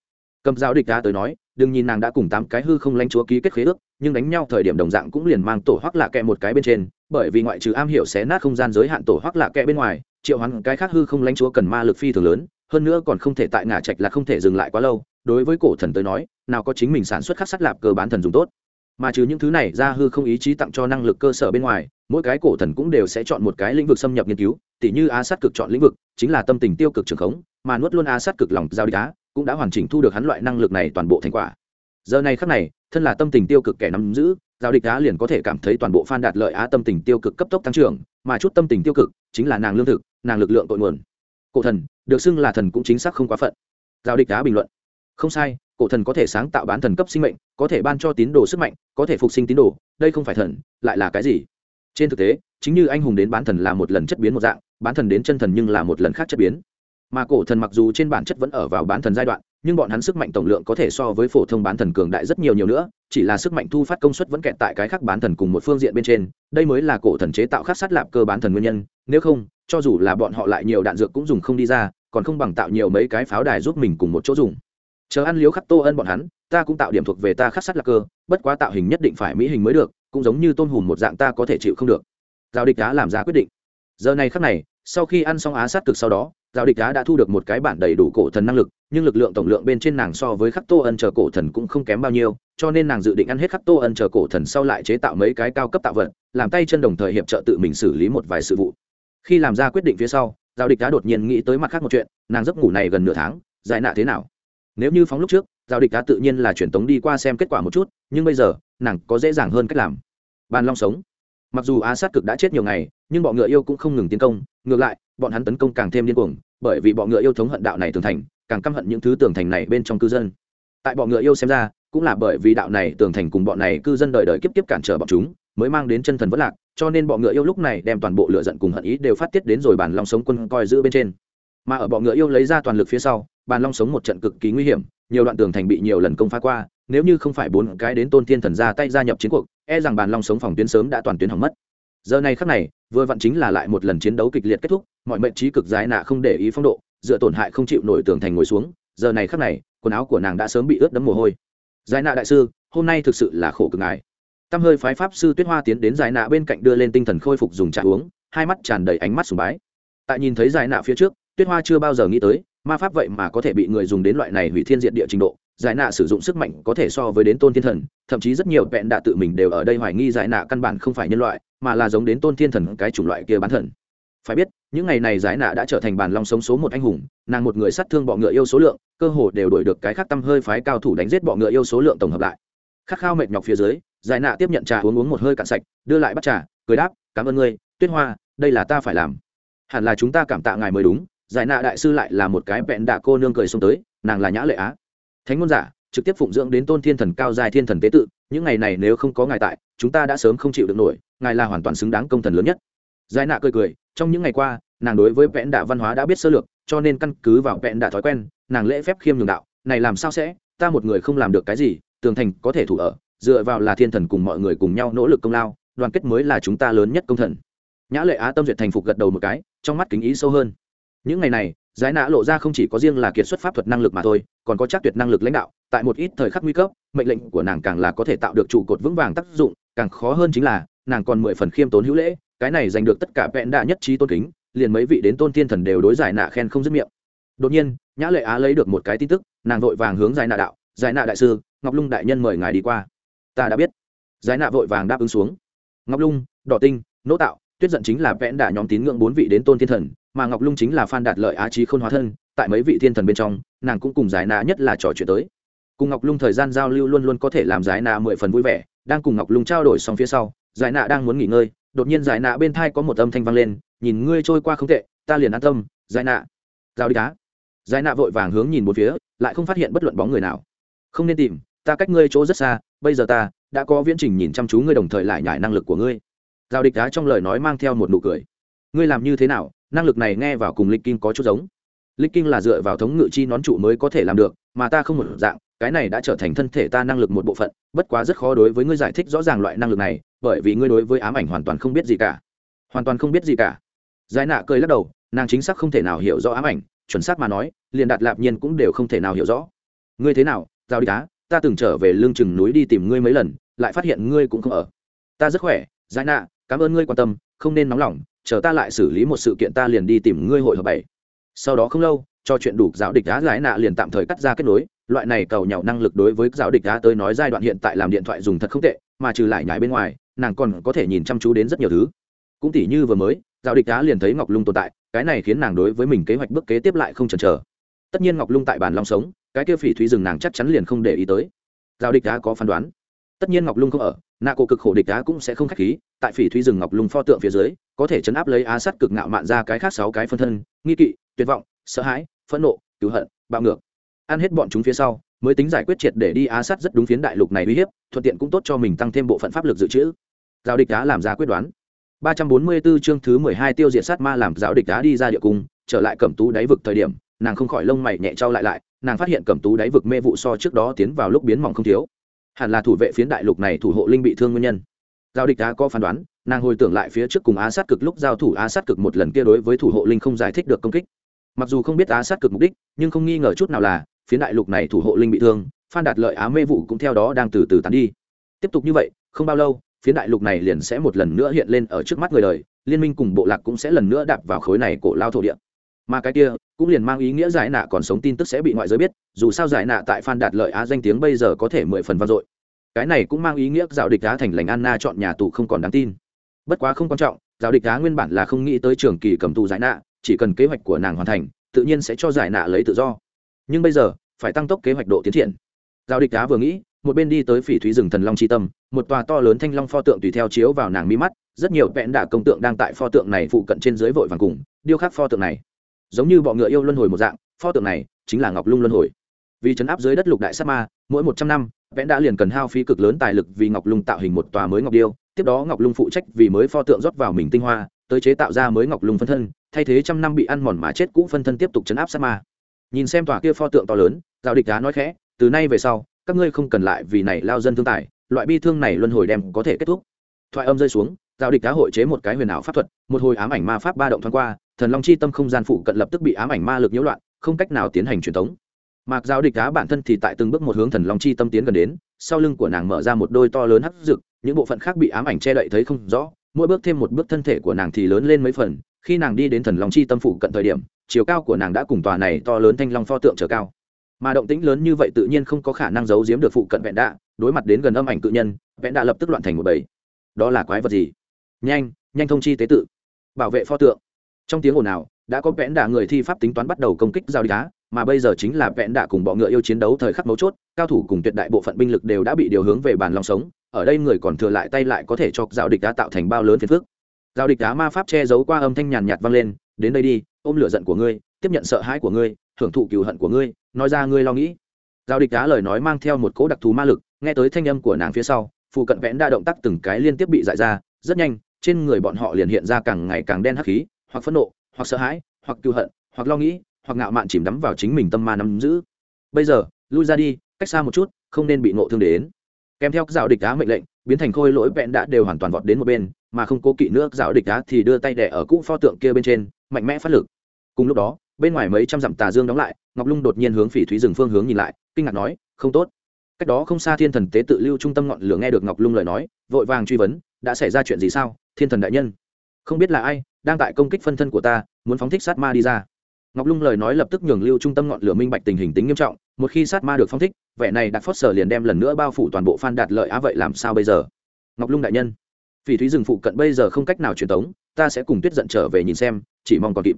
Cầm giáo địch đá tới nói đừng nhìn nàng đã cùng tám cái hư không lanh chúa ký kết khế ước, nhưng đánh nhau thời điểm đồng dạng cũng liền mang tổ hoắc lạ kẹ một cái bên trên, bởi vì ngoại trừ am hiểu xé nát không gian giới hạn tổ hoắc lạ kẹ bên ngoài, triệu hoán cái khác hư không lanh chúa cần ma lực phi thường lớn, hơn nữa còn không thể tại ngả trạch là không thể dừng lại quá lâu, đối với cổ thần tới nói, nào có chính mình sản xuất khắc sắt lạp cơ bán thần dùng tốt. Mà trừ những thứ này ra hư không ý chí tặng cho năng lực cơ sở bên ngoài, mỗi cái cổ thần cũng đều sẽ chọn một cái lĩnh vực xâm nhập nghiên cứu, tỉ như á sát cực chọn lĩnh vực, chính là tâm tình tiêu cực trường khống, mà nuốt luôn á sát cực lòng giao đi á cũng đã hoàn chỉnh thu được hắn loại năng lực này toàn bộ thành quả. Giờ này khắc này, thân là tâm tình tiêu cực kẻ nắm giữ, giao địch á liền có thể cảm thấy toàn bộ phan đạt lợi á tâm tình tiêu cực cấp tốc tăng trưởng, mà chút tâm tình tiêu cực chính là nàng lương thực, nàng lực lượng tội nguồn. Cổ thần, được xưng là thần cũng chính xác không quá phận. Giao địch á bình luận. Không sai, cổ thần có thể sáng tạo bán thần cấp sinh mệnh, có thể ban cho tín đồ sức mạnh, có thể phục sinh tín đồ, đây không phải thần, lại là cái gì? Trên thực tế, chính như anh hùng đến bán thần là một lần chất biến một dạng, bán thần đến chân thần nhưng là một lần khác chất biến mà cổ thần mặc dù trên bản chất vẫn ở vào bán thần giai đoạn, nhưng bọn hắn sức mạnh tổng lượng có thể so với phổ thông bán thần cường đại rất nhiều nhiều nữa, chỉ là sức mạnh thu phát công suất vẫn kẹt tại cái khác bán thần cùng một phương diện bên trên, đây mới là cổ thần chế tạo khắc sát lạp cơ bán thần nguyên nhân, nếu không, cho dù là bọn họ lại nhiều đạn dược cũng dùng không đi ra, còn không bằng tạo nhiều mấy cái pháo đài giúp mình cùng một chỗ dùng. Chờ ăn liếu khắc tô ân bọn hắn, ta cũng tạo điểm thuộc về ta khắc sát lạp cơ, bất quá tạo hình nhất định phải mỹ hình mới được, cũng giống như tôn hùm một dạng ta có thể chịu không được. Giao địch đã làm ra quyết định. Giờ này khắc này, sau khi ăn xong á sát cực sau đó giao địch đá đã thu được một cái bản đầy đủ cổ thần năng lực, nhưng lực lượng tổng lượng bên trên nàng so với khắc tô ân chờ cổ thần cũng không kém bao nhiêu, cho nên nàng dự định ăn hết khắc tô ân chờ cổ thần sau lại chế tạo mấy cái cao cấp tạo vật, làm tay chân đồng thời hiệp trợ tự mình xử lý một vài sự vụ. Khi làm ra quyết định phía sau, giao địch đá đột nhiên nghĩ tới mặt khác một chuyện, nàng giấc ngủ này gần nửa tháng, giải nạ thế nào? Nếu như phóng lúc trước, giao địch đá tự nhiên là truyền tống đi qua xem kết quả một chút, nhưng bây giờ, nàng có dễ dàng hơn cách làm. Bàn long sống. Mặc dù á sát cực đã chết nhiều ngày, nhưng bọn ngựa yêu cũng không ngừng tiến công, ngược lại bọn hắn tấn công càng thêm điên cuồng, bởi vì bọn ngựa yêu thống hận đạo này tường thành, càng căm hận những thứ tường thành này bên trong cư dân. Tại bọn ngựa yêu xem ra, cũng là bởi vì đạo này tường thành cùng bọn này cư dân đời đời kiếp kiếp cản trở bọn chúng, mới mang đến chân thần vất lạc, cho nên bọn ngựa yêu lúc này đem toàn bộ lửa giận cùng hận ý đều phát tiết đến rồi bàn long sống quân coi giữ bên trên. Mà ở bọn ngựa yêu lấy ra toàn lực phía sau bàn long sống một trận cực kỳ nguy hiểm, nhiều đoạn tường thành bị nhiều lần công phá qua, nếu như không phải bốn cái đến tôn thiên thần ra tay gia nhập chiến cuộc e rằng bàn long sống phòng tuyến sớm đã toàn tuyến hỏng mất giờ này khắc này, vừa vặn chính là lại một lần chiến đấu kịch liệt kết thúc, mọi mệnh trí cực dài nạ không để ý phong độ, dựa tổn hại không chịu nổi tường thành ngồi xuống, giờ này khắc này, quần áo của nàng đã sớm bị ướt đẫm mồ hôi. Giải nạ đại sư, hôm nay thực sự là khổ cực ngài. Tâm hơi phái pháp sư tuyết hoa tiến đến giải nạ bên cạnh đưa lên tinh thần khôi phục dùng trà uống, hai mắt tràn đầy ánh mắt sùng bái. Tại nhìn thấy giải nạ phía trước, tuyết hoa chưa bao giờ nghĩ tới, ma pháp vậy mà có thể bị người dùng đến loại này hủy thiên diện địa trình độ, giải nạ sử dụng sức mạnh có thể so với đến tôn thiên thần, thậm chí rất nhiều vẹn đạ tự mình đều ở đây hoài nghi giải nạ căn bản không phải nhân loại mà là giống đến tôn thiên thần cái chủng loại kia bán thần. Phải biết, những ngày này giải nạ đã trở thành bàn long sống số một anh hùng, nàng một người sát thương bọ ngựa yêu số lượng, cơ hồ đều đổi được cái khác tâm hơi phái cao thủ đánh giết bọ ngựa yêu số lượng tổng hợp lại. Khát khao mệt nhọc phía dưới, giải nạ tiếp nhận trà uống uống một hơi cạn sạch, đưa lại bắt trà, cười đáp, cảm ơn ngươi, tuyết hoa, đây là ta phải làm. Hẳn là chúng ta cảm tạ ngài mới đúng. Giải nạ đại sư lại là một cái vẹn đạ cô nương cười xông tới, nàng là nhã lệ á. Thánh ngôn giả trực tiếp phụng dưỡng đến tôn thiên thần cao dài thiên thần tế tự, những ngày này nếu không có ngài tại, chúng ta đã sớm không chịu được nổi, ngài là hoàn toàn xứng đáng công thần lớn nhất. Giải nạ cười cười, trong những ngày qua, nàng đối với vẽn đạ văn hóa đã biết sơ lược, cho nên căn cứ vào vẽn đạ thói quen, nàng lễ phép khiêm nhường đạo, này làm sao sẽ, ta một người không làm được cái gì, tường thành có thể thủ ở, dựa vào là thiên thần cùng mọi người cùng nhau nỗ lực công lao, đoàn kết mới là chúng ta lớn nhất công thần. Nhã lệ á tâm duyệt thành phục gật đầu một cái, trong mắt kính ý sâu hơn. Những ngày này, giải nã lộ ra không chỉ có riêng là kiệt xuất pháp thuật năng lực mà thôi, còn có chắc tuyệt năng lực lãnh đạo tại một ít thời khắc nguy cấp, mệnh lệnh của nàng càng là có thể tạo được trụ cột vững vàng tác dụng, càng khó hơn chính là, nàng còn mười phần khiêm tốn hữu lễ, cái này giành được tất cả vẹn đạ nhất trí tôn kính, liền mấy vị đến tôn thiên thần đều đối giải nạ khen không dứt miệng. Đột nhiên, nhã lệ á lấy được một cái tin tức, nàng vội vàng hướng giải nạ đạo, giải nạ đại sư, ngọc lung đại nhân mời ngài đi qua. Ta đã biết. Giải nạ vội vàng đáp ứng xuống. Ngọc lung, đỏ tinh, nỗ tạo, tuyết giận chính là vẽn đả nhóm tín ngưỡng bốn vị đến tôn thiên thần, mà ngọc lung chính là phan đạt lợi á trí khôn hóa thân, tại mấy vị thiên thần bên trong, nàng cũng cùng giải nạ nhất là trò chuyện tới cùng ngọc lung thời gian giao lưu luôn luôn có thể làm giải nạ mười phần vui vẻ, đang cùng ngọc lung trao đổi xong phía sau, giải nạ đang muốn nghỉ ngơi, đột nhiên giải nạ bên thai có một âm thanh vang lên, nhìn ngươi trôi qua không tệ, ta liền an tâm, giải nạ. Giao đi cá. Giải nạ vội vàng hướng nhìn một phía, lại không phát hiện bất luận bóng người nào. Không nên tìm, ta cách ngươi chỗ rất xa, bây giờ ta đã có viễn trình nhìn chăm chú ngươi đồng thời lại nhải năng lực của ngươi. Giao địch đá trong lời nói mang theo một nụ cười. Ngươi làm như thế nào, năng lực này nghe vào cùng lịch kinh có chút giống. Lịch kinh là dựa vào thống ngự chi nón trụ mới có thể làm được, mà ta không một dạng cái này đã trở thành thân thể ta năng lực một bộ phận, bất quá rất khó đối với ngươi giải thích rõ ràng loại năng lực này, bởi vì ngươi đối với ám ảnh hoàn toàn không biết gì cả. Hoàn toàn không biết gì cả. Giải nạ cười lắc đầu, nàng chính xác không thể nào hiểu rõ ám ảnh, chuẩn xác mà nói, liền đạt lạp nhiên cũng đều không thể nào hiểu rõ. Ngươi thế nào? Giao đi cá, ta từng trở về lương chừng núi đi tìm ngươi mấy lần, lại phát hiện ngươi cũng không ở. Ta rất khỏe, giải nạ, cảm ơn ngươi quan tâm, không nên nóng lòng, chờ ta lại xử lý một sự kiện ta liền đi tìm ngươi hội hợp bảy. Sau đó không lâu cho chuyện đủ giáo địch đá giải nạ liền tạm thời cắt ra kết nối loại này cầu nhậu năng lực đối với giáo địch đã tới nói giai đoạn hiện tại làm điện thoại dùng thật không tệ, mà trừ lại nhải bên ngoài, nàng còn có thể nhìn chăm chú đến rất nhiều thứ. Cũng tỉ như vừa mới, giáo địch đã liền thấy ngọc lung tồn tại, cái này khiến nàng đối với mình kế hoạch bước kế tiếp lại không chần chờ. Tất nhiên ngọc lung tại bàn long sống, cái kia phỉ thúy rừng nàng chắc chắn liền không để ý tới. Giáo địch đá có phán đoán. Tất nhiên ngọc lung không ở, nạ cổ cực khổ địch đá cũng sẽ không k h á c h khí, tại phỉ thúy rừng ngọc lung pho tượng phía dưới, có thể chấn áp lấy á sắt cực ngạo mạn ra cái khác sáu cái phân thân, nghi kỵ, tuyệt vọng, sợ hãi, phẫn nộ, cứu hận, bạo ngược ăn hết bọn chúng phía sau, mới tính giải quyết triệt để đi á sát rất đúng phiến đại lục này uy hiếp, thuận tiện cũng tốt cho mình tăng thêm bộ phận pháp lực dự trữ. Giao địch đá làm ra quyết đoán. ba trăm bốn mươi 344 chương thứ mười hai tiêu diệt sát ma làm giáo địch đá đi ra địa cung, trở lại cẩm tú đáy vực thời điểm, nàng không khỏi lông mày nhẹ trao lại lại, nàng phát hiện cẩm tú đáy vực mê vụ so trước đó tiến vào lúc biến mỏng không thiếu. Hẳn là thủ vệ phiến đại lục này thủ hộ linh bị thương nguyên nhân. Giao địch đá có phán đoán, nàng hồi tưởng lại phía trước cùng á sát cực lúc giao thủ á sát cực một lần kia đối với thủ hộ linh không giải thích được công kích. Mặc dù không biết á sát cực mục đích, nhưng không nghi ngờ chút nào là phiến đại lục này thủ hộ linh bị thương, phan đạt lợi á mê vụ cũng theo đó đang từ từ tán đi. Tiếp tục như vậy, không bao lâu, phiến đại lục này liền sẽ một lần nữa hiện lên ở trước mắt người đời, liên minh cùng bộ lạc cũng sẽ lần nữa đạp vào khối này cổ lao thổ địa. Mà cái kia cũng liền mang ý nghĩa giải nạ còn sống tin tức sẽ bị ngoại giới biết, dù sao giải nạ tại phan đạt lợi á danh tiếng bây giờ có thể mười phần vang dội. Cái này cũng mang ý nghĩa giáo địch đá thành lành anna chọn nhà tù không còn đáng tin. Bất quá không quan trọng, giáo địch đá nguyên bản là không nghĩ tới trường kỳ cầm tù giải nạ, chỉ cần kế hoạch của nàng hoàn thành, tự nhiên sẽ cho giải nạ lấy tự do. Nhưng bây giờ phải tăng tốc kế hoạch độ tiến triển. Giao địch đá vừa nghĩ, một bên đi tới phỉ thúy rừng thần long c tâm, một tòa to lớn thanh long pho tượng tùy theo chiếu vào nàng mi mắt, rất nhiều vẹn đả công tượng đang tại pho tượng này phụ cận trên dưới vội vàng cùng, điêu khắc pho tượng này. Giống như bọ ngựa yêu luân hồi một dạng, pho tượng này chính là ngọc lung luân hồi. Vì chấn áp dưới đất lục đại sát ma, mỗi một trăm năm vẽn đã liền cần hao phí cực lớn tài lực vì ngọc lung tạo hình một tòa mới ngọc điêu, tiếp đó ngọc lung phụ trách vì mới pho tượng rót vào mình tinh hoa, tới chế tạo ra mới ngọc lung phân thân, thay thế trăm năm bị ăn mòn mà chết cũ phân thân tiếp tục chấn áp sát ma nhìn xem tòa kia pho tượng to lớn, giao địch đá nói khẽ, từ nay về sau, các ngươi không cần lại vì này lao dân thương tài, loại bi thương này luân hồi đem có thể kết thúc thoại âm rơi xuống, giao địch đá hội chế một cái huyền ảo pháp thuật, một hồi ám ảnh ma pháp ba động thoáng qua, thần long chi tâm không gian phụ cận lập tức bị ám ảnh ma lực nhiễu loạn, không cách nào tiến hành truyền thống. mạc giao địch đá bản thân thì tại từng bước một hướng thần long chi tâm tiến gần đến, sau lưng của nàng mở ra một đôi to lớn hắc rực những bộ phận khác bị ám ảnh che đậy thấy không rõ, mỗi bước thêm một bước thân thể của nàng thì lớn lên mấy phần, khi nàng đi đến thần long chi tâm phụ cận thời điểm chiều cao của nàng đã cùng tòa này to lớn thanh long pho tượng trở cao. Mà động tĩnh lớn như vậy tự nhiên không có khả năng giấu giếm được phụ cận vẹn đạ, đối mặt đến gần âm ảnh cự nhân, vẹn đạ lập tức loạn thành một bầy. Đó là quái vật gì? Nhanh nhanh thông chi tế tự. Bảo vệ pho tượng. Trong tiếng ồn ào, đã có vẽn đạ người thi pháp tính toán bắt đầu công kích giao đi đá, mà bây giờ chính là vẽn đạ cùng bọ ngựa yêu chiến đấu thời khắc mấu chốt, cao thủ cùng tuyệt đại bộ phận binh lực đều đã bị điều hướng về bàn lòng sống, ở đây người còn thừa lại tay lại có thể cho giao địch đá tạo thành bao lớn phiền phức. Giao địch đá ma pháp che giấu qua âm thanh nhàn nhạt vang lên, đến đây đi ôm lửa giận của ngươi, tiếp nhận sợ hãi của ngươi, hưởng thụ cừu hận của ngươi, nói ra ngươi lo nghĩ. Giao địch đá lời nói mang theo một cỗ đặc thù ma lực, nghe tới thanh âm của nàng phía sau, phụ cận vẽn đa động tác từng cái liên tiếp bị dại ra, rất nhanh, trên người bọn họ liền hiện ra càng ngày càng đen hắc khí, hoặc phẫn nộ, hoặc sợ hãi, hoặc cừu hận, hoặc lo nghĩ, hoặc ngạo mạn chìm đắm vào chính mình tâm ma nắm giữ. Bây giờ, lui ra đi, cách xa một chút, không nên bị ngộ thương đến. Kèm theo giáo địch đá mệnh lệnh, biến thành khôi lỗi vẹn đã đều hoàn toàn vọt đến một bên, mà không cố kỵ nữa giáo địch đá thì đưa tay đẻ ở cũ pho tượng kia bên trên mạnh mẽ phát lực. Cùng lúc đó, bên ngoài mấy trăm dặm tà dương đóng lại, ngọc lung đột nhiên hướng phỉ thúy rừng phương hướng nhìn lại, kinh ngạc nói, không tốt. Cách đó không xa thiên thần tế tự lưu trung tâm ngọn lửa nghe được ngọc lung lời nói, vội vàng truy vấn, đã xảy ra chuyện gì sao, thiên thần đại nhân? Không biết là ai, đang tại công kích phân thân của ta, muốn phóng thích sát ma đi ra. Ngọc lung lời nói lập tức nhường lưu trung tâm ngọn lửa minh bạch tình hình tính nghiêm trọng, một khi sát ma được phóng thích, vẻ này đặt phót sở liền đem lần nữa bao phủ toàn bộ phan đạt lợi á vậy làm sao bây giờ? Ngọc lung đại nhân, phỉ thúy rừng phụ cận bây giờ không cách nào truyền tống ta sẽ cùng tuyết giận trở về nhìn xem, chỉ mong còn kịp.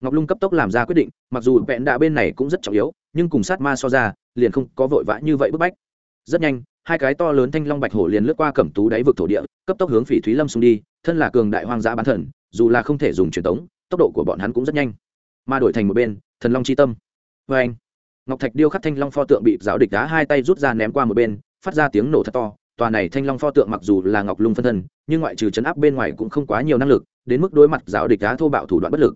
Ngọc lung cấp tốc làm ra quyết định, mặc dù vẹn đạ bên này cũng rất trọng yếu, nhưng cùng sát ma so ra, liền không có vội vã như vậy bức bách. Rất nhanh, hai cái to lớn thanh long bạch hổ liền lướt qua cẩm tú đáy vực thổ địa, cấp tốc hướng phỉ thúy lâm xung đi, thân là cường đại hoang dã bán thần, dù là không thể dùng truyền tống, tốc độ của bọn hắn cũng rất nhanh. Mà đổi thành một bên, thần long c h i tâm. Vê anh, ngọc thạch điêu khắc thanh long pho tượng bị giáo địch đá hai tay rút ra ném qua một bên, phát ra tiếng nổ thật to. Tòa này thanh long pho tượng mặc dù là ngọc lung phân thân, nhưng ngoại trừ chấn áp bên ngoài cũng không quá nhiều năng lực đến mức đối mặt giáo địch đá thô bạo thủ đoạn bất lực.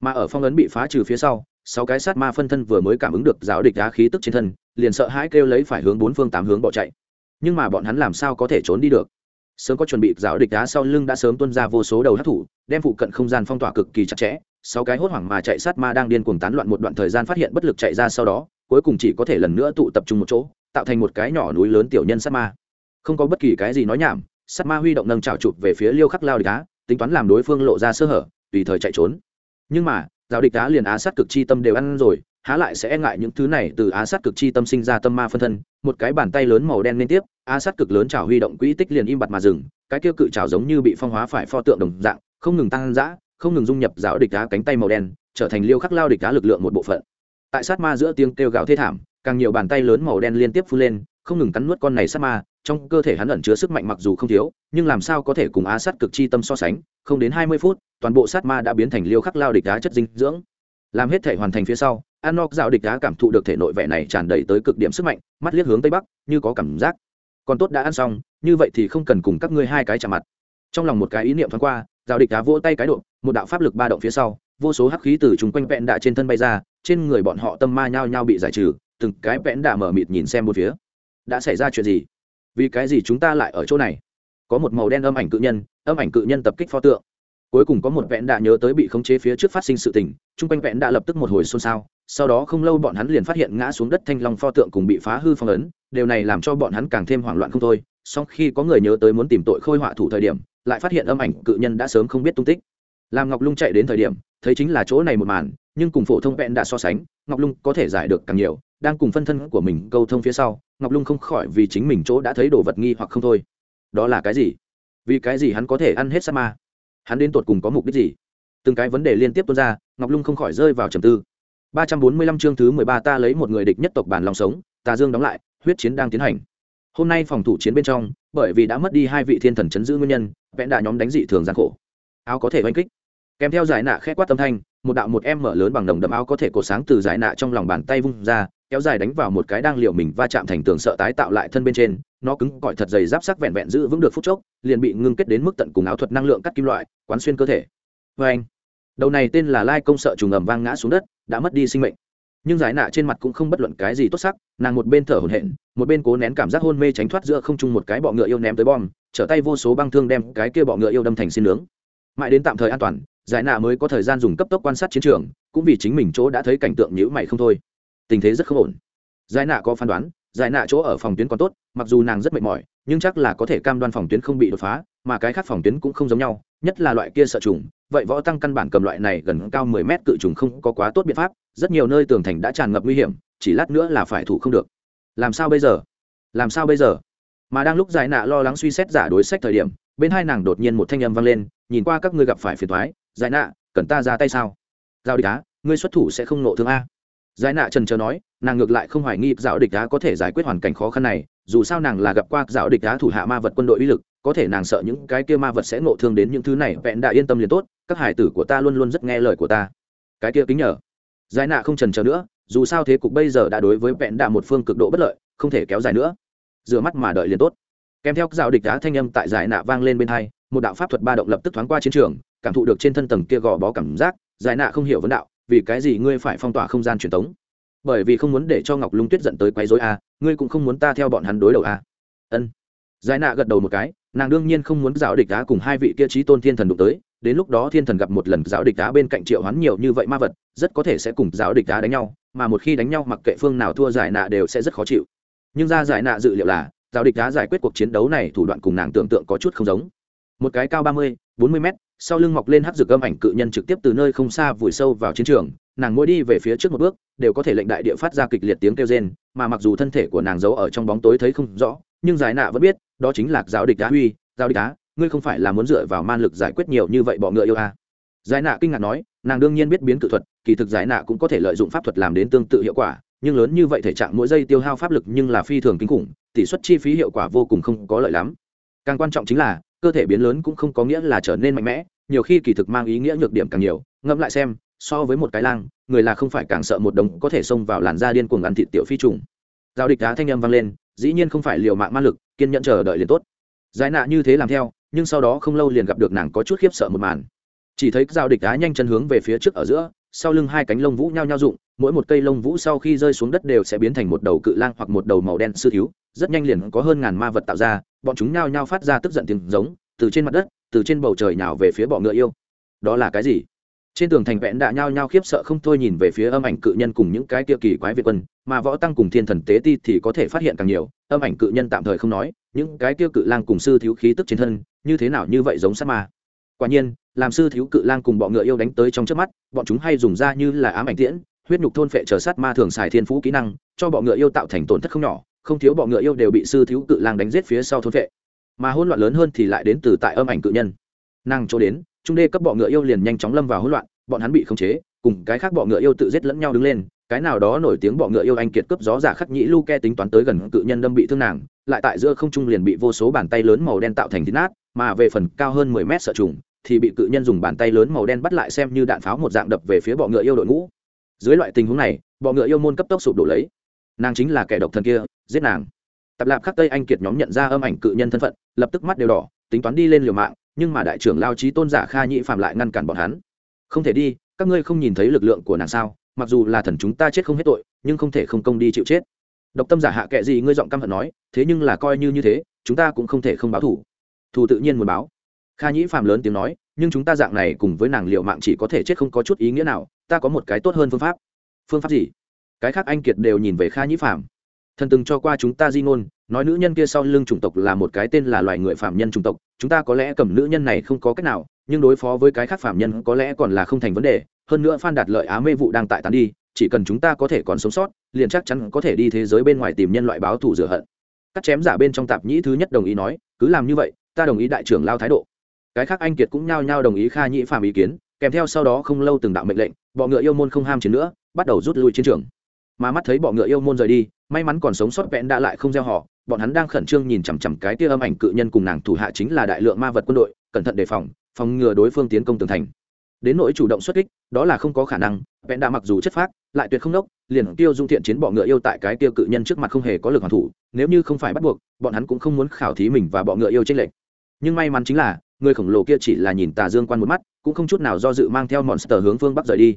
Mà ở phong ấn bị phá trừ phía sau, sáu cái sát ma phân thân vừa mới cảm ứng được giáo địch đá khí tức trên thân, liền sợ hãi kêu lấy phải hướng bốn phương tám hướng bỏ chạy. Nhưng mà bọn hắn làm sao có thể trốn đi được? Sớm có chuẩn bị, giáo địch đá sau lưng đã sớm tuân ra vô số đầu hát thủ, đem phụ cận không gian phong tỏa cực kỳ chặt chẽ. Sáu cái hốt hoảng mà chạy sát ma đang điên cuồng tán loạn một đoạn thời gian phát hiện bất lực chạy ra sau đó, cuối cùng chỉ có thể lần nữa tụ tập trung một chỗ, tạo thành một cái nhỏ núi lớn tiểu nhân sát ma. Không có bất kỳ cái gì nói nhảm, sát ma huy động nâng trào chụp về phía liêu khắc lao địch đá tính toán làm đối phương lộ ra sơ hở, tùy thời chạy trốn. Nhưng mà, giáo địch đá liền á sát cực chi tâm đều ăn rồi, há lại sẽ e ngại những thứ này từ á sát cực chi tâm sinh ra tâm ma phân thân, một cái bàn tay lớn màu đen liên tiếp, á sát cực lớn trào huy động quỹ tích liền im bặt mà dừng, cái kia cự trào giống như bị phong hóa phải pho tượng đồng dạng, không ngừng tăng dã, không ngừng dung nhập giáo địch đá cánh tay màu đen, trở thành liêu khắc lao địch đá lực lượng một bộ phận. Tại sát ma giữa tiếng kêu gào thê thảm, càng nhiều bàn tay lớn màu đen liên tiếp phun lên không ngừng cắn nuốt con này sát ma, trong cơ thể hắn ẩn chứa sức mạnh mặc dù không thiếu, nhưng làm sao có thể cùng á sát cực chi tâm so sánh, không đến hai mươi phút, toàn bộ sát ma đã biến thành liêu khắc lao địch đá chất dinh dưỡng. Làm hết thể hoàn thành phía sau an nóc dạo địch đá cảm thụ được thể nội vẻ này tràn đầy tới cực điểm sức mạnh, mắt liếc hướng tây bắc, như có cảm giác. Còn tốt đã ăn xong, như vậy thì không cần cùng các ngươi hai cái chạm mặt. Trong lòng một cái ý niệm thoáng qua, dạo địch đá vỗ tay cái độ, một đạo pháp lực ba động phía sau, vô số hắc khí từ chúng quanh vẹn đạ trên thân bay ra, trên người bọn họ tâm ma nhao nhao bị giải trừ, từng cái vẹn đạ mở mịt nhìn xem một phía đã xảy ra chuyện gì? Vì cái gì chúng ta lại ở chỗ này? Có một màu đen âm ảnh cự nhân, âm ảnh cự nhân tập kích pho tượng. Cuối cùng có một vẹn đã nhớ tới bị khống chế phía trước phát sinh sự tình, chung quanh vẹn đã lập tức một hồi xôn xao, sau đó không lâu bọn hắn liền phát hiện ngã xuống đất thanh long pho tượng cùng bị phá hư phong ấn, điều này làm cho bọn hắn càng thêm hoảng loạn không thôi. Song khi có người nhớ tới muốn tìm tội khôi họa thủ thời điểm, lại phát hiện âm ảnh cự nhân đã sớm không biết tung tích. Làm ngọc lung chạy đến thời điểm, thấy chính là chỗ này một màn, nhưng cùng phổ thông vẹn đã so sánh, ngọc lung có thể giải được càng nhiều đang cùng phân thân của mình câu thông phía sau, ngọc lung không khỏi vì chính mình chỗ đã thấy đồ vật nghi hoặc không thôi. Đó là cái gì? Vì cái gì hắn có thể ăn hết sa ma? Hắn đến tột cùng có mục đích gì? Từng cái vấn đề liên tiếp tuôn ra, ngọc lung không khỏi rơi vào trầm tư. Ba trăm bốn mươi lăm chương thứ mười ba ta lấy một người địch nhất tộc bản lòng sống tà dương đóng lại, huyết chiến đang tiến hành. Hôm nay phòng thủ chiến bên trong, bởi vì đã mất đi hai vị thiên thần chấn giữ nguyên nhân vẽn đà nhóm đánh dị thường gian khổ. Áo có thể oanh kích. Kèm theo giải nạ khét quát tâm thanh, một đạo một em mở lớn bằng đồng đậm áo có thể cột sáng từ giải nạ trong lòng bàn tay vung ra kéo dài đánh vào một cái đang liệu mình va chạm thành tường sợ tái tạo lại thân bên trên, nó cứng cỏi thật dày giáp sắc vẹn vẹn giữ vững được phút chốc, liền bị ngưng kết đến mức tận cùng áo thuật năng lượng cắt kim loại, quán xuyên cơ thể. Vê anh, đầu này tên là lai công sợ trùng ầm vang ngã xuống đất, đã mất đi sinh mệnh. Nhưng giải nạ trên mặt cũng không bất luận cái gì tốt sắc, nàng một bên thở hổn hển, một bên cố nén cảm giác hôn mê tránh thoát giữa không trung một cái bọ ngựa yêu ném tới bom, trở tay vô số băng thương đem cái kia bọ ngựa yêu đâm thành xin nướng. Mãi đến tạm thời an toàn, giải nạ mới có thời gian dùng cấp tốc quan sát chiến trường, cũng vì chính mình chỗ đã thấy cảnh tượng nhữ mày không thôi tình thế rất không ổn. Giải nạ có phán đoán, giải nạ chỗ ở phòng tuyến còn tốt, mặc dù nàng rất mệt mỏi, nhưng chắc là có thể cam đoan phòng tuyến không bị đột phá, mà cái khác phòng tuyến cũng không giống nhau, nhất là loại kia sợ trùng, vậy võ tăng căn bản cầm loại này gần cao mười mét cự trùng không có quá tốt biện pháp, rất nhiều nơi tường thành đã tràn ngập nguy hiểm, chỉ lát nữa là phải thủ không được. Làm sao bây giờ? Làm sao bây giờ? Mà đang lúc giải nạ lo lắng suy xét giả đối sách thời điểm, bên hai nàng đột nhiên một thanh âm vang lên, nhìn qua các ngươi gặp phải phiền thoái giải nạ, cần ta ra tay sao? Giao địch á, ngươi xuất thủ sẽ không nộ thương a giải nạ trần trờ nói, nàng ngược lại không hoài nghi dạo địch đá có thể giải quyết hoàn cảnh khó khăn này, dù sao nàng là gặp qua dạo địch đá thủ hạ ma vật quân đội uy lực, có thể nàng sợ những cái kia ma vật sẽ ngộ thương đến những thứ này, vẹn đã yên tâm liền tốt, các hải tử của ta luôn luôn rất nghe lời của ta. Cái kia kính nhờ. Giải nạ không trần trờ nữa, dù sao thế cục bây giờ đã đối với vẹn đạ một phương cực độ bất lợi, không thể kéo dài nữa. Rửa mắt mà đợi liền tốt. Kèm theo dạo địch đá thanh âm tại giải nạ vang lên bên hai, một đạo pháp thuật ba động lập tức thoáng qua chiến trường, cảm thụ được trên thân tầng kia gò bó cảm giác, giải nạ không hiểu vấn đạo vì cái gì ngươi phải phong tỏa không gian truyền tống? Bởi vì không muốn để cho ngọc lung tuyết dẫn tới quấy rối a à, ngươi cũng không muốn ta theo bọn hắn đối đầu a. À. ân. Giải nạ gật đầu một cái nàng đương nhiên không muốn giáo địch đá cùng hai vị kia trí tôn thiên thần đụng tới đến lúc đó thiên thần gặp một lần giáo địch đá bên cạnh triệu hoán nhiều như vậy ma vật rất có thể sẽ cùng giáo địch đá đánh nhau mà một khi đánh nhau mặc kệ phương nào thua giải nạ đều sẽ rất khó chịu. Nhưng ra giải nạ dự liệu là giáo địch đá giải quyết cuộc chiến đấu này thủ đoạn cùng nàng tưởng tượng có chút không giống. Một cái cao ba mươi bốn mươi mét, sau lưng mọc lên hắc dược âm ảnh cự nhân trực tiếp từ nơi không xa vùi sâu vào chiến trường, nàng mỗi đi về phía trước một bước, đều có thể lệnh đại địa phát ra kịch liệt tiếng kêu rên, mà mặc dù thân thể của nàng giấu ở trong bóng tối thấy không rõ, nhưng giải nạ vẫn biết, đó chính là giáo địch đá huy, giáo địch đá ngươi không phải là muốn dựa vào man lực giải quyết nhiều như vậy bọ ngựa yêu à. giải nạ kinh ngạc nói, nàng đương nhiên biết biến cự thuật, kỳ thực giải nạ cũng có thể lợi dụng pháp thuật làm đến tương tự hiệu quả, nhưng lớn như vậy thể trạng mỗi giây tiêu hao pháp lực nhưng là phi thường kinh khủng, tỷ suất chi phí hiệu quả vô cùng không có lợi lắm càng quan trọng chính là cơ thể biến lớn cũng không có nghĩa là trở nên mạnh mẽ, nhiều khi kỳ thực mang ý nghĩa nhược điểm càng nhiều. Ngẫm lại xem, so với một cái lang, người là không phải càng sợ một đồng có thể xông vào làn da điên cuồng ăn thịt tiểu phi trùng. Giao địch đá thanh âm vang lên, dĩ nhiên không phải liều mạng ma lực, kiên nhẫn chờ đợi liền tốt. Giải nạ như thế làm theo, nhưng sau đó không lâu liền gặp được nàng có chút khiếp sợ một màn. Chỉ thấy giao địch đá nhanh chân hướng về phía trước ở giữa, sau lưng hai cánh lông vũ nhao nhao rụng mỗi một cây lông vũ sau khi rơi xuống đất đều sẽ biến thành một đầu cự lang hoặc một đầu màu đen sư thiếu, rất nhanh liền có hơn ngàn ma vật tạo ra, bọn chúng nhao nhao phát ra tức giận tiếng giống, từ trên mặt đất, từ trên bầu trời nào về phía bọ ngựa yêu. Đó là cái gì? Trên tường thành vẹn đã nhao nhao khiếp sợ không thôi nhìn về phía âm ảnh cự nhân cùng những cái kia kỳ quái việt quân, mà võ tăng cùng thiên thần tế ti thì có thể phát hiện càng nhiều, âm ảnh cự nhân tạm thời không nói, những cái kia cự lang cùng sư thiếu khí tức trên thân, như thế nào như vậy giống sát ma. Quả nhiên, làm sư thiếu cự lang cùng bọ ngựa yêu đánh tới trong trước mắt, bọn chúng hay dùng ra như là ám ảnh tiễn huyết nhục thôn phệ chờ sát ma thường xài thiên phú kỹ năng, cho bọ ngựa yêu tạo thành tổn thất không nhỏ, không thiếu bọ ngựa yêu đều bị sư thiếu cự lang đánh giết phía sau thôn phệ. Mà hỗn loạn lớn hơn thì lại đến từ tại âm ảnh cự nhân. Năng chỗ đến, trung đê cấp bọ ngựa yêu liền nhanh chóng lâm vào hỗn loạn, bọn hắn bị khống chế, cùng cái khác bọ ngựa yêu tự giết lẫn nhau đứng lên, cái nào đó nổi tiếng bọ ngựa yêu anh kiệt cướp gió giả khắc nhĩ lu ke tính toán tới gần cự nhân đâm bị thương nàng, lại tại giữa không trung liền bị vô số bàn tay lớn màu đen tạo thành thịt nát, mà về phần cao hơn mười mét sợ trùng, thì bị cự nhân dùng bàn tay lớn màu đen bắt lại xem như đạn pháo một dạng đập về phía bọ ngựa yêu đội ngũ dưới loại tình huống này, bọ ngựa yêu môn cấp tốc sụp đổ lấy. Nàng chính là kẻ độc thần kia, giết nàng. Tập lạp khắc tây anh kiệt nhóm nhận ra âm ảnh cự nhân thân phận, lập tức mắt đều đỏ, tính toán đi lên liều mạng, nhưng mà đại trưởng lao trí tôn giả kha nhị phạm lại ngăn cản bọn hắn. Không thể đi, các ngươi không nhìn thấy lực lượng của nàng sao? Mặc dù là thần chúng ta chết không hết tội, nhưng không thể không công đi chịu chết. Độc tâm giả hạ kệ gì ngươi giọng căm hận nói, thế nhưng là coi như như thế, chúng ta cũng không thể không báo thủ. Thù tự nhiên muốn báo. Kha nhĩ phạm lớn tiếng nói nhưng chúng ta dạng này cùng với nàng liệu mạng chỉ có thể chết không có chút ý nghĩa nào, ta có một cái tốt hơn phương pháp. Phương pháp gì? Cái khác anh kiệt đều nhìn về kha nhĩ phạm. Thần từng cho qua chúng ta di ngôn, nói nữ nhân kia sau lưng chủng tộc là một cái tên là loài người phạm nhân chủng tộc, chúng ta có lẽ cầm nữ nhân này không có cách nào, nhưng đối phó với cái khác phạm nhân có lẽ còn là không thành vấn đề, hơn nữa phan đạt lợi á mê vụ đang tại tán đi, chỉ cần chúng ta có thể còn sống sót, liền chắc chắn có thể đi thế giới bên ngoài tìm nhân loại báo thù rửa hận. Cắt chém giả bên trong tạp nhĩ thứ nhất đồng ý nói, cứ làm như vậy, ta đồng ý đại trưởng lao thái độ cái khác anh kiệt cũng nhao nhao đồng ý kha nhĩ phạm ý kiến, kèm theo sau đó không lâu từng đạo mệnh lệnh, bọ ngựa yêu môn không ham chiến nữa, bắt đầu rút lui chiến trường. Mà mắt thấy bọ ngựa yêu môn rời đi, may mắn còn sống sót vẽn đã lại không gieo họ, bọn hắn đang khẩn trương nhìn chằm chằm cái tia âm ảnh cự nhân cùng nàng thủ hạ chính là đại lượng ma vật quân đội, cẩn thận đề phòng phòng ngừa đối phương tiến công tường thành. Đến nỗi chủ động xuất kích, đó là không có khả năng vẽn đã mặc dù chất phác, lại tuyệt không đốc, liền tiêu dung thiện chiến bọ ngựa yêu tại cái tiêu cự nhân trước mặt không hề có lực hoàn thủ, nếu như không phải bắt buộc, bọn hắn cũng không muốn khảo thí mình và bọ ngựa yêu trên lệnh nhưng may mắn chính là người khổng lồ kia chỉ là nhìn tà dương quan một mắt, cũng không chút nào do dự mang theo monster hướng phương bắc rời đi.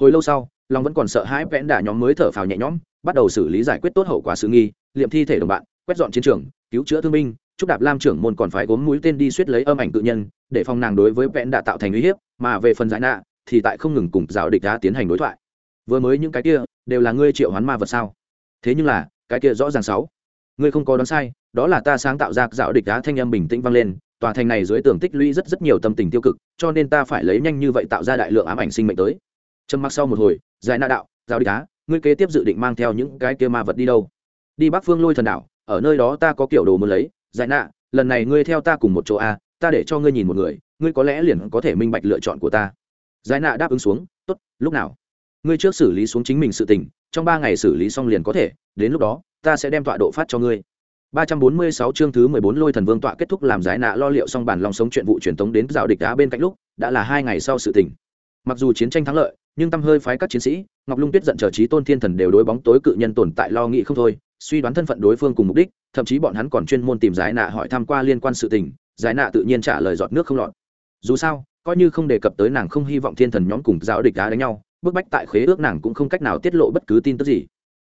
Hồi lâu sau, long vẫn còn sợ hãi vẽn đả nhóm mới thở phào nhẹ nhõm, bắt đầu xử lý giải quyết tốt hậu quả sự nghi, liệm thi thể đồng bạn, quét dọn chiến trường, cứu chữa thương binh, chúc đạp lam trưởng môn còn phải gốm mũi tên đi suýt lấy âm ảnh tự nhân, để phòng nàng đối với vẽn đã tạo thành uy hiếp, mà về phần giải nạ, thì tại không ngừng cùng giáo địch đã tiến hành đối thoại. Vừa mới những cái kia, đều là ngươi triệu hoán ma vật sao? Thế nhưng là, cái kia rõ ràng sáu. Ngươi không có đoán sai, đó là ta sáng tạo ra giáo địch đá thanh âm bình tĩnh vang lên tòa thành này dưới tường tích lũy rất rất nhiều tâm tình tiêu cực, cho nên ta phải lấy nhanh như vậy tạo ra đại lượng ám ảnh sinh mệnh tới. Trầm mặc sau một hồi, giải Na đạo, giáo đi cá ngươi kế tiếp dự định mang theo những cái kia ma vật đi đâu? Đi bắc phương lôi thần đảo, ở nơi đó ta có kiểu đồ muốn lấy. Giải nạ, lần này ngươi theo ta cùng một chỗ a ta để cho ngươi nhìn một người, ngươi có lẽ liền có thể minh bạch lựa chọn của ta. Giải nạ đáp ứng xuống, tốt, lúc nào? Ngươi trước xử lý xuống chính mình sự tình, trong ba ngày xử lý xong liền có thể, đến lúc đó, ta sẽ đem tọa độ phát cho ngươi. 346 chương thứ 14 Lôi Thần Vương tọa kết thúc làm giải nạ lo liệu xong bản lòng sống chuyện vụ truyền tống đến giao địch đá bên cạnh lúc, đã là hai ngày sau sự tình. Mặc dù chiến tranh thắng lợi, nhưng tâm hơi phái các chiến sĩ, Ngọc Lung Tuyết giận chờ trí tôn thiên thần đều đối bóng tối cự nhân tồn tại lo nghĩ không thôi, suy đoán thân phận đối phương cùng mục đích, thậm chí bọn hắn còn chuyên môn tìm giải nạ hỏi thăm qua liên quan sự tình, giải nạ tự nhiên trả lời giọt nước không lọt. Dù sao, coi như không đề cập tới nàng không hy vọng thiên thần nhóm cùng giáo địch đá đánh nhau, bức bách tại khế ước nàng cũng không cách nào tiết lộ bất cứ tin tức gì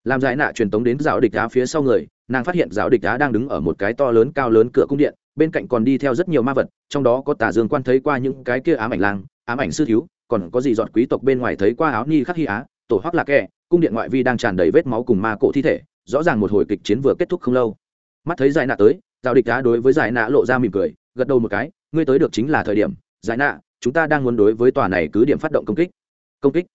làm giải nạ truyền tống đến giáo địch đá phía sau người, nàng phát hiện giáo địch đá đang đứng ở một cái to lớn cao lớn cửa cung điện, bên cạnh còn đi theo rất nhiều ma vật, trong đó có tà dương quan thấy qua những cái kia ám ảnh lang, ám ảnh sư thiếu, còn có gì dọn quý tộc bên ngoài thấy qua áo ni khắc hy á, tổ hoắc lạc kẹ cung điện ngoại vi đang tràn đầy vết máu cùng ma cổ thi thể, rõ ràng một hồi kịch chiến vừa kết thúc không lâu. Mắt thấy giải nạ tới, giáo địch đá đối với giải nạ lộ ra mỉm cười, gật đầu một cái, ngươi tới được chính là thời điểm, giải nạ, chúng ta đang muốn đối với tòa này cứ điểm phát động công kích. Công kích?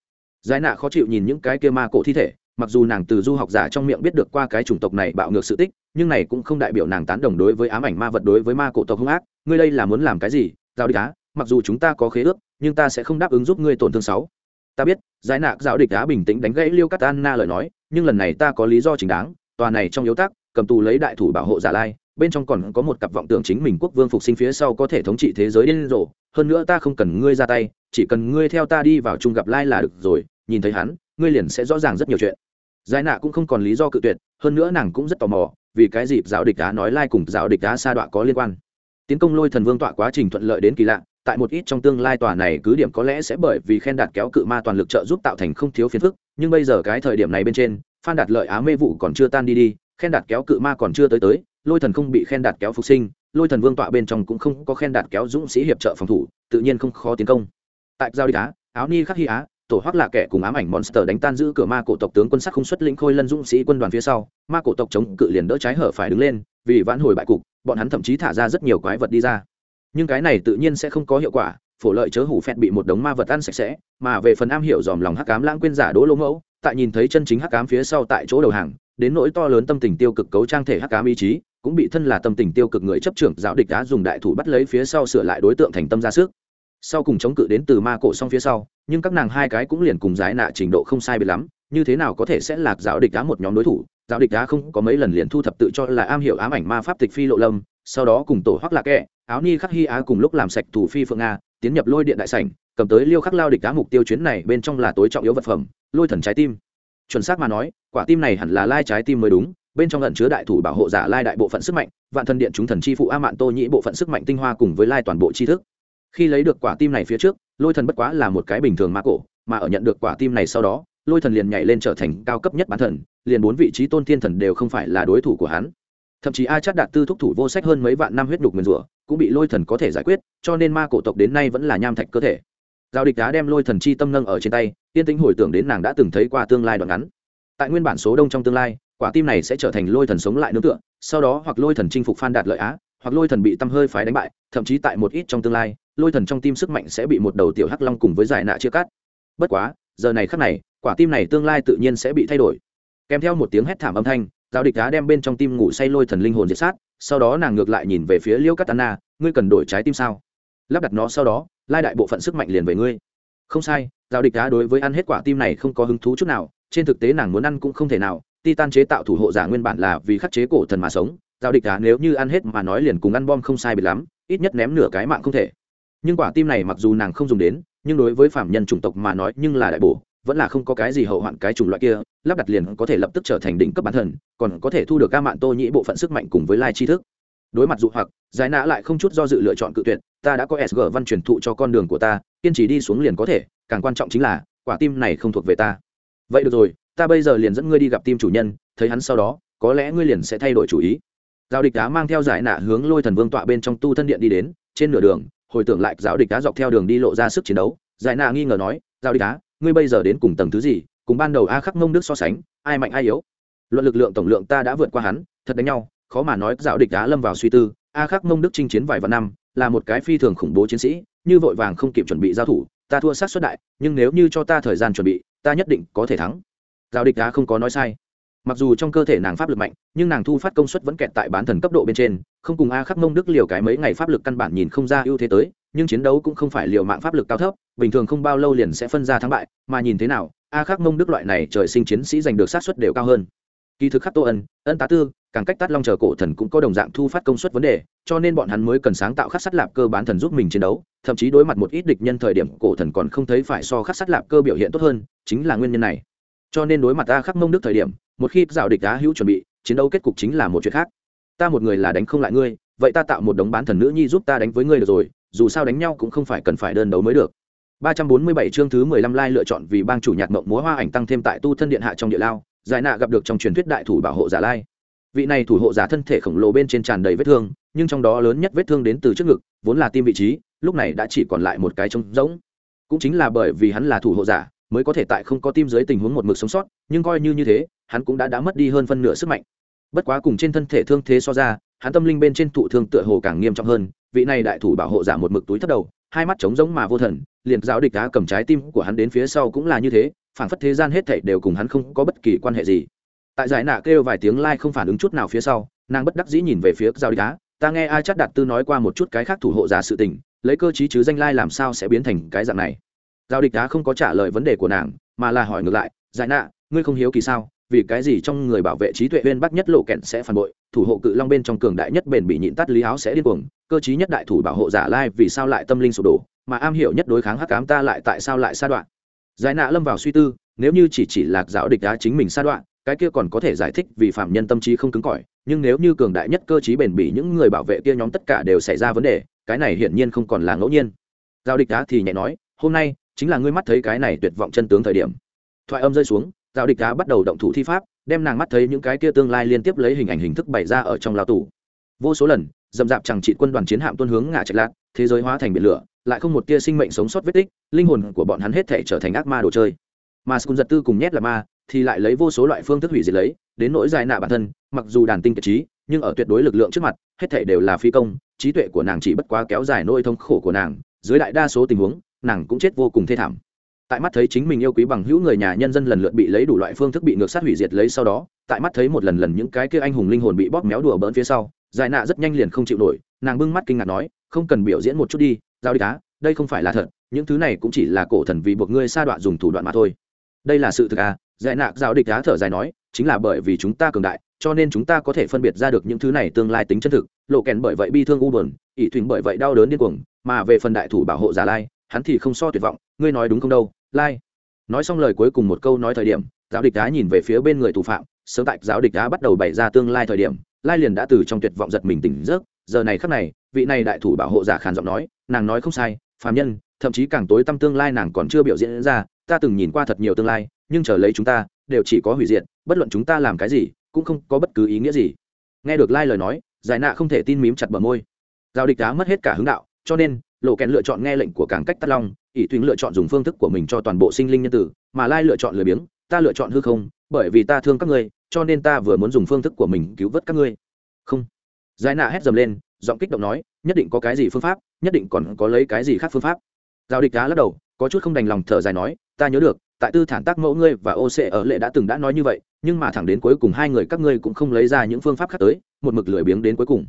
Giải nạ khó chịu nhìn những cái kia ma cổ thi thể mặc dù nàng từ du học giả trong miệng biết được qua cái chủng tộc này bạo ngược sự tích, nhưng này cũng không đại biểu nàng tán đồng đối với ám ảnh ma vật đối với ma cổ tộc hung ác. Ngươi đây là muốn làm cái gì? Giao địch á, mặc dù chúng ta có khế ước, nhưng ta sẽ không đáp ứng giúp ngươi tổn thương sáu. Ta biết, giải nạc giao địch á bình tĩnh đánh gãy liêu cắt an na lời nói, nhưng lần này ta có lý do chính đáng, tòa này trong yếu tác cầm tù lấy đại thủ bảo hộ giả lai, bên trong còn có một cặp vọng tưởng chính mình quốc vương phục sinh phía sau có thể thống trị thế giới điên rồ. Hơn nữa ta không cần ngươi ra tay, chỉ cần ngươi theo ta đi vào chung gặp lai là được rồi, nhìn thấy hắn, ngươi liền sẽ rõ ràng rất nhiều chuyện giải nạ cũng không còn lý do cự tuyệt, hơn nữa nàng cũng rất tò mò, vì cái dịp giáo địch đá nói lai cùng giáo địch đá sa đọa có liên quan. Tiến công lôi thần vương tọa quá trình thuận lợi đến kỳ lạ, tại một ít trong tương lai tòa này cứ điểm có lẽ sẽ bởi vì khen đạt kéo cự ma toàn lực trợ giúp tạo thành không thiếu phiền phức, nhưng bây giờ cái thời điểm này bên trên, phan đạt lợi á mê vụ còn chưa tan đi đi, khen đạt kéo cự ma còn chưa tới tới, lôi thần không bị khen đạt kéo phục sinh, lôi thần vương tọa bên trong cũng không có khen đạt kéo dũng sĩ hiệp trợ phòng thủ, tự nhiên không khó tiến công. Tại giao đi á áo ni khắc hy á tổ hoắc là kẻ cùng ám ảnh monster đánh tan giữ cửa ma cổ tộc tướng quân sắc không xuất lĩnh khôi lân dũng sĩ quân đoàn phía sau, ma cổ tộc chống cự liền đỡ trái hở phải đứng lên, vì vãn hồi bại cục, bọn hắn thậm chí thả ra rất nhiều quái vật đi ra. Nhưng cái này tự nhiên sẽ không có hiệu quả, phổ lợi chớ hủ phẹt bị một đống ma vật ăn sạch sẽ, mà về phần am hiểu dòm lòng hắc cám lãng quên giả đỗ lỗ mẫu, tại nhìn thấy chân chính hắc cám phía sau tại chỗ đầu hàng, đến nỗi to lớn tâm tình tiêu cực cấu trang thể hắc cám ý chí, cũng bị thân là tâm tình tiêu cực người chấp trưởng giáo địch đá dùng đại thủ bắt lấy phía sau sửa lại đối tượng thành tâm ra sức. Sau cùng chống cự đến từ ma cổ xong phía sau nhưng các nàng hai cái cũng liền cùng giải nạ trình độ không sai biệt lắm, như thế nào có thể sẽ lạc giáo địch đá một nhóm đối thủ? Giáo địch đá không có mấy lần liền thu thập tự cho là am hiểu ám ảnh ma pháp tịch phi lộ lâm, sau đó cùng tổ hoắc lạc kẹ áo ni khắc hy á cùng lúc làm sạch thủ phi phượng nga tiến nhập lôi điện đại sảnh, cầm tới liêu khắc lao địch đá mục tiêu chuyến này bên trong là tối trọng yếu vật phẩm, lôi thần trái tim. Chuẩn xác mà nói, quả tim này hẳn là lai trái tim mới đúng, bên trong lẫn chứa đại thủ bảo hộ giả lai đại bộ phận sức mạnh, vạn thần điện chúng thần chi phụ a mạn tô nhĩ bộ phận sức mạnh tinh hoa cùng với lai toàn bộ tri thức khi lấy được quả tim này phía trước, lôi thần bất quá là một cái bình thường ma cổ, mà ở nhận được quả tim này sau đó, lôi thần liền nhảy lên trở thành cao cấp nhất bán thần, liền bốn vị trí tôn thiên thần đều không phải là đối thủ của hắn. Thậm chí a chắt đạt tư thúc thủ vô sách hơn mấy vạn năm huyết đục nguyền rủa, cũng bị lôi thần có thể giải quyết, cho nên ma cổ tộc đến nay vẫn là nham thạch cơ thể. Giao địch đá đem lôi thần chi tâm nâng ở trên tay, tiên tính hồi tưởng đến nàng đã từng thấy qua tương lai đoạn ngắn. Tại nguyên bản số đông trong tương lai, quả tim này sẽ trở thành lôi thần sống lại nương tựa, sau đó hoặc lôi thần chinh phục phan đạt lợi á, hoặc lôi thần bị tâm hơi phái đánh bại, thậm chí tại một ít trong tương lai lôi thần trong tim sức mạnh sẽ bị một đầu tiểu hắc long cùng với giải nạ chia cắt. Bất quá, giờ này khắc này, quả tim này tương lai tự nhiên sẽ bị thay đổi. Kèm theo một tiếng hét thảm âm thanh, giao địch đá đem bên trong tim ngủ say lôi thần linh hồn diệt sát, sau đó nàng ngược lại nhìn về phía liêu katana, ngươi cần đổi trái tim sao? Lắp đặt nó sau đó, lai đại bộ phận sức mạnh liền về ngươi. Không sai, giao địch đá đối với ăn hết quả tim này không có hứng thú chút nào, trên thực tế nàng muốn ăn cũng không thể nào, titan chế tạo thủ hộ giả nguyên bản là vì khắc chế cổ thần mà sống, giao địch đá nếu như ăn hết mà nói liền cùng ăn bom không sai biệt lắm, ít nhất ném nửa cái mạng không thể nhưng quả tim này mặc dù nàng không dùng đến, nhưng đối với phạm nhân chủng tộc mà nói nhưng là đại bổ, vẫn là không có cái gì hậu hoạn cái chủng loại kia, lắp đặt liền có thể lập tức trở thành đỉnh cấp bản thần còn có thể thu được ca mạn tô nhĩ bộ phận sức mạnh cùng với lai tri thức. Đối mặt dụ hoặc, giải nã lại không chút do dự lựa chọn cự tuyệt, ta đã có sg văn truyền thụ cho con đường của ta, kiên trì đi xuống liền có thể, càng quan trọng chính là, quả tim này không thuộc về ta. Vậy được rồi, ta bây giờ liền dẫn ngươi đi gặp tim chủ nhân, thấy hắn sau đó, có lẽ ngươi liền sẽ thay đổi chủ ý. Giao địch đá mang theo giải nạ hướng lôi thần vương tọa bên trong tu thân điện đi đến, trên nửa đường hồi tưởng lại giáo địch đá dọc theo đường đi lộ ra sức chiến đấu, giải nạ nghi ngờ nói giao địch đá, ngươi bây giờ đến cùng tầng thứ gì, cùng ban đầu a khắc mông đức so sánh, ai mạnh ai yếu? Luận lực lượng tổng lượng ta đã vượt qua hắn, thật đánh nhau, khó mà nói giáo địch đá lâm vào suy tư, a khắc mông đức chinh chiến vài vạn năm, là một cái phi thường khủng bố chiến sĩ, như vội vàng không kịp chuẩn bị giao thủ, ta thua sát xuất đại, nhưng nếu như cho ta thời gian chuẩn bị, ta nhất định có thể thắng. Giao địch đá không có nói sai mặc dù trong cơ thể nàng pháp lực mạnh, nhưng nàng thu phát công suất vẫn kẹt tại bán thần cấp độ bên trên, không cùng a khắc mông đức liều cái mấy ngày pháp lực căn bản nhìn không ra ưu thế tới, nhưng chiến đấu cũng không phải liều mạng pháp lực cao thấp, bình thường không bao lâu liền sẽ phân ra thắng bại, mà nhìn thế nào, a khắc mông đức loại này trời sinh chiến sĩ giành được sát suất đều cao hơn. Kỳ thực khắc tô ân ân tá tư, càng cách tắt long chờ cổ thần cũng có đồng dạng thu phát công suất vấn đề, cho nên bọn hắn mới cần sáng tạo khắc sắt lạp cơ bán thần giúp mình chiến đấu, thậm chí đối mặt một ít địch nhân thời điểm, cổ thần còn không thấy phải so khắc sắt lạp cơ biểu hiện tốt hơn, chính là nguyên nhân này. Cho nên đối mặt a khắc mông đức thời điểm một khi rào địch đá hữu chuẩn bị, chiến đấu kết cục chính là một chuyện khác. Ta một người là đánh không lại ngươi, vậy ta tạo một đống bán thần nữ nhi giúp ta đánh với ngươi được rồi, dù sao đánh nhau cũng không phải cần phải đơn đấu mới được. 347 chương thứ 15 lai lựa chọn vì bang chủ nhạc mộng múa hoa ảnh tăng thêm tại tu thân điện hạ trong địa lao, giải nạ gặp được trong truyền thuyết đại thủ bảo hộ giả lai. Vị này thủ hộ giả thân thể khổng lồ bên trên tràn đầy vết thương, nhưng trong đó lớn nhất vết thương đến từ trước ngực, vốn là tim vị trí, lúc này đã chỉ còn lại một cái trống rỗng. Cũng chính là bởi vì hắn là thủ hộ giả mới có thể tại không có tim dưới tình huống một mực sống sót, nhưng coi như như thế, hắn cũng đã đã mất đi hơn phân nửa sức mạnh. Bất quá cùng trên thân thể thương thế so ra, hắn tâm linh bên trên thụ thương tựa hồ càng nghiêm trọng hơn, vị này đại thủ bảo hộ giả một mực túi thất đầu, hai mắt trống rỗng mà vô thần, liền giáo địch đá cầm trái tim của hắn đến phía sau cũng là như thế phản phất thế gian hết thảy đều cùng hắn không có bất kỳ quan hệ gì. Tại giải nạ kêu vài tiếng lai không phản ứng chút nào phía sau, nàng bất đắc dĩ nhìn về phía giáo địch đá, ta nghe ai chắc đạt tư nói qua một chút cái khác thủ hộ giả sự tình, lấy cơ chí chứ danh lai làm sao sẽ biến thành cái dạng này? Giao địch đá không có trả lời vấn đề của nàng, mà là hỏi ngược lại, giải nạ, ngươi không hiếu kỳ sao? Vì cái gì trong người bảo vệ trí tuệ huyên bắc nhất lộ kẹn sẽ phản bội, thủ hộ cự long bên trong cường đại nhất bền bị nhịn tắt lý áo sẽ điên cuồng, cơ chí nhất đại thủ bảo hộ giả lai vì sao lại tâm linh sụp đổ, mà am hiểu nhất đối kháng hắc cám ta lại tại sao lại sa đoạn? Giải nạ lâm vào suy tư, nếu như chỉ chỉ lạc giáo địch đá chính mình sa đoạn, cái kia còn có thể giải thích vì phạm nhân tâm trí không cứng cỏi, nhưng nếu như cường đại nhất cơ chí bền bỉ những người bảo vệ kia nhóm tất cả đều xảy ra vấn đề, cái này hiển nhiên không còn là ngẫu nhiên. Giao địch đá thì nhẹ nói, hôm nay chính là ngươi mắt thấy cái này tuyệt vọng chân tướng thời điểm. Thoại âm rơi xuống, giao địch đá bắt đầu động thủ thi pháp, đem nàng mắt thấy những cái kia tương lai liên tiếp lấy hình ảnh hình thức bày ra ở trong lao tù. Vô số lần dầm dạp chẳng trị quân đoàn chiến hạm tuân hướng ngã trạch lạc, thế giới hóa thành biển lửa, lại không một tia sinh mệnh sống sót vết tích, linh hồn của bọn hắn hết thể trở thành ác ma đồ chơi. Mà sùng giật tư cùng nhét là ma, thì lại lấy vô số loại phương thức hủy diệt lấy, đến nỗi dài nạ bản thân, mặc dù đàn tinh kiệt trí, nhưng ở tuyệt đối lực lượng trước mặt, hết thể đều là phi công, trí tuệ của nàng chỉ bất quá kéo dài nỗi thống khổ của nàng. Dưới đại đa số tình huống nàng cũng chết vô cùng thê thảm. Tại mắt thấy chính mình yêu quý bằng hữu người nhà nhân dân lần lượt bị lấy đủ loại phương thức bị ngược sát hủy diệt lấy sau đó, tại mắt thấy một lần lần những cái kia anh hùng linh hồn bị bóp méo đùa bỡn phía sau, giải nạ rất nhanh liền không chịu nổi, nàng bưng mắt kinh ngạc nói, không cần biểu diễn một chút đi, giao đi cá, đây không phải là thật, những thứ này cũng chỉ là cổ thần vì buộc ngươi sa đoạn dùng thủ đoạn mà thôi. Đây là sự thực à? Giải nạ giao địch đá thở dài nói, chính là bởi vì chúng ta cường đại, cho nên chúng ta có thể phân biệt ra được những thứ này tương lai tính chân thực, lộ kèn bởi vậy bi thương u buồn, ỷ thuyền bởi vậy đau đớn điên cuồng, mà về phần đại thủ bảo hộ giả lai hắn thì không so tuyệt vọng, ngươi nói đúng không đâu, lai? Nói xong lời cuối cùng một câu nói thời điểm, giáo địch đá nhìn về phía bên người thủ phạm, sớm tại giáo địch đá bắt đầu bày ra tương lai thời điểm, lai liền đã từ trong tuyệt vọng giật mình tỉnh giấc. Giờ này khắc này, vị này đại thủ bảo hộ giả khàn giọng nói, nàng nói không sai, phàm nhân, thậm chí càng tối tâm tương lai nàng còn chưa biểu diễn ra, ta từng nhìn qua thật nhiều tương lai, nhưng chờ lấy chúng ta, đều chỉ có hủy diệt, bất luận chúng ta làm cái gì, cũng không có bất cứ ý nghĩa gì. Nghe được lai lời nói, giải nạ không thể tin mím chặt bờ môi. Giao địch đá mất hết cả hướng đạo, cho nên lộ kèn lựa chọn nghe lệnh của càng cách tắt long, ỷ Thuyền lựa chọn dùng phương thức của mình cho toàn bộ sinh linh nhân tử, mà lai lựa chọn lười biếng, ta lựa chọn hư không, bởi vì ta thương các ngươi, cho nên ta vừa muốn dùng phương thức của mình cứu vớt các ngươi. Không. Giải nạ hét dầm lên, giọng kích động nói, nhất định có cái gì phương pháp, nhất định còn có lấy cái gì khác phương pháp. Giao địch đá lắc đầu, có chút không đành lòng thở dài nói, ta nhớ được, tại tư thản tác mẫu ngươi và ô xệ ở lệ đã từng đã nói như vậy, nhưng mà thẳng đến cuối cùng hai người các ngươi cũng không lấy ra những phương pháp khác tới, một mực lười biếng đến cuối cùng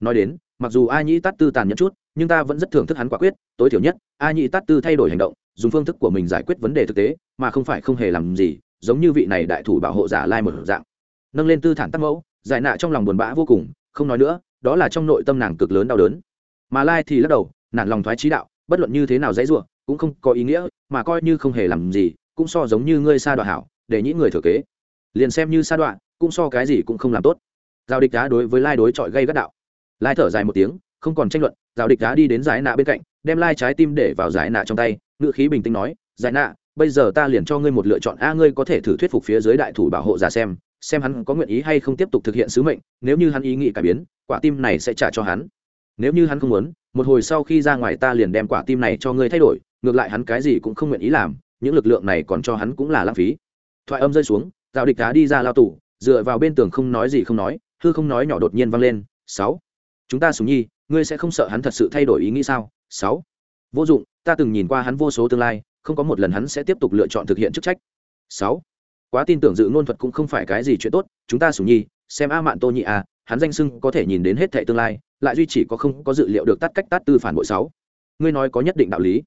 nói đến, mặc dù a nhĩ tát tư tàn nhẫn chút, nhưng ta vẫn rất thưởng thức hắn quả quyết, tối thiểu nhất, a nhĩ tát tư thay đổi hành động, dùng phương thức của mình giải quyết vấn đề thực tế, mà không phải không hề làm gì, giống như vị này đại thủ bảo hộ giả lai một dạng. Nâng lên tư thản tắc mẫu, giải nạ trong lòng buồn bã vô cùng, không nói nữa, đó là trong nội tâm nàng cực lớn đau đớn. Mà lai thì lắc đầu, nản lòng thoái trí đạo, bất luận như thế nào dãy ruộng cũng không có ý nghĩa, mà coi như không hề làm gì, cũng so giống như ngươi sa đoạn hảo, để những người thừa kế. Liền xem như sa đoạn cũng so cái gì cũng không làm tốt. Giao địch đá đối với lai đối chọi gây gắt đạo lai thở dài một tiếng, không còn tranh luận giao địch đá đi đến giải nạ bên cạnh, đem lai trái tim để vào giải nạ trong tay ngự khí bình tĩnh nói, giải nạ, bây giờ ta liền cho ngươi một lựa chọn a, ngươi có thể thử thuyết phục phía dưới đại thủ bảo hộ giả xem xem hắn có nguyện ý hay không tiếp tục thực hiện sứ mệnh, nếu như hắn ý nghĩ cải biến, quả tim này sẽ trả cho hắn. Nếu như hắn không muốn, một hồi sau khi ra ngoài ta liền đem quả tim này cho ngươi thay đổi, ngược lại hắn cái gì cũng không nguyện ý làm, những lực lượng này còn cho hắn cũng là lãng phí. Thoại âm rơi xuống dạo địch đã đi ra lao tủ dựa vào bên tường không nói gì không nói, hư không nói nhỏ đột nhiên vang lên, sáu chúng ta sùng nhi, ngươi sẽ không sợ hắn thật sự thay đổi ý nghĩ sao? Sáu. Vô dụng, ta từng nhìn qua hắn vô số tương lai, không có một lần hắn sẽ tiếp tục lựa chọn thực hiện chức trách. Sáu. Quá tin tưởng dự ngôn thuật cũng không phải cái gì chuyện tốt, chúng ta sùng nhi, xem a mạn tô nhị a, hắn danh sưng có thể nhìn đến hết thệ tương lai, lại duy chỉ có không có dự liệu được tắt cách tắt tư phản bội sáu. Ngươi nói có nhất định đạo lý.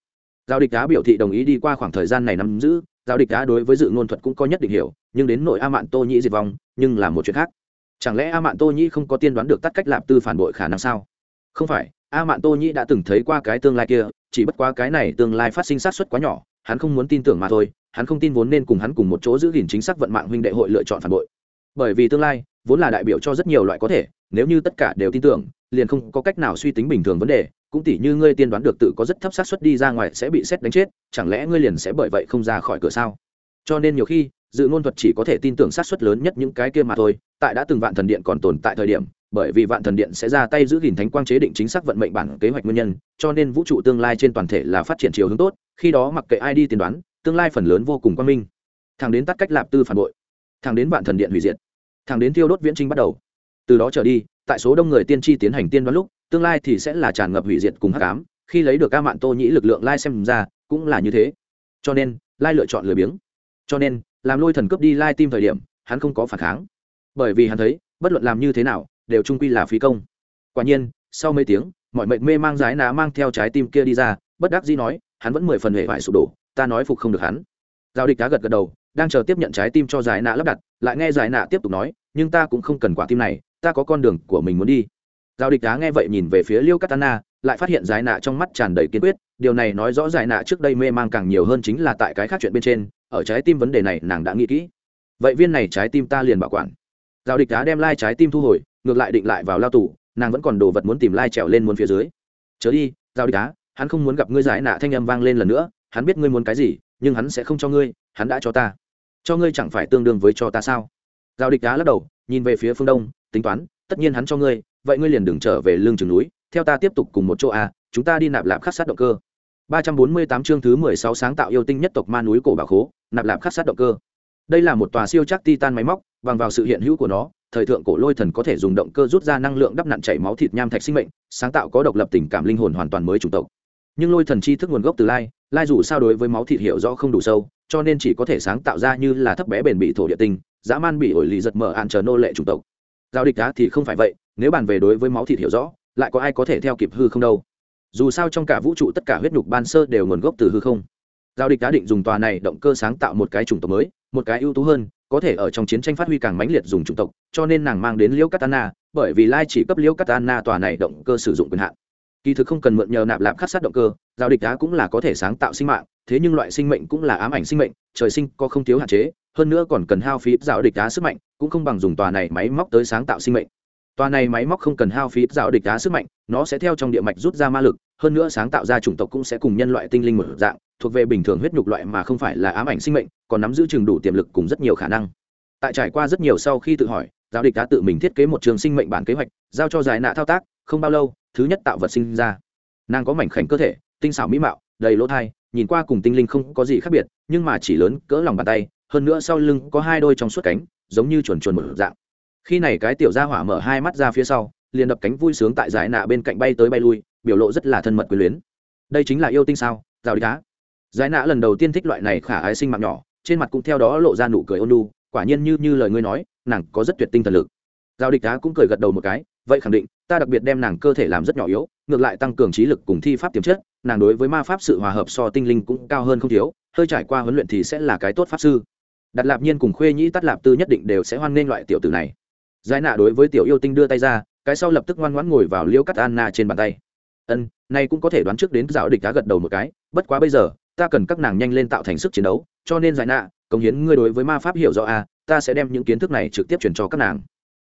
Giao địch đá biểu thị đồng ý đi qua khoảng thời gian này nắm giữ, giao địch đá đối với dự ngôn thuật cũng có nhất định hiểu, nhưng đến nội a mạn tô nhị diệt vong, nhưng là một chuyện khác chẳng lẽ a mạn tô nhĩ không có tiên đoán được tắt cách lạp tư phản bội khả năng sao? Không phải, a mạn tô nhĩ đã từng thấy qua cái tương lai kia, chỉ bất quá cái này tương lai phát sinh sát xuất quá nhỏ, hắn không muốn tin tưởng mà thôi, hắn không tin vốn nên cùng hắn cùng một chỗ giữ gìn chính xác vận mạng huynh đệ hội lựa chọn phản bội. Bởi vì tương lai, vốn là đại biểu cho rất nhiều loại có thể, nếu như tất cả đều tin tưởng, liền không có cách nào suy tính bình thường vấn đề, cũng tỉ như ngươi tiên đoán được tự có rất thấp xác suất đi ra ngoài sẽ bị xét đánh chết, chẳng lẽ ngươi liền sẽ bởi vậy không ra khỏi cửa sao? Cho nên nhiều khi dự ngôn thuật chỉ có thể tin tưởng xác suất lớn nhất những cái kia mà thôi, tại đã từng vạn thần điện còn tồn tại thời điểm, bởi vì vạn thần điện sẽ ra tay giữ gìn thánh quang chế định chính xác vận mệnh bản kế hoạch nguyên nhân, cho nên vũ trụ tương lai trên toàn thể là phát triển chiều hướng tốt, khi đó mặc kệ ai đi tiên đoán, tương lai phần lớn vô cùng quan minh. Thẳng đến tắt cách lạp tư phản bội, thẳng đến vạn thần điện hủy diệt, thẳng đến thiêu đốt viễn trinh bắt đầu. Từ đó trở đi, tại số đông người tiên tri tiến hành tiên đoán lúc, tương lai thì sẽ là tràn ngập hủy diệt cùng hắc ám, khi lấy được ca mạn tô nhĩ lực lượng lai xem ra, cũng là như thế. Cho nên, lai lựa chọn lười biếng. Cho nên làm lôi thần cướp đi lai tim thời điểm, hắn không có phản kháng. Bởi vì hắn thấy, bất luận làm như thế nào, đều trung quy là phí công. Quả nhiên, sau mấy tiếng, mọi mệnh mê mang giái ná mang theo trái tim kia đi ra, bất đắc dĩ nói, hắn vẫn mười phần hệ vải sụp đổ, ta nói phục không được hắn. Giao địch cá gật gật đầu, đang chờ tiếp nhận trái tim cho giải nạ lắp đặt, lại nghe giải nạ tiếp tục nói, nhưng ta cũng không cần quả tim này, ta có con đường của mình muốn đi. Giao địch cá nghe vậy nhìn về phía liêu katana lại phát hiện giải nạ trong mắt tràn đầy kiên quyết, điều này nói rõ giải nạ trước đây mê mang càng nhiều hơn chính là tại cái khác chuyện bên trên ở trái tim vấn đề này nàng đã nghĩ kỹ. Vậy viên này trái tim ta liền bảo quản. Giao địch cá đem lai trái tim thu hồi, ngược lại định lại vào lao tù, nàng vẫn còn đồ vật muốn tìm lai trèo lên muốn phía dưới. Chớ đi, giao địch cá hắn không muốn gặp ngươi giải nạ thanh âm vang lên lần nữa, hắn biết ngươi muốn cái gì, nhưng hắn sẽ không cho ngươi, hắn đã cho ta. Cho ngươi chẳng phải tương đương với cho ta sao? Giao địch đá lắc đầu, nhìn về phía phương đông, tính toán, tất nhiên hắn cho ngươi, vậy ngươi liền đừng trở về lưng chừng núi, theo ta tiếp tục cùng một chỗ a chúng ta đi nạp lạp khắc sát động cơ ba trăm bốn mươi tám chương thứ mười sáu sáng tạo yêu tinh nhất tộc ma núi cổ bảo khố, nạp lạp khắc sát động cơ. Đây là một tòa siêu chắc titan máy móc, bằng vào sự hiện hữu của nó, thời thượng cổ lôi thần có thể dùng động cơ rút ra năng lượng đắp nặn chảy máu thịt nham thạch sinh mệnh, sáng tạo có độc lập tình cảm linh hồn hoàn toàn mới chủng tộc. Nhưng lôi thần chi thức nguồn gốc từ lai lai dù sao đối với máu thịt hiểu rõ không đủ sâu, cho nên chỉ có thể sáng tạo ra như là thấp bé bền bị thổ địa tinh, dã man bị ổi lì giật mở an chờ nô lệ chủng tộc. Giao địch đá thì không phải vậy, nếu bàn về đối với máu thịt hiểu rõ, lại có ai có thể theo kịp hư không đâu? Dù sao trong cả vũ trụ tất cả huyết nhục ban sơ đều nguồn gốc từ hư không. Giao địch đã định dùng tòa này động cơ sáng tạo một cái chủng tộc mới, một cái ưu tú hơn, có thể ở trong chiến tranh phát huy càng mãnh liệt dùng chủng tộc, cho nên nàng mang đến liễu katana bởi vì lai chỉ cấp liễu katana tòa này động cơ sử dụng quyền hạn. Kỳ thực không cần mượn nhờ nạp lạp khắc sát động cơ, giao địch đá cũng là có thể sáng tạo sinh mạng, thế nhưng loại sinh mệnh cũng là ám ảnh sinh mệnh, trời sinh có không thiếu hạn chế, hơn nữa còn cần hao phí giao địch đá sức mạnh, cũng không bằng dùng tòa này máy móc tới sáng tạo sinh mệnh. Toa này máy móc không cần hao phí dạo địch đá sức mạnh, nó sẽ theo trong địa mạch rút ra ma lực, hơn nữa sáng tạo ra chủng tộc cũng sẽ cùng nhân loại tinh linh một dạng, thuộc về bình thường huyết nhục loại mà không phải là ám ảnh sinh mệnh, còn nắm giữ chừng đủ tiềm lực cùng rất nhiều khả năng. Tại trải qua rất nhiều sau khi tự hỏi giáo địch đã tự mình thiết kế một trường sinh mệnh bản kế hoạch, giao cho giải nạ thao tác, không bao lâu, thứ nhất tạo vật sinh ra. Nàng có mảnh khảnh cơ thể, tinh xảo mỹ mạo, đầy lỗ thai, nhìn qua cùng tinh linh không có gì khác biệt, nhưng mà chỉ lớn cỡ lòng bàn tay, hơn nữa sau lưng có hai đôi trong suốt cánh, giống như chuồn chuồn một dạng khi này cái tiểu gia hỏa mở hai mắt ra phía sau, liền đập cánh vui sướng tại giải nạ bên cạnh bay tới bay lui, biểu lộ rất là thân mật quyền luyến. Đây chính là yêu tinh sao? Rào đi cá. Giải nạ lần đầu tiên thích loại này khả ái sinh mạng nhỏ, trên mặt cũng theo đó lộ ra nụ cười ôn lu quả nhiên như như lời ngươi nói, nàng có rất tuyệt tinh thần lực. Giao địch cá cũng cười gật đầu một cái, vậy khẳng định, ta đặc biệt đem nàng cơ thể làm rất nhỏ yếu, ngược lại tăng cường trí lực cùng thi pháp tiềm chất, nàng đối với ma pháp sự hòa hợp so tinh linh cũng cao hơn không thiếu, hơi trải qua huấn luyện thì sẽ là cái tốt pháp sư. Đặt lạp nhiên cùng khuê nhĩ tắt lạp tư nhất định đều sẽ hoan nghênh loại tiểu tử này giải nạ đối với tiểu yêu tinh đưa tay ra, cái sau lập tức ngoan ngoãn ngồi vào liêu cắt anna trên bàn tay. Ân nay cũng có thể đoán trước đến giáo địch đã gật đầu một cái, bất quá bây giờ, ta cần các nàng nhanh lên tạo thành sức chiến đấu, cho nên giải nạ công hiến ngươi đối với ma pháp hiểu rõ a ta sẽ đem những kiến thức này trực tiếp truyền cho các nàng.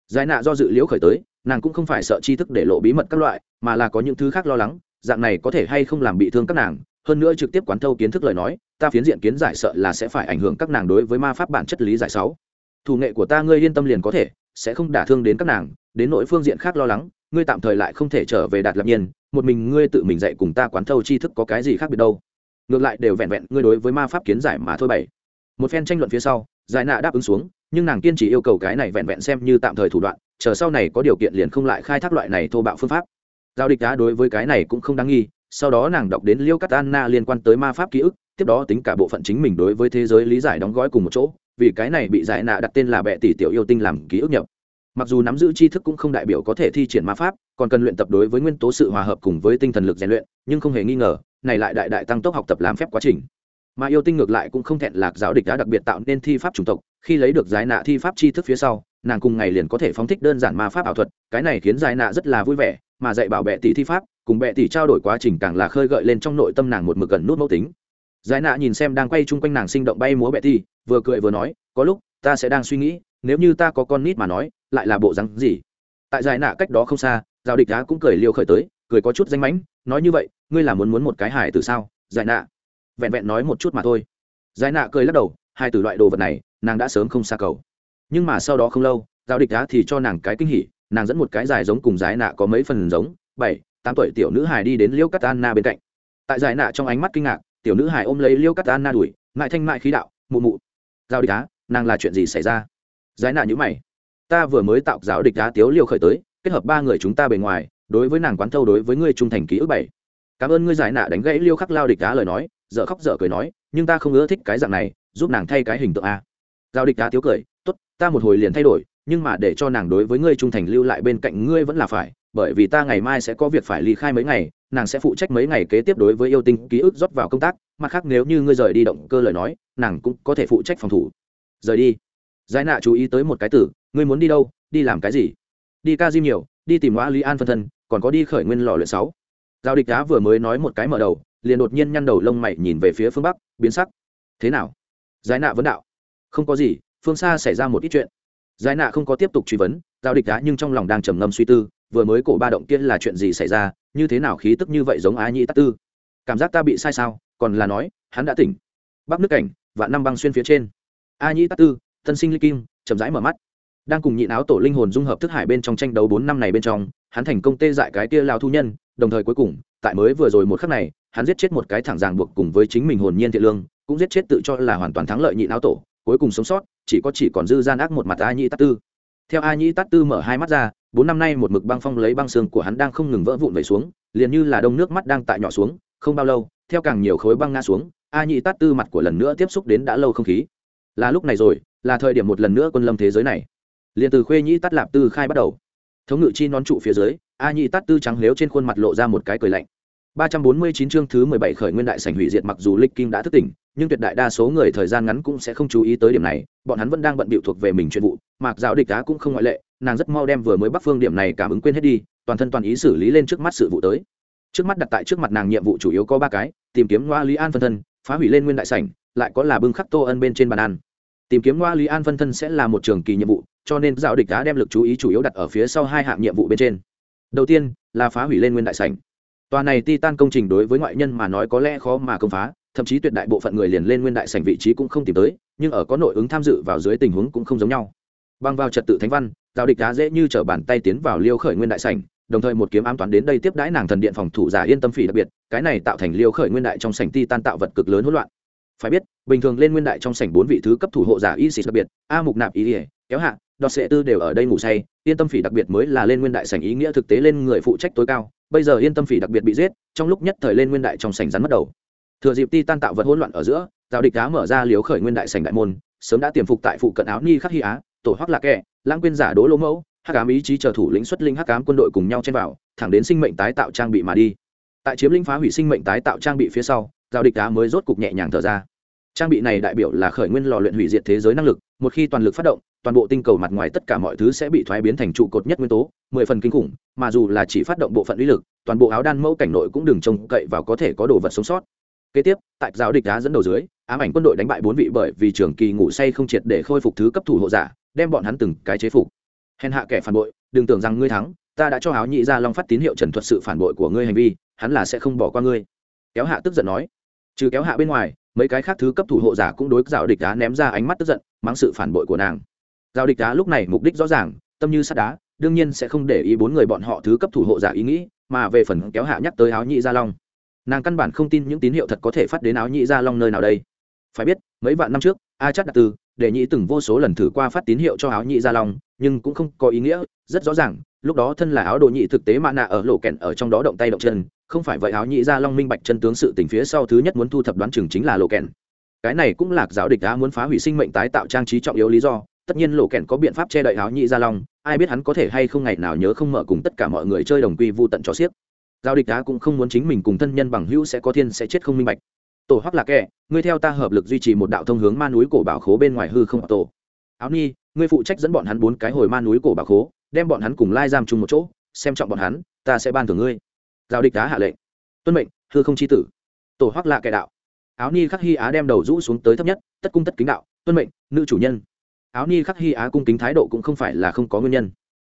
Giải nạ do dự liễu khởi tới, nàng cũng không phải sợ tri thức để lộ bí mật các loại, mà là có những thứ khác lo lắng, dạng này có thể hay không làm bị thương các nàng, hơn nữa trực tiếp quán thâu kiến thức lời nói, ta phiến diện kiến giải sợ là sẽ phải ảnh hưởng các nàng đối với ma pháp bản chất lý giải sáu. Thủ nghệ của ta ngươi yên tâm liền có thể sẽ không đả thương đến các nàng, đến nỗi phương diện khác lo lắng, ngươi tạm thời lại không thể trở về đạt lập nhiên, một mình ngươi tự mình dạy cùng ta quán thâu tri thức có cái gì khác biệt đâu. Ngược lại đều vẹn vẹn ngươi đối với ma pháp kiến giải mà thôi bảy một phen tranh luận phía sau, giải nạ đáp ứng xuống, nhưng nàng kiên trì yêu cầu cái này vẹn vẹn xem như tạm thời thủ đoạn, chờ sau này có điều kiện liền không lại khai thác loại này thô bạo phương pháp. Giao địch đá đối với cái này cũng không đáng nghi, sau đó nàng đọc đến liêu cắt anna liên quan tới ma pháp ký ức, tiếp đó tính cả bộ phận chính mình đối với thế giới lý giải đóng gói cùng một chỗ vì cái này bị giải nạ đặt tên là bệ tỷ tiểu yêu tinh làm ký ức nhập. Mặc dù nắm giữ tri thức cũng không đại biểu có thể thi triển ma pháp, còn cần luyện tập đối với nguyên tố sự hòa hợp cùng với tinh thần lực rèn luyện, nhưng không hề nghi ngờ, này lại đại đại tăng tốc học tập làm phép quá trình. Mà yêu tinh ngược lại cũng không thẹn lạc giáo địch đã đặc biệt tạo nên thi pháp chủng tộc, khi lấy được giải nạ thi pháp tri thức phía sau, nàng cùng ngày liền có thể phóng thích đơn giản ma pháp ảo thuật, cái này khiến giải nạ rất là vui vẻ, mà dạy bảo bệ tỷ thi pháp, cùng bệ tỷ trao đổi quá trình càng là khơi gợi lên trong nội tâm nàng một mực gần nút mẫu tính giải nạ nhìn xem đang quay chung quanh nàng sinh động bay múa bẹ tỷ vừa cười vừa nói, có lúc, ta sẽ đang suy nghĩ, nếu như ta có con nít mà nói, lại là bộ rắn gì? Tại giải nạ cách đó không xa, giao địch đá cũng cười liêu khởi tới, cười có chút danh mãnh, nói như vậy, ngươi là muốn muốn một cái hài từ sao? Giải nạ vẹn vẹn nói một chút mà thôi. Giải nạ cười lắc đầu hai từ loại đồ vật này, nàng đã sớm không xa cầu. Nhưng mà sau đó không lâu, giao địch đá thì cho nàng cái kinh hỉ, nàng dẫn một cái dài giống cùng giải nạ có mấy phần giống, bảy, tám tuổi tiểu nữ hài đi đến liêu cắt anna bên cạnh. Tại giải nạ trong ánh mắt kinh ngạc tiểu nữ hài ôm lấy liêu cắt anna đuổi ngại thanh mại khí đạo, mụ mụ. Giao địch đá nàng là chuyện gì xảy ra? Giải nạ như mày. Ta vừa mới tạo giáo địch đá tiếu liêu khởi tới, kết hợp ba người chúng ta bề ngoài, đối với nàng quán thâu đối với ngươi trung thành ký ức bảy. Cảm ơn ngươi giải nạ đánh gãy liêu khắc lao địch đá lời nói, dở khóc dở cười nói, nhưng ta không ưa thích cái dạng này, giúp nàng thay cái hình tượng a. Giao địch đá tiếu cười, tốt, ta một hồi liền thay đổi, nhưng mà để cho nàng đối với ngươi trung thành lưu lại bên cạnh ngươi vẫn là phải, bởi vì ta ngày mai sẽ có việc phải ly khai mấy ngày nàng sẽ phụ trách mấy ngày kế tiếp đối với yêu tinh ký ức rót vào công tác, mặt khác nếu như ngươi rời đi động cơ lời nói, nàng cũng có thể phụ trách phòng thủ. Rời đi. Giải nạ chú ý tới một cái tử, ngươi muốn đi đâu, đi làm cái gì? Đi ca diêm nhiều, đi tìm ngoã lý an phân thân, còn có đi khởi nguyên lò luyện sáu. Giao địch đá vừa mới nói một cái mở đầu, liền đột nhiên nhăn đầu lông mày nhìn về phía phương bắc, biến sắc. Thế nào? Giải nạ vấn đạo. Không có gì, phương xa xảy ra một ít chuyện. Giải nạ không có tiếp tục truy vấn, giao địch đá nhưng trong lòng đang trầm ngâm suy tư vừa mới cổ ba động kia là chuyện gì xảy ra, như thế nào khí tức như vậy giống á nhĩ tắc tư? Cảm giác ta bị sai sao? Còn là nói, hắn đã tỉnh. Bắc nước cảnh và năm băng xuyên phía trên. A nhĩ tắc tư, thân sinh ly kim, chậm rãi mở mắt. Đang cùng nhịn áo tổ linh hồn dung hợp thức hải bên trong tranh đấu bốn năm này bên trong, hắn thành công tê dại cái kia lao thu nhân, đồng thời cuối cùng, tại mới vừa rồi một khắc này, hắn giết chết một cái thẳng ràng buộc cùng với chính mình hồn nhiên thiện lương, cũng giết chết tự cho là hoàn toàn thắng lợi nhịn áo tổ, cuối cùng sống sót, chỉ có chỉ còn dư gian ác một mặt a nhĩ tát tư. Theo a nhĩ tát tư mở hai mắt ra bốn năm nay một mực băng phong lấy băng xương của hắn đang không ngừng vỡ vụn về xuống, liền như là đông nước mắt đang tại nhỏ xuống, không bao lâu, theo càng nhiều khối băng ngã xuống, a nhị tát tư mặt của lần nữa tiếp xúc đến đã lâu không khí. Là lúc này rồi, là thời điểm một lần nữa quân lâm thế giới này. Liền từ khuê nhĩ tát lạp tư khai bắt đầu. Thống ngự chi nón trụ phía dưới, a nhị tát tư trắng lếu trên khuôn mặt lộ ra một cái cười lạnh. Ba trăm bốn mươi chín chương thứ mười bảy khởi nguyên đại sảnh hủy diệt mặc dù lịch kim đã thức tỉnh nhưng tuyệt đại đa số người thời gian ngắn cũng sẽ không chú ý tới điểm này, bọn hắn vẫn đang bận bịu thuộc về mình chuyện vụ mạc giáo địch đá cũng không ngoại lệ, nàng rất mau đem vừa mới bắc phương điểm này cảm ứng quên hết đi, toàn thân toàn ý xử lý lên trước mắt sự vụ tới. Trước mắt đặt tại trước mặt nàng nhiệm vụ chủ yếu có ba cái, tìm kiếm ngoa lý an phân thân, phá hủy lên nguyên đại sảnh, lại có là bưng khắc tô ân bên trên bàn ăn. Tìm kiếm ngoa lý an phân thân sẽ là một trường kỳ nhiệm vụ, cho nên giáo địch đã đem lực chú ý chủ yếu đặt ở phía sau hai hạng nhiệm vụ bên trên. Đầu tiên, là phá hủy lên nguyên đại sảnh. Tòa này titan công trình đối với ngoại nhân mà nói có lẽ khó mà công phá thậm chí tuyệt đại bộ phận người liền lên nguyên đại sảnh vị trí cũng không tìm tới, nhưng ở có nội ứng tham dự vào dưới tình huống cũng không giống nhau. Băng vào trật tự thánh văn giao địch đá dễ như t bàn tay tiến vào liêu khởi nguyên đại sảnh, đồng thời một kiếm ám toán đến đây tiếp đãi nàng thần điện phòng thủ giả yên tâm phỉ đặc biệt, cái này tạo thành liêu khởi nguyên đại trong sảnh ti tan tạo vật cực lớn hỗn loạn. Phải biết, bình thường lên nguyên đại trong sảnh bốn vị thứ cấp thủ hộ giả y sĩ đặc biệt, a mục nạp ý ỉa kéo hạ đọt sệ tư đều ở đây ngủ say, yên tâm phỉ đặc biệt mới là lên nguyên đại sảnh ý nghĩa thực tế lên người phụ trách tối cao, bây giờ yên tâm phỉ đặc biệt bị giết, trong lúc nhất thời lên nguyên đại trong sảnh rắn mất đầu thừa dịp ti tan tạo vật hỗn loạn ở giữa Giao địch Á mở ra liếu khởi nguyên đại sảnh đại môn, sớm đã tiềm phục tại phụ cận áo ni khắc hy á, tổ hoắc lạc kẹ lãng quên giả đố lỗ mẫu, hắc ám ý chí chờ thủ lĩnh xuất linh hắc ám quân đội cùng nhau chen vào, thẳng đến sinh mệnh tái tạo trang bị mà đi. Tại chiếm lĩnh phá hủy sinh mệnh tái tạo trang bị phía sau giao địch Á mới rốt cục nhẹ nhàng thở ra. Trang bị này đại biểu là khởi nguyên lò luyện hủy diệt thế giới năng lực, một khi toàn lực phát động, toàn bộ tinh cầu mặt ngoài tất cả mọi thứ sẽ bị thoái biến thành trụ cột nhất nguyên tố, mười phần kinh khủng, mà dù là chỉ phát động bộ phận uy lực, toàn bộ áo đan mẫu cảnh nội cũng đừng trông cậy vào có thể có đồ vật sống sót kế tiếp, tại giáo địch đá dẫn đầu dưới, ám ảnh quân đội đánh bại bốn vị bởi vì trường kỳ ngủ say không triệt để khôi phục thứ cấp thủ hộ giả, đem bọn hắn từng cái chế phục. Hèn hạ kẻ phản bội, đừng tưởng rằng ngươi thắng, ta đã cho áo nhị ra long phát tín hiệu trần thuật sự phản bội của ngươi hành vi, hắn là sẽ không bỏ qua ngươi. Kéo hạ tức giận nói. Trừ kéo hạ bên ngoài, mấy cái khác thứ cấp thủ hộ giả cũng đối giáo địch đá ném ra ánh mắt tức giận mang sự phản bội của nàng. Giao địch đá lúc này mục đích rõ ràng, tâm như sắt đá, đương nhiên sẽ không để ý bốn người bọn họ thứ cấp thủ hộ giả ý nghĩ, mà về phần kéo hạ nhắc tới áo nhị gia long nàng căn bản không tin những tín hiệu thật có thể phát đến áo nhị gia long nơi nào đây. Phải biết, mấy vạn năm trước, a chắc đặc tư để nhị từng vô số lần thử qua phát tín hiệu cho áo nhị gia long, nhưng cũng không có ý nghĩa, rất rõ ràng, lúc đó thân là áo đồ nhị thực tế mạ nạ ở lộ kẹn ở trong đó động tay động chân, không phải vậy áo nhị gia long minh bạch chân tướng sự tình phía sau thứ nhất muốn thu thập đoán chừng chính là lộ kẹn. Cái này cũng là giáo địch đã muốn phá hủy sinh mệnh tái tạo trang trí trọng yếu lý do, tất nhiên lộ kẹn có biện pháp che đậy áo nhị gia long, ai biết hắn có thể hay không ngày nào nhớ không mở cùng tất cả mọi người chơi đồng quy vô tận cho xiếc giao địch đá cũng không muốn chính mình cùng thân nhân bằng hữu sẽ có thiên sẽ chết không minh bạch. Tổ hoắc là kẻ, ngươi theo ta hợp lực duy trì một đạo thông hướng ma núi cổ bảo khố bên ngoài hư không tổ. Áo ni, ngươi phụ trách dẫn bọn hắn bốn cái hồi ma núi cổ bảo khố, đem bọn hắn cùng lai giam chung một chỗ, xem trọng bọn hắn, ta sẽ ban thưởng ngươi. Giao địch đá hạ lệnh. Tuân mệnh, hư không chi tử. Tổ hoắc là kẻ đạo. Áo ni khắc hy á đem đầu rũ xuống tới thấp nhất, tất cung tất kính đạo, tuân mệnh, nữ chủ nhân. Áo ni khắc hy á cung kính thái độ cũng không phải là không có nguyên nhân.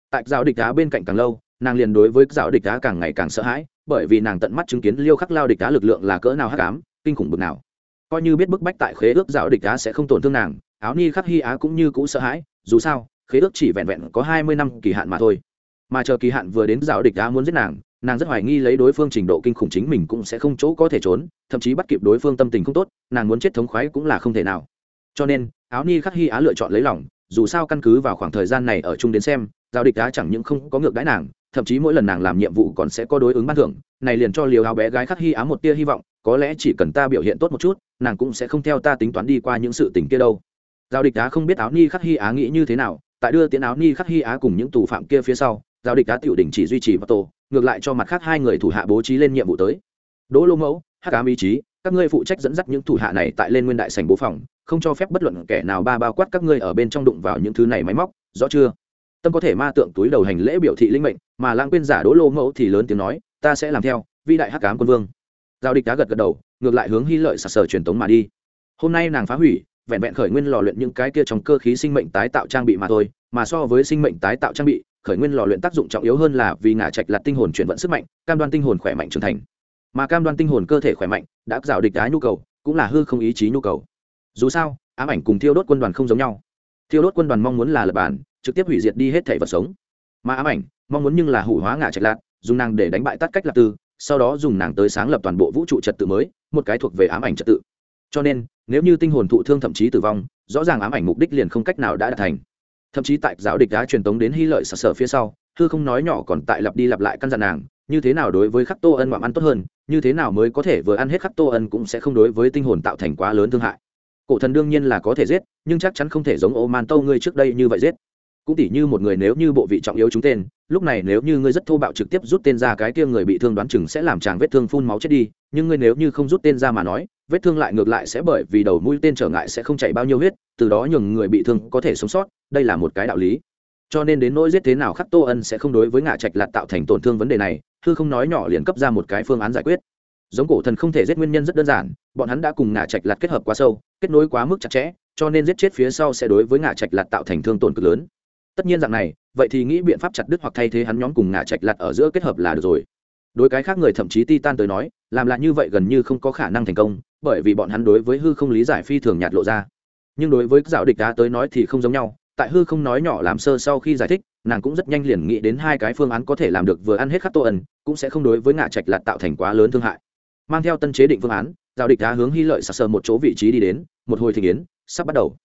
Tại Giao địch đá bên cạnh càng lâu nàng liền đối với giáo địch đá càng ngày càng sợ hãi, bởi vì nàng tận mắt chứng kiến liêu khắc lao địch đá lực lượng là cỡ nào hắc ám, kinh khủng bực nào. Coi như biết bức bách tại khế ước giáo địch đá sẽ không tổn thương nàng, áo ni khắc hy á cũng như cũ sợ hãi, dù sao, khế ước chỉ vẹn vẹn có hai mươi năm kỳ hạn mà thôi. Mà chờ kỳ hạn vừa đến giáo địch đá muốn giết nàng nàng rất hoài nghi lấy đối phương trình độ kinh khủng chính mình cũng sẽ không chỗ có thể trốn, thậm chí bắt kịp đối phương tâm tình không tốt, nàng muốn chết thống khoái cũng là không thể nào. Cho nên, áo ni khắc hy á lựa chọn lấy lòng, dù sao căn cứ vào khoảng thời gian này ở chung đến xem giao địch đá chẳng những không có ngược đãi nàng, thậm chí mỗi lần nàng làm nhiệm vụ còn sẽ có đối ứng ban thưởng, này liền cho liều áo bé gái khắc hy á một tia hy vọng, có lẽ chỉ cần ta biểu hiện tốt một chút, nàng cũng sẽ không theo ta tính toán đi qua những sự tình kia đâu. Giao địch đá không biết áo ni khắc hy á nghĩ như thế nào, tại đưa tiến áo ni khắc hy á cùng những tù phạm kia phía sau, giao địch đá tiểu đỉnh chỉ duy trì và tổ, ngược lại cho mặt khác hai người thủ hạ bố trí lên nhiệm vụ tới. Đỗ lô mẫu, hắc ám ý chí, các ngươi phụ trách dẫn dắt những thủ hạ này tại lên nguyên đại sành bố phòng, không cho phép bất luận kẻ nào ba bao quát các ngươi ở bên trong đụng vào những thứ này máy móc, rõ chưa? Tâm có thể ma tượng túi đầu hành lễ biểu thị linh mệnh, mà lãng quên giả đỗ lô mẫu thì lớn tiếng nói, ta sẽ làm theo vi đại hắc cám quân vương. Giao địch đá gật gật đầu, ngược lại hướng hy lợi sặc sờ truyền tống mà đi. Hôm nay nàng phá hủy, vẹn vẹn khởi nguyên lò luyện những cái kia trong cơ khí sinh mệnh tái tạo trang bị mà thôi, mà so với sinh mệnh tái tạo trang bị, khởi nguyên lò luyện tác dụng trọng yếu hơn là vì ngả trạch là tinh hồn chuyển vận sức mạnh, cam đoan tinh hồn khỏe mạnh trưởng thành. Mà cam đoan tinh hồn cơ thể khỏe mạnh, đã rào địch đá nhu cầu, cũng là hư không ý chí nhu cầu. Dù sao, ám ảnh cùng thiêu đốt quân đoàn không giống nhau. Thiêu đốt quân đoàn mong muốn là lập bản trực tiếp hủy diệt đi hết thể vật sống. Mà ám ảnh, mong muốn nhưng là hủ hóa ngã trạch lạc, dùng nàng để đánh bại tắt cách lạc tư, sau đó dùng nàng tới sáng lập toàn bộ vũ trụ trật tự mới, một cái thuộc về ám ảnh trật tự. Cho nên, nếu như tinh hồn thụ thương thậm chí tử vong, rõ ràng ám ảnh mục đích liền không cách nào đã đạt thành. Thậm chí tại giáo địch đã truyền tống đến hy lợi sở sở phía sau thư không nói nhỏ còn tại lặp đi lặp lại căn dặn nàng, như thế nào đối với khắc tô ân ngoạm ăn tốt hơn, như thế nào mới có thể vừa ăn hết khắc tô ân cũng sẽ không đối với tinh hồn tạo thành quá lớn thương hại. Cổ thần đương nhiên là có thể giết, nhưng chắc chắn không thể giống ô man tâu ngươi trước đây như vậy giết cũng tỉ như một người nếu như bộ vị trọng yếu chúng tên, lúc này nếu như ngươi rất thô bạo trực tiếp rút tên ra cái kia người bị thương đoán chừng sẽ làm chàng vết thương phun máu chết đi, nhưng ngươi nếu như không rút tên ra mà nói, vết thương lại ngược lại sẽ bởi vì đầu mũi tên trở ngại sẽ không chảy bao nhiêu huyết, từ đó nhường người bị thương có thể sống sót, đây là một cái đạo lý. Cho nên đến nỗi giết thế nào khắc tô ân sẽ không đối với ngạ trạch lạt tạo thành tổn thương vấn đề này thư không nói nhỏ liền cấp ra một cái phương án giải quyết. Giống cổ thần không thể giết nguyên nhân rất đơn giản, bọn hắn đã cùng ngạ trạch lạt kết hợp quá sâu, kết nối quá mức chặt chẽ, cho nên giết chết phía sau sẽ đối với ngạ trạch lạt tạo thành thương tổn cực lớn tất nhiên dạng này, vậy thì nghĩ biện pháp chặt đứt hoặc thay thế hắn nhóm cùng ngã trạch lặt ở giữa kết hợp là được rồi. Đối cái khác người thậm chí ti tan tới nói, làm lại như vậy gần như không có khả năng thành công, bởi vì bọn hắn đối với hư không lý giải phi thường nhạt lộ ra. Nhưng đối với dạo địch đá tới nói thì không giống nhau, tại hư không nói nhỏ làm sơ sau khi giải thích, nàng cũng rất nhanh liền nghĩ đến hai cái phương án có thể làm được vừa ăn hết khắc tô ẩn, cũng sẽ không đối với ngã trạch lạt tạo thành quá lớn thương hại. Mang theo tân chế định phương án giao địch đá hướng hy lợi sạc sờ một chỗ vị trí đi đến, một hồi thị kiến sắp bắt đầu.